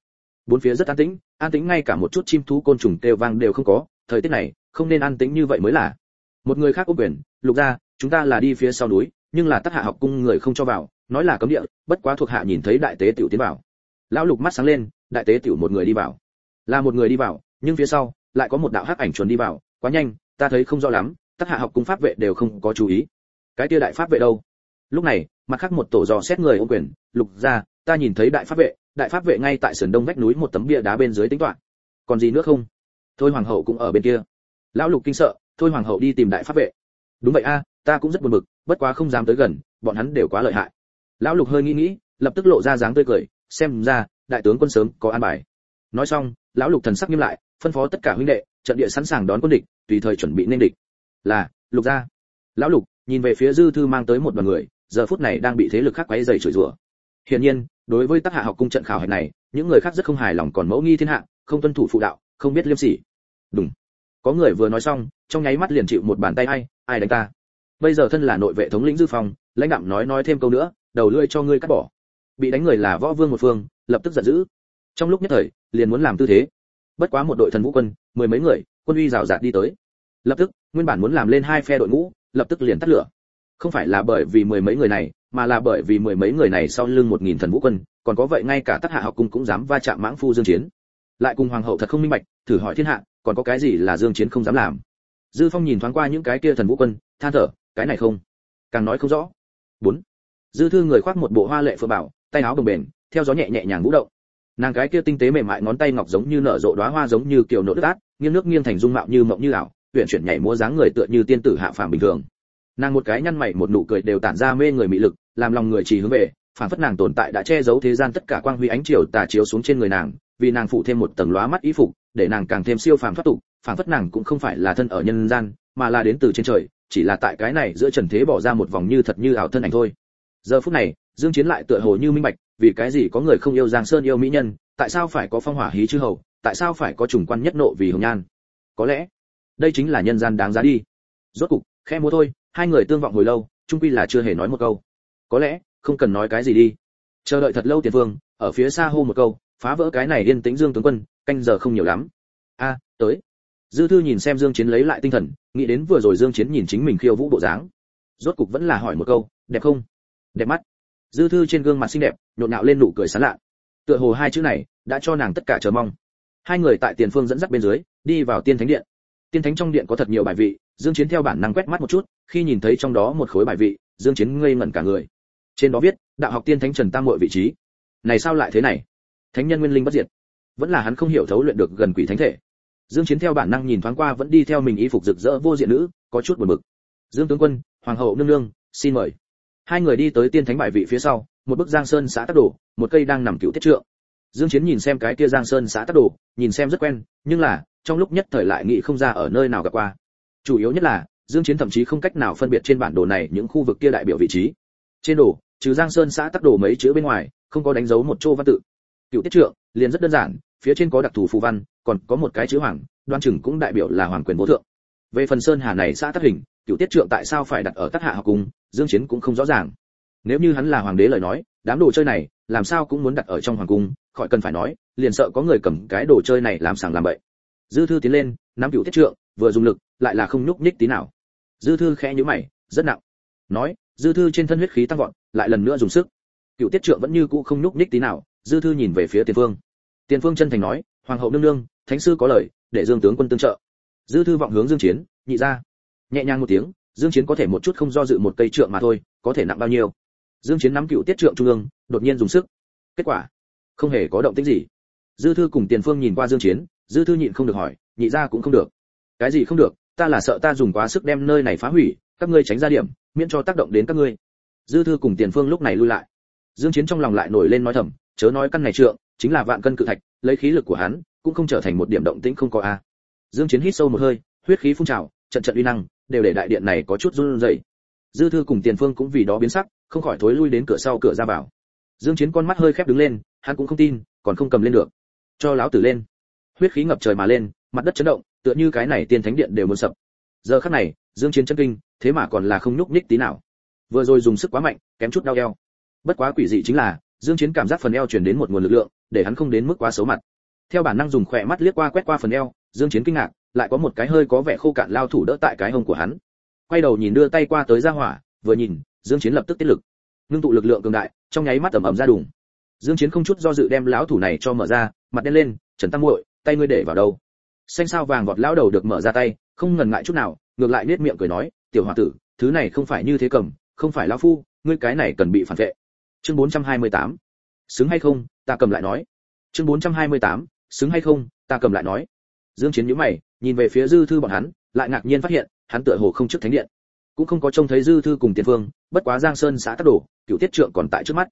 Bốn phía rất an tĩnh an tĩnh ngay cả một chút chim thú côn trùng kêu vang đều không có thời tiết này không nên an tĩnh như vậy mới là. Một người khác ôm quyền lục gia chúng ta là đi phía sau núi nhưng là tác hạ học cung người không cho vào nói là cấm địa bất quá thuộc hạ nhìn thấy đại tế tiểu tiến vào lão lục mắt sáng lên, đại tế tiểu một người đi vào. Là một người đi vào, nhưng phía sau, lại có một đạo hắc ảnh chuẩn đi vào, quá nhanh, ta thấy không rõ lắm, tất hạ học cung pháp vệ đều không có chú ý. Cái kia đại pháp vệ đâu? Lúc này, mặt khác một tổ dò xét người ô quyền, lục ra, ta nhìn thấy đại pháp vệ, đại pháp vệ ngay tại sườn đông vách núi một tấm bia đá bên dưới tính toán. Còn gì nữa không? Thôi hoàng hậu cũng ở bên kia. Lão lục kinh sợ, thôi hoàng hậu đi tìm đại pháp vệ. Đúng vậy a, ta cũng rất buồn bực, bất quá không dám tới gần, bọn hắn đều quá lợi hại. Lão lục hơi nghĩ nghĩ, lập tức lộ ra dáng tươi cười xem ra, đại tướng quân sớm có an bài. Nói xong, lão lục thần sắc nghiêm lại, phân phó tất cả huynh đệ, trận địa sẵn sàng đón quân địch, tùy thời chuẩn bị nên địch. Là, lục gia. Lão lục, nhìn về phía dư thư mang tới một đoàn người, giờ phút này đang bị thế lực khác quấy rầy chửi rủa. Hiển nhiên, đối với tác hạ học cung trận khảo hạch này, những người khác rất không hài lòng còn mẫu nghi thiên hạ, không tuân thủ phụ đạo, không biết liêm sỉ. Đúng có người vừa nói xong, trong nháy mắt liền chịu một bàn tay ai ai đánh ta. Bây giờ thân là nội vệ thống lĩnh dư phòng, lãnh đạm nói nói thêm câu nữa, đầu lưỡi cho ngươi cắt bỏ bị đánh người là võ vương một phương, lập tức giận dữ. Trong lúc nhất thời, liền muốn làm tư thế. Bất quá một đội thần vũ quân, mười mấy người, quân uy rào rạt đi tới. Lập tức, nguyên bản muốn làm lên hai phe đội ngũ, lập tức liền tắt lửa. Không phải là bởi vì mười mấy người này, mà là bởi vì mười mấy người này sau lưng một nghìn thần vũ quân, còn có vậy ngay cả tất hạ học cung cũng dám va chạm mãng phu dương chiến. Lại cùng hoàng hậu thật không minh bạch, thử hỏi thiên hạ, còn có cái gì là dương chiến không dám làm? Dư phong nhìn thoáng qua những cái kia thần vũ quân, than thở, cái này không. Càng nói không rõ. Bốn. Dư thư người khoác một bộ hoa lệ phượng bảo tay áo đồng bền, theo gió nhẹ nhẹ nhàng vũ động. Nàng cái kia tinh tế mềm mại ngón tay ngọc giống như nở rộ đóa hoa giống như kiểu nỗ đất át, nghiêng nước nghiêng thành dung mạo như mộng như ảo, uyển chuyển nhảy múa dáng người tựa như tiên tử hạ phàm bình thường. Nàng một cái nhăn mày một nụ cười đều tản ra mê người mị lực, làm lòng người chỉ hướng về phản phất nàng tồn tại đã che giấu thế gian tất cả quang huy ánh chiều tà chiếu xuống trên người nàng, vì nàng phụ thêm một tầng lóa mắt ý phục, để nàng càng thêm siêu phàm thoát tục phản phất nàng cũng không phải là thân ở nhân gian, mà là đến từ trên trời, chỉ là tại cái này giữa trần thế bỏ ra một vòng như thật như ảo thân ảnh thôi giờ phút này, dương chiến lại tựa hồ như minh bạch, vì cái gì có người không yêu giang sơn yêu mỹ nhân, tại sao phải có phong hỏa hí chư hầu, tại sao phải có trùng quan nhất nộ vì hồng nhan? Có lẽ, đây chính là nhân gian đáng giá đi. Rốt cục, khe múa thôi, hai người tương vọng hồi lâu trung quy là chưa hề nói một câu. Có lẽ, không cần nói cái gì đi. Chờ đợi thật lâu tiền vương ở phía xa hô một câu, phá vỡ cái này điên tĩnh dương tướng quân, canh giờ không nhiều lắm. A à, tới. Dư thư nhìn xem dương chiến lấy lại tinh thần, nghĩ đến vừa rồi dương chiến nhìn chính mình khiêu vũ bộ dáng. Rốt cục vẫn là hỏi một câu, đẹp không? Đẹp mắt. Dư thư trên gương mặt xinh đẹp, nhộn nhạo lên nụ cười sán lạ. Tựa hồ hai chữ này đã cho nàng tất cả chờ mong. Hai người tại tiền phương dẫn dắt bên dưới, đi vào tiên thánh điện. Tiên thánh trong điện có thật nhiều bài vị, dương chiến theo bản năng quét mắt một chút, khi nhìn thấy trong đó một khối bài vị, dương chiến ngây ngẩn cả người. Trên đó viết, đạo học tiên thánh trần tam muội vị trí. Này sao lại thế này? Thánh nhân nguyên linh bất diệt. Vẫn là hắn không hiểu thấu luyện được gần quỷ thánh thể. Dương chiến theo bản năng nhìn thoáng qua vẫn đi theo mình y phục rực rỡ vô diện nữ, có chút buồn bực. Dương tướng quân, hoàng hậu nương nương, xin mời hai người đi tới tiên thánh bại vị phía sau, một bức giang sơn xã tắc đồ, một cây đang nằm cựu tiết trượng. Dương chiến nhìn xem cái kia giang sơn xã tắc đồ, nhìn xem rất quen, nhưng là, trong lúc nhất thời lại nghĩ không ra ở nơi nào gặp qua. Chủ yếu nhất là, dương chiến thậm chí không cách nào phân biệt trên bản đồ này những khu vực kia đại biểu vị trí. Trên đồ, trừ giang sơn xã tắc đồ mấy chữ bên ngoài, không có đánh dấu một chỗ văn tự. Cựu tiết trượng, liền rất đơn giản, phía trên có đặc thù phù văn, còn có một cái chữ hoàng, đoan chừng cũng đại biểu là hoàng quyền vô thượng. Về phần sơn hà này xã tắc hình cựu tiết trượng tại sao phải đặt ở tác hạ học cung dương chiến cũng không rõ ràng. Nếu như hắn là hoàng đế lời nói, đám đồ chơi này, làm sao cũng muốn đặt ở trong hoàng cung, khỏi cần phải nói, liền sợ có người cầm cái đồ chơi này làm sàng làm bậy. Dư thư tiến lên, nắm cựu tiết trượng, vừa dùng lực, lại là không nhúc nhích tí nào. Dư thư khẽ nhíu mày, rất nặng. Nói, dư thư trên thân huyết khí tăng vọt, lại lần nữa dùng sức. Cựu tiết trượng vẫn như cũ không nhúc nhích tí nào, dư thư nhìn về phía tiền phương. Tiền phương chân thành nói, hoàng hậu nương nương, thánh sư có lời, để dương tướng quân tương trợ. Dư thư vọng hướng dương chiến, nhị ra nhẹ nhàng một tiếng, dương chiến có thể một chút không do dự một cây trượng mà thôi, có thể nặng bao nhiêu? Dương chiến nắm cựu tiết trượng trung ương, đột nhiên dùng sức. Kết quả, không hề có động tĩnh gì. Dư thư cùng tiền phương nhìn qua dương chiến, dư thư nhịn không được hỏi, nhị ra cũng không được. Cái gì không được? Ta là sợ ta dùng quá sức đem nơi này phá hủy, các ngươi tránh ra điểm, miễn cho tác động đến các ngươi. Dư thư cùng tiền phương lúc này lui lại. Dương chiến trong lòng lại nổi lên nói thầm, chớ nói căn này trượng, chính là vạn cân cự thạch, lấy khí lực của hắn, cũng không trở thành một điểm động tĩnh không có a. Dương chiến hít sâu một hơi, huyết khí phun trào, trận trận uy năng đều để đại điện này có chút run rẩy. Dư thư cùng tiền phương cũng vì đó biến sắc, không khỏi thối lui đến cửa sau cửa ra vào. Dương chiến con mắt hơi khép đứng lên, hắn cũng không tin, còn không cầm lên được. Cho lão tử lên. Huyết khí ngập trời mà lên, mặt đất chấn động, tựa như cái này tiên thánh điện đều muốn sập. Giờ khắc này, dương chiến chân kinh, thế mà còn là không nhúc nhích tí nào. Vừa rồi dùng sức quá mạnh, kém chút đau eo. Bất quá quỷ dị chính là, dương chiến cảm giác phần eo truyền đến một nguồn lực lượng, để hắn không đến mức quá xấu mặt. Theo bản năng dùng khỏe mắt liếc qua quét qua phần eo, dương chiến kinh ngạc lại có một cái hơi có vẻ khô cạn lao thủ đỡ tại cái hông của hắn. Quay đầu nhìn đưa tay qua tới ra hỏa, vừa nhìn, dương chiến lập tức tiết lực. Ngưng tụ lực lượng cường đại, trong nháy mắt ẩm ẩm ra đùng. Dương chiến không chút do dự đem lão thủ này cho mở ra, mặt đen lên, trần tăng muội, tay ngươi để vào đâu? Xanh sao vàng vọt lão đầu được mở ra tay, không ngần ngại chút nào, ngược lại nét miệng cười nói, tiểu hòa tử, thứ này không phải như thế cầm, không phải lão phu, ngươi cái này cần bị phản vệ. Chương 428 xứng hay không? Ta cầm lại nói. Chương 428 xứng hay không? Ta cầm lại nói. Dương chiến nhíu mày nhìn về phía dư thư bọn hắn, lại ngạc nhiên phát hiện, hắn tựa hồ không trước thánh điện. Cũng không có trông thấy dư thư cùng tiền phương, bất quá giang sơn xã tắc đổ cựu tiết trượng còn tại trước mắt.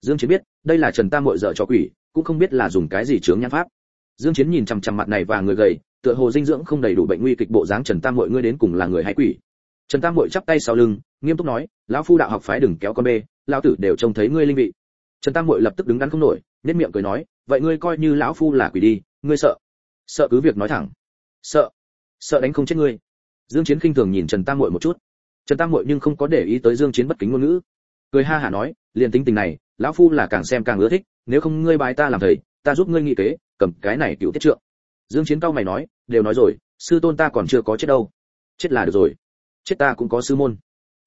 Dương chiến biết, đây là trần tam muội dở cho quỷ, cũng không biết là dùng cái gì chướng nhãn pháp. Dương chiến nhìn chằm chằm mặt này và người gầy, tựa hồ dinh dưỡng không đầy đủ bệnh nguy kịch bộ dáng trần tam muội ngươi đến cùng là người hay quỷ. Trần tam muội chắp tay sau lưng, nghiêm túc nói, lão phu đạo học phái đừng kéo con bê, lão tử đều trông thấy ngươi linh vị. Trần tam muội lập tức đứng đắn không nổi nét miệng cười nói, vậy ngươi coi như lão phu là quỷ đi, ngươi sợ sợ cứ việc nói thẳng sợ. Sợ đánh không chết ngươi. Dương chiến khinh thường nhìn trần tam muội một chút. Trần tam muội nhưng không có để ý tới dương chiến bất kính ngôn ngữ. Cười ha hả nói, liền tính tình này, lão phu là càng xem càng ưa thích, nếu không ngươi bái ta làm thầy, ta giúp ngươi nghị kế, cầm cái này cựu tiết trượng. Dương chiến cao mày nói, đều nói rồi, sư tôn ta còn chưa có chết đâu. Chết là được rồi. Chết ta cũng có sư môn.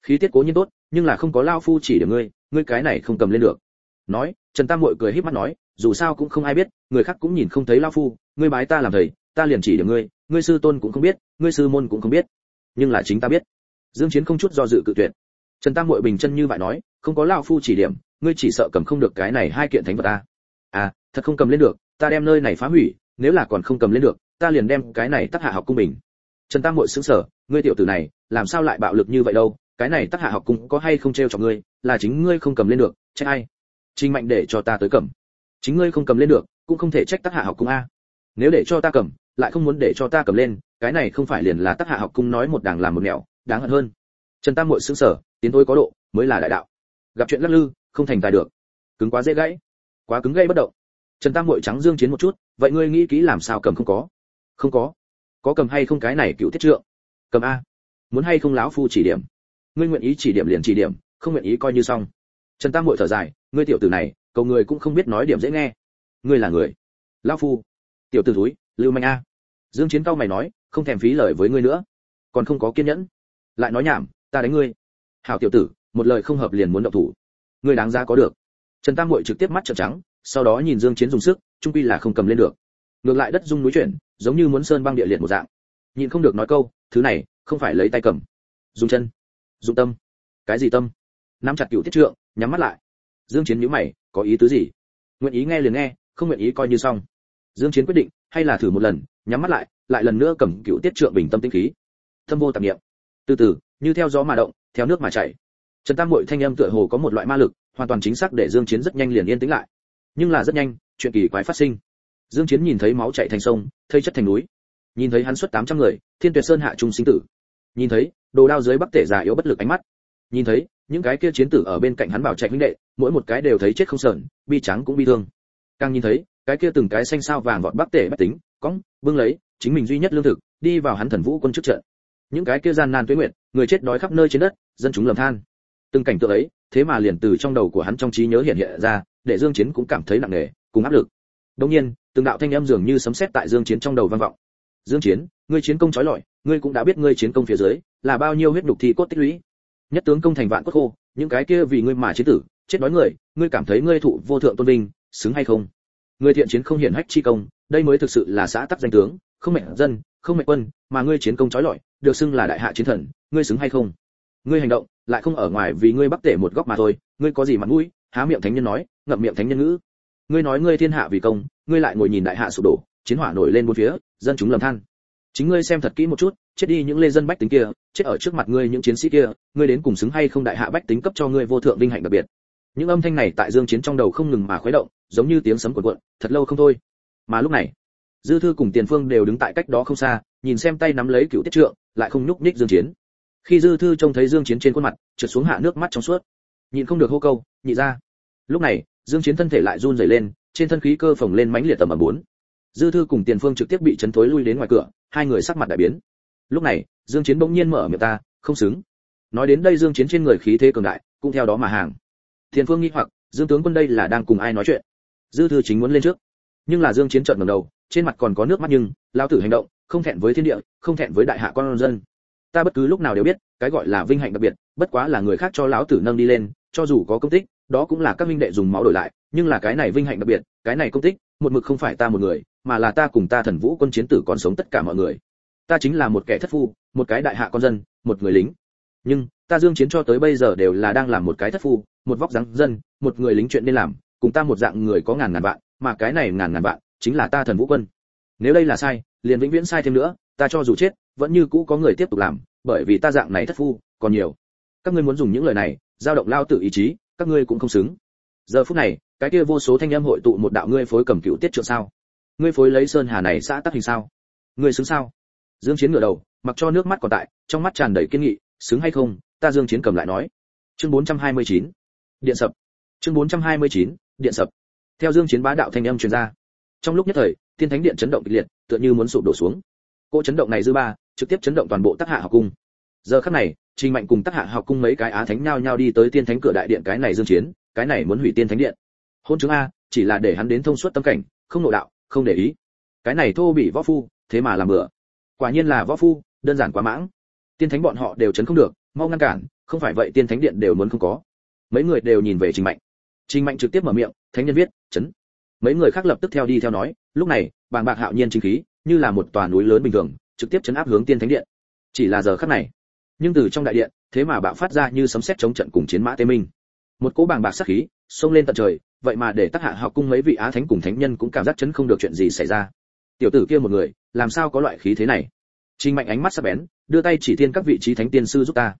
Khí tiết cố nhiên tốt, nhưng là không có lão phu chỉ được ngươi ngươi cái này không cầm lên được. Nói, trần tam muội cười híp mắt nói, dù sao cũng không ai biết, người khác cũng nhìn không thấy lão phu, ngươi bái ta làm thầy ta liền chỉ điểm ngươi ngươi sư tôn cũng không biết, ngươi sư môn cũng không biết, nhưng là chính ta biết. Dương chiến không chút do dự cự tuyệt. Trần tam muội bình chân như vậy nói, không có lão phu chỉ điểm, ngươi chỉ sợ cầm không được cái này hai kiện thánh vật ta. À thật không cầm lên được, ta đem nơi này phá hủy, nếu là còn không cầm lên được, ta liền đem cái này tắc hạ học cung bình. Trần tam muội sững sờ, ngươi tiểu tử này, làm sao lại bạo lực như vậy đâu, cái này tắc hạ học cung có hay không treo cho ngươi, là chính ngươi không cầm lên được, trách ai? Trình mạnh để cho ta tới cầm. Chính ngươi không cầm lên được, cũng không thể trách tắc hạ học cung a. Nếu để cho ta cầm lại không muốn để cho ta cầm lên, cái này không phải liền là tắc hạ học cung nói một đàng làm một nẻo, đáng hận hơn. Trần tam muội sững sờ, tiến tôi có độ, mới là đại đạo. Gặp chuyện lắc lư, không thành tài được. Cứng quá dễ gãy, quá cứng gây bất động. Trần tam muội trắng dương chiến một chút, vậy ngươi nghĩ kỹ làm sao cầm không có? Không có. Có cầm hay không cái này cựu tiết trượng? Cầm a. Muốn hay không lão phu chỉ điểm? Ngươi nguyện ý chỉ điểm liền chỉ điểm, không nguyện ý coi như xong. Trần tam muội thở dài, ngươi tiểu tử này, cầu người cũng không biết nói điểm dễ nghe. Ngươi là người. Lão phu. Tiểu tử thúi lưu manh a. Dương chiến cao mày nói, không thèm phí lời với ngươi nữa. Còn không có kiên nhẫn. Lại nói nhảm, ta đánh ngươi. Hảo tiểu tử, một lời không hợp liền muốn động thủ. Ngươi đáng ra có được. Trần tam muội trực tiếp mắt trợn trắng, sau đó nhìn dương chiến dùng sức, trung quy là không cầm lên được. Ngược lại đất rung núi chuyển, giống như muốn sơn băng địa liệt một dạng. Nhìn không được nói câu, thứ này, không phải lấy tay cầm. Dùng chân. Dùng tâm. Cái gì tâm? Nắm chặt cựu tiết trượng, nhắm mắt lại. Dương chiến nhíu mày, có ý tứ gì? Nguyện ý nghe liền nghe, không nguyện ý coi như xong. Dương chiến quyết định hay là thử một lần, nhắm mắt lại lại lần nữa cầm cựu tiết trượng bình tâm tinh khí. Thâm vô tạp niệm. Từ từ, như theo gió mà động, theo nước mà chảy. Trần tam mội thanh âm tựa hồ có một loại ma lực, hoàn toàn chính xác để dương chiến rất nhanh liền yên tĩnh lại. Nhưng là rất nhanh, chuyện kỳ quái phát sinh. Dương chiến nhìn thấy máu chảy thành sông thấy chất thành núi. Nhìn thấy hắn xuất 800 người, thiên tuyệt sơn hạ trung sinh tử. Nhìn thấy, đồ đao dưới bắc tể già yếu bất lực ánh mắt. Nhìn thấy, những cái kia chiến tử ở bên cạnh hắn bảo chạy huynh đệ, mỗi một cái đều thấy chết không sờn, bi trắng cũng bi thương. Càng nhìn thấy cái kia từng cái xanh sao vàng vọt bắc tể bách tính, cõng, bưng lấy, chính mình duy nhất lương thực, đi vào hắn thần vũ quân trước trận. Những cái kia gian nan tuế nguyện người chết đói khắp nơi trên đất, dân chúng lầm than. Từng cảnh tượng ấy, thế mà liền từ trong đầu của hắn trong trí nhớ hiện hiện ra, để dương chiến cũng cảm thấy nặng nề, cùng áp lực. Đương nhiên, từng đạo thanh âm dường như sấm sét tại dương chiến trong đầu vang vọng. Dương chiến, ngươi chiến công chói lọi, ngươi cũng đã biết ngươi chiến công phía dưới là bao nhiêu huyết đục thi cốt tích lũy. Nhất tướng công thành vạn cốt khô, những cái kia vì ngươi mà chiến tử, chết đói người, ngươi cảm thấy ngươi thụ vô thượng tôn vinh, xứng hay không? Ngươi thiện chiến không hiển hách chi công, đây mới thực sự là xã tắc danh tướng, không mệnh dân, không mệnh quân, mà ngươi chiến công chói lọi, được xưng là đại hạ chiến thần, ngươi xứng hay không? Ngươi hành động, lại không ở ngoài vì ngươi bắc tể một góc mà thôi, ngươi có gì mặt mũi? Há miệng thánh nhân nói, ngậm miệng thánh nhân ngữ. Ngươi nói ngươi thiên hạ vì công, ngươi lại ngồi nhìn đại hạ sụp đổ, chiến hỏa nổi lên bốn phía, dân chúng lầm than. Chính ngươi xem thật kỹ một chút, chết đi những lê dân bách tính kia, chết ở trước mặt ngươi những chiến sĩ kia, ngươi đến cùng xứng hay không đại hạ bách tính cấp cho ngươi vô thượng vinh hạnh đặc biệt. Những âm thanh này tại dương chiến trong đầu không ngừng mà khuấy động giống như tiếng sấm cuộn cuộn, thật lâu không thôi. Mà lúc này, dư thư cùng tiền phương đều đứng tại cách đó không xa, nhìn xem tay nắm lấy cựu tiết trượng, lại không nhúc nhích dương chiến. Khi dư thư trông thấy dương chiến trên khuôn mặt, trượt xuống hạ nước mắt trong suốt. Nhìn không được hô câu, nhị ra lúc này, dương chiến thân thể lại run rẩy lên, trên thân khí cơ phồng lên mãnh liệt tầm ẩm bốn. Dư thư cùng tiền phương trực tiếp bị chấn thối lui đến ngoài cửa, hai người sắc mặt đại biến. Lúc này, dương chiến bỗng nhiên mở miệng ta, không xứng. Nói đến đây dương chiến trên người khí thế cường đại, cũng theo đó mà hàng. Tiền phương nghi hoặc, dương tướng quân đây là đang cùng ai nói chuyện? Dư thư chính muốn lên trước. Nhưng là dương chiến trợn ngẩng đầu, trên mặt còn có nước mắt nhưng lao tử hành động, không thẹn với thiên địa, không thẹn với đại hạ con dân. Ta bất cứ lúc nào đều biết, cái gọi là vinh hạnh đặc biệt, bất quá là người khác cho lão tử nâng đi lên, cho dù có công tích, đó cũng là các minh đệ dùng máu đổi lại, nhưng là cái này vinh hạnh đặc biệt, cái này công tích, một mực không phải ta một người, mà là ta cùng ta thần vũ quân chiến tử còn sống tất cả mọi người. Ta chính là một kẻ thất phu, một cái đại hạ con dân, một người lính. Nhưng, ta dương chiến cho tới bây giờ đều là đang làm một cái thất phu, một vóc dáng dân, một người lính chuyện nên làm cùng ta một dạng người có ngàn ngàn vạn, mà cái này ngàn ngàn vạn chính là ta thần vũ quân. Nếu đây là sai, liền vĩnh viễn sai thêm nữa, ta cho dù chết, vẫn như cũ có người tiếp tục làm, bởi vì ta dạng này thất phu, còn nhiều. Các ngươi muốn dùng những lời này, giao động lao tự ý chí, các ngươi cũng không xứng. Giờ phút này, cái kia vô số thanh âm hội tụ một đạo ngươi phối cầm cựu tiết trượng sao? Ngươi phối lấy sơn hà này xã tắc hình sao? Ngươi xứng sao? Dương chiến ngửa đầu, mặc cho nước mắt còn tại, trong mắt tràn đầy kiên nghị, xứng hay không, ta dương chiến cầm lại nói. Chương 429 điện sập. Chương 429 điện sập. Theo dương chiến bá đạo thanh âm truyền ra, trong lúc nhất thời, thiên thánh điện chấn động kịch liệt, tựa như muốn sụp đổ xuống. Cỗ chấn động này dư ba, trực tiếp chấn động toàn bộ tác hạ học cung. Giờ khắc này, trình mạnh cùng tác hạ học cung mấy cái á thánh nhao nhao đi tới tiên thánh cửa đại điện cái này dương chiến, cái này muốn hủy tiên thánh điện. Hôn chứng a, chỉ là để hắn đến thông suốt tâm cảnh, không nội đạo, không để ý. Cái này thô bị võ phu, thế mà làm bừa. Quả nhiên là võ phu, đơn giản quá mãng. Tiên thánh bọn họ đều chấn không được, mau ngăn cản, không phải vậy tiên thánh điện đều muốn không có. Mấy người đều nhìn về trình mạnh trình mạnh trực tiếp mở miệng, thánh nhân viết, chấn. Mấy người khác lập tức theo đi theo nói, lúc này, bàng bạc hạo nhiên chính khí, như là một tòa núi lớn bình thường, trực tiếp chấn áp hướng tiên thánh điện. Chỉ là giờ khắc này, nhưng từ trong đại điện, thế mà bạo phát ra như sấm sét chống trận cùng chiến mã tê minh. Một cỗ bàng bạc sát khí xông lên tận trời, vậy mà để tắc hạ học cung mấy vị á thánh cùng thánh nhân cũng cảm giác chấn không được chuyện gì xảy ra. Tiểu tử kia một người, làm sao có loại khí thế này? Trình mạnh ánh mắt sắc bén, đưa tay chỉ thiên các vị trí thánh tiên sư giúp ta.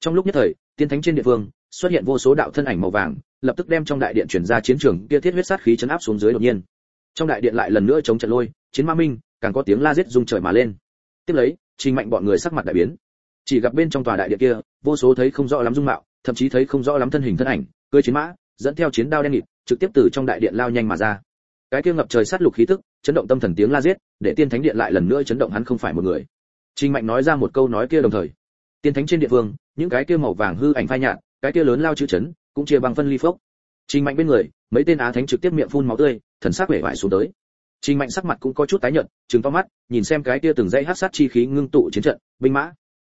Trong lúc nhất thời tiên thánh trên địa phương, xuất hiện vô số đạo thân ảnh màu vàng, lập tức đem trong đại điện chuyển ra chiến trường kia thiết huyết sát khí chấn áp xuống dưới đột nhiên. Trong đại điện lại lần nữa chống trận lôi, chiến ma minh, càng có tiếng la giết rung trời mà lên. Tiếp lấy, trình mạnh bọn người sắc mặt đại biến. Chỉ gặp bên trong tòa đại điện kia, vô số thấy không rõ lắm dung mạo, thậm chí thấy không rõ lắm thân hình thân ảnh, cưỡi chiến mã, dẫn theo chiến đao đen nghịt, trực tiếp từ trong đại điện lao nhanh mà ra. Cái kia ngập trời sát lục khí tức, chấn động tâm thần tiếng la giết, để tiên thánh điện lại lần nữa chấn động hắn không phải một người. Trình mạnh nói ra một câu nói kia đồng thời. Tiên thánh trên địa phương những cái kia màu vàng hư ảnh phai nhạt, cái kia lớn lao chữ chấn, cũng chia bằng phân ly phốc. Trình mạnh bên người, mấy tên á thánh trực tiếp miệng phun máu tươi, thần sắc vẻ vải xuống tới. Trình mạnh sắc mặt cũng có chút tái nhợt, trừng to mắt, nhìn xem cái kia từng dãy hắc sát chi khí ngưng tụ chiến trận, binh mã.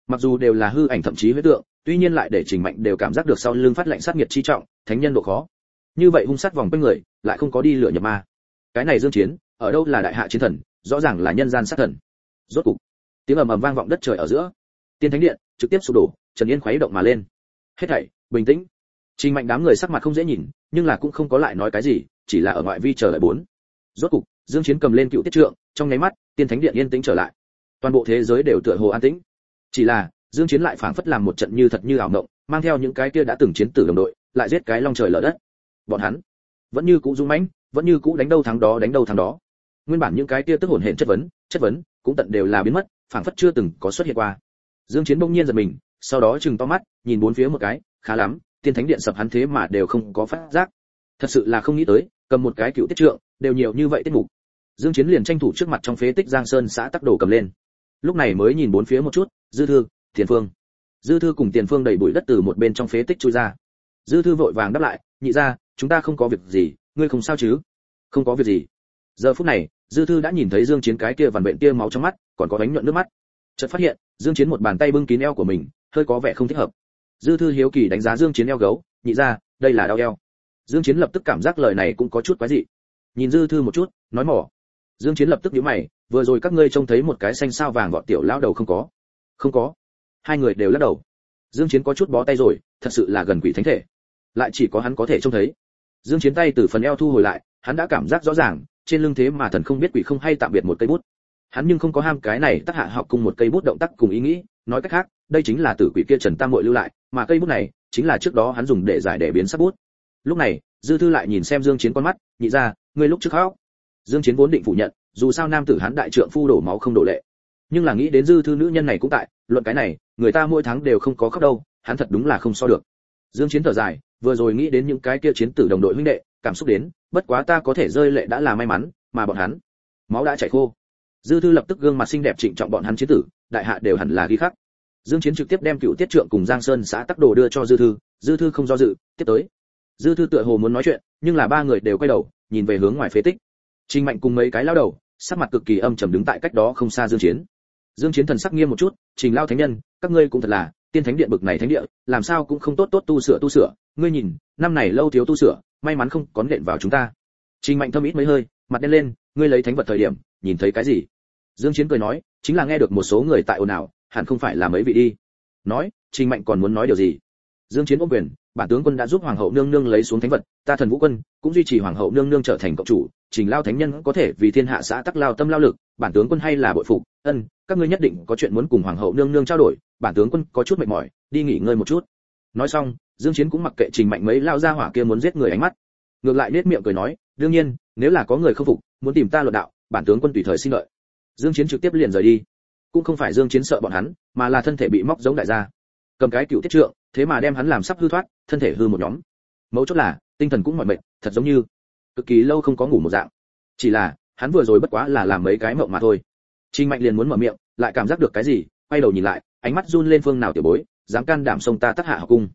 Mặc dù đều là hư ảnh thậm chí huyết tượng, tuy nhiên lại để trình mạnh đều cảm giác được sau lưng phát lạnh sát nhiệt chi trọng, thánh nhân độ khó. Như vậy hung sát vòng quanh người, lại không có đi lửa nhập ma. Cái này dương chiến, ở đâu là đại hạ chiến thần, rõ ràng là nhân gian sát thần. Rốt cục, tiếng ầm ầm vang vọng đất trời ở giữa. Tiên thánh điện, trực tiếp sụp đổ trần yên khuấy động mà lên. Hết thảy, bình tĩnh. Trình mạnh đám người sắc mặt không dễ nhìn, nhưng là cũng không có lại nói cái gì, chỉ là ở ngoại vi chờ lại bốn. Rốt cục, dương chiến cầm lên cựu tiết trượng, trong nháy mắt, tiên thánh điện yên tĩnh trở lại. Toàn bộ thế giới đều tựa hồ an tĩnh. Chỉ là, dương chiến lại phảng phất làm một trận như thật như ảo mộng, mang theo những cái kia đã từng chiến tử đồng đội, lại giết cái long trời lở đất. Bọn hắn, vẫn như cũ dũng mãnh, vẫn như cũ đánh đâu thắng đó, đánh đâu thắng đó. Nguyên bản những cái kia tức hồn hển chất vấn chất vấn, cũng tận đều là biến mất, phảng phất chưa từng có xuất hiện qua. Dương chiến bỗng nhiên giật mình sau đó chừng to mắt, nhìn bốn phía một cái, khá lắm, tiên thánh điện sập hắn thế mà đều không có phát giác. Thật sự là không nghĩ tới, cầm một cái cựu tiết trượng, đều nhiều như vậy tiết mục. Dương chiến liền tranh thủ trước mặt trong phế tích giang sơn xã tắc đồ cầm lên. Lúc này mới nhìn bốn phía một chút, dư thư, tiền phương. Dư thư cùng tiền phương đẩy bụi đất từ một bên trong phế tích chui ra. Dư thư vội vàng đáp lại, nhị ra chúng ta không có việc gì, ngươi không sao chứ? Không có việc gì. Giờ phút này, dư thư đã nhìn thấy dương chiến cái kia vằn bệnh kia máu trong mắt, còn có ánh nhuận nước mắt. Chợt phát hiện, dương chiến một bàn tay bưng kín eo của mình hơi có vẻ không thích hợp. Dư thư hiếu kỳ đánh giá dương chiến eo gấu, nhị ra, đây là đau eo. Dương chiến lập tức cảm giác lời này cũng có chút quái dị. Nhìn dư thư một chút, nói mỏ. Dương chiến lập tức nhíu mày, vừa rồi các ngươi trông thấy một cái xanh sao vàng gọt tiểu lão đầu không có. Không có. Hai người đều lắc đầu. Dương chiến có chút bó tay rồi, thật sự là gần quỷ thánh thể. Lại chỉ có hắn có thể trông thấy. Dương chiến tay từ phần eo thu hồi lại, hắn đã cảm giác rõ ràng, trên lưng thế mà thần không biết quỷ không hay tạm biệt một cây bút. Hắn nhưng không có ham cái này tác hạ học cùng một cây bút động tác cùng ý nghĩ, nói cách khác đây chính là tử quỷ kia trần tam muội lưu lại, mà cây bút này chính là trước đó hắn dùng để giải để biến sắc bút. Lúc này, dư thư lại nhìn xem dương chiến con mắt, nhị ra, ngươi lúc trước khóc. Dương chiến vốn định phủ nhận, dù sao nam tử hắn đại trượng phu đổ máu không đổ lệ. Nhưng là nghĩ đến dư thư nữ nhân này cũng tại, luận cái này, người ta mỗi tháng đều không có khóc đâu, hắn thật đúng là không so được. Dương chiến thở dài, vừa rồi nghĩ đến những cái kia chiến tử đồng đội huynh đệ, cảm xúc đến, bất quá ta có thể rơi lệ đã là may mắn, mà bọn hắn, máu đã chảy khô. Dư thư lập tức gương mặt xinh đẹp trịnh trọng bọn hắn chiến tử, đại hạ đều hẳn là ghi khắc dương chiến trực tiếp đem cựu tiết trượng cùng giang sơn xã tắc đồ đưa cho dư thư dư thư không do dự, tiếp tới. Dư thư tựa hồ muốn nói chuyện, nhưng là ba người đều quay đầu, nhìn về hướng ngoài phế tích. Trình mạnh cùng mấy cái lao đầu, sắc mặt cực kỳ âm trầm đứng tại cách đó không xa dương chiến. Dương chiến thần sắc nghiêm một chút, trình lao thánh nhân, các ngươi cũng thật là tiên thánh điện bực này thánh địa, làm sao cũng không tốt tốt tu sửa tu sửa. Ngươi nhìn, năm này lâu thiếu tu sửa, may mắn không có nện vào chúng ta. Trình mạnh thâm ít mấy hơi, mặt đen lên, ngươi lấy thánh vật thời điểm, nhìn thấy cái gì? Dương chiến cười nói, chính là nghe được một số người tại ồn ào hẳn không phải là mấy vị đi. Nói, trình mạnh còn muốn nói điều gì? Dương chiến ôm quyền, bản tướng quân đã giúp hoàng hậu nương nương lấy xuống thánh vật, ta thần vũ quân cũng duy trì hoàng hậu nương nương trở thành cộng chủ, trình lao thánh nhân có thể vì thiên hạ xã tắc lao tâm lao lực, bản tướng quân hay là bội phục. Ân, các ngươi nhất định có chuyện muốn cùng hoàng hậu nương nương trao đổi, bản tướng quân có chút mệt mỏi, đi nghỉ ngơi một chút. Nói xong, dương chiến cũng mặc kệ trình mạnh mấy lao ra hỏa kia muốn giết người ánh mắt. Ngược lại nết miệng cười nói, đương nhiên, nếu là có người không phục, muốn tìm ta luận đạo, bản tướng quân tùy thời xin lợi. Dương chiến trực tiếp liền rời đi cũng không phải dương chiến sợ bọn hắn, mà là thân thể bị móc giống đại gia. Cầm cái cựu tiết trượng, thế mà đem hắn làm sắp hư thoát, thân thể hư một nhóm. Mấu chốt là, tinh thần cũng mỏi mệt, thật giống như cực kỳ lâu không có ngủ một dạng. Chỉ là, hắn vừa rồi bất quá là làm mấy cái mộng mà thôi. Trinh mạnh liền muốn mở miệng, lại cảm giác được cái gì, quay đầu nhìn lại, ánh mắt run lên phương nào tiểu bối, dám can đảm sông ta tắt hạ học cung.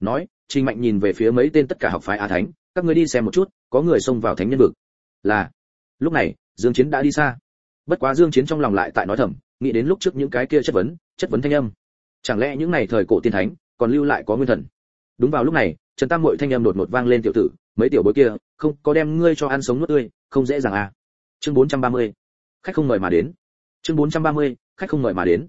Nói trinh mạnh nhìn về phía mấy tên tất cả học phái a thánh, các ngươi đi xem một chút, có người xông vào thánh nhân vực. Là, lúc này, dương chiến đã đi xa bất quá dương chiến trong lòng lại tại nói thầm nghĩ đến lúc trước những cái kia chất vấn chất vấn thanh âm. Chẳng lẽ những này thời cổ tiên thánh còn lưu lại có nguyên thần? Đúng vào lúc này trần tam muội thanh âm đột ngột vang lên tiểu tử mấy tiểu bối kia không có đem ngươi cho ăn sống nuốt tươi không dễ dàng à. Chương 430. khách không mời mà đến. Chương 430, khách không mời mà đến.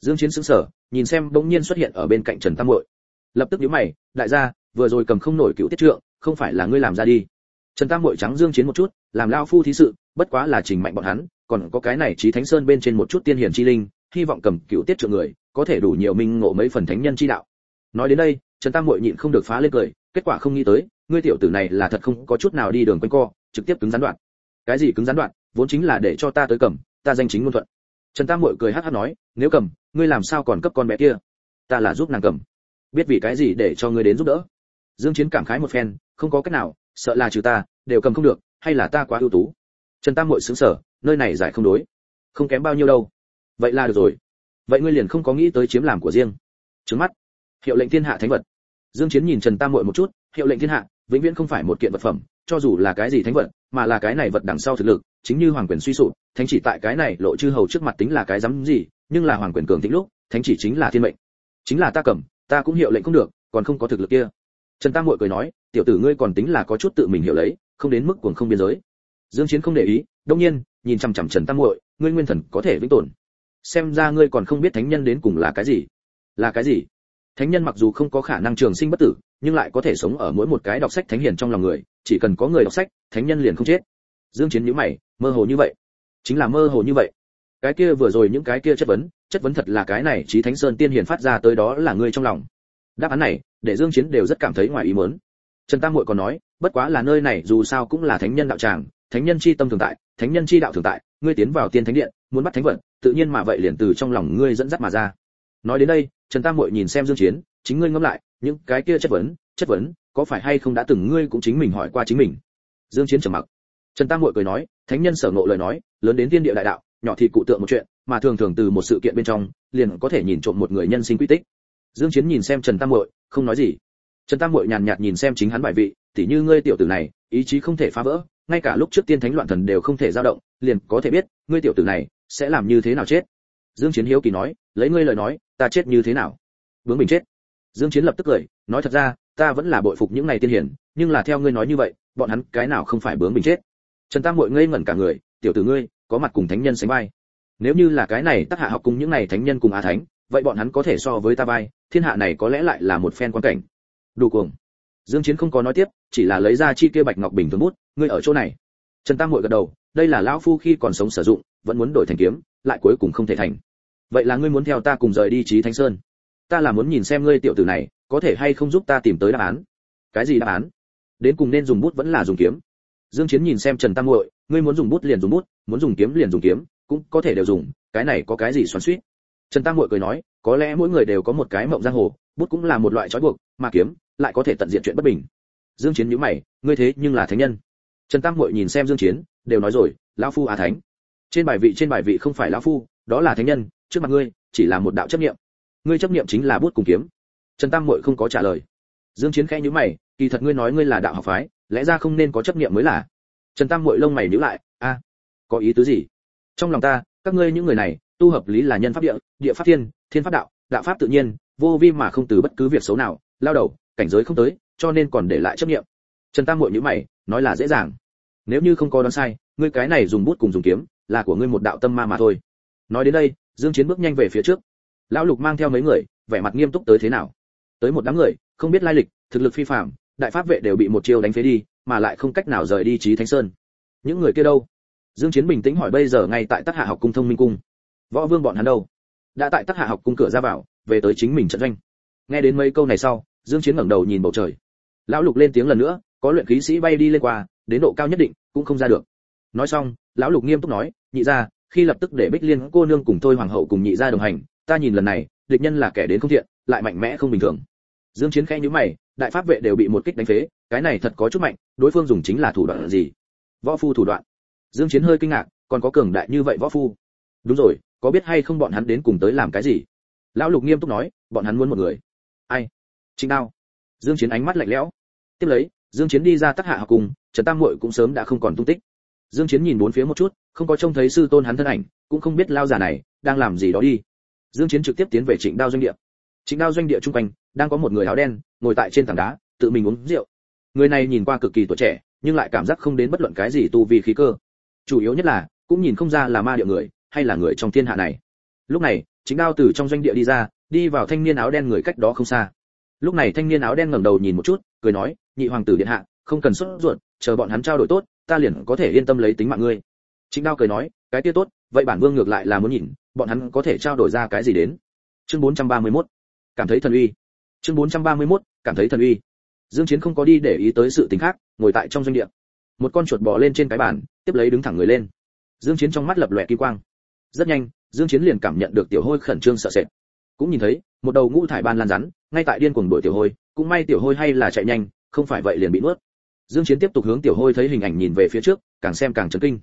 Dương chiến sững sờ nhìn xem bỗng nhiên xuất hiện ở bên cạnh trần tam muội. Lập tức nhíu mày đại gia vừa rồi cầm không nổi cựu tiết trượng không phải là ngươi làm ra đi. Trần tam muội trắng dương chiến một chút làm lao phu thí sự bất quá là trình mạnh bọn hắn còn có cái này trí thánh sơn bên trên một chút tiên hiển chi linh, hy vọng cầm cựu tiết trượng người, có thể đủ nhiều minh ngộ mấy phần thánh nhân chi đạo. Nói đến đây, trần tam muội nhịn không được phá lên cười, kết quả không nghĩ tới, ngươi tiểu tử này là thật không có chút nào đi đường quanh co, trực tiếp cứng gián đoạn. Cái gì cứng gián đoạn? Vốn chính là để cho ta tới cầm, ta danh chính ngôn thuận. Trần tam muội cười hắt hắt nói, nếu cầm, ngươi làm sao còn cấp con bé kia? Ta là giúp nàng cầm. Biết vì cái gì để cho ngươi đến giúp đỡ? Dương chiến cảm khái một phen, không có cách nào, sợ là trừ ta, đều cầm không được, hay là ta quá ưu tú. Trần tam muội sững sờ nơi này giải không đối. Không kém bao nhiêu đâu. Vậy là được rồi. Vậy ngươi liền không có nghĩ tới chiếm làm của riêng. Trứng mắt. Hiệu lệnh thiên hạ thánh vật. Dương chiến nhìn trần tam muội một chút, hiệu lệnh thiên hạ, vĩnh viễn không phải một kiện vật phẩm, cho dù là cái gì thánh vật, mà là cái này vật đằng sau thực lực, chính như hoàng quyền suy sụp, thánh chỉ tại cái này lộ chư hầu trước mặt tính là cái dám gì, nhưng là hoàng quyền cường thịnh lúc, thánh chỉ chính là thiên mệnh. Chính là ta cầm, ta cũng hiệu lệnh không được, còn không có thực lực kia. Trần tam muội cười nói, tiểu tử ngươi còn tính là có chút tự mình hiểu lấy, không đến mức cuồng không biên giới. Dương chiến không để ý, đương nhiên nhìn chăm chăm trần tam muội, ngươi nguyên thần có thể vĩnh tồn. Xem ra ngươi còn không biết thánh nhân đến cùng là cái gì. Là cái gì? Thánh nhân mặc dù không có khả năng trường sinh bất tử, nhưng lại có thể sống ở mỗi một cái đọc sách thánh hiền trong lòng người, chỉ cần có người đọc sách, thánh nhân liền không chết. Dương chiến nhíu mày, mơ hồ như vậy. Chính là mơ hồ như vậy. Cái kia vừa rồi những cái kia chất vấn chất vấn thật là cái này trí thánh sơn tiên hiền phát ra tới đó là ngươi trong lòng. Đáp án này, để dương chiến đều rất cảm thấy ngoài ý muốn. Trần tam muội còn nói, bất quá là nơi này dù sao cũng là thánh nhân đạo tràng, thánh nhân chi tâm thường tại thánh nhân chi đạo thường tại, ngươi tiến vào tiên thánh điện, muốn bắt thánh vận tự nhiên mà vậy liền từ trong lòng ngươi dẫn dắt mà ra. Nói đến đây, trần tam muội nhìn xem dương chiến, chính ngươi ngẫm lại, những cái kia chất vấn chất vấn, có phải hay không đã từng ngươi cũng chính mình hỏi qua chính mình? Dương chiến trầm mặc. Trần tam muội cười nói, thánh nhân sở ngộ lời nói, lớn đến tiên địa đại đạo, nhỏ thì cụ tượng một chuyện, mà thường thường từ một sự kiện bên trong, liền có thể nhìn trộm một người nhân sinh quy tích. Dương chiến nhìn xem trần tam muội, không nói gì. Trần tam muội nhàn nhạt nhìn xem chính hắn bài vị, tỉ như ngươi tiểu tử này, ý chí không thể phá vỡ ngay cả lúc trước tiên thánh loạn thần đều không thể dao động, liền có thể biết, ngươi tiểu tử này sẽ làm như thế nào chết. Dương chiến hiếu kỳ nói, lấy ngươi lời nói, ta chết như thế nào? Bướng bình chết. Dương chiến lập tức cười, nói thật ra, ta vẫn là bội phục những này tiên hiển nhưng là theo ngươi nói như vậy, bọn hắn cái nào không phải bướng bình chết? Trần tam muội ngây ngẩn cả người, tiểu tử ngươi, có mặt cùng thánh nhân sánh vai. Nếu như là cái này tác hạ học cùng những này thánh nhân cùng á thánh, vậy bọn hắn có thể so với ta vai, thiên hạ này có lẽ lại là một phen quan cảnh. Đủ cuồng. Dương chiến không có nói tiếp chỉ là lấy ra chi kia bạch ngọc bình thường bút, ngươi ở chỗ này. Trần tam muội gật đầu, đây là lão phu khi còn sống sử dụng, vẫn muốn đổi thành kiếm, lại cuối cùng không thể thành. Vậy là ngươi muốn theo ta cùng rời đi trí thánh sơn. Ta là muốn nhìn xem ngươi tiểu tử này, có thể hay không giúp ta tìm tới đáp án. Cái gì đáp án? Đến cùng nên dùng bút vẫn là dùng kiếm. Dương chiến nhìn xem trần tam muội, ngươi muốn dùng bút liền dùng bút, muốn dùng kiếm liền dùng kiếm, cũng có thể đều dùng, cái này có cái gì xoắn xuýt? Trần tam muội cười nói, có lẽ mỗi người đều có một cái mộng giang hồ, bút cũng là một loại trói buộc, mà kiếm lại có thể tận diện chuyện bất bình dương chiến nhíu mày, ngươi thế nhưng là thánh nhân. Trần tam muội nhìn xem dương chiến, đều nói rồi, lão phu à thánh. Trên bài vị, trên bài vị không phải lão phu, đó là thánh nhân, trước mặt ngươi, chỉ là một đạo chấp niệm. Ngươi chấp niệm chính là bút cùng kiếm. Trần tam muội không có trả lời. Dương chiến khẽ nhíu mày, kỳ thật ngươi nói ngươi là đạo học phái, lẽ ra không nên có chấp niệm mới là. Trần tam muội lông mày nhíu lại, a, có ý tứ gì? Trong lòng ta, các ngươi những người này, tu hợp lý là nhân pháp địa địa pháp thiên thiên pháp đạo đạo pháp tự nhiên, vô vi mà không từ bất cứ việc xấu nào, lao đầu, cảnh giới không tới cho nên còn để lại chấp niệm trần tam muội nhíu mày, nói là dễ dàng. Nếu như không có đoán sai, ngươi cái này dùng bút cùng dùng kiếm, là của ngươi một đạo tâm ma mà thôi. Nói đến đây, dương chiến bước nhanh về phía trước. Lão lục mang theo mấy người, vẻ mặt nghiêm túc tới thế nào? Tới một đám người, không biết lai lịch, thực lực phi phàm, đại pháp vệ đều bị một chiêu đánh phế đi, mà lại không cách nào rời đi trí thánh sơn. Những người kia đâu? Dương chiến bình tĩnh hỏi bây giờ ngay tại tác hạ học cung thông minh cung. Võ vương bọn hắn đâu? Đã tại tác hạ học cung cửa ra vào, về tới chính mình trận doanh. Nghe đến mấy câu này sau dương chiến ngẩng đầu nhìn bầu trời. Lão lục lên tiếng lần nữa, có luyện khí sĩ bay đi lên qua, đến độ cao nhất định, cũng không ra được. Nói xong, lão lục nghiêm túc nói, nhị gia, khi lập tức để bích liên cô nương cùng thôi hoàng hậu cùng nhị gia đồng hành, ta nhìn lần này, địch nhân là kẻ đến không thiện, lại mạnh mẽ không bình thường. Dương chiến khẽ nhíu mày, đại pháp vệ đều bị một kích đánh phế, cái này thật có chút mạnh, đối phương dùng chính là thủ đoạn gì? Võ phu thủ đoạn. Dương chiến hơi kinh ngạc, còn có cường đại như vậy võ phu? Đúng rồi, có biết hay không bọn hắn đến cùng tới làm cái gì? Lão lục nghiêm túc nói, bọn hắn muốn một người. Ai? Trịnh đao. Dương chiến ánh mắt lạnh lẽo. Tiếp lấy, dương chiến đi ra tác hạ học cùng, trần tam muội cũng sớm đã không còn tung tích. Dương chiến nhìn bốn phía một chút, không có trông thấy sư tôn hắn thân ảnh, cũng không biết lao giả này đang làm gì đó đi. Dương chiến trực tiếp tiến về trịnh đao doanh địa. Trịnh đao doanh địa trung quanh, đang có một người áo đen, ngồi tại trên tảng đá, tự mình uống rượu. Người này nhìn qua cực kỳ tuổi trẻ, nhưng lại cảm giác không đến bất luận cái gì tu vi khí cơ. Chủ yếu nhất là, cũng nhìn không ra là ma địa người, hay là người trong thiên hạ này. Lúc này, Trịnh đao từ trong doanh địa đi ra, đi vào thanh niên áo đen người cách đó không xa lúc này thanh niên áo đen ngẩng đầu nhìn một chút, cười nói, nhị hoàng tử điện hạ, không cần sốt ruột, chờ bọn hắn trao đổi tốt, ta liền có thể yên tâm lấy tính mạng ngươi. Chính đao cười nói, cái kia tốt, vậy bản vương ngược lại là muốn nhìn, bọn hắn có thể trao đổi ra cái gì đến. Chương 431 cảm thấy thần uy. Chương 431 cảm thấy thần uy. Dương chiến không có đi để ý tới sự tình khác, ngồi tại trong doanh địa. Một con chuột bò lên trên cái bàn, tiếp lấy đứng thẳng người lên. Dương chiến trong mắt lập lòe kỳ quang. Rất nhanh, dương chiến liền cảm nhận được tiểu hôi khẩn trương sợ sệt cũng nhìn thấy, một đầu ngũ thải ban lan rắn, ngay tại điên cuồng đuổi tiểu hôi, cũng may tiểu hôi hay là chạy nhanh, không phải vậy liền bị nuốt. Dương chiến tiếp tục hướng tiểu hôi thấy hình ảnh nhìn về phía trước, càng xem càng chấn kinh.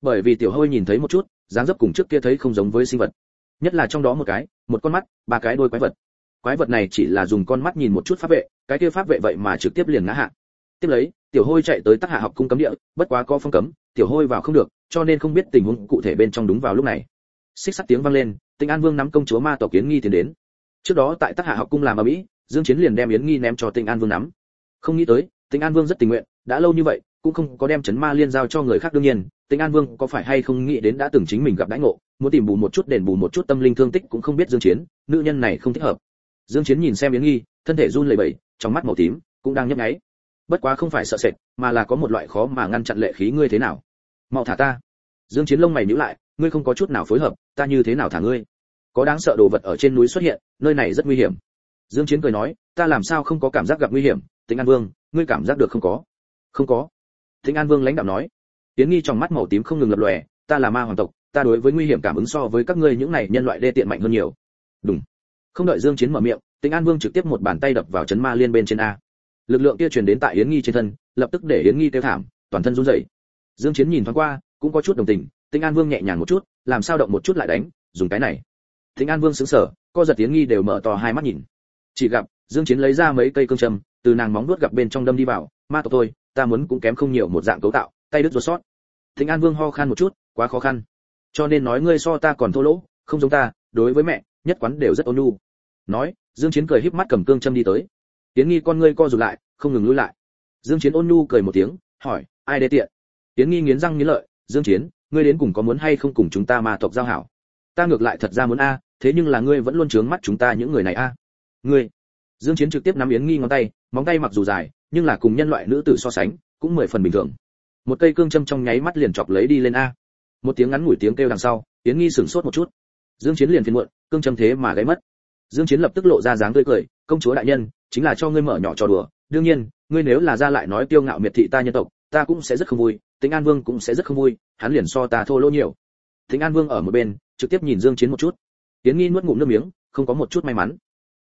Bởi vì tiểu hôi nhìn thấy một chút, dáng dấp cùng trước kia thấy không giống với sinh vật. Nhất là trong đó một cái, một con mắt, ba cái đôi quái vật. Quái vật này chỉ là dùng con mắt nhìn một chút pháp vệ, cái kia pháp vệ vậy mà trực tiếp liền ngã hạ. Tiếp lấy, tiểu hôi chạy tới tác hạ học cung cấm địa, bất quá có phong cấm, tiểu hôi vào không được, cho nên không biết tình huống cụ thể bên trong đúng vào lúc này xích sắt tiếng vang lên, tinh an vương nắm công chúa ma tộc kiến nghi tiến đến. Trước đó tại tác hạ học cung làm ở mỹ, dương chiến liền đem yến nghi ném cho tinh an vương nắm. Không nghĩ tới, tinh an vương rất tình nguyện, đã lâu như vậy, cũng không có đem chấn ma liên giao cho người khác đương nhiên, tinh an vương có phải hay không nghĩ đến đã từng chính mình gặp đãi ngộ, muốn tìm bù một chút đền bù một chút tâm linh thương tích cũng không biết dương chiến, nữ nhân này không thích hợp. Dương chiến nhìn xem yến nghi, thân thể run lẩy bẩy, trong mắt màu tím cũng đang nhấp nháy. Bất quá không phải sợ sệt, mà là có một loại khó mà ngăn chặn lệ khí ngươi thế nào. Mau thả ta. Dương chiến lông mày nhíu lại ngươi không có chút nào phối hợp, ta như thế nào thả ngươi? Có đáng sợ đồ vật ở trên núi xuất hiện, nơi này rất nguy hiểm. Dương chiến cười nói, ta làm sao không có cảm giác gặp nguy hiểm? Tĩnh an vương, ngươi cảm giác được không có? Không có. Tĩnh an vương lãnh đạo nói. Tiến nghi trong mắt màu tím không ngừng lập lòe, ta là ma hoàng tộc, ta đối với nguy hiểm cảm ứng so với các ngươi những này nhân loại đê tiện mạnh hơn nhiều. Đúng không đợi dương chiến mở miệng, tĩnh an vương trực tiếp một bàn tay đập vào chấn ma liên bên trên a. Lực lượng kia truyền đến tại yến nghi trên thân, lập tức để yến nghi tiêu thảm, toàn thân run rẩy. Dương chiến nhìn thoáng qua, cũng có chút đồng tình tĩnh an vương nhẹ nhàng một chút, làm sao động một chút lại đánh, dùng cái này. Tĩnh an vương sững sờ, co giật tiếng nghi đều mở to hai mắt nhìn. Chỉ gặp, dương chiến lấy ra mấy cây cương châm, từ nàng móng vuốt gặp bên trong đâm đi vào, ma tộc tôi, ta muốn cũng kém không nhiều một dạng cấu tạo, tay đứt ruột sót. Tĩnh an vương ho khan một chút, quá khó khăn. Cho nên nói ngươi so ta còn thô lỗ, không giống ta, đối với mẹ, nhất quán đều rất ôn nhu. Nói, dương chiến cười híp mắt cầm cương châm đi tới. Tiến nghi con ngươi co rụt lại, không ngừng lùi lại. Dương chiến ôn nhu cười một tiếng, hỏi, ai đê tiện? Tiến nghi nghiến răng nghiến lợi, dương chiến ngươi đến cùng có muốn hay không cùng chúng ta ma tộc giao hảo? Ta ngược lại thật ra muốn a, thế nhưng là ngươi vẫn luôn trướng mắt chúng ta những người này a. Ngươi. Dương chiến trực tiếp nắm yến nghi ngón tay, móng tay mặc dù dài, nhưng là cùng nhân loại nữ tử so sánh, cũng mười phần bình thường. Một cây cương châm trong nháy mắt liền chọc lấy đi lên a. Một tiếng ngắn ngủi tiếng kêu đằng sau, yến nghi sửng sốt một chút. Dương chiến liền phiền muộn, cương châm thế mà gãy mất. Dương chiến lập tức lộ ra dáng tươi cười, công chúa đại nhân, chính là cho ngươi mở nhỏ trò đùa. Đương nhiên, ngươi nếu là ra lại nói tiêu ngạo miệt thị ta nhân tộc, ta cũng sẽ rất không vui tĩnh an vương cũng sẽ rất không vui, hắn liền so ta thô lỗ nhiều. Tĩnh an vương ở một bên, trực tiếp nhìn dương chiến một chút. Tiến nghi nuốt ngụm nước miếng, không có một chút may mắn.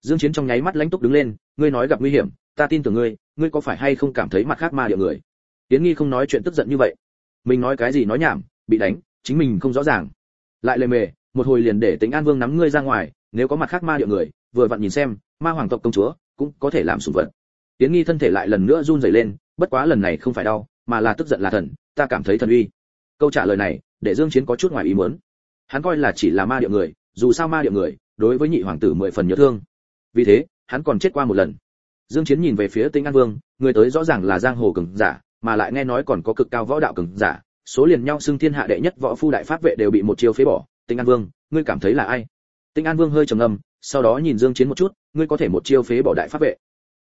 Dương chiến trong nháy mắt lãnh túc đứng lên, ngươi nói gặp nguy hiểm, ta tin tưởng ngươi ngươi có phải hay không cảm thấy mặt khác ma địa người? Tiến nghi không nói chuyện tức giận như vậy. Mình nói cái gì nói nhảm, bị đánh, chính mình không rõ ràng. Lại lề mề, một hồi liền để tĩnh an vương nắm ngươi ra ngoài, nếu có mặt khác ma địa người, vừa vặn nhìn xem, ma hoàng tộc công chúa cũng có thể làm sủng vật. Tiến nghi thân thể lại lần nữa run rẩy lên, bất quá lần này không phải đau, mà là tức giận là thần ta cảm thấy thần uy. Câu trả lời này, để dương chiến có chút ngoài ý muốn. Hắn coi là chỉ là ma địa người, dù sao ma địa người, đối với nhị hoàng tử mười phần nhớ thương. Vì thế, hắn còn chết qua một lần. Dương chiến nhìn về phía tinh an vương, người tới rõ ràng là giang hồ cường giả, mà lại nghe nói còn có cực cao võ đạo cường giả, số liền nhau xưng thiên hạ đệ nhất võ phu đại pháp vệ đều bị một chiêu phế bỏ. Tinh an vương, ngươi cảm thấy là ai? Tinh an vương hơi trầm ngâm, sau đó nhìn dương chiến một chút, ngươi có thể một chiêu phế bỏ đại pháp vệ.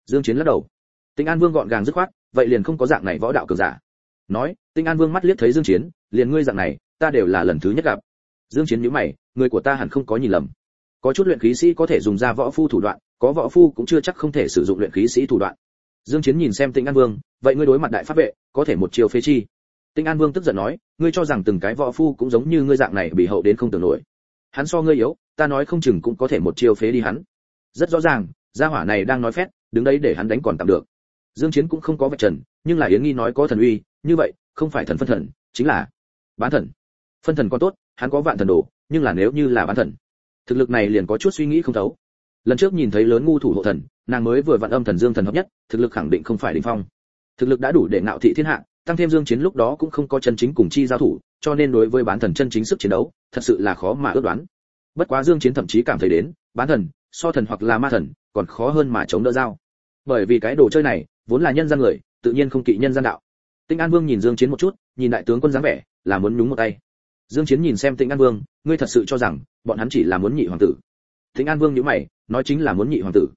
Dương chiến lắc đầu. Tinh an vương gọn gàng dứt khoát, vậy liền không có dạng này võ đạo cường giả. Nói tinh an vương mắt liếc thấy dương chiến, liền ngươi dạng này, ta đều là lần thứ nhất gặp. Dương chiến nhíu mày, người của ta hẳn không có nhìn lầm. Có chút luyện khí sĩ có thể dùng ra võ phu thủ đoạn, có võ phu cũng chưa chắc không thể sử dụng luyện khí sĩ thủ đoạn. Dương chiến nhìn xem tinh an vương, vậy ngươi đối mặt đại pháp vệ, có thể một chiêu phế chi? Tinh an vương tức giận nói, ngươi cho rằng từng cái võ phu cũng giống như ngươi dạng này bị hậu đến không tưởng nổi. Hắn so ngươi yếu, ta nói không chừng cũng có thể một chiêu phế đi hắn. Rất rõ ràng, gia hỏa này đang nói phét, đứng đấy để hắn đánh còn tạm được. Dương chiến cũng không có vạch trần, nhưng là yến nghi nói có thần uy, như vậy không phải thần phân thần, chính là bán thần. Phân thần có tốt, hắn có vạn thần đồ, nhưng là nếu như là bán thần, thực lực này liền có chút suy nghĩ không thấu. Lần trước nhìn thấy lớn ngu thủ hộ thần, nàng mới vừa vạn âm thần dương thần hợp nhất, thực lực khẳng định không phải đỉnh phong. Thực lực đã đủ để ngạo thị thiên hạ, tăng thêm dương chiến lúc đó cũng không có chân chính cùng chi giao thủ, cho nên đối với bán thần chân chính sức chiến đấu, thật sự là khó mà ước đoán. Bất quá dương chiến thậm chí cảm thấy đến, bán thần, so thần hoặc là ma thần, còn khó hơn mà chống đỡ giao. Bởi vì cái đồ chơi này, vốn là nhân gian người, tự nhiên không kỵ nhân gian đạo tinh an vương nhìn dương chiến một chút, nhìn đại tướng quân dáng vẻ, là muốn nhúng một tay. Dương chiến nhìn xem tinh an vương, ngươi thật sự cho rằng, bọn hắn chỉ là muốn nhị hoàng tử? Tinh an vương nhíu mày, nói chính là muốn nhị hoàng tử.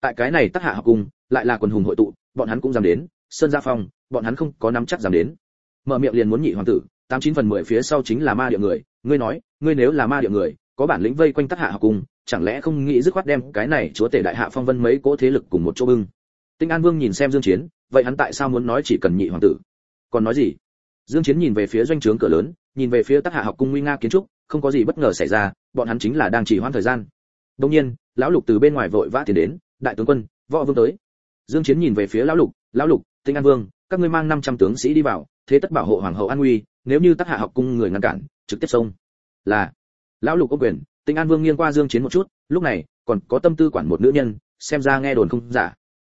Tại cái này Tắc hạ học cung lại là quần hùng hội tụ, bọn hắn cũng dám đến, sơn gia phong, bọn hắn không có nắm chắc dám đến. Mở miệng liền muốn nhị hoàng tử, tám chín phần mười phía sau chính là ma địa người, ngươi nói, ngươi nếu là ma địa người, có bản lĩnh vây quanh Tắc hạ học cung chẳng lẽ không nghĩ dứt khoát đem cái này chúa tể đại hạ phong vân mấy cỗ thế lực cùng một chỗ bưng? Tinh an vương nhìn xem dương chiến, vậy hắn tại sao muốn nói chỉ cần nhị hoàng tử? Còn nói gì? Dương chiến nhìn về phía doanh trướng cửa lớn, nhìn về phía tác hạ học cung nguy nga kiến trúc, không có gì bất ngờ xảy ra, bọn hắn chính là đang chỉ hoãn thời gian. Đương nhiên, lão lục từ bên ngoài vội vã tiến đến, đại tướng quân, võ vương tới. Dương chiến nhìn về phía lão lục lão lục, tinh an vương, các ngươi mang 500 tướng sĩ đi vào, thế tất bảo hộ hoàng hậu an nguy, nếu như tác hạ học cung người ngăn cản, trực tiếp xông. Là. Lão lục có quyền, tinh an vương nghiêng qua dương chiến một chút, lúc này, còn có tâm tư quản một nữ nhân, xem ra nghe đồn không giả.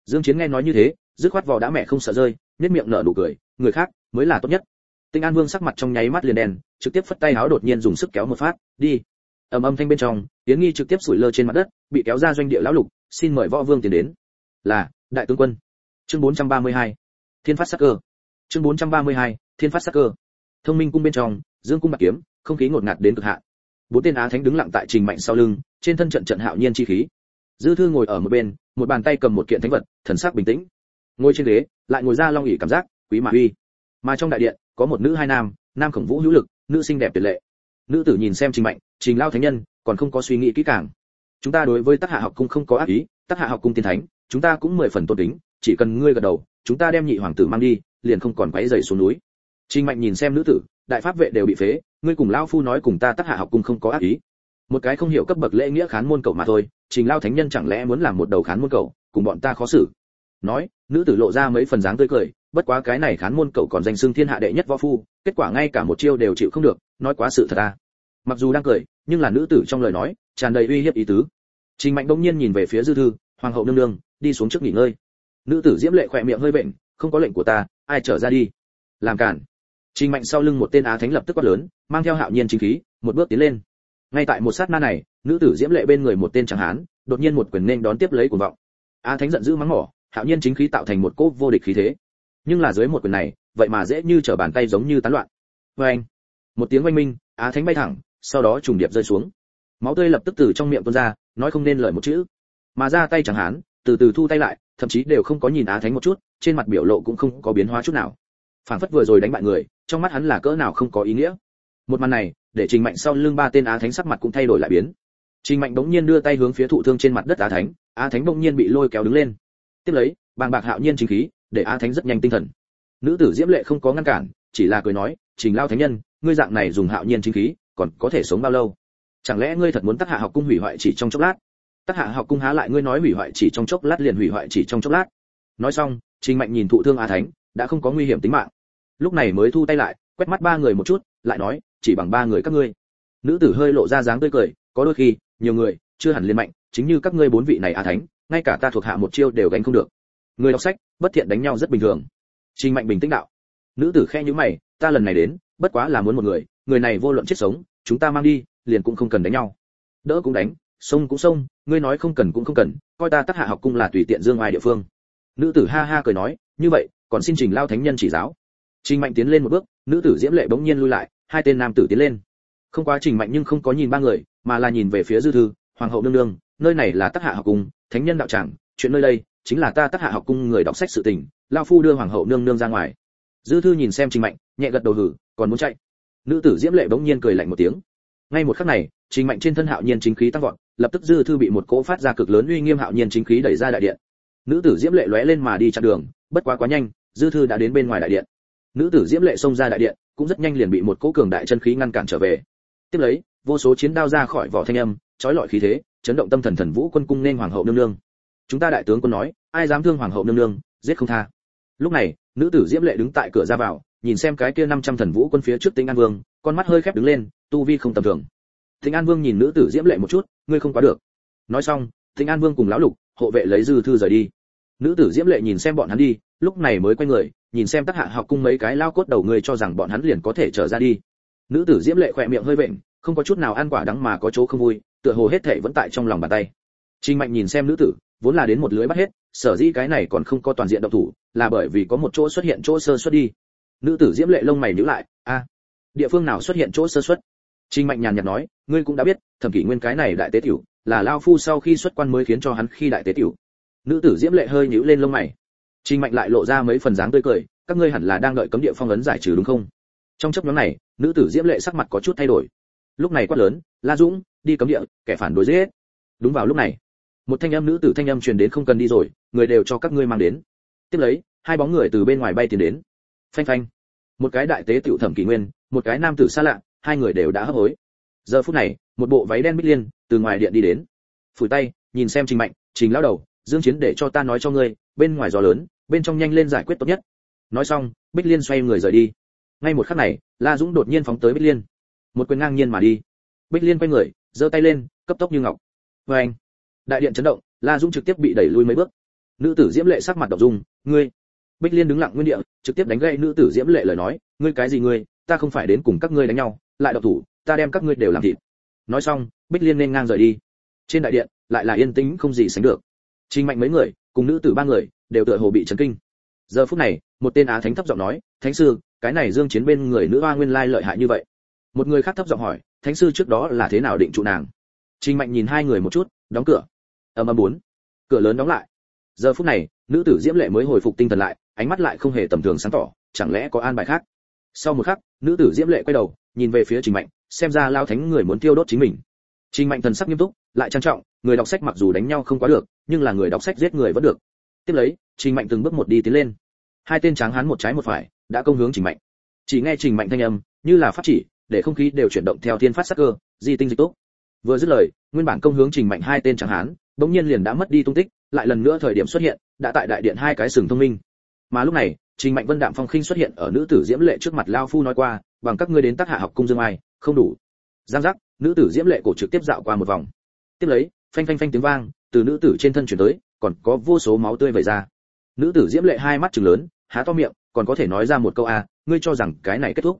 Dương chiến nghe nói như thế, dứt khoát vò đã mẹ không sợ rơi nét miệng nở nụ cười người khác, mới là tốt nhất. Tinh an vương sắc mặt trong nháy mắt liền đen, trực tiếp phất tay áo đột nhiên dùng sức kéo một phát, đi. Ầm âm thanh bên trong tiến nghi trực tiếp sủi lơ trên mặt đất, bị kéo ra doanh địa lão lục, xin mời võ vương tiến đến. Là, đại tướng quân. Chương 432 thiên phát sắc cơ. Chương 432 thiên phát sắc cơ. Thông minh cung bên trong, dương cung bạc kiếm, không khí ngột ngạt đến cực hạn. Bốn tên á thánh đứng lặng tại trình mạnh sau lưng, trên thân trận trận hạo nhiên chi khí. Dư thư ngồi ở một bên, một bàn tay cầm một kiện thánh vật, thần sắc bình tĩnh. Ngồi trên ghế, lại ngồi ra long ỉ cảm giác quý mà uy. Mà trong đại điện, có một nữ hai nam nam khổng vũ hữu lực, nữ xinh đẹp tuyệt lệ. Nữ tử nhìn xem trình mạnh, trình lao thánh nhân, còn không có suy nghĩ kỹ càng. Chúng ta đối với tác hạ học cung không có ác ý tác hạ học cung tiên thánh, chúng ta cũng mười phần tôn kính, chỉ cần ngươi gật đầu, chúng ta đem nhị hoàng tử mang đi, liền không còn quấy rầy xuống núi. Trình mạnh nhìn xem nữ tử, đại pháp vệ đều bị phế, ngươi cùng lão phu nói cùng ta tác hạ học cung không có ác ý. Một cái không hiểu cấp bậc lễ nghĩa khán môn cầu mà thôi, trình lao thánh nhân chẳng lẽ muốn làm một đầu khán môn cầu cùng bọn ta khó xử? Nói, nữ tử lộ ra mấy phần dáng tươi cười bất quá cái này khán môn cậu còn danh xưng thiên hạ đệ nhất võ phu, kết quả ngay cả một chiêu đều chịu không được, nói quá sự thật à. Mặc dù đang cười, nhưng là nữ tử trong lời nói, tràn đầy uy hiếp ý tứ. Trình mạnh đông nhiên nhìn về phía dư thư, hoàng hậu nương nương, đi xuống trước nghỉ ngơi. Nữ tử diễm lệ khỏe miệng hơi bệnh không có lệnh của ta, ai trở ra đi? Làm cản. Trình mạnh sau lưng một tên á thánh lập tức quát lớn, mang theo hạo nhiên chính khí, một bước tiến lên. Ngay tại một sát na này, nữ tử diễm lệ bên người một tên chẳng hán, đột nhiên một quyền nên đón tiếp lấy cuồng vọng. Á thánh giận dữ mắng mỏ, hạo nhiên chính khí tạo thành một cỗ vô địch khí thế nhưng là dưới một quyền này, vậy mà dễ như trở bàn tay giống như tán loạn. Vê anh, một tiếng oanh minh, á thánh bay thẳng, sau đó trùng điệp rơi xuống. Máu tươi lập tức từ trong miệng tuôn ra, nói không nên lời một chữ. Mà ra tay chẳng hán, từ từ thu tay lại, thậm chí đều không có nhìn á thánh một chút, trên mặt biểu lộ cũng không có biến hóa chút nào. Phản phất vừa rồi đánh bại người, trong mắt hắn là cỡ nào không có ý nghĩa. Một màn này, để trình mạnh sau lưng ba tên á thánh sắc mặt cũng thay đổi lại biến. Trình mạnh đống nhiên đưa tay hướng phía thụ thương trên mặt đất á thánh á thánh bỗng nhiên bị lôi kéo đứng lên. Tiếp lấy, bàng bạc hạo nhiên chính khí để a thánh rất nhanh tinh thần. Nữ tử diễm lệ không có ngăn cản, chỉ là cười nói, trình lao thánh nhân, ngươi dạng này dùng hạo nhiên chính khí, còn có thể sống bao lâu? Chẳng lẽ ngươi thật muốn tác hạ học cung hủy hoại chỉ trong chốc lát? Tác hạ học cung há lại ngươi nói hủy hoại chỉ trong chốc lát liền hủy hoại chỉ trong chốc lát? Nói xong, trình mạnh nhìn thụ thương a thánh, đã không có nguy hiểm tính mạng. Lúc này mới thu tay lại, quét mắt ba người một chút, lại nói, chỉ bằng ba người các ngươi. Nữ tử hơi lộ ra dáng tươi cười, có đôi khi, nhiều người, chưa hẳn liên mạnh, chính như các ngươi bốn vị này a thánh, ngay cả ta thuộc hạ một chiêu đều gánh không được người đọc sách, bất thiện đánh nhau rất bình thường. Trình mạnh bình tĩnh đạo. Nữ tử khe như mày, ta lần này đến, bất quá là muốn một người người này vô luận chết sống, chúng ta mang đi, liền cũng không cần đánh nhau. Đỡ cũng đánh, sông cũng sông, ngươi nói không cần cũng không cần, coi ta tác hạ học cung là tùy tiện dương ai địa phương. Nữ tử ha ha cười nói, như vậy, còn xin trình lao thánh nhân chỉ giáo. Trình mạnh tiến lên một bước, nữ tử diễm lệ bỗng nhiên lui lại, hai tên nam tử tiến lên. Không quá trình mạnh nhưng không có nhìn ba người, mà là nhìn về phía dư thư, hoàng hậu nương nương, nơi này là tác hạ học cung, thánh nhân đạo tràng, chuyện nơi đây chính là ta tác hạ học cung người đọc sách sự tình, lao phu đưa hoàng hậu nương nương ra ngoài. Dư thư nhìn xem trình mạnh, nhẹ gật đầu hử, còn muốn chạy. Nữ tử diễm lệ bỗng nhiên cười lạnh một tiếng. Ngay một khắc này, trình mạnh trên thân hạo nhiên chính khí tăng vọt, lập tức dư thư bị một cỗ phát ra cực lớn uy nghiêm hạo nhiên chính khí đẩy ra đại điện. Nữ tử diễm lệ lóe lên mà đi chặn đường, bất quá quá nhanh, dư thư đã đến bên ngoài đại điện. Nữ tử diễm lệ xông ra đại điện, cũng rất nhanh liền bị một cỗ cường đại chân khí ngăn cản trở về. Tiếp lấy, vô số chiến đao ra khỏi vỏ thanh âm chói lọi khí thế, chấn động tâm thần thần vũ quân cung nên hoàng hậu nương nương chúng ta đại tướng quân nói ai dám thương hoàng hậu nương nương giết không tha lúc này nữ tử diễm lệ đứng tại cửa ra vào nhìn xem cái kia 500 thần vũ quân phía trước Tĩnh An Vương, con mắt hơi khép đứng lên, tu vi không tầm thường. Tĩnh An Vương nhìn nữ tử diễm lệ một chút, ngươi không quá được. Nói xong, Tĩnh An Vương cùng lão lục, hộ vệ lấy dư thư rời đi. Nữ tử diễm lệ nhìn xem bọn hắn đi, lúc này mới quay người, nhìn xem tác hạ học cung mấy cái lao cốt đầu người cho rằng bọn hắn liền có thể trở ra đi. Nữ tử diễm lệ khỏe miệng hơi vện, không có chút nào ăn quả đắng mà có chỗ không vui, tựa hồ hết thảy vẫn tại trong lòng bàn tay. Trình Mạnh nhìn xem nữ tử, vốn là đến một lưới bắt hết, sở dĩ cái này còn không có toàn diện động thủ, là bởi vì có một chỗ xuất hiện chỗ sơ xuất đi. Nữ tử diễm lệ lông mày nhíu lại a địa phương nào xuất hiện chỗ sơ xuất trình mạnh nhàn nhạt nói ngươi cũng đã biết thẩm kỷ nguyên cái này đại tế tiểu là lao phu sau khi xuất quan mới khiến cho hắn khi đại tế tiểu. Nữ tử diễm lệ hơi nhíu lên lông mày. Trình mạnh lại lộ ra mấy phần dáng tươi cười các ngươi hẳn là đang đợi cấm địa phong ấn giải trừ đúng không? Trong chốc ngắn này nữ tử diễm lệ sắc mặt có chút thay đổi. Lúc này quát lớn la dũng đi cấm địa kẻ phản đối giết đúng vào lúc này một thanh âm nữ tử thanh âm truyền đến không cần đi rồi, người đều cho các ngươi mang đến. Tiếp lấy, hai bóng người từ bên ngoài bay tiến đến. Phanh phanh. Một cái đại tế tiểu thẩm kỷ nguyên, một cái nam tử xa lạ, hai người đều đã hấp hối. Giờ phút này, một bộ váy đen bích liên từ ngoài điện đi đến. Phủi tay, nhìn xem trình mạnh, trình lão đầu, dương chiến để cho ta nói cho ngươi, bên ngoài gió lớn, bên trong nhanh lên giải quyết tốt nhất. Nói xong, bích liên xoay người rời đi. Ngay một khắc này, la dũng đột nhiên phóng tới bích liên. Một quyền ngang nhiên mà đi. Bích liên quay người, giơ tay lên, cấp tốc như ngọc. Vê anh đại điện chấn động, la dũng trực tiếp bị đẩy lui mấy bước. Nữ tử diễm lệ sắc mặt đỏ dung ngươi. Bích liên đứng lặng nguyên địa, trực tiếp đánh gãy nữ tử diễm lệ lời nói, ngươi cái gì ngươi? Ta không phải đến cùng các ngươi đánh nhau, lại độc thủ, ta đem các ngươi đều làm thịt. Nói xong, bích liên nên ngang rời đi. Trên đại điện, lại là yên tĩnh không gì sánh được. Trình mạnh mấy người, cùng nữ tử ba người, đều tựa hồ bị chấn kinh. Giờ phút này, một tên á thánh thấp giọng nói, thánh sư, cái này dương chiến bên người nữ hoa nguyên lai lợi hại như vậy. Một người khác thấp giọng hỏi, thánh sư trước đó là thế nào định trụ nàng? Trình mạnh nhìn hai người một chút, đóng cửa ầm ầm bốn. Cửa lớn đóng lại. Giờ phút này, nữ tử diễm lệ mới hồi phục tinh thần lại, ánh mắt lại không hề tầm thường sáng tỏ, chẳng lẽ có an bài khác? Sau một khắc, nữ tử diễm lệ quay đầu, nhìn về phía trình mạnh, xem ra lao thánh người muốn tiêu đốt chính mình. Trình mạnh thần sắc nghiêm túc, lại trang trọng, người đọc sách mặc dù đánh nhau không quá được, nhưng là người đọc sách giết người vẫn được. Tiếp lấy, trình mạnh từng bước một đi tiến lên. Hai tên tráng hán một trái một phải, đã công hướng trình mạnh. Chỉ nghe trình mạnh thanh âm, như là phát chỉ, để không khí đều chuyển động theo thiên phát sắc cơ, di tinh dịch tốt vừa dứt lời, nguyên bản công hướng trình mạnh hai tên tráng hán, bỗng nhiên liền đã mất đi tung tích, lại lần nữa thời điểm xuất hiện, đã tại đại điện hai cái sừng thông minh. Mà lúc này, trình mạnh vân đạm phong khinh xuất hiện ở nữ tử diễm lệ trước mặt lao phu nói qua, bằng các ngươi đến tác hạ học cung dương ai, không đủ. Giang giác, nữ tử diễm lệ cổ trực tiếp dạo qua một vòng. Tiếp lấy, phanh phanh phanh tiếng vang, từ nữ tử trên thân chuyển tới, còn có vô số máu tươi vẩy ra. Nữ tử diễm lệ hai mắt trừng lớn, há to miệng, còn có thể nói ra một câu a ngươi cho rằng cái này kết thúc?